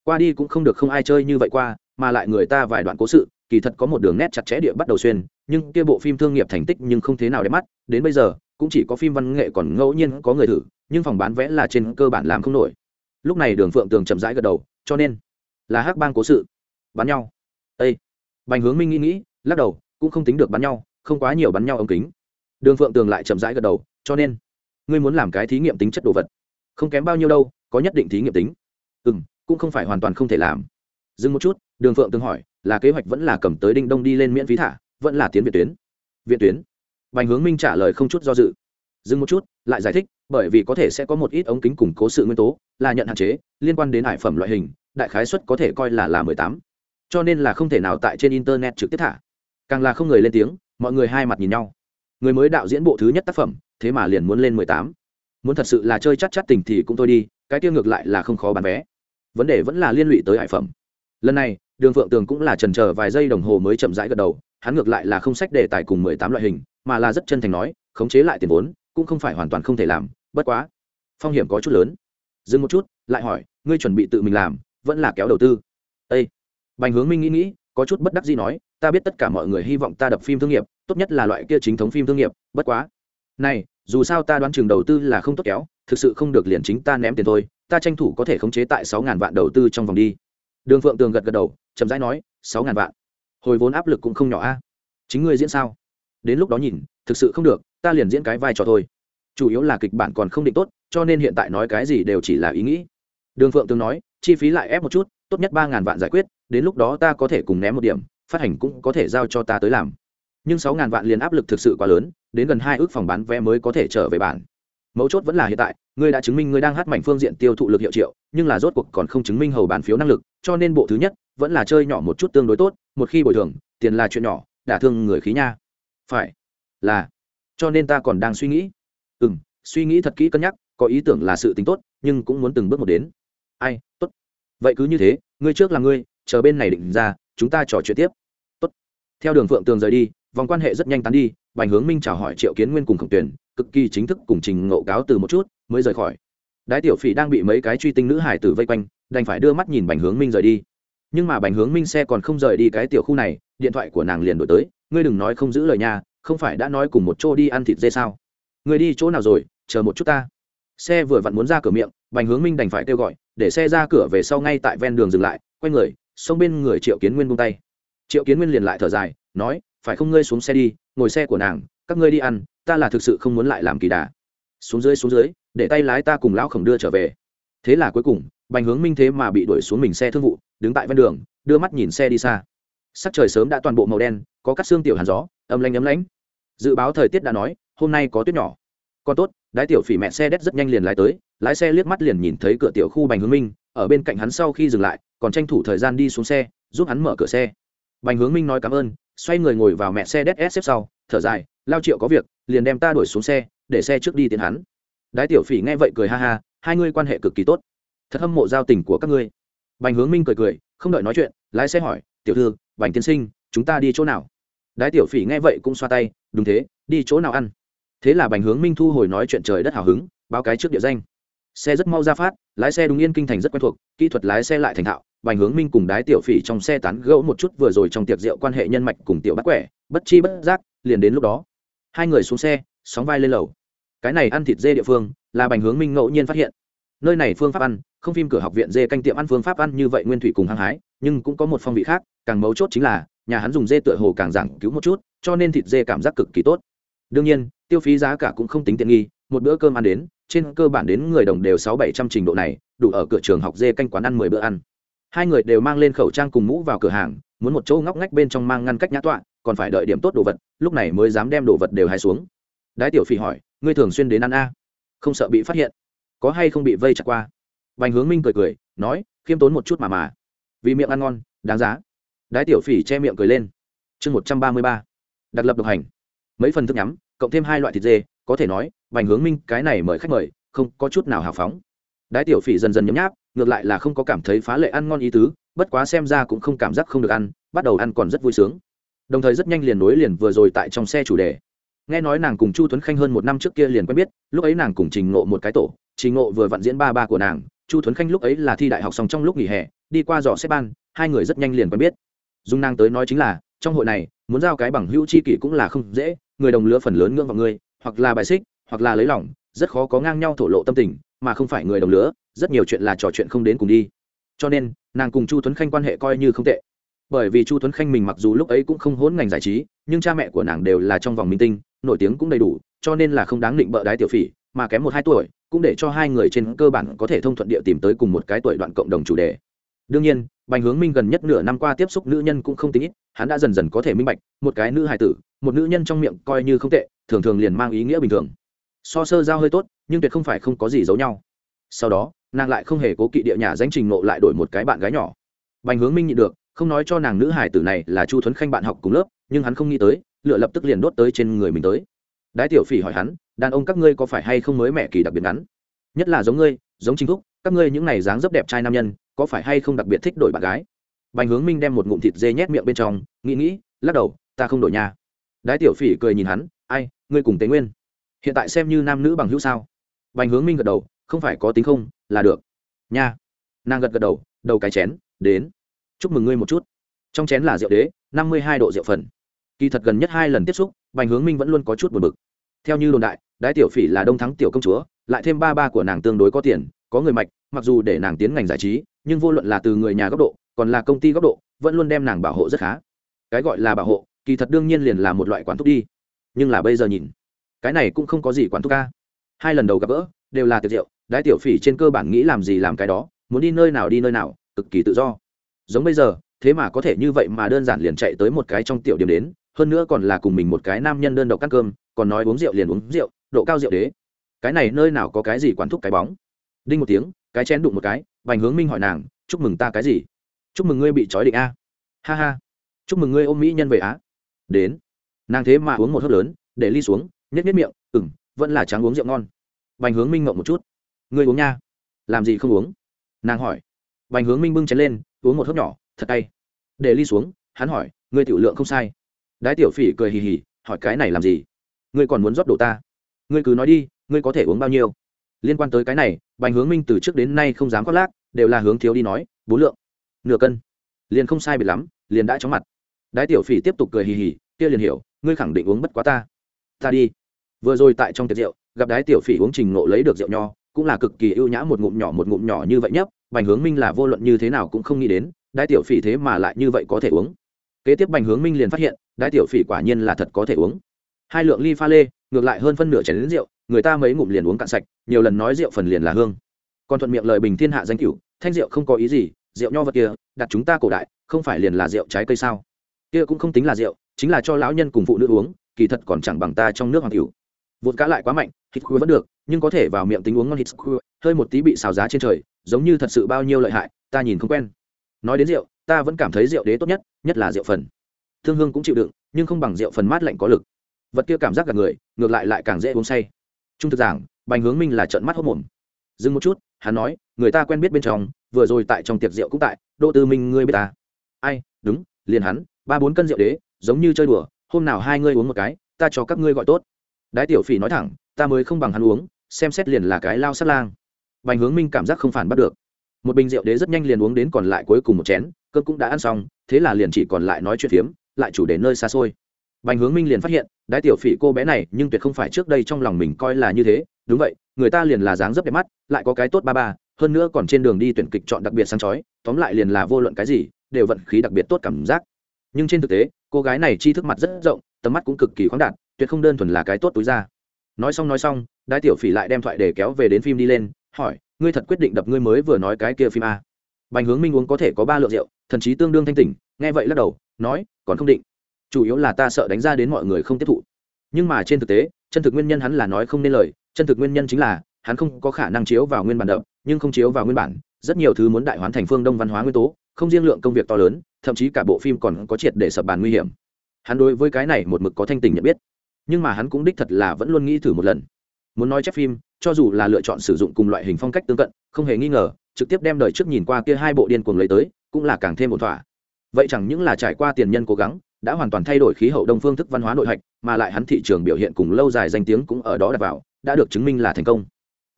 Qua đi cũng không được không ai chơi như vậy qua, mà lại người ta vài đoạn cố sự, kỳ thật có một đường nét chặt chẽ địa bắt đầu xuyên, nhưng kia bộ phim thương nghiệp thành tích nhưng không thế nào để mắt, đến bây giờ, cũng chỉ có phim văn nghệ còn ngẫu nhiên có người thử nhưng phòng bán vẽ là trên cơ bản làm không nổi. Lúc này đường phượng tường chậm rãi gật đầu cho nên là hắc bang cố sự. Bắn nhau. Ây bành hướng minh nghĩ nghĩ lắc đầu cũng không tính được bắn nhau không quá nhiều bắn nhau ống kính. Đường phượng tường lại chậm rãi gật đầu cho nên ngươi muốn làm cái thí nghiệm tính chất đồ vật. Không kém bao nhiêu đâu có nhất định thí nghiệm tính. Ừ m cũng không phải hoàn toàn không thể làm. Dừng một chút, đường phượng từng hỏi, là kế hoạch vẫn là cầm tới đinh đông đi lên miễn phí thả, vẫn là tiến viện tuyến? Viện tuyến? Bành hướng minh trả lời không chút do dự. Dừng một chút, lại giải thích, bởi vì có thể sẽ có một ít ống kính củng cố sự nguyên tố, là nhận hạn chế, liên quan đến hải phẩm loại hình, đại khái suất có thể coi là là mười tám. Cho nên là không thể nào tại trên internet trực tiếp thả. Càng là không người lên tiếng, mọi người hai mặt nhìn nhau. Người mới đạo diễn bộ thứ nhất tác phẩm, thế mà liền muốn lên mười tám. Muốn thật sự là chơi chắc chắc tình thì cũng thôi đi, cái tiêu ngược lại là không khó bán vé vấn đề vẫn là liên lụy tới hải phẩm. Lần này, đường phượng tường cũng là trần trờ vài giây đồng hồ mới chậm rãi gật đầu, hắn ngược lại là không sách đề tài cùng mười tám loại hình, mà là rất chân thành nói, khống chế lại tiền vốn, cũng không phải hoàn toàn không thể làm, bất quá, phong hiểm có chút lớn. Dừng một chút, lại hỏi, ngươi chuẩn bị tự mình làm, vẫn là kéo đầu tư? Ây bành hướng minh nghĩ nghĩ, có chút bất đắc gì nói, ta biết tất cả mọi người hy vọng ta đập phim thương nghiệp, tốt nhất là loại kia chính thống phim thương nghiệp, bất quá. Này, dù sao ta đoán trường đầu tư là không tốt kéo, thực sự không được liền chính ta ném tiền thôi ta tranh thủ có thể khống chế tại sáu ngàn vạn đầu tư trong vòng đi. Đường phượng tường gật gật đầu, chậm rãi nói, sáu ngàn vạn. Hồi vốn áp lực cũng không nhỏ a. Chính ngươi diễn sao? Đến lúc đó nhìn, thực sự không được, ta liền diễn cái vai trò thôi. Chủ yếu là kịch bản còn không định tốt, cho nên hiện tại nói cái gì đều chỉ là ý nghĩ. Đường phượng tường nói, chi phí lại ép một chút, tốt nhất ba ngàn vạn giải quyết, đến lúc đó ta có thể cùng ném một điểm, phát hành cũng có thể giao cho ta tới làm. Nhưng sáu ngàn vạn liền áp lực thực sự quá lớn, đến gần hai ước phòng bán vé mới có thể trở về bản mấu chốt vẫn là hiện tại, ngươi đã chứng minh ngươi đang hát mảnh phương diện tiêu thụ lực hiệu triệu, nhưng là rốt cuộc còn không chứng minh hầu bàn phiếu năng lực, cho nên bộ thứ nhất vẫn là chơi nhỏ một chút tương đối tốt, một khi bồi thường, tiền là chuyện nhỏ, đả thương người khí nha. Phải. Là. Cho nên ta còn đang suy nghĩ. Ừ m suy nghĩ thật kỹ cân nhắc, có ý tưởng là sự tính tốt, nhưng cũng muốn từng bước một đến. Ai, tốt. Vậy cứ như thế, ngươi trước là ngươi, chờ bên này định ra, chúng ta trò chuyện tiếp. Tốt. Theo đường phượng tường rời đi, vòng quan hệ rất nhanh tán đi, bành hướng minh chào hỏi triệu kiến nguyên cùng khổng tuyển cực kỳ chính thức cùng trình ngộ cáo từ một chút, mới rời khỏi. Đái tiểu phỉ đang bị mấy cái truy tinh nữ hải tử vây quanh, đành phải đưa mắt nhìn bành hướng minh rời đi. Nhưng mà bành hướng minh xe còn không rời đi cái tiểu khu này, điện thoại của nàng liền đổi tới, ngươi đừng nói không giữ lời nhà không phải đã nói cùng một chỗ đi ăn thịt dê sao? Ngươi đi chỗ nào rồi, chờ một chút ta. Xe vừa vặn muốn ra cửa miệng, bành hướng minh đành phải kêu gọi, để xe ra cửa về sau ngay tại ven đường dừng lại, quay người, xông bên người triệu kiến nguyên buông tay. Triệu kiến nguyên liền lại thở dài, nói, phải không ngươi xuống xe đi, ngồi xe của nàng các ngươi đi ăn, ta là thực sự không muốn lại làm kỳ đà. Xuống dưới xuống dưới, để tay lái ta cùng lão khổng đưa trở về. Thế là cuối cùng, bành hướng minh thế mà bị đuổi xuống mình xe thương vụ, đứng tại ven đường, đưa mắt nhìn xe đi xa. Sắc trời sớm đã toàn bộ màu đen, có các xương tiểu hàn gió, âm lanh ấm lãnh dự báo thời tiết đã nói, hôm nay có tuyết nhỏ. Còn tốt, đái tiểu phỉ mẹ xe đét rất nhanh liền lái tới, lái xe liếc mắt liền nhìn thấy cửa tiểu khu bành hướng minh, ở bên cạnh hắn sau khi dừng lại, còn tranh thủ thời gian đi xuống xe, giúp hắn mở cửa xe. Bành hướng minh nói cảm ơn, xoay người ngồi vào mẹ xe đét ép xếp sau, thở dài lao triệu có việc, liền đem ta đuổi xuống xe, để xe trước đi tiến hắn. Đái tiểu phỉ nghe vậy cười ha ha, hai ngươi quan hệ cực kỳ tốt. Thật hâm mộ giao tình của các ngươi. Bành hướng minh cười cười, không đợi nói chuyện, lái xe hỏi, tiểu thư, bành tiên sinh, chúng ta đi chỗ nào? Đái tiểu phỉ nghe vậy cũng xoa tay, đúng thế, đi chỗ nào ăn? Thế là bành hướng minh thu hồi nói chuyện trời đất hào hứng, báo cái trước địa danh. Xe rất mau ra phát, lái xe đúng yên kinh thành rất quen thuộc, kỹ thuật lái xe lại thành thạo. Bành hướng minh cùng đái tiểu phỉ trong xe tán gẫu một chút vừa rồi trong tiệc rượu quan hệ nhân mạch cùng tiểu bắt quẻ, bất chi bất giác, liền đến lúc đó hai người xuống xe, sóng vai lên lầu. Cái này ăn thịt dê địa phương, là bành hướng minh ngẫu nhiên phát hiện. Nơi này phương pháp ăn, không phim cửa học viện dê canh tiệm ăn phương pháp ăn như vậy nguyên thủy cùng hăng hái, nhưng cũng có một phong vị khác, càng mấu chốt chính là, nhà hắn dùng dê tựa hồ càng giảng cứu một chút, cho nên thịt dê cảm giác cực kỳ tốt. Đương nhiên, tiêu phí giá cả cũng không tính tiện nghi, một bữa cơm ăn đến, trên cơ bản đến người đồng đều sáu bảy trăm trình độ này, đủ ở cửa trường học dê canh quán ăn mười bữa ăn. Hai người đều mang lên khẩu trang cùng mũ vào cửa hàng, muốn một chỗ ngóc ngách bên trong mang ngăn cách nhã tọa còn phải đợi điểm tốt đồ vật, lúc này mới dám đem đồ vật đều hai xuống. Đái tiểu phỉ hỏi, ngươi thường xuyên đến ăn a? Không sợ bị phát hiện. Có hay không bị vây chặt qua? Vành hướng minh cười cười, nói, khiêm tốn một chút mà mà. Vì miệng ăn ngon, đáng giá. Đái tiểu phỉ che miệng cười lên. Chương một trăm ba mươi ba. Đặc lập độc hành. Mấy phần thức nhắm, cộng thêm hai loại thịt dê, có thể nói vành hướng minh cái này mời khách mời, không có chút nào hào phóng. Đái tiểu phỉ dần dần nhấm nháp, ngược lại là không có cảm thấy phá lệ ăn ngon ý tứ, bất quá xem ra cũng không cảm giác không được ăn, bắt đầu ăn còn rất vui sướng đồng thời rất nhanh liền nối liền vừa rồi tại trong xe chủ đề. Nghe nói nàng cùng chu tuấn khanh hơn một năm trước kia liền quen biết, lúc ấy nàng cùng trình ngộ một cái tổ, trình ngộ vừa vặn diễn ba ba của nàng, chu tuấn khanh lúc ấy là thi đại học xong trong lúc nghỉ hè, đi qua dò xếp ban, hai người rất nhanh liền quen biết. Dung nàng tới nói chính là, trong hội này, muốn giao cái bằng hữu c h i kỷ cũng là không dễ, người đồng lứa phần lớn ngưỡng vào ngươi hoặc là bài xích, hoặc là lấy lòng, rất khó có ngang nhau thổ lộ tâm tình, mà không phải người đồng lứa, rất nhiều chuyện là trò chuyện không đến cùng đi. Cho nên, nàng cùng chu tuấn khanh quan hệ coi như không tệ bởi vì chu tuấn khanh mình mặc dù lúc ấy cũng không hỗn ngành giải trí, nhưng cha mẹ của nàng đều là trong vòng minh tinh, nổi tiếng cũng đầy đủ, cho nên là không đáng định bợ đái tiểu phỉ, mà kém một hai tuổi, cũng để cho hai người trên cơ bản có thể thông thuận địa tìm tới cùng một cái tuổi đoạn cộng đồng chủ đề. Đương nhiên, bành hướng minh gần nhất nửa năm qua tiếp xúc nữ nhân cũng không tính ít, hắn đã dần dần có thể minh bạch, một cái nữ hài tử, một nữ nhân trong miệng coi như không tệ, thường thường liền mang ý nghĩa bình thường. So sơ giao hơi tốt, nhưng tuyệt không phải không có gì giấu nhau. Sau đó, nàng lại không hề cố kỵ địa nhà danh trình nộ lại đổi một cái bạn gái nhỏ. Bành hướng minh nhịn được không nói cho nàng nữ hải tử này là chu thuấn khanh bạn học cùng lớp, nhưng hắn không nghĩ tới lựa lập tức liền đốt tới trên người mình tới. Đái tiểu phỉ hỏi hắn, đàn ông các ngươi có phải hay không mới mẹ kỳ đặc biệt ngắn? Nhất là giống ngươi, giống chính thúc, các ngươi những này dáng dấp đẹp trai nam nhân, có phải hay không đặc biệt thích đổi bạn gái? Bành hướng minh đem một ngụm thịt dê nhét miệng bên trong, nghĩ nghĩ, lắc đầu, ta không đổi nhà đái tiểu phỉ cười nhìn hắn, ai, ngươi cùng tế nguyên. Hiện tại xem như nam nữ bằng hữu sao? Bành hướng minh gật đầu, không phải có tính không, là được. Nha. Nàng gật gật đầu đầu cái chén, đến chúc mừng ngươi một chút. Trong chén là rượu đế, năm mươi hai độ rượu phần. Kỳ thật gần nhất hai lần tiếp xúc, bành hướng minh vẫn luôn có chút buồn bực. Theo như đồn đại, đái tiểu phỉ là đông thắng tiểu công chúa, lại thêm ba ba của nàng tương đối có tiền, có người mạch, mặc dù để nàng tiến ngành giải trí, nhưng vô luận là từ người nhà góc độ, còn là công ty góc độ, vẫn luôn đem nàng bảo hộ rất khá. Cái gọi là bảo hộ, kỳ thật đương nhiên liền là một loại quán thuốc đi. Nhưng là bây giờ nhìn, cái này cũng không có gì quán thuốc ca. Hai lần đầu gặp gỡ, đều là tiệc rượu, đái tiểu phỉ trên cơ bản nghĩ làm gì làm cái đó, muốn đi nơi nào đi nơi nào, cực kỳ tự do giống bây giờ, thế mà có thể như vậy mà đơn giản liền chạy tới một cái trong tiểu điểm đến, hơn nữa còn là cùng mình một cái nam nhân đơn độc ăn cơm, còn nói uống rượu liền uống rượu, độ cao rượu đế. Cái này nơi nào có cái gì quán thúc cái bóng? Đinh một tiếng, cái chén đụng một cái, vành hướng minh hỏi nàng, chúc mừng ta cái gì? Chúc mừng ngươi bị trói định a. Ha ha, chúc mừng ngươi ôm mỹ nhân về á. Đến. Nàng thế mà uống một hớp lớn, để ly xuống nhét nhét miệng ừng vẫn là trắng uống rượu ngon. Vành hướng minh ngậm một chút. Ngươi uống nha. Làm gì không uống? Nàng hỏi. Vành hướng minh bưng chén lên uống một hớp nhỏ, thật tay để ly xuống, hắn hỏi, ngươi tiểu lượng không sai. Đái tiểu phỉ cười hì hì, hỏi cái này làm gì? Ngươi còn muốn rót đồ ta? Ngươi cứ nói đi, ngươi có thể uống bao nhiêu? Liên quan tới cái này, bành hướng minh từ trước đến nay không dám khoác lác, đều là hướng thiếu đi nói bốn lượng, nửa cân. Liền không sai biệt lắm, liền đã chóng mặt. Đái tiểu phỉ tiếp tục cười hì hì, kia liền hiểu, ngươi khẳng định uống bất quá ta. Ta đi. Vừa rồi tại trong tiệc rượu, gặp đái tiểu phỉ uống trình nộ lấy được rượu nho, cũng là cực kỳ ưu nhã một ngụm nhỏ một ngụm nhỏ như vậy nhấp bành hướng minh là vô luận như thế nào cũng không nghĩ đến, đái tiểu phỉ thế mà lại như vậy có thể uống. Kế tiếp bành hướng minh liền phát hiện, đái tiểu phỉ quả nhiên là thật có thể uống. Hai lượng ly pha lê, ngược lại hơn phân nửa chén đến rượu, người ta mấy ngụm liền uống cạn sạch, nhiều lần nói rượu phần liền là hương. Còn thuận miệng lời bình thiên hạ danh cửu, thanh rượu không có ý gì, rượu nho vật kia, đặt chúng ta cổ đại, không phải liền là rượu trái cây sao? Kia cũng không tính là rượu, chính là cho lão nhân cùng phụ nữ uống, kỳ thật còn chẳng bằng ta trong nước hoàng cửu vốn cá lại quá mạnh hít khuya vẫn được, nhưng có thể vào miệng tính uống ngon hít khuya, hơi một tí bị xào giá trên trời, giống như thật sự bao nhiêu lợi hại, ta nhìn không quen. Nói đến rượu, ta vẫn cảm thấy rượu đế tốt nhất nhất là rượu phần. Thương hương cũng chịu đựng, nhưng không bằng rượu phần mát lạnh có lực. Vật kia cảm giác gặp người, ngược lại lại càng dễ uống say. Trung thực giảng, bành hướng minh là trận mắt hốc mồm. Dừng một chút, hắn nói, người ta quen biết bên trong, vừa rồi tại trong tiệc rượu cũng tại, đỗ tư minh ngươi biết ta. Ai, đúng, liền hắn, ba bốn cân rượu đế, giống như chơi đùa, hôm nào hai ngươi uống một cái, ta cho các ngươi gọi tốt đái tiểu phỉ nói thẳng, ta mới không bằng hắn uống, xem xét liền là cái lao sát lang. Bành hướng minh cảm giác không phản bắt được. Một bình rượu đế rất nhanh liền uống đến còn lại cuối cùng một chén, cơm cũng đã ăn xong, thế là liền chỉ còn lại nói chuyện phiếm, lại chủ đề nơi xa xôi. Bành hướng minh liền phát hiện, đái tiểu phỉ cô bé này, nhưng tuyệt không phải trước đây trong lòng mình coi là như thế. Đúng vậy, người ta liền là dáng dấp đẹp mắt, lại có cái tốt ba ba, hơn nữa còn trên đường đi tuyển kịch chọn đặc biệt sáng chói, tóm lại liền là vô luận cái gì, đều vận khí đặc biệt tốt cảm giác. Nhưng trên thực tế, cô gái này chi thức mặt rất rộng, tầm mắt cũng cực kỳ khoáng đạt tuyệt không đơn thuần là cái tốt túi ra nói xong nói xong đại tiểu phỉ lại đem thoại để kéo về đến phim đi lên, hỏi, ngươi thật quyết định đập ngươi mới vừa nói cái kia phim a? Bành hướng minh uống có thể có ba lượng rượu, thần chí tương đương thanh tỉnh, nghe vậy lắc đầu, nói, còn không định. Chủ yếu là ta sợ đánh ra đến mọi người không tiếp thụ. Nhưng mà trên thực tế, chân thực nguyên nhân hắn là nói không nên lời, chân thực nguyên nhân chính là, hắn không có khả năng chiếu vào nguyên bản đậm nhưng không chiếu vào nguyên bản, rất nhiều thứ muốn đại hoán thành phương đông văn hóa nguyên tố, không riêng lượng công việc to lớn, thậm chí cả bộ phim còn có triệt để sập bàn nguy hiểm. Hắn đối với cái này một mực có thanh tình nhận biết nhưng mà hắn cũng đích thật là vẫn luôn nghĩ thử một lần. Muốn nói chép phim, cho dù là lựa chọn sử dụng cùng loại hình phong cách tương cận, không hề nghi ngờ, trực tiếp đem đời trước nhìn qua kia hai bộ điên cuồng lấy tới, cũng là càng thêm một thỏa. Vậy chẳng những là trải qua tiền nhân cố gắng, đã hoàn toàn thay đổi khí hậu đông phương thức văn hóa nội hạch, mà lại hắn thị trường biểu hiện cùng lâu dài danh tiếng cũng ở đó đặt vào, đã được chứng minh là thành công.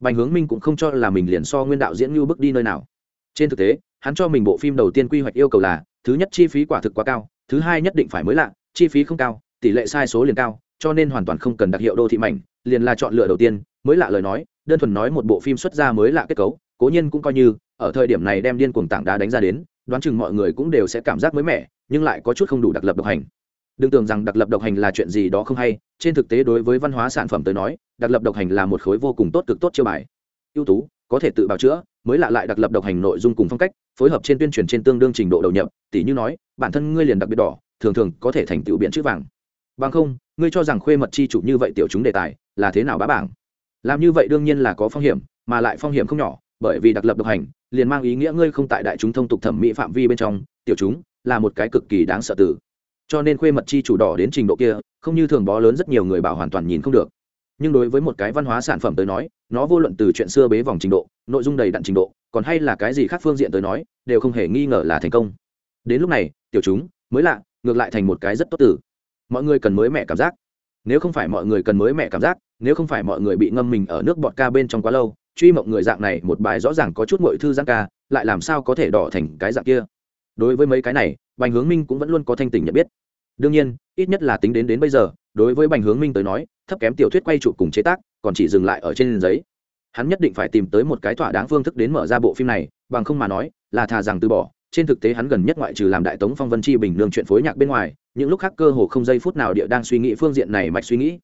Bành hướng minh cũng không cho là mình liền so nguyên đạo diễn như bước đi nơi nào. Trên thực tế, hắn cho mình bộ phim đầu tiên quy hoạch yêu cầu là, thứ nhất chi phí quả thực quá cao, thứ hai nhất định phải mới lạ, chi phí không cao, tỷ lệ sai số liền cao cho nên hoàn toàn không cần đặc hiệu đô thị mảnh, liền là chọn lựa đầu tiên, mới lạ lời nói, đơn thuần nói một bộ phim xuất ra mới lạ kết cấu, cố nhiên cũng coi như, ở thời điểm này đem điên cuồng tảng đá đánh ra đến, đoán chừng mọi người cũng đều sẽ cảm giác mới mẻ, nhưng lại có chút không đủ đặc lập độc hành. Đừng tưởng rằng đặc lập độc hành là chuyện gì đó không hay, trên thực tế đối với văn hóa sản phẩm tới nói, đặc lập độc hành là một khối vô cùng tốt cực tốt chiêu bài. Ưu tú, có thể tự bào chữa, mới lạ lại đặc lập độc hành nội dung cùng phong cách, phối hợp trên tuyên truyền trên tương đương trình độ đầu nhập tỷ như nói, bản thân ngươi liền đặc biệt đỏ, thường thường có thể thành tựu biện chữ vàng bằng không, ngươi cho rằng khuê mật chi chủ như vậy tiểu chúng đề tài là thế nào bá bảng? Làm như vậy đương nhiên là có phong hiểm, mà lại phong hiểm không nhỏ, bởi vì đặc lập độc hành, liền mang ý nghĩa ngươi không tại đại chúng thông tục thẩm mỹ phạm vi bên trong, tiểu chúng là một cái cực kỳ đáng sợ tử. Cho nên khuê mật chi chủ đỏ đến trình độ kia, không như thường bó lớn rất nhiều người bảo hoàn toàn nhìn không được. Nhưng đối với một cái văn hóa sản phẩm tới nói, nó vô luận từ chuyện xưa bế vòng trình độ, nội dung đầy đặn trình độ, còn hay là cái gì khác phương diện tới nói, đều không hề nghi ngờ là thành công. Đến lúc này, tiểu chúng mới lạ, ngược lại thành một cái rất tốt tử mọi người cần mới mẹ cảm giác. Nếu không phải mọi người cần mới mẹ cảm giác, nếu không phải mọi người bị ngâm mình ở nước bọt ca bên trong quá lâu, truy mộng người dạng này một bài rõ ràng có chút mọi thư giãn ca, lại làm sao có thể đỏ thành cái dạng kia? Đối với mấy cái này, bành hướng minh cũng vẫn luôn có thanh tỉnh nhận biết. Đương nhiên, ít nhất là tính đến đến bây giờ, đối với bành hướng minh tới nói, thấp kém tiểu thuyết quay trụ cùng chế tác, còn chỉ dừng lại ở trên giấy. Hắn nhất định phải tìm tới một cái thỏa đáng phương thức đến mở ra bộ phim này, bằng không mà nói, là thà rằng từ bỏ trên thực tế hắn gần nhất ngoại trừ làm đại tống phong vân chi bình nương chuyện phối nhạc bên ngoài, những lúc khác cơ hồ không giây phút nào địa đang suy nghĩ phương diện này mạch suy nghĩ.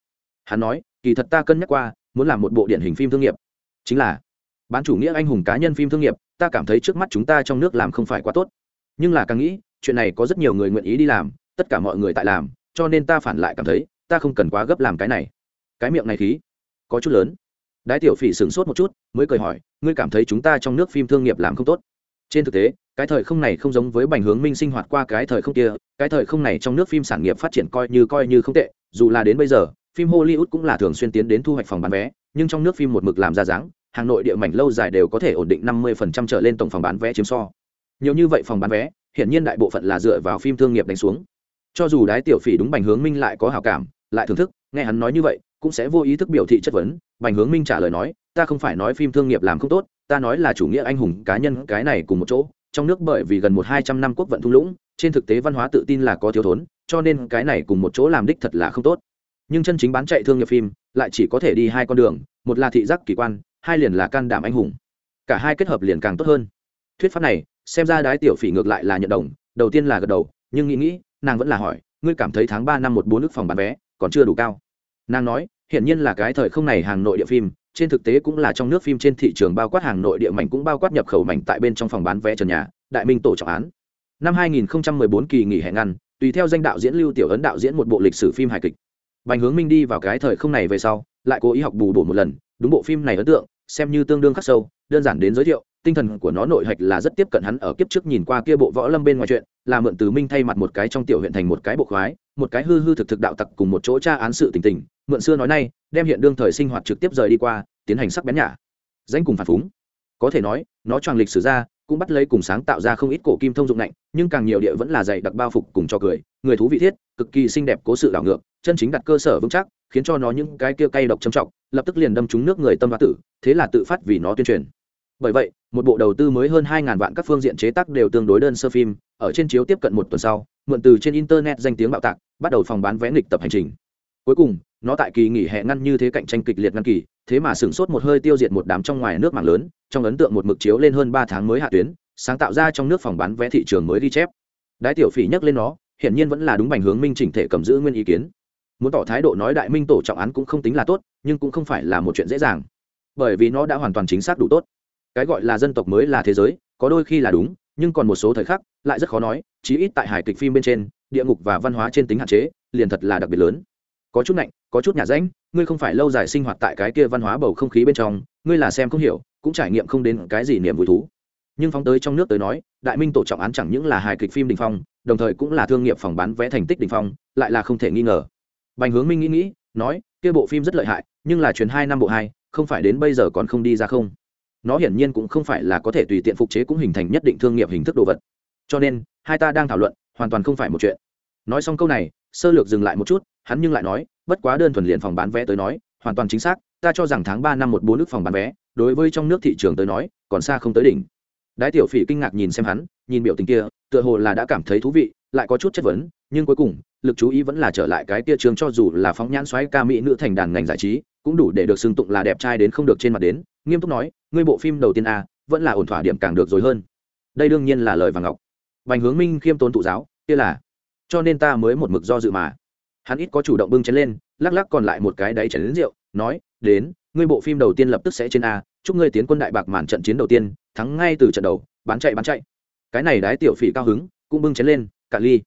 Hắn nói, kỳ thật ta cân nhắc qua, muốn làm một bộ điển hình phim thương nghiệp. Chính là, bán chủ nghĩa anh hùng cá nhân phim thương nghiệp, ta cảm thấy trước mắt chúng ta trong nước làm không phải quá tốt. Nhưng là càng nghĩ, chuyện này có rất nhiều người nguyện ý đi làm, tất cả mọi người tại làm, cho nên ta phản lại cảm thấy, ta không cần quá gấp làm cái này. Cái miệng này khí, có chút lớn. Đái tiểu phỉ sửng sốt một chút, mới cười hỏi, ngươi cảm thấy chúng ta trong nước phim thương nghiệp làm không tốt? Trên thực tế cái thời không này không giống với bành hướng minh sinh hoạt qua cái thời không kia, cái thời không này trong nước phim sản nghiệp phát triển coi như coi như không tệ, dù là đến bây giờ, phim hollywood cũng là thường xuyên tiến đến thu hoạch phòng bán vé, nhưng trong nước phim một mực làm ra dáng hà nội địa mảnh lâu dài đều có thể ổn định năm mươi trở lên tổng phòng bán vé chiếm so. Nhiều như vậy phòng bán vé hiện nhiên đại bộ phận là dựa vào phim thương nghiệp đánh xuống. Cho dù đái tiểu phỉ đúng bành hướng minh lại có hảo cảm, lại thưởng thức, nghe hắn nói như vậy, cũng sẽ vô ý thức biểu thị chất vấn, bành hướng minh trả lời nói, ta không phải nói phim thương nghiệp làm không tốt, ta nói là chủ nghĩa anh hùng cá nhân, cái này cùng một chỗ trong nước bởi vì gần một hai trăm năm quốc vận thung lũng, trên thực tế văn hóa tự tin là có thiếu thốn, cho nên cái này cùng một chỗ làm đích thật là không tốt. Nhưng chân chính bán chạy thương nghiệp phim, lại chỉ có thể đi hai con đường, một là thị giác kỳ quan, hai liền là can đảm anh hùng. Cả hai kết hợp liền càng tốt hơn. Thuyết pháp này, xem ra đái tiểu phỉ ngược lại là nhận đồng, đầu tiên là gật đầu, nhưng nghĩ nghĩ, nàng vẫn là hỏi, ngươi cảm thấy tháng ba năm một bốn nước phòng bán vé còn chưa đủ cao? Nàng nói, hiển nhiên là cái thời không này hàng nội địa phim trên thực tế cũng là trong nước phim trên thị trường bao quát hàng nội địa mảnh cũng bao quát nhập khẩu mảnh tại bên trong phòng bán vé trần nhà, đại minh tổ trọng án. Năm 2014 kỳ nghỉ hè ngăn, tùy theo danh đạo diễn lưu tiểu ấn đạo diễn một bộ lịch sử phim hài kịch. Bành hướng minh đi vào cái thời không này về sau, lại cố ý học bù bổ một lần, đúng bộ phim này ấn tượng, xem như tương đương khắc sâu, đơn giản đến giới thiệu tinh thần của nó nội hạch là rất tiếp cận hắn ở kiếp trước nhìn qua kia bộ võ lâm bên ngoài chuyện, là mượn từ minh thay mặt một cái trong tiểu huyện thành một cái bộ khoái, một cái hư hư thực thực đạo tặc cùng một chỗ tra án sự tình tình, mượn xưa nói nay, đem hiện đương thời sinh hoạt trực tiếp rời đi qua, tiến hành sắc bén nhả. Danh cùng phản phúng. Có thể nói, nó tròn lịch sử ra, cũng bắt lấy cùng sáng tạo ra không ít cổ kim thông dụng nạnh nhưng càng nhiều địa vẫn là dày đặc bao phục cùng cho cười, người thú vị thiết, cực kỳ xinh đẹp cố sự đảo ngược, chân chính đặt cơ sở vững chắc, khiến cho nó những cái kia cay độc trầm trọng, lập tức liền đâm trúng nước người tâm và tử, thế là tự phát vì nó tuyên truyền bởi vậy, một bộ đầu tư mới hơn hai ngàn vạn các phương diện chế tác đều tương đối đơn sơ phim, ở trên chiếu tiếp cận một tuần sau, mượn từ trên internet danh tiếng bạo tạc, bắt đầu phòng bán vé nghịch tập hành trình. Cuối cùng, nó tại kỳ nghỉ hè ngăn như thế cạnh tranh kịch liệt ngăn kỳ, thế mà sửng sốt một hơi tiêu diệt một đám trong ngoài nước mạng lớn, trong ấn tượng một mực chiếu lên hơn ba tháng mới hạ tuyến, sáng tạo ra trong nước phòng bán vé thị trường mới ghi chép. Đái tiểu phỉ nhắc lên nó, hiển nhiên vẫn là đúng bành hướng minh chỉnh thể cầm giữ nguyên ý kiến. Muốn tỏ thái độ nói đại minh tổ trọng án cũng không tính là tốt, nhưng cũng không phải là một chuyện dễ dàng. Bởi vì nó đã hoàn toàn chính xác đủ tốt cái gọi là dân tộc mới là thế giới, có đôi khi là đúng, nhưng còn một số thời khắc, lại rất khó nói, chí ít tại hài kịch phim bên trên, địa ngục và văn hóa trên tính hạn chế, liền thật là đặc biệt lớn. Có chút nạnh có chút nhà ránh ngươi không phải lâu dài sinh hoạt tại cái kia văn hóa bầu không khí bên trong, ngươi là xem không hiểu, cũng trải nghiệm không đến cái gì niềm vui thú. Nhưng phóng tới trong nước tới nói, đại minh tổ trọng án chẳng những là hài kịch phim đình phong, đồng thời cũng là thương nghiệp phòng bán vé thành tích đình phong, lại là không thể nghi ngờ. Bành hướng minh nghĩ nghĩ, nói, kia bộ phim rất lợi hại, nhưng là truyền hai năm bộ hai, không phải đến bây giờ còn không đi ra không? Nó hiển nhiên cũng không phải là có thể tùy tiện phục chế cũng hình thành nhất định thương nghiệp hình thức đồ vật. Cho nên, hai ta đang thảo luận, hoàn toàn không phải một chuyện. Nói xong câu này, sơ lược dừng lại một chút, hắn nhưng lại nói, bất quá đơn thuần liền phòng bán vé tới nói, hoàn toàn chính xác, ta cho rằng tháng ba năm một bốn nước phòng bán vé, đối với trong nước thị trường tới nói, còn xa không tới đỉnh. Đái tiểu phỉ kinh ngạc nhìn xem hắn, nhìn biểu tình kia, tựa hồ là đã cảm thấy thú vị, lại có chút chất vấn, nhưng cuối cùng, lực chú ý vẫn là trở lại cái tia trường cho dù là phóng nhãn xoáy ca mỹ nữ thành đàn ngành giải trí cũng đủ để được xưng tụng là đẹp trai đến không được trên mặt đến, nghiêm túc nói, ngươi bộ phim đầu tiên a, vẫn là ổn thỏa điểm càng được rồi hơn. Đây đương nhiên là lời vàng ngọc. Vành hướng minh khiêm tốn tụ giáo, kia là, cho nên ta mới một mực do dự mà. Hắn ít có chủ động bưng chén lên, lắc lắc còn lại một cái đáy chén đến rượu, nói, đến, ngươi bộ phim đầu tiên lập tức sẽ trên a, chúc ngươi tiến quân đại bạc màn trận chiến đầu tiên, thắng ngay từ trận đầu, bán chạy bán chạy. Cái này đái tiểu phỉ cao hứng, cũng bưng chén lên, cạn ly,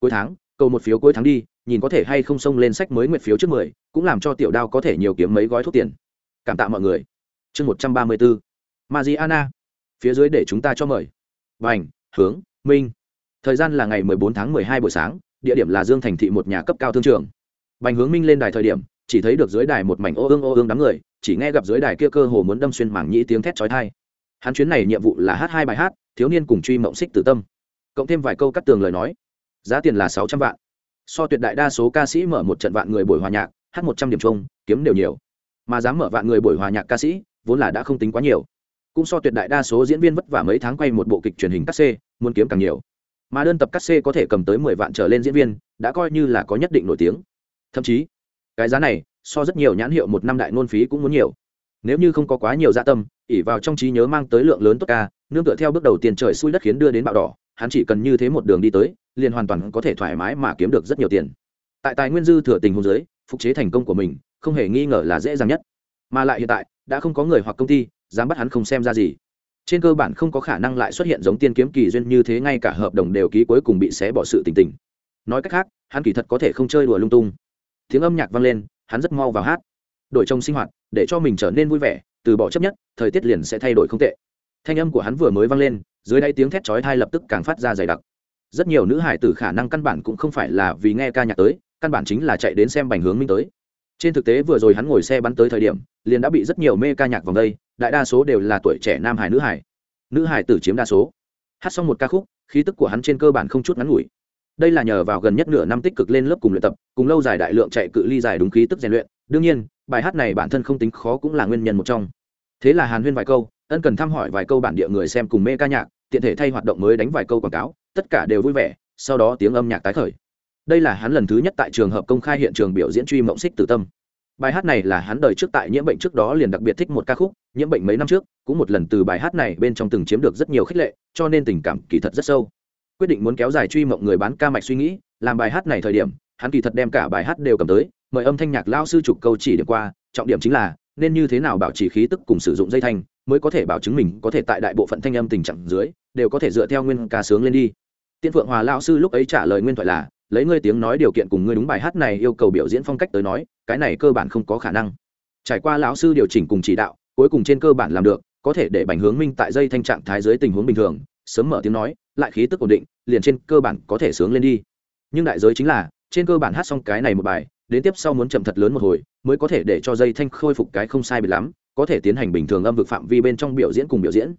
cuối tháng, cầu một phiếu cuối tháng đi nhìn có thể hay không xông lên sách mới nguyện phiếu trước mười, cũng làm cho tiểu đao có thể nhiều kiếm mấy gói thuốc tiền. Cảm tạ mọi người. Chương một trăm ba mươi bốn. Mariana. Phía dưới để chúng ta cho mời. Vành, hướng, minh. Thời gian là ngày mười bốn tháng mười hai buổi sáng, địa điểm là dương thành thị một nhà cấp cao thương trường. Bành hướng minh lên đài thời điểm, chỉ thấy được dưới đài một mảnh ô ương ô ương đám người, chỉ nghe gặp dưới đài kia cơ hồ muốn đâm xuyên mảng nhĩ tiếng thét chói tai. Hắn chuyến này nhiệm vụ là hát hai bài hát, thiếu niên cùng truy mộng xích tử tâm. Cộng thêm vài câu cắt tường lời nói. Giá tiền là sáu trăm vạn so tuyệt đại đa số ca sĩ mở một trận vạn người buổi hòa nhạc, hát một trăm điểm chung, kiếm đều nhiều. Mà dám mở vạn người buổi hòa nhạc ca sĩ, vốn là đã không tính quá nhiều. Cũng so tuyệt đại đa số diễn viên vất vả mấy tháng quay một bộ kịch truyền hình cắt xê, muốn kiếm càng nhiều. Mà đơn tập cắt xê có thể cầm tới mười vạn trở lên diễn viên, đã coi như là có nhất định nổi tiếng. Thậm chí, cái giá này, so rất nhiều nhãn hiệu một năm đại nôn phí cũng muốn nhiều. Nếu như không có quá nhiều dạ tâm ỉ vào trong trí nhớ mang tới lượng lớn tốt ca, nương tựa theo bước đầu tiền trời xui đất khiến đưa đến bạo đỏ hắn chỉ cần như thế một đường đi tới, liền hoàn toàn có thể thoải mái mà kiếm được rất nhiều tiền. Tại tài nguyên dư thừa tình huống giới phục chế thành công của mình, không hề nghi ngờ là dễ dàng nhất. Mà lại hiện tại, đã không có người hoặc công ty dám bắt hắn không xem ra gì. Trên cơ bản không có khả năng lại xuất hiện giống tiên kiếm kỳ duyên như thế, ngay cả hợp đồng đều ký cuối cùng bị xé bỏ sự tình tình. Nói cách khác, hắn kỳ thật có thể không chơi đùa lung tung. Tiếng âm nhạc vang lên, hắn rất mau vào hát. Đổi trong sinh hoạt, để cho mình trở nên vui vẻ, từ bỏ chấp nhất, thời tiết liền sẽ thay đổi không tệ. Thanh âm của hắn vừa mới vang lên dưới đây tiếng thét chói thai lập tức càng phát ra dày đặc. Rất nhiều nữ hải tử khả năng căn bản cũng không phải là vì nghe ca nhạc tới, căn bản chính là chạy đến xem bành hướng minh tới. Trên thực tế vừa rồi hắn ngồi xe bắn tới thời điểm, liền đã bị rất nhiều mê ca nhạc vòng đây, đại đa số đều là tuổi trẻ nam hải nữ hải. Nữ hải tử chiếm đa số. Hát xong một ca khúc, khí tức của hắn trên cơ bản không chút ngắn ngủi. Đây là nhờ vào gần nhất nửa năm tích cực lên lớp cùng luyện tập, cùng lâu dài đại lượng chạy cự ly dài đúng khí tức rèn luyện. Đương nhiên, bài hát này bản thân không tính khó cũng là nguyên nhân một trong. Thế là hàn huyên vài câu, ân cần thăm hỏi vài câu bản địa người xem cùng mê ca nhạc tiện thể thay hoạt động mới đánh vài câu quảng cáo, tất cả đều vui vẻ, sau đó tiếng âm nhạc tái khởi. Đây là hắn lần thứ nhất tại trường hợp công khai hiện trường biểu diễn truy mộng xích tử tâm. Bài hát này là hắn đời trước tại nhiễm bệnh trước đó liền đặc biệt thích một ca khúc, nhiễm bệnh mấy năm trước, cũng một lần từ bài hát này bên trong từng chiếm được rất nhiều khích lệ, cho nên tình cảm kỳ thật rất sâu. Quyết định muốn kéo dài truy mộng người bán ca mạch suy nghĩ, làm bài hát này thời điểm, hắn kỳ thật đem cả bài hát đều cầm tới, mời âm thanh nhạc lao sư chụp câu chỉ điểm qua, trọng điểm chính là, nên như thế nào bảo trì khí tức cùng sử dụng dây thanh mới có thể bảo chứng mình có thể tại đại bộ phận thanh âm tình trạng dưới, đều có thể dựa theo nguyên ca sướng lên đi. Tiên phượng hòa lao sư lúc ấy trả lời nguyên thoại là, lấy ngươi tiếng nói điều kiện cùng ngươi đúng bài hát này yêu cầu biểu diễn phong cách tới nói, cái này cơ bản không có khả năng. Trải qua lão sư điều chỉnh cùng chỉ đạo, cuối cùng trên cơ bản làm được, có thể để bành hướng minh tại dây thanh trạng thái dưới tình huống bình thường, sớm mở tiếng nói, lại khí tức ổn định, liền trên cơ bản có thể sướng lên đi. Nhưng đại giới chính là, trên cơ bản hát xong cái này một bài, đến tiếp sau muốn chậm thật lớn một hồi, mới có thể để cho dây thanh khôi phục cái không sai bị lắm có thể tiến hành bình thường âm vực phạm vi bên trong biểu diễn cùng biểu diễn.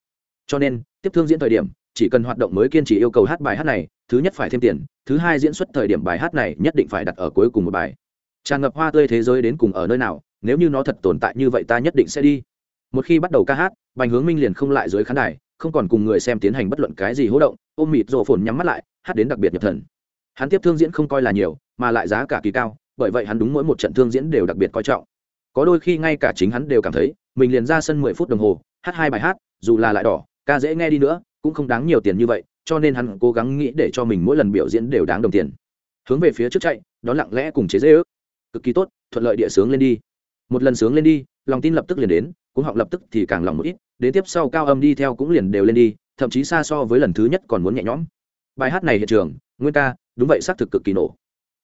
Cho nên, tiếp thương diễn thời điểm, chỉ cần hoạt động mới kiên trì yêu cầu hát bài hát này, thứ nhất phải thêm tiền, thứ hai diễn xuất thời điểm bài hát này nhất định phải đặt ở cuối cùng một bài. Tràn ngập hoa tươi thế giới đến cùng ở nơi nào, nếu như nó thật tồn tại như vậy ta nhất định sẽ đi. Một khi bắt đầu ca hát, bành hướng minh liền không lại dưới khán đài, không còn cùng người xem tiến hành bất luận cái gì hỗ động, ôm mịt rộ phồn nhắm mắt lại, hát đến đặc biệt nhập thần. Hắn tiếp thương diễn không coi là nhiều, mà lại giá cả kỳ cao, bởi vậy hắn đúng mỗi một trận thương diễn đều đặc biệt coi trọng. Có đôi khi ngay cả chính hắn đều cảm thấy mình liền ra sân mười phút đồng hồ, hát hai bài hát, dù là lại đỏ, ca dễ nghe đi nữa, cũng không đáng nhiều tiền như vậy, cho nên hắn cố gắng nghĩ để cho mình mỗi lần biểu diễn đều đáng đồng tiền. Hướng về phía trước chạy đó lặng lẽ cùng chế dễ ước. Cực kỳ tốt, thuận lợi địa sướng lên đi. Một lần sướng lên đi, lòng tin lập tức liền đến cũng họng lập tức thì càng lòng một ít, đến tiếp sau cao âm đi theo cũng liền đều lên đi, thậm chí xa so với lần thứ nhất còn muốn nhẹ nhõm. Bài hát này hiện trường, nguyên ca, đúng vậy, xác thực cực kỳ nổ.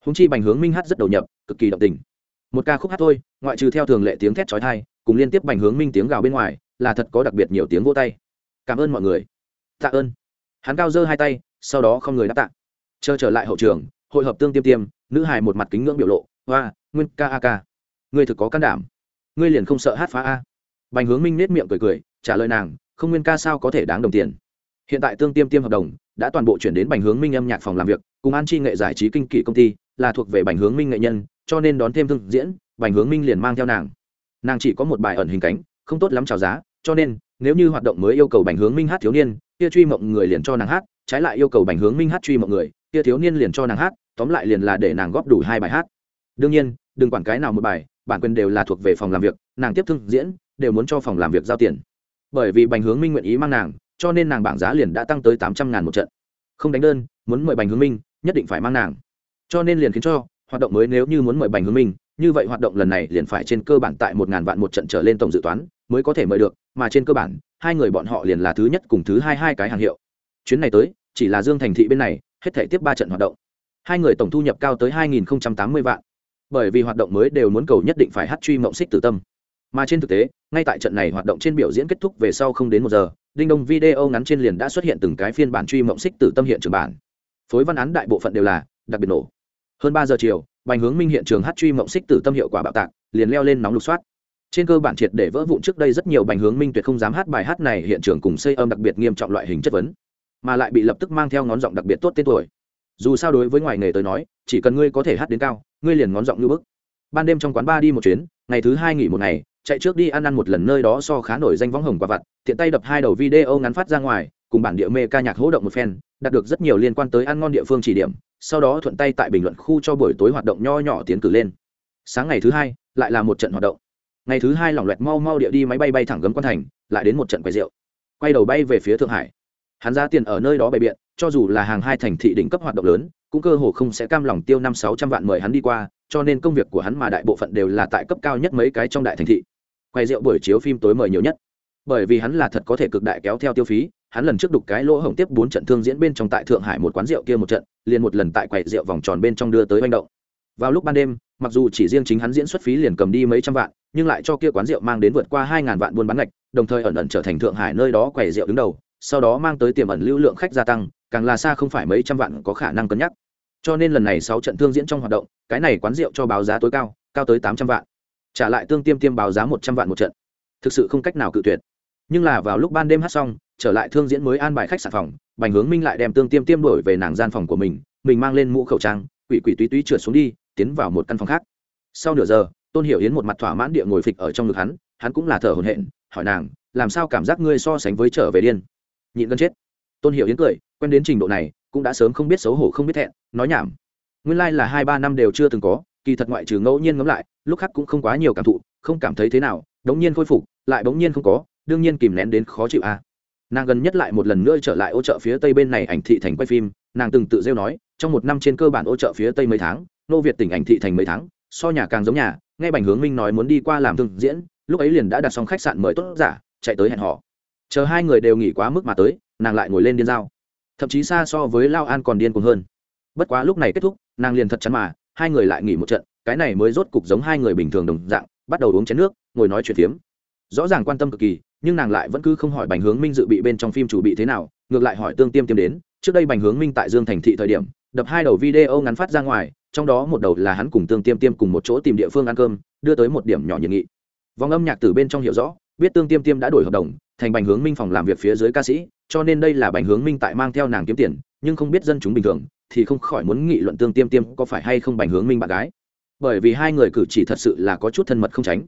Húng chi bành hướng minh hát rất đầu nhập, cực kỳ động tình. Một ca khúc hát thôi, ngoại trừ theo thường lệ tiếng thét trói thai cùng liên tiếp bành hướng minh tiếng gào bên ngoài, là thật có đặc biệt nhiều tiếng vô tay. Cảm ơn mọi người. Tạ ơn. Hắn cao giơ hai tay, sau đó không người đáp tạ. Chờ trở lại hậu trường, hội hợp tương tiêm tiêm, nữ hài một mặt kính ngưỡng biểu lộ, hoa, nguyên ca a ca. Ngươi thực có can đảm. Ngươi liền không sợ hát phá a. Bành hướng minh nết miệng cười cười, trả lời nàng, không nguyên ca sao có thể đáng đồng tiền? Hiện tại tương tiêm tiêm hợp đồng, đã toàn bộ chuyển đến bành hướng minh âm nhạc phòng làm việc, cùng an chi nghệ giải trí kinh kỷ công ty, là thuộc về bành hướng minh nghệ nhân, cho nên đón thêm thương diễn, bành hướng minh liền mang theo nàng nàng chỉ có một bài ẩn hình cánh, không tốt lắm chào giá, cho nên, nếu như hoạt động mới yêu cầu bành hướng minh hát thiếu niên, kia truy mộng người liền cho nàng hát, trái lại yêu cầu bành hướng minh hát truy mộng người, kia thiếu niên liền cho nàng hát, tóm lại liền là để nàng góp đủ hai bài hát. Đương nhiên, đừng quản cái nào một bài, bản quyền đều là thuộc về phòng làm việc, nàng tiếp thương, diễn, đều muốn cho phòng làm việc giao tiền. Bởi vì bành hướng minh nguyện ý mang nàng, cho nên nàng bảng giá liền đã tăng tới tám trăm ngàn một trận. Không đánh đơn, muốn mời bành hướng minh, nhất định phải mang nàng. Cho nên liền khiến cho, hoạt động mới nếu như muốn mời bành hướng minh như vậy hoạt động lần này liền phải trên cơ bản tại một ngàn vạn một trận trở lên tổng dự toán mới có thể mời được, mà trên cơ bản, hai người bọn họ liền là thứ nhất cùng thứ hai hai cái hàng hiệu. Chuyến này tới, chỉ là dương thành thị bên này, hết thể tiếp ba trận hoạt động. Hai người tổng thu nhập cao tới hai nghìn tám mươi vạn. Bởi vì hoạt động mới đều muốn cầu nhất định phải hát truy mộng xích tử tâm. Mà trên thực tế, ngay tại trận này hoạt động trên biểu diễn kết thúc về sau không đến một giờ, đinh đông video ngắn trên liền đã xuất hiện từng cái phiên bản truy mộng xích tử tâm hiện trường bản. Phối văn án đại bộ phận đều là đặc biệt nổ. Hơn ba giờ chiều bành hướng minh hiện trường hát truy mộng xích tử tâm hiệu quả bạo tạc, liền leo lên nóng lục soát. Trên cơ bản triệt để vỡ vụn trước đây rất nhiều bành hướng minh tuyệt không dám hát bài hát này, hiện trường cùng xây âm đặc biệt nghiêm trọng loại hình chất vấn, mà lại bị lập tức mang theo ngón giọng đặc biệt tốt tên tuổi. Dù sao đối với ngoài nghề tới nói, chỉ cần ngươi có thể hát đến cao, ngươi liền ngón giọng như bức. Ban đêm trong quán ba đi một chuyến, ngày thứ hai nghỉ một ngày, chạy trước đi ăn ăn một lần nơi đó so khá nổi danh võng hồng quả vặt, tiện tay đập hai đầu video ngắn phát ra ngoài, cùng bản địa mê ca nhạc hỗ động một phen, đạt được rất nhiều liên quan tới ăn ngon địa phương chỉ điểm sau đó thuận tay tại bình luận khu cho buổi tối hoạt động nho nhỏ tiến cử lên. Sáng ngày thứ hai, lại là một trận hoạt động. Ngày thứ hai lỏng loẹt mau mau địa đi máy bay bay thẳng gấm quan thành, lại đến một trận quay rượu. Quay đầu bay về phía thượng hải. Hắn ra tiền ở nơi đó bày biện, cho dù là hàng hai thành thị đỉnh cấp hoạt động lớn, cũng cơ hồ không sẽ cam lòng tiêu năm sáu trăm vạn mời hắn đi qua, cho nên công việc của hắn mà đại bộ phận đều là tại cấp cao nhất mấy cái trong đại thành thị. Quay rượu buổi chiếu phim tối mời nhiều nhất. Bởi vì hắn là thật có thể cực đại kéo theo tiêu phí, hắn lần trước đục cái lỗ hổng tiếp bốn trận thương diễn bên trong tại thượng hải một quán rượu kia một trận liền một lần tại quầy rượu vòng tròn bên trong đưa tới manh động. Vào lúc ban đêm, mặc dù chỉ riêng chính hắn diễn xuất phí liền cầm đi mấy trăm vạn, nhưng lại cho kia quán rượu mang đến vượt qua hai ngàn vạn buôn bán ngạch, đồng thời ẩn ẩn trở thành thượng hải nơi đó quầy rượu đứng đầu, sau đó mang tới tiềm ẩn lưu lượng khách gia tăng, càng là xa không phải mấy trăm vạn có khả năng cân nhắc. Cho nên lần này sáu trận thương diễn trong hoạt động, cái này quán rượu cho báo giá tối cao cao tới tám trăm vạn. Trả lại tương tiêm tiêm báo giá một trăm vạn một trận. Thực sự không cách nào cự tuyệt. Nhưng là vào lúc ban đêm hát xong, trở lại thương diễn mới an bài khách sạn phòng bành hướng minh lại đem tương tiêm tiêm đổi về nàng gian phòng của mình mình mang lên mũ khẩu trang, quỷ quỷ túy túy trượt xuống đi, tiến vào một căn phòng khác. Sau nửa giờ, tôn hiểu yến một mặt thỏa mãn địa ngồi phịch ở trong ngực hắn hắn cũng là thở hồn hện hỏi nàng, làm sao cảm giác ngươi so sánh với trở về điên? Nhịn gần chết. Tôn hiểu yến cười, quen đến trình độ này, cũng đã sớm không biết xấu hổ không biết thẹn, nói nhảm, nguyên lai、like、là hai ba năm đều chưa từng có, kỳ thật ngoại trừ ngẫu nhiên ngẫm lại, lúc khác cũng không quá nhiều cảm thụ, không cảm thấy thế nào, đống nhiên khôi phục, lại đống nhiên không có, đương nhiên kìm nén đến khó chịu a. à nàng gần nhất lại một lần nữa trở lại ô chợ phía tây bên này ảnh thị thành quay phim, nàng từng tự rêu nói, trong một năm trên cơ bản ô chợ phía tây mấy tháng, nô việt tỉnh ảnh thị thành mấy tháng, so nhà càng giống nhà, nghe bành hướng minh nói muốn đi qua làm thương diễn, lúc ấy liền đã đặt xong khách sạn mời tốt giả, chạy tới hẹn họ chờ hai người đều nghỉ quá mức mà tới, nàng lại ngồi lên điên dao. Thậm chí xa so với lao an còn điên cuồng hơn. Bất quá lúc này kết thúc, nàng liền thật chắn mà, hai người lại nghỉ một trận, cái này mới rốt cục giống hai người bình thường đồng dạng, bắt đầu uống chén nước, ngồi nói chuyện phiếm. Rõ ràng quan tâm cực kỳ nhưng nàng lại vẫn cứ không hỏi bành hướng minh dự bị bên trong phim chủ bị thế nào, ngược lại hỏi tương tiêm tiêm đến, trước đây bành hướng minh tại dương thành thị thời điểm, đập hai đầu video ngắn phát ra ngoài, trong đó một đầu là hắn cùng tương tiêm tiêm cùng một chỗ tìm địa phương ăn cơm, đưa tới một điểm nhỏ nhiệt nghị. Vòng âm nhạc từ bên trong hiểu rõ, biết tương tiêm tiêm đã đổi hợp đồng, thành bành hướng minh phòng làm việc phía dưới ca sĩ, cho nên đây là bành hướng minh tại mang theo nàng kiếm tiền, nhưng không biết dân chúng bình thường, thì không khỏi muốn nghị luận tương tiêm tiêm có phải hay không bành hướng minh bạn gái. Bởi vì hai người cử chỉ thật sự là có chút thân mật không tránh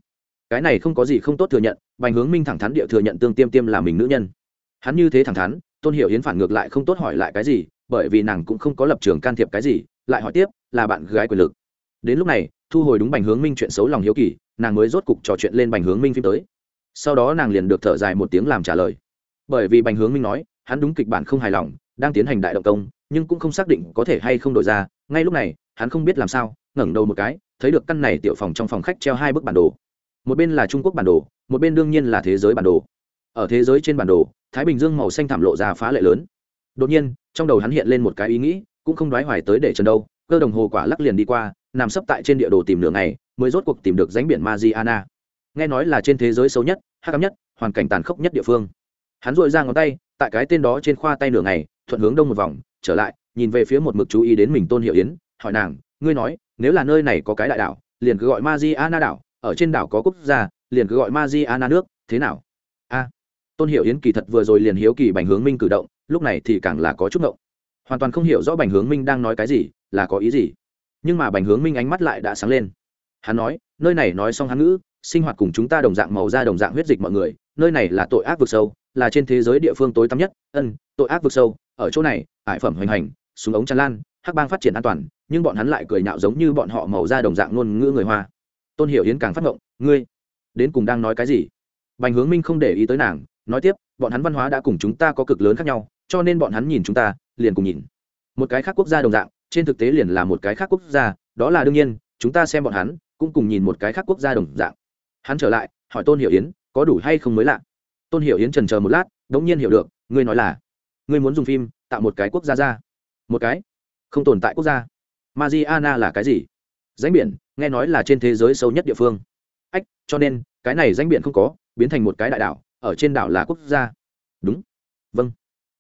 cái này không có gì không tốt thừa nhận, bành hướng minh thẳng thắn địa thừa nhận tương tiêm tiêm là mình nữ nhân. Hắn như thế thẳng thắn, tôn hiểu hiến phản ngược lại không tốt hỏi lại cái gì, bởi vì nàng cũng không có lập trường can thiệp cái gì, lại hỏi tiếp, là bạn gái quyền lực. Đến lúc này, thu hồi đúng bành hướng minh chuyện xấu lòng hiếu kỳ, nàng mới rốt cục trò chuyện lên bành hướng minh phim tới. Sau đó nàng liền được thở dài một tiếng làm trả lời. Bởi vì bành hướng minh nói, hắn đúng kịch bản không hài lòng, đang tiến hành đại động công, nhưng cũng không xác định có thể hay không đổi ra. Ngay lúc này, hắn không biết làm sao, ngẩng đầu một cái, thấy được căn này tiểu phòng trong phòng khách treo hai bức bản đồ một bên là trung quốc bản đồ một bên đương nhiên là thế giới bản đồ ở thế giới trên bản đồ thái bình dương màu xanh thảm lộ ra phá lệ lớn đột nhiên trong đầu hắn hiện lên một cái ý nghĩ cũng không đoái hoài tới để trần đâu cơ đồng hồ quả lắc liền đi qua nằm sấp tại trên địa đồ tìm đường này mới rốt cuộc tìm được ránh biển Mariana. Nghe nói là trên thế giới xấu nhất, hắc ám nhất, hoàn cảnh tàn khốc nhất địa phương. Hắn dội ra ngón tay, tại cái tên đó trên khoa tay nửa ngày, thuận hướng đông một vòng, trở lại, nhìn về phía một mực chú ý đến mình Tôn hiệu Yến, hỏi nàng, ngươi nói, nếu là nơi này có cái đại đảo, liền cứ gọi Mariana đảo, ở trên đảo có quốc gia, liền cứ gọi Mariana nước, thế nào? A. Tôn Hiểu Yến kỳ thật vừa rồi liền hiếu kỳ Bành Hướng Minh cử động, lúc này thì càng là có chút ngộng. Hoàn toàn không hiểu rõ Bành Hướng Minh đang nói cái gì, là có ý gì nhưng mà bành hướng minh ánh mắt lại đã sáng lên hắn nói nơi này nói xong hắn ngữ sinh hoạt cùng chúng ta đồng dạng màu da đồng dạng huyết dịch mọi người nơi này là tội ác vực sâu là trên thế giới địa phương tối tăm nhất ân tội ác vực sâu ở chỗ này ải phẩm hoành hành súng ống tràn lan hắc bang phát triển an toàn nhưng bọn hắn lại cười nhạo giống như bọn họ màu da đồng dạng ngôn ngữ người hoa tôn hiểu hiến càng phát ngộng, ngươi đến cùng đang nói cái gì? Bành hướng minh không để ý tới nàng, nói tiếp, bọn hắn văn hóa đã cùng chúng ta có cực lớn khác nhau, cho nên bọn hắn nhìn chúng ta, liền cùng nhìn. Một cái khác quốc gia đồng dạng, trên thực tế liền là một cái khác quốc gia, đó là đương nhiên, chúng ta xem bọn hắn, cũng cùng nhìn một cái khác quốc gia đồng dạng. Hắn trở lại, hỏi tôn hiểu yến, có đủ hay không mới lạ? Tôn hiểu yến trần chờ một lát đ ỗ n g nhiên hiểu được, ngươi nói là, ngươi muốn dùng phim tạo một cái quốc gia ra. Một cái? Không tồn tại quốc gia. Mariana là cái gì? Danh biển, nghe nói là trên thế giới sâu nhất địa phương. Ách, cho nên, cái này danh biển không có, biến thành một cái đại đảo, ở trên đảo là quốc gia. Đúng. Vâng.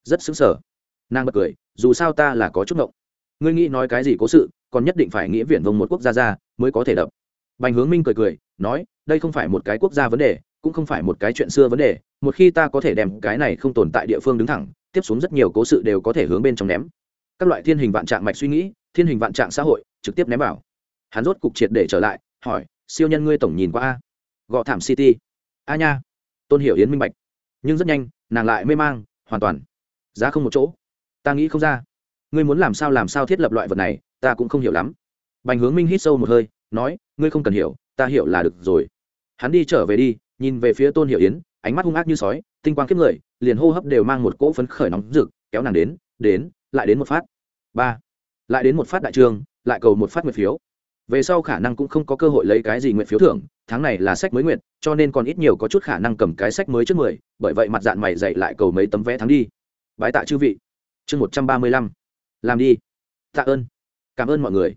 Rất xứng sở. Nàng bật cười, dù sao ta là có chút ngộng. Ngươi nghĩ nói cái gì cố sự, còn nhất định phải nghĩa viện vông một quốc gia ra, mới có thể đập. Bành hướng minh cười cười, nói, đây không phải một cái quốc gia vấn đề, cũng không phải một cái chuyện xưa vấn đề, một khi ta có thể đem cái này không tồn tại địa phương đứng thẳng, tiếp xuống rất nhiều cố sự đều có thể hướng bên trong ném. Các loại thiên hình vạn trạng mạch suy nghĩ, thiên hình vạn trạng xã hội, trực tiếp ném vào hắn rốt cục triệt để trở lại, hỏi, siêu nhân ngươi tổng nhìn qua a? Gọ thảm city. A nha. Tôn hiểu yến minh bạch, nhưng rất nhanh, nàng lại mê mang, hoàn toàn. Giá không một chỗ. Ta nghĩ không ra. Ngươi muốn làm sao làm sao thiết lập loại vật này, ta cũng không hiểu lắm. Bành hướng minh hít sâu một hơi, nói, ngươi không cần hiểu, ta hiểu là được rồi. Hắn đi trở về đi, nhìn về phía tôn hiểu yến, ánh mắt hung ác như sói, tinh quang kiếp người, liền hô hấp đều mang một cỗ phấn khởi nóng rực, kéo nàng đến đến, lại đến một phát. Ba. Lại đến một phát đại trường, lại cầu một phát nguyệt phiếu về sau khả năng cũng không có cơ hội lấy cái gì nguyện phiếu thưởng, tháng này là sách mới nguyện, cho nên còn ít nhiều có chút khả năng cầm cái sách mới trước mười, bởi vậy mặt dạng mày dậy lại cầu mấy tấm vé thắng đi. Bái tạ chư vị. Chương một trăm ba mươi lăm. Làm đi. Tạ ơn. Cảm ơn mọi người.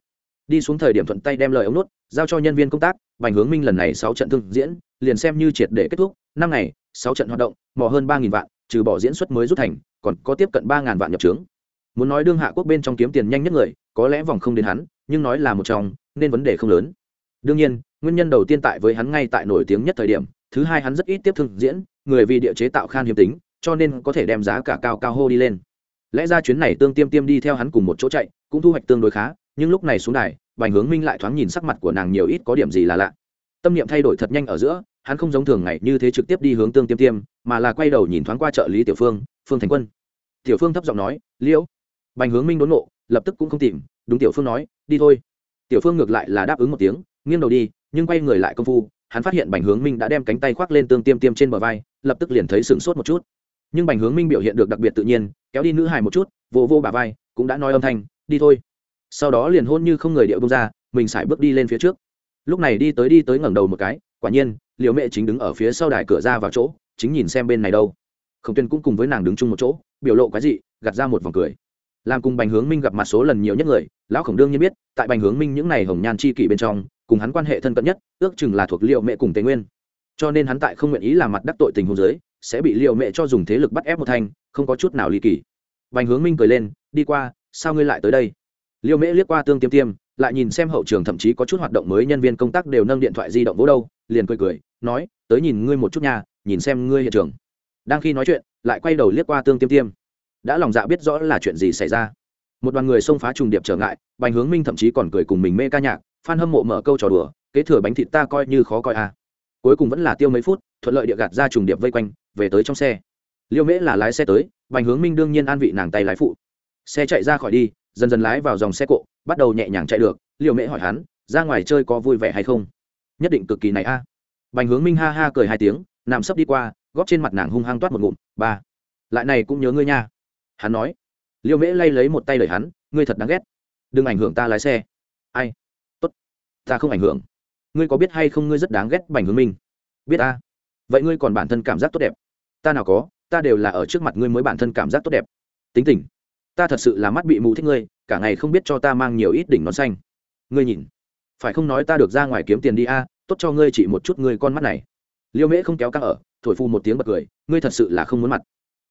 Đi xuống thời điểm thuận tay đem lời ống nốt, giao cho nhân viên công tác, bành hướng minh lần này sáu trận thương diễn, liền xem như triệt để kết thúc. Năm ngày, sáu trận hoạt động, mò hơn ba nghìn vạn, trừ bỏ diễn xuất mới rút thành, còn có tiếp cận ba ngàn vạn nhập trướng. Muốn nói đương hạ quốc bên trong kiếm tiền nhanh nhất người, có lẽ vòng không đến hắn, nhưng nói là một trong nên vấn đề không lớn. Đương nhiên, nguyên nhân đầu tiên tại với hắn ngay tại nổi tiếng nhất thời điểm, thứ hai hắn rất ít tiếp thương diễn, người vì địa chế tạo khan hiếm tính, cho nên có thể đem giá cả cao cao hô đi lên. Lẽ ra chuyến này tương tiêm tiêm đi theo hắn cùng một chỗ chạy, cũng thu hoạch tương đối khá, nhưng lúc này xuống đài, bành hướng minh lại thoáng nhìn sắc mặt của nàng nhiều ít có điểm gì là lạ. Tâm niệm thay đổi thật nhanh ở giữa, hắn không giống thường ngày như thế trực tiếp đi hướng tương tiêm tiêm, mà là quay đầu nhìn thoáng qua trợ lý tiểu phương phương thành quân. Tiểu phương thấp giọng nói, liễu. Bành hướng minh đốn nộ, lập tức cũng không tìm, đúng tiểu phương nói, đi thôi tiểu phương ngược lại là đáp ứng một tiếng, nghiêng đầu đi, nhưng quay người lại công phu, hắn phát hiện bành hướng minh đã đem cánh tay khoác lên tương tiêm tiêm trên bờ vai, lập tức liền thấy sửng sốt một chút. Nhưng bành hướng minh biểu hiện được đặc biệt tự nhiên, kéo đi nữ hài một chút vô vô bà vai, cũng đã nói âm thanh, đi thôi. Sau đó liền hôn như không người điệu bông ra, mình sải bước đi lên phía trước. Lúc này đi tới đi tới ngẩng đầu một cái, quả nhiên liệu mẹ chính đứng ở phía sau đài cửa ra vào chỗ, chính nhìn xem bên này đâu. Khổng tuyên cũng cùng với nàng đứng chung một chỗ, biểu lộ cái gì gạt ra một vòng cười. Làm cùng bành hướng minh gặp mặt số lần nhiều nhất người lão khổng đương nhiên biết, tại bành hướng minh những n à y hồng nhan chi kỷ bên trong, cùng hắn quan hệ thân cận nhất, ước chừng là thuộc liệu mẹ cùng tây nguyên. Cho nên hắn tại không nguyện ý làm mặt đắc tội tình hôn giới sẽ bị liệu mẹ cho dùng thế lực bắt ép một thanh không có chút nào ly kỳ. Bành hướng minh cười lên, đi qua, sao ngươi lại tới đây? Liệu mễ liếc qua tương tiêm tiêm, lại nhìn xem hậu trường thậm chí có chút hoạt động mới nhân viên công tác đều nâng điện thoại di động vỗ đâu liền cười cười, nói, tới nhìn ngươi một chút nhà nhìn xem ngươi hiện trường. Đang khi nói chuyện, lại quay đầu liếc qua tương tiêm tiêm. Đã lòng dạ biết rõ là chuyện gì xảy ra một đoàn người xông phá trùng điệp trở ngại, bành hướng minh thậm chí còn cười cùng mình mê ca nhạc, phan hâm mộ mở câu trò đùa, kế thừa bánh thịt ta coi như khó coi à. cuối cùng vẫn là tiêu mấy phút, thuận lợi địa gạt ra trùng điệp vây quanh, về tới trong xe. Liêu mễ là lái xe tới, bành hướng minh đương nhiên an vị nàng tay lái phụ. Xe chạy ra khỏi đi, dần dần lái vào dòng xe cộ, bắt đầu nhẹ nhàng chạy được. Liêu mễ hỏi hắn, ra ngoài chơi có vui vẻ hay không? Nhất định cực kỳ này a. Bành hướng minh ha ha cười hai tiếng, nằm sấp đi qua, góp trên mặt nàng hung hăng toát một ngụm, ba, lại này cũng nhớ ngươi nha. Hắn nói liêu mễ lay lấy một tay lời hắn, ngươi thật đáng ghét. Đừng ảnh hưởng ta lái xe. Ai? Tốt. Ta không ảnh hưởng. Ngươi có biết hay không ngươi rất đáng ghét bành hướng minh? Biết ta. Vậy ngươi còn bản thân cảm giác tốt đẹp. Ta nào có, ta đều là ở trước mặt ngươi mới bản thân cảm giác tốt đẹp. Tính tình. Ta thật sự là mắt bị mù thích ngươi, cả ngày không biết cho ta mang nhiều ít đỉnh nón xanh. Ngươi nhìn. Phải không nói ta được ra ngoài kiếm tiền đi a, tốt cho ngươi chỉ một chút ngươi con mắt này. Liêu mễ không kéo căng ở, thổi phu một tiếng bật cười, ngươi thật sự là không muốn mặt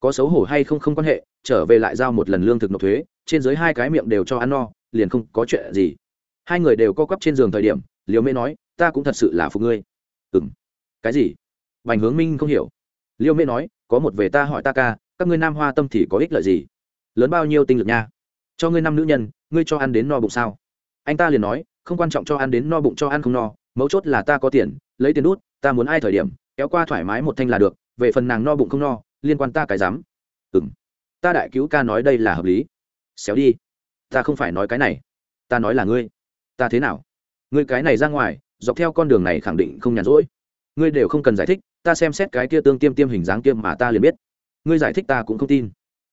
có xấu hổ hay không không quan hệ, trở về lại giao một lần lương thực nộp thuế, trên dưới hai cái miệng đều cho ăn no, liền không có chuyện gì. Hai người đều co quắp trên giường thời điểm liêu mễ nói, ta cũng thật sự là phục ngươi. Ừ m cái gì? Vành hướng minh không hiểu. Liêu mễ nói, có một về ta hỏi ta ca, các ngươi nam hoa tâm thì có ích lợi gì? Lớn bao nhiêu tinh lực nha? Cho ngươi năm nữ nhân, ngươi cho ăn đến no bụng sao? Anh ta liền nói, không quan trọng cho ăn đến no bụng cho ăn không no, mấu chốt là ta có tiền, lấy tiền đút, ta muốn ai thời điểm, kéo qua thoải mái một thanh là được, về phần nàng no bụng không no liên quan ta cái dám ừng ta đại cứu ca nói đây là hợp lý. Xéo đi. Ta không phải nói cái này. Ta nói là ngươi. Ta thế nào? Ngươi cái này ra ngoài, dọc theo con đường này khẳng định không nhàn rỗi. Ngươi đều không cần giải thích, ta xem xét cái kia tương tiêm tiêm hình dáng tiêm mà ta liền biết. Ngươi giải thích ta cũng không tin.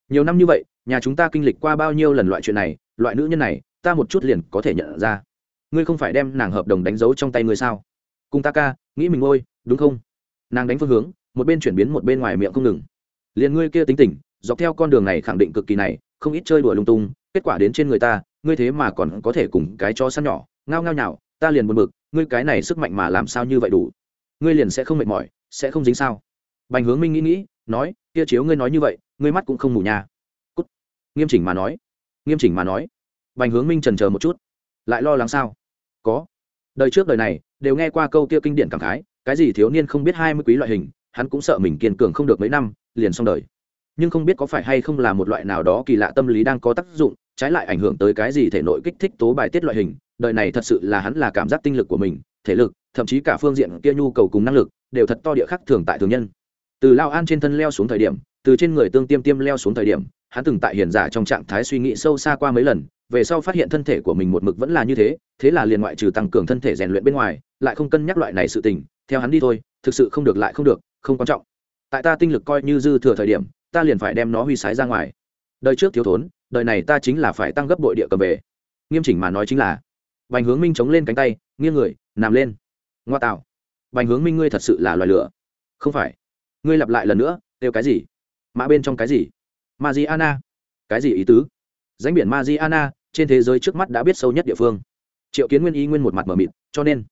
Nhiều năm như vậy, nhà chúng ta kinh lịch qua bao nhiêu lần loại chuyện này, loại nữ nhân này, ta một chút liền có thể nhận ra. Ngươi không phải đem nàng hợp đồng đánh dấu trong tay ngươi sao? Cùng ta ca, nghĩ mình ngôi, đúng không? Nàng đánh phương hướng, một bên chuyển biến một bên ngoài miệng không ngừng liền ngươi kia tính tình, dọc theo con đường này khẳng định cực kỳ này, không ít chơi đùa lung tung, kết quả đến trên người ta, ngươi thế mà còn có thể cùng cái cho săn nhỏ, ngao ngao nhào, ta liền buồn bực, ngươi cái này sức mạnh mà làm sao như vậy đủ? Ngươi liền sẽ không mệt mỏi, sẽ không dính sao? Bành hướng minh nghĩ nghĩ, nói, kia chiếu ngươi nói như vậy, ngươi mắt cũng không mù nha. Cút. Nghiêm chỉnh mà nói. Nghiêm chỉnh mà nói. Bành hướng minh trần chờ một chút. Lại lo lắng sao? Có. Đời trước đời này, đều nghe qua câu kia kinh điển cảm khái, cái gì thiếu niên không biết hai mươi quý loại hình, hắn cũng sợ mình kiên cường không được mấy năm liền xong đời. Nhưng không biết có phải hay không là một loại nào đó kỳ lạ tâm lý đang có tác dụng, trái lại ảnh hưởng tới cái gì thể nội kích thích tố bài tiết loại hình, đời này thật sự là hắn là cảm giác tinh lực của mình, thể lực, thậm chí cả phương diện kia nhu cầu cùng năng lực, đều thật to địa khắc thường tại thường nhân. Từ lao an trên thân leo xuống thời điểm, từ trên người tương tiêm tiêm leo xuống thời điểm, hắn từng tại hiền giả trong trạng thái suy nghĩ sâu xa qua mấy lần, về sau phát hiện thân thể của mình một mực vẫn là như thế thế là liền ngoại trừ tăng cường thân thể rèn luyện bên ngoài, lại không cân nhắc loại này sự tình, theo hắn đi thôi, thực sự không được lại không được, không quan trọng tại ta tinh lực coi như dư thừa thời điểm ta liền phải đem nó huy sái ra ngoài đời trước thiếu thốn đời này ta chính là phải tăng gấp bội địa cầm về nghiêm chỉnh mà nói chính là bành hướng minh chống lên cánh tay nghiêng người nằm lên ngoa tạo bành hướng minh ngươi thật sự là loài lửa không phải ngươi lặp lại lần nữa đều cái gì mã bên trong cái gì Mariana. Cái gì ý tứ? Danh biển Mariana, trên thế giới trước mắt đã biết sâu nhất địa phương. Triệu Kiến Nguyên ý nguyên một mặt mở mịt, cho nên,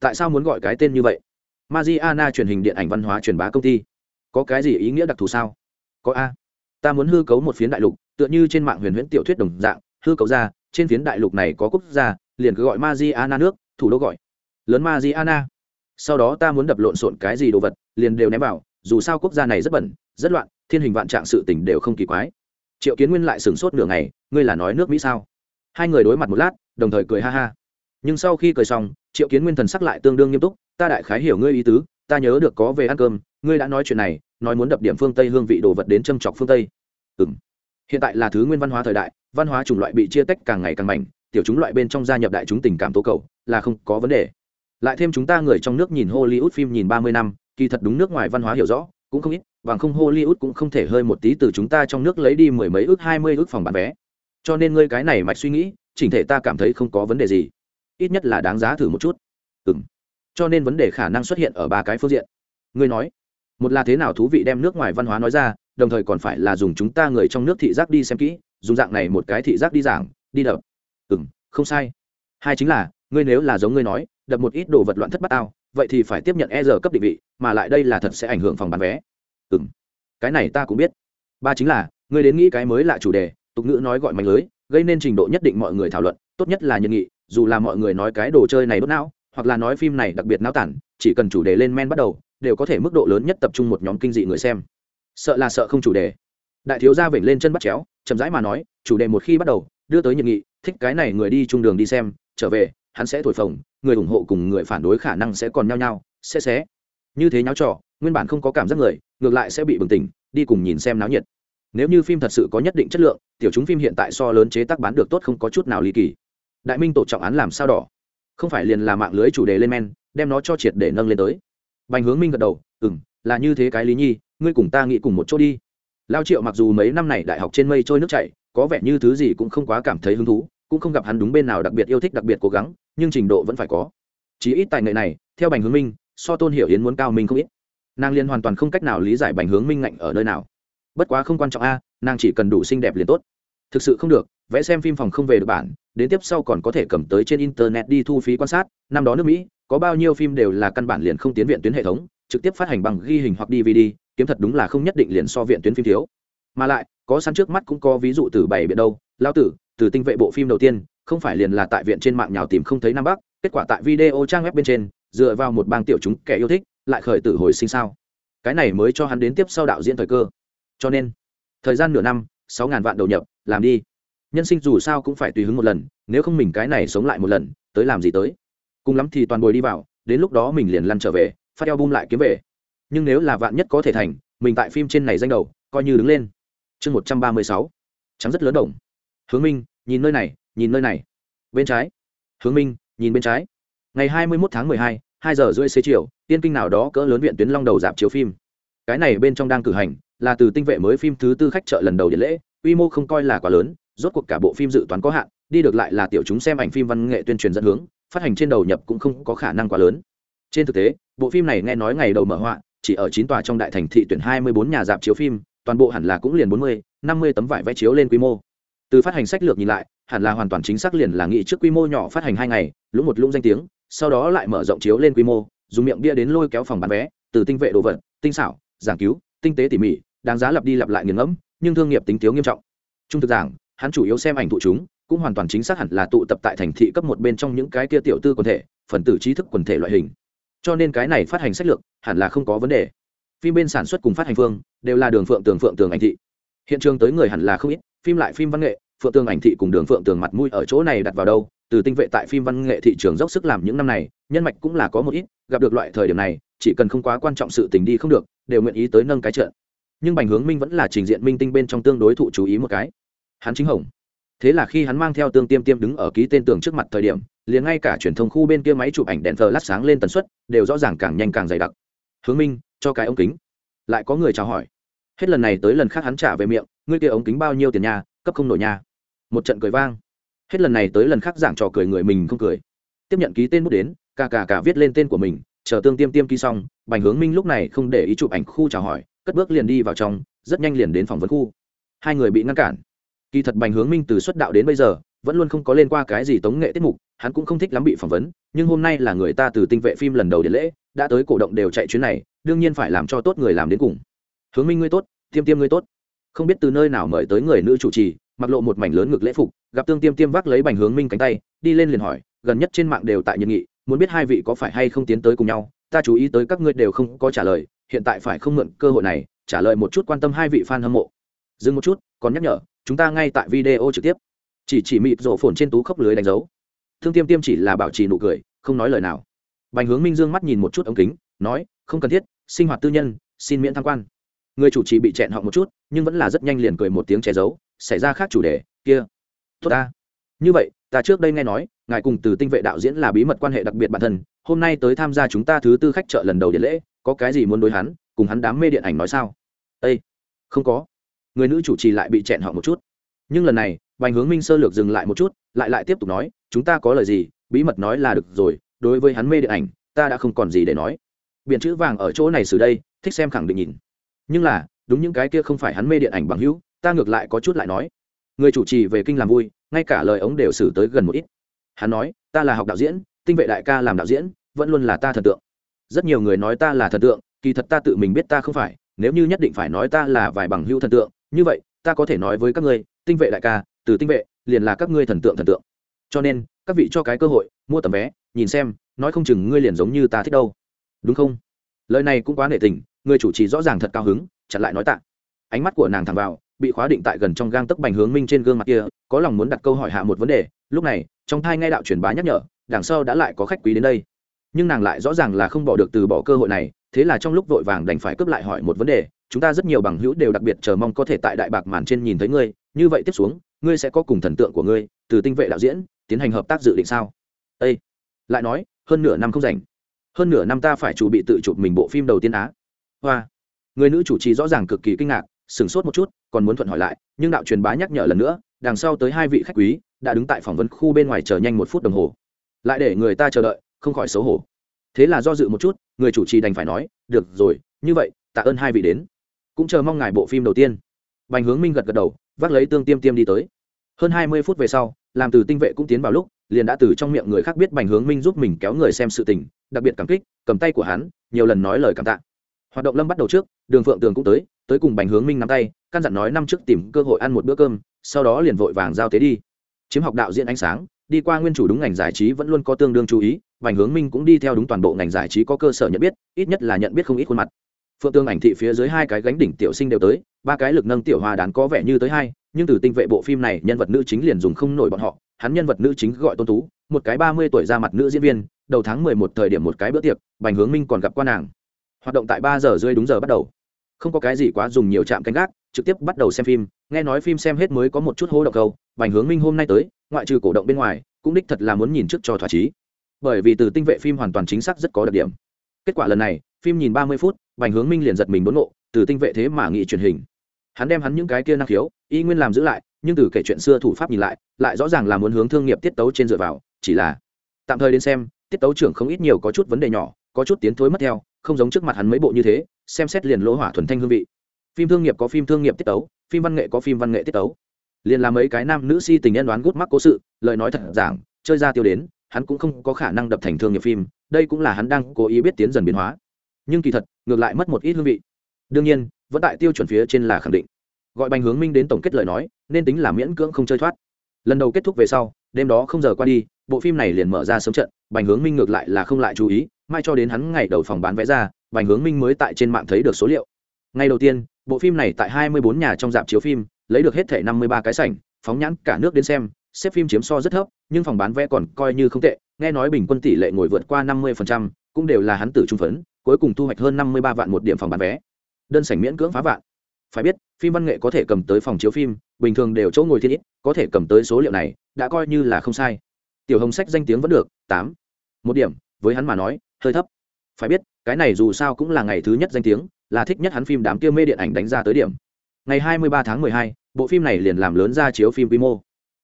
tại sao muốn gọi cái tên như vậy? Mariana truyền hình điện ảnh văn hóa truyền bá công ty. Có cái gì ý nghĩa đặc thù sao? Có a. Ta muốn hư cấu một phiến đại lục, tựa như trên mạng huyền huyễn tiểu thuyết đồng dạng, hư cấu ra, trên phiến đại lục này có quốc gia, liền cứ gọi Mariana nước, thủ đô gọi lớn Mariana. Sau đó ta muốn đập lộn xộn cái gì đồ vật, liền đều ném vào, dù sao quốc gia này rất bẩn, rất loạn, thiên hình vạn trạng sự tình đều không kỳ quái triệu kiến nguyên lại sửng sốt nửa ngày ngươi là nói nước mỹ sao hai người đối mặt một lát đồng thời cười ha ha nhưng sau khi cười xong triệu kiến nguyên thần sắc lại tương đương nghiêm túc ta đại khái hiểu ngươi ý tứ ta nhớ được có về ăn cơm, ngươi đã nói chuyện này, nói muốn đập điểm phương tây hương vị đồ vật đến châm chọc phương tây. Ừ m hiện tại là thứ nguyên văn hóa thời đại, văn hóa chủng loại bị chia tách càng ngày càng mạnh, tiểu chúng loại bên trong gia nhập đại chúng tình cảm tố cầu, là không có vấn đề. Lại thêm chúng ta người trong nước nhìn hollywood phim nhìn ba mươi năm, kỳ thật đúng nước ngoài văn hóa hiểu rõ, cũng không ít và không hollywood cũng không thể hơi một tí từ chúng ta trong nước lấy đi mười mấy ước, hai mươi ước phòng bán vé. Cho nên ngươi cái này mạch suy nghĩ, chỉnh thể ta cảm thấy không có vấn đề gì. Ít nhất là đáng giá thử một chút. Ừ m cho nên vấn đề khả năng xuất hiện ở ba cái phương diện. Ngươi nói, một là thế nào thú vị đem nước ngoài văn hóa nói ra, đồng thời còn phải là dùng chúng ta người trong nước thị giác đi xem kỹ, dùng dạng này một cái thị giác đi giảng, đi đập. Ừ m không sai. Hai chính là, ngươi nếu là giống ngươi nói, đập một ít đồ vật loạn thất bát ao vậy thì phải tiếp nhận e r cấp định vị, mà lại đây là thật sẽ ảnh hưởng phòng bán vé. Ừ m cái này ta cũng biết. Ba chính là, ngươi đến nghĩ cái mới là chủ đề, tục ngữ nói gọi mạnh lưới, gây nên trình độ nhất định mọi người thảo luận, tốt nhất là nhân nghị, dù là mọi người nói cái đồ chơi này đốt não hoặc là nói phim này đặc biệt não tản, chỉ cần chủ đề lên men bắt đầu, đều có thể mức độ lớn nhất tập trung một nhóm kinh dị người xem. Sợ là sợ không chủ đề. Đại thiếu gia vểnh lên chân bắt chéo, chậm rãi mà nói, chủ đề một khi bắt đầu, đưa tới nhiệt nghị, thích cái này người đi chung đường đi xem, trở về, hắn sẽ thổi phồng, người ủng hộ cùng người phản đối khả năng sẽ còn nhau nhau, sẽ xé như thế nháo trò, nguyên bản không có cảm giác người, ngược lại sẽ bị bừng tỉnh, đi cùng nhìn xem náo nhiệt. Nếu như phim thật sự có nhất định chất lượng, tiểu chúng phim hiện tại so lớn chế tác bán được tốt không có chút nào ly kỳ. Đại minh tổ trọng án làm sao đỏ? Không phải liền là mạng lưới chủ đề lên men, đem nó cho triệt để nâng lên tới. Bành hướng minh gật đầu ừ m là như thế cái lý nhi, ngươi cùng ta nghĩ cùng một chỗ đi. Lao triệu mặc dù mấy năm này đại học trên mây trôi nước chảy, có vẻ như thứ gì cũng không quá cảm thấy hứng thú, cũng không gặp hắn đúng bên nào đặc biệt yêu thích đặc biệt cố gắng, nhưng trình độ vẫn phải có. Chí ít tài nghệ này, theo bành hướng minh, so tôn hiểu yến muốn cao minh không ít. Nàng liên hoàn toàn không cách nào lý giải bành hướng minh ngạnh ở nơi nào. Bất quá không quan trọng a, nàng chỉ cần đủ xinh đẹp liền tốt thực sự không được, vẽ xem phim phòng không về được bản, đến tiếp sau còn có thể cầm tới trên internet đi thu phí quan sát, năm đó nước mỹ, có bao nhiêu phim đều là căn bản liền không tiến viện tuyến hệ thống, trực tiếp phát hành bằng ghi hình hoặc dvd kiếm thật đúng là không nhất định liền so viện tuyến phim thiếu. Mà lại, có sẵn trước mắt cũng có ví dụ từ bảy biện đâu, lao tử, từ tinh vệ bộ phim đầu tiên, không phải liền là tại viện trên mạng nhào tìm không thấy nam bắc, kết quả tại video trang web bên trên, dựa vào một bang tiểu chúng kẻ yêu thích, lại khởi tử hồi sinh sao? Cái này mới cho hắn đến tiếp sau đạo diễn thời cơ. Cho nên, thời gian nửa năm sáu ngàn vạn đầu nhập, làm đi. Nhân sinh dù sao cũng phải tùy hứng một lần, nếu không mình cái này sống lại một lần, tới làm gì tới? Cùng lắm thì toàn bồi đi vào, đến lúc đó mình liền lăn trở về, phát eo bum lại kiếm về. Nhưng nếu là vạn nhất có thể thành, mình tại phim trên này danh đầu, coi như đứng lên. Chương một trăm ba mươi sáu. Trắng rất lớn đồng hướng minh, nhìn nơi này, nhìn nơi này. Bên trái. Hướng minh, nhìn bên trái. Ngày hai mươi mốt tháng mười hai hai giờ rưỡi xế chiều, tiên kinh nào đó cỡ lớn viện tuyến long đầu dạp chiếu phim. Cái này bên trong đang cử hành là từ tinh vệ mới phim thứ tư khách chợ lần đầu điện lễ, quy mô không coi là quá lớn, rốt cuộc cả bộ phim dự toán có hạn, đi được lại là tiểu chúng xem ảnh phim văn nghệ tuyên truyền dẫn hướng, phát hành trên đầu nhập cũng không có khả năng quá lớn. Trên thực tế, bộ phim này nghe nói ngày đầu mở họa, chỉ ở chín tòa trong đại thành thị tuyển hai mươi bốn nhà dạp chiếu phim, toàn bộ hẳn là cũng liền bốn mươi, năm mươi tấm vải vẽ chiếu lên quy mô. Từ phát hành sách lược nhìn lại, hẳn là hoàn toàn chính xác liền là nghị trước quy mô nhỏ phát hành hai ngày lũng một lũng danh tiếng, sau đó lại mở rộng chiếu lên quy mô, dùng miệng bia đến lôi kéo phòng bán vé, từ tinh vệ đồ vật, tinh xảo, giảng cứu, tinh tế tỉ mỉ đáng giá lặp đi lặp lại nghiền ngẫm, nhưng thương nghiệp tính thiếu nghiêm trọng. Trung thực giảng, hắn chủ yếu xem ảnh thụ chúng, cũng hoàn toàn chính xác hẳn là tụ tập tại thành thị cấp một bên trong những cái kia tiểu tư quần thể, phần tử trí thức quần thể loại hình. Cho nên cái này phát hành sách lược, hẳn là không có vấn đề. Phim bên sản xuất cùng phát hành phương, đều là đường phượng tường phượng tường ảnh thị. Hiện trường tới người hẳn là không ít, phim lại phim văn nghệ, phượng tường ảnh thị cùng đường phượng tường mặt mũi ở chỗ này đặt vào đâu, từ tinh vệ tại phim văn nghệ thị trường dốc sức làm những năm này, nhân mạch cũng là có một ít, gặp được loại thời điểm này, chỉ cần không quá quan trọng sự tình đi không được, đều nguyện ý tới nâng cái trận nhưng bành hướng minh vẫn là trình diện minh tinh bên trong tương đối thụ chú ý một cái. Hắn chính hồng. Thế là khi hắn mang theo tương tiêm tiêm đứng ở ký tên tường trước mặt thời điểm, liền ngay cả truyền thông khu bên kia máy chụp ảnh đèn thờ lát sáng lên tần suất, đều rõ ràng càng nhanh càng dày đặc. Hướng minh, cho cái ống kính. Lại có người chào hỏi. Hết lần này tới lần khác hắn trả về miệng, ngươi kia ống kính bao nhiêu tiền nhà cấp không nổi nhà một trận cười vang. Hết lần này tới lần khác giảng trò cười người mình không cười. Tiếp nhận ký tên bút đến cả cả cả viết lên tên của mình, chờ tương tiêm tiêm ký xong, bành hướng minh lúc này không để ý chụp ảnh khu chào hỏi cất bước liền đi vào trong, rất nhanh liền đến phỏng vấn khu. Hai người bị ngăn cản. Kỳ thật bành hướng minh từ xuất đạo đến bây giờ, vẫn luôn không có lên qua cái gì tống nghệ tiết mục, hắn cũng không thích lắm bị phỏng vấn, nhưng hôm nay là người ta từ tinh vệ phim lần đầu điện lễ, đã tới cổ động đều chạy chuyến này, đương nhiên phải làm cho tốt người làm đến cùng. Hướng minh ngươi tốt, tiêm tiêm ngươi tốt. Không biết từ nơi nào mời tới người nữ chủ trì, mặc lộ một mảnh lớn ngực lễ phục, gặp tương tiêm tiêm vác lấy bành hướng minh cánh tay, đi lên liền hỏi, gần nhất trên mạng đều tại nhiệt nghị, muốn biết hai vị có phải hay không tiến tới cùng nhau, ta chú ý tới các ngươi đều không có trả lời hiện tại phải không mượn cơ hội này, trả lời một chút quan tâm hai vị fan hâm mộ. Dừng một chút, còn nhắc nhở, chúng ta ngay tại video trực tiếp. Chỉ chỉ mịt rổ phồn trên tú khốc lưới đánh dấu. Thương tiêm tiêm chỉ là bảo trì nụ cười, không nói lời nào. Bành hướng minh dương mắt nhìn một chút ống kính, nói, không cần thiết, sinh hoạt tư nhân, xin miễn tham quan. Người chủ trì bị chẹn họ một chút, nhưng vẫn là rất nhanh liền cười một tiếng che giấu, xảy ra khác chủ đề, kia. Tốt ta. Như vậy, ta trước đây nghe nói, ngài cùng từ tinh vệ đạo diễn là bí mật quan hệ đặc biệt bản thân, hôm nay tới tham gia chúng ta thứ tư khách chợ lần đầu điện lễ có cái gì muốn đối hắn, cùng hắn đám mê điện ảnh nói sao? Â không có. Người nữ chủ trì lại bị chẹn họ một chút. Nhưng lần này, bành hướng minh sơ lược dừng lại một chút, lại lại tiếp tục nói, chúng ta có lời gì, bí mật nói là được rồi, đối với hắn mê điện ảnh, ta đã không còn gì để nói. Biện chữ vàng ở chỗ này xử đây, thích xem khẳng định nhìn. Nhưng là, đúng những cái kia không phải hắn mê điện ảnh bằng hữu, ta ngược lại có chút lại nói. Người chủ trì về kinh làm vui, ngay cả lời ống đều xử tới gần một ít. Hắn nói, ta là học đạo diễn, tinh vệ đại ca làm đạo diễn, vẫn luôn là ta thần tượng rất nhiều người nói ta là thần tượng, kỳ thật ta tự mình biết ta không phải, nếu như nhất định phải nói ta là vài bằng hữu thần tượng, như vậy, ta có thể nói với các ngươi, tinh vệ đại ca, từ tinh vệ, liền là các ngươi thần tượng thần tượng. Cho nên, các vị cho cái cơ hội, mua tấm vé, nhìn xem, nói không chừng ngươi liền giống như ta thích đâu. Đúng không? Lời này cũng quá nể tình, người chủ trì rõ ràng thật cao hứng, chặn lại nói tạ. Ánh mắt của nàng thẳng vào, bị khóa định tại gần trong gang tấc bành hướng minh trên gương mặt kia, có lòng muốn đặt câu hỏi hạ một vấn đề, lúc này, trong thai ngay đạo truyền bá nhắc nhở, đằng sau đã lại có khách quý đến đây nhưng nàng lại rõ ràng là không bỏ được từ bỏ cơ hội này, thế là trong lúc vội vàng đành phải cướp lại hỏi một vấn đề, chúng ta rất nhiều bằng hữu đều đặc biệt chờ mong có thể tại đại bạc màn trên nhìn thấy ngươi, như vậy tiếp xuống, ngươi sẽ có cùng thần tượng của ngươi, từ tinh vệ đạo diễn, tiến hành hợp tác dự định sao? Â lại nói, hơn nửa năm không rảnh. Hơn nửa năm ta phải chủ bị tự chụp mình bộ phim đầu tiên á. Hoa. Người nữ chủ trì rõ ràng cực kỳ kinh ngạc, sửng sốt một chút, còn muốn thuận hỏi lại, nhưng đạo truyền bá nhắc nhở lần nữa, đằng sau tới hai vị khách quý, đã đứng tại phỏng vấn khu bên ngoài chờ nhanh một phút đồng hồ. Lại để người ta chờ đợi không khỏi xấu hổ. Thế là do dự một chút, người chủ trì đành phải nói, được rồi, như vậy, tạ ơn hai vị đến. Cũng chờ mong ngài bộ phim đầu tiên. Bành hướng minh gật gật đầu, vác lấy tương tiêm tiêm đi tới. Hơn hai mươi phút về sau, làm từ tinh vệ cũng tiến vào lúc, liền đã từ trong miệng người khác biết bành hướng minh giúp mình kéo người xem sự tình, đặc biệt cảm kích, cầm tay của hắn, nhiều lần nói lời cảm tạ. Hoạt động lâm bắt đầu trước, đường phượng tường cũng tới tới cùng bành hướng minh nắm tay, căn dặn nói năm trước tìm cơ hội ăn một bữa cơm, sau đó liền vội vàng giao tế đi. Chiếm học đạo diễn ánh sáng, đi qua nguyên chủ đúng ngành giải trí vẫn luôn có tương đương chú ý vành hướng minh cũng đi theo đúng toàn bộ ngành giải trí có cơ sở nhận biết, ít nhất là nhận biết không ít khuôn mặt. Phượng tương ảnh thị phía dưới hai cái gánh đỉnh tiểu sinh đều tới, ba cái lực nâng tiểu hoa đán có vẻ như tới hai, nhưng từ tinh vệ bộ phim này, nhân vật nữ chính liền dùng không nổi bọn họ, hắn nhân vật nữ chính gọi tôn tú, một cái ba mươi tuổi ra mặt nữ diễn viên, đầu tháng mười một thời điểm một cái bữa tiệc bành hướng minh còn gặp qua nàng. Hoạt động tại ba giờ rưỡi đúng giờ bắt đầu. Không có cái gì quá dùng nhiều trạm canh gác, trực tiếp bắt đầu xem phim, nghe nói phim xem hết mới có một chút hô động câu bành hướng minh hôm nay tới, ngoại trừ cổ động bên ngoài, cũng đích thật là muốn nhìn trước cho thỏa chí bởi vì từ tinh vệ phim hoàn toàn chính xác rất có đặc điểm. Kết quả lần này, phim nhìn ba mươi phút, bành hướng minh liền giật mình đốn ngộ, từ tinh vệ thế mà nghị truyền hình. Hắn đem hắn những cái kia năng khiếu, y nguyên làm giữ lại, nhưng từ kể chuyện xưa thủ pháp nhìn lại lại rõ ràng là muốn hướng thương nghiệp tiết tấu trên dựa vào, chỉ là tạm thời đến xem, tiết tấu trưởng không ít nhiều có chút vấn đề nhỏ, có chút tiến thối mất theo, không giống trước mặt hắn mấy bộ như thế, xem xét liền lỗ hỏa thuần thanh hương vị. Phim thương nghiệp có phim thương nghiệp tiết tấu, phim văn nghệ có phim văn nghệ tiết tấu. Liền làm mấy cái nam nữ si tình nhân đoán gút mắc cố sự, lời nói thật giảng, chơi ra tiêu đến hắn cũng không có khả năng đập thành thương nghiệp phim, đây cũng là hắn đang cố ý biết tiến dần biến hóa. Nhưng kỳ thật, ngược lại mất một ít hương vị. Đương nhiên, vẫn tại tiêu chuẩn phía trên là khẳng định. Gọi bành hướng minh đến tổng kết lời nói, nên tính là miễn cưỡng không chơi thoát. Lần đầu kết thúc về sau, đêm đó không giờ qua đi, bộ phim này liền mở ra sớm trận, bành hướng minh ngược lại là không lại chú ý, mai cho đến hắn ngày đầu phòng bán vé ra, bành hướng minh mới tại trên mạng thấy được số liệu. Ngày đầu tiên, bộ phim này tại 24 nhà trong dạp chiếu phim, lấy được hết thể 53 cái sảnh, phóng nhãn cả nước đến xem xếp phim chiếm so rất thấp nhưng phòng bán vé còn coi như không tệ nghe nói bình quân tỷ lệ ngồi vượt qua 50%, cũng đều là hắn tử trung phấn cuối cùng thu hoạch hơn 53 vạn một điểm phòng bán vé. Đơn sảnh miễn cưỡng phá vạn. Phải biết phim văn nghệ có thể cầm tới phòng chiếu phim bình thường đều chỗ ngồi thiên ít có thể cầm tới số liệu này đã coi như là không sai. Tiểu hồng sách danh tiếng vẫn được tám. Một điểm với hắn mà nói hơi thấp. Phải biết cái này dù sao cũng là ngày thứ nhất danh tiếng là thích nhất hắn phim đám kia mê điện ảnh đánh ra tới điểm. Ngày 23 tháng 12, bộ phim này liền làm lớn ra chiếu phim quy mô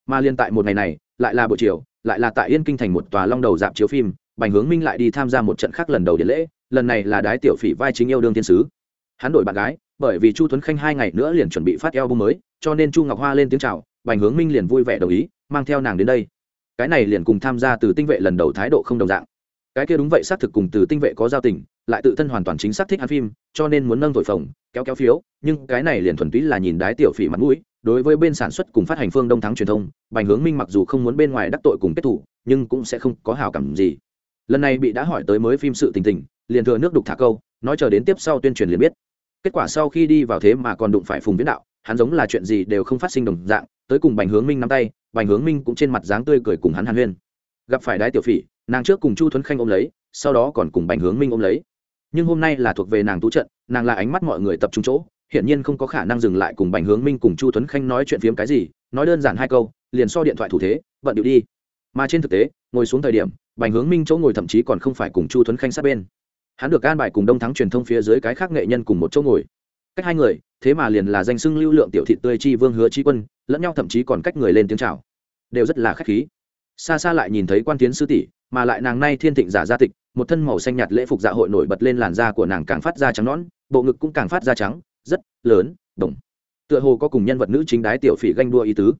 mà liên tại một ngày này, lại là buổi chiều, lại là tại yên kinh thành một tòa long đầu dạp chiếu phim, bành hướng minh lại đi tham gia một trận khác lần đầu điện lễ, lần này là đái tiểu phỉ vai chính yêu đương thiên sứ. Hắn đổi bạn gái, bởi vì chu tuấn khanh hai ngày nữa liền chuẩn bị phát eo bông mới, cho nên chu ngọc hoa lên tiếng chào, bành hướng minh liền vui vẻ đồng ý, mang theo nàng đến đây. Cái này liền cùng tham gia từ tinh vệ lần đầu thái độ không đồng dạng. Cái kia đúng vậy, xác thực cùng từ tinh vệ có giao tình, lại tự thân hoàn toàn chính xác thích hắn phim, cho nên muốn nâng thổi phồng, kéo kéo phiếu, nhưng cái này liền thuần túy là nhìn đái tiểu phỉ mặt mũi đối với bên sản xuất cùng phát hành phương đông thắng truyền thông, bành hướng minh mặc dù không muốn bên ngoài đắc tội cùng kết thủ, nhưng cũng sẽ không có hào cảm gì. Lần này bị đã hỏi tới mới phim sự tình tình, liền thừa nước đục thả câu, nói chờ đến tiếp sau tuyên truyền liền biết. Kết quả sau khi đi vào thế mà còn đụng phải phùng viễn đạo, hắn giống là chuyện gì đều không phát sinh đồng dạng, tới cùng bành hướng minh nắm tay, bành hướng minh cũng trên mặt dáng tươi cười cùng hắn hàn huyên. Gặp phải đái tiểu phỉ, nàng trước cùng chu thuấn khanh ôm lấy, sau đó còn cùng bành hướng minh ôm lấy. Nhưng hôm nay là thuộc về nàng tú trận, nàng là ánh mắt mọi người tập trung chỗ hiển nhiên không có khả năng dừng lại cùng bành hướng minh cùng chu tuấn khanh nói chuyện phiếm cái gì, nói đơn giản hai câu, liền so điện thoại thủ thế vận điệu đi. Mà trên thực tế, ngồi xuống thời điểm, bành hướng minh chỗ ngồi thậm chí còn không phải cùng chu tuấn khanh sát bên. Hắn được an bài cùng đông thắng truyền thông phía dưới cái khác nghệ nhân cùng một chỗ ngồi. Cách hai người, thế mà liền là danh xưng lưu lượng tiểu thị tươi chi vương hứa chi quân, lẫn nhau thậm chí còn cách người lên tiếng chào. Đều rất là khách khí. Xa xa lại nhìn thấy quan tiến sư tỷ, mà lại nàng nay thiên thịnh giả gia tịch, một thân màu xanh nhạt lễ phục dạ hội nổi bật lên làn da của nàng càng phát ra trắng nõn, bộ ngực cũng càng phát ra trắng rất lớn, đồng. Tựa hồ có cùng nhân vật nữ chính đái tiểu phỉ ganh đua ý tứ.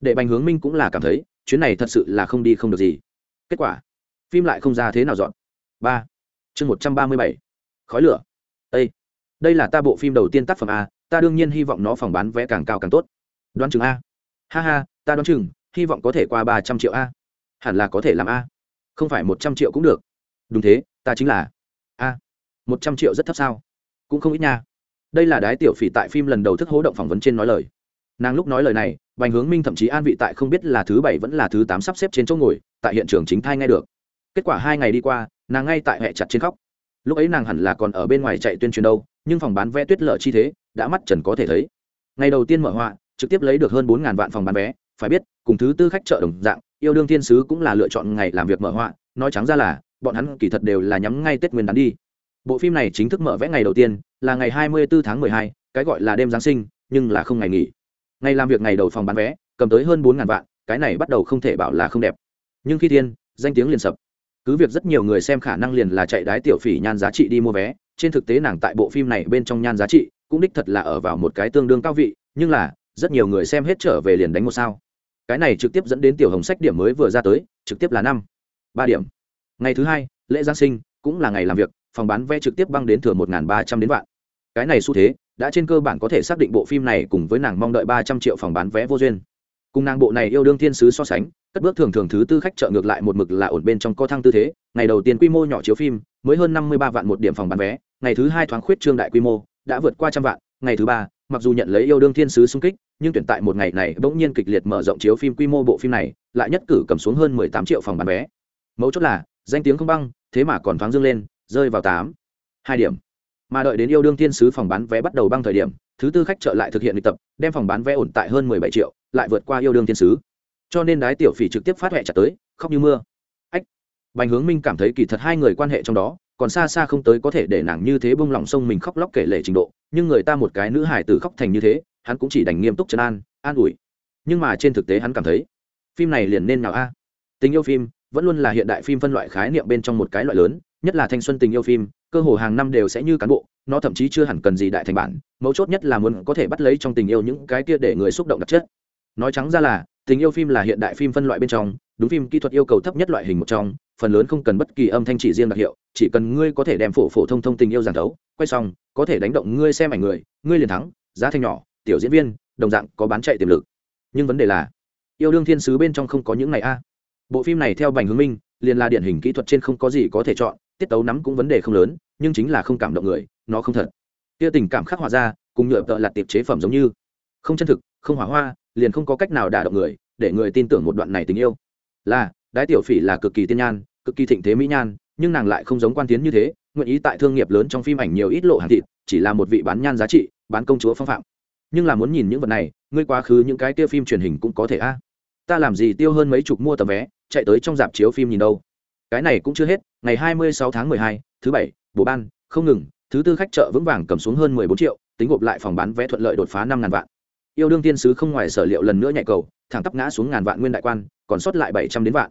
Để bành hướng minh cũng là cảm thấy, chuyến này thật sự là không đi không được gì. Kết quả, phim lại không ra thế nào dọn. Ba. Chương một trăm ba mươi bảy. Khói lửa. Â đây là ta bộ phim đầu tiên tác phẩm a, ta đương nhiên hy vọng nó phòng bán vé càng cao càng tốt. Đoán chừng a. Ha ha, ta đoán chừng, hy vọng có thể qua ba trăm triệu a. Hẳn là có thể làm a. Không phải một trăm triệu cũng được. Đúng thế, ta chính là a. Một trăm triệu rất thấp sao? Cũng không ít nha đây là đái tiểu phỉ tại phim lần đầu thức hố động phỏng vấn trên nói lời. Nàng lúc nói lời này, bành hướng minh thậm chí an vị tại không biết là thứ bảy vẫn là thứ tám sắp xếp trên chỗ ngồi, tại hiện trường chính thai nghe được. Kết quả hai ngày đi qua, nàng ngay tại hệ chặt trên khóc. Lúc ấy nàng hẳn là còn ở bên ngoài chạy tuyên truyền đâu, nhưng phòng bán vé tuyết lợ chi thế, đã mắt trần có thể thấy. Ngày đầu tiên mở họa, trực tiếp lấy được hơn bốn vạn phòng bán vé, phải biết, cùng thứ tư khách chợ đồng dạng, yêu đương thiên sứ cũng là lựa chọn ngày làm việc mở họa, nói trắng ra là, bọn hắn kỳ thật đều là nhắm ngay tết nguyên đán đi. Bộ phim này chính thức mở vẽ ngày đầu tiên là ngày 24 tháng 12, cái gọi là đêm giáng sinh nhưng là không ngày nghỉ. Ngày làm việc ngày đầu phòng bán vé cầm tới hơn bốn ngàn vạn cái này bắt đầu không thể bảo là không đẹp. Nhưng khi thiên, danh tiếng liền sập. Cứ việc rất nhiều người xem khả năng liền là chạy đái tiểu phỉ nhan giá trị đi mua vé trên thực tế nàng tại bộ phim này bên trong nhan giá trị cũng đích thật là ở vào một cái tương đương cao vị nhưng là rất nhiều người xem hết trở về liền đánh một sao. Cái này trực tiếp dẫn đến tiểu hồng sách điểm mới vừa ra tới trực tiếp là năm ba điểm. Ngày thứ hai lễ giáng sinh cũng là ngày làm việc phòng bán vé trực tiếp băng đến thừa một ba trăm đến vạn cái này xu thế, đã trên cơ bản có thể xác định bộ phim này cùng với nàng mong đợi ba trăm triệu phòng bán vé vô duyên. Cùng nàng bộ này yêu đương thiên sứ so sánh, cất bước thường thường thứ tư khách chợ ngược lại một mực là ổn bên trong co thăng tư thế. Ngày đầu tiên quy mô nhỏ chiếu phim, mới hơn năm mươi ba vạn một điểm phòng bán vé. Ngày thứ hai thoáng khuyết trương đại quy mô, đã vượt qua trăm vạn. Ngày thứ ba, mặc dù nhận lấy yêu đương thiên sứ xung kích, nhưng tuyển tại một ngày này bỗng nhiên kịch liệt mở rộng chiếu phim quy mô bộ phim này, lại nhất cử cầm xuống hơn mười tám triệu phòng bán vé. Mấu chốt là, danh tiếng không băng, thế mà còn thoáng dâng lên, rơi vào tám. Hai điểm mà đợi đến yêu đương thiên sứ phòng bán vé bắt đầu băng thời điểm, thứ tư khách trợ lại thực hiện lịch tập, đem phòng bán vé ổn tại hơn mười bảy triệu, lại vượt qua yêu đương thiên sứ. Cho nên đái tiểu phỉ trực tiếp phát huệ trả tới, khóc như mưa. Ách! Bành hướng minh cảm thấy kỳ thật hai người quan hệ trong đó, còn xa xa không tới có thể để nàng như thế bông lòng sông mình khóc lóc kể lể trình độ, nhưng người ta một cái nữ hải tử khóc thành như thế, hắn cũng chỉ đành nghiêm túc trấn an an ủi. Nhưng mà trên thực tế hắn cảm thấy, phim này liền nên nào a. Tình yêu phim vẫn luôn là hiện đại phim phân loại khái niệm bên trong một cái loại lớn, nhất là thanh xuân tình yêu phim cơ hồ hàng năm đều sẽ như cán bộ, nó thậm chí chưa hẳn cần gì đại thành bản, mấu chốt nhất là muốn có thể bắt lấy trong tình yêu những cái kia để người xúc động đặc chất. Nói trắng ra là, tình yêu phim là hiện đại phim phân loại bên trong, đúng phim kỹ thuật yêu cầu thấp nhất loại hình một trong, phần lớn không cần bất kỳ âm thanh chỉ riêng đặc hiệu, chỉ cần ngươi có thể đem phổ phổ thông thông tình yêu giàn thấu, quay xong, có thể đánh động ngươi xem ảnh người, ngươi liền thắng, giá thanh nhỏ, tiểu diễn viên, đồng dạng có bán chạy tiềm lực. Nhưng vấn đề là, yêu đương thiên sứ bên trong không có những này a. Bộ phim này theo bành hướng minh, liền là điển hình kỹ thuật trên không có gì có thể chọn tiết tấu nắm cũng vấn đề không lớn, nhưng chính là không cảm động người, nó không thật. Kia tình cảm khắc họa ra, cùng nhựa tợ là tiệp chế phẩm giống như. Không chân thực, không hỏa hoa, liền không có cách nào đả động người, để người tin tưởng một đoạn này tình yêu. Là, đái tiểu phỉ là cực kỳ tiên nhan, cực kỳ thịnh thế mỹ nhan, nhưng nàng lại không giống quan tiến như thế, nguyện ý tại thương nghiệp lớn trong phim ảnh nhiều ít lộ hàng thịt, chỉ là một vị bán nhan giá trị, bán công chúa phong phạm. Nhưng là muốn nhìn những vật này, ngươi quá khứ những cái kia phim truyền hình cũng có thể a. Ta làm gì tiêu hơn mấy chục mua tấm vé, chạy tới trong dạp chiếu phim nhìn đâu? Cái này cũng chưa hết ngày 26 tháng 12, thứ bảy bộ ban không ngừng thứ tư khách chợ vững vàng cầm xuống hơn 14 triệu tính gộp lại phòng bán vé thuận lợi đột phá năm ngàn vạn. Yêu đương tiên sứ không ngoài sở liệu lần nữa nhảy cầu thẳng tắp ngã xuống ngàn vạn nguyên đại quan còn sót lại 700 đến vạn.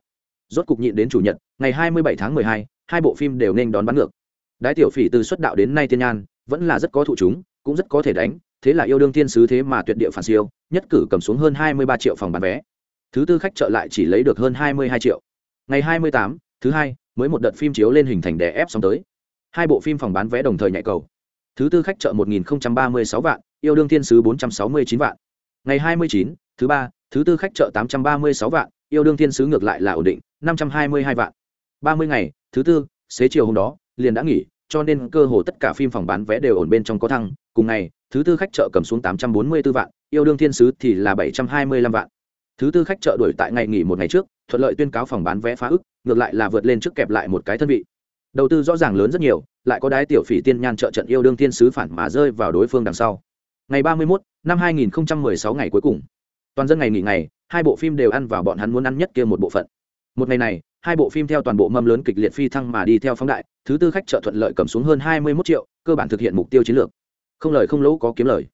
Rốt cục nhịn đến chủ nhật ngày 27 tháng 12, hai bộ phim đều nên đón bán ngược. Đái tiểu phỉ từ xuất đạo đến nay tiên nhan vẫn là rất có thụ chúng cũng rất có thể đánh thế là yêu đương tiên sứ thế mà tuyệt địa phản siêu nhất cử cầm xuống hơn 23 triệu phòng bán vé. Thứ tư khách chợ lại chỉ lấy được hơn 22 triệu. Ngày 28, thứ hai mới một đợt phim chiếu lên hình thành đè ép xong tới. Hai bộ phim phòng bán vé đồng thời nhạy cầu. Thứ tư khách chợ 1036 vạn yêu đương thiên sứ 469 vạn. Ngày 29, thứ ba thứ tư khách chợ 836 vạn yêu đương thiên sứ ngược lại là ổn định 522 vạn. 30 ngày thứ tư xế chiều hôm đó liền đã nghỉ cho nên cơ hồ tất cả phim phòng bán vé đều ổn bên trong có thăng. Cùng ngày thứ tư khách chợ cầm xuống 844 vạn yêu đương thiên sứ thì là 725 vạn thứ tư khách chợ đuổi tại ngày nghỉ một ngày trước thuận lợi tuyên cáo phòng bán vé phá ức ngược lại là vượt lên trước kẹp lại một cái thân vị. Đầu tư rõ ràng lớn rất nhiều lại có đái tiểu phỉ tiên nhan trợ trận yêu đương thiên sứ phản mà rơi vào đối phương đằng sau. Ngày ba mươi 31, năm hai nghìn sáu ngày cuối cùng. Toàn dân ngày nghỉ ngày hai bộ phim đều ăn vào bọn hắn muốn ăn nhất kia một bộ phận. Một ngày này hai bộ phim theo toàn bộ mâm lớn kịch liệt phi thăng mà đi theo phóng đại thứ tư khách chợ thuận lợi cầm xuống hơn hai mươi 21 triệu cơ bản thực hiện mục tiêu chiến lược. Không lời không lỗ có kiếm lời.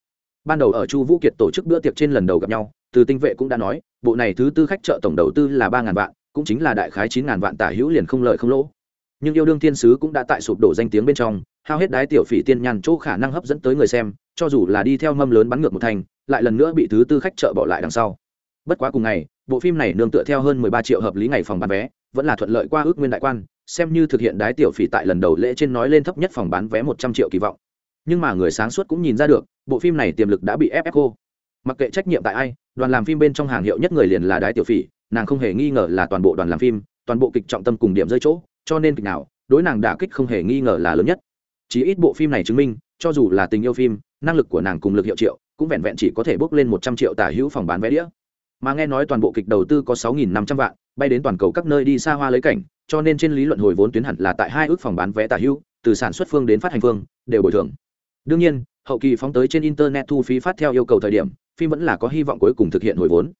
Ban đầu ở chu vũ kiệt tổ chức bữa tiệc trên lần đầu gặp nhau từ tinh vệ cũng đã nói, bộ này thứ tư khách chợ tổng đầu tư là ba ngàn vạn, cũng chính là đại khái chín ngàn vạn tả hữu liền không lợi không lỗ. Nhưng yêu đương thiên sứ cũng đã tại sụp đổ danh tiếng bên trong, hao hết đái tiểu phỉ tiên nhàn chỗ khả năng hấp dẫn tới người xem, cho dù là đi theo mâm lớn bắn ngược một thành, lại lần nữa bị thứ tư khách chợ bỏ lại đằng sau. Bất quá cùng ngày, bộ phim này nương tựa theo hơn mười ba triệu hợp lý ngày phòng bán vé, vẫn là thuận lợi qua ước nguyên đại quan, xem như thực hiện đái tiểu phỉ tại lần đầu lễ trên nói lên thấp nhất phòng bán vé một trăm triệu kỳ vọng. Nhưng mà người sáng suốt cũng nhìn ra được, bộ phim này tiềm lực đã bị ép ép cô mặc kệ trách nhiệm tại ai đoàn làm phim bên trong hàng hiệu nhất người liền là đái tiểu phỉ, nàng không hề nghi ngờ là toàn bộ đoàn làm phim, toàn bộ kịch trọng tâm cùng điểm rơi chỗ, cho nên kịch nào, đối nàng đả kích không hề nghi ngờ là lớn nhất. Chỉ ít bộ phim này chứng minh, cho dù là tình yêu phim, năng lực của nàng cùng lực hiệu triệu, cũng vẹn vẹn chỉ có thể bước lên một trăm triệu tả hữu phòng bán vé đĩa. Mà nghe nói toàn bộ kịch đầu tư có sáu nghìn năm trăm vạn, bay đến toàn cầu các nơi đi xa hoa lấy cảnh, cho nên trên lý luận hồi vốn tuyến hẳn là tại hai ước phòng bán vé tả hữu, từ sản xuất phương đến phát hành phương, đều bồi thường. Đương nhiên, hậu kỳ phóng tới trên internet thu phí phát theo yêu cầu thời điểm phim vẫn là có hy vọng cuối cùng thực hiện hồi vốn.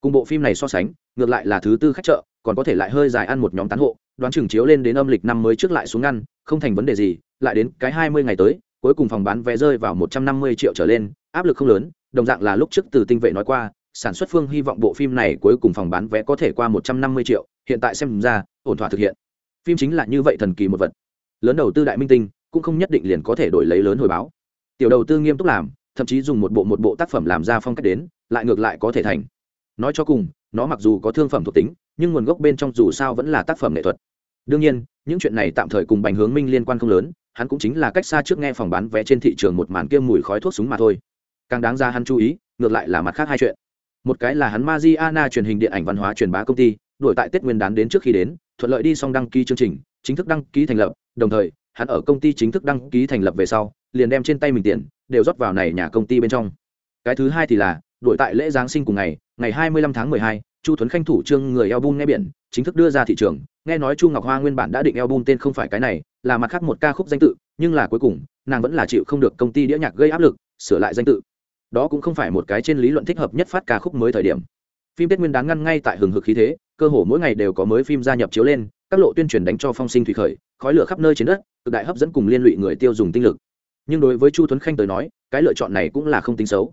Cùng bộ phim này so sánh, ngược lại là thứ tư khách chợ, còn có thể lại hơi dài ăn một nhóm tán hộ, đoán chừng chiếu lên đến âm lịch năm mới trước lại xuống ngăn, không thành vấn đề gì, lại đến cái hai mươi ngày tới, cuối cùng phòng bán vé rơi vào một trăm năm mươi triệu trở lên, áp lực không lớn, đồng dạng là lúc trước từ tinh vệ nói qua, sản xuất phương hy vọng bộ phim này cuối cùng phòng bán vé có thể qua một trăm năm mươi triệu, hiện tại xem ra, ổn thỏa thực hiện. Phim chính là như vậy thần kỳ một vật. Lớn đầu tư đại minh tinh, cũng không nhất định liền có thể đổi lấy lớn hồi báo. Tiểu đầu tư nghiêm túc làm thậm chí dùng một bộ một bộ tác phẩm làm ra phong cách đến, lại ngược lại có thể thành. Nói cho cùng, nó mặc dù có thương phẩm thuộc tính, nhưng nguồn gốc bên trong dù sao vẫn là tác phẩm nghệ thuật. Đương nhiên, những chuyện này tạm thời cùng bành hướng minh liên quan không lớn, hắn cũng chính là cách xa trước nghe phòng bán vé trên thị trường một màn kia mùi khói thuốc súng mà thôi. Càng đáng ra hắn chú ý, ngược lại là mặt khác hai chuyện. Một cái là hắn Mariana truyền hình điện ảnh văn hóa truyền bá công ty đổi tại tết nguyên đán đến trước khi đến, thuận lợi đi xong đăng ký chương trình, chính thức đăng ký thành lập, đồng thời, hắn ở công ty chính thức đăng ký thành lập về sau, liền đem trên tay mình tiền đều rót vào này nhà công ty bên trong. Cái thứ hai thì là đổi tại lễ giáng sinh cùng ngày ngày 25 tháng 12, chu thuấn khanh thủ trương người album nghe biển chính thức đưa ra thị trường. Nghe nói chu ngọc hoa nguyên bản đã định album tên không phải cái này là mặt khác một ca khúc danh tự nhưng là cuối cùng nàng vẫn là chịu không được công ty đĩa nhạc gây áp lực sửa lại danh tự. Đó cũng không phải một cái trên lý luận thích hợp nhất phát ca khúc mới thời điểm. Phim tết nguyên đáng ngăn ngay tại hừng hực khí thế cơ hồ mỗi ngày đều có mới phim gia nhập chiếu lên các lộ tuyên truyền đánh cho phong sinh thủy khởi khói lửa khắp nơi trên đất cực đại hấp dẫn cùng liên lụy người tiêu dùng tinh lực nhưng đối với chu tuấn khanh tới nói, cái lựa chọn này cũng là không tính xấu.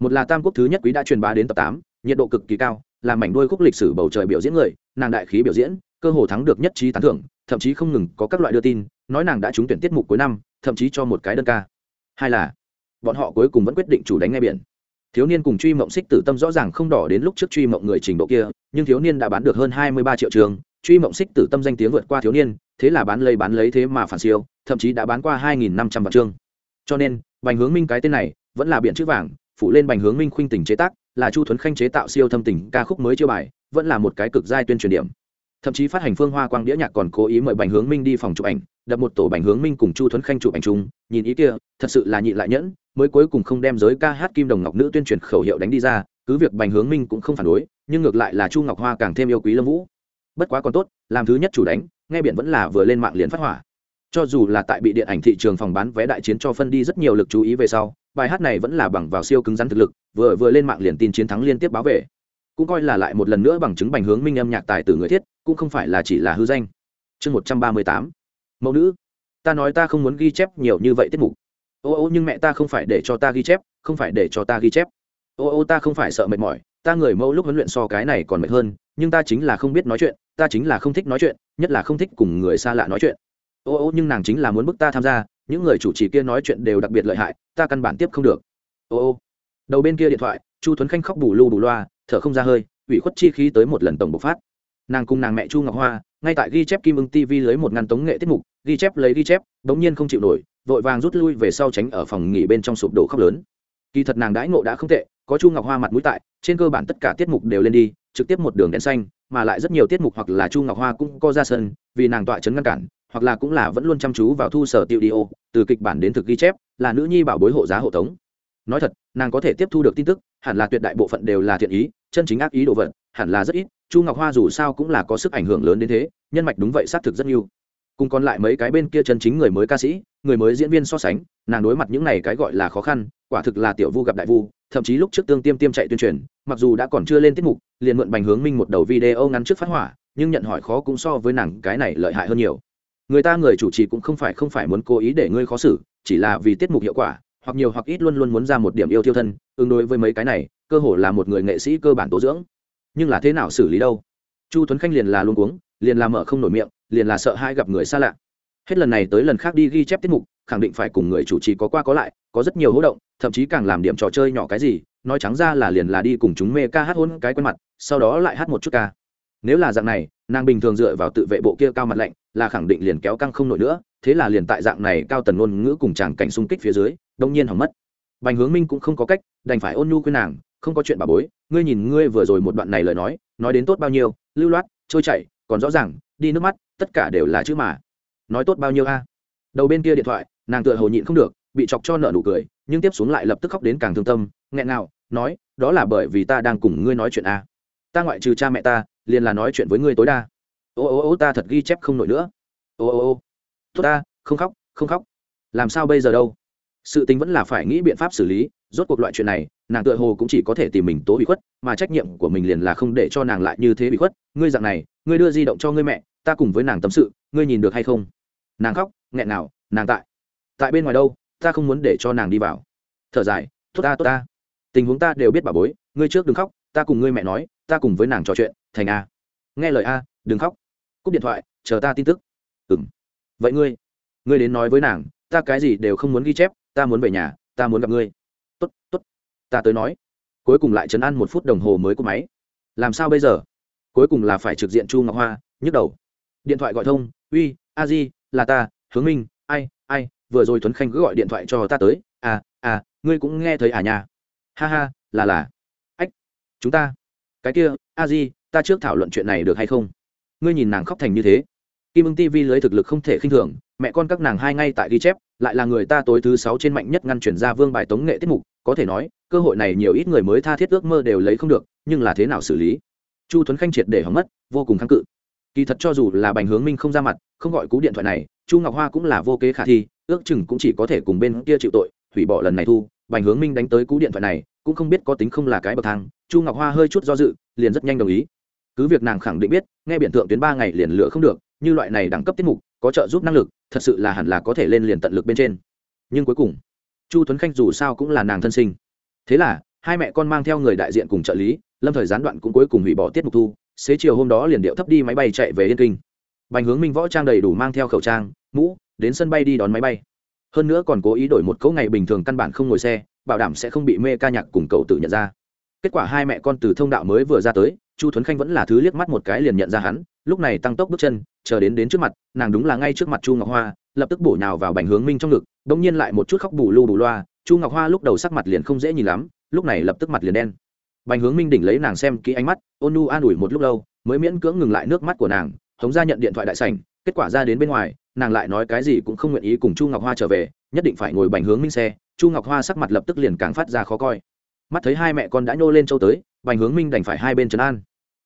Một là tam quốc thứ nhất quý đã truyền bá đến tập tám, nhiệt độ cực kỳ cao làm mảnh đuôi khúc lịch sử bầu trời biểu diễn người, nàng đại khí biểu diễn, cơ hồ thắng được nhất trí tán thưởng, thậm chí không ngừng có các loại đưa tin, nói nàng đã trúng tuyển tiết mục cuối năm, thậm chí cho một cái đơn ca. Hai là, bọn họ cuối cùng vẫn quyết định chủ đánh ngay biển. Thiếu niên cùng truy mộng xích tử tâm rõ ràng không đỏ đến lúc trước truy mộng người trình độ kia, nhưng thiếu niên đã bán được hơn hai mươi ba triệu trường, truy mộng xích tử tâm danh tiếng vượt qua thiếu niên, thế là bán lấy bán lấy thế mà phản siêu, thậm chí đã bán qua hai nghìn năm trăm vạn chương cho nên, bành hướng minh cái tên này vẫn là biện chữ vàng phụ lên bành hướng minh khuynh tình chế tác, là chu thuấn khanh chế tạo siêu thâm tình ca khúc mới chưa bài, vẫn là một cái cực giai tuyên truyền điểm. Thậm chí phát hành phương hoa quang đĩa nhạc còn cố ý mời bành hướng minh đi phòng chụp ảnh, đập một tổ bành hướng minh cùng chu thuấn khanh chụp ảnh chung, nhìn ý kia, thật sự là nhị lại nhẫn, mới cuối cùng không đem giới ca hát kim đồng ngọc nữ tuyên truyền khẩu hiệu đánh đi ra, cứ việc bành hướng minh cũng không phản đối, nhưng ngược lại là chu ngọc hoa càng thêm yêu quý lâm vũ. Bất quá còn tốt, làm thứ nhất chủ đánh, nghe biển vẫn là vừa lên mạng liền phát hỏa cho dù là tại bị điện ảnh thị trường phòng bán vé đại chiến cho phân đi rất nhiều lực chú ý về sau, bài hát này vẫn là bằng vào siêu cứng rắn thực lực, vừa vừa lên mạng liền tin chiến thắng liên tiếp báo về. Cũng coi là lại một lần nữa bằng chứng bành hướng minh âm nhạc tài từ người thiết, cũng không phải là chỉ là hư danh. Chương một trăm ba mươi tám. Mẫu nữ. Ta nói ta không muốn ghi chép nhiều như vậy tiết mục. Ô ô, nhưng mẹ ta không phải để cho ta ghi chép, không phải để cho ta ghi chép. Ô ô, ta không phải sợ mệt mỏi, ta người mẫu lúc huấn luyện so cái này còn mệt hơn, nhưng ta chính là không biết nói chuyện, ta chính là không thích nói chuyện, nhất là không thích cùng người xa lạ nói chuyện ô ô, nhưng nàng chính là muốn bức ta tham gia, những người chủ trì kia nói chuyện đều đặc biệt lợi hại, ta căn bản tiếp không được. Ô ô. Đầu bên kia điện thoại, chu tuấn khanh khóc bù lu bù loa, thở không ra hơi, ủy khuất chi khí tới một lần tổng bộc phát. Nàng cùng nàng mẹ chu ngọc hoa, ngay tại ghi chép kim ưng tv lấy một ngăn tống nghệ tiết mục, ghi chép lấy ghi chép, bỗng nhiên không chịu nổi, vội vàng rút lui về sau tránh ở phòng nghỉ bên trong sụp đổ khóc lớn. Kỳ thật nàng đãi ngộ đã không tệ, có chu ngọc hoa mặt mũi tại, trên cơ bản tất cả tiết mục đều lên đi, trực tiếp một đường đèn xanh, mà lại rất nhiều tiết mục hoặc là chu ngọc hoa cũng có ra sân, vì nàng tọa chấn ngăn cản hoặc là cũng là vẫn luôn chăm chú vào thu sở tiêu đi ô, từ kịch bản đến thực ghi chép, là nữ nhi bảo bối hộ giá hộ tống. Nói thật, nàng có thể tiếp thu được tin tức, hẳn là tuyệt đại bộ phận đều là thiện ý, chân chính ác ý đồ vật, hẳn là rất ít, chu ngọc hoa dù sao cũng là có sức ảnh hưởng lớn đến thế, nhân mạch đúng vậy, xác thực rất nhiều. Cùng còn lại mấy cái bên kia chân chính người mới ca sĩ, người mới diễn viên so sánh, nàng đối mặt những này cái gọi là khó khăn, quả thực là tiểu vu gặp đại vu, thậm chí lúc trước tương tiêm tiêm chạy tuyên truyền, mặc dù đã còn chưa lên tiết mục, liền mượn bành hướng minh một đầu video ngắn trước phát hỏa, nhưng nhận hỏi khó cũng so với nàng cái này lợi hại hơn nhiều người ta người chủ trì cũng không phải không phải muốn cố ý để ngươi khó xử, chỉ là vì tiết mục hiệu quả, hoặc nhiều hoặc ít luôn luôn muốn ra một điểm yêu thiêu thân ứng đối với mấy cái này, cơ hồ là một người nghệ sĩ cơ bản tố dưỡng. Nhưng là thế nào xử lý đâu? Chu tuấn khanh liền là luôn uống liền là mở không nổi miệng, liền là sợ hai gặp người xa lạ. Hết lần này tới lần khác đi ghi chép tiết mục, khẳng định phải cùng người chủ trì có qua có lại, có rất nhiều hỗ động, thậm chí càng làm điểm trò chơi nhỏ cái gì, nói trắng ra là liền là đi cùng chúng mê ca hát hôn cái quen mặt, sau đó lại hát một chút ca. Nếu là dạng này, nàng bình thường dựa vào tự vệ bộ kia cao mặt lạnh là khẳng định liền kéo căng không nổi nữa thế là liền tại dạng này cao tần ngôn ngữ cùng chàng cảnh xung kích phía dưới đông nhiên hỏng mất. Bành hướng minh cũng không có cách đành phải ôn nhu khuyên nàng không có chuyện bà bối ngươi nhìn ngươi vừa rồi một đoạn này lời nói nói đến tốt bao nhiêu lưu loát trôi chảy còn rõ ràng đi nước mắt tất cả đều là chữ mà. Nói tốt bao nhiêu a? Đầu bên kia điện thoại nàng tựa hồ nhịn không được bị chọc cho nợ nụ cười nhưng tiếp xuống lại lập tức khóc đến càng thương tâm nghẹn nào, nói đó là bởi vì ta đang cùng ngươi nói chuyện a. Ta ngoại trừ cha mẹ ta liền là nói chuyện với ngươi tối đa ô ô ô ta thật ghi chép không nổi nữa. Ô ô ô, tốt ta, không khóc không khóc. Làm sao bây giờ đâu? Sự tính vẫn là phải nghĩ biện pháp xử lý. Rốt cuộc loại chuyện này, nàng tựa hồ cũng chỉ có thể tìm mình tố bị khuất, mà trách nhiệm của mình liền là không để cho nàng lại như thế bị khuất. Ngươi dạng này, ngươi đưa di động cho ngươi mẹ, ta cùng với nàng tâm sự, ngươi nhìn được hay không? Nàng khóc, nghẹn nào nàng tại. Tại bên ngoài đâu, ta không muốn để cho nàng đi vào. Thở dài, tốt ta tốt ta. Tình huống ta đều biết bà bối, ngươi trước đừng khóc, ta cùng ngươi mẹ nói, ta cùng với nàng trò chuyện, thành a. Nghe lời a, đừng khóc cúp điện thoại, chờ ta tin tức. Ừ m vậy ngươi ngươi đến nói với nàng, ta cái gì đều không muốn ghi chép, ta muốn về nhà, ta muốn gặp ngươi. Tốt tốt. Ta tới nói. Cuối cùng lại chấn an một phút đồng hồ mới có máy. Làm sao bây giờ? Cuối cùng là phải trực diện chu ngọc hoa, nhức đầu. Điện thoại gọi thông, uy, a di, là ta, hướng minh, ai ai, vừa rồi tuấn khanh cứ gọi điện thoại cho ta tới. À à ngươi cũng nghe thấy à nhà ha ha, là là. Ách, chúng ta, cái kia, a di, ta trước thảo luận chuyện này được hay không? Ngươi nhìn nàng khóc thành như thế. Kim ưng tv lưới thực lực không thể khinh thường, mẹ con các nàng hai ngay tại ghi chép, lại là người ta tối thứ sáu trên mạnh nhất ngăn chuyển ra vương bài tống nghệ tiết mục, có thể nói, cơ hội này nhiều ít người mới tha thiết ước mơ đều lấy không được, nhưng là thế nào xử lý? Chu tuấn khanh triệt để hỏng mất, vô cùng kháng cự. Kỳ thật cho dù là bành hướng minh không ra mặt, không gọi cú điện thoại này, chu ngọc hoa cũng là vô kế khả thi, ước chừng cũng chỉ có thể cùng bên kia chịu tội, hủy bỏ lần này thu. Bành hướng minh đánh tới cú điện thoại này, cũng không biết có tính không là cái bậc thang. Chu ngọc hoa hơi chút do dự, liền rất nhanh đồng ý cứ việc nàng khẳng định biết, nghe biện tượng tuyến ba ngày liền lựa không được, như loại này đẳng cấp tiết mục, có trợ giúp năng lực, thật sự là hẳn là có thể lên liền tận lực bên trên. Nhưng cuối cùng, chu tuấn khanh dù sao cũng là nàng thân sinh. Thế là, hai mẹ con mang theo người đại diện cùng trợ lý, lâm thời gián đoạn cũng cuối cùng hủy bỏ tiết mục thu, xế chiều hôm đó liền điệu thấp đi máy bay chạy về yên kinh. Bành hướng minh võ trang đầy đủ mang theo khẩu trang, mũ, đến sân bay đi đón máy bay. Hơn nữa còn cố ý đổi một cấu ngày bình thường căn bản không ngồi xe, bảo đảm sẽ không bị mê ca nhạc cùng cậu tự nhận ra. Kết quả hai mẹ con từ thông đạo mới vừa ra tới chu thuấn khanh vẫn là thứ liếc mắt một cái liền nhận ra hắn, lúc này tăng tốc bước chân, chờ đến đến trước mặt, nàng đúng là ngay trước mặt chu ngọc hoa, lập tức bổ nhào vào bành hướng minh trong ngực đ ỗ n g nhiên lại một chút khóc bù lu bù loa, chu ngọc hoa lúc đầu sắc mặt liền không dễ nhìn lắm, lúc này lập tức mặt liền đen. Bành hướng minh đỉnh lấy nàng xem kỹ ánh mắt, ôn nu an ủi một lúc lâu, mới miễn cưỡng ngừng lại nước mắt của nàng, hống ra nhận điện thoại đại sảnh, kết quả ra đến bên ngoài, nàng lại nói cái gì cũng không nguyện ý cùng chu ngọc hoa trở về, nhất định phải ngồi bành hướng minh xe, chu ngọc hoa sắc mặt lập tức liền càng phát ra khó coi. Mắt thấy hai mẹ con đã nhô lên châu tới bành hướng minh đành phải hai bên trấn an.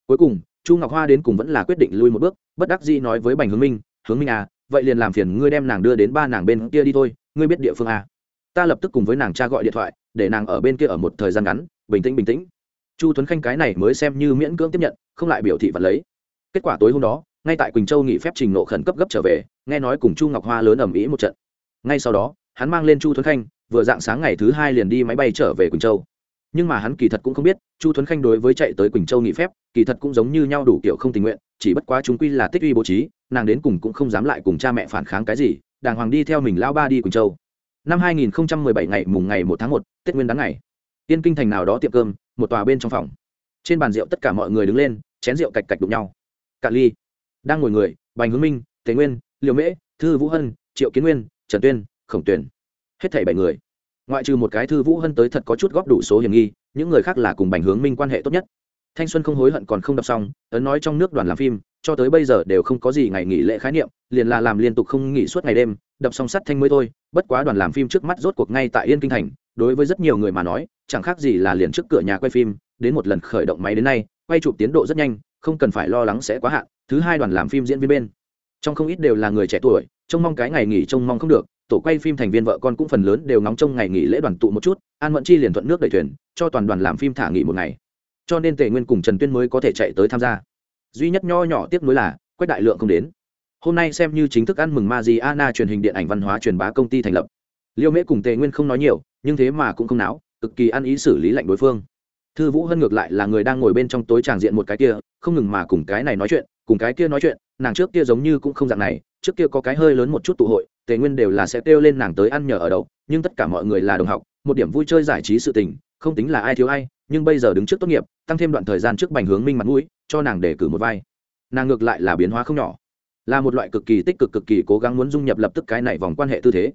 Cuối cùng, chu ngọc hoa đến cùng vẫn là quyết định lui một bước, bất đắc dĩ nói với bành hướng minh hướng minh à vậy liền làm phiền ngươi đem nàng đưa đến ba nàng bên kia đi thôi, ngươi biết địa phương à. ta lập tức cùng với nàng cha gọi điện thoại, để nàng ở bên kia ở một thời gian ngắn, bình tĩnh bình tĩnh. Chu tuấn khanh cái này mới xem như miễn cưỡng tiếp nhận, không lại biểu thị vật lấy. Kết quả tối hôm đó, ngay tại quỳnh châu nghỉ phép trình nộ khẩn cấp gấp trở về, nghe nói cùng chu ngọc hoa lớn ầm ĩ một trận. Ngay sau đó, hắn mang lên chu tuấn khanh, vừa dạng sáng ngày thứ hai liền đi máy bay trở về quỳnh châu nhưng mà hắn kỳ thật cũng không biết chu thuấn khanh đối với chạy tới quỳnh châu nghỉ phép kỳ thật cũng giống như nhau đủ kiểu không tình nguyện chỉ bất quá chúng quy là tích uy bố trí nàng đến cùng cũng không dám lại cùng cha mẹ phản kháng cái gì đàng hoàng đi theo mình lao ba đi quỳnh châu. Năm 2017 ngày mùng ngày 1 tháng 1, tết nguyên đáng ngày. Tiên kinh thành nào đó tiệm cơm một tòa bên trong phòng. Trên bàn rượu tất cả mọi người đứng lên chén rượu cạch cạch đụng nhau. Cạn ly đang ngồi người bành hướng minh tề nguyên liều mễ thư vũ hân triệu kiến nguyên trần tuyên khổng tuyển hết thảy bảy người ngoại trừ một cái thư vũ hân tới thật có chút góp đủ số hiểm nghi, những người khác là cùng bành hướng minh quan hệ tốt nhất. Thanh xuân không hối hận còn không đọc xong, ấn nói trong nước đoàn làm phim, cho tới bây giờ đều không có gì ngày nghỉ lễ khái niệm, liền là làm liên tục không nghỉ suốt ngày đêm đập xong sắt thanh mới thôi, bất quá đoàn làm phim trước mắt rốt cuộc ngay tại yên kinh thành, đối với rất nhiều người mà nói, chẳng khác gì là liền trước cửa nhà quay phim, đến một lần khởi động máy đến nay, quay chụp tiến độ rất nhanh, không cần phải lo lắng sẽ quá hạn, thứ hai đoàn làm phim diễn viên bên. Trong không ít đều là người trẻ tuổi, trông mong cái ngày nghỉ trông mong không được tổ quay phim thành viên vợ con cũng phần lớn đều ngóng trông ngày nghỉ lễ đoàn tụ một chút, an mẫn chi liền thuận nước đẩy thuyền, cho toàn đoàn làm phim thả nghỉ một ngày. Cho nên tề nguyên cùng trần tuyên mới có thể chạy tới tham gia. Duy nhất nho nhỏ tiếc nuối là, quách đại lượng không đến. Hôm nay xem như chính thức ăn mừng ma di ana truyền hình điện ảnh văn hóa truyền bá công ty thành lập. Liêu mễ cùng tề nguyên không nói nhiều, nhưng thế mà cũng không náo, cực kỳ ăn ý xử lý lạnh đối phương. Thư vũ hân ngược lại là người đang ngồi bên trong tối tràng diện một cái kia, không ngừng mà cùng cái này nói chuyện, cùng cái kia nói chuyện, nàng trước kia giống như cũng không dạng này, trước kia có cái hơi lớn một chút tụ hội tề nguyên đều là sẽ kêu lên nàng tới ăn nhờ ở đậu, nhưng tất cả mọi người là đồng học, một điểm vui chơi giải trí sự tình, không tính là ai thiếu ai, nhưng bây giờ đứng trước tốt nghiệp, tăng thêm đoạn thời gian trước bành hướng minh mặt mũi, cho nàng để cử một vai. Nàng ngược lại là biến hóa không nhỏ, là một loại cực kỳ tích cực cực kỳ cố gắng muốn dung nhập lập tức cái này vòng quan hệ tư thế.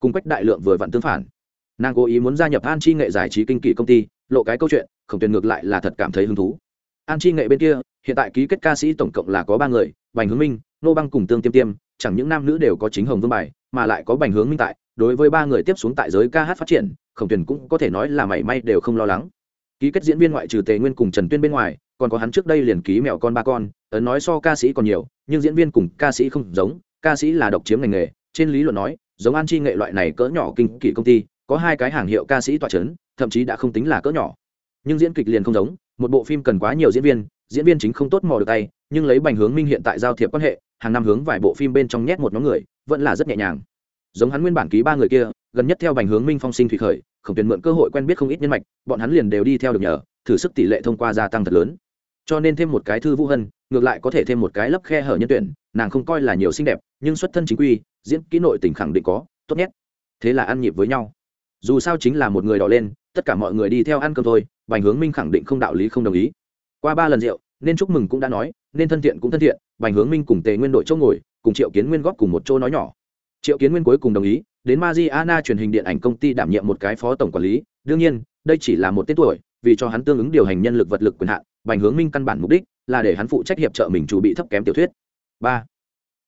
Cùng quách đại lượng vừa vặn tương phản. Nàng cố ý muốn gia nhập an chi nghệ giải trí kinh kỳ công ty, lộ cái câu chuyện, khổng tuyền ngược lại là thật cảm thấy hứng thú. An chi nghệ bên kia, hiện tại ký kết ca sĩ tổng cộng là có ba người, bành hướng minh, nô băng cùng tương tiêm tiêm chẳng những nam nữ đều có chính hồng vương bài, mà lại có bành hướng minh tại, đối với ba người tiếp xuống tại giới ca hát phát triển, khổng tuyền cũng có thể nói là mảy may đều không lo lắng. Ký kết diễn viên ngoại trừ tề nguyên cùng trần tuyên bên ngoài, còn có hắn trước đây liền ký mẹo con ba con, ấn nói so ca sĩ còn nhiều, nhưng diễn viên cùng ca sĩ không giống, ca sĩ là độc chiếm ngành nghề, trên lý luận nói, giống an chi nghệ loại này cỡ nhỏ kinh kỷ công ty, có hai cái hàng hiệu ca sĩ tọa c h ấ n thậm chí đã không tính là cỡ nhỏ. Nhưng diễn kịch liền không giống, một bộ phim cần quá nhiều diễn viên diễn viên chính không tốt mò được tay, nhưng lấy bành hướng minh hiện tại giao thiệp quan hệ hàng năm hướng vài bộ phim bên trong nhét một nhóm người, vẫn là rất nhẹ nhàng. Giống hắn nguyên bản ký ba người kia, gần nhất theo bành hướng minh phong sinh thủy khởi khổng tuyển mượn cơ hội quen biết không ít nhân mạch, bọn hắn liền đều đi theo được nhờ, thử sức tỷ lệ thông qua gia tăng thật lớn. Cho nên thêm một cái thư vũ hân, ngược lại có thể thêm một cái lấp khe hở nhân tuyển, nàng không coi là nhiều xinh đẹp, nhưng xuất thân chính quy, diễn kỹ nội tình khẳng định có, tốt nhất. Thế là ăn nhịp với nhau. Dù sao chính là một người đỏ lên, tất cả mọi người đi theo ăn cơm thôi, bành hướng minh khẳng định không đạo lý không đồng ý. Qua ba lần rượu, nên chúc mừng cũng đã nói nên thân thiện cũng thân thiện bành hướng minh cùng tề nguyên đội chỗ ngồi cùng triệu kiến nguyên góp cùng một chỗ nói nhỏ. Triệu kiến nguyên cuối cùng đồng ý đến Mariana truyền hình điện ảnh công ty đảm nhiệm một cái phó tổng quản lý, đương nhiên, đây chỉ là một tên tuổi, vì cho hắn tương ứng điều hành nhân lực vật lực quyền hạn, Bành Hướng Minh căn bản mục đích là để hắn phụ trách hiệp trợ mình chủ bị thấp kém tiểu thuyết. ba.